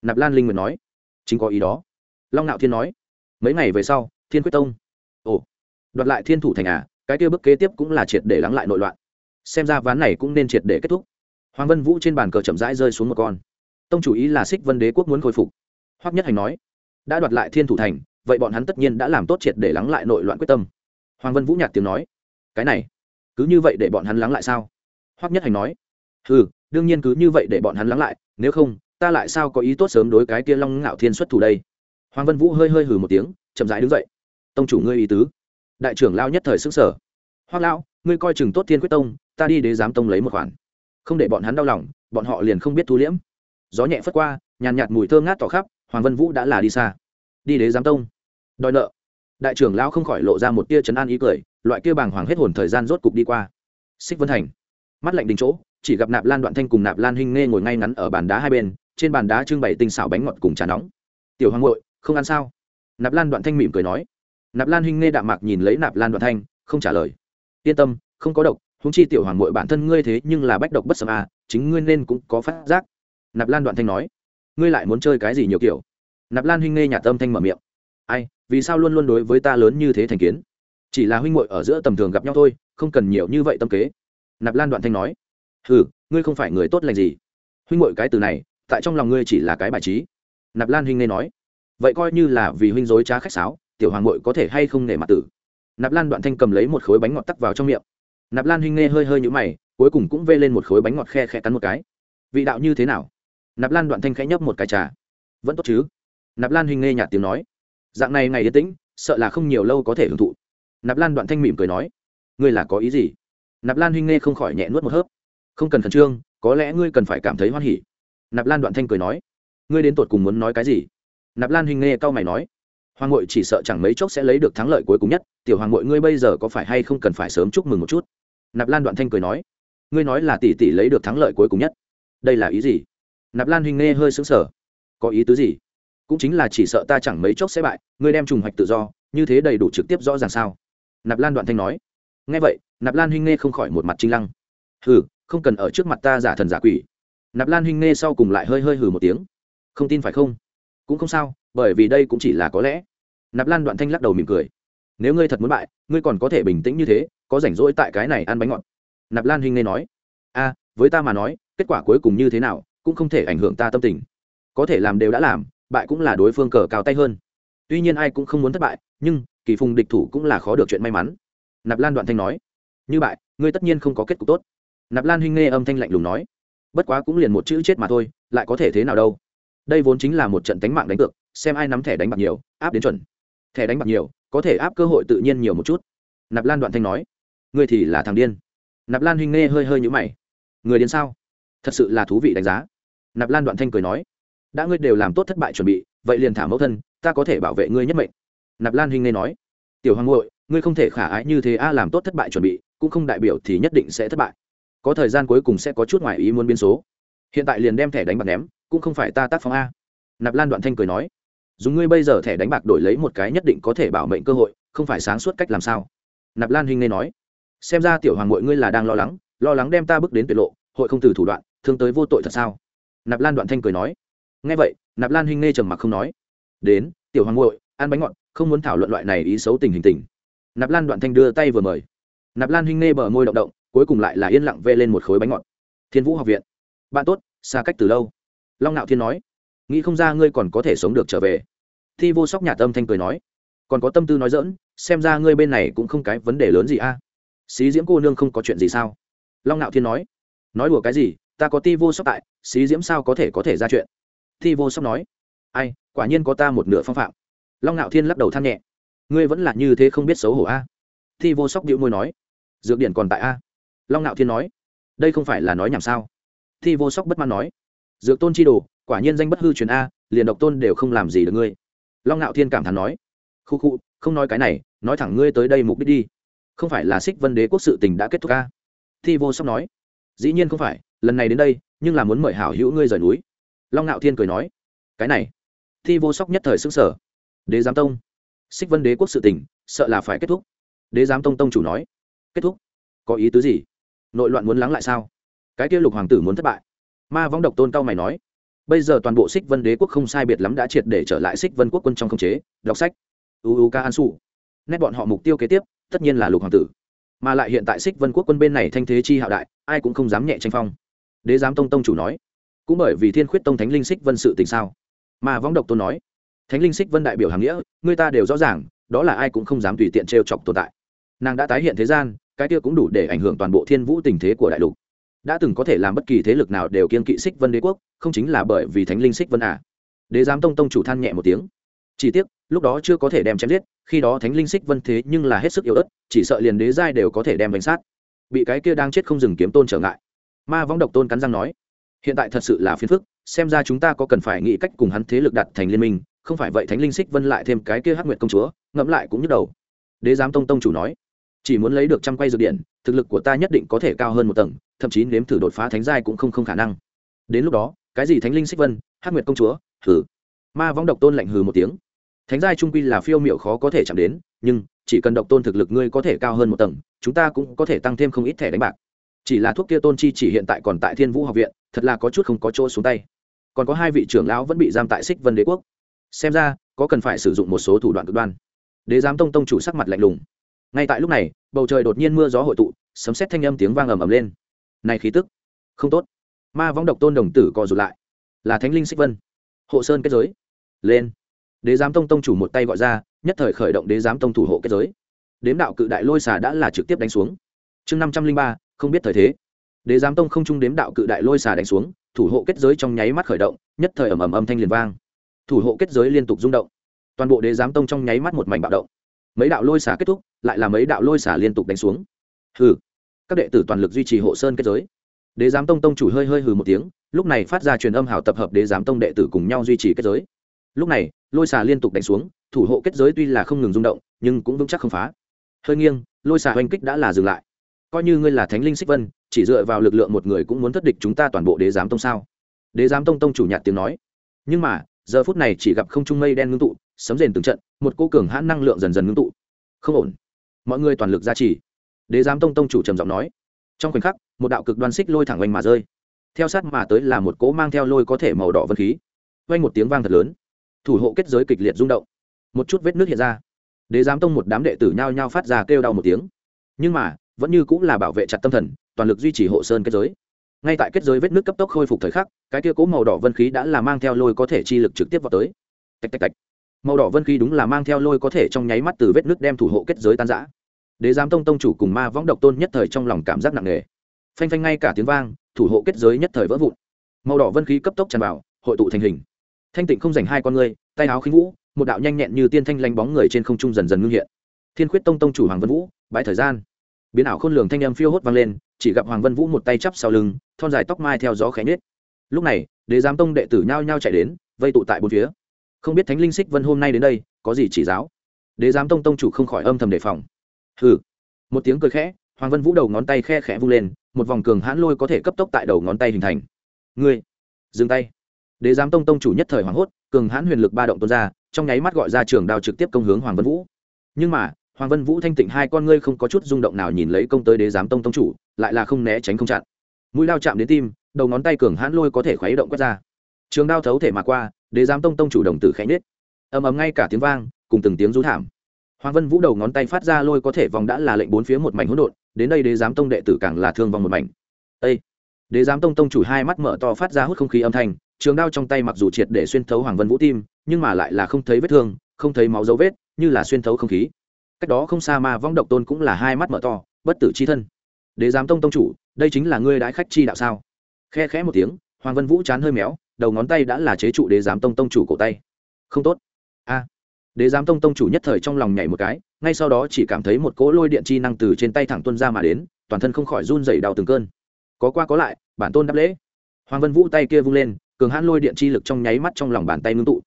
Nạp lan linh nguyệt nói. Chính có ý đó. Long nạo thiên nói. Mấy ngày về sau, thiên quyết tông. Ồ, đoạt lại thiên thủ thành à cái kia bước kế tiếp cũng là triệt để lắng lại nội loạn. Xem ra ván này cũng nên triệt để kết thúc. Hoàng vân vũ trên bàn cờ chậm rãi rơi xuống một con. Tông chủ ý là xích vân đế quốc muốn khôi phục. Hoắc nhất hành nói. Đã đoạt lại thiên thủ thành, vậy bọn hắn tất nhiên đã làm tốt triệt để lắng lại nội loạn quyết tâm. Hoàng vân vũ nhạt tiếng nói. Cái này, cứ như vậy để bọn hắn lắng lại sao? Hoắc nhất hành nói. Ừ đương nhiên cứ như vậy để bọn hắn lắng lại, nếu không, ta lại sao có ý tốt sớm đối cái kia long ngạo thiên xuất thủ đây? Hoàng vân vũ hơi hơi hừ một tiếng, chậm rãi đứng dậy. Tông chủ ngươi ý tứ. Đại trưởng lao nhất thời xứng sở hoác lão, ngươi coi chừng tốt thiên quyết tông, ta đi đế giám tông lấy một khoản. Không để bọn hắn đau lòng, bọn họ liền không biết thu liễm. Gió nhẹ phất qua, nhàn nhạt mùi thơ ngát tỏ khắp, hoàng vân vũ đã là đi xa. Đi đế giám tông. Đòi nợ. Đại trưởng lão không khỏi lộ ra một tia chấn an ý cười, loại kia bàng hoàng hết hồn thời gian rốt cục đi qua. Xích vân thành. Mắt lạnh đình chỗ chỉ gặp nạp lan đoạn thanh cùng nạp lan hinh nghe ngồi ngay ngắn ở bàn đá hai bên, trên bàn đá trưng bày tinh xảo bánh ngọt cùng trà nóng. Tiểu hoàng ngội không ăn sao? Nạp lan đoạn thanh mỉm cười nói. Nạp lan hinh nghe đạm mạc nhìn lấy nạp lan đoạn thanh, không trả lời. Yên tâm, không có độc húng chi tiểu hoàng ngội bản thân ngươi thế nhưng là bách độc bất sầm à chính ngươi nên cũng có phát giác. Nạp lan đoạn thanh nói. Ngươi lại muốn chơi cái gì nhiều kiểu? Nạp lan huynh nghe nhà tâm thanh mở miệng. Ai, vì sao luôn luôn đối với ta lớn như thế thành kiến? Chỉ là huynh ngội ở giữa tầm thường gặp nhau thôi, không cần nhiều như vậy tâm kế. Nạp lan đoạn thanh nói ừ ngươi không phải người tốt lành gì. Huynh ngội cái từ này, tại trong lòng ngươi chỉ là cái bài trí. Nạp lan huynh nghe nói. Vậy coi như là vì huynh dối trá khách sáo, tiểu hoàng ngội có thể hay không nể mặt tử? Nạp lan đoạn thanh cầm lấy một khối bánh ngọt tắc vào trong miệng. Nạp lan huynh nghe hơi hơi nhũ mày, cuối cùng cũng vê lên một khối bánh ngọt khe khe cắn một cái. Vị đạo như thế nào? Nạp lan đoạn thanh khẽ nhấp một cái trà. Vẫn tốt chứ? Nạp lan huynh nghe nhạt tiếng nói. Dạng này ngày yên tĩnh, sợ là không nhiều lâu có thể hưởng thụ. Nạp lan đoạn thanh mỉm cười nói. Ngươi là có ý gì? Nạp lan huynh nghe không khỏi nhẹ nuốt một hớp không cần khẩn trương, có lẽ ngươi cần phải cảm thấy hoan hỉ. Nạp lan đoạn thanh cười nói, ngươi đến tột cùng muốn nói cái gì? Nạp lan hình nghe cau mày nói, hoàng ngội chỉ sợ chẳng mấy chốc sẽ lấy được thắng lợi cuối cùng nhất, tiểu hoàng ngội ngươi bây giờ có phải hay không cần phải sớm chúc mừng một chút? Nạp lan đoạn thanh cười nói, ngươi nói là tỷ tỷ lấy được thắng lợi cuối cùng nhất. Đây là ý gì? Nạp lan hình nghe hơi xứng sở có ý tứ gì? Cũng chính là chỉ sợ ta chẳng mấy chốc sẽ bại, ngươi đem trùng hoạch tự do, như thế đầy đủ trực tiếp rõ ràng sao? Nạp lan đoạn thanh nói, nghe vậy, nạp lan huynh nghe không khỏi một mặt trinh lăng. Hừ không cần ở trước mặt ta giả thần giả quỷ. Nạp lan Hinh nghe sau cùng lại hơi hơi hừ một tiếng. Không tin phải không? Cũng không sao, bởi vì đây cũng chỉ là có lẽ. Nạp lan đoạn thanh lắc đầu mỉm cười. Nếu ngươi thật muốn bại, ngươi còn có thể bình tĩnh như thế, có rảnh rỗi tại cái này ăn bánh ngọt. Nạp lan Hinh nghe nói. A với ta mà nói, kết quả cuối cùng như thế nào, cũng không thể ảnh hưởng ta tâm tình. Có thể làm đều đã làm, bại cũng là đối phương cờ cao tay hơn. Tuy nhiên ai cũng không muốn thất bại, nhưng, kỳ phùng địch thủ cũng là khó được chuyện may mắn. Nạp lan đoạn thanh nói. Như bại, ngươi tất nhiên không có kết cục tốt nạp lan huynh nghe âm thanh lạnh lùng nói, bất quá cũng liền một chữ chết mà thôi, lại có thể thế nào đâu. Đây vốn chính là một trận đánh mạng đánh cược, xem ai nắm thẻ đánh bạc nhiều, áp đến chuẩn. Thẻ đánh bạc nhiều, có thể áp cơ hội tự nhiên nhiều một chút. Nạp lan đoạn thanh nói ngươi thì là thằng điên. Nạp lan huynh nghe hơi hơi nhũ mày, người điên sao? Thật sự là thú vị đánh giá. Nạp lan đoạn thanh cười nói, đã ngươi đều làm tốt thất bại chuẩn bị, vậy liền thả mẫu thân, ta có thể bảo vệ ngươi nhất mệnh. Nạp lan huynh nghe nói, tiểu hoàng ngội ngươi không thể khả ái như thế a, làm tốt thất bại chuẩn bị, cũng không đại biểu thì nhất định sẽ thất bại có thời gian cuối cùng sẽ có chút ngoài ý muốn biến số. Hiện tại liền đem thẻ đánh bạc ném, cũng không phải ta tác phong a. Nạp lan đoạn thanh cười nói, dùng ngươi bây giờ thẻ đánh bạc đổi lấy một cái nhất định có thể bảo mệnh cơ hội, không phải sáng suốt cách làm sao? Nạp lan huynh nên nói, xem ra tiểu hoàng mội ngươi là đang lo lắng lo lắng đem ta bước đến tuyệt lộ, hội không từ thủ đoạn, thương tới vô tội thật sao? Nạp lan đoạn thanh cười nói ngay vậy, nạp lan huynh nghe trầm mặc không nói, đến, tiểu hoàng mội ăn bánh ngọt, không muốn thảo luận loại này ý xấu tình hình tình. Nạp lan đoạn thanh đưa tay vừa mời. Nạp lan huynh nghe bờ môi động động cuối cùng lại là yên lặng vê lên một khối bánh ngọt. Thiên vũ học viện. Bạn tốt, xa cách từ lâu. Long nạo thiên nói. Nghĩ không ra ngươi còn có thể sống được trở về. Thi vô sóc nhà tâm thanh cười nói. Còn có tâm tư nói dỡn xem ra ngươi bên này cũng không cái vấn đề lớn gì a. À? Xí diễm cô nương không có chuyện gì sao? Long nạo thiên nói. Nói đùa cái gì, ta có ti vô sóc tại, xí diễm sao có thể có thể ra chuyện? Thi vô sóc nói. Ai, quả nhiên có ta một nửa phong phạm. Long Nạo thiên lắc đầu than nhẹ. Ngươi vẫn là như thế không biết xấu hổ a. Thi vô sóc điệu môi nói. Dược điển còn tại a long ngạo thiên nói đây không phải là nói nhảm sao? Thi vô sóc bất mãn nói dược tôn chi đồ quả nhiên danh bất hư truyền a liền độc tôn đều không làm gì được ngươi. Long ngạo thiên cảm thán nói khu khu không nói cái này nói thẳng ngươi tới đây mục đích đi. Không phải là xích vân đế quốc sự tình đã kết thúc a? Thi vô sóc nói dĩ nhiên không phải lần này đến đây nhưng là muốn mời hảo hữu ngươi rời núi. Long ngạo thiên cười nói cái này. Thi vô sóc nhất thời xứng sở đế giám tông xích vân đế quốc sự tình, sợ là phải kết thúc. Đế giám tông tông chủ nói kết thúc? Có ý tứ gì? Nội loạn muốn lắng lại sao? Cái kia lục hoàng tử muốn thất bại. Ma vong độc tôn cao mày nói, bây giờ toàn bộ xích vân đế quốc không sai biệt lắm đã triệt để trở lại xích vân quốc quân trong không chế, đọc sách. Uu ca an su nét bọn họ mục tiêu kế tiếp, tất nhiên là lục hoàng tử. Mà lại hiện tại xích vân quốc quân bên này thanh thế chi hạo đại, ai cũng không dám nhẹ tranh phong. Đế giám tông tông chủ nói, cũng bởi vì thiên khuyết tông thánh linh xích vân sự tình sao? Mà võng độc tôn nói, thánh linh xích vân đại biểu hàng nghĩa, người ta đều rõ ràng, đó là ai cũng không dám tùy tiện trêu chọc tồn tại. Nàng đã tái hiện thế gian cái kia cũng đủ để ảnh hưởng toàn bộ thiên vũ tình thế của đại lục. Đã từng có thể làm bất kỳ thế lực nào đều kiên kỵ xích vân đế quốc, không chính là bởi vì thánh linh xích vân à. đế giám tông tông chủ than nhẹ một tiếng. Chỉ tiếc, lúc đó chưa có thể đem chém giết, khi đó thánh linh xích vân thế nhưng là hết sức yếu ớt, chỉ sợ liền đế giai đều có thể đem bánh sát. Bị cái kia đang chết không dừng kiếm tôn trở ngại. Ma võng độc tôn cắn răng nói, hiện tại thật sự là phiền phức, xem ra chúng ta có cần phải nghĩ cách cùng hắn thế lực đặt thành liên minh, không phải vậy thánh linh xích vân lại thêm cái kia hắc nguyệt công chúa, ngẫm lại cũng nhức đầu. Đế giám tông tông chủ nói chỉ muốn lấy được trăm quay dược điện, thực lực của ta nhất định có thể cao hơn một tầng, thậm chí nếm thử đột phá thánh giai cũng không không khả năng. Đến lúc đó, cái gì thánh linh xích vân, hắc nguyệt công chúa, hừ. Ma võng độc tôn lạnh hừ một tiếng. Thánh giai trung quy là phiêu miệu khó có thể chạm đến, nhưng chỉ cần độc tôn thực lực ngươi có thể cao hơn một tầng, chúng ta cũng có thể tăng thêm không ít thẻ đánh bạc. Chỉ là thuốc kia tôn chi chỉ hiện tại còn tại thiên vũ học viện, thật là có chút không có chỗ xuống tay. Còn có hai vị trưởng lão vẫn bị giam tại xích vân đế quốc. Xem ra, có cần phải sử dụng một số thủ đoạn cực đoan. Đế giám tông tông chủ sắc mặt lạnh lùng ngay tại lúc này, bầu trời đột nhiên mưa gió hội tụ, sấm xét thanh âm tiếng vang ầm ầm lên. Này khí tức, không tốt. Ma võng độc tôn đồng tử co rụt lại. Là thánh linh xích vân. Hộ sơn kết giới. Lên. Đế giám tông tông chủ một tay gọi ra, nhất thời khởi động đế giám tông thủ hộ kết giới. Đếm đạo cự đại lôi xà đã là trực tiếp đánh xuống. Chương năm trăm linh ba, không biết thời thế. Đế giám tông không trung đếm đạo cự đại lôi xà đánh xuống, thủ hộ kết giới trong nháy mắt khởi động, nhất thời ầm ầm âm thanh liền vang. Thủ hộ kết giới liên tục rung động. Toàn bộ đế giám tông trong nháy mắt một mảnh bạo động mấy đạo lôi xả kết thúc, lại là mấy đạo lôi xả liên tục đánh xuống. Hừ. Các đệ tử toàn lực duy trì hộ sơn kết giới. Đế giám tông tông chủ hơi hơi hừ một tiếng, lúc này phát ra truyền âm hào tập hợp đế giám tông đệ tử cùng nhau duy trì kết giới. Lúc này, lôi xà liên tục đánh xuống, thủ hộ kết giới tuy là không ngừng rung động, nhưng cũng vững chắc không phá. Hơi nghiêng, lôi xà oanh kích đã là dừng lại. Coi như ngươi là thánh linh xích vân, chỉ dựa vào lực lượng một người cũng muốn thất địch chúng ta toàn bộ đế giám tông sao? Đế giám tông tông chủ nhạt tiếng nói. Nhưng mà, giờ phút này chỉ gặp không trung mây đen ngưng tụ sấm rền từng trận, một cô cường hãn năng lượng dần dần ngưng tụ. Không ổn. Mọi người toàn lực ra trì. Đế giám tông tông chủ trầm giọng nói. Trong khoảnh khắc, một đạo cực đoan xích lôi thẳng oanh mà rơi. Theo sát mà tới là một cỗ mang theo lôi có thể màu đỏ vân khí. Oanh một tiếng vang thật lớn. Thủ hộ kết giới kịch liệt rung động. Một chút vết nước hiện ra. Đế giám tông một đám đệ tử nhao nhao phát ra kêu đau một tiếng. Nhưng mà, vẫn như cũng là bảo vệ chặt tâm thần, toàn lực duy trì hộ sơn kết giới. Ngay tại kết giới vết nước cấp tốc khôi phục thời khắc, cái kia cố màu đỏ vân khí đã là mang theo lôi có thể chi lực trực tiếp vào tới. Tạch tạch tạch màu đỏ vân khí đúng là mang theo lôi có thể trong nháy mắt từ vết nước đem thủ hộ kết giới tan giã đế giám tông tông chủ cùng ma võng độc tôn nhất thời trong lòng cảm giác nặng nề. Phanh phanh ngay cả tiếng vang, thủ hộ kết giới nhất thời vỡ vụn. Màu đỏ vân khí cấp tốc tràn vào, hội tụ thành hình. Thanh tịnh không dành hai con người tay áo khinh vũ, một đạo nhanh nhẹn như tiên thanh lanh bóng người trên không trung dần dần ngưng hiện. Thiên khuyết tông tông chủ hoàng vân vũ, bãi thời gian. Biến ảo khôn lường thanh âm phiêu hốt vang lên, chỉ gặp hoàng vân vũ một tay chắp sau lưng, thon dài tóc mai theo gió khẽ nhết lúc này, đế giám tông đệ tử nhao nhao chạy đến, vây tụ tại bốn phía không biết thánh linh xích vân hôm nay đến đây, có gì chỉ giáo? Đế giám tông tông chủ không khỏi âm thầm đề phòng. Hừ. Một tiếng cười khẽ, hoàng vân vũ đầu ngón tay khe khẽ vung lên, một vòng cường hãn lôi có thể cấp tốc tại đầu ngón tay hình thành. Ngươi, dừng tay. Đế giám tông tông chủ nhất thời hoảng hốt, cường hãn huyền lực ba động tuôn ra, trong nháy mắt gọi ra trường đao trực tiếp công hướng hoàng vân vũ. Nhưng mà, hoàng vân vũ thanh tịnh hai con ngươi không có chút rung động nào nhìn lấy công tới đế giám tông tông chủ, lại là không né tránh không chặn. Mũi lao chạm đến tim, đầu ngón tay cường hãn lôi có thể khuấy động quét ra. Trường đao thấu thể mà qua đế giám tông tông chủ đồng tử khẽ nết ầm ầm ngay cả tiếng vang, cùng từng tiếng rú thảm. Hoàng vân vũ đầu ngón tay phát ra lôi có thể vòng đã là lệnh bốn phía một mảnh hỗn độn, đến đây đế giám tông đệ tử càng là thương vong một mảnh. Ê! đế giám tông tông chủ hai mắt mở to phát ra hút không khí âm thanh, trường đao trong tay mặc dù triệt để xuyên thấu hoàng vân vũ tim, nhưng mà lại là không thấy vết thương, không thấy máu dấu vết, như là xuyên thấu không khí. Cách đó không xa mà vong độc tôn cũng là hai mắt mở to, bất tử chi thân. Đế giám tông tông chủ, đây chính là ngươi đãi khách chi đạo sao? Khe khẽ một tiếng, hoàng vân vũ chán hơi méo đầu ngón tay đã là chế trụ đế giám tông tông chủ cổ tay. Không tốt. A. Đế giám tông tông chủ nhất thời trong lòng nhảy một cái, ngay sau đó chỉ cảm thấy một cỗ lôi điện chi năng từ trên tay thẳng tuân ra mà đến, toàn thân không khỏi run dày đau từng cơn. Có qua có lại, bản tôn đáp lễ. Hoàng vân vũ tay kia vung lên, cường hãn lôi điện chi lực trong nháy mắt trong lòng bàn tay ngưng tụ.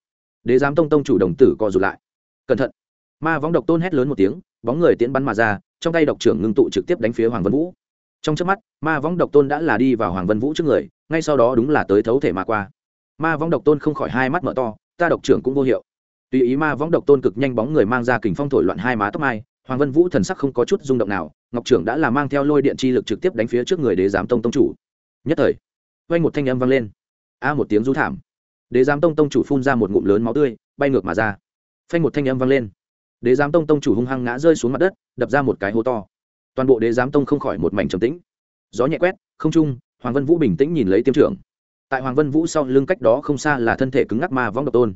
Đế giám tông tông chủ đồng tử co rụt lại. Cẩn thận. Ma võng độc tôn hét lớn một tiếng, bóng người tiễn bắn mà ra, trong tay độc trưởng ngưng tụ trực tiếp đánh phía hoàng vân vũ. Trong trước mắt, ma võng độc tôn đã là đi vào hoàng vân vũ trước người, ngay sau đó đúng là tới thấu thể mà qua ma võng độc tôn không khỏi hai mắt mở to, ta độc trưởng cũng vô hiệu. Tùy ý ma võng độc tôn cực nhanh bóng người mang ra kình phong thổi loạn hai má tóc mai, hoàng vân vũ thần sắc không có chút rung động nào, ngọc trưởng đã là mang theo lôi điện chi lực trực tiếp đánh phía trước người đế giám tông tông chủ. Nhất thời quanh một thanh âm vang lên. A một tiếng rú thảm. Đế giám tông tông chủ phun ra một ngụm lớn máu tươi, bay ngược mà ra. Phanh một thanh âm vang lên. Đế giám tông tông chủ hung hăng ngã rơi xuống mặt đất, đập ra một cái hố to. Toàn bộ đế giám tông không khỏi một mảnh trầm tĩnh. Gió nhẹ quét, không trung, hoàng vân vũ bình tĩnh nhìn lấy tiêm trưởng tại hoàng vân vũ sau lưng cách đó không xa là thân thể cứng ngắc ma vong độc tôn.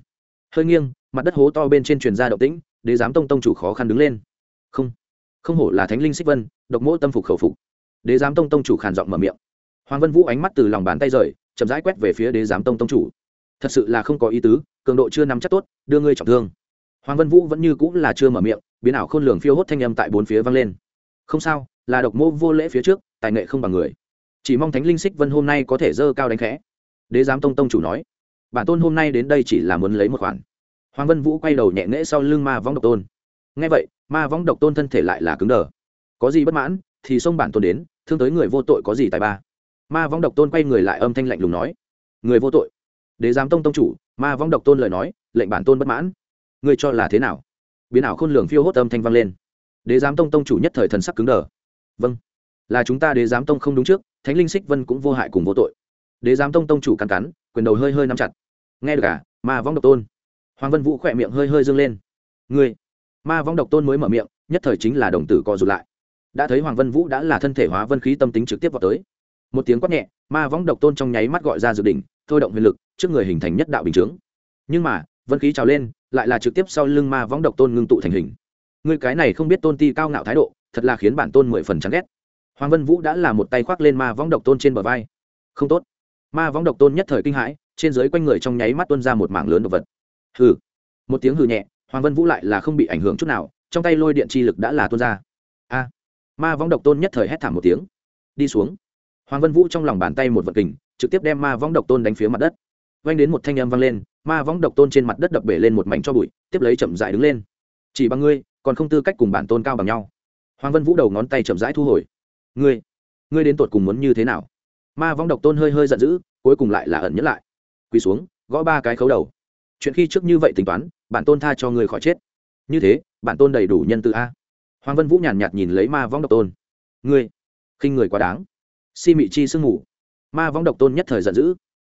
Hơi nghiêng, mặt đất hố to bên trên truyền ra động tĩnh, đế giám tông tông chủ khó khăn đứng lên. Không không hổ là thánh linh xích vân, độc mỗ tâm phục khẩu phục. Đế giám tông tông chủ khàn giọng mở miệng. Hoàng vân vũ ánh mắt từ lòng bàn tay rời, chậm rãi quét về phía đế giám tông tông chủ. Thật sự là không có ý tứ, cường độ chưa nắm chắc tốt, đưa ngươi trọng thương. Hoàng vân vũ vẫn như cũng là chưa mở miệng, biến ảo khôn lường phiêu hốt thanh âm tại bốn phía vang lên. Không sao, là độc mô vô lễ phía trước, tài nghệ không bằng người. Chỉ mong thánh linh xích vân hôm nay có thể dơ cao đánh khẽ đế giám tông tông chủ nói, bản tôn hôm nay đến đây chỉ là muốn lấy một khoản. Hoàng vân vũ quay đầu nhẹ nghễ sau lưng ma võng độc tôn. Ngay vậy, ma võng độc tôn thân thể lại là cứng đờ. Có gì bất mãn, thì xông bản tôn đến, thương tới người vô tội có gì tài ba. Ma võng độc tôn quay người lại âm thanh lạnh lùng nói, người vô tội. Đế giám tông tông chủ, ma võng độc tôn lời nói, lệnh bản tôn bất mãn. Ngươi cho là thế nào? Biến ảo khôn lường phiêu hốt âm thanh vang lên. Đế giám tông tông chủ nhất thời thần sắc cứng đờ. Vâng là chúng ta đế giám tông không đúng trước, thánh linh xích vân cũng vô hại cùng vô tội đế giám tông tông chủ cắn cắn, quyền đầu hơi hơi nắm chặt. Nghe được à? Ma vong độc tôn. Hoàng vân vũ khỏe miệng hơi hơi dâng lên. Ngươi? Ma vong độc tôn mới mở miệng, nhất thời chính là đồng tử co rụt lại. Đã thấy hoàng vân vũ đã là thân thể hóa vân khí tâm tính trực tiếp vào tới. Một tiếng quát nhẹ, ma vong độc tôn trong nháy mắt gọi ra dự đỉnh thôi động huyền lực, trước người hình thành nhất đạo bình chướng. Nhưng mà, vân khí trào lên, lại là trực tiếp sau lưng ma vong độc tôn ngưng tụ thành hình. Người cái này không biết tôn ti cao ngạo thái độ, thật là khiến bản tôn mười phần chán ghét. Hoàng vân vũ đã là một tay khoác lên ma vong độc tôn trên bờ vai. Không tốt ma võng độc tôn nhất thời kinh hãi, trên dưới quanh người trong nháy mắt tuôn ra một mảng lớn đồ vật. Hừ. Một tiếng hừ nhẹ, hoàng vân vũ lại là không bị ảnh hưởng chút nào, trong tay lôi điện chi lực đã là tuôn ra. A. Ma võng độc tôn nhất thời hét thảm một tiếng. Đi xuống. Hoàng vân vũ trong lòng bàn tay một vật kình, trực tiếp đem ma võng độc tôn đánh phía mặt đất. Vanh đến một thanh âm vang lên, ma võng độc tôn trên mặt đất đập bể lên một mảnh cho bụi, tiếp lấy chậm dại đứng lên. Chỉ bằng ngươi, còn không tư cách cùng bản tôn cao bằng nhau. Hoàng vân vũ đầu ngón tay chậm rãi thu hồi. Ngươi ngươi đến tột cùng muốn như thế nào? Ma vong độc tôn hơi hơi giận dữ cuối cùng lại là ẩn nhất lại. Quỳ xuống gõ ba cái khấu đầu. Chuyện khi trước như vậy tính toán bản tôn tha cho ngươi khỏi chết. Như thế bản tôn đầy đủ nhân từ a. Hoàng vân vũ nhàn nhạt nhìn lấy ma vong độc tôn. Ngươi khinh người quá đáng. Si mị chi sương ngủ. ma vong độc tôn nhất thời giận dữ.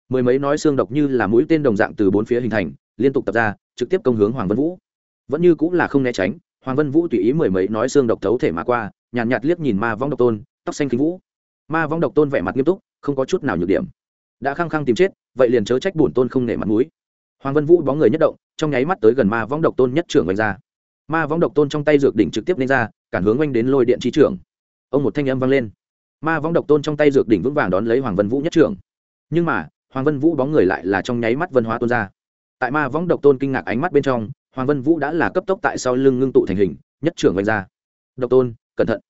Mười mấy nói xương độc như là mũi tên đồng dạng từ bốn phía hình thành liên tục tập ra trực tiếp công hướng hoàng vân vũ. Vẫn như cũng là không né tránh hoàng vân vũ tùy ý mười mấy nói xương độc thấu thể mà qua nhàn nhạt, nhạt liếc nhìn ma vong độc tôn tóc xanh khinh vũ ma Vong độc tôn vẻ mặt nghiêm túc, không có chút nào nhược điểm. Đã khăng khăng tìm chết, vậy liền chớ trách bổn tôn không nể mặt mũi. Hoàng vân vũ bóng người nhất động, trong nháy mắt tới gần ma Vong độc tôn nhất trưởng oanh ra. Ma Vong độc tôn trong tay dược đỉnh trực tiếp lên ra, cản hướng oanh đến lôi điện trí trưởng. Ông một thanh âm vang lên. Ma Vong độc tôn trong tay dược đỉnh vững vàng đón lấy hoàng vân vũ nhất trưởng. Nhưng mà, hoàng vân vũ bóng người lại là trong nháy mắt vân hóa tôn ra. Tại ma Vong độc tôn kinh ngạc ánh mắt bên trong, hoàng vân vũ đã là cấp tốc tại sau lưng ngưng tụ thành hình, nhất trưởng oanh ra. Độc tôn, cẩn thận.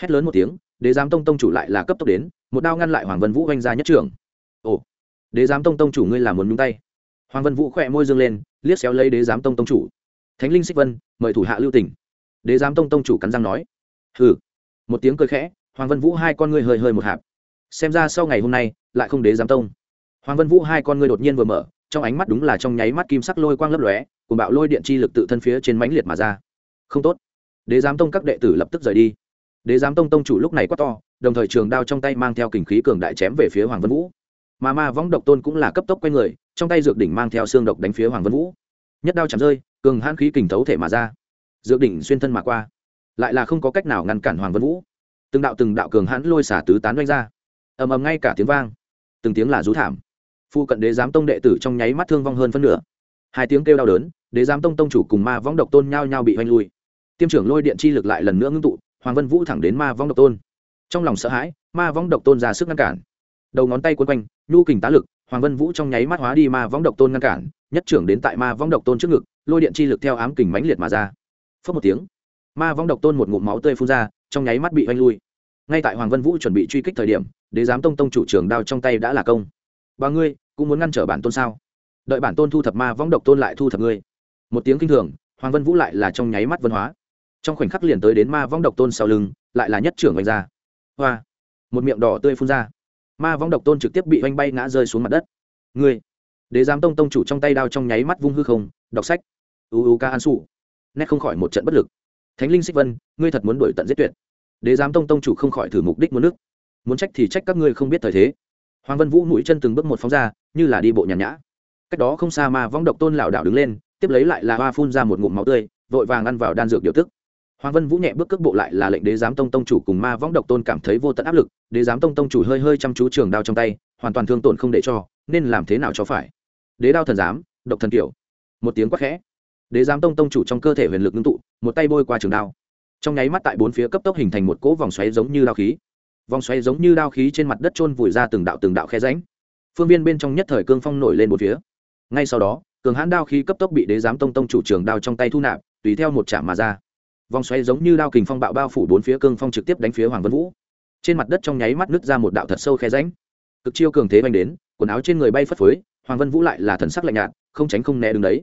Hét lớn một tiếng đế giám tông tông chủ lại là cấp tốc đến, một đao ngăn lại hoàng vân vũ oanh ra nhất trưởng. Ồ, đế giám tông tông chủ ngươi làm muốn nhúng tay. Hoàng vân vũ khỏe môi dương lên, liếc xéo lấy đế giám tông tông chủ. Thánh linh xích vân, mời thủ hạ lưu tỉnh đế giám tông tông chủ cắn răng nói. Hừ. Một tiếng cười khẽ, hoàng vân vũ hai con ngươi hơi hơi một hạp. Xem ra sau ngày hôm nay, lại không đế giám tông. Hoàng vân vũ hai con ngươi đột nhiên vừa mở, trong ánh mắt đúng là trong nháy mắt kim sắc lôi quang lấp lóe, cùng bạo lôi điện chi lực tự thân phía trên mãnh liệt mà ra. Không tốt. Đế giám tông các đệ tử lập tức rời đi đế giám tông tông chủ lúc này quát to, đồng thời trường đao trong tay mang theo kình khí cường đại chém về phía hoàng vân vũ. Mà ma võng độc tôn cũng là cấp tốc quay người, trong tay dược đỉnh mang theo xương độc đánh phía hoàng vân vũ. Nhất đao chạm rơi, cường hãn khí kình thấu thể mà ra. Dược đỉnh xuyên thân mà qua, lại là không có cách nào ngăn cản hoàng vân vũ. Từng đạo từng đạo cường hãn lôi xả tứ tán doanh ra. Ầm ầm ngay cả tiếng vang, từng tiếng là rú thảm. Phu cận đế giám tông đệ tử trong nháy mắt thương vong hơn phân nửa. Hai tiếng kêu đau đớn, đế giám tông tông chủ cùng ma võng độc tôn nhao nhao bị oanh lui. Tiêm trưởng lôi điện chi lực lại lần nữa ngưng tụ hoàng vân vũ thẳng đến ma Vong độc tôn. Trong lòng sợ hãi, ma Vong độc tôn ra sức ngăn cản. Đầu ngón tay quấn quanh, nhu kình tá lực, hoàng vân vũ trong nháy mắt hóa đi ma Vong độc tôn ngăn cản, nhất trưởng đến tại ma Vong độc tôn trước ngực, lôi điện chi lực theo ám kình mãnh liệt mà ra. Phớt một tiếng, ma Vong độc tôn một ngụm máu tươi phun ra, trong nháy mắt bị oanh lui. Ngay tại hoàng vân vũ chuẩn bị truy kích thời điểm, đế giám tông tông chủ trường đao trong tay đã là công. Ba ngươi, cũng muốn ngăn trở bản tôn sao? Đợi bản tôn thu thập ma Vong độc tôn lại thu thập ngươi. Một tiếng kinh thường, hoàng vân vũ lại là trong nháy mắt văn hóa trong khoảnh khắc liền tới đến ma vong độc tôn sau lưng, lại là nhất trưởng oanh ra. Hoa! Một miệng đỏ tươi phun ra. Ma vong độc tôn trực tiếp bị oanh bay ngã rơi xuống mặt đất. Ngươi! Đế giám tông tông chủ trong tay đao trong nháy mắt vung hư không, đọc sách. U u ca an sụ nét không khỏi một trận bất lực. Thánh linh xích vân, ngươi thật muốn đuổi tận giết tuyệt. Đế giám tông tông chủ không khỏi thử mục đích muốn nước. Muốn trách thì trách các ngươi không biết thời thế. Hoàng vân vũ mũi chân từng bước một phóng ra, như là đi bộ nhàn nhã. Cách đó không xa ma vong độc tôn lảo đảo đứng lên, tiếp lấy lại là hoa phun ra một ngụm máu tươi, vội vàng ăn vào đan dược điều tức hoàng vân vũ nhẹ bước cước bộ lại là lệnh đế giám tông tông chủ cùng ma võng độc tôn cảm thấy vô tận áp lực, đế giám tông tông chủ hơi hơi chăm chú trường đao trong tay, hoàn toàn thương tổn không để cho, nên làm thế nào cho phải? Đế đao thần giám, độc thần kiểu một tiếng quát khẽ. Đế giám tông tông chủ trong cơ thể huyền lực ngưng tụ, một tay bôi qua trường đao. Trong nháy mắt tại bốn phía cấp tốc hình thành một cỗ vòng xoáy giống như đao khí. Vòng xoáy giống như đao khí trên mặt đất trôn vùi ra từng đạo từng đạo khe ránh phương viên bên trong nhất thời cương phong nổi lên một phía. Ngay sau đó, cường hãn đao khí cấp tốc bị đế giám tông tông chủ trường đao trong tay thu nạp, tùy theo một chạm mà ra vòng xoáy giống như đao kình phong bạo bao phủ bốn phía cương phong trực tiếp đánh phía hoàng vân vũ. Trên mặt đất trong nháy mắt nứt ra một đạo thật sâu khe ránh cực chiêu cường thế oanh đến, quần áo trên người bay phất phới, hoàng vân vũ lại là thần sắc lạnh nhạt, không tránh không né đứng đấy.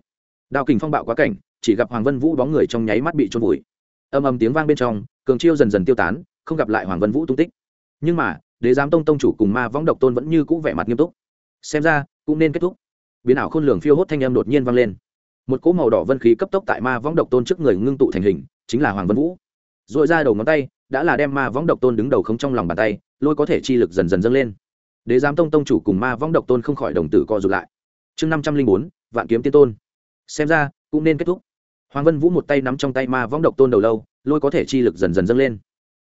Đao kình phong bạo quá cảnh, chỉ gặp hoàng vân vũ bóng người trong nháy mắt bị trôn vùi. Âm âm tiếng vang bên trong, cường chiêu dần dần tiêu tán, không gặp lại hoàng vân vũ tung tích. Nhưng mà, đế giám tông tông chủ cùng ma võng độc tôn vẫn như cũ vẻ mặt nghiêm túc. Xem ra, cũng nên kết thúc. Biến ảo khôn lường phiêu hốt thanh âm đột nhiên vang lên. Một cỗ màu đỏ vân khí cấp tốc tại ma võng độc tôn trước người ngưng tụ thành hình chính là hoàng vân vũ. Dội ra đầu ngón tay, đã là đem ma võng độc tôn đứng đầu không trong lòng bàn tay, lôi có thể chi lực dần dần dâng lên. Đế giám tông tông chủ cùng ma võng độc tôn không khỏi đồng tử co rụt lại. Chương năm trăm linh bốn, vạn kiếm tiên tôn. Xem ra, cũng nên kết thúc. Hoàng vân vũ một tay nắm trong tay ma võng độc tôn đầu lâu, lôi có thể chi lực dần dần dâng lên.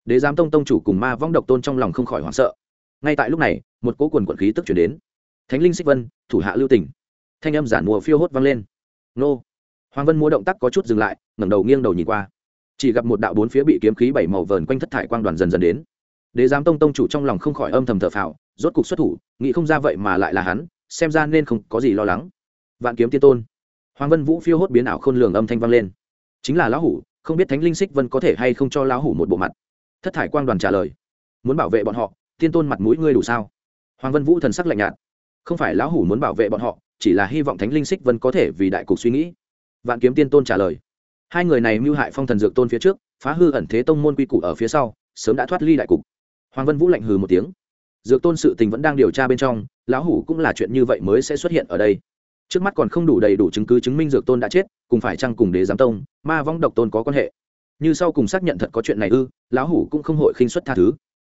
Đế giám tông tông chủ cùng ma vong độc tôn trong lòng không khỏi hoảng sợ. Ngay tại lúc này, một cỗ quần quận khí tức chuyển đến. Thánh linh xích vân, thủ hạ lưu tỉnh thanh âm giản mùa phiêu hốt vang lên. Nô. Hoàng vân múa động tác có chút dừng lại, ngẩng đầu nghiêng đầu nhìn qua chỉ gặp một đạo bốn phía bị kiếm khí bảy màu vờn quanh thất thải quang đoàn dần dần đến. Đế giám tông tông chủ trong lòng không khỏi âm thầm thở phào, rốt cục xuất thủ, nghĩ không ra vậy mà lại là hắn, xem ra nên không có gì lo lắng. Vạn kiếm tiên tôn. Hoàng vân vũ phiêu hốt biến ảo khôn lường âm thanh vang lên. Chính là lão hủ, không biết thánh linh xích vân có thể hay không cho lão hủ một bộ mặt. Thất thải quang đoàn trả lời. Muốn bảo vệ bọn họ, tiên tôn mặt mũi ngươi đủ sao? Hoàng vân vũ thần sắc lạnh nhạt. Không phải lão hủ muốn bảo vệ bọn họ, chỉ là hy vọng thánh linh xích vân có thể vì đại cục suy nghĩ. Vạn kiếm tiên tôn trả lời hai người này mưu hại phong thần dược tôn phía trước, phá hư ẩn thế tông môn quy củ ở phía sau, sớm đã thoát ly đại cục. Hoàng vân vũ lạnh hừ một tiếng. Dược tôn sự tình vẫn đang điều tra bên trong, lão hủ cũng là chuyện như vậy mới sẽ xuất hiện ở đây. Trước mắt còn không đủ đầy đủ chứng cứ chứng minh dược tôn đã chết, cùng phải chăng cùng đế giám tông, ma vong độc tôn có quan hệ. Như sau cùng xác nhận thật có chuyện này ư, lão hủ cũng không hội khinh xuất tha thứ.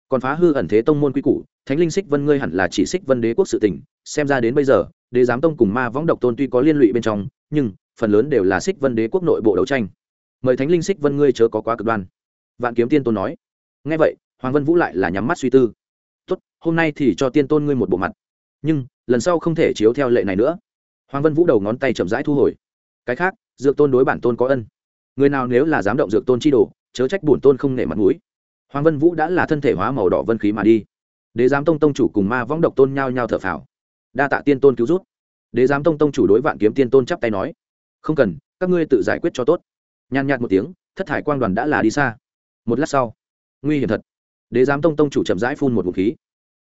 Còn phá hư ẩn thế tông môn quy củ, thánh linh xích vân ngươi hẳn là chỉ xích vân đế quốc sự tình, xem ra đến bây giờ, đế giám tông cùng ma vong độc tôn tuy có liên lụy bên trong, nhưng phần lớn đều là xích vân đế quốc nội bộ đấu tranh. Mời thánh linh xích vân ngươi chớ có quá cực đoan. Vạn kiếm tiên tôn nói. Ngay vậy, hoàng vân vũ lại là nhắm mắt suy tư. Tốt, hôm nay thì cho tiên tôn ngươi một bộ mặt. Nhưng, lần sau không thể chiếu theo lệ này nữa. Hoàng vân vũ đầu ngón tay chậm rãi thu hồi. Cái khác, dược tôn đối bản tôn có ân. Người nào nếu là dám động dược tôn chi đồ, chớ trách bổn tôn không nể mặt mũi. Hoàng vân vũ đã là thân thể hóa màu đỏ vân khí mà đi. Đế giám tông tông chủ cùng ma võng độc tôn nhao nhao thở phào. Đa tạ tiên tôn cứu rút đế giám tông tông chủ đối vạn kiếm tiên tôn chắp tay nói không cần, các ngươi tự giải quyết cho tốt. Nhàn nhạt một tiếng, thất thải quang đoàn đã là đi xa. Một lát sau, nguy hiểm thật. Đế giám tông tông chủ chậm rãi phun một vũ khí.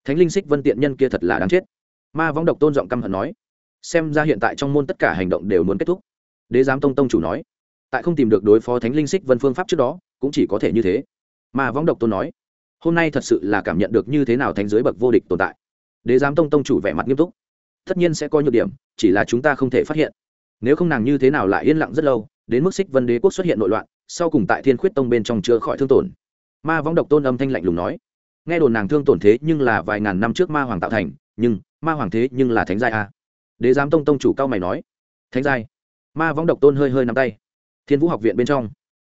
Thánh linh xích vân tiện nhân kia thật là đáng chết. Ma võng độc tôn giọng căm hận nói, xem ra hiện tại trong môn tất cả hành động đều muốn kết thúc. Đế giám tông tông chủ nói, tại không tìm được đối phó thánh linh xích vân phương pháp trước đó, cũng chỉ có thể như thế. Ma võng độc tôn nói, hôm nay thật sự là cảm nhận được như thế nào thánh giới bậc vô địch tồn tại. Đế giám tông tông chủ vẻ mặt nghiêm túc, tất nhiên sẽ có nhược điểm, chỉ là chúng ta không thể phát hiện nếu không nàng như thế nào lại yên lặng rất lâu, đến mức xích vân đế quốc xuất hiện nội loạn, sau cùng tại thiên khuyết tông bên trong chữa khỏi thương tổn. Ma võng độc tôn âm thanh lạnh lùng nói. Nghe đồn nàng thương tổn thế nhưng là vài ngàn năm trước ma hoàng tạo thành, nhưng, ma hoàng thế nhưng là thánh giai a. Đế giám tông tông chủ cao mày nói. Thánh giai. Ma võng độc tôn hơi hơi nắm tay. Thiên vũ học viện bên trong.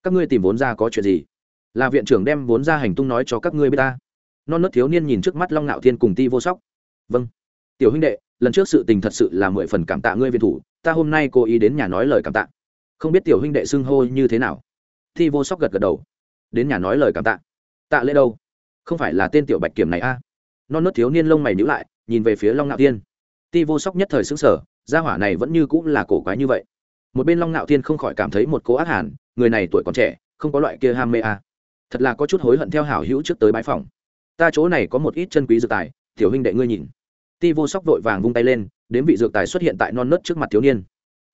Các ngươi tìm vốn ra có chuyện gì? Là viện trưởng đem vốn ra hành tung nói cho các ngươi biết ta. Non nớt thiếu niên nhìn trước mắt long ngạo thiên cùng ti vô sóc. Vâng. Tiểu huynh đệ lần trước sự tình thật sự là mười phần cảm tạ ngươi viên thủ ta hôm nay cố ý đến nhà nói lời cảm tạ. Không biết tiểu huynh đệ xưng hô như thế nào. Thi vô sóc gật gật đầu. Đến nhà nói lời cảm tạ. Tạ lễ đâu? Không phải là tên tiểu bạch kiểm này a? À? non nớt thiếu niên lông mày nhữ lại nhìn về phía long ngạo thiên. Ti vô sóc nhất thời xứng sở gia hỏa này vẫn như cũng là cổ quái như vậy. Một bên long ngạo thiên không khỏi cảm thấy một cố ác hàn, người này tuổi còn trẻ không có loại kia ham mê a. Thật là có chút hối hận theo hảo hữu trước tới bãi phòng ta chỗ này có một ít chân quý dược tài tiểu huynh đệ ngươi nhìn ti vô sóc vội vàng vung tay lên đến vị dược tài xuất hiện tại non nớt trước mặt thiếu niên.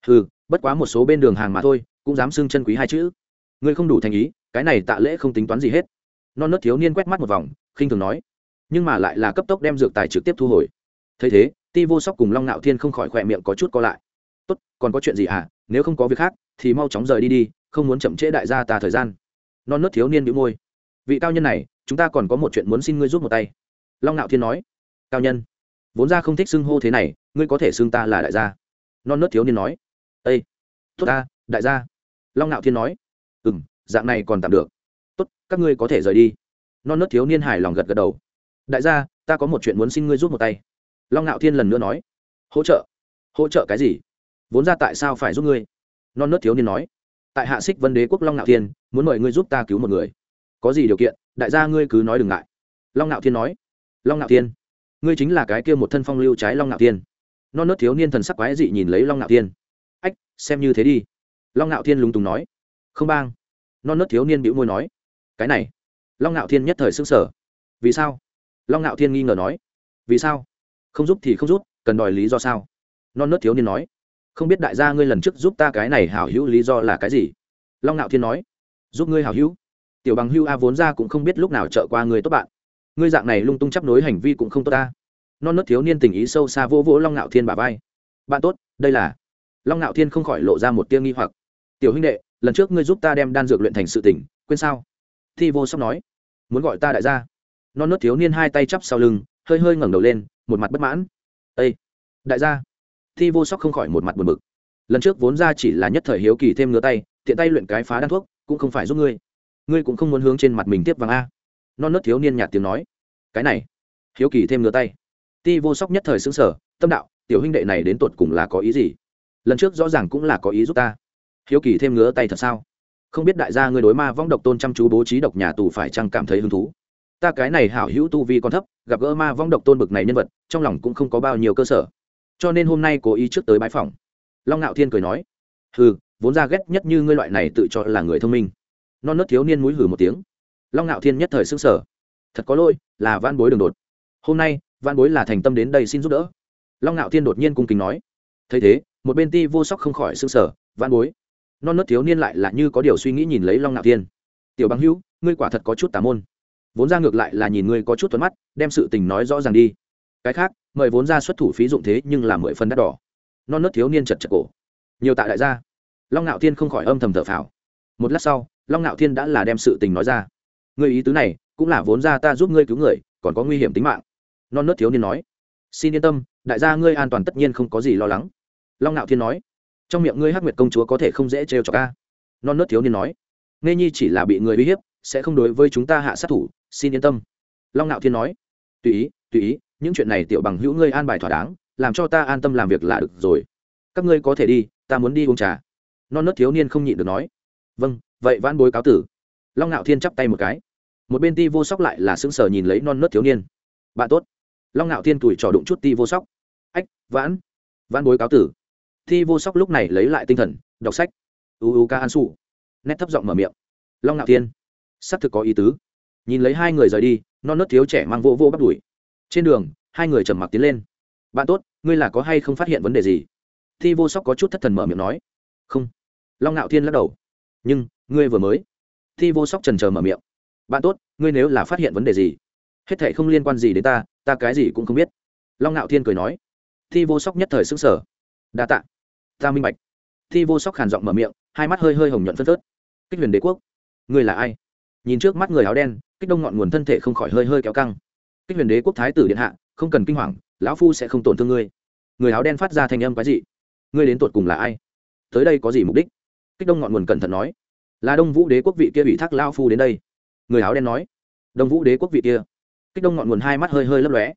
Ừ bất quá một số bên đường hàng mà thôi, cũng dám xưng chân quý hai chữ. Ngươi không đủ thành ý, cái này tạ lễ không tính toán gì hết. Non nớt thiếu niên quét mắt một vòng, khinh thường nói. Nhưng mà lại là cấp tốc đem dược tài trực tiếp thu hồi. Thấy thế, ti vô sóc cùng long ngạo thiên không khỏi khỏe miệng có chút co lại. Tốt, còn có chuyện gì à nếu không có việc khác, thì mau chóng rời đi đi, không muốn chậm trễ đại gia ta thời gian. Non nớt thiếu niên bị môi. Vị cao nhân này, chúng ta còn có một chuyện muốn xin ngươi giúp một tay. Long ngạo thiên nói. Cao nhân vốn ra không thích xưng hô thế này, ngươi có thể xưng ta là đại gia. Non nớt thiếu niên nói. Ây tốt ta, đại gia. Long ngạo thiên nói. Ừ m dạng này còn tạm được. Tốt, các ngươi có thể rời đi. Non nớt thiếu niên hài lòng gật gật đầu. Đại gia, ta có một chuyện muốn xin ngươi giúp một tay. Long ngạo thiên lần nữa nói. Hỗ trợ. Hỗ trợ cái gì? Vốn ra tại sao phải giúp ngươi? Non nớt thiếu niên nói. Tại hạ xích vân đế quốc long ngạo thiên, muốn mời ngươi giúp ta cứu một người. Có gì điều kiện, đại gia ngươi cứ nói đừng ngại. Long ngạo thiên nói. Long ngạo thiên ngươi chính là cái kia một thân phong lưu trái long ngạo thiên. Non nớt thiếu niên thần sắc quái dị nhìn lấy long ngạo thiên. Ách, xem như thế đi. Long ngạo thiên lúng túng nói. Không bang. Non nớt thiếu niên bĩu môi nói. Cái này. Long ngạo thiên nhất thời s ư n g sở vì sao? Long ngạo thiên nghi ngờ nói. Vì sao? Không giúp thì không giúp, cần đòi lý do sao? Non nớt thiếu niên nói. Không biết đại gia ngươi lần trước giúp ta cái này hảo hữu lý do là cái gì? Long ngạo thiên nói. Giúp ngươi hảo hữu. Tiểu bằng hưu a vốn ra cũng không biết lúc nào trợ qua người tốt bạn ngươi dạng này lung tung chấp nối hành vi cũng không tốt ta. Non nớt thiếu niên tình ý sâu xa vô vỗ long ngạo thiên bà vai. Bạn tốt đây là. Long ngạo thiên không khỏi lộ ra một tia nghi hoặc. Tiểu huynh đệ lần trước ngươi giúp ta đem đan dược luyện thành sự tỉnh quên sao? Thi vô sóc nói. Muốn gọi ta đại gia. Non nớt thiếu niên hai tay chắp sau lưng hơi hơi ngẩng đầu lên một mặt bất mãn. Ê, đại gia. Thi vô sóc không khỏi một mặt buồn bực. Lần trước vốn ra chỉ là nhất thời hiếu kỳ thêm ngứa tay tiện tay luyện cái phá đan thuốc cũng không phải giúp ngươi. Ngươi cũng không muốn hướng trên mặt mình tiếp vàng a non nớt thiếu niên nhạt tiếng nói. Cái này, hiếu kỳ thêm ngửa tay. Ti vô sóc nhất thời xứng sở tâm đạo, tiểu huynh đệ này đến tột cùng là có ý gì? Lần trước rõ ràng cũng là có ý giúp ta. Hiếu kỳ thêm ngứa tay thật sao? Không biết đại gia người đối ma vong độc tôn chăm chú bố trí độc nhà tù phải chăng cảm thấy hứng thú? Ta cái này hảo hữu tu vi còn thấp, gặp gỡ ma vong độc tôn bực này nhân vật, trong lòng cũng không có bao nhiêu cơ sở. Cho nên hôm nay cố ý trước tới bãi phòng long ngạo thiên cười nói, hừ, vốn ra ghét nhất như ngươi loại này tự cho là người thông minh. Non nớt thiếu niên mũi hử một tiếng long ngạo thiên nhất thời xưng sở thật có lỗi, là van bối đường đột. Hôm nay van bối là thành tâm đến đây xin giúp đỡ. Long ngạo thiên đột nhiên cung kính nói. Thấy thế, một bên ti vô sóc không khỏi xưng sở van bối, non nớt thiếu niên lại là như có điều suy nghĩ nhìn lấy long ngạo thiên. Tiểu bằng hữu, ngươi quả thật có chút tà môn. Vốn ra ngược lại là nhìn ngươi có chút thuận mắt, đem sự tình nói rõ ràng đi. Cái khác, mời vốn ra xuất thủ phí dụng thế nhưng là mười phân đắt đỏ. Non nớt thiếu niên chật chật cổ. Nhiều tạ đại gia. Long ngạo thiên không khỏi âm thầm thở phào. Một lát sau, long ngạo thiên đã là đem sự tình nói ra ngươi ý tứ này cũng là vốn ra ta giúp ngươi cứu người, còn có nguy hiểm tính mạng. Non nớt thiếu niên nói. Xin yên tâm, đại gia ngươi an toàn tất nhiên không có gì lo lắng. Long ngạo thiên nói. Trong miệng ngươi hắc nguyệt công chúa có thể không dễ trêu cho ca non nớt thiếu niên nói. Nghe nhi chỉ là bị người uy hiếp, sẽ không đối với chúng ta hạ sát thủ, xin yên tâm. Long ngạo thiên nói. Tùy ý tùy ý, những chuyện này tiểu bằng hữu ngươi an bài thỏa đáng, làm cho ta an tâm làm việc là được rồi. Các ngươi có thể đi, ta muốn đi uống trà. Non nớt thiếu niên không nhịn được nói. Vâng vậy vãn bối cáo tử. Long ngạo thiên chắp tay một cái một bên ti vô sóc lại là sững sờ nhìn lấy non nớt thiếu niên. Bạn tốt. Long ngạo thiên tuổi trò đụng chút ti vô sóc. Ách, vãn. Vãn bối cáo tử. Ti vô sóc lúc này lấy lại tinh thần, đọc sách. U u ca an su nét thấp giọng mở miệng. Long ngạo thiên. Xác thực có ý tứ. Nhìn lấy hai người rời đi, non nớt thiếu trẻ mang vô vô bắt đuổi. Trên đường, hai người trầm mặc tiến lên. Bạn tốt, ngươi là có hay không phát hiện vấn đề gì? Thi vô sóc có chút thất thần mở miệng nói. Không. Long ngạo thiên lắc đầu. Nhưng, ngươi vừa mới. Thi vô sóc trần trờ mở miệng bạn tốt, ngươi nếu là phát hiện vấn đề gì, hết thệ không liên quan gì đến ta ta cái gì cũng không biết. Long ngạo thiên cười nói. Thi vô sóc nhất thời xứng sở đa t ạ ta minh bạch. Thi vô sóc khàn giọng mở miệng, hai mắt hơi hơi hồng nhuận phân phớt. Kích huyền đế quốc, ngươi là ai? Nhìn trước mắt người áo đen, kích đông ngọn nguồn thân thể không khỏi hơi hơi kéo căng. Kích huyền đế quốc thái tử điện hạ, không cần kinh hoàng, lão phu sẽ không tổn thương ngươi. Người áo đen phát ra thanh âm quái dị. Ngươi đến tột cùng là ai? Tới đây có gì mục đích? Kích đông ngọn nguồn cẩn thận nói. Là đông vũ đế quốc vị kia ủy thác lao phu đến đây người áo đen nói, đông vũ đế quốc vị kia. Kích đông ngọn nguồn hai mắt hơi hơi lấp lóe.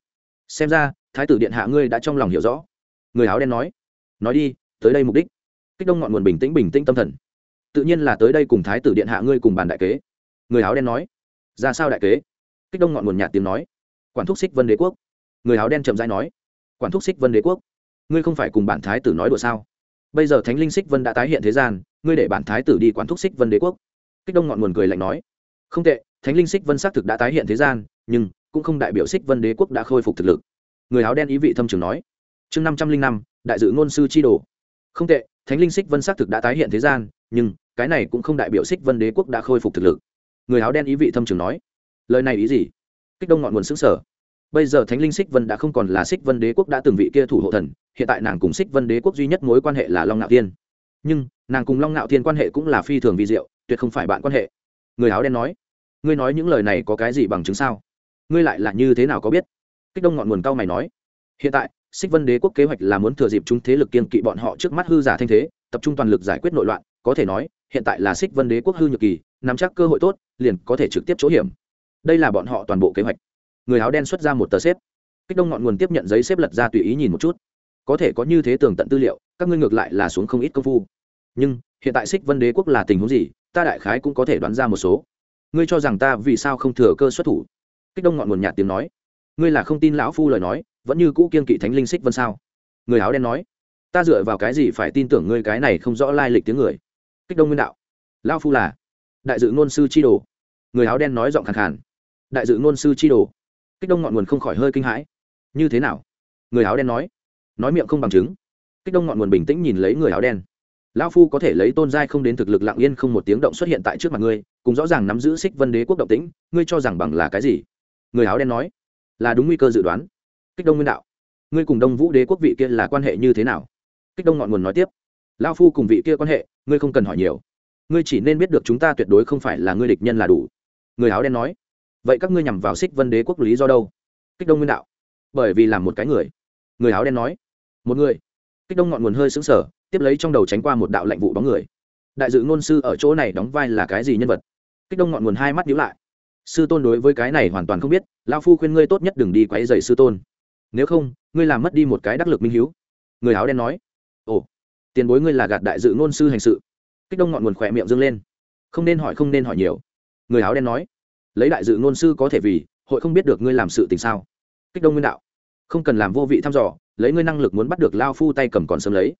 Xem ra, thái tử điện hạ ngươi đã trong lòng hiểu rõ. Người áo đen nói nói đi, tới đây mục đích. Kích đông ngọn nguồn bình tĩnh bình tĩnh tâm thần. Tự nhiên là tới đây cùng thái tử điện hạ ngươi cùng bàn đại kế. Người áo đen nói, ra sao đại kế? Kích đông ngọn nguồn nhạt tiếng nói, quản thúc xích vân đế quốc. Người áo đen chậm rãi nói, quản thúc xích vân đế quốc, ngươi không phải cùng bản thái tử nói đùa sao? Bây giờ thánh linh xích vân đã tái hiện thế gian, ngươi để bản thái tử đi quản thúc xích vân đế quốc. Kích đông ngọn nguồn cười lạnh nói không tệ, thánh linh xích vân xác thực đã tái hiện thế gian, nhưng cũng không đại biểu xích vân đế quốc đã khôi phục thực lực. Người áo đen ý vị thâm trường nói. Chương năm trăm linh năm, đại dự ngôn sư chi đồ. Không tệ, thánh linh xích vân xác thực đã tái hiện thế gian, nhưng cái này cũng không đại biểu xích vân đế quốc đã khôi phục thực lực. Người áo đen ý vị thâm trường nói. Lời này ý gì? Kích đông ngọn nguồn xứng sở bây giờ thánh linh xích vân đã không còn là xích vân đế quốc đã từng vị kia thủ hộ thần, hiện tại nàng cùng xích vân đế quốc duy nhất mối quan hệ là long ngạo thiên. Nhưng nàng cùng long ngạo thiên quan hệ cũng là phi thường vi diệu, tuyệt không phải bạn quan hệ. Người áo đen nói ngươi nói những lời này có cái gì bằng chứng sao? Ngươi lại là như thế nào có biết? Kích đông ngọn nguồn cao mày nói. Hiện tại, xích vân đế quốc kế hoạch là muốn thừa dịp chúng thế lực kiên kỵ bọn họ trước mắt hư giả thanh thế, tập trung toàn lực giải quyết nội loạn, có thể nói, hiện tại là xích vân đế quốc hư nhược kỳ, nắm chắc cơ hội tốt, liền có thể trực tiếp chỗ hiểm. Đây là bọn họ toàn bộ kế hoạch. Người áo đen xuất ra một tờ xếp. Kích đông ngọn nguồn tiếp nhận giấy xếp lật ra tùy ý nhìn một chút. Có thể có như thế tường tận tư liệu, các ngươi ngược lại là xuống không ít công phu. Nhưng, hiện tại xích vân đế quốc là tình huống gì, ta đại khái cũng có thể đoán ra một số ngươi cho rằng ta vì sao không thừa cơ xuất thủ? Kích đông ngọn nguồn nhạt tiếng nói. Ngươi là không tin lão phu lời nói, vẫn như cũ kiên kỵ thánh linh xích vân sao? Người áo đen nói. Ta dựa vào cái gì phải tin tưởng ngươi cái này không rõ lai lịch tiếng người? Kích đông nguyên đạo. Lão phu là đại dự ngôn sư chi đồ. Người áo đen nói giọng khàn khàn. Đại dự ngôn sư chi đồ. Kích đông ngọn nguồn không khỏi hơi kinh hãi. Như thế nào? Người áo đen nói. Nói miệng không bằng chứng. Kích đông ngọn nguồn bình tĩnh nhìn lấy người áo đen lão phu có thể lấy tôn giai không đến thực lực lặng yên không một tiếng động xuất hiện tại trước mặt ngươi, cùng rõ ràng nắm giữ xích vân đế quốc động tĩnh, ngươi cho rằng bằng là cái gì? Người áo đen nói, là đúng nguy cơ dự đoán. Kích đông nguyên đạo, ngươi cùng đông vũ đế quốc vị kia là quan hệ như thế nào? Kích đông ngọn nguồn nói tiếp, lão phu cùng vị kia quan hệ, ngươi không cần hỏi nhiều. Ngươi chỉ nên biết được chúng ta tuyệt đối không phải là ngươi địch nhân là đủ. Người áo đen nói, vậy các ngươi nhằm vào xích vân đế quốc lý do đâu? Kích đông nguyên đạo, bởi vì làm một cái người. Người áo đen nói, một người. Kích đông ngọn nguồn hơi xứng sở tiếp lấy trong đầu tránh qua một đạo lệnh vụ bóng người. Đại dự ngôn sư ở chỗ này đóng vai là cái gì nhân vật? Kích đông ngọn nguồn hai mắt nhíu lại. Sư tôn đối với cái này hoàn toàn không biết lao phu khuyên ngươi tốt nhất đừng đi quấy dày sư tôn. Nếu không, ngươi làm mất đi một cái đắc lực minh h người áo đen nói. Ồ, tiền bối ngươi là gạt đại dự ngôn sư hành sự. Kích đông ngọn nguồn khỏe miệng dâng lên. Không nên hỏi, không nên hỏi nhiều. Người áo đen nói. Lấy đại dự ngôn sư có thể vì, hội không biết được ngươi làm sự tình sao? Kích đông nguyên đạo. Không cần làm vô vị thăm dò, lấy ngươi năng lực muốn bắt được lao phu tay cầm còn sớm lấy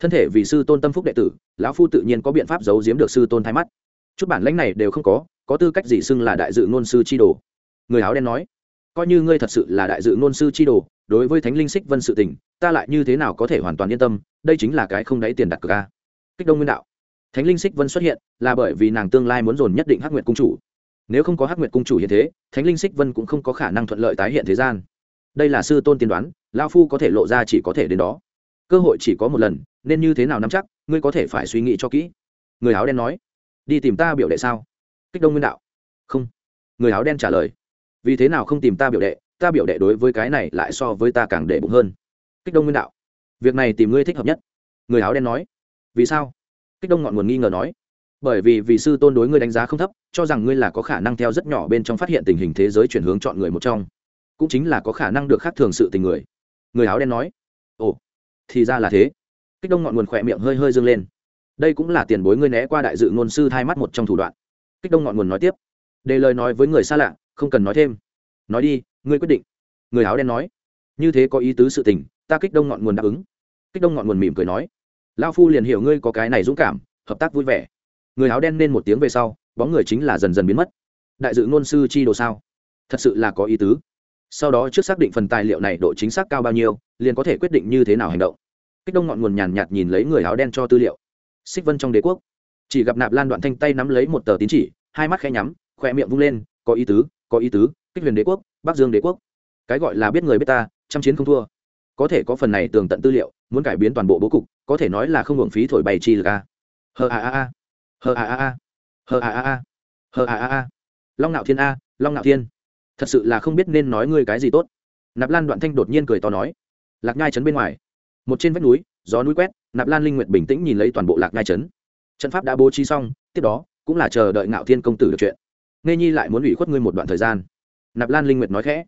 thân thể vì sư tôn tâm phúc đệ tử, lão phu tự nhiên có biện pháp giấu giếm được sư tôn thay mắt. Chút bản lãnh này đều không có có tư cách gì xưng là đại dự ngôn sư chi đồ? Người áo đen nói, coi như ngươi thật sự là đại dự ngôn sư chi đồ, đối với thánh linh xích vân sự tình, ta lại như thế nào có thể hoàn toàn yên tâm, đây chính là cái không đáy tiền đặt cược a. Kích đông nguyên đạo, thánh linh xích vân xuất hiện, là bởi vì nàng tương lai muốn dồn nhất định hắc nguyệt cung chủ. Nếu không có hắc nguyệt cung chủ hiện thế, thánh linh xích vân cũng không có khả năng thuận lợi tái hiện thế gian. Đây là sư tôn tiên đoán lao phu có thể lộ ra chỉ có thể đến đó. Cơ hội chỉ có một lần nên như thế nào nắm chắc, ngươi có thể phải suy nghĩ cho kỹ. Người áo đen nói. Đi tìm ta biểu đệ sao? Kích đông nguyên đạo. Không. Người áo đen trả lời. Vì thế nào không tìm ta biểu đệ, ta biểu đệ đối với cái này lại so với ta càng đệ bụng hơn. Kích đông nguyên đạo. Việc này tìm ngươi thích hợp nhất. Người áo đen nói. Vì sao? Kích đông ngọn nguồn nghi ngờ nói. Bởi vì vì sư tôn đối ngươi đánh giá không thấp, cho rằng ngươi là có khả năng theo rất nhỏ bên trong phát hiện tình hình thế giới chuyển hướng chọn người một trong, cũng chính là có khả năng được khác thường sự tình người. Người áo đen nói. Ồ, thì ra là thế kích đông ngọn nguồn khỏe miệng hơi hơi dâng lên. Đây cũng là tiền bối ngươi né qua đại dự ngôn sư thay mắt một trong thủ đoạn. Kích đông ngọn nguồn nói tiếp. Đề lời nói với người xa lạ, không cần nói thêm. Nói đi, ngươi quyết định. Người áo đen nói. Như thế có ý tứ sự tình, ta kích đông ngọn nguồn đáp ứng. Kích đông ngọn nguồn mỉm cười nói. Lao phu liền hiểu ngươi có cái này dũng cảm, hợp tác vui vẻ. Người áo đen nên một tiếng về sau, bóng người chính là dần dần biến mất. Đại dự ngôn sư chi đồ sao? Thật sự là có ý tứ. Sau đó trước xác định phần tài liệu này độ chính xác cao bao nhiêu, liền có thể quyết định như thế nào hành động kích đông ngọn nguồn nhàn nhạt nhìn lấy người áo đen cho tư liệu. Xích vân trong đế quốc. Chỉ gặp nạp lan đoạn thanh tay nắm lấy một tờ tín chỉ, hai mắt khẽ nhắm khoe miệng vung lên, có ý tứ, có ý tứ, kích huyền đế quốc, bắc dương đế quốc. Cái gọi là biết người biết ta chăm chiến không thua. Có thể có phần này tường tận tư liệu, muốn cải biến toàn bộ bố cục, có thể nói là không hưởng phí thổi bày chi là a. Hờ a a a. Hờ a a a. Hờ a a a. Hờ a a a. Long nạo thiên a, long nạo thiên. Thật sự là không biết nên nói ngươi cái gì tốt. Nạp lan đoạn thanh đột nhiên cười to nói. Lạc nhai trấn bên ngoài một trên vách núi, gió núi quét, nạp lan linh nguyệt bình tĩnh nhìn lấy toàn bộ lạc ngai trấn. Trận pháp đã bố trí xong, tiếp đó, cũng là chờ đợi ngạo thiên công tử được chuyện. Nghe nhi lại muốn ủy khuất ngươi một đoạn thời gian. Nạp lan linh nguyệt nói khẽ,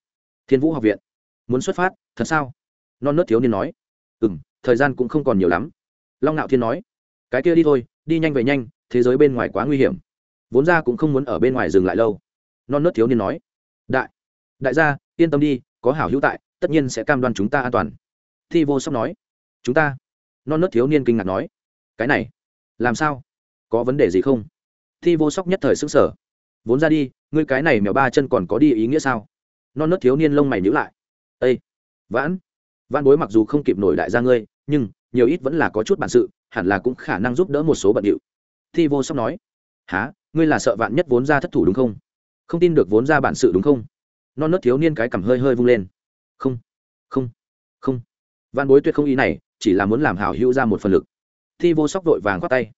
thiên vũ học viện, muốn xuất phát, thật sao? Non nớt thiếu niên nói ừ m thời gian cũng không còn nhiều lắm. Long ngạo thiên nói, cái kia đi thôi, đi nhanh về nhanh, thế giới bên ngoài quá nguy hiểm. Vốn ra cũng không muốn ở bên ngoài dừng lại lâu. Non nớt thiếu niên nói, đại đại gia, yên tâm đi, có hảo hữu tại, tất nhiên sẽ cam đoan chúng ta an toàn. Thi vô sóc nói chúng ta? Non nớt thiếu niên kinh ngạc nói. Cái này, làm sao? Có vấn đề gì không? Thi vô sóc nhất thời xứng sở vốn ra đi, ngươi cái này mèo ba chân còn có đi ý nghĩa sao? Non nớt thiếu niên lông mày nhữ lại. Ây vãn vãn bối mặc dù không kịp nổi đại gia ngươi, nhưng nhiều ít vẫn là có chút bản sự, hẳn là cũng khả năng giúp đỡ một số bận điệu. Thi vô sóc nói. Há ngươi là sợ vạn nhất vốn ra thất thủ đúng không? Không tin được vốn ra bản sự đúng không? Non nớt thiếu niên cái cằm hơi hơi vung lên. Không không không. Văn bối tuyệt không ý này chỉ là muốn làm hảo hữu ra một phần lực. Thi vô sóc vội vàng khoát tay.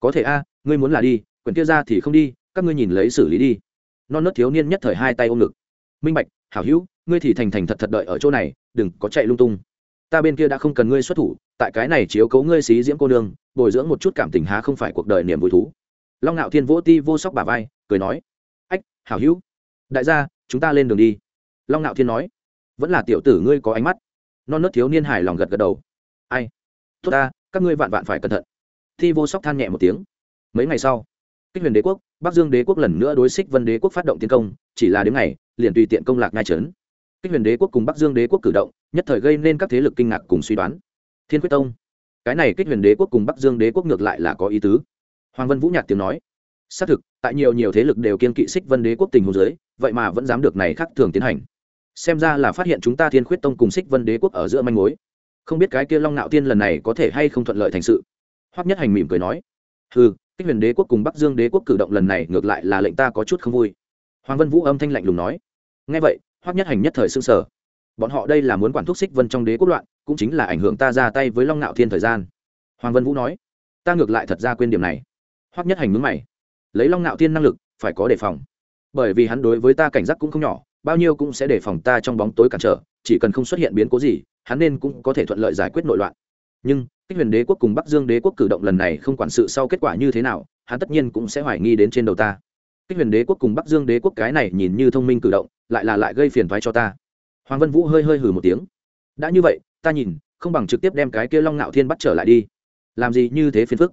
Có thể a, ngươi muốn là đi, quyển kia ra thì không đi, các ngươi nhìn lấy xử lý đi. Non nớt thiếu niên nhất thời hai tay ôm ngực. Minh bạch, hảo hữu, ngươi thì thành thành thật thật đợi ở chỗ này, đừng có chạy lung tung. Ta bên kia đã không cần ngươi xuất thủ, tại cái này chiếu cấu ngươi xí diễm cô nương, bồi dưỡng một chút cảm tình há không phải cuộc đời niềm vui thú. Long ngạo thiên vỗ ti vô sóc bà vai, cười nói, ách, hảo hữu, đại gia, chúng ta lên đường đi. Long ngạo thiên nói, vẫn là tiểu tử ngươi có ánh mắt. Non nớt thiếu niên hài lòng gật gật đầu ai? Tốt ta, các ngươi vạn vạn phải cẩn thận. Thi vô sóc than nhẹ một tiếng. Mấy ngày sau, kích huyền đế quốc, bắc dương đế quốc lần nữa đối xích vân đế quốc phát động tiến công, chỉ là đến ngày, liền tùy tiện công lạc ngai trấn. Kích huyền đế quốc cùng bắc dương đế quốc cử động, nhất thời gây nên các thế lực kinh ngạc cùng suy đoán. Thiên quyết tông. Cái này kích huyền đế quốc cùng bắc dương đế quốc ngược lại là có ý tứ. Hoàng vân vũ nhạc tiếng nói, xác thực, tại nhiều nhiều thế lực đều kiên kỵ xích vân đế quốc tình hồ dưới, vậy mà vẫn dám được này khác thường tiến hành. Xem ra là phát hiện chúng ta thiên khuyết tông cùng xích vân đế quốc ở giữa manh mối không biết cái kia long nạo tiên lần này có thể hay không thuận lợi thành sự. Hoắc nhất hành mỉm cười nói, hừ, kích huyền đế quốc cùng bắc dương đế quốc cử động lần này ngược lại là lệnh ta có chút không vui. Hoàng vân vũ âm thanh lạnh lùng nói, nghe vậy, hoắc nhất hành nhất thời sưng sở bọn họ đây là muốn quản thúc xích vân trong đế quốc loạn, cũng chính là ảnh hưởng ta ra tay với long nạo thiên thời gian. Hoàng vân vũ nói, ta ngược lại thật ra quên điểm này. Hoắc nhất hành mướn mày, lấy long nạo thiên năng lực, phải có đề phòng. Bởi vì hắn đối với ta cảnh giác cũng không nhỏ bao nhiêu cũng sẽ đề phòng ta trong bóng tối cản trở, chỉ cần không xuất hiện biến cố gì, hắn nên cũng có thể thuận lợi giải quyết nội loạn. Nhưng, kích huyền đế quốc cùng bắc dương đế quốc cử động lần này không quản sự sau kết quả như thế nào, hắn tất nhiên cũng sẽ hoài nghi đến trên đầu ta. Kích huyền đế quốc cùng bắc dương đế quốc cái này nhìn như thông minh cử động, lại là lại gây phiền thoái cho ta. Hoàng vân vũ hơi hơi hừ một tiếng. Đã như vậy, ta nhìn, không bằng trực tiếp đem cái kia long ngạo thiên bắt trở lại đi. Làm gì như thế phiền phức?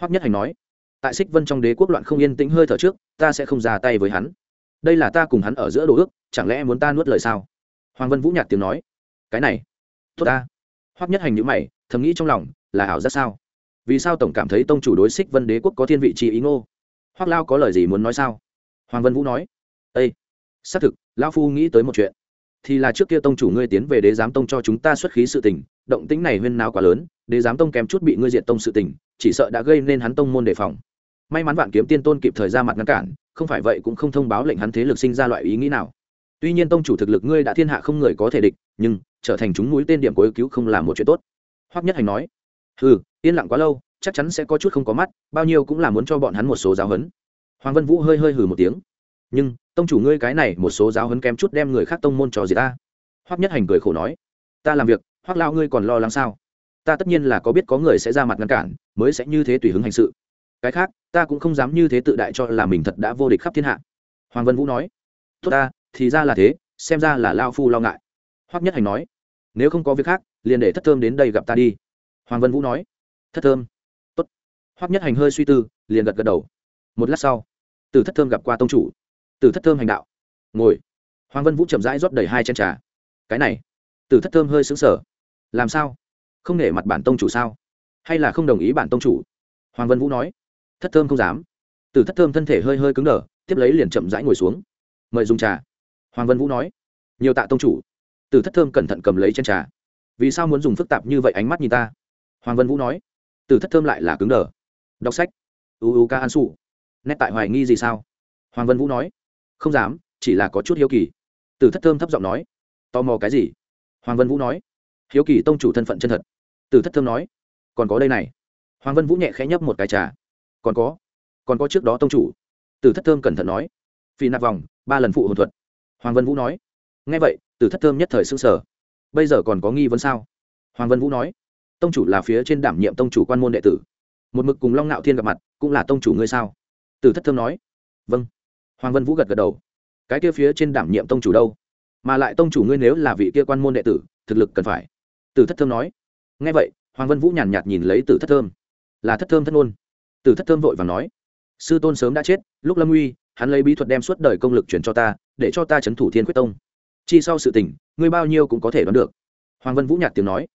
Hoắc nhất hành nói. Tại xích vân trong đế quốc loạn không yên tĩnh hơi thở trước, ta sẽ không ra tay với hắn đây là ta cùng hắn ở giữa đồ ước, chẳng lẽ muốn ta nuốt lời sao? Hoàng vân vũ nhạt tiếng nói. Cái này, tốt ta. Hoắc nhất hành nhữ mày, thầm nghĩ trong lòng, là ảo giác sao? Vì sao tổng cảm thấy tông chủ đối xích vân đế quốc có thiên vị trí ý ngô? Hoắc lao có lời gì muốn nói sao? Hoàng vân vũ nói. Ây xác thực, lao phu nghĩ tới một chuyện. Thì là trước kia tông chủ ngươi tiến về đế giám tông cho chúng ta xuất khí sự tình, động tĩnh này huyên nào quá lớn, đế giám tông kém chút bị ngươi diện tông sự tình, chỉ sợ đã gây nên hắn tông môn đề phòng may mắn vạn kiếm tiên tôn kịp thời ra mặt ngăn cản, không phải vậy cũng không thông báo lệnh hắn thế lực sinh ra loại ý nghĩ nào. Tuy nhiên tông chủ thực lực ngươi đã thiên hạ không người có thể địch, nhưng trở thành chúng mũi tên điểm cuối cứu không là một chuyện tốt. Hoắc nhất hành nói ừ yên lặng quá lâu, chắc chắn sẽ có chút không có mắt, bao nhiêu cũng là muốn cho bọn hắn một số giáo huấn. Hoàng vân vũ hơi hơi hừ một tiếng, nhưng, tông chủ ngươi cái này một số giáo huấn kém chút đem người khác tông môn cho gì ta. Hoắc nhất hành cười khổ nói, ta làm việc, hoắc lao ngươi còn lo lắng sao? Ta tất nhiên là có biết có người sẽ ra mặt ngăn cản, mới sẽ như thế tùy hứng hành sự cái khác, ta cũng không dám như thế tự đại cho là mình thật đã vô địch khắp thiên hạ. Hoàng vân vũ nói, tốt ta, thì ra là thế, xem ra là lao phu lo ngại. Hoắc nhất hành nói, nếu không có việc khác, liền để thất thơm đến đây gặp ta đi. Hoàng vân vũ nói, thất thơm. Tốt. Hoắc nhất hành hơi suy tư, liền gật gật đầu. Một lát sau, từ thất thơm gặp qua tông chủ. Từ thất thơm hành đạo, ngồi. Hoàng vân vũ chậm rãi rót đầy hai chén trà. Cái này. Từ thất thơm hơi xứng sở làm sao? Không nể mặt bản tông chủ sao? Hay là không đồng ý bản tông chủ? Hoàng vân vũ nói thất thơm không dám. Từ thất thơm thân thể hơi hơi cứng đờ, tiếp lấy liền chậm rãi ngồi xuống. Mời dùng trà. Hoàng vân vũ nói. Nhiều tạ tông chủ. Từ thất thơm cẩn thận cầm lấy chân trà. Vì sao muốn dùng phức tạp như vậy ánh mắt nhìn ta? Hoàng vân vũ nói. Từ thất thơm lại là cứng đờ. Đọc sách. Uu ca an su. Nét tại hoài nghi gì sao? Hoàng vân vũ nói. Không dám, chỉ là có chút hiếu kỳ. Từ thất thơm thấp giọng nói. Tò mò cái gì? Hoàng vân vũ nói. Hiếu kỳ tông chủ thân phận chân thật. Từ thất thơm nói. Còn có đây này. Hoàng vân vũ nhẹ khẽ nhấp một cái trà còn có còn có trước đó tông chủ. Từ thất thơm cẩn thận nói. Phi nạp vòng, ba lần phụ hồn thuật. Hoàng vân vũ nói. Ngay vậy từ thất thơm nhất thời s ư n g sở bây giờ còn có nghi vấn sao? Hoàng vân vũ nói. Tông chủ là phía trên đảm nhiệm tông chủ quan môn đệ tử. Một mực cùng long ngạo thiên gặp mặt, cũng là tông chủ ngươi sao? Từ thất thơm nói. Vâng. Hoàng vân vũ gật gật đầu. Cái kia phía trên đảm nhiệm tông chủ đâu? Mà lại tông chủ ngươi nếu là vị kia quan môn đệ tử, thực lực cần phải. Từ thất thơm nói. Ngay vậy, hoàng vân vũ nhàn nhạt nhìn lấy từ thất thơm. Là thất thơm thất ngôn từ thất thơm vội và nói, sư tôn sớm đã chết, lúc lâm uy, hắn lấy bí thuật đem suốt đời công lực chuyển cho ta, để cho ta c h ấ n thủ thiên quyết tông. Chi sau sự tình, ngươi bao nhiêu cũng có thể đoán được. Hoàng vân vũ nhạt tiếng nói,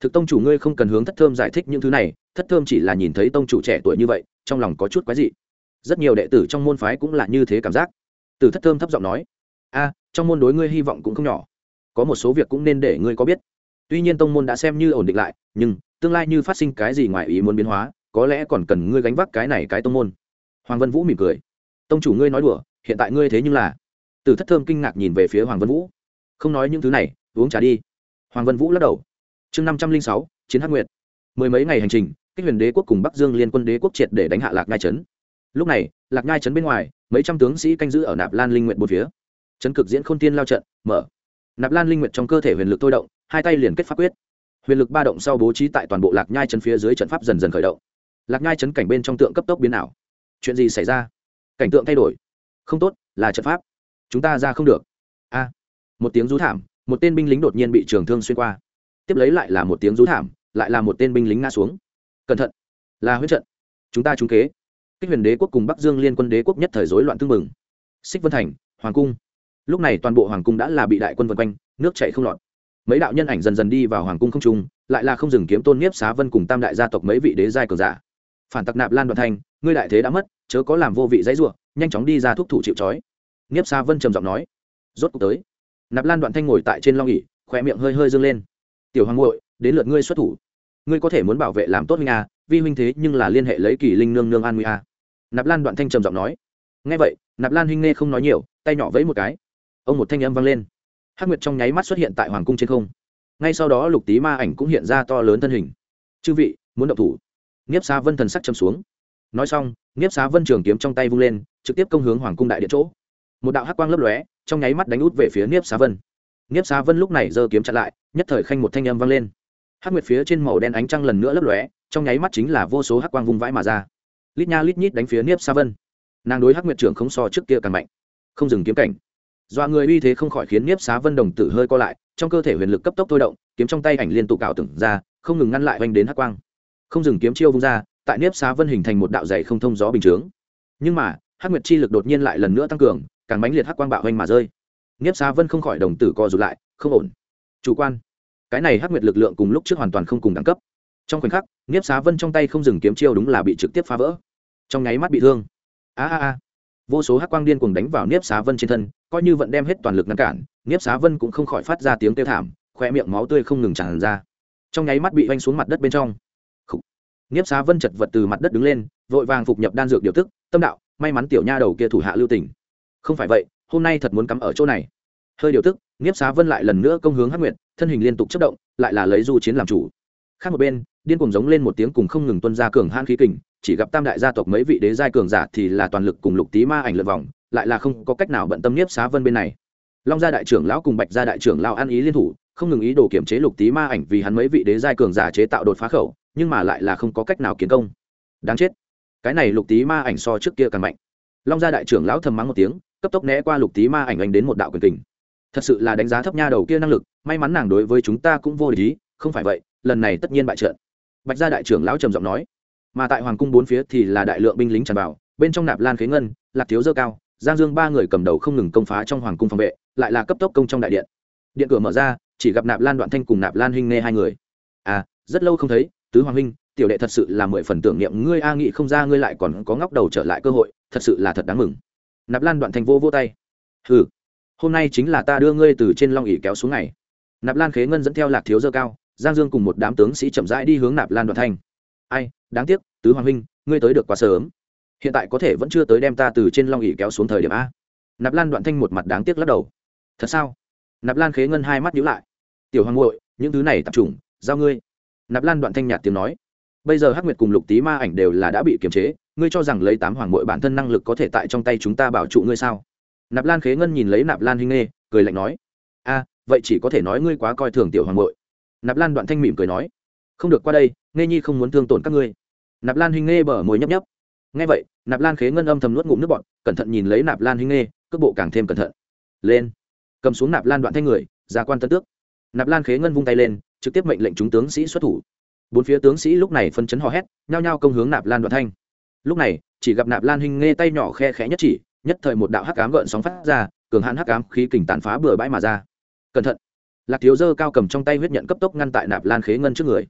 thực tông chủ ngươi không cần hướng thất thơm giải thích những thứ này, thất thơm chỉ là nhìn thấy tông chủ trẻ tuổi như vậy, trong lòng có chút quái dị. Rất nhiều đệ tử trong môn phái cũng là như thế cảm giác. Từ thất thơm thấp giọng nói, a, trong môn đối ngươi hy vọng cũng không nhỏ. Có một số việc cũng nên để ngươi có biết. Tuy nhiên tông môn đã xem như ổn định lại, nhưng tương lai như phát sinh cái gì ngoài ý muốn biến hóa có lẽ còn cần ngươi gánh vác cái này cái tông môn. Hoàng vân vũ mỉm cười. Tông chủ ngươi nói đùa, hiện tại ngươi thế nhưng là. Từ thất thơm kinh ngạc nhìn về phía hoàng vân vũ. Không nói những thứ này, uống trà đi. Hoàng vân vũ lắc đầu. Chương năm trăm linh sáu, chiến hắc nguyệt. Mười mấy ngày hành trình, kích huyền đế quốc cùng bắc dương liên quân đế quốc triệt để đánh hạ lạc ngai trấn. Lúc này, lạc ngai trấn bên ngoài, mấy trăm tướng sĩ canh giữ ở nạp lan linh nguyện một phía. Trấn cực diễn k h ô n tiên lao trận, mở. Nạp lan linh nguyện trong cơ thể huyền lực thôi động, hai tay liền kết pháp quyết. Huyền lực ba động sau bố trí tại toàn bộ lạc nhai trấn phía dưới trận pháp dần dần khởi động lạc ngai chấn cảnh bên trong tượng cấp tốc biến ảo. Chuyện gì xảy ra? Cảnh tượng thay đổi. Không tốt, là trận pháp. Chúng ta ra không được. A. Một tiếng rú thảm, một tên binh lính đột nhiên bị trường thương xuyên qua. Tiếp lấy lại là một tiếng rú thảm, lại là một tên binh lính ngã xuống. Cẩn thận. Là huyết trận. Chúng ta trúng kế. Kích huyền đế quốc cùng bắc dương liên quân đế quốc nhất thời rối loạn tương mừng xích vân thành, hoàng cung. Lúc này toàn bộ hoàng cung đã là bị đại quân vân quanh, nước chạy không lọt. Mấy đạo nhân ảnh dần dần đi vào hoàng cung không trung, lại là không dừng kiếm tôn nhiếp xá vân cùng tam đại gia tộc mấy vị đế giai cường giả phản tặc nạp lan đoạn thanh ngươi đại thế đã mất chớ có làm vô vị dãy ruộng nhanh chóng đi ra thúc thủ chịu trói. Nghiếp xa vân trầm giọng nói. Rốt cuộc tới. Nạp lan đoạn thanh ngồi tại trên long nghỉ, khỏe miệng hơi hơi dâng lên. Tiểu hoàng ngội đến lượt ngươi xuất thủ. Ngươi có thể muốn bảo vệ làm tốt minh a à, vi huynh thế nhưng là liên hệ lấy kỳ linh nương nương an nguy a nạp lan đoạn thanh trầm giọng nói. Ngay vậy nạp lan huynh nghe không nói nhiều tay nhỏ vẫy một cái. Ông một thanh âm vang lên. Hắc nguyệt trong nháy mắt xuất hiện tại hoàng cung trên không. Ngay sau đó lục tý ma ảnh cũng hiện ra to lớn thân hình. Chư vị muốn động thủ nghiếp xá vân thần sắc châm xuống. Nói xong, nghiếp xá vân trường kiếm trong tay vung lên, trực tiếp công hướng hoàng cung đại điện chỗ. Một đạo hắc quang lấp lóe, trong nháy mắt đánh út về phía nghiếp xá vân. Nghiếp xá vân lúc này giơ kiếm chặn lại, nhất thời khanh một thanh âm vang lên. Hắc nguyệt phía trên màu đen ánh trăng lần nữa lấp lóe, trong nháy mắt chính là vô số hắc quang vung vãi mà ra. Lít nha lít nhít đánh phía nghiếp xá vân. Nàng đối hắc nguyệt trưởng không so trước kia càng mạnh. Không dừng kiếm cảnh. Dọa người uy thế không khỏi khiến nghiếp xá vân đồng tử hơi co lại, trong cơ thể huyền lực cấp tốc thôi động, kiếm trong tay ảnh liên tục cạo tưởng ra, không ngừng ngăn lại oanh đến hắc quang không dừng kiếm chiêu vung ra, tại nếp xá vân hình thành một đạo dày không thông gió bình chướng. Nhưng mà, hắc nguyệt chi lực đột nhiên lại lần nữa tăng cường, càng mãnh liệt hắc quang bạo hoành mà rơi. Nếp xá vân không khỏi đồng tử co rụt lại, không ổn. Chủ quan. Cái này hắc nguyệt lực lượng cùng lúc trước hoàn toàn không cùng đẳng cấp. Trong khoảnh khắc nếp xá vân trong tay không dừng kiếm chiêu đúng là bị trực tiếp phá vỡ. Trong nháy mắt bị thương. A a a. Vô số hắc quang điên cùng đánh vào niếp xá vân trên thân, coi như vẫn đem hết toàn lực ngăn cản, niếp xá vân cũng không khỏi phát ra tiếng kêu thảm khoe miệng máu tươi không ngừng tràn ra. Trong nháy mắt bị oanh xuống mặt đất bên trong niếp xá vân chật vật từ mặt đất đứng lên, vội vàng phục nhập đan dược điều tức, tâm đạo, may mắn tiểu nha đầu kia thủ hạ lưu tỉnh không phải vậy, hôm nay thật muốn cắm ở chỗ này. Hơi điều tức niếp xá vân lại lần nữa công hướng hắc nguyệt, thân hình liên tục chất động, lại là lấy du chiến làm chủ. Khác một bên, điên cùng giống lên một tiếng cùng không ngừng tuân ra cường hãn khí kình, chỉ gặp tam đại gia tộc mấy vị đế giai cường giả thì là toàn lực cùng lục tý ma ảnh lượt vòng, lại là không có cách nào bận tâm nhiếp xá vân bên này. Long gia đại trưởng lão cùng bạch gia đại trưởng lão ăn ý liên thủ, không ngừng ý đồ kiểm chế lục tý ma ảnh vì hắn mấy vị đế giai cường giả chế tạo đột phá khẩu nhưng mà lại là không có cách nào kiến công. Đáng chết. Cái này lục tý ma ảnh so trước kia càng mạnh. Long gia đại trưởng lão thầm mắng một tiếng, cấp tốc né qua lục tý ma ảnh anh đến một đạo quyền tình. thật sự là đánh giá thấp nha đầu kia năng lực, may mắn nàng đối với chúng ta cũng vô lý, không phải vậy, lần này tất nhiên bại trận. Bạch gia đại trưởng lão trầm giọng nói, mà tại hoàng cung bốn phía thì là đại lượng binh lính tràn vào, bên trong nạp lan khế ngân, lạc thiếu dơ cao, giang dương ba người cầm đầu không ngừng công phá trong hoàng cung phòng vệ, lại là cấp tốc công trong đại điện. Điện cửa mở ra, chỉ gặp nạp lan đoạn thanh cùng nạp lan huynh nghe hai người. À rất lâu không thấy tứ hoàng huynh, tiểu đệ thật sự là mười phần tưởng niệm ngươi, a nghị không ra ngươi lại còn có ngóc đầu trở lại cơ hội, thật sự là thật đáng mừng. Nạp lan đoạn thanh vô vô tay. Ừ hôm nay chính là ta đưa ngươi từ trên long ỉ kéo xuống này. nạp lan khế ngân dẫn theo lạc thiếu dơ cao, giang dương cùng một đám tướng sĩ chậm rãi đi hướng nạp lan đoạn thanh ai, đáng tiếc, tứ hoàng huynh, ngươi tới được quá sớm. Hiện tại có thể vẫn chưa tới đem ta từ trên long ỉ kéo xuống thời điểm a. Nạp lan đoạn thanh một mặt đáng tiếc lắc đầu. Thật sao? Nạp lan khế ngân hai mắt nhíu lại. Tiểu hoàng ngội những thứ này tập trung, giao ngươi nạp lan đoạn thanh nhạt tiếng nói. Bây giờ hắc nguyệt cùng lục tý ma ảnh đều là đã bị kiềm chế, ngươi cho rằng lấy tám hoàng Mội bản thân năng lực có thể tại trong tay chúng ta bảo trụ ngươi sao? Nạp lan khế ngân nhìn lấy nạp lan hinh nghê, cười lạnh nói. A, vậy chỉ có thể nói ngươi quá coi thường tiểu hoàng Mội. nạp lan đoạn thanh mỉm cười nói. Không được qua đây nghe nhi không muốn thương tổn các ngươi. Nạp lan hinh nghe bở môi nhấp nhấp. Nghe vậy, nạp lan khế ngân âm thầm nuốt ngụm nước bọt, cẩn thận nhìn lấy nạp lan hinh nghe cước bộ càng thêm cẩn thận. Lên. Cầm xuống nạp lan đoạn thanh người, ra quan tân tước. Nạp lan khế ngân vung tay lên trực tiếp mệnh lệnh chúng tướng sĩ xuất thủ. Bốn phía tướng sĩ lúc này phân chấn hò hét, nhao nhao công hướng nạp lan đoạn thanh. Lúc này, chỉ gặp nạp lan huynh nghe tay nhỏ khe khẽ nhất chỉ, nhất thời một đạo hắc ám gợn sóng phát ra, cường hãn hắc ám khí kình tàn phá bừa bãi mà ra. Cẩn thận! Lạc thiếu dơ cao cầm trong tay huyết nhận cấp tốc ngăn tại nạp lan khế ngân trước người.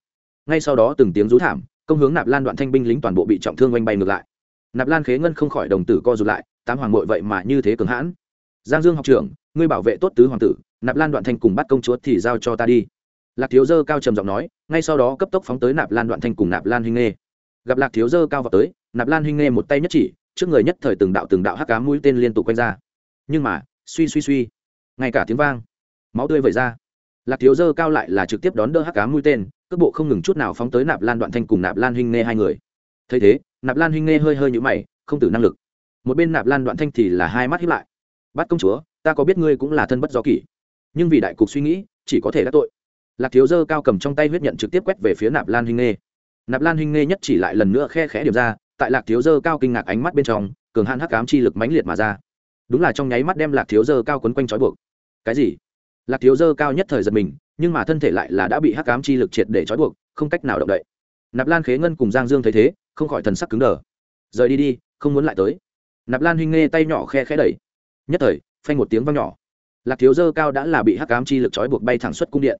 Ngay sau đó từng tiếng rú thảm, công hướng nạp lan đoạn thanh binh lính toàn bộ bị trọng thương oanh bay ngược lại. Nạp lan khế ngân không khỏi đồng tử co rụt lại, tám hoàng mội vậy mà như thế cường hãn. Giang dương học trưởng, ngươi bảo vệ tốt tứ hoàng tử, nạp lan đoạn thanh cùng bắt công chúa thì giao cho ta đi lạc thiếu dơ cao trầm giọng nói, ngay sau đó cấp tốc phóng tới nạp lan đoạn thanh cùng nạp lan huynh nghê. Gặp lạc thiếu dơ cao vào tới, nạp lan huynh nghê một tay nhất chỉ, trước người nhất thời từng đạo từng đạo hắc cá mũi tên liên tục quanh ra. Nhưng mà, suy suy suy, ngay cả tiếng vang, máu tươi vẩy ra. Lạc thiếu dơ cao lại là trực tiếp đón đỡ hắc cá mũi tên, cước bộ không ngừng chút nào phóng tới nạp lan đoạn thanh cùng nạp lan huynh nghe hai người. Thấy thế, nạp lan huynh nghe hơi hơi nhũ mày, không tử năng lực. Một bên nạp lan đoạn thanh thì là hai mắt hiếp lại. Bắt công chúa, ta có biết ngươi cũng là thân bất do kỷ. Nhưng vì đại cục suy nghĩ, chỉ có thể đã tội lạc thiếu dơ cao cầm trong tay huyết nhận trực tiếp quét về phía nạp lan huynh nghê. Nạp lan huynh nghê nhất chỉ lại lần nữa khe khẽ điểm ra, tại lạc thiếu dơ cao kinh ngạc ánh mắt bên trong, cường hạn hắc cám chi lực mãnh liệt mà ra. Đúng là trong nháy mắt đem lạc thiếu dơ cao quấn quanh trói buộc. Cái gì? Lạc thiếu dơ cao nhất thời giật mình, nhưng mà thân thể lại là đã bị hắc ám chi lực triệt để trói buộc, không cách nào động đậy. Nạp lan khế ngân cùng giang dương thấy thế, không khỏi thần sắc cứng đờ. Rời đi đi, không muốn lại tới. Nạp lan huynh nghe tay nhỏ khe khẽ đẩy. Nhất thời, phanh một tiếng vang nhỏ. Lạc thiếu dơ cao đã là bị hắc ám chi lực trói buộc bay thẳng xuất cung điện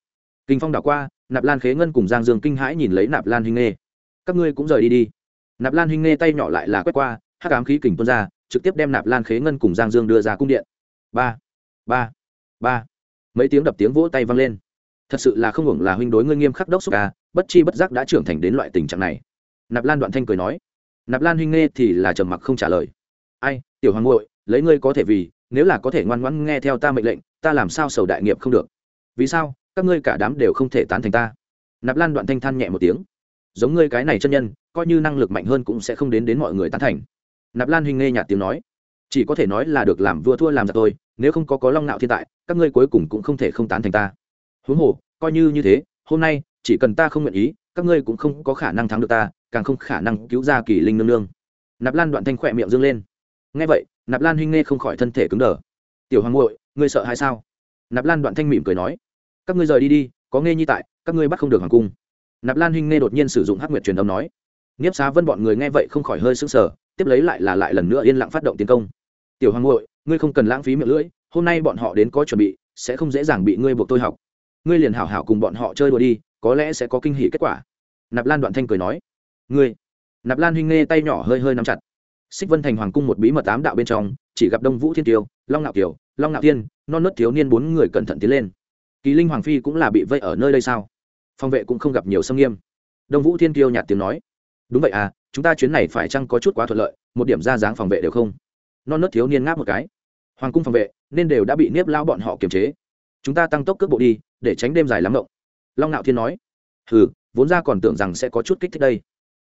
kinh phong đảo qua, nạp lan khế ngân cùng giang dương kinh hãi nhìn lấy nạp lan huynh nghê. Các ngươi cũng rời đi đi. Nạp lan huynh nghê tay nhỏ lại là quét qua, hắc ám khí kình tuôn ra, trực tiếp đem nạp lan khế ngân cùng giang dương đưa ra cung điện. Ba ba ba. Mấy tiếng đập tiếng vỗ tay vang lên. Thật sự là không hưởng là huynh đối ngươi nghiêm khắc đốc xúc ca, bất chi bất giác đã trưởng thành đến loại tình trạng này. Nạp lan đoạn thanh cười nói. Nạp lan huynh nghe thì là trầm mặc không trả lời. Ai, tiểu hoàng ngội lấy ngươi có thể vì, nếu là có thể ngoan ngoãn nghe theo ta mệnh lệnh, ta làm sao sầu đại nghiệp không được? Vì sao? Các ngươi cả đám đều không thể tán thành ta. Nạp lan đoạn thanh than nhẹ một tiếng. Giống ngươi cái này chân nhân, coi như năng lực mạnh hơn cũng sẽ không đến đến mọi người tán thành. Nạp lan hình nghe nhạt tiếng nói. Chỉ có thể nói là được làm vua thua làm giặc tôi nếu không có có long nạo thiên tại, các ngươi cuối cùng cũng không thể không tán thành ta. Huống hồ, coi như như thế, hôm nay, chỉ cần ta không nguyện ý, các ngươi cũng không có khả năng thắng được ta, càng không khả năng cứu ra kỳ linh nương nương. Nạp lan đoạn thanh khỏe miệng dâng lên. Nghe vậy, nạp lan huynh nghe không khỏi thân thể cứng đờ. Tiểu hoàng ngội ngươi sợ hay sao? Nạp lan đoạn thanh mỉm cười nói các ngươi rời đi đi, có nghe nhi tại, các ngươi bắt không được hoàng cung. Nạp lan huynh nghe đột nhiên sử dụng hắc nguyệt truyền âm nói. Nghiếp xá vân bọn người nghe vậy không khỏi hơi sững sờ, tiếp lấy lại là lại lần nữa yên lặng phát động tiến công. Tiểu hoàng ngội ngươi không cần lãng phí miệng lưỡi, hôm nay bọn họ đến có chuẩn bị, sẽ không dễ dàng bị ngươi buộc tôi học. Ngươi liền hảo hảo cùng bọn họ chơi đùa đi, có lẽ sẽ có kinh hỉ kết quả. Nạp lan đoạn thanh cười nói. Ngươi? Nạp lan huynh nghe tay nhỏ hơi hơi nắm chặt. Xích vân thành hoàng cung một bí mật tám đạo bên trong, chỉ gặp đông vũ thiên tiêu, long ngạo kiều, long ngạo thiên, non nớt thiếu niên bốn người cẩn thận tiến lên kỳ linh hoàng phi cũng là bị vây ở nơi đây sao? Phòng vệ cũng không gặp nhiều xâm nghiêm. Đông vũ thiên tiêu nhạt tiếng nói. Đúng vậy à chúng ta chuyến này phải chăng có chút quá thuận lợi, một điểm ra dáng phòng vệ đều không? Non nớt thiếu niên ngáp một cái. Hoàng cung phòng vệ, nên đều đã bị nếp lao bọn họ kiềm chế. Chúng ta tăng tốc cước bộ đi, để tránh đêm dài lắm động. long nạo thiên nói. Hừ, vốn ra còn tưởng rằng sẽ có chút kích thích đây.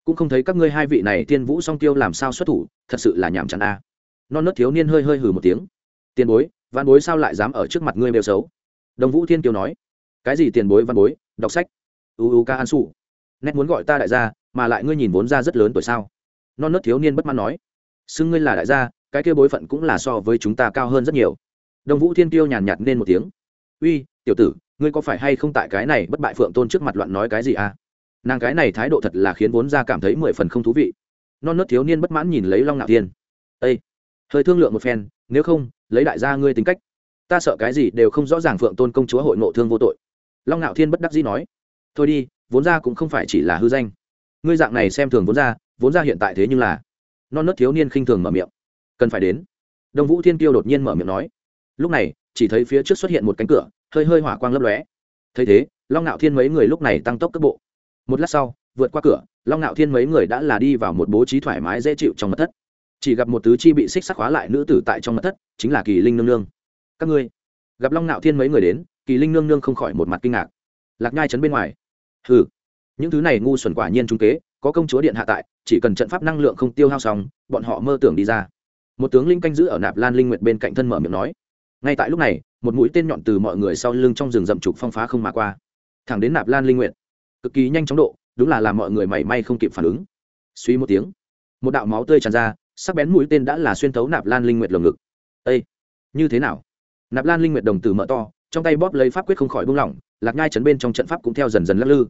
Cũng không thấy các ngươi hai vị này thiên vũ song tiêu làm sao xuất thủ, thật sự là nhàm chán a. Non nớt thiếu niên hơi hơi hừ một tiếng. Tiền bối văn bối sao lại dám ở trước mặt ngươi bêu xấu? Đồng vũ thiên kiều nói, cái gì tiền bối văn bối, đọc sách? U u ca an su nét muốn gọi ta đại gia, mà lại ngươi nhìn vốn ra rất lớn tuổi sao? Non nớt thiếu niên bất mãn nói, xưng ngươi là đại gia, cái kia bối phận cũng là so với chúng ta cao hơn rất nhiều. Đồng vũ thiên tiêu nhàn nhạt nên một tiếng, uy, tiểu tử, ngươi có phải hay không tại cái này bất bại phượng tôn trước mặt loạn nói cái gì à? Nàng cái này thái độ thật là khiến vốn ra cảm thấy mười phần không thú vị. Non nớt thiếu niên bất mãn nhìn lấy long ngạo thiên ây hơi thương lượng một phen, nếu không, lấy đại gia ngươi tính cách ta sợ cái gì đều không rõ ràng phượng tôn công chúa hội ngộ thương vô tội. Long ngạo thiên bất đắc dĩ nói, thôi đi, vốn ra cũng không phải chỉ là hư danh. Ngươi dạng này xem thường vốn ra vốn ra hiện tại thế nhưng là, non nớt thiếu niên khinh thường mở miệng. Cần phải đến. Đồng vũ thiên tiêu đột nhiên mở miệng nói. Lúc này, chỉ thấy phía trước xuất hiện một cánh cửa, hơi hơi hỏa quang lấp lóe. Thấy thế, long ngạo thiên mấy người lúc này tăng tốc cấp bộ. Một lát sau, vượt qua cửa, long ngạo thiên mấy người đã là đi vào một bố trí thoải mái dễ chịu trong mật thất. Chỉ gặp một tứ chi bị xích sắc hóa lại nữ tử tại trong mật thất, chính là kỳ linh nương nương các ngươi. Gặp long nạo thiên mấy người đến, kỳ linh nương nương không khỏi một mặt kinh ngạc. Lạc nhai chấn bên ngoài. Hừ, những thứ này ngu xuẩn quả nhiên trung kế, có công chúa điện hạ tại, chỉ cần trận pháp năng lượng không tiêu hao xong, bọn họ mơ tưởng đi ra. Một tướng linh canh giữ ở nạp lan linh nguyệt bên cạnh thân mở miệng nói. Ngay tại lúc này, một mũi tên nhọn từ mọi người sau lưng trong rừng rậm trục phong phá không mà qua. Thẳng đến nạp lan linh nguyệt. Cực kỳ nhanh chóng độ, đúng là làm mọi người mảy may không kịp phản ứng. Suy một tiếng, một đạo máu tươi tràn ra, sắc bén mũi tên đã là xuyên thấu nạp lan linh nguyệt lồng ngực. Ây như thế nào? Nạp lan linh nguyệt đồng tử mở to, trong tay bóp lấy pháp quyết không khỏi buông lỏng, lạc nhai chấn bên trong trận pháp cũng theo dần dần lắc lư.